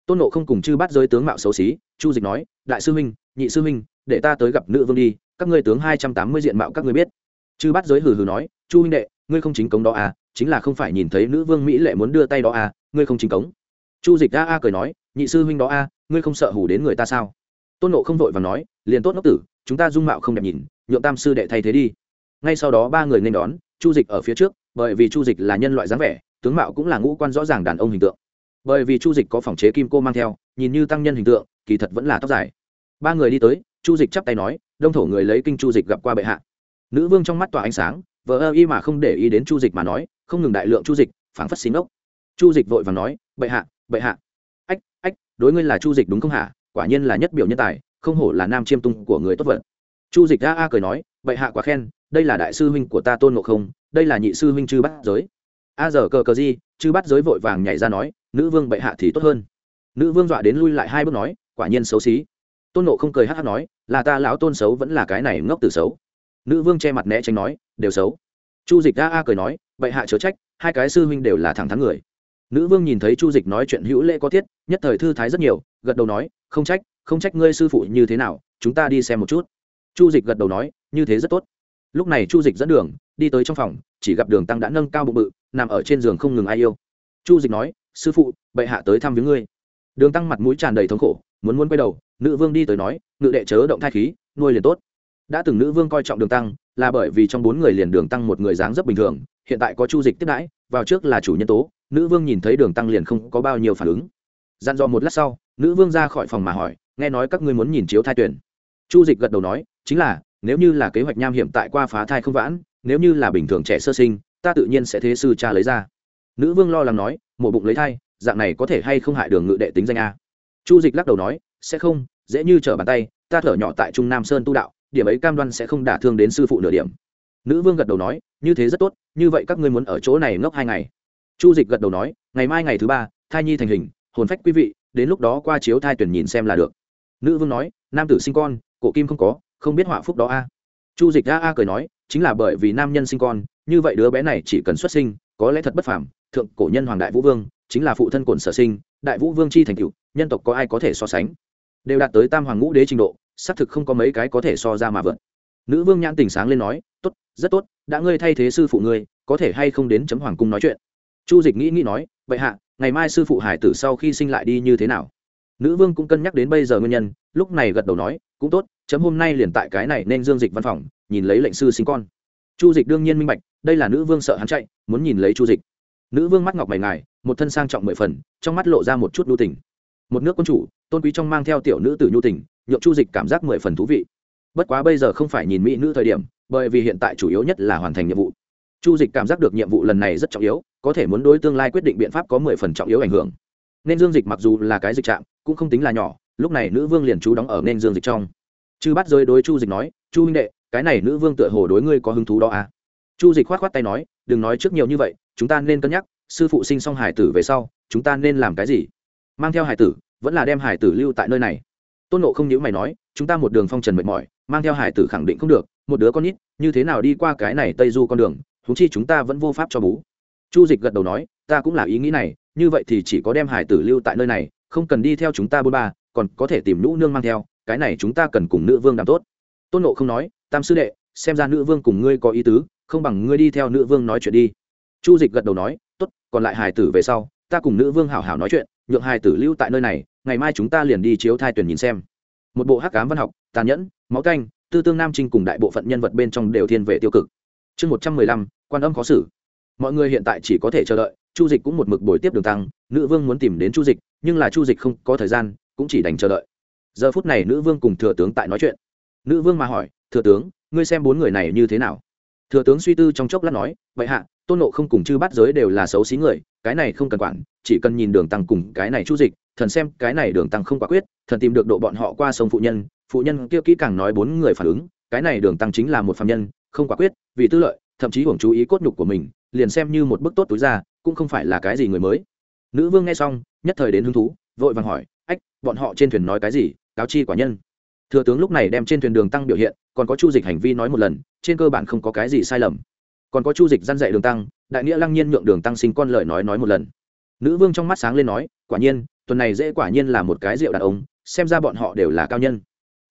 Tôn ngộ không cùng chư bắt giới tướng mạo xấu xí, chu dịch nói, đại sư huynh, nhị sư huynh, để ta tới gặp nữ vương đi các ngươi tướng hai trăm tám mươi diện mạo các ngươi biết. Chư bắt giới hừ hừ nói, chu huynh đệ, ngươi không chính cống đó à chính là không phải nhìn thấy nữ vương mỹ lệ muốn đưa tay đó à ngươi không chính cống. Chu dịch a a cười nói, nhị sư huynh đó a ngươi không sợ hủ đến người ta sao? Tôn nộ không vội và nói, liền tốt ngốc tử, chúng ta dung mạo không đẹp nhìn, nhượng tam sư đệ thay thế đi. Ngay sau đó ba người nên đón, chu dịch ở phía trước, bởi vì chu dịch là nhân loại dáng vẻ, tướng mạo cũng là ngũ quan rõ ràng đàn ông hình tượng. Bởi vì chu dịch có phòng chế kim cô mang theo, nhìn như tăng nhân hình tượng, kỳ thật vẫn là tóc dài. Ba người đi tới, chu dịch chắp tay nói đông thổ người lấy kinh chu dịch gặp qua bệ hạ. Nữ vương trong mắt tỏa ánh sáng vợ ơ y mà không để ý đến chu dịch mà nói, không ngừng đại lượng chu dịch, phảng phất xí ngốc. Chu dịch vội và nói, bệ hạ bệ hạ. Ách ách, đối ngươi là chu dịch đúng không hả? Quả nhiên là nhất biểu nhân tài, không hổ là nam chiêm tung của người tốt vật. Chu dịch a a cười nói, bệ hạ quá khen, đây là đại sư huynh của ta tôn ngộ không, đây là nhị sư huynh chư bắt giới. A giờ cờ cờ gì chư bắt giới vội vàng nhảy ra nói, nữ vương bệ hạ thì tốt hơn. Nữ vương dọa đến lui lại hai bước nói, quả nhiên xấu xí. Tôn nộ không cười hát hát nói là ta lão tôn xấu vẫn là cái này ngốc từ xấu. Nữ vương che mặt né tránh nói, đều xấu. Chu dịch a a cười nói bệ hạ chớ trách, hai cái sư huynh đều là thẳng thắn người. Nữ vương nhìn thấy chu dịch nói chuyện hữu lễ có tiết nhất thời thư thái rất nhiều, gật đầu nói, không trách không trách ngươi sư phụ như thế nào, chúng ta đi xem một chút. Chu dịch gật đầu nói, như thế rất tốt. Lúc này chu dịch dẫn đường, đi tới trong phòng, chỉ gặp đường tăng đã nâng cao bụng bự, nằm ở trên giường không ngừng ai yêu. Chu dịch nói, sư phụ, bệ hạ tới thăm với ngươi. Đường tăng mặt mũi tràn đầy thống khổ muốn muốn quay đầu, nữ vương đi tới nói, ngự đệ chớ động thai khí, nuôi liền tốt. Đã từng nữ vương coi trọng đường tăng, là bởi vì trong bốn người liền đường tăng một người dáng rất bình thường, hiện tại có chu dịch tiếp đãi, vào trước là chủ nhân tố, nữ vương nhìn thấy đường tăng liền không có bao nhiêu phản ứng. Dặn dò một lát sau, nữ vương ra khỏi phòng mà hỏi, nghe nói các ngươi muốn nhìn chiếu thai tuyển? Chu dịch gật đầu nói, chính là, nếu như là kế hoạch nham hiểm tại qua phá thai không vãn, nếu như là bình thường trẻ sơ sinh, ta tự nhiên sẽ thế sư cha lấy ra. Nữ vương lo lắng nói, mổ bụng lấy thai, dạng này có thể hay không hại đường ngự đệ tính danh a? Chu dịch lắc đầu nói, sẽ không, dễ như trở bàn tay, ta thở nhỏ tại trung nam sơn tu đạo, điểm ấy cam đoan sẽ không đả thương đến sư phụ nửa điểm. Nữ vương gật đầu nói, như thế rất tốt, như vậy các ngươi muốn ở chỗ này ngốc hai ngày. Chu dịch gật đầu nói, ngày mai ngày thứ ba, thai nhi thành hình, hồn phách quý vị, đến lúc đó qua chiếu thai tuyển nhìn xem là được. Nữ vương nói, nam tử sinh con, cổ kim không có, không biết họa phúc đó a. Chu dịch a a cười nói, chính là bởi vì nam nhân sinh con, như vậy đứa bé này chỉ cần xuất sinh, có lẽ thật bất phàm, thượng cổ nhân hoàng đại vũ vương chính là phụ thân cổn sở sinh, đại vũ vương chi thành cựu nhân tộc có ai có thể so sánh? Đều đạt tới tam hoàng ngũ đế trình độ, xác thực không có mấy cái có thể so ra mà vượt. Nữ vương nhãn tình sáng lên nói, tốt, rất tốt, đã ngươi thay thế sư phụ ngươi, có thể hay không đến chấm hoàng cung nói chuyện? Chu dịch nghĩ nghĩ nói, vậy hạ, ngày mai sư phụ hải tử sau khi sinh lại đi như thế nào? Nữ vương cũng cân nhắc đến bây giờ nguyên nhân, lúc này gật đầu nói, cũng tốt, chấm hôm nay liền tại cái này nên dương dịch văn phòng, nhìn lấy lệnh sư sinh con. Chu dịch đương nhiên minh bạch, đây là nữ vương sợ hắn chạy, muốn nhìn lấy chu dịch nữ vương mắt ngọc mày ngài, một thân sang trọng mười phần, trong mắt lộ ra một chút nhu tình. Một nước quân chủ, tôn quý trong mang theo tiểu nữ tử nhu tình nhộn chu dịch cảm giác mười phần thú vị. Bất quá bây giờ không phải nhìn mỹ nữ thời điểm, bởi vì hiện tại chủ yếu nhất là hoàn thành nhiệm vụ. Chu dịch cảm giác được nhiệm vụ lần này rất trọng yếu, có thể muốn đối tương lai quyết định biện pháp có mười phần trọng yếu ảnh hưởng. Nên dương dịch mặc dù là cái dịch trạm cũng không tính là nhỏ, lúc này nữ vương liền chú đóng ở nên dương dịch trong. Chư bắt rơi đối chu dịch nói, chu huynh đệ, cái này nữ vương tựa hồ đối ngươi có hứng thú đó à? Chu dịch khoát khoát tay nói, đừng nói trước nhiều như vậy, chúng ta nên cân nhắc, sư phụ sinh xong hải tử về sau, chúng ta nên làm cái gì? Mang theo hải tử, vẫn là đem hải tử lưu tại nơi này. Tôn nộ không nhữ mày nói, chúng ta một đường phong trần mệt mỏi, mang theo hải tử khẳng định không được, một đứa con nít như thế nào đi qua cái này tây du con đường thú chi chúng ta vẫn vô pháp cho bú. Chu dịch gật đầu nói, ta cũng là ý nghĩ này, như vậy thì chỉ có đem hải tử lưu tại nơi này, không cần đi theo chúng ta bôn ba, còn có thể tìm nữ nương mang theo, cái này chúng ta cần cùng nữ vương làm tốt. Tôn nộ không nói, tam sư đệ, xem ra nữ vương cùng ngươi có ý tứ không bằng ngươi đi theo nữ vương nói chuyện đi. Chu dịch gật đầu nói, tốt, còn lại hải tử về sau, ta cùng nữ vương hảo hảo nói chuyện, nhượng hải tử lưu tại nơi này, ngày mai chúng ta liền đi chiếu thai tuyển nhìn xem. Một bộ hắc cám văn học, tàn nhẫn, máu canh, tư tương nam trinh cùng đại bộ phận nhân vật bên trong đều thiên về tiêu cực. Chương một trăm mười lăm, quan âm khó xử. Mọi người hiện tại chỉ có thể chờ đợi, chu dịch cũng một mực bồi tiếp đường tăng, nữ vương muốn tìm đến chu dịch, nhưng là chu dịch không có thời gian, cũng chỉ đành chờ đợi. Giờ phút này nữ vương cùng thừa tướng tại nói chuyện. Nữ vương mà hỏi, thừa tướng, ngươi xem bốn người này như thế nào? Thừa tướng suy tư trong chốc lát nói, vậy hạ, tôn nộ không cùng chư bắt giới đều là xấu xí người, cái này không cần quản, chỉ cần nhìn đường tăng cùng cái này chu dịch, thần xem cái này đường tăng không quả quyết, thần tìm được độ bọn họ qua sông phụ nhân phụ nhân kia kỹ càng nói bốn người phản ứng, cái này đường tăng chính là một phạm nhân, không quả quyết, vì tư lợi, thậm chí hưởng chú ý cốt nhục của mình, liền xem như một bức tốt túi ra, cũng không phải là cái gì người mới. Nữ vương nghe xong, nhất thời đến hứng thú, vội vàng hỏi, ách, bọn họ trên thuyền nói cái gì, cáo chi quả nhân? Thừa tướng lúc này đem trên thuyền đường tăng biểu hiện còn có chu dịch hành vi nói một lần, trên cơ bản không có cái gì sai lầm. Còn có chu dịch gian dạy đường tăng, đại nghĩa lăng nhiên nhượng đường tăng sinh con lời nói nói một lần. Nữ vương trong mắt sáng lên nói, quả nhiên, tuần này dễ quả nhiên là một cái rượu đàn ông, xem ra bọn họ đều là cao nhân.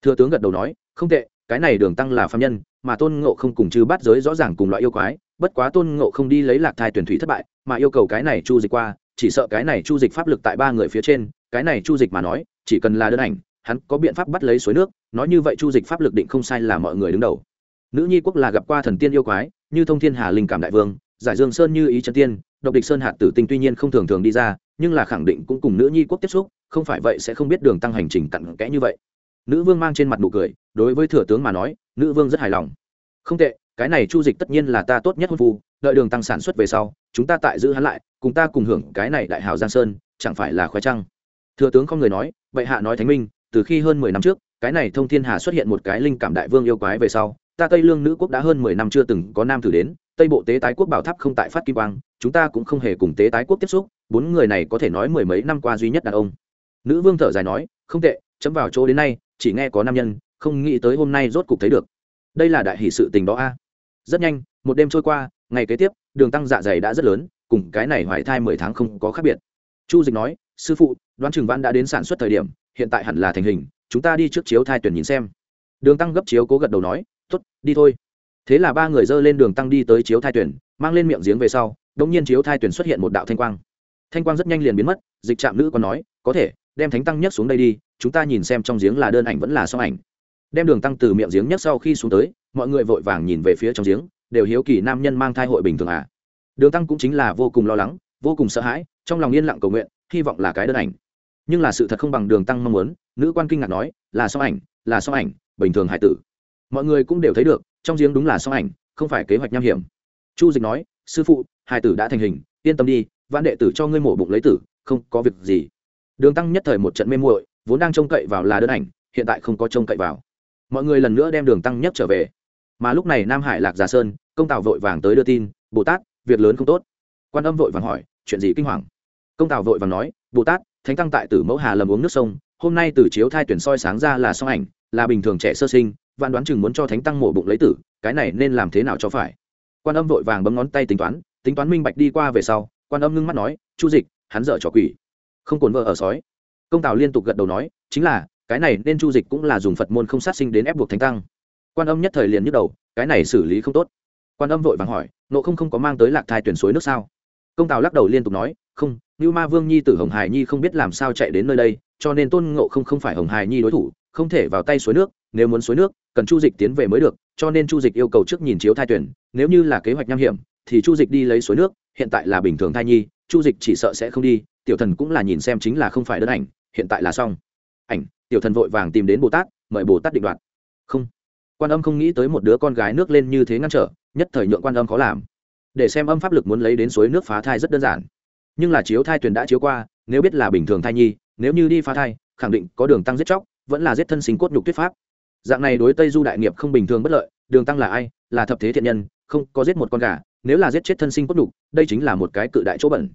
Thừa tướng gật đầu nói, không tệ, cái này đường tăng là phạm nhân, mà tôn ngộ không cùng chư bắt giới rõ ràng cùng loại yêu quái, bất quá tôn ngộ không đi lấy lạc thai tuyển thủy thất bại, mà yêu cầu cái này chu dịch qua, chỉ sợ cái này chu dịch pháp lực tại ba người phía trên, cái này chu dịch mà nói, chỉ cần là đơn ảnh hắn có biện pháp bắt lấy suối nước, nói như vậy chu dịch pháp lực định không sai là mọi người đứng đầu. Nữ nhi quốc là gặp qua thần tiên yêu quái, như thông thiên hà linh cảm đại vương, giải dương sơn như ý trần tiên, độc địch sơn hạt tử tinh tuy nhiên không thường thường đi ra, nhưng là khẳng định cũng cùng nữ nhi quốc tiếp xúc, không phải vậy sẽ không biết đường tăng hành trình cặn kẽ như vậy. Nữ vương mang trên mặt nụ cười, đối với thừa tướng mà nói, nữ vương rất hài lòng. Không tệ, cái này chu dịch tất nhiên là ta tốt nhất hôn phu, đợi đường tăng sản xuất về sau, chúng ta tại giữ hắn lại, cùng ta cùng hưởng cái này đại hào giang sơn, chẳng phải là khoái trăng? Thừa tướng không người nói, bệ hạ nói thánh minh từ khi hơn mười năm trước, cái này thông thiên hà xuất hiện một cái linh cảm đại vương yêu quái về sau, ta tây lương nữ quốc đã hơn mười năm chưa từng có nam tử đến, tây bộ tế tái quốc bảo tháp không tại phát kim quang, chúng ta cũng không hề cùng tế tái quốc tiếp xúc, bốn người này có thể nói mười mấy năm qua duy nhất đàn ông. Nữ vương thở dài nói, không tệ, chấm vào chỗ đến nay, chỉ nghe có nam nhân, không nghĩ tới hôm nay rốt cục thấy được. Đây là đại hỷ sự tình đó a. Rất nhanh, một đêm trôi qua, ngày kế tiếp, đường tăng dạ dày đã rất lớn, cùng cái này hoài thai mười tháng không có khác biệt. Chu dịch nói, sư phụ, đoán trường văn đã đến sản xuất thời điểm hiện tại hẳn là thành hình, chúng ta đi trước chiếu thai tuyển nhìn xem. Đường tăng gấp chiếu cố gật đầu nói t ố t đi thôi. Thế là ba người dơ lên đường tăng đi tới chiếu thai tuyển, mang lên miệng giếng về sau đ ỗ n g nhiên chiếu thai tuyển xuất hiện một đạo thanh quang. Thanh quang rất nhanh liền biến mất, dịch trạm nữ còn nói, có thể, đem thánh tăng nhấc xuống đây đi, chúng ta nhìn xem trong giếng là đơn ảnh vẫn là song ảnh. Đem đường tăng từ miệng giếng nhấc sau khi xuống tới, mọi người vội vàng nhìn về phía trong giếng, đều hiếu kỳ nam nhân mang thai hội bình thường à? Đường tăng cũng chính là vô cùng lo lắng, vô cùng sợ hãi, trong lòng yên lặng cầu nguyện, hy vọng là cái đơn ảnh nhưng là sự thật không bằng đường tăng mong muốn, nữ quan kinh ngạc nói, là song ảnh, là song ảnh, bình thường hải tử. Mọi người cũng đều thấy được, trong giếng đúng là song ảnh, không phải kế hoạch nham hiểm. Chu dịch nói, sư phụ, hải tử đã thành hình, yên tâm đi văn đệ tử cho ngươi mổ bụng lấy tử, không có việc gì. Đường tăng nhất thời một trận mê muội, vốn đang trông cậy vào là đơn ảnh, hiện tại không có trông cậy vào. Mọi người lần nữa đem đường tăng nhất trở về. Mà lúc này nam hải lạc già sơn, công tào vội vàng tới đưa tin, bồ tát, việc lớn không tốt. Quan âm vội vàng hỏi, chuyện gì kinh hoàng? Công tào vội vàng nói, bồ tát thánh tăng tại tử mẫu hà lầm uống nước sông, hôm nay từ chiếu thai tuyển soi sáng ra là song ảnh, là bình thường trẻ sơ sinh, vạn đoán chừng muốn cho thánh tăng mổ bụng lấy tử, cái này nên làm thế nào cho phải? Quan âm vội vàng bấm ngón tay tính toán tính toán minh bạch đi qua về sau, quan âm ngưng mắt nói, chu dịch, hắn dở trò quỷ. Không cồn vợ ở sói. Công tào liên tục gật đầu nói, chính là, cái này nên chu dịch cũng là dùng phật môn không sát sinh đến ép buộc thánh tăng. Quan âm nhất thời liền nhức đầu, cái này xử lý không tốt. Quan âm vội vàng hỏi, nộ không không có mang tới lạc thai tuyển suối nước sao? Công tào lắc đầu liên tục nói không như ma vương nhi tử hồng hải nhi không biết làm sao chạy đến nơi đây, cho nên tôn ngộ không không phải hồng hải nhi đối thủ, không thể vào tay suối nước, nếu muốn suối nước, cần chu dịch tiến về mới được, cho nên chu dịch yêu cầu trước nhìn chiếu thai tuyển, nếu như là kế hoạch nham hiểm, thì chu dịch đi lấy suối nước, hiện tại là bình thường thai nhi, chu dịch chỉ sợ sẽ không đi, tiểu thần cũng là nhìn xem chính là không phải đơn ảnh, hiện tại là xong. Ảnh, tiểu thần vội vàng tìm đến bồ tát, mời bồ tát định đoạt. Không. Quan âm không nghĩ tới một đứa con gái nước lên như thế ngăn trở, nhất thời nhượng quan âm khó làm. Để xem âm pháp lực muốn lấy đến suối nước phá thai rất đơn giản nhưng là chiếu thai tuyển đã chiếu qua, nếu biết là bình thường thai nhi, nếu như đi phá thai, khẳng định có đường tăng giết chóc, vẫn là giết thân sinh cốt nhục tuyết pháp. Dạng này đối tây du đại nghiệp không bình thường bất lợi, đường tăng là ai? Là thập thế thiện nhân, không có giết một con gà, nếu là giết chết thân sinh cốt nhục, đây chính là một cái cự đại chỗ bẩn.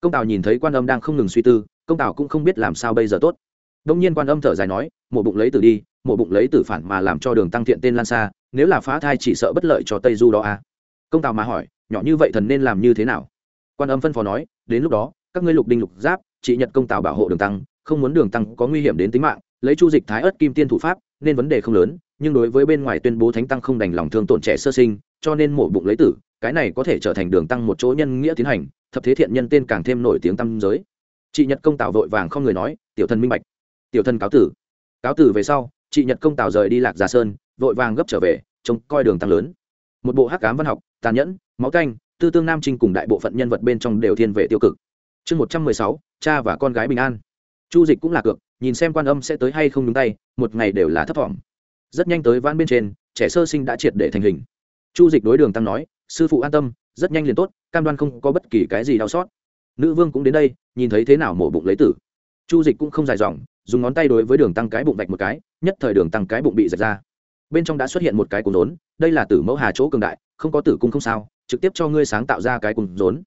Công tào nhìn thấy quan âm đang không ngừng suy tư, công tào cũng không biết làm sao bây giờ tốt. Đông nhiên quan âm thở dài nói, mổ bụng lấy tử đi, mổ bụng lấy tử phản mà làm cho đường tăng thiện tên lan xa, nếu là phá thai chỉ sợ bất lợi cho tây du đó à? Công tào mà hỏi, nhỏ như vậy thần nên làm như thế nào? Quan âm phân phó nói, đến lúc đó, các ngươi lục đinh lục giáp, chị nhật công tào bảo hộ đường tăng, không muốn đường tăng có nguy hiểm đến tính mạng, lấy chu dịch thái ớt kim tiên thủ pháp, nên vấn đề không lớn, nhưng đối với bên ngoài tuyên bố thánh tăng không đành lòng thương tổn trẻ sơ sinh, cho nên mổ bụng lấy tử, cái này có thể trở thành đường tăng một chỗ nhân nghĩa tiến hành, thập thế thiện nhân tên càng thêm nổi tiếng tâm giới. Chị nhật công tào vội vàng không người nói, tiểu thần minh bạch. Tiểu thần cáo tử. Cáo tử về sau, chị nhật công tào rời đi lạc già sơn, vội vàng gấp trở về, trông coi đường tăng lớn. Một bộ hắc cám văn học, tàn nhẫn, máu canh tư tương nam trinh cùng đại bộ phận nhân vật bên trong đều thiên về tiêu cực. Chương một trăm mười sáu, cha và con gái bình an. Chu dịch cũng là cược, nhìn xem quan âm sẽ tới hay không đúng tay, một ngày đều là thấp thỏm rất nhanh tới van bên trên, trẻ sơ sinh đã triệt để thành hình. Chu dịch đối đường tăng nói, sư phụ an tâm, rất nhanh liền tốt, cam đoan không có bất kỳ cái gì đau xót. Nữ vương cũng đến đây, nhìn thấy thế nào mổ bụng lấy tử. Chu dịch cũng không dài dòng, dùng ngón tay đối với đường tăng cái bụng vạch một cái, nhất thời đường tăng cái bụng bị rạch ra. Bên trong đã xuất hiện một cái cuốn rốn đây là tử mẫu hà chỗ cường đại, không có tử cung không sao trực tiếp cho ngươi sáng tạo ra cái cùng rốn.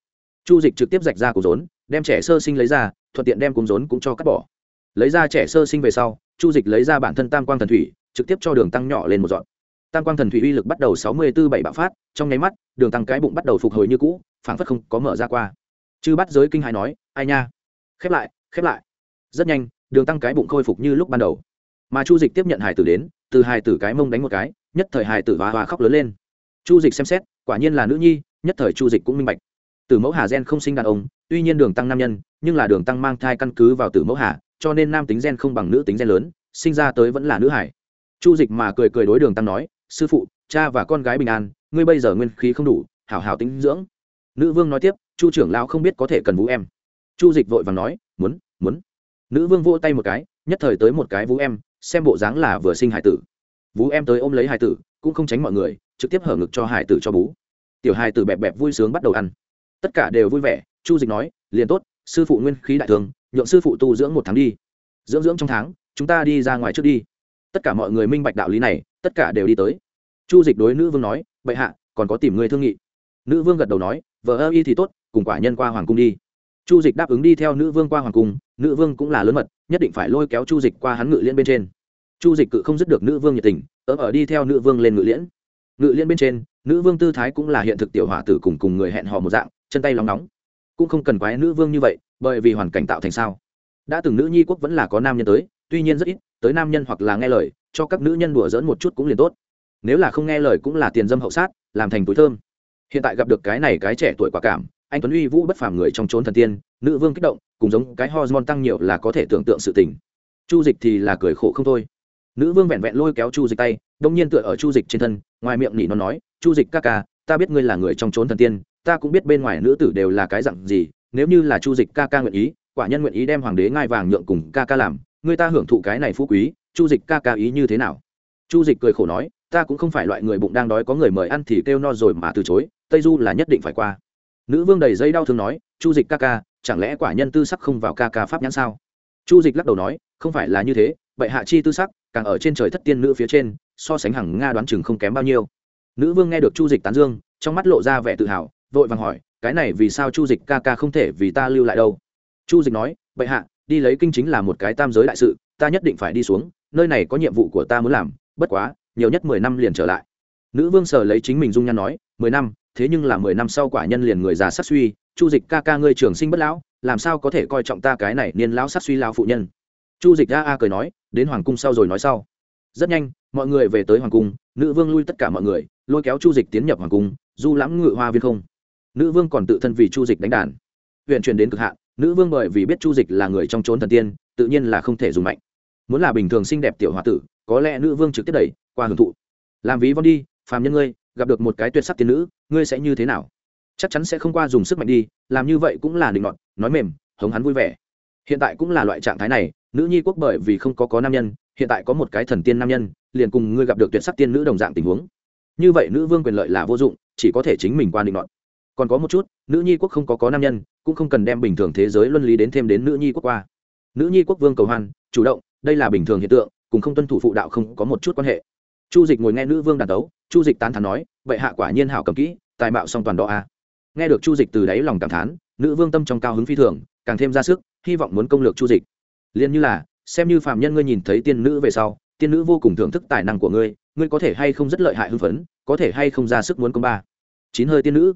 Chu dịch trực tiếp rạch ra cùng rốn, đem trẻ sơ sinh lấy ra, thuận tiện đem cùng rốn cũng cho cắt bỏ. Lấy ra trẻ sơ sinh về sau, chu dịch lấy ra bản thân tam quang thần thủy, trực tiếp cho đường tăng nhỏ lên một dọn. Tam quang thần thủy uy lực bắt đầu sáu mươi b ố bảy bạo phát, trong nháy mắt, đường tăng cái bụng bắt đầu phục hồi như cũ, phảng phất không có mở ra qua. Chư bắt giới kinh hài nói, ai nha, khép lại khép lại. Rất nhanh, đường tăng cái bụng khôi phục như lúc ban đầu. Mà chu dịch tiếp nhận hải tử đến, từ hải tử cái mông đánh một cái, nhất thời hải tử và hoa khóc lớn lên. Chu dịch xem xét quả nhiên là nữ nhi, nhất thời chu dịch cũng minh bạch. Tử mẫu hà gen không sinh đàn ông, tuy nhiên đường tăng nam nhân, nhưng là đường tăng mang thai căn cứ vào tử mẫu hà, cho nên nam tính gen không bằng nữ tính gen lớn, sinh ra tới vẫn là nữ hải. Chu dịch mà cười cười đối đường tăng nói, sư phụ, cha và con gái bình an, ngươi bây giờ nguyên khí không đủ, hảo hảo tính dưỡng. Nữ vương nói tiếp, chu trưởng lão không biết có thể cần vũ em. Chu dịch vội và nói, muốn muốn. Nữ vương vỗ tay một cái, nhất thời tới một cái vũ em, xem bộ dáng là vừa sinh hải tử. Vũ em tới ôm lấy hải tử, cũng không tránh mọi người trực tiếp hở ngực cho hải tử cho bú. Tiểu hải tử bẹp bẹp vui sướng bắt đầu ăn. Tất cả đều vui vẻ, chu dịch nói, liền tốt, sư phụ nguyên khí đại thương nhượng sư phụ tu dưỡng một tháng đi. Dưỡng dưỡng trong tháng, chúng ta đi ra ngoài trước đi. Tất cả mọi người minh bạch đạo lý này, tất cả đều đi tới. Chu dịch đối nữ vương nói, bệ hạ, còn có tìm người thương nghị. Nữ vương gật đầu nói vợ ơ y thì tốt, cùng quả nhân qua hoàng cung đi. Chu dịch đáp ứng đi theo nữ vương qua hoàng cung, nữ vương cũng là lớn mật, nhất định phải lôi kéo chu dịch qua hắn ngự liên bên trên. Chu dịch cự không dứt được nữ vương nhiệt tình, ớ ở đi theo nữ vương lên ngự liễn ngự liên bên trên, nữ vương tư thái cũng là hiện thực tiểu hòa tử cùng cùng người hẹn hò một dạng, chân tay lóng nóng. Cũng không cần quái nữ vương như vậy, bởi vì hoàn cảnh tạo thành sao. Đã từng nữ nhi quốc vẫn là có nam nhân tới, tuy nhiên rất ít, tới nam nhân hoặc là nghe lời, cho các nữ nhân đùa dỡn một chút cũng liền tốt. Nếu là không nghe lời cũng là tiền dâm hậu sát, làm thành túi thơm. Hiện tại gặp được cái này cái trẻ tuổi quả cảm, anh tuấn uy vũ bất phàm người trong trốn thần tiên, nữ vương kích động, cùng giống cái hormone tăng nhiều là có thể tưởng tượng sự tình. Chu dịch thì là cười khổ không thôi. Nữ vương vẹn vẹn lôi kéo chu dịch tay đông nhiên tựa ở chu dịch trên thân, ngoài miệng nỉ nó nói, chu dịch ca ca, ta biết ngươi là người trong trốn thần tiên, ta cũng biết bên ngoài nữ tử đều là cái dặn gì, nếu như là chu dịch ca ca nguyện ý, quả nhân nguyện ý đem hoàng đế ngai vàng nhượng cùng ca ca làm người ta hưởng thụ cái này phú quý, chu dịch ca ca ý như thế nào? Chu dịch cười khổ nói, ta cũng không phải loại người bụng đang đói có người mời ăn thì kêu no rồi mà từ chối, tây du là nhất định phải qua. Nữ vương đầy dây đau thương nói, chu dịch ca ca, chẳng lẽ quả nhân tư sắc không vào ca ca pháp nhãn sao? Chu dịch lắc đầu nói, không phải là như thế, bệ hạ chi tư sắc, càng ở trên trời thất tiên nữ phía trên so sánh hằng nga đoán chừng không kém bao nhiêu. Nữ vương nghe được chu dịch tán dương, trong mắt lộ ra vẻ tự hào, vội vàng hỏi, cái này vì sao chu dịch ca ca không thể vì ta lưu lại đâu? Chu dịch nói, bệ hạ, đi lấy kinh chính là một cái tam giới đại sự, ta nhất định phải đi xuống, nơi này có nhiệm vụ của ta muốn làm, bất quá, nhiều nhất mười năm liền trở lại. Nữ vương sở lấy chính mình dung nhan nói, mười năm, thế nhưng là mười năm sau quả nhân liền người già sát suy, chu dịch ca ca ngươi trường sinh bất lão, làm sao có thể coi trọng ta cái này niên lão sát suy lao phụ nhân? Chu dịch a a cười nói, đến hoàng cung sau rồi nói sau rất nhanh, mọi người về tới hoàng cung, nữ vương lui tất cả mọi người, lôi kéo chu dịch tiến nhập hoàng cung, du lãm ngự hoa viên không. Nữ vương còn tự thân vì chu dịch đánh đàn. Huyện truyền đến cực hạn, nữ vương bởi vì biết chu dịch là người trong trốn thần tiên, tự nhiên là không thể dùng mạnh. Muốn là bình thường xinh đẹp tiểu h o a tử, có lẽ nữ vương trực tiếp đẩy qua hưởng thụ. Làm ví von đi, phàm nhân ngươi, gặp được một cái tuyệt sắc tiên nữ, ngươi sẽ như thế nào? Chắc chắn sẽ không qua dùng sức mạnh đi, làm như vậy cũng là định luận nói mềm, hống hắn vui vẻ. Hiện tại cũng là loại trạng thái này nữ nhi quốc bởi vì không có có nam nhân, hiện tại có một cái thần tiên nam nhân, liền cùng ngươi gặp được tuyệt sắc tiên nữ đồng dạng tình huống. Như vậy nữ vương quyền lợi là vô dụng, chỉ có thể chính mình qua định đoạn còn có một chút, nữ nhi quốc không có có nam nhân, cũng không cần đem bình thường thế giới luân lý đến thêm đến nữ nhi quốc qua. Nữ nhi quốc vương cầu hoan, chủ động, đây là bình thường hiện tượng, cùng không tuân thủ phụ đạo không có một chút quan hệ. Chu dịch ngồi nghe nữ vương đàn tấu chu dịch tán thán nói, vậy hạ quả nhiên hảo cầm kỹ, tài mạo song toàn đó a. À. nghe được chu dịch từ đáy lòng cảm thán, nữ vương tâm trong cao hứng phi thường, càng thêm ra sức, hy vọng muốn công lược chu dịch liền như là, xem như phạm nhân ngươi nhìn thấy tiên nữ về sau, tiên nữ vô cùng thưởng thức tài năng của ngươi ngươi có thể hay không rất lợi hại hưng phấn, có thể hay không ra sức muốn công ba. Chín hơi tiên nữ.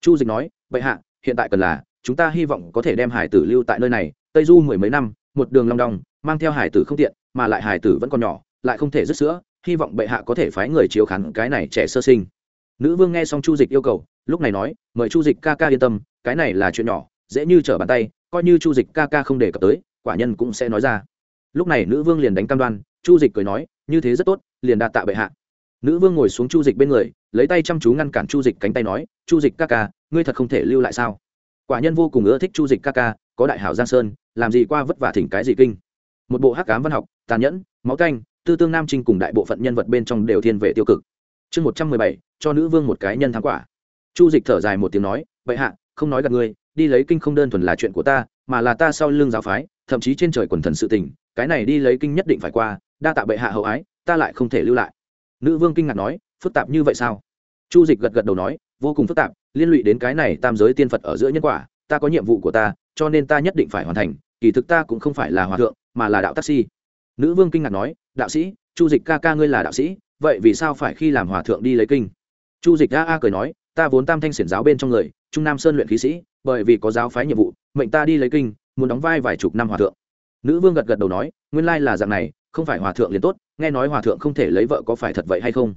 Chu dịch nói vậy hạ, hiện tại cần là, chúng ta hy vọng có thể đem hải tử lưu tại nơi này, tây du mười mấy năm, một đường long đong, mang theo hải tử không tiện, mà lại hải tử vẫn còn nhỏ, lại không thể dứt sữa, hy vọng bệ hạ có thể phái người chiếu khán cái này trẻ sơ sinh. Nữ vương nghe xong chu dịch yêu cầu, lúc này nói, mời chu dịch ca ca yên tâm, cái này là chuyện nhỏ, dễ như trở bàn tay, coi như chu dịch ca ca không đề cập tới quả nhân cũng sẽ nói ra. Lúc này nữ vương liền đánh cam đoan, chu dịch cười nói, như thế rất tốt, liền đạt tạ bệ hạ. Nữ vương ngồi xuống chu dịch bên người, lấy tay chăm chú ngăn cản chu dịch cánh tay nói, chu dịch ca ca, ngươi thật không thể lưu lại sao? Quả nhân vô cùng ưa thích chu dịch ca ca, có đại hảo giang sơn, làm gì qua vất vả thỉnh cái gì kinh. Một bộ hắc cám văn học, tàn nhẫn, máu canh, tư tương nam trinh cùng đại bộ phận nhân vật bên trong đều thiên về tiêu cực. Chương một trăm mười bảy, cho nữ vương một cái nhân thắng quả. Chu dịch thở dài một tiếng nói vậy hạ, không nói gặp ngươi đi lấy kinh không đơn thuần là chuyện của ta, mà là ta sau lưng giáo phái, thậm chí trên trời quần thần sự tình, cái này đi lấy kinh nhất định phải qua, đa tạ bệ hạ hậu ái, ta lại không thể lưu lại. Nữ vương kinh ngạc nói, phức tạp như vậy sao? Chu dịch gật gật đầu nói, vô cùng phức tạp, liên lụy đến cái này tam giới tiên phật ở giữa nhân quả, ta có nhiệm vụ của ta, cho nên ta nhất định phải hoàn thành, kỳ thực ta cũng không phải là hòa thượng, mà là đạo taxi nữ vương kinh ngạc nói, đạo sĩ, chu dịch ca ca ngươi là đạo sĩ, vậy vì sao phải khi làm hòa thượng đi lấy kinh? Chu dịch a a cười nói ta vốn tam thanh xiển giáo bên trong người, trung nam sơn luyện khí sĩ, bởi vì có giáo phái nhiệm vụ, mệnh ta đi lấy kinh, muốn đóng vai vài chục năm hòa thượng. Nữ vương gật gật đầu nói, nguyên lai là dạng này, không phải hòa thượng liền tốt, nghe nói hòa thượng không thể lấy vợ có phải thật vậy hay không?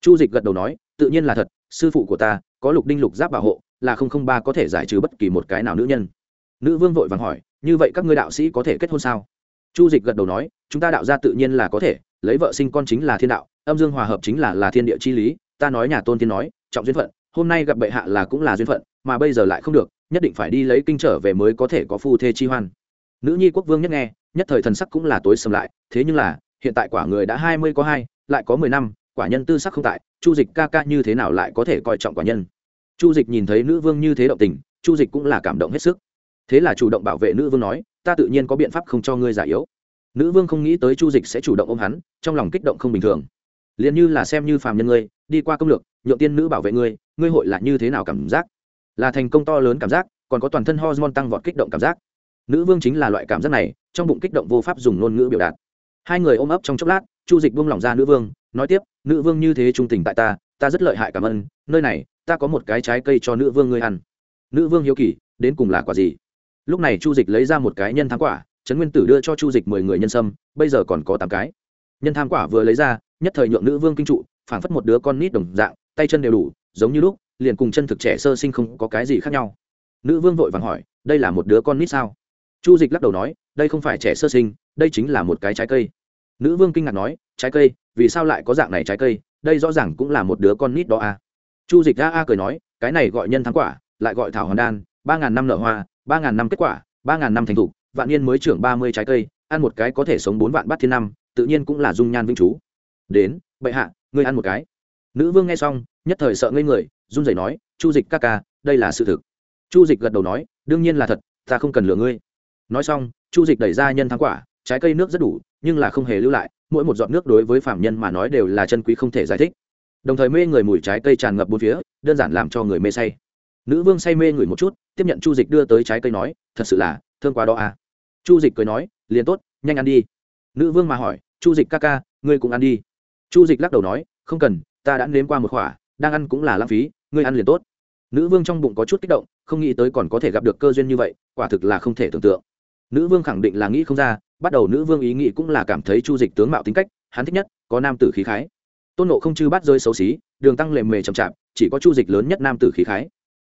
Chu dịch gật đầu nói, tự nhiên là thật, sư phụ của ta, có lục đinh lục giáp bảo hộ, là không không ba có thể giải trừ bất kỳ một cái nào nữ nhân. Nữ vương vội vàng hỏi, như vậy các ngươi đạo sĩ có thể kết hôn sao? Chu dịch gật đầu nói, chúng ta đạo ra tự nhiên là có thể, lấy vợ sinh con chính là thiên đạo, âm dương hòa hợp chính là là thiên địa chi lý, ta nói nhà tôn tiên nói, trọng duyên phận hôm nay gặp bệ hạ là cũng là duyên phận, mà bây giờ lại không được, nhất định phải đi lấy kinh trở về mới có thể có phu thê chi hoan. Nữ nhi quốc vương nhất nghe, nhất thời thần sắc cũng là tối sầm lại, thế nhưng là, hiện tại quả người đã hai mươi có hai, lại có mười năm, quả nhân tư sắc không tại, chu dịch ca ca như thế nào lại có thể coi trọng quả nhân? Chu dịch nhìn thấy nữ vương như thế động tình, chu dịch cũng là cảm động hết sức. Thế là chủ động bảo vệ nữ vương nói, ta tự nhiên có biện pháp không cho ngươi giả yếu. Nữ vương không nghĩ tới chu dịch sẽ chủ động ôm hắn, trong lòng kích động không bình thường. Liền như là xem như phàm nhân ngươi, đi qua công lược nhượng tiên nữ bảo vệ ngươi ngươi hội là như thế nào cảm giác? Là thành công to lớn cảm giác, còn có toàn thân hormone tăng vọt kích động cảm giác. Nữ vương chính là loại cảm giác này, trong bụng kích động vô pháp dùng ngôn ngữ biểu đạt. Hai người ôm ấp trong chốc lát, chu dịch buông lỏng ra nữ vương, nói tiếp, nữ vương như thế trung tình tại ta ta rất lợi hại cảm ơn, nơi này, ta có một cái trái cây cho nữ vương ngươi ăn. Nữ vương hiếu kỳ, đến cùng là quả gì? Lúc này chu dịch lấy ra một cái nhân thắng quả, trấn nguyên tử đưa cho chu dịch mười người nhân sâm, bây giờ còn có tám cái. Nhân tham quả vừa lấy ra, nhất thời nhượng nữ vương kinh trụ, phảng phất một đứa con nít đồng dạng tay chân đều đủ, giống như lúc, liền cùng chân thực trẻ sơ sinh không có cái gì khác nhau. Nữ vương vội vàng hỏi, đây là một đứa con nít sao? Chu dịch lắc đầu nói, đây không phải trẻ sơ sinh, đây chính là một cái trái cây. Nữ vương kinh ngạc nói, trái cây? Vì sao lại có dạng này trái cây? Đây rõ ràng cũng là một đứa con nít đó à. chu dịch a a cười nói, cái này gọi nhân thắng quả, lại gọi thảo hoàn đan, ba ngàn năm nở hoa, ba ngàn năm kết quả, ba ngàn năm thành thục, vạn niên mới trưởng ba mươi trái cây, ăn một cái có thể sống bốn vạn bát thiên năm, tự nhiên cũng là dung nhan vĩnh chú. Đến, bệ hạ, ngươi ăn một cái nữ vương nghe xong, nhất thời sợ ngây người, run rẩy nói, chu dịch ca ca, đây là sự thực. Chu dịch gật đầu nói, đương nhiên là thật, ta không cần lừa ngươi. Nói xong, chu dịch đẩy ra nhân thắng quả, trái cây nước rất đủ, nhưng là không hề lưu lại, mỗi một giọt nước đối với phạm nhân mà nói đều là chân quý không thể giải thích. Đồng thời mê người mùi trái cây tràn ngập bốn phía, đơn giản làm cho người mê say. Nữ vương say mê người một chút, tiếp nhận chu dịch đưa tới trái cây nói, thật sự là, thương quá đó à. Chu dịch cười nói, liền tốt, nhanh ăn đi. Nữ vương mà hỏi, chu dịch ca ca, ngươi cũng ăn đi. Chu dịch lắc đầu nói, không cần ta đã nếm qua một khỏa, đang ăn cũng là lãng phí, ngươi ăn liền tốt. Nữ vương trong bụng có chút kích động, không nghĩ tới còn có thể gặp được cơ duyên như vậy, quả thực là không thể tưởng tượng. Nữ vương khẳng định là nghĩ không ra, bắt đầu nữ vương ý nghĩ cũng là cảm thấy chu dịch tướng mạo tính cách, hắn thích nhất có nam tử khí khái. Tôn nộ không chư bắt rơi xấu xí, đường tăng lề mề chậm chạp, chỉ có chu dịch lớn nhất nam tử khí khái.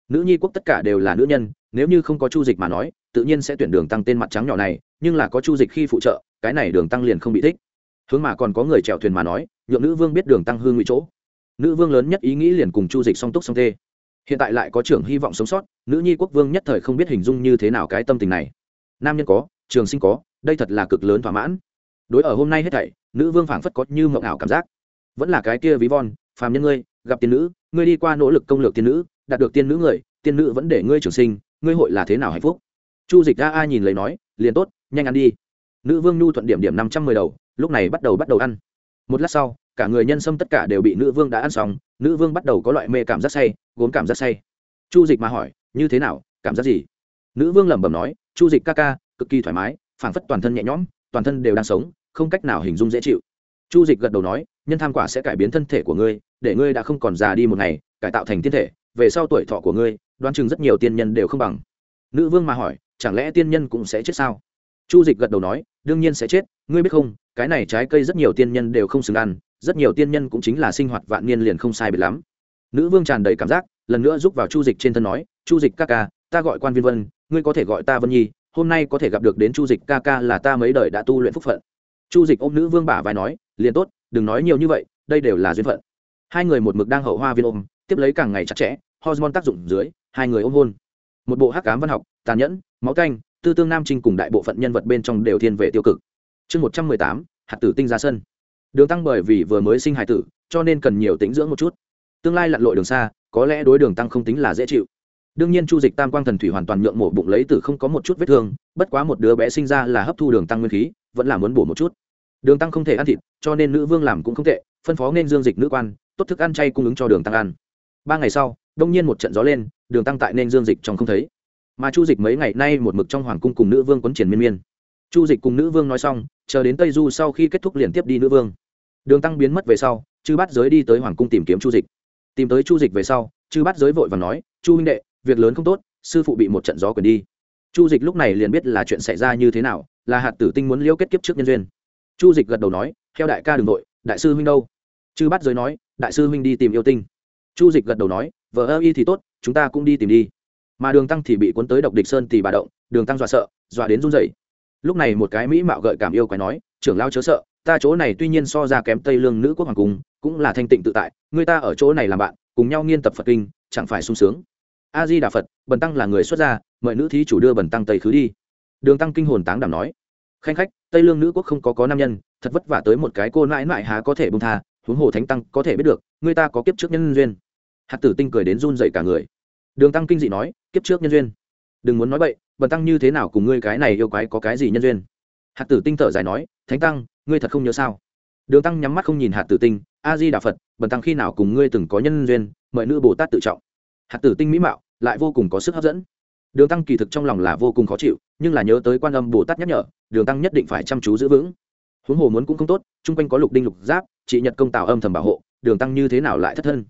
Nữ nhi quốc tất cả đều là nữ nhân, nếu như không có chu dịch mà nói, tự nhiên sẽ tuyển đường tăng tên mặt trắng nhỏ này, nhưng là có chu dịch khi phụ trợ, cái này đường tăng liền không bị thích. Hướng mà còn có người chèo thuyền mà nói, nhượng nữ vương biết đường tăng hương ngụy chỗ nữ vương lớn nhất ý nghĩ liền cùng chu dịch song túc song tê. Hiện tại lại có trưởng hy vọng sống sót, nữ nhi quốc vương nhất thời không biết hình dung như thế nào cái tâm tình này. Nam nhân có, trường sinh có, đây thật là cực lớn thỏa mãn. Đối ở hôm nay hết thảy, nữ vương phảng phất có như mộng ảo cảm giác. Vẫn là cái kia ví von, phàm nhân ngươi, gặp tiên nữ, ngươi đi qua nỗ lực công lược tiên nữ, đạt được tiên nữ người, tiên nữ vẫn để ngươi trường sinh, ngươi hội là thế nào hạnh phúc? Chu dịch ra a nhìn lấy nói, liền tốt, nhanh ăn đi. Nữ vương nhu thuận điểm điểm năm trăm mười đầu, lúc này bắt đầu bắt đầu ăn. Một lát sau cả người nhân sâm tất cả đều bị nữ vương đã ăn xong, nữ vương bắt đầu có loại mê cảm giác say, gốm cảm giác say. Chu dịch mà hỏi, như thế nào? Cảm giác gì? Nữ vương lẩm bẩm nói, chu dịch ca ca, cực kỳ thoải mái, phảng phất toàn thân nhẹ nhõm, toàn thân đều đang sống, không cách nào hình dung dễ chịu. Chu dịch gật đầu nói, nhân tham quả sẽ cải biến thân thể của ngươi, để ngươi đã không còn già đi một ngày, cải tạo thành tiên thể, về sau tuổi thọ của ngươi, đoán chừng rất nhiều tiên nhân đều không bằng. Nữ vương mà hỏi, chẳng lẽ tiên nhân cũng sẽ chết sao? Chu dịch gật đầu nói, đương nhiên sẽ chết, ngươi biết không cái này trái cây rất nhiều tiên nhân đều không xứng ăn, rất nhiều tiên nhân cũng chính là sinh hoạt vạn niên liền không sai biệt lắm. Nữ vương tràn đầy cảm giác, lần nữa giúp vào chu dịch trên thân nói, chu dịch ca ca, ta gọi quan viên vân, ngươi có thể gọi ta vân nhi, hôm nay có thể gặp được đến chu dịch ca ca là ta mấy đời đã tu luyện phúc phận. Chu dịch ôm nữ vương bả vai nói, liền tốt, đừng nói nhiều như vậy, đây đều là duyên phận. Hai người một mực đang hậu hoa viên ôm, tiếp lấy càng ngày chặt chẽ, hormone tác dụng dưới, hai người ôm hôn. Một bộ hắc cám văn học, tàn nhẫn, máu canh, tư tương nam trinh cùng đại bộ phận nhân vật bên trong đều thiên về tiêu cực chương một trăm mười tám, hạt tử tinh ra sân. Đường tăng bởi vì vừa mới sinh hài tử, cho nên cần nhiều tính dưỡng một chút. Tương lai lặn lội đường xa, có lẽ đối đường tăng không tính là dễ chịu. Đương nhiên chu dịch tam quang thần thủy hoàn toàn nhượng mổ bụng lấy tử không có một chút vết thương, bất quá một đứa bé sinh ra là hấp thu đường tăng nguyên khí, vẫn là muốn bổ một chút. Đường tăng không thể ăn thịt, cho nên nữ vương làm cũng không tệ, phân phó nên dương dịch nữ quan, tốt thức ăn chay cung ứng cho đường tăng ăn. Ba ngày sau, đông nhiên một trận gió lên, đường tăng tại nên dương dịch trong không thấy. Mà chu dịch mấy ngày nay một mực trong hoàng cung cùng nữ vương quấn triển miên miên chu dịch cùng nữ vương nói xong, chờ đến tây du sau khi kết thúc liền tiếp đi nữ vương. Đường tăng biến mất về sau, chư bắt giới đi tới hoàng cung tìm kiếm chu dịch. Tìm tới chu dịch về sau, chư bắt giới vội và nói, chu huynh đệ, việc lớn không tốt, sư phụ bị một trận gió quyền đi. Chu dịch lúc này liền biết là chuyện xảy ra như thế nào, là hạt tử tinh muốn liễu kết kiếp trước nhân duyên. Chu dịch gật đầu nói, theo đại ca đ ừ n g nội, đại sư huynh đâu? Chư bắt giới nói, đại sư huynh đi tìm yêu tinh. Chu dịch gật đầu nói vợ ơ y thì tốt, chúng ta cũng đi tìm đi. Mà đường tăng thì bị cuốn tới độc địch sơn thì bà động, đường tăng dọa sợ, dọa đến run rẩy lúc này một cái mỹ mạo gợi cảm yêu quái nói, trưởng lao chớ sợ, ta chỗ này tuy nhiên so ra kém tây lương nữ quốc hoàng cung, cũng là thanh tịnh tự tại, người ta ở chỗ này làm bạn, cùng nhau nghiên tập phật kinh, chẳng phải sung sướng. A di đà phật, bần tăng là người xuất gia, mời nữ thí chủ đưa bần tăng tây khứ đi. Đường tăng kinh hồn táng đảm nói, khanh khách, tây lương nữ quốc không có có nam nhân, thật vất vả tới một cái cô nãi nãi há có thể bông tha, huống hồ thánh tăng có thể biết được, người ta có kiếp trước nhân duyên. Hạt tử tinh cười đến run dậy cả người. Đường tăng kinh dị nói, kiếp trước nhân duyên? Đừng muốn nói vậy bần tăng như thế nào cùng ngươi cái này yêu quái có cái gì nhân duyên? Hạt tử tinh thở dài nói, thánh tăng, ngươi thật không nhớ sao? Đường tăng nhắm mắt không nhìn hạt tử tinh, a di đà phật, bần tăng khi nào cùng ngươi từng có nhân duyên, mời nữ bồ tát tự trọng. Hạt tử tinh mỹ mạo, lại vô cùng có sức hấp dẫn. Đường tăng kỳ thực trong lòng là vô cùng khó chịu, nhưng là nhớ tới quan âm bồ tát nhắc nhở, đường tăng nhất định phải chăm chú giữ vững. Huống hồ muốn cũng không tốt, chung quanh có lục đinh lục giáp, chị nhật công tào âm thầm bảo hộ, đường tăng như thế nào lại thất thân?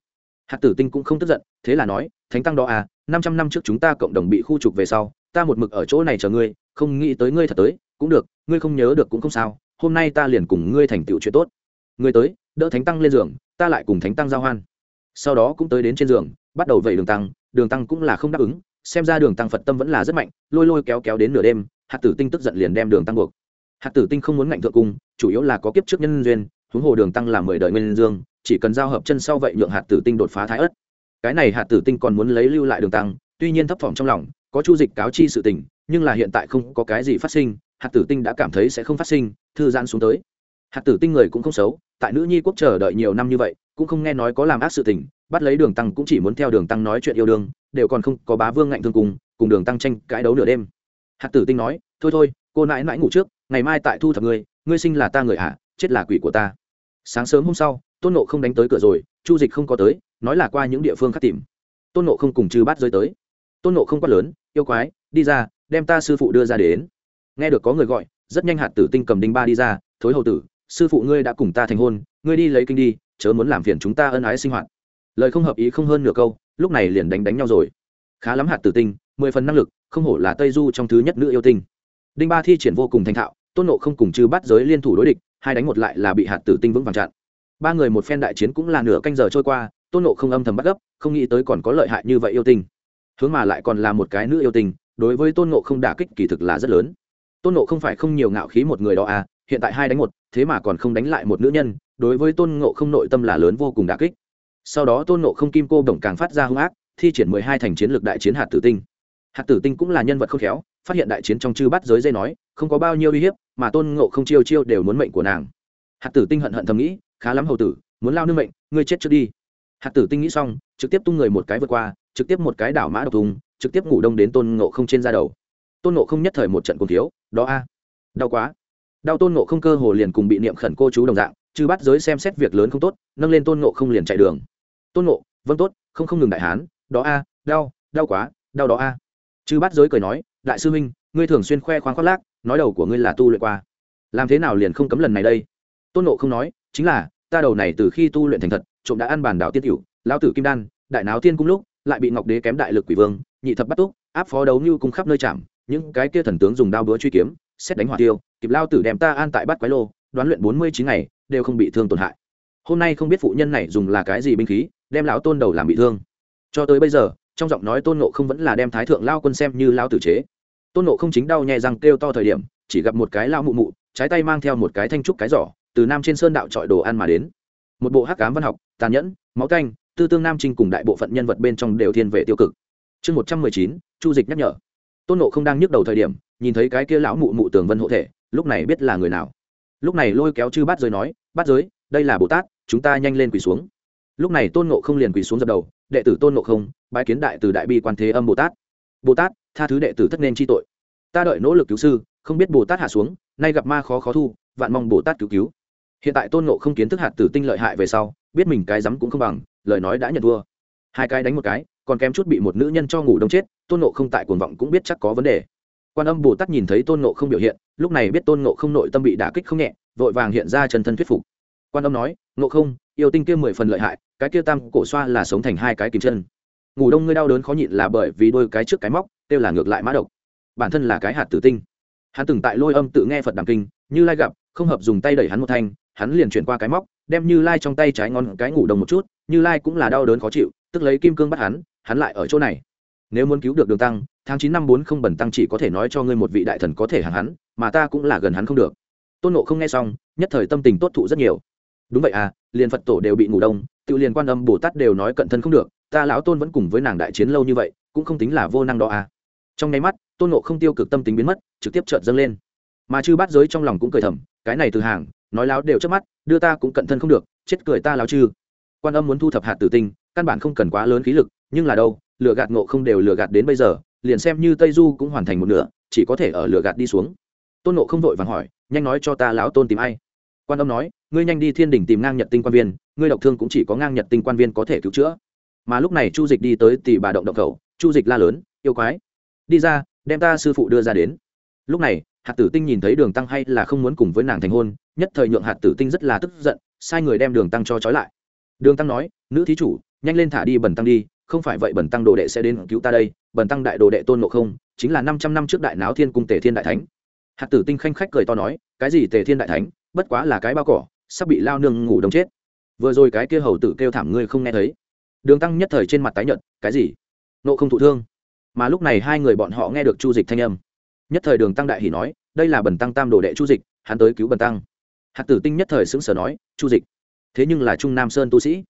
Hạt tử tinh cũng không tức giận, thế là nói, thánh tăng đó à năm trăm năm trước chúng ta cộng đồng bị khu trục về sau ta một mực ở chỗ này chờ ngươi, không nghĩ tới ngươi thật tới, cũng được, ngươi không nhớ được cũng không sao, hôm nay ta liền cùng ngươi thành tựu chuyện tốt. Ngươi tới, đỡ thánh tăng lên giường, ta lại cùng thánh tăng giao hoan. Sau đó cũng tới đến trên giường, bắt đầu vậy đường tăng đường tăng cũng là không đáp ứng, xem ra đường tăng phật tâm vẫn là rất mạnh, lôi lôi kéo kéo đến nửa đêm, hạt tử tinh tức giận liền đem đường tăng buộc. Hạt tử tinh không muốn ngạnh thượng cung, chủ yếu là có kiếp trước nhân duyên, huống hồ đường tăng là mười đời nguyên dương, chỉ cần giao hợp chân sau vậy nhượng hạt tử tinh đột phá thái ất cái này hạt tử tinh còn muốn lấy lưu lại đường tăng, tuy nhiên thấp thỏm trong lòng có chu dịch cáo chi sự tình, nhưng là hiện tại không có cái gì phát sinh hạt tử tinh đã cảm thấy sẽ không phát sinh, thư giãn xuống tới. Hạt tử tinh người cũng không xấu, tại nữ nhi quốc chờ đợi nhiều năm như vậy, cũng không nghe nói có làm ác sự tình, bắt lấy đường tăng cũng chỉ muốn theo đường tăng nói chuyện yêu đương, đều còn không có bá vương ngạnh thương cùng cùng đường tăng tranh cãi đấu nửa đêm. Hạt tử tinh nói, thôi thôi, cô nãi nãi ngủ trước, ngày mai tại thu thập ngươi ngươi sinh là ta người hạ chết là quỷ của ta. Sáng sớm hôm sau, tôn nộ không đánh tới cửa rồi, chu dịch không có tới, nói là qua những địa phương khác tìm. Tôn nộ không cùng chư bát rơi tới tôn nộ không quát lớn, yêu quái, đi ra, đem ta sư phụ đưa ra đến. Nghe được có người gọi, rất nhanh hạt tử tinh cầm đinh ba đi ra, thối hậu tử, sư phụ ngươi đã cùng ta thành hôn, ngươi đi lấy kinh đi, chớ muốn làm phiền chúng ta ân ái sinh hoạt. Lời không hợp ý không hơn nửa câu, lúc này liền đánh đánh nhau rồi. Khá lắm hạt tử tinh, mười phần năng lực, không hổ là tây du trong thứ nhất nữ yêu tinh. Đinh ba thi triển vô cùng thành thạo, tôn nộ không cùng chư bắt giới liên thủ đối địch, hai đánh một lại là bị hạt tử tinh vững vàng chặn. Ba người một phen đại chiến cũng là nửa canh giờ trôi qua, tôn nộ không âm thầm bắt gấp, không nghĩ tới còn có lợi hại như vậy yêu tinh hướng mà lại còn là một cái nữ yêu tình đối với tôn nộ không đả kích kỳ thực là rất lớn. Tôn nộ không phải không nhiều ngạo khí một người đó à hiện tại hai đánh một, thế mà còn không đánh lại một nữ nhân, đối với tôn ngộ không nội tâm là lớn vô cùng đả kích. Sau đó tôn ngộ không kim cô đồng càng phát ra hung ác, thi triển mười hai thành chiến lược đại chiến hạt tử tinh. Hạt tử tinh cũng là nhân vật không khéo, phát hiện đại chiến trong chư bắt giới dây nói, không có bao nhiêu uy hiếp, mà tôn ngộ không chiêu chiêu đều muốn mệnh của nàng. Hạt tử tinh hận hận thầm nghĩ, khá lắm hầu tử, muốn lao nương mệnh, ngươi chết trước đi. Hạt tử tinh nghĩ xong, trực tiếp tung người một cái vượt qua trực tiếp một cái đảo mã độc thùng, trực tiếp ngủ đông đến tôn ngộ không trên da đầu. Tôn ngộ không nhất thời một trận cùng thiếu, đó a, đau quá. Đau tôn ngộ không cơ hồ liền cùng bị niệm khẩn cô chú đồng dạng chứ bắt giới xem xét việc lớn không tốt, nâng lên tôn ngộ không liền chạy đường. Tôn ngộ vâng tốt, không không ngừng đại hán, đó a, đau đau quá, đau đó a. À. chứ bắt giới cười nói, đại sư huynh, ngươi thường xuyên khoe khoang khoác lác, nói đầu của ngươi là tu luyện qua. Làm thế nào liền không cấm lần này đây? Tôn ngộ không nói, chính là, ta đầu này từ khi tu luyện thành thật, trộm đã ăn bàn đảo tiên cửu, lão tử kim đan, đại náo tiên cung lúc lại bị ngọc đế kém đại lực quỷ vương, nhị thập bắt túc, áp phó đấu như cung khắp nơi chạm, những cái kia thần tướng dùng đao đũa truy kiếm, xét đánh hỏa tiêu, kịp lao tử đem ta an tại bắt quái lô, đoán luyện bốn mươi chín ngày, đều không bị thương tổn hại. Hôm nay không biết phụ nhân này dùng là cái gì binh khí, đem lão tôn đầu làm bị thương. Cho tới bây giờ, trong giọng nói tôn nộ không vẫn là đem thái thượng lao quân xem như lao tử chế. Tôn nộ không chính đau nhẹ răng kêu to thời điểm, chỉ gặp một cái lao mụ mụ, trái tay mang theo một cái thanh trúc cái giỏ, từ nam trên sơn đạo trọi đồ ăn mà đến. Một bộ hắc cám văn học, tàn nhẫn, máu canh tư tương nam trinh cùng đại bộ phận nhân vật bên trong đều thiên về tiêu cực. Chương một trăm mười chín, chu dịch nhắc nhở. Tôn nộ không đang nhức đầu thời điểm, nhìn thấy cái kia lão mụ mụ tường vân hộ thể, lúc này biết là người nào. Lúc này lôi kéo chư bát giới nói, bát giới, đây là bồ tát, chúng ta nhanh lên quỳ xuống. Lúc này tôn nộ không liền quỳ xuống dập đầu, đệ tử tôn nộ không, bái kiến đại từ đại bi quan thế âm bồ tát. Bồ tát, tha thứ đệ tử thất nên chi tội. Ta đợi nỗ lực cứu sư, không biết bồ tát hạ xuống, nay gặp ma khó khó thu, vạn mong bồ tát cứu cứu. Hiện tại tôn nộ không kiến thức hạt tử tinh lợi hại về sau, biết mình cái rắm cũng không bằng lời nói đã nhận thua. Hai cái đánh một cái, còn kém chút bị một nữ nhân cho ngủ đông chết, tôn nộ không tại cuồng vọng cũng biết chắc có vấn đề. Quan âm bồ tát nhìn thấy tôn nộ không biểu hiện, lúc này biết tôn nộ không nội tâm bị đả kích không nhẹ, vội vàng hiện ra chân thân thuyết phục. Quan âm nói nộ không, yêu tinh kia mười phần lợi hại, cái kia tam cổ xoa là sống thành hai cái kìm chân. Ngủ đông ngươi đau đớn khó nhịn là bởi vì đôi cái trước cái móc, kêu là ngược lại mã độc. Bản thân là cái hạt tử tinh. Hắn từng tại lôi âm tự nghe phật đàm kinh, như lai gặp, không hợp dùng tay đẩy hắn một thanh, hắn liền chuyển qua cái móc, đem như lai trong tay trái ngon cái ngủ đông một chút như lai cũng là đau đớn khó chịu, tức lấy kim cương bắt hắn hắn lại ở chỗ này. Nếu muốn cứu được đường tăng, tháng chín năm bốn không bẩn tăng chỉ có thể nói cho ngươi một vị đại thần có thể hàng hắn, mà ta cũng là gần hắn không được. Tôn nộ không nghe xong, nhất thời tâm tình tốt thụ rất nhiều. Đúng vậy à liền phật tổ đều bị ngủ đông, tự liền quan âm bồ tát đều nói cận thân không được, ta lão tôn vẫn cùng với nàng đại chiến lâu như vậy, cũng không tính là vô năng đó à. Trong nháy mắt, tôn nộ không tiêu cực tâm tính biến mất, trực tiếp trợn dâng lên. Mà chư bát giới trong lòng cũng cười thầm, cái này từ hàng, nói láo đều trước mắt, đưa ta cũng cận thân không được, chết cười ta láo chư quan âm muốn thu thập hạt tử tinh, căn bản không cần quá lớn khí lực, nhưng là đâu lựa gạt ngộ không đều lựa gạt đến bây giờ, liền xem như tây du cũng hoàn thành một nửa, chỉ có thể ở lựa gạt đi xuống. Tôn nộ không vội vàng hỏi, nhanh nói cho ta lão tôn tìm ai? Quan âm nói, ngươi nhanh đi thiên đình tìm ngang nhật tinh quan viên, ngươi độc thương cũng chỉ có ngang nhật tinh quan viên có thể cứu chữa. Mà lúc này chu dịch đi tới tỷ bà động động khẩu, chu dịch la lớn, yêu quái, đi ra, đem ta sư phụ đưa ra đến. Lúc này, hạt tử tinh nhìn thấy đường tăng hay là không muốn cùng với nàng thành hôn, nhất thời nhượng hạt tử tinh rất là tức giận, sai người đem đường tăng cho trói lại đường tăng nói, nữ thí chủ, nhanh lên thả đi bần tăng đi, không phải vậy bần tăng đồ đệ sẽ đến cứu ta đây. Bần tăng đại đồ đệ tôn ngộ không, chính là năm trăm năm trước đại náo thiên cung tề thiên đại thánh. Hạt tử tinh khanh khách cười to nói, cái gì tề thiên đại thánh? Bất quá là cái bao cỏ, sắp bị lao nương ngủ đông chết. Vừa rồi cái kia hầu tử kêu thảm ngươi không nghe thấy. Đường tăng nhất thời trên mặt tái nhợt, cái gì? Nộ không thụ thương? Mà lúc này hai người bọn họ nghe được chu dịch thanh âm. Nhất thời đường tăng đại hỉ nói, đây là bần tăng tam đồ đệ chu dịch, hắn tới cứu bần tăng. Hạt tử tinh nhất thời xứng sở nói, chu dịch thế nhưng là trung nam sơn tu sĩ.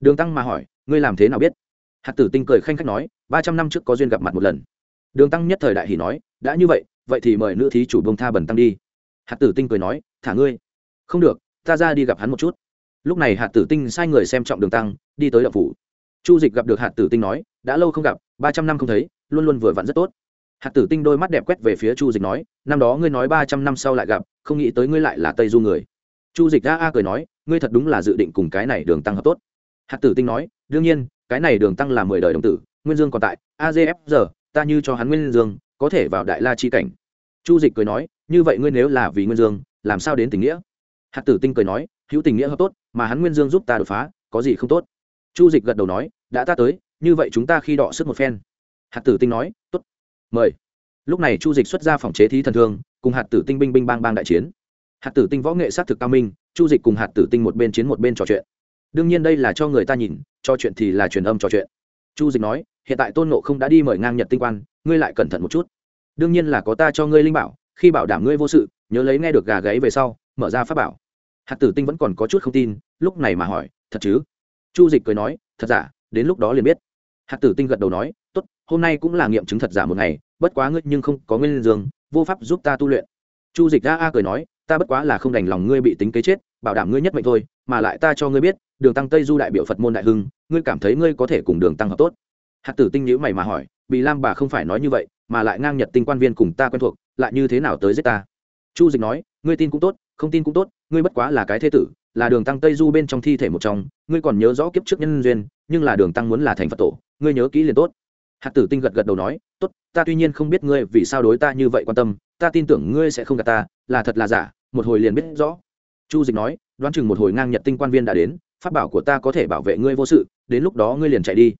Đường tăng mà hỏi, ngươi làm thế nào biết? Hạt tử tinh cười khanh khách nói, ba trăm năm trước có duyên gặp mặt một lần. Đường tăng nhất thời đại hỷ nói, đã như vậy vậy thì mời nữ thí chủ bông tha bần tăng đi. Hạt tử tinh cười nói, thả ngươi. Không được, ta ra đi gặp hắn một chút. Lúc này hạt tử tinh sai người xem trọng đường tăng, đi tới đậu phủ. Chu dịch gặp được hạt tử tinh nói, đã lâu không gặp, ba trăm năm không thấy, luôn luôn vừa vặn rất tốt. Hạt tử tinh đôi mắt đẹp quét về phía chu dịch nói, năm đó ngươi nói ba trăm năm sau lại gặp, không nghĩ tới ngươi lại là tây du người chu dịch a a cười nói, ngươi thật đúng là dự định cùng cái này đường tăng hợp tốt. Hạt tử tinh nói, đương nhiên, cái này đường tăng là mười đời đồng tử, nguyên dương còn tại azf giờ ta như cho hắn nguyên dương, có thể vào đại la chi cảnh. Chu dịch cười nói, như vậy ngươi nếu là vì nguyên dương, làm sao đến tình nghĩa? Hạt tử tinh cười nói, hữu tình nghĩa hợp tốt, mà hắn nguyên dương giúp ta đột phá, có gì không tốt? Chu dịch gật đầu nói, đã ta tới, như vậy chúng ta khi đọ sức một phen. Hạt tử tinh nói, tốt, mời. Lúc này chu dịch xuất ra phòng chế thí thần thương, cùng hạt tử tinh binh binh bang bang đại chiến hạt tử tinh võ nghệ s á t thực cao minh, chu dịch cùng hạt tử tinh một bên chiến một bên trò chuyện. Đương nhiên đây là cho người ta nhìn trò chuyện thì là truyền âm trò chuyện. Chu dịch nói, hiện tại tôn nộ không đã đi mời ngang nhật tinh quan, ngươi lại cẩn thận một chút. Đương nhiên là có ta cho ngươi linh bảo, khi bảo đảm ngươi vô sự, nhớ lấy nghe được gà gáy về sau, mở ra pháp bảo. Hạt tử tinh vẫn còn có chút không tin, lúc này mà hỏi, thật chứ? Chu dịch cười nói, thật giả, đến lúc đó liền biết. Hạt tử tinh gật đầu nói, tốt, hôm nay cũng là nghiệm chứng thật giả một ngày, bất quá ngươi nhưng không có nguyên dương, vô pháp giúp ta tu luyện. Chu dịch a a cười nói ta bất quá là không đành lòng ngươi bị tính kế chết, bảo đảm ngươi nhất mệnh thôi, mà lại ta cho ngươi biết, đường tăng tây du đại biểu phật môn đại hưng, ngươi cảm thấy ngươi có thể cùng đường tăng hợp tốt. Hạt tử tinh nhữ mày mà hỏi bị lam bà không phải nói như vậy, mà lại ngang nhật tinh quan viên cùng ta quen thuộc, lại như thế nào tới giết ta? Chu dịch nói, ngươi tin cũng tốt, không tin cũng tốt, ngươi bất quá là cái thế tử, là đường tăng tây du bên trong thi thể một trong, ngươi còn nhớ rõ kiếp trước nhân duyên, nhưng là đường tăng muốn là thành phật tổ, ngươi nhớ kỹ liền tốt. Hạt tử tinh gật gật đầu nói, tốt, ta tuy nhiên không biết ngươi vì sao đối ta như vậy quan tâm, ta tin tưởng ngươi sẽ không gạt ta, là thật là giả một hồi liền biết rõ. Chu dịch nói, đoán chừng một hồi ngang nhật tinh quan viên đã đến, pháp bảo của ta có thể bảo vệ ngươi vô sự, đến lúc đó ngươi liền chạy đi.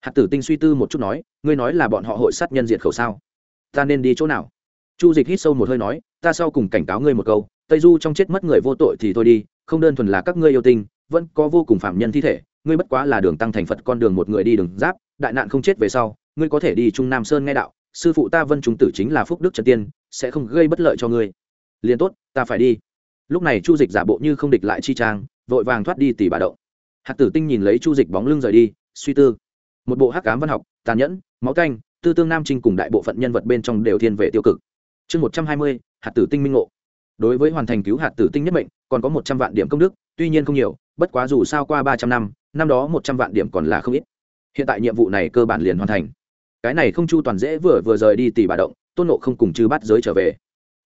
Hạt tử tinh suy tư một chút nói, ngươi nói là bọn họ hội sát nhân diệt khẩu sao? Ta nên đi chỗ nào? Chu dịch hít sâu một hơi nói, ta sau cùng cảnh cáo ngươi một câu, tây du trong chết mất người vô tội thì thôi đi, không đơn thuần là các ngươi yêu tinh, vẫn có vô cùng phạm nhân thi thể, ngươi bất quá là đường tăng thành phật con đường một người đi đường giáp, đại nạn không chết về sau, ngươi có thể đi trung nam sơn nghe đạo, sư phụ ta vân trung tử chính là phúc đức trần tiên, sẽ không gây bất lợi cho ngươi. Liền tốt ta phải đi. Lúc này chu dịch giả bộ như không địch lại chi trang, vội vàng thoát đi tỉ bà đậu hạt tử tinh nhìn lấy chu dịch bóng lưng rời đi, suy tư. Một bộ hắc cám văn học, tàn nhẫn, máu canh, tư tương nam trinh cùng đại bộ phận nhân vật bên trong đều thiên về tiêu cực. Chương một trăm hai mươi hạt tử tinh minh ngộ. Đối với hoàn thành cứu hạt tử tinh nhất mệnh, còn có một trăm vạn điểm công đức, tuy nhiên không nhiều, bất quá dù sao qua ba trăm năm năm đó một trăm vạn điểm còn là không ít. Hiện tại nhiệm vụ này cơ bản liền hoàn thành. Cái này không chu toàn dễ vừa vừa rời đi tỷ bà động, tôn nộ không cùng chư bắt giới trở về.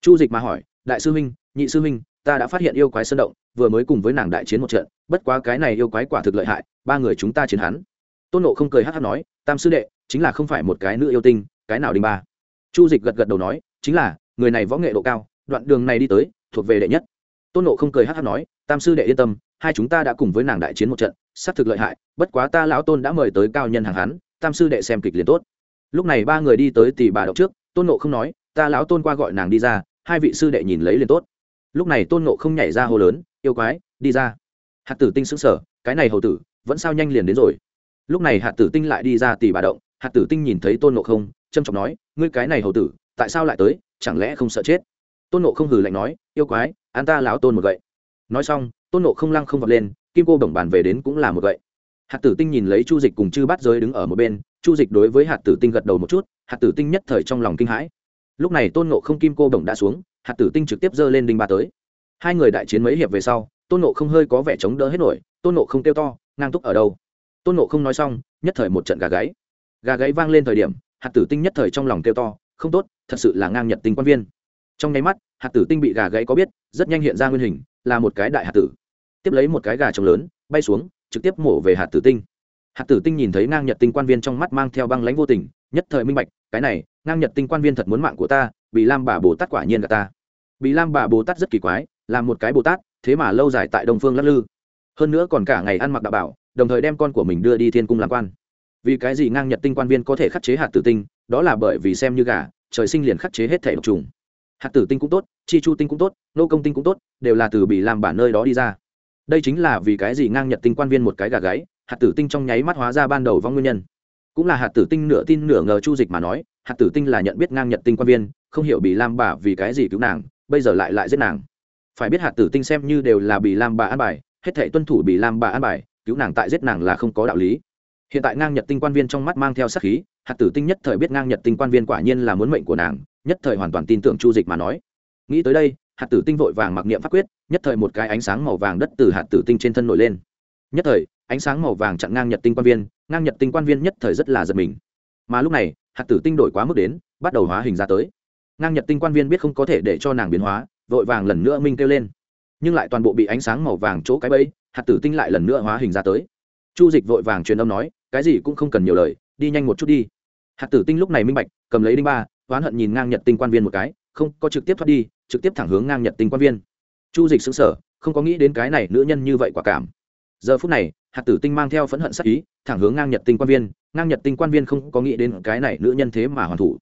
Chu dịch mà hỏi đại sư huynh, nhị sư huynh, ta đã phát hiện yêu quái sơn động, vừa mới cùng với nàng đại chiến một trận, bất quá cái này yêu quái quả thực lợi hại, ba người chúng ta chiến hắn. Tôn nộ không cười hát hát nói, tam sư đệ, chính là không phải một cái nữ yêu tinh, cái nào đình ba? Chu dịch gật gật đầu nói, chính là, người này võ nghệ độ cao, đoạn đường này đi tới, thuộc về đệ nhất. Tôn nộ không cười hát hát nói, tam sư đệ yên tâm, hai chúng ta đã cùng với nàng đại chiến một trận s á c thực lợi hại, bất quá ta lão tôn đã mời tới cao nhân hàng hắn, tam sư đệ xem kịch liền tốt. Lúc này ba người đi tới tỷ bà đậu trước, tôn nộ không nói, ta lão tôn qua gọi nàng đi ra hai vị sư đệ nhìn lấy liền tốt. Lúc này tôn nộ không nhảy ra hồ lớn, yêu quái, đi ra. Hạt tử tinh xứng sở cái này hầu tử, vẫn sao nhanh liền đến rồi. Lúc này hạt tử tinh lại đi ra tỉ bà động, hạt tử tinh nhìn thấy tôn nộ không trâm trọng nói, ngươi cái này hầu tử, tại sao lại tới, chẳng lẽ không sợ chết? Tôn nộ không hừ lạnh nói, yêu quái, an ta láo tôn một gậy. Nói xong, tôn nộ không lăng không vọt lên, kim cô bổng bàn về đến cũng là một gậy. Hạt tử tinh nhìn lấy chu dịch cùng chư bát giới đứng ở một bên, chu dịch đối với hạt tử tinh gật đầu một chút, hạt tử tinh nhất thời trong lòng kinh hãi lúc này tôn nộ không kim cô bổng đã xuống, hạt tử tinh trực tiếp giơ lên đinh ba tới. Hai người đại chiến mấy hiệp về sau, tôn nộ không hơi có vẻ chống đỡ hết nổi, tôn nộ không kêu to, ngang túc ở đâu? Tôn nộ không nói xong, nhất thời một trận gà gáy. Gà gáy vang lên thời điểm, hạt tử tinh nhất thời trong lòng kêu to, không tốt, thật sự là ngang nhật tinh quan viên. Trong nháy mắt, hạt tử tinh bị gà gáy có biết, rất nhanh hiện ra nguyên hình, là một cái đại hạt tử. Tiếp lấy một cái gà trống lớn, bay xuống, trực tiếp mổ về hạt tử tinh. Hạt tử tinh nhìn thấy ngang nhật tinh quan viên trong mắt mang theo băng lãnh vô tình, nhất thời minh bạch, cái này ngang nhật tinh quan viên thật muốn mạng của ta bị lam bà bồ tát quả nhiên cả ta. Bị lam bà bồ tát rất kỳ quái, là một cái bồ tát, thế mà lâu dài tại đông phương lắc lư. Hơn nữa còn cả ngày ăn mặc đạo bảo, đồng thời đem con của mình đưa đi thiên cung làm quan. Vì cái gì ngang nhật tinh quan viên có thể khắc chế hạt tử tinh, đó là bởi vì xem như gà, trời sinh liền khắc chế hết thể độc trùng. Hạt tử tinh cũng tốt, chi chu tinh cũng tốt, nô công tinh cũng tốt, đều là từ bị làm bản nơi đó đi ra. Đây chính là vì cái gì ngang nhật tinh quan viên một cái gà gáy, hạt tử tinh trong nháy mắt hóa ra ban đầu vong nguyên nhân. Cũng là hạt tử tinh nửa tin nửa ngờ chu dịch mà nói hạt tử tinh là nhận biết ngang nhật tinh quan viên, không hiểu bị lam bà vì cái gì cứu nàng, bây giờ lại lại giết nàng. Phải biết hạt tử tinh xem như đều là bị lam bà an bài, hết thể tuân thủ bị lam bà an bài, cứu nàng tại giết nàng là không có đạo lý. Hiện tại ngang nhật tinh quan viên trong mắt mang theo sát khí, hạt tử tinh nhất thời biết ngang nhật tinh quan viên quả nhiên là muốn mệnh của nàng, nhất thời hoàn toàn tin tưởng chu dịch mà nói. Nghĩ tới đây, hạt tử tinh vội vàng mặc niệm pháp quyết, nhất thời một cái ánh sáng màu vàng đất từ hạt tử tinh trên thân nổi lên. Nhất thời, ánh sáng màu vàng chặn ngang nhật tinh quan viên, ngang nhật tinh quan viên nhất thời rất là giật mình. Mà lúc này hạt tử tinh đổi quá mức đến, bắt đầu hóa hình ra tới. Ngang nhật tinh quan viên biết không có thể để cho nàng biến hóa, vội vàng lần nữa minh kêu lên. Nhưng lại toàn bộ bị ánh sáng màu vàng chỗ cái bẫy, hạt tử tinh lại lần nữa hóa hình ra tới. Chu dịch vội vàng truyền âm nói, cái gì cũng không cần nhiều lời, đi nhanh một chút đi. Hạt tử tinh lúc này minh bạch, cầm lấy đinh ba, oán hận nhìn ngang nhật tinh quan viên một cái, không, có trực tiếp thoát đi, trực tiếp thẳng hướng ngang nhật tinh quan viên. Chu dịch xứng sở không có nghĩ đến cái này nữ nhân như vậy quả cảm. Giờ phút này hạt tử tinh mang theo phẫn hận sắc ý, thẳng hướng ngang nhật tinh quan viên, ngang nhật tinh quan viên không có nghĩ đến cái này nữ nhân thế mà hoàn thủ,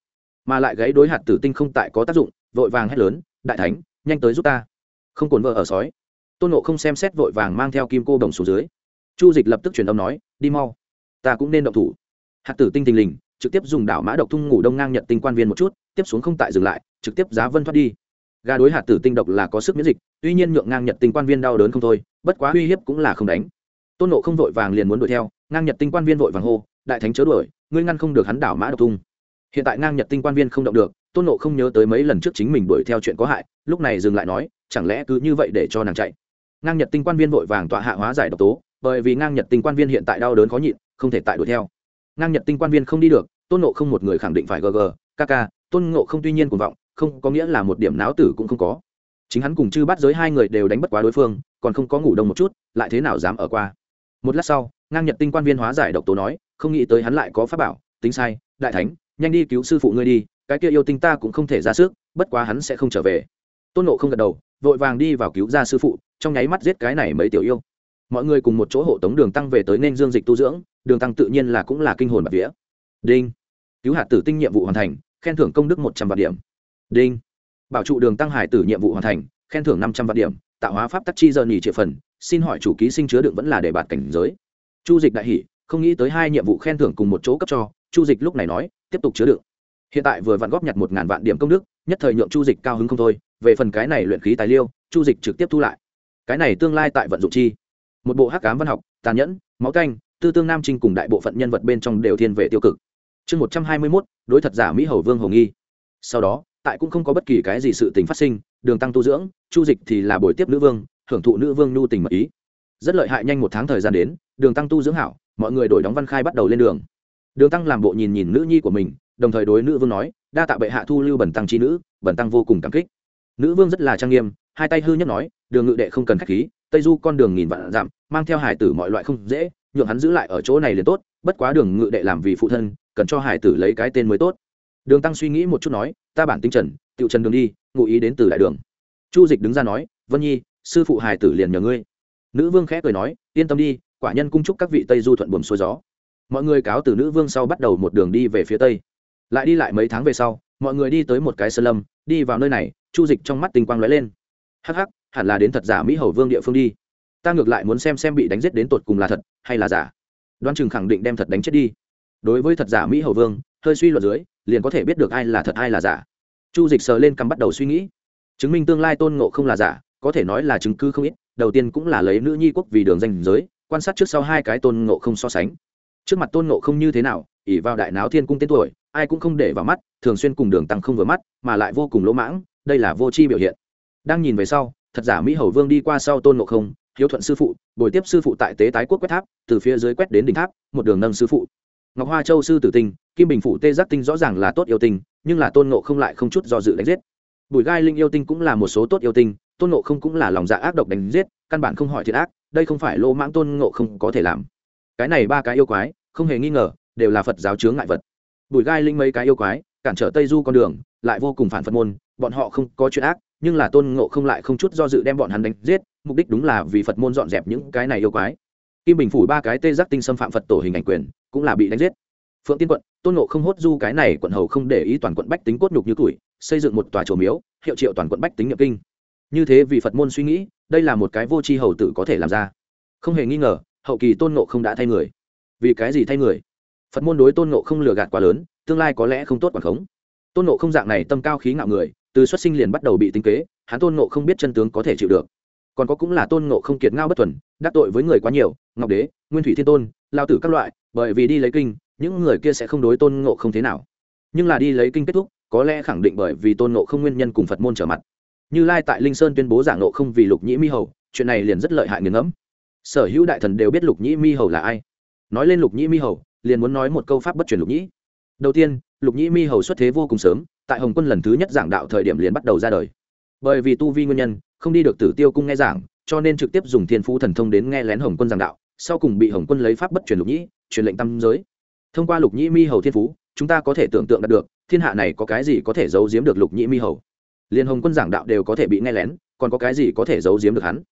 mà lại gáy đối hạt tử tinh không tại có tác dụng, vội vàng hét lớn, đại thánh, nhanh tới giúp ta. Không cồn vợ ở sói. Tôn nộ không xem xét vội vàng mang theo kim cô đồng xuống dưới. Chu dịch lập tức truyền âm nói, đi mau, ta cũng nên động thủ. Hạt tử tinh tình lình, trực tiếp dùng đảo mã độc thung ngủ đông ngang nhận tinh quan viên một chút, tiếp xuống không tại dừng lại, trực tiếp giá vân thoát đi. Gà đối hạt tử tinh độc là có sức miễn dịch, tuy nhiên nhượng ngang nhật tinh quan viên đau đớn không thôi, bất quá uy hiếp cũng là không đánh tôn nộ không vội vàng liền muốn đuổi theo, ngang nhật tinh quan viên vội vàng hô, đại thánh chớ đuổi, ngươi ngăn không được hắn đảo mã độc tung. hiện tại ngang nhật tinh quan viên không động được, tôn nộ không nhớ tới mấy lần trước chính mình đuổi theo chuyện có hại, lúc này dừng lại nói, chẳng lẽ cứ như vậy để cho nàng chạy? Ngang nhật tinh quan viên vội vàng tọa hạ hóa giải độc tố, bởi vì ngang nhật tinh quan viên hiện tại đau đớn khó nhịn, không thể tại đuổi theo. Ngang nhật tinh quan viên không đi được, tôn nộ không một người khẳng định phải gg kk tôn ngộ không tuy nhiên cuồng vọng, không có nghĩa là một điểm náo tử cũng không có. Chính hắn cùng chư bắt giới hai người đều đánh bất quá đối phương, còn không có ngủ đông một chút, lại thế nào dám ở qua? Một lát sau, ngang nhật tinh quan viên hóa giải độc tố nói, không nghĩ tới hắn lại có pháp bảo, tính sai, đại thánh, nhanh đi cứu sư phụ ngươi đi, cái kia yêu tinh ta cũng không thể ra sức, bất quá hắn sẽ không trở về. Tôn nộ không gật đầu, vội vàng đi vào cứu ra sư phụ, trong nháy mắt giết cái này mấy tiểu yêu. Mọi người cùng một chỗ hộ tống đường tăng về tới nên dương dịch tu dưỡng, đường tăng tự nhiên là cũng là kinh hồn bạc vía. Đinh. Cứu hạt tử tinh nhiệm vụ hoàn thành, khen thưởng công đức một trăm vạn điểm. Đinh. Bảo trụ đường tăng hải tử nhiệm vụ hoàn thành, khen thưởng năm trăm vạn điểm tạo hóa pháp tắc chi giờ nhì triệu phần, xin hỏi chủ ký sinh chứa đựng vẫn là để bạt cảnh giới. Chu dịch đại hỷ không nghĩ tới hai nhiệm vụ khen thưởng cùng một chỗ cấp cho, chu dịch lúc này nói, tiếp tục chứa đựng. Hiện tại vừa vặn góp nhặt một ngàn vạn điểm công đức, nhất thời nhượng chu dịch cao hứng không thôi, về phần cái này luyện khí tài liêu chu dịch trực tiếp thu lại. Cái này tương lai tại vận dụng chi. Một bộ hắc cám văn học, tàn nhẫn, máu canh, tư tương nam trinh cùng đại bộ phận nhân vật bên trong đều thiên về tiêu cực. Chương một trăm hai mươi mốt, đối thật giả mỹ hầu vương hồng nghi. Sau đó, tại cũng không có bất kỳ cái gì sự tình phát sinh đường tăng tu dưỡng, chu dịch thì là buổi tiếp nữ vương, hưởng thụ nữ vương nhu tình mật ý. Rất lợi hại nhanh một tháng thời gian đến, đường tăng tu dưỡng hảo, mọi người đổi đóng văn khai bắt đầu lên đường. Đường tăng làm bộ nhìn nhìn nữ nhi của mình, đồng thời đối nữ vương nói, đa tạ bệ hạ thu lưu bẩn tăng trí nữ bẩn tăng vô cùng cảm kích. Nữ vương rất là trang nghiêm, hai tay hư nhất nói, đường ngự đệ không cần k h á c h khí, tây du con đường nghìn vạn dặm, mang theo hải tử mọi loại không dễ, nhượng hắn giữ lại ở chỗ này liền tốt, bất quá đường ngự đệ làm vì phụ thân, cần cho hải tử lấy cái tên mới tốt. Đường tăng suy nghĩ một chút nói, ta bản tinh trần tự trần đường đi ngụ ý đến từ đại đường. Chu dịch đứng ra nói, vân nhi, sư phụ hải tử liền nhờ ngươi. Nữ vương khẽ cười nói, yên tâm đi, quả nhân cung chúc các vị tây du thuận buồm xuôi gió. Mọi người cáo từ nữ vương sau bắt đầu một đường đi về phía tây. Lại đi lại mấy tháng về sau, mọi người đi tới một cái sơn lâm, đi vào nơi này, chu dịch trong mắt tình quang lóe lên. Hắc hắc, hẳn là đến thật giả mỹ hầu vương địa phương đi. Ta ngược lại muốn xem xem bị đánh giết đến tột cùng là thật hay là giả. Đoan chừng khẳng định đem thật đánh chết đi. Đối với thật giả mỹ hầu vương, hơi suy luận dưới, liền có thể biết được ai là thật ai là giả chu dịch sờ lên cằm bắt đầu suy nghĩ. Chứng minh tương lai tôn ngộ không là giả, có thể nói là chứng cứ không ít, đầu tiên cũng là lấy nữ nhi quốc vì đường danh giới, quan sát trước sau hai cái tôn ngộ không so sánh. Trước mặt tôn ngộ không như thế nào ỉ vào đại náo thiên cung tên tuổi, ai cũng không để vào mắt, thường xuyên cùng đường tăng không vừa mắt, mà lại vô cùng lỗ mãng, đây là vô tri biểu hiện. Đang nhìn về sau, thật giả mỹ hầu vương đi qua sau tôn ngộ không, hiếu thuận sư phụ, bồi tiếp sư phụ tại tế tái quốc quét tháp, từ phía dưới quét đến đỉnh tháp, một đường nâng sư phụ ngọc hoa châu sư tử tinh, kim bình phủ tê giác tinh rõ ràng là tốt yêu tinh, nhưng là tôn ngộ không lại không chút do dự đánh giết. Bùi gai linh yêu tinh cũng là một số tốt yêu tinh, tôn ngộ không cũng là lòng dạ ác độc đánh giết, căn bản không hỏi thiệt ác, đây không phải lô mãng tôn ngộ không có thể làm. Cái này ba cái yêu quái, không hề nghi ngờ, đều là phật giáo chướng ngại vật. Bùi gai linh mấy cái yêu quái, cản trở tây du con đường, lại vô cùng phản phật môn, bọn họ không có chuyện ác, nhưng là tôn ngộ không lại không chút do dự đem bọn hắn đánh giết, mục đích đúng là vì phật môn dọn dẹp những cái này yêu quái. Kim bình phủ ba cái tê giác tinh xâm phạm phật tổ hình ảnh quyền cũng là bị đánh giết. Phượng tiên quận, tôn ngộ không hốt du cái này quận hầu không để ý toàn quận bách tính cốt nhục như tuổi, xây dựng một tòa trổ miếu, hiệu triệu toàn quận bách tính nhập kinh. Như thế vì phật môn suy nghĩ, đây là một cái vô tri hầu tử có thể làm ra. Không hề nghi ngờ, hậu kỳ tôn ngộ không đã thay người. Vì cái gì thay người? Phật môn đối tôn ngộ không lừa gạt quá lớn, tương lai có lẽ không tốt quản khống. Tôn ngộ không dạng này tâm cao khí ngạo người, từ xuất sinh liền bắt đầu bị tính kế, hắn tôn ngộ không biết chân tướng có thể chịu được. Còn có cũng là tôn ngộ không kiệt ngao bất thuần, đắc tội với người quá nhiều, ngọc đế, nguyên thủy thiên tôn, lao tử các loại bởi vì đi lấy kinh, những người kia sẽ không đối tôn ngộ không thế nào. Nhưng là đi lấy kinh kết thúc, có lẽ khẳng định bởi vì tôn ngộ không nguyên nhân cùng phật môn trở mặt. Như lai tại linh sơn tuyên bố giảng ngộ không vì lục nhĩ mi hầu, chuyện này liền rất lợi hại nghiền ngẫm. Sở hữu đại thần đều biết lục nhĩ mi hầu là ai. Nói lên lục nhĩ mi hầu, liền muốn nói một câu pháp bất truyền lục nhĩ. Đầu tiên, lục nhĩ mi hầu xuất thế vô cùng sớm, tại hồng quân lần thứ nhất giảng đạo thời điểm liền bắt đầu ra đời. Bởi vì tu vi nguyên nhân, không đi được tử tiêu cung nghe giảng, cho nên trực tiếp dùng thiên phú thần thông đến nghe lén hồng quân giảng đạo sau cùng bị hồng quân lấy pháp bất truyền lục nhĩ, truyền lệnh tam giới. Thông qua lục nhĩ mi hầu thiên phú, chúng ta có thể tưởng tượng được, thiên hạ này có cái gì có thể giấu giếm được lục nhĩ mi hầu. Liên hồng quân giảng đạo đều có thể bị nghe lén, còn có cái gì có thể giấu giếm được hắn?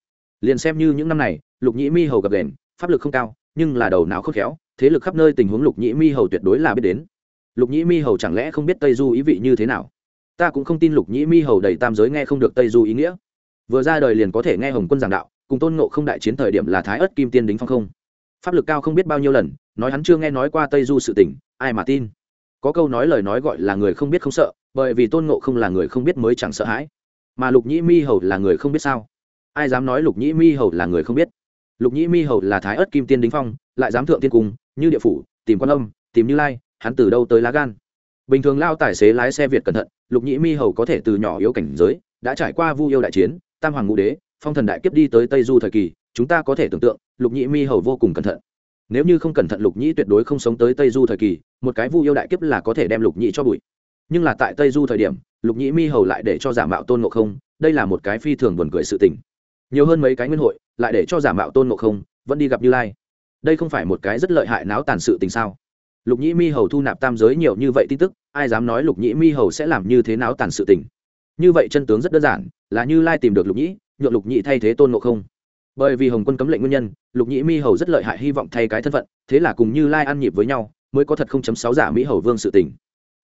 Liền xem như những năm này, lục nhĩ mi hầu gặp đền, pháp lực không cao, nhưng là đầu não khớp khéo, thế lực khắp nơi tình huống lục nhĩ mi hầu tuyệt đối là biết đến. Lục nhĩ mi hầu chẳng lẽ không biết tây du ý vị như thế nào? Ta cũng không tin lục nhĩ mi hầu đầy tam giới nghe không được tây du ý nghĩa. Vừa ra đời liền có thể nghe hồng quân giảng đạo cùng tôn ngộ không đại chiến thời điểm là thái ớt kim tiên đính phong không? Pháp lực cao không biết bao nhiêu lần, nói hắn chưa nghe nói qua tây du sự tỉnh ai mà tin? Có câu nói lời nói gọi là người không biết không sợ, bởi vì tôn ngộ không là người không biết mới chẳng sợ hãi. Mà lục nhĩ mi hầu là người không biết sao? Ai dám nói lục nhĩ mi hầu là người không biết? Lục nhĩ mi hầu là thái ớt kim tiên đính phong, lại dám thượng tiên cung, như địa phủ, tìm quan âm, tìm như lai, hắn từ đâu tới lá gan? Bình thường lao tài xế lái xe việt cẩn thận, lục nhĩ mi hầu có thể từ nhỏ yếu cảnh giới, đã trải qua vu yêu đại chiến, tam hoàng ngũ đế phong thần đại kiếp đi tới tây du thời kỳ, chúng ta có thể tưởng tượng, lục nhĩ mi hầu vô cùng cẩn thận. Nếu như không cẩn thận lục nhĩ tuyệt đối không sống tới tây du thời kỳ, một cái vu yêu đại kiếp là có thể đem lục nhĩ cho bụi. Nhưng là tại tây du thời điểm, lục nhĩ mi hầu lại để cho giả mạo tôn ngộ không, đây là một cái phi thường buồn cười sự tình. Nhiều hơn mấy cái nguyên hội, lại để cho giả mạo tôn ngộ không vẫn đi gặp như lai. Đây không phải một cái rất lợi hại náo tàn sự tình sao? Lục nhĩ mi hầu thu nạp tam giới nhiều như vậy tin tức, ai dám nói lục nhĩ mi hầu sẽ làm như thế náo tàn sự tình? Như vậy chân tướng rất đơn giản, là như lai tìm được lục nhĩ nhượng lục nhị thay thế tôn ngộ không. Bởi vì hồng quân cấm lệnh nguyên nhân, lục nhị mi hầu rất lợi hại hy vọng thay cái thân phận, thế là cùng như lai ăn nhịp với nhau, mới có thật không chấm sáu giả mỹ hầu vương sự tình.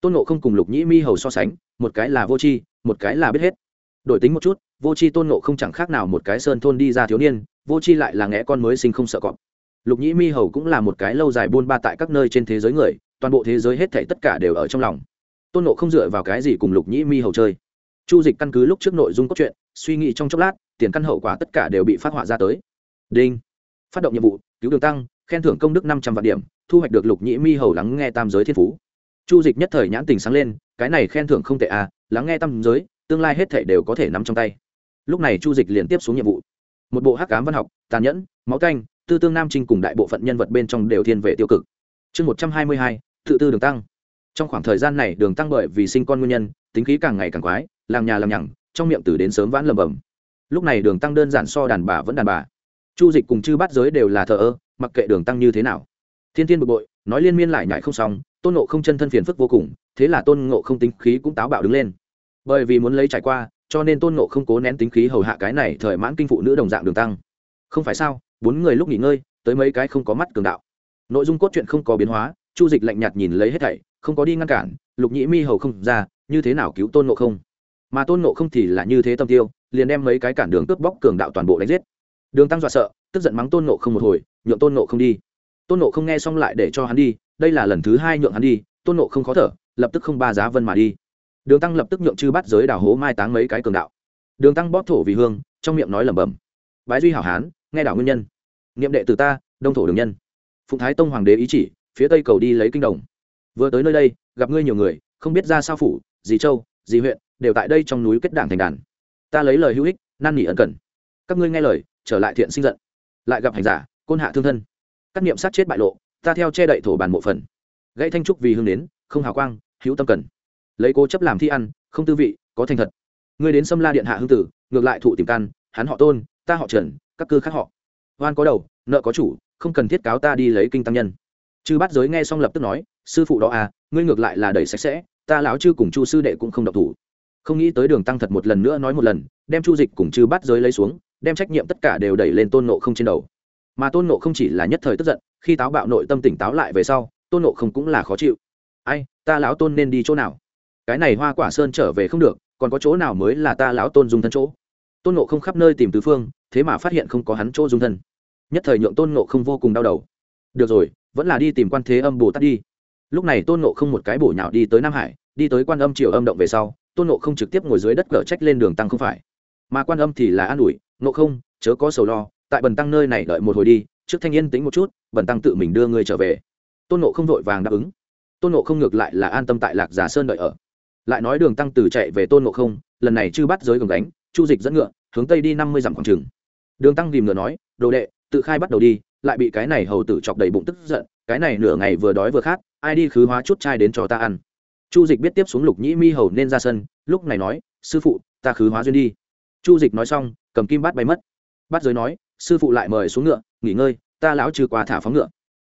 Tôn ngộ không cùng lục nhị mi hầu so sánh, một cái là vô tri, một cái là biết hết. Đổi tính một chút, vô tri tôn ngộ không chẳng khác nào một cái sơn thôn đi ra thiếu niên, vô tri lại là nghẽ con mới sinh không sợ cọp. Lục nhĩ mi hầu cũng là một cái lâu dài buôn ba tại các nơi trên thế giới người, toàn bộ thế giới hết thảy tất cả đều ở trong lòng. Tôn nộ không dựa vào cái gì cùng lục nhĩ mi hầu chơi? Chu dịch căn cứ lúc trước nội dung cốt truyện, suy nghĩ trong chốc lát tiền căn hậu quả tất cả đều bị phát họa ra tới. Đinh. Phát động nhiệm vụ, cứu đường tăng, khen thưởng công đức năm trăm vạn điểm, thu hoạch được lục nhĩ mi hầu lắng nghe tam giới thiên phú. Chu dịch nhất thời nhãn tình sáng lên, cái này khen thưởng không tệ à lắng nghe tam giới, tương lai hết thể đều có thể nắm trong tay. Lúc này chu dịch liền tiếp xuống nhiệm vụ. Một bộ hắc cám văn học, tàn nhẫn, máu canh, tư tương nam trinh cùng đại bộ phận nhân vật bên trong đều thiên về tiêu cực. Chương một trăm hai mươi hai, tự tư đường tăng. Trong khoảng thời gian này đường tăng bởi vì sinh con nguyên nhân, tính khí càng ngày càng quái làm nhà làm nhằng, trong miệng từ đến sớm vãn lầm bầm lúc này đường tăng đơn giản so đàn bà vẫn đàn bà. Chu dịch cùng chư bát giới đều là thờ ơ, mặc kệ đường tăng như thế nào. Thiên thiên bực bội, nói liên miên lại nhảy không xong, tôn nộ không chân thân phiền phức vô cùng, thế là tôn ngộ không tính khí cũng táo bạo đứng lên. Bởi vì muốn lấy trải qua, cho nên tôn ngộ không cố nén tính khí hầu hạ cái này thời mãn kinh phụ nữ đồng dạng đường tăng. Không phải sao, bốn người lúc nghỉ ngơi, tới mấy cái không có mắt cường đạo. Nội dung cốt truyện không có biến hóa, chu dịch lạnh nhạt nhìn lấy hết thảy, không có đi ngăn cản, lục nhĩ mi hầu không ra, như thế nào cứu tôn nộ không? Mà tôn nộ không thì là như thế tâm tiêu liền đem mấy cái cản đường cướp bóc cường đạo toàn bộ đánh giết. Đường tăng dọa sợ, tức giận mắng tôn nộ không một hồi, nhượng tôn nộ không đi. Tôn nộ không nghe xong lại để cho hắn đi, đây là lần thứ hai nhượng hắn đi, tôn nộ không khó thở, lập tức không ba giá vân mà đi. Đường tăng lập tức nhượng chư bắt giới đào hố mai táng mấy cái cường đạo. Đường tăng bóp thổ vì hương, trong miệng nói lẩm bẩm, bái duy hảo hán, nghe đảo nguyên nhân. Niệm đệ từ ta, đông thổ đường nhân. Phụng thái tông hoàng đế ý chỉ, phía tây cầu đi lấy kinh đồng. Vừa tới nơi đây, gặp ngươi nhiều người, không biết ra sao phủ, dì châu, dì huyện, đều tại đây trong núi kết đảng thành đàn ta lấy lời hữu ích, năn nỉ ân cần. Các ngươi nghe lời, trở lại thiện sinh giận. Lại gặp hành giả, côn hạ thương thân. Các niệm sát chết bại lộ, ta theo che đậy thổ bàn mộ phần. Gãy thanh trúc vì hương đến, không hào quang, hữu tâm cần. Lấy cố chấp làm thi ăn, không tư vị, có thành thật. Ngươi đến xâm la điện hạ hương tử, ngược lại thụ tìm căn hắn họ tôn, ta họ trần, các cư khác họ. Oan có đầu, nợ có chủ, không cần thiết cáo ta đi lấy kinh tăng nhân. Chư bắt giới nghe xong lập tức nói, sư phụ đó à ngươi ngược lại là đầy sạch sẽ, ta lão chư cùng chu sư đệ cũng không độc thủ không nghĩ tới đường tăng thật một lần nữa nói một lần, đem chu dịch cùng chư bắt giới lấy xuống, đem trách nhiệm tất cả đều đẩy lên tôn nộ không trên đầu. Mà tôn nộ không chỉ là nhất thời tức giận, khi táo bạo nội tâm tỉnh táo lại về sau, tôn nộ không cũng là khó chịu. Ai, ta lão tôn nên đi chỗ nào? Cái này hoa quả sơn trở về không được, còn có chỗ nào mới là ta lão tôn dung thân chỗ? Tôn nộ không khắp nơi tìm tứ phương, thế mà phát hiện không có hắn chỗ dung thân. Nhất thời nhượng tôn nộ không vô cùng đau đầu. Được rồi, vẫn là đi tìm quan thế âm bồ tát đi. Lúc này tôn nộ không một cái bổ nhạo đi tới nam hải, đi tới quan âm triều âm động về sau tôn nộ không trực tiếp ngồi dưới đất cờ trách lên đường tăng không phải. Mà quan âm thì là an ủi, nộ không, chớ có sầu lo, tại bần tăng nơi này đợi một hồi đi, trước thanh yên tính một chút, bần tăng tự mình đưa người trở về. Tôn nộ không vội vàng đáp ứng. Tôn nộ không ngược lại là an tâm tại lạc giả sơn đợi ở. Lại nói đường tăng từ chạy về tôn nộ không, lần này chư bắt giới gồng đánh chu dịch dẫn ngựa, hướng tây đi năm mươi dặm khoảng trừng đường tăng tìm ngựa nói, đồ đệ, tự khai bắt đầu đi, lại bị cái này hầu tử chọc đầy bụng tức giận, cái này nửa ngày vừa đói vừa khát, ai đi khứ hóa chút chai đến cho ta ăn chu dịch biết tiếp xuống lục nhĩ mi hầu nên ra sân, lúc này nói, sư phụ, ta khứ hóa duyên đi. Chu dịch nói xong, cầm kim bát bay mất. Bát giới nói, sư phụ lại mời xuống ngựa, nghỉ ngơi, ta lão trừ qua thả phóng ngựa.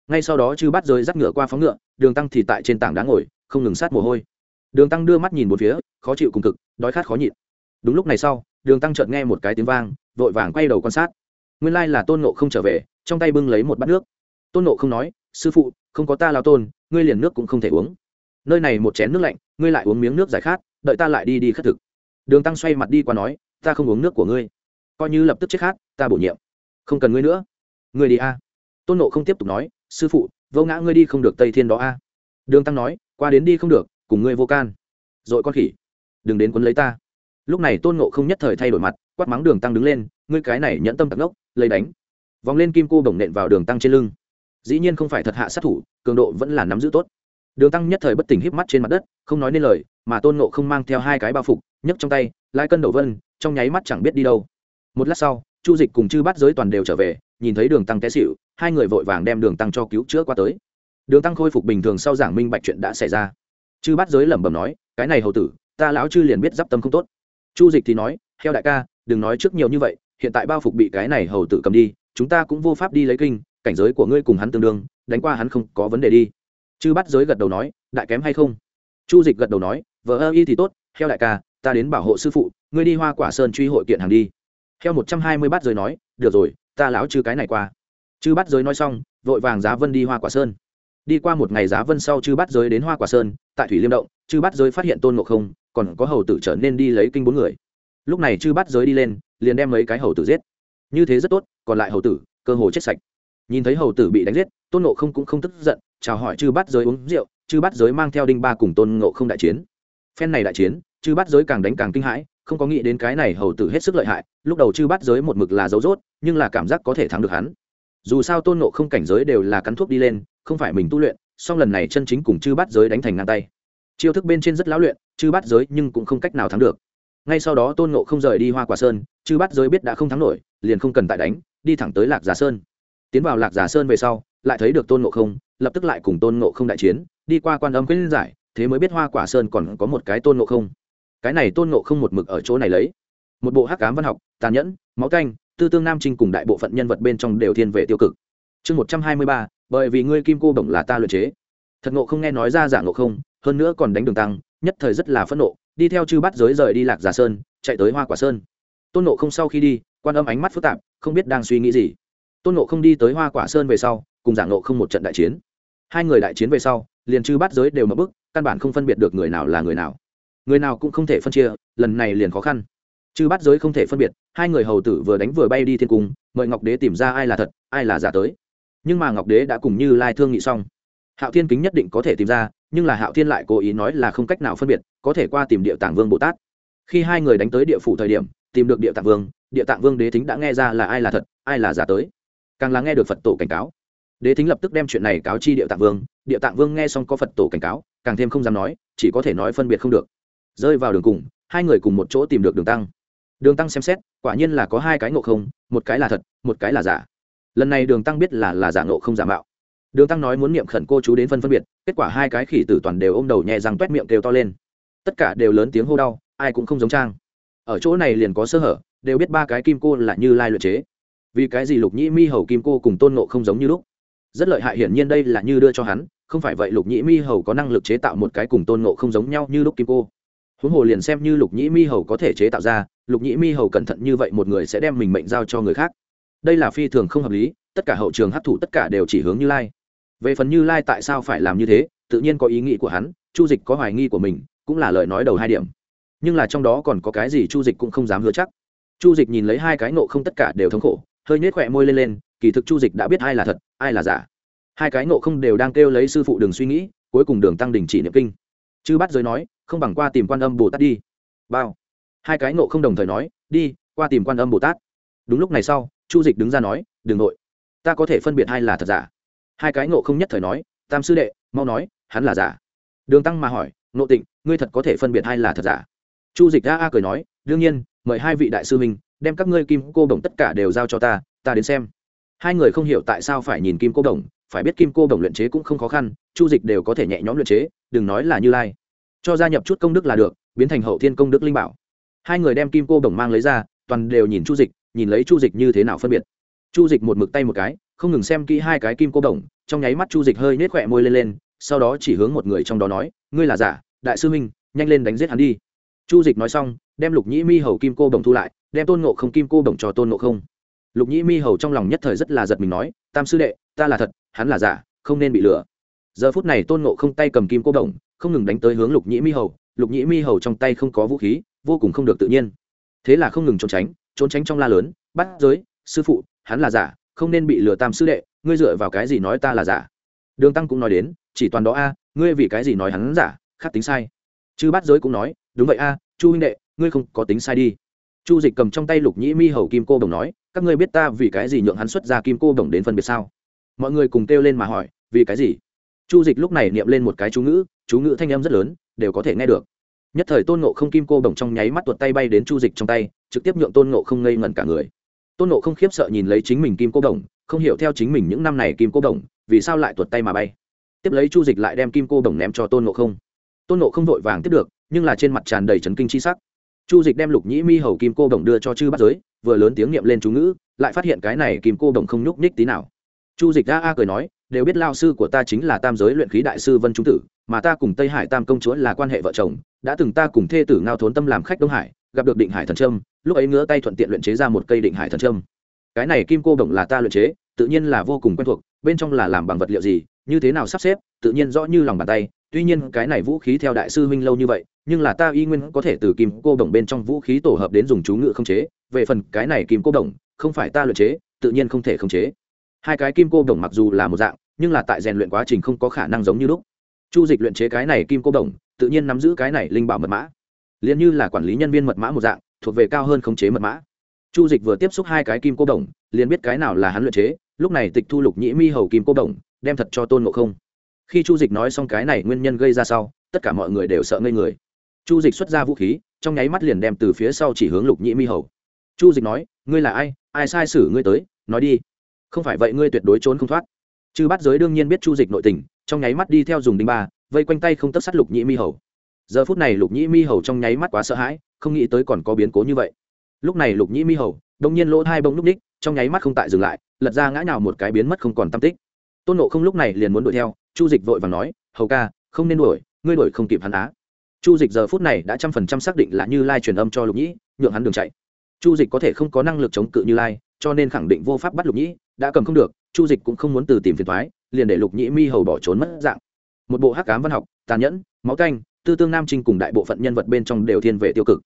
Ngay sau đó chư bát giới dắt ngựa qua phóng ngựa, đường tăng thì tại trên tảng đá ngồi, không ngừng sát mồ hôi. Đường tăng đưa mắt nhìn một phía, khó chịu cùng cực, đói khát khó nhịn. Đúng lúc này sau, đường tăng chợt nghe một cái tiếng vang, vội vàng quay đầu quan sát. Nguyên lai là tôn nộ không trở về, trong tay bưng lấy một bát nước. Tôn nộ không nói, sư phụ, không có ta lao tôn, ngươi liền nước cũng không thể uống nơi này một chén nước lạnh, ngươi lại uống miếng nước giải khát, đợi ta lại đi đi khất thực. Đường tăng xoay mặt đi qua nói, ta không uống nước của ngươi. Coi như lập tức chết khát, ta bổ nhiệm. Không cần ngươi nữa. Ngươi đi a. Tôn nộ không tiếp tục nói, sư phụ, vô ngã ngươi đi không được tây thiên đó a. Đường tăng nói, qua đến đi không được, cùng ngươi vô can. Dội con khỉ, đừng đến quấn lấy ta. Lúc này tôn nộ không nhất thời thay đổi mặt, quát mắng đường tăng đứng lên, ngươi cái này nhẫn tâm tặc ngốc, lấy đánh. Vòng lên kim cô bổng nện vào đường tăng trên lưng. Dĩ nhiên không phải thật hạ sát thủ, cường độ vẫn là nắm giữ tốt đường tăng nhất thời bất tỉnh híp mắt trên mặt đất, không nói nên lời, mà tôn nộ không mang theo hai cái bao phục, nhấc trong tay, lai cân đầu vân, trong nháy mắt chẳng biết đi đâu. Một lát sau, chu dịch cùng chư bắt giới toàn đều trở về, nhìn thấy đường tăng té xịu hai người vội vàng đem đường tăng cho cứu chữa qua tới. Đường tăng khôi phục bình thường sau giảng minh bạch chuyện đã xảy ra. Chư bắt giới lẩm bẩm nói, cái này hầu tử, ta lão chư liền biết d i p tâm không tốt. Chu dịch thì nói theo đại ca, đừng nói trước nhiều như vậy, hiện tại bao phục bị cái này hầu tử cầm đi, chúng ta cũng vô pháp đi lấy kinh, cảnh giới của ngươi cùng hắn tương đương, đánh qua hắn không có vấn đề đi chư bắt giới gật đầu nói, đại kém hay không? Chu dịch gật đầu nói vợ ơ y thì tốt theo đại ca, ta đến bảo hộ sư phụ, ngươi đi hoa quả sơn truy hội kiện hàng đi. Theo một trăm hai mươi bát giới nói, được rồi, ta lão chư cái này qua. Chư bắt giới nói xong, vội vàng giá vân đi hoa quả sơn. Đi qua một ngày giá vân sau chư bắt giới đến hoa quả sơn, tại thủy liêm động, chư bắt giới phát hiện tôn ngộ không, còn có hầu tử trở nên đi lấy kinh bốn người. Lúc này chư bắt giới đi lên, liền đem mấy cái hầu tử giết. Như thế rất tốt, còn lại hầu tử, cơ hồ chết sạch. Nhìn thấy hầu tử bị đánh giết, tôn ngộ không cũng không tức giận chào hỏi chư bắt giới uống rượu, chư bắt giới mang theo đinh ba cùng tôn ngộ không đại chiến. Phen này đại chiến, chư bắt giới càng đánh càng kinh hãi, không có nghĩ đến cái này hầu tử hết sức lợi hại, lúc đầu chư bắt giới một mực là dấu dốt, nhưng là cảm giác có thể thắng được hắn. Dù sao tôn ngộ không cảnh giới đều là cắn thuốc đi lên, không phải mình tu luyện, song lần này chân chính cùng chư bắt giới đánh thành ngang tay. Chiêu thức bên trên rất lão luyện, chư bắt giới nhưng cũng không cách nào thắng được. Ngay sau đó tôn ngộ không rời đi hoa quả sơn, chư bắt giới biết đã không thắng nổi, liền không cần tại đánh, đi thẳng tới lạc giả sơn. Tiến vào lạc giả sơn về sau lại thấy được tôn ngộ không, lập tức lại cùng tôn ngộ không đại chiến, đi qua quan âm khuyên giải, thế mới biết hoa quả sơn còn có một cái tôn ngộ không. Cái này tôn ngộ không một mực ở chỗ này lấy. Một bộ hắc cám văn học, tàn nhẫn, máu canh tư tương nam trinh cùng đại bộ phận nhân vật bên trong đều thiên về tiêu cực. Chương một trăm hai mươi ba, bởi vì ngươi kim cô bổng là ta luyện chế. Thật ngộ không nghe nói ra giả ngộ không, hơn nữa còn đánh đường tăng, nhất thời rất là phẫn nộ, đi theo chư bắt giới rời đi lạc giả sơn, chạy tới hoa quả sơn. Tôn nộ không sau khi đi, quan âm ánh mắt phức tạp, không biết đang suy nghĩ gì. Tôn nộ không đi tới hoa quả sơn về sau cùng giảng nộ không một trận đại chiến. Hai người đại chiến về sau, liền chư bát giới đều mất bức, căn bản không phân biệt được người nào là người nào. Người nào cũng không thể phân chia, lần này liền khó khăn. Chư bát giới không thể phân biệt, hai người hầu tử vừa đánh vừa bay đi thiên cung, mời ngọc đế tìm ra ai là thật, ai là giả tới. Nhưng mà ngọc đế đã cùng như lai thương nghị xong. Hạo thiên kính nhất định có thể tìm ra, nhưng là hạo thiên lại cố ý nói là không cách nào phân biệt, có thể qua tìm địa tạng vương bồ tát. Khi hai người đánh tới địa phủ thời điểm, tìm được địa tạng vương, địa tạng vương đế thính đã nghe ra là ai là thật, ai là giả tới. Càng là nghe được phật tổ cảnh cáo đế thính lập tức đem chuyện này cáo chi địa tạng vương, địa tạng vương nghe xong có phật tổ cảnh cáo, càng thêm không dám nói, chỉ có thể nói phân biệt không được. Rơi vào đường cùng, hai người cùng một chỗ tìm được đường tăng. Đường tăng xem xét, quả nhiên là có hai cái ngộ không, một cái là thật, một cái là giả. Lần này đường tăng biết là là giả ngộ không giả mạo. Đường tăng nói muốn niệm khẩn cô chú đến phân phân biệt, kết quả hai cái khỉ tử toàn đều ôm đầu nhẹ răng t u é t miệng kêu to lên. Tất cả đều lớn tiếng hô đau, ai cũng không giống trang. Ở chỗ này liền có sơ hở, đều biết ba cái kim cô là như lai luyện chế. Vì cái gì lục nhĩ mi hầu kim cô cùng tôn nộ không giống như lúc? Rất lợi hại hiển nhiên đây là như đưa cho hắn, không phải vậy lục nhĩ mi hầu có năng lực chế tạo một cái cùng tôn ngộ không giống nhau như lúc kim cô. Huống hồ liền xem như lục nhĩ mi hầu có thể chế tạo ra, lục nhĩ mi hầu cẩn thận như vậy một người sẽ đem mình mệnh giao cho người khác. Đây là phi thường không hợp lý, tất cả hậu trường hấp thụ tất cả đều chỉ hướng như lai. Về phần như lai tại sao phải làm như thế, tự nhiên có ý nghĩ của hắn, chu dịch có hoài nghi của mình, cũng là lời nói đầu hai điểm. Nhưng là trong đó còn có cái gì chu dịch cũng không dám hứa chắc. Chu dịch nhìn lấy hai cái nộ không tất cả đều thống khổ, hơi nhếch khỏe môi lên lên kỳ thực chu dịch đã biết ai là thật ai là giả. Hai cái nộ không đều đang kêu lấy sư phụ đường suy nghĩ cuối cùng đường tăng đình chỉ niệm kinh. Chư bắt giới nói không bằng qua tìm quan âm bồ tát đi. Bao. Hai cái nộ không đồng thời nói đi qua tìm quan âm bồ tát. Đúng lúc này sau chu dịch đứng ra nói đ ừ n g nội. Ta có thể phân biệt hai là thật giả. Hai cái nộ không nhất thời nói tam sư đệ mau nói hắn là giả. Đường tăng mà hỏi nộ tịnh ngươi thật có thể phân biệt hai là thật giả? Chu dịch a a cười nói đương nhiên mời hai vị đại sư mình, đem các ngươi kim cô đồng tất cả đều giao cho ta ta đến xem hai người không hiểu tại sao phải nhìn kim cô đồng phải biết kim cô đồng luyện chế cũng không khó khăn chu dịch đều có thể nhẹ nhõm luyện chế đừng nói là như lai. Cho gia nhập chút công đức là được biến thành hậu thiên công đức linh bảo. Hai người đem kim cô đồng mang lấy ra toàn đều nhìn chu dịch nhìn lấy chu dịch như thế nào phân biệt. Chu dịch một mực tay một cái không ngừng xem kỹ hai cái kim cô đồng, trong nháy mắt chu dịch hơi nết khỏe môi lên lên sau đó chỉ hướng một người trong đó nói ngươi là giả đại sư minh nhanh lên đánh giết hắn đi. Chu dịch nói xong đem lục nhĩ mi hầu kim cô đồng thu lại đem tôn nộ không kim cô đồng cho tôn nộ không lục nhĩ mi hầu trong lòng nhất thời rất là giật mình nói tam sư đệ ta là thật hắn là giả không nên bị lừa. Giờ phút này tôn nộ không tay cầm kim cô đồng, không ngừng đánh tới hướng lục nhĩ mi hầu lục nhĩ mi hầu trong tay không có vũ khí vô cùng không được tự nhiên. Thế là không ngừng trốn tránh trốn tránh trong la lớn bắt giới sư phụ hắn là giả không nên bị lừa tam sư đệ ngươi dựa vào cái gì nói ta là giả? Đường tăng cũng nói đến chỉ toàn đó a ngươi vì cái gì nói hắn giả khác tính sai. Chứ bắt giới cũng nói đúng vậy a chu huynh đệ ngươi không có tính sai đi. Chu dịch cầm trong tay lục nhĩ mi hầu kim cô đồng nói các ngươi biết ta vì cái gì nhượng hắn xuất ra kim cô đồng đến phân biệt sao? Mọi người cùng kêu lên mà hỏi, vì cái gì? Chu dịch lúc này niệm lên một cái chú ngữ chú ngữ thanh âm rất lớn, đều có thể nghe được. Nhất thời tôn nộ không kim cô bồng trong nháy mắt tuột tay bay đến chu dịch trong tay, trực tiếp nhượng tôn nộ không ngây ngẩn cả người. Tôn nộ không khiếp sợ nhìn lấy chính mình kim cô bồng không hiểu theo chính mình những năm này kim cô bồng vì sao lại tuột tay mà bay. Tiếp lấy chu dịch lại đem kim cô bồng ném cho tôn nộ không. Tôn nộ không vội vàng tiếp được, nhưng là trên mặt tràn đầy trấn kinh c h i sắc chu dịch đem lục nhĩ mi hầu kim cô đồng đưa cho chư bắt giới, vừa lớn tiếng niệm lên chú ngữ, lại phát hiện cái này kim cô đồng không nhúc nhích tí nào. Chu dịch a a cười nói, đều biết lao sư của ta chính là tam giới luyện khí đại sư vân trung tử, mà ta cùng tây hải tam công chúa là quan hệ vợ chồng, đã từng ta cùng thê tử ngao thốn tâm làm khách đông hải, gặp được định hải thần trâm, lúc ấy ngứa tay thuận tiện luyện chế ra một cây định hải thần trâm. Cái này kim cô đồng là ta luyện chế, tự nhiên là vô cùng quen thuộc, bên trong là làm bằng vật liệu gì, như thế nào sắp xếp, tự nhiên rõ như lòng bàn tay tuy nhiên cái này vũ khí theo đại sư huynh lâu như vậy, nhưng là ta y nguyên có thể từ kim cô đồng bên trong vũ khí tổ hợp đến dùng chú ngự không chế. Về phần cái này kim cô đồng, không phải ta luyện chế, tự nhiên không thể không chế. Hai cái kim cô đồng mặc dù là một dạng, nhưng là tại rèn luyện quá trình không có khả năng giống như lúc. Chu dịch luyện chế cái này kim cô đồng, tự nhiên nắm giữ cái này linh bảo mật mã. Liền như là quản lý nhân viên mật mã một dạng, thuộc về cao hơn khống chế mật mã. Chu dịch vừa tiếp xúc hai cái kim cô đồng, liền biết cái nào là hắn luyện chế. Lúc này tịch thu lục nhĩ mi hầu kim cô đồng, đem thật cho tôn ngộ không khi chu dịch nói xong cái này nguyên nhân gây ra sau, tất cả mọi người đều sợ ngây người. Chu dịch xuất ra vũ khí, trong nháy mắt liền đem từ phía sau chỉ hướng lục nhĩ mi hầu. Chu dịch nói, ngươi là ai? Ai sai sử ngươi tới? Nói đi. Không phải vậy ngươi tuyệt đối trốn không thoát. Chư bắt giới đương nhiên biết chu dịch nội tình, trong nháy mắt đi theo dùng đinh ba, vây quanh tay không tất sát lục nhĩ mi hầu. Giờ phút này lục nhĩ mi hầu trong nháy mắt quá sợ hãi, không nghĩ tới còn có biến cố như vậy. Lúc này lục nhĩ mi hầu đông nhiên lỗ hai bông lúc ních trong nháy mắt không tại dừng lại, lật ra ngã nào một cái biến mất không còn tam tích. Tôn nộ không lúc này liền muốn đuổi theo chu dịch vội và nói, hầu ca, không nên đuổi, ngươi đuổi không kịp hắn á. Chu dịch giờ phút này đã trăm phần trăm xác định là như lai truyền âm cho lục nhĩ, nhượng hắn đường chạy. Chu dịch có thể không có năng lực chống cự như lai, cho nên khẳng định vô pháp bắt lục nhĩ, đã cầm không được, chu dịch cũng không muốn từ tìm phiền thoái liền để lục nhĩ mi hầu bỏ trốn mất dạng. Một bộ hắc cám văn học, tàn nhẫn, máu canh, tư tương nam trinh cùng đại bộ phận nhân vật bên trong đều thiên về tiêu cực.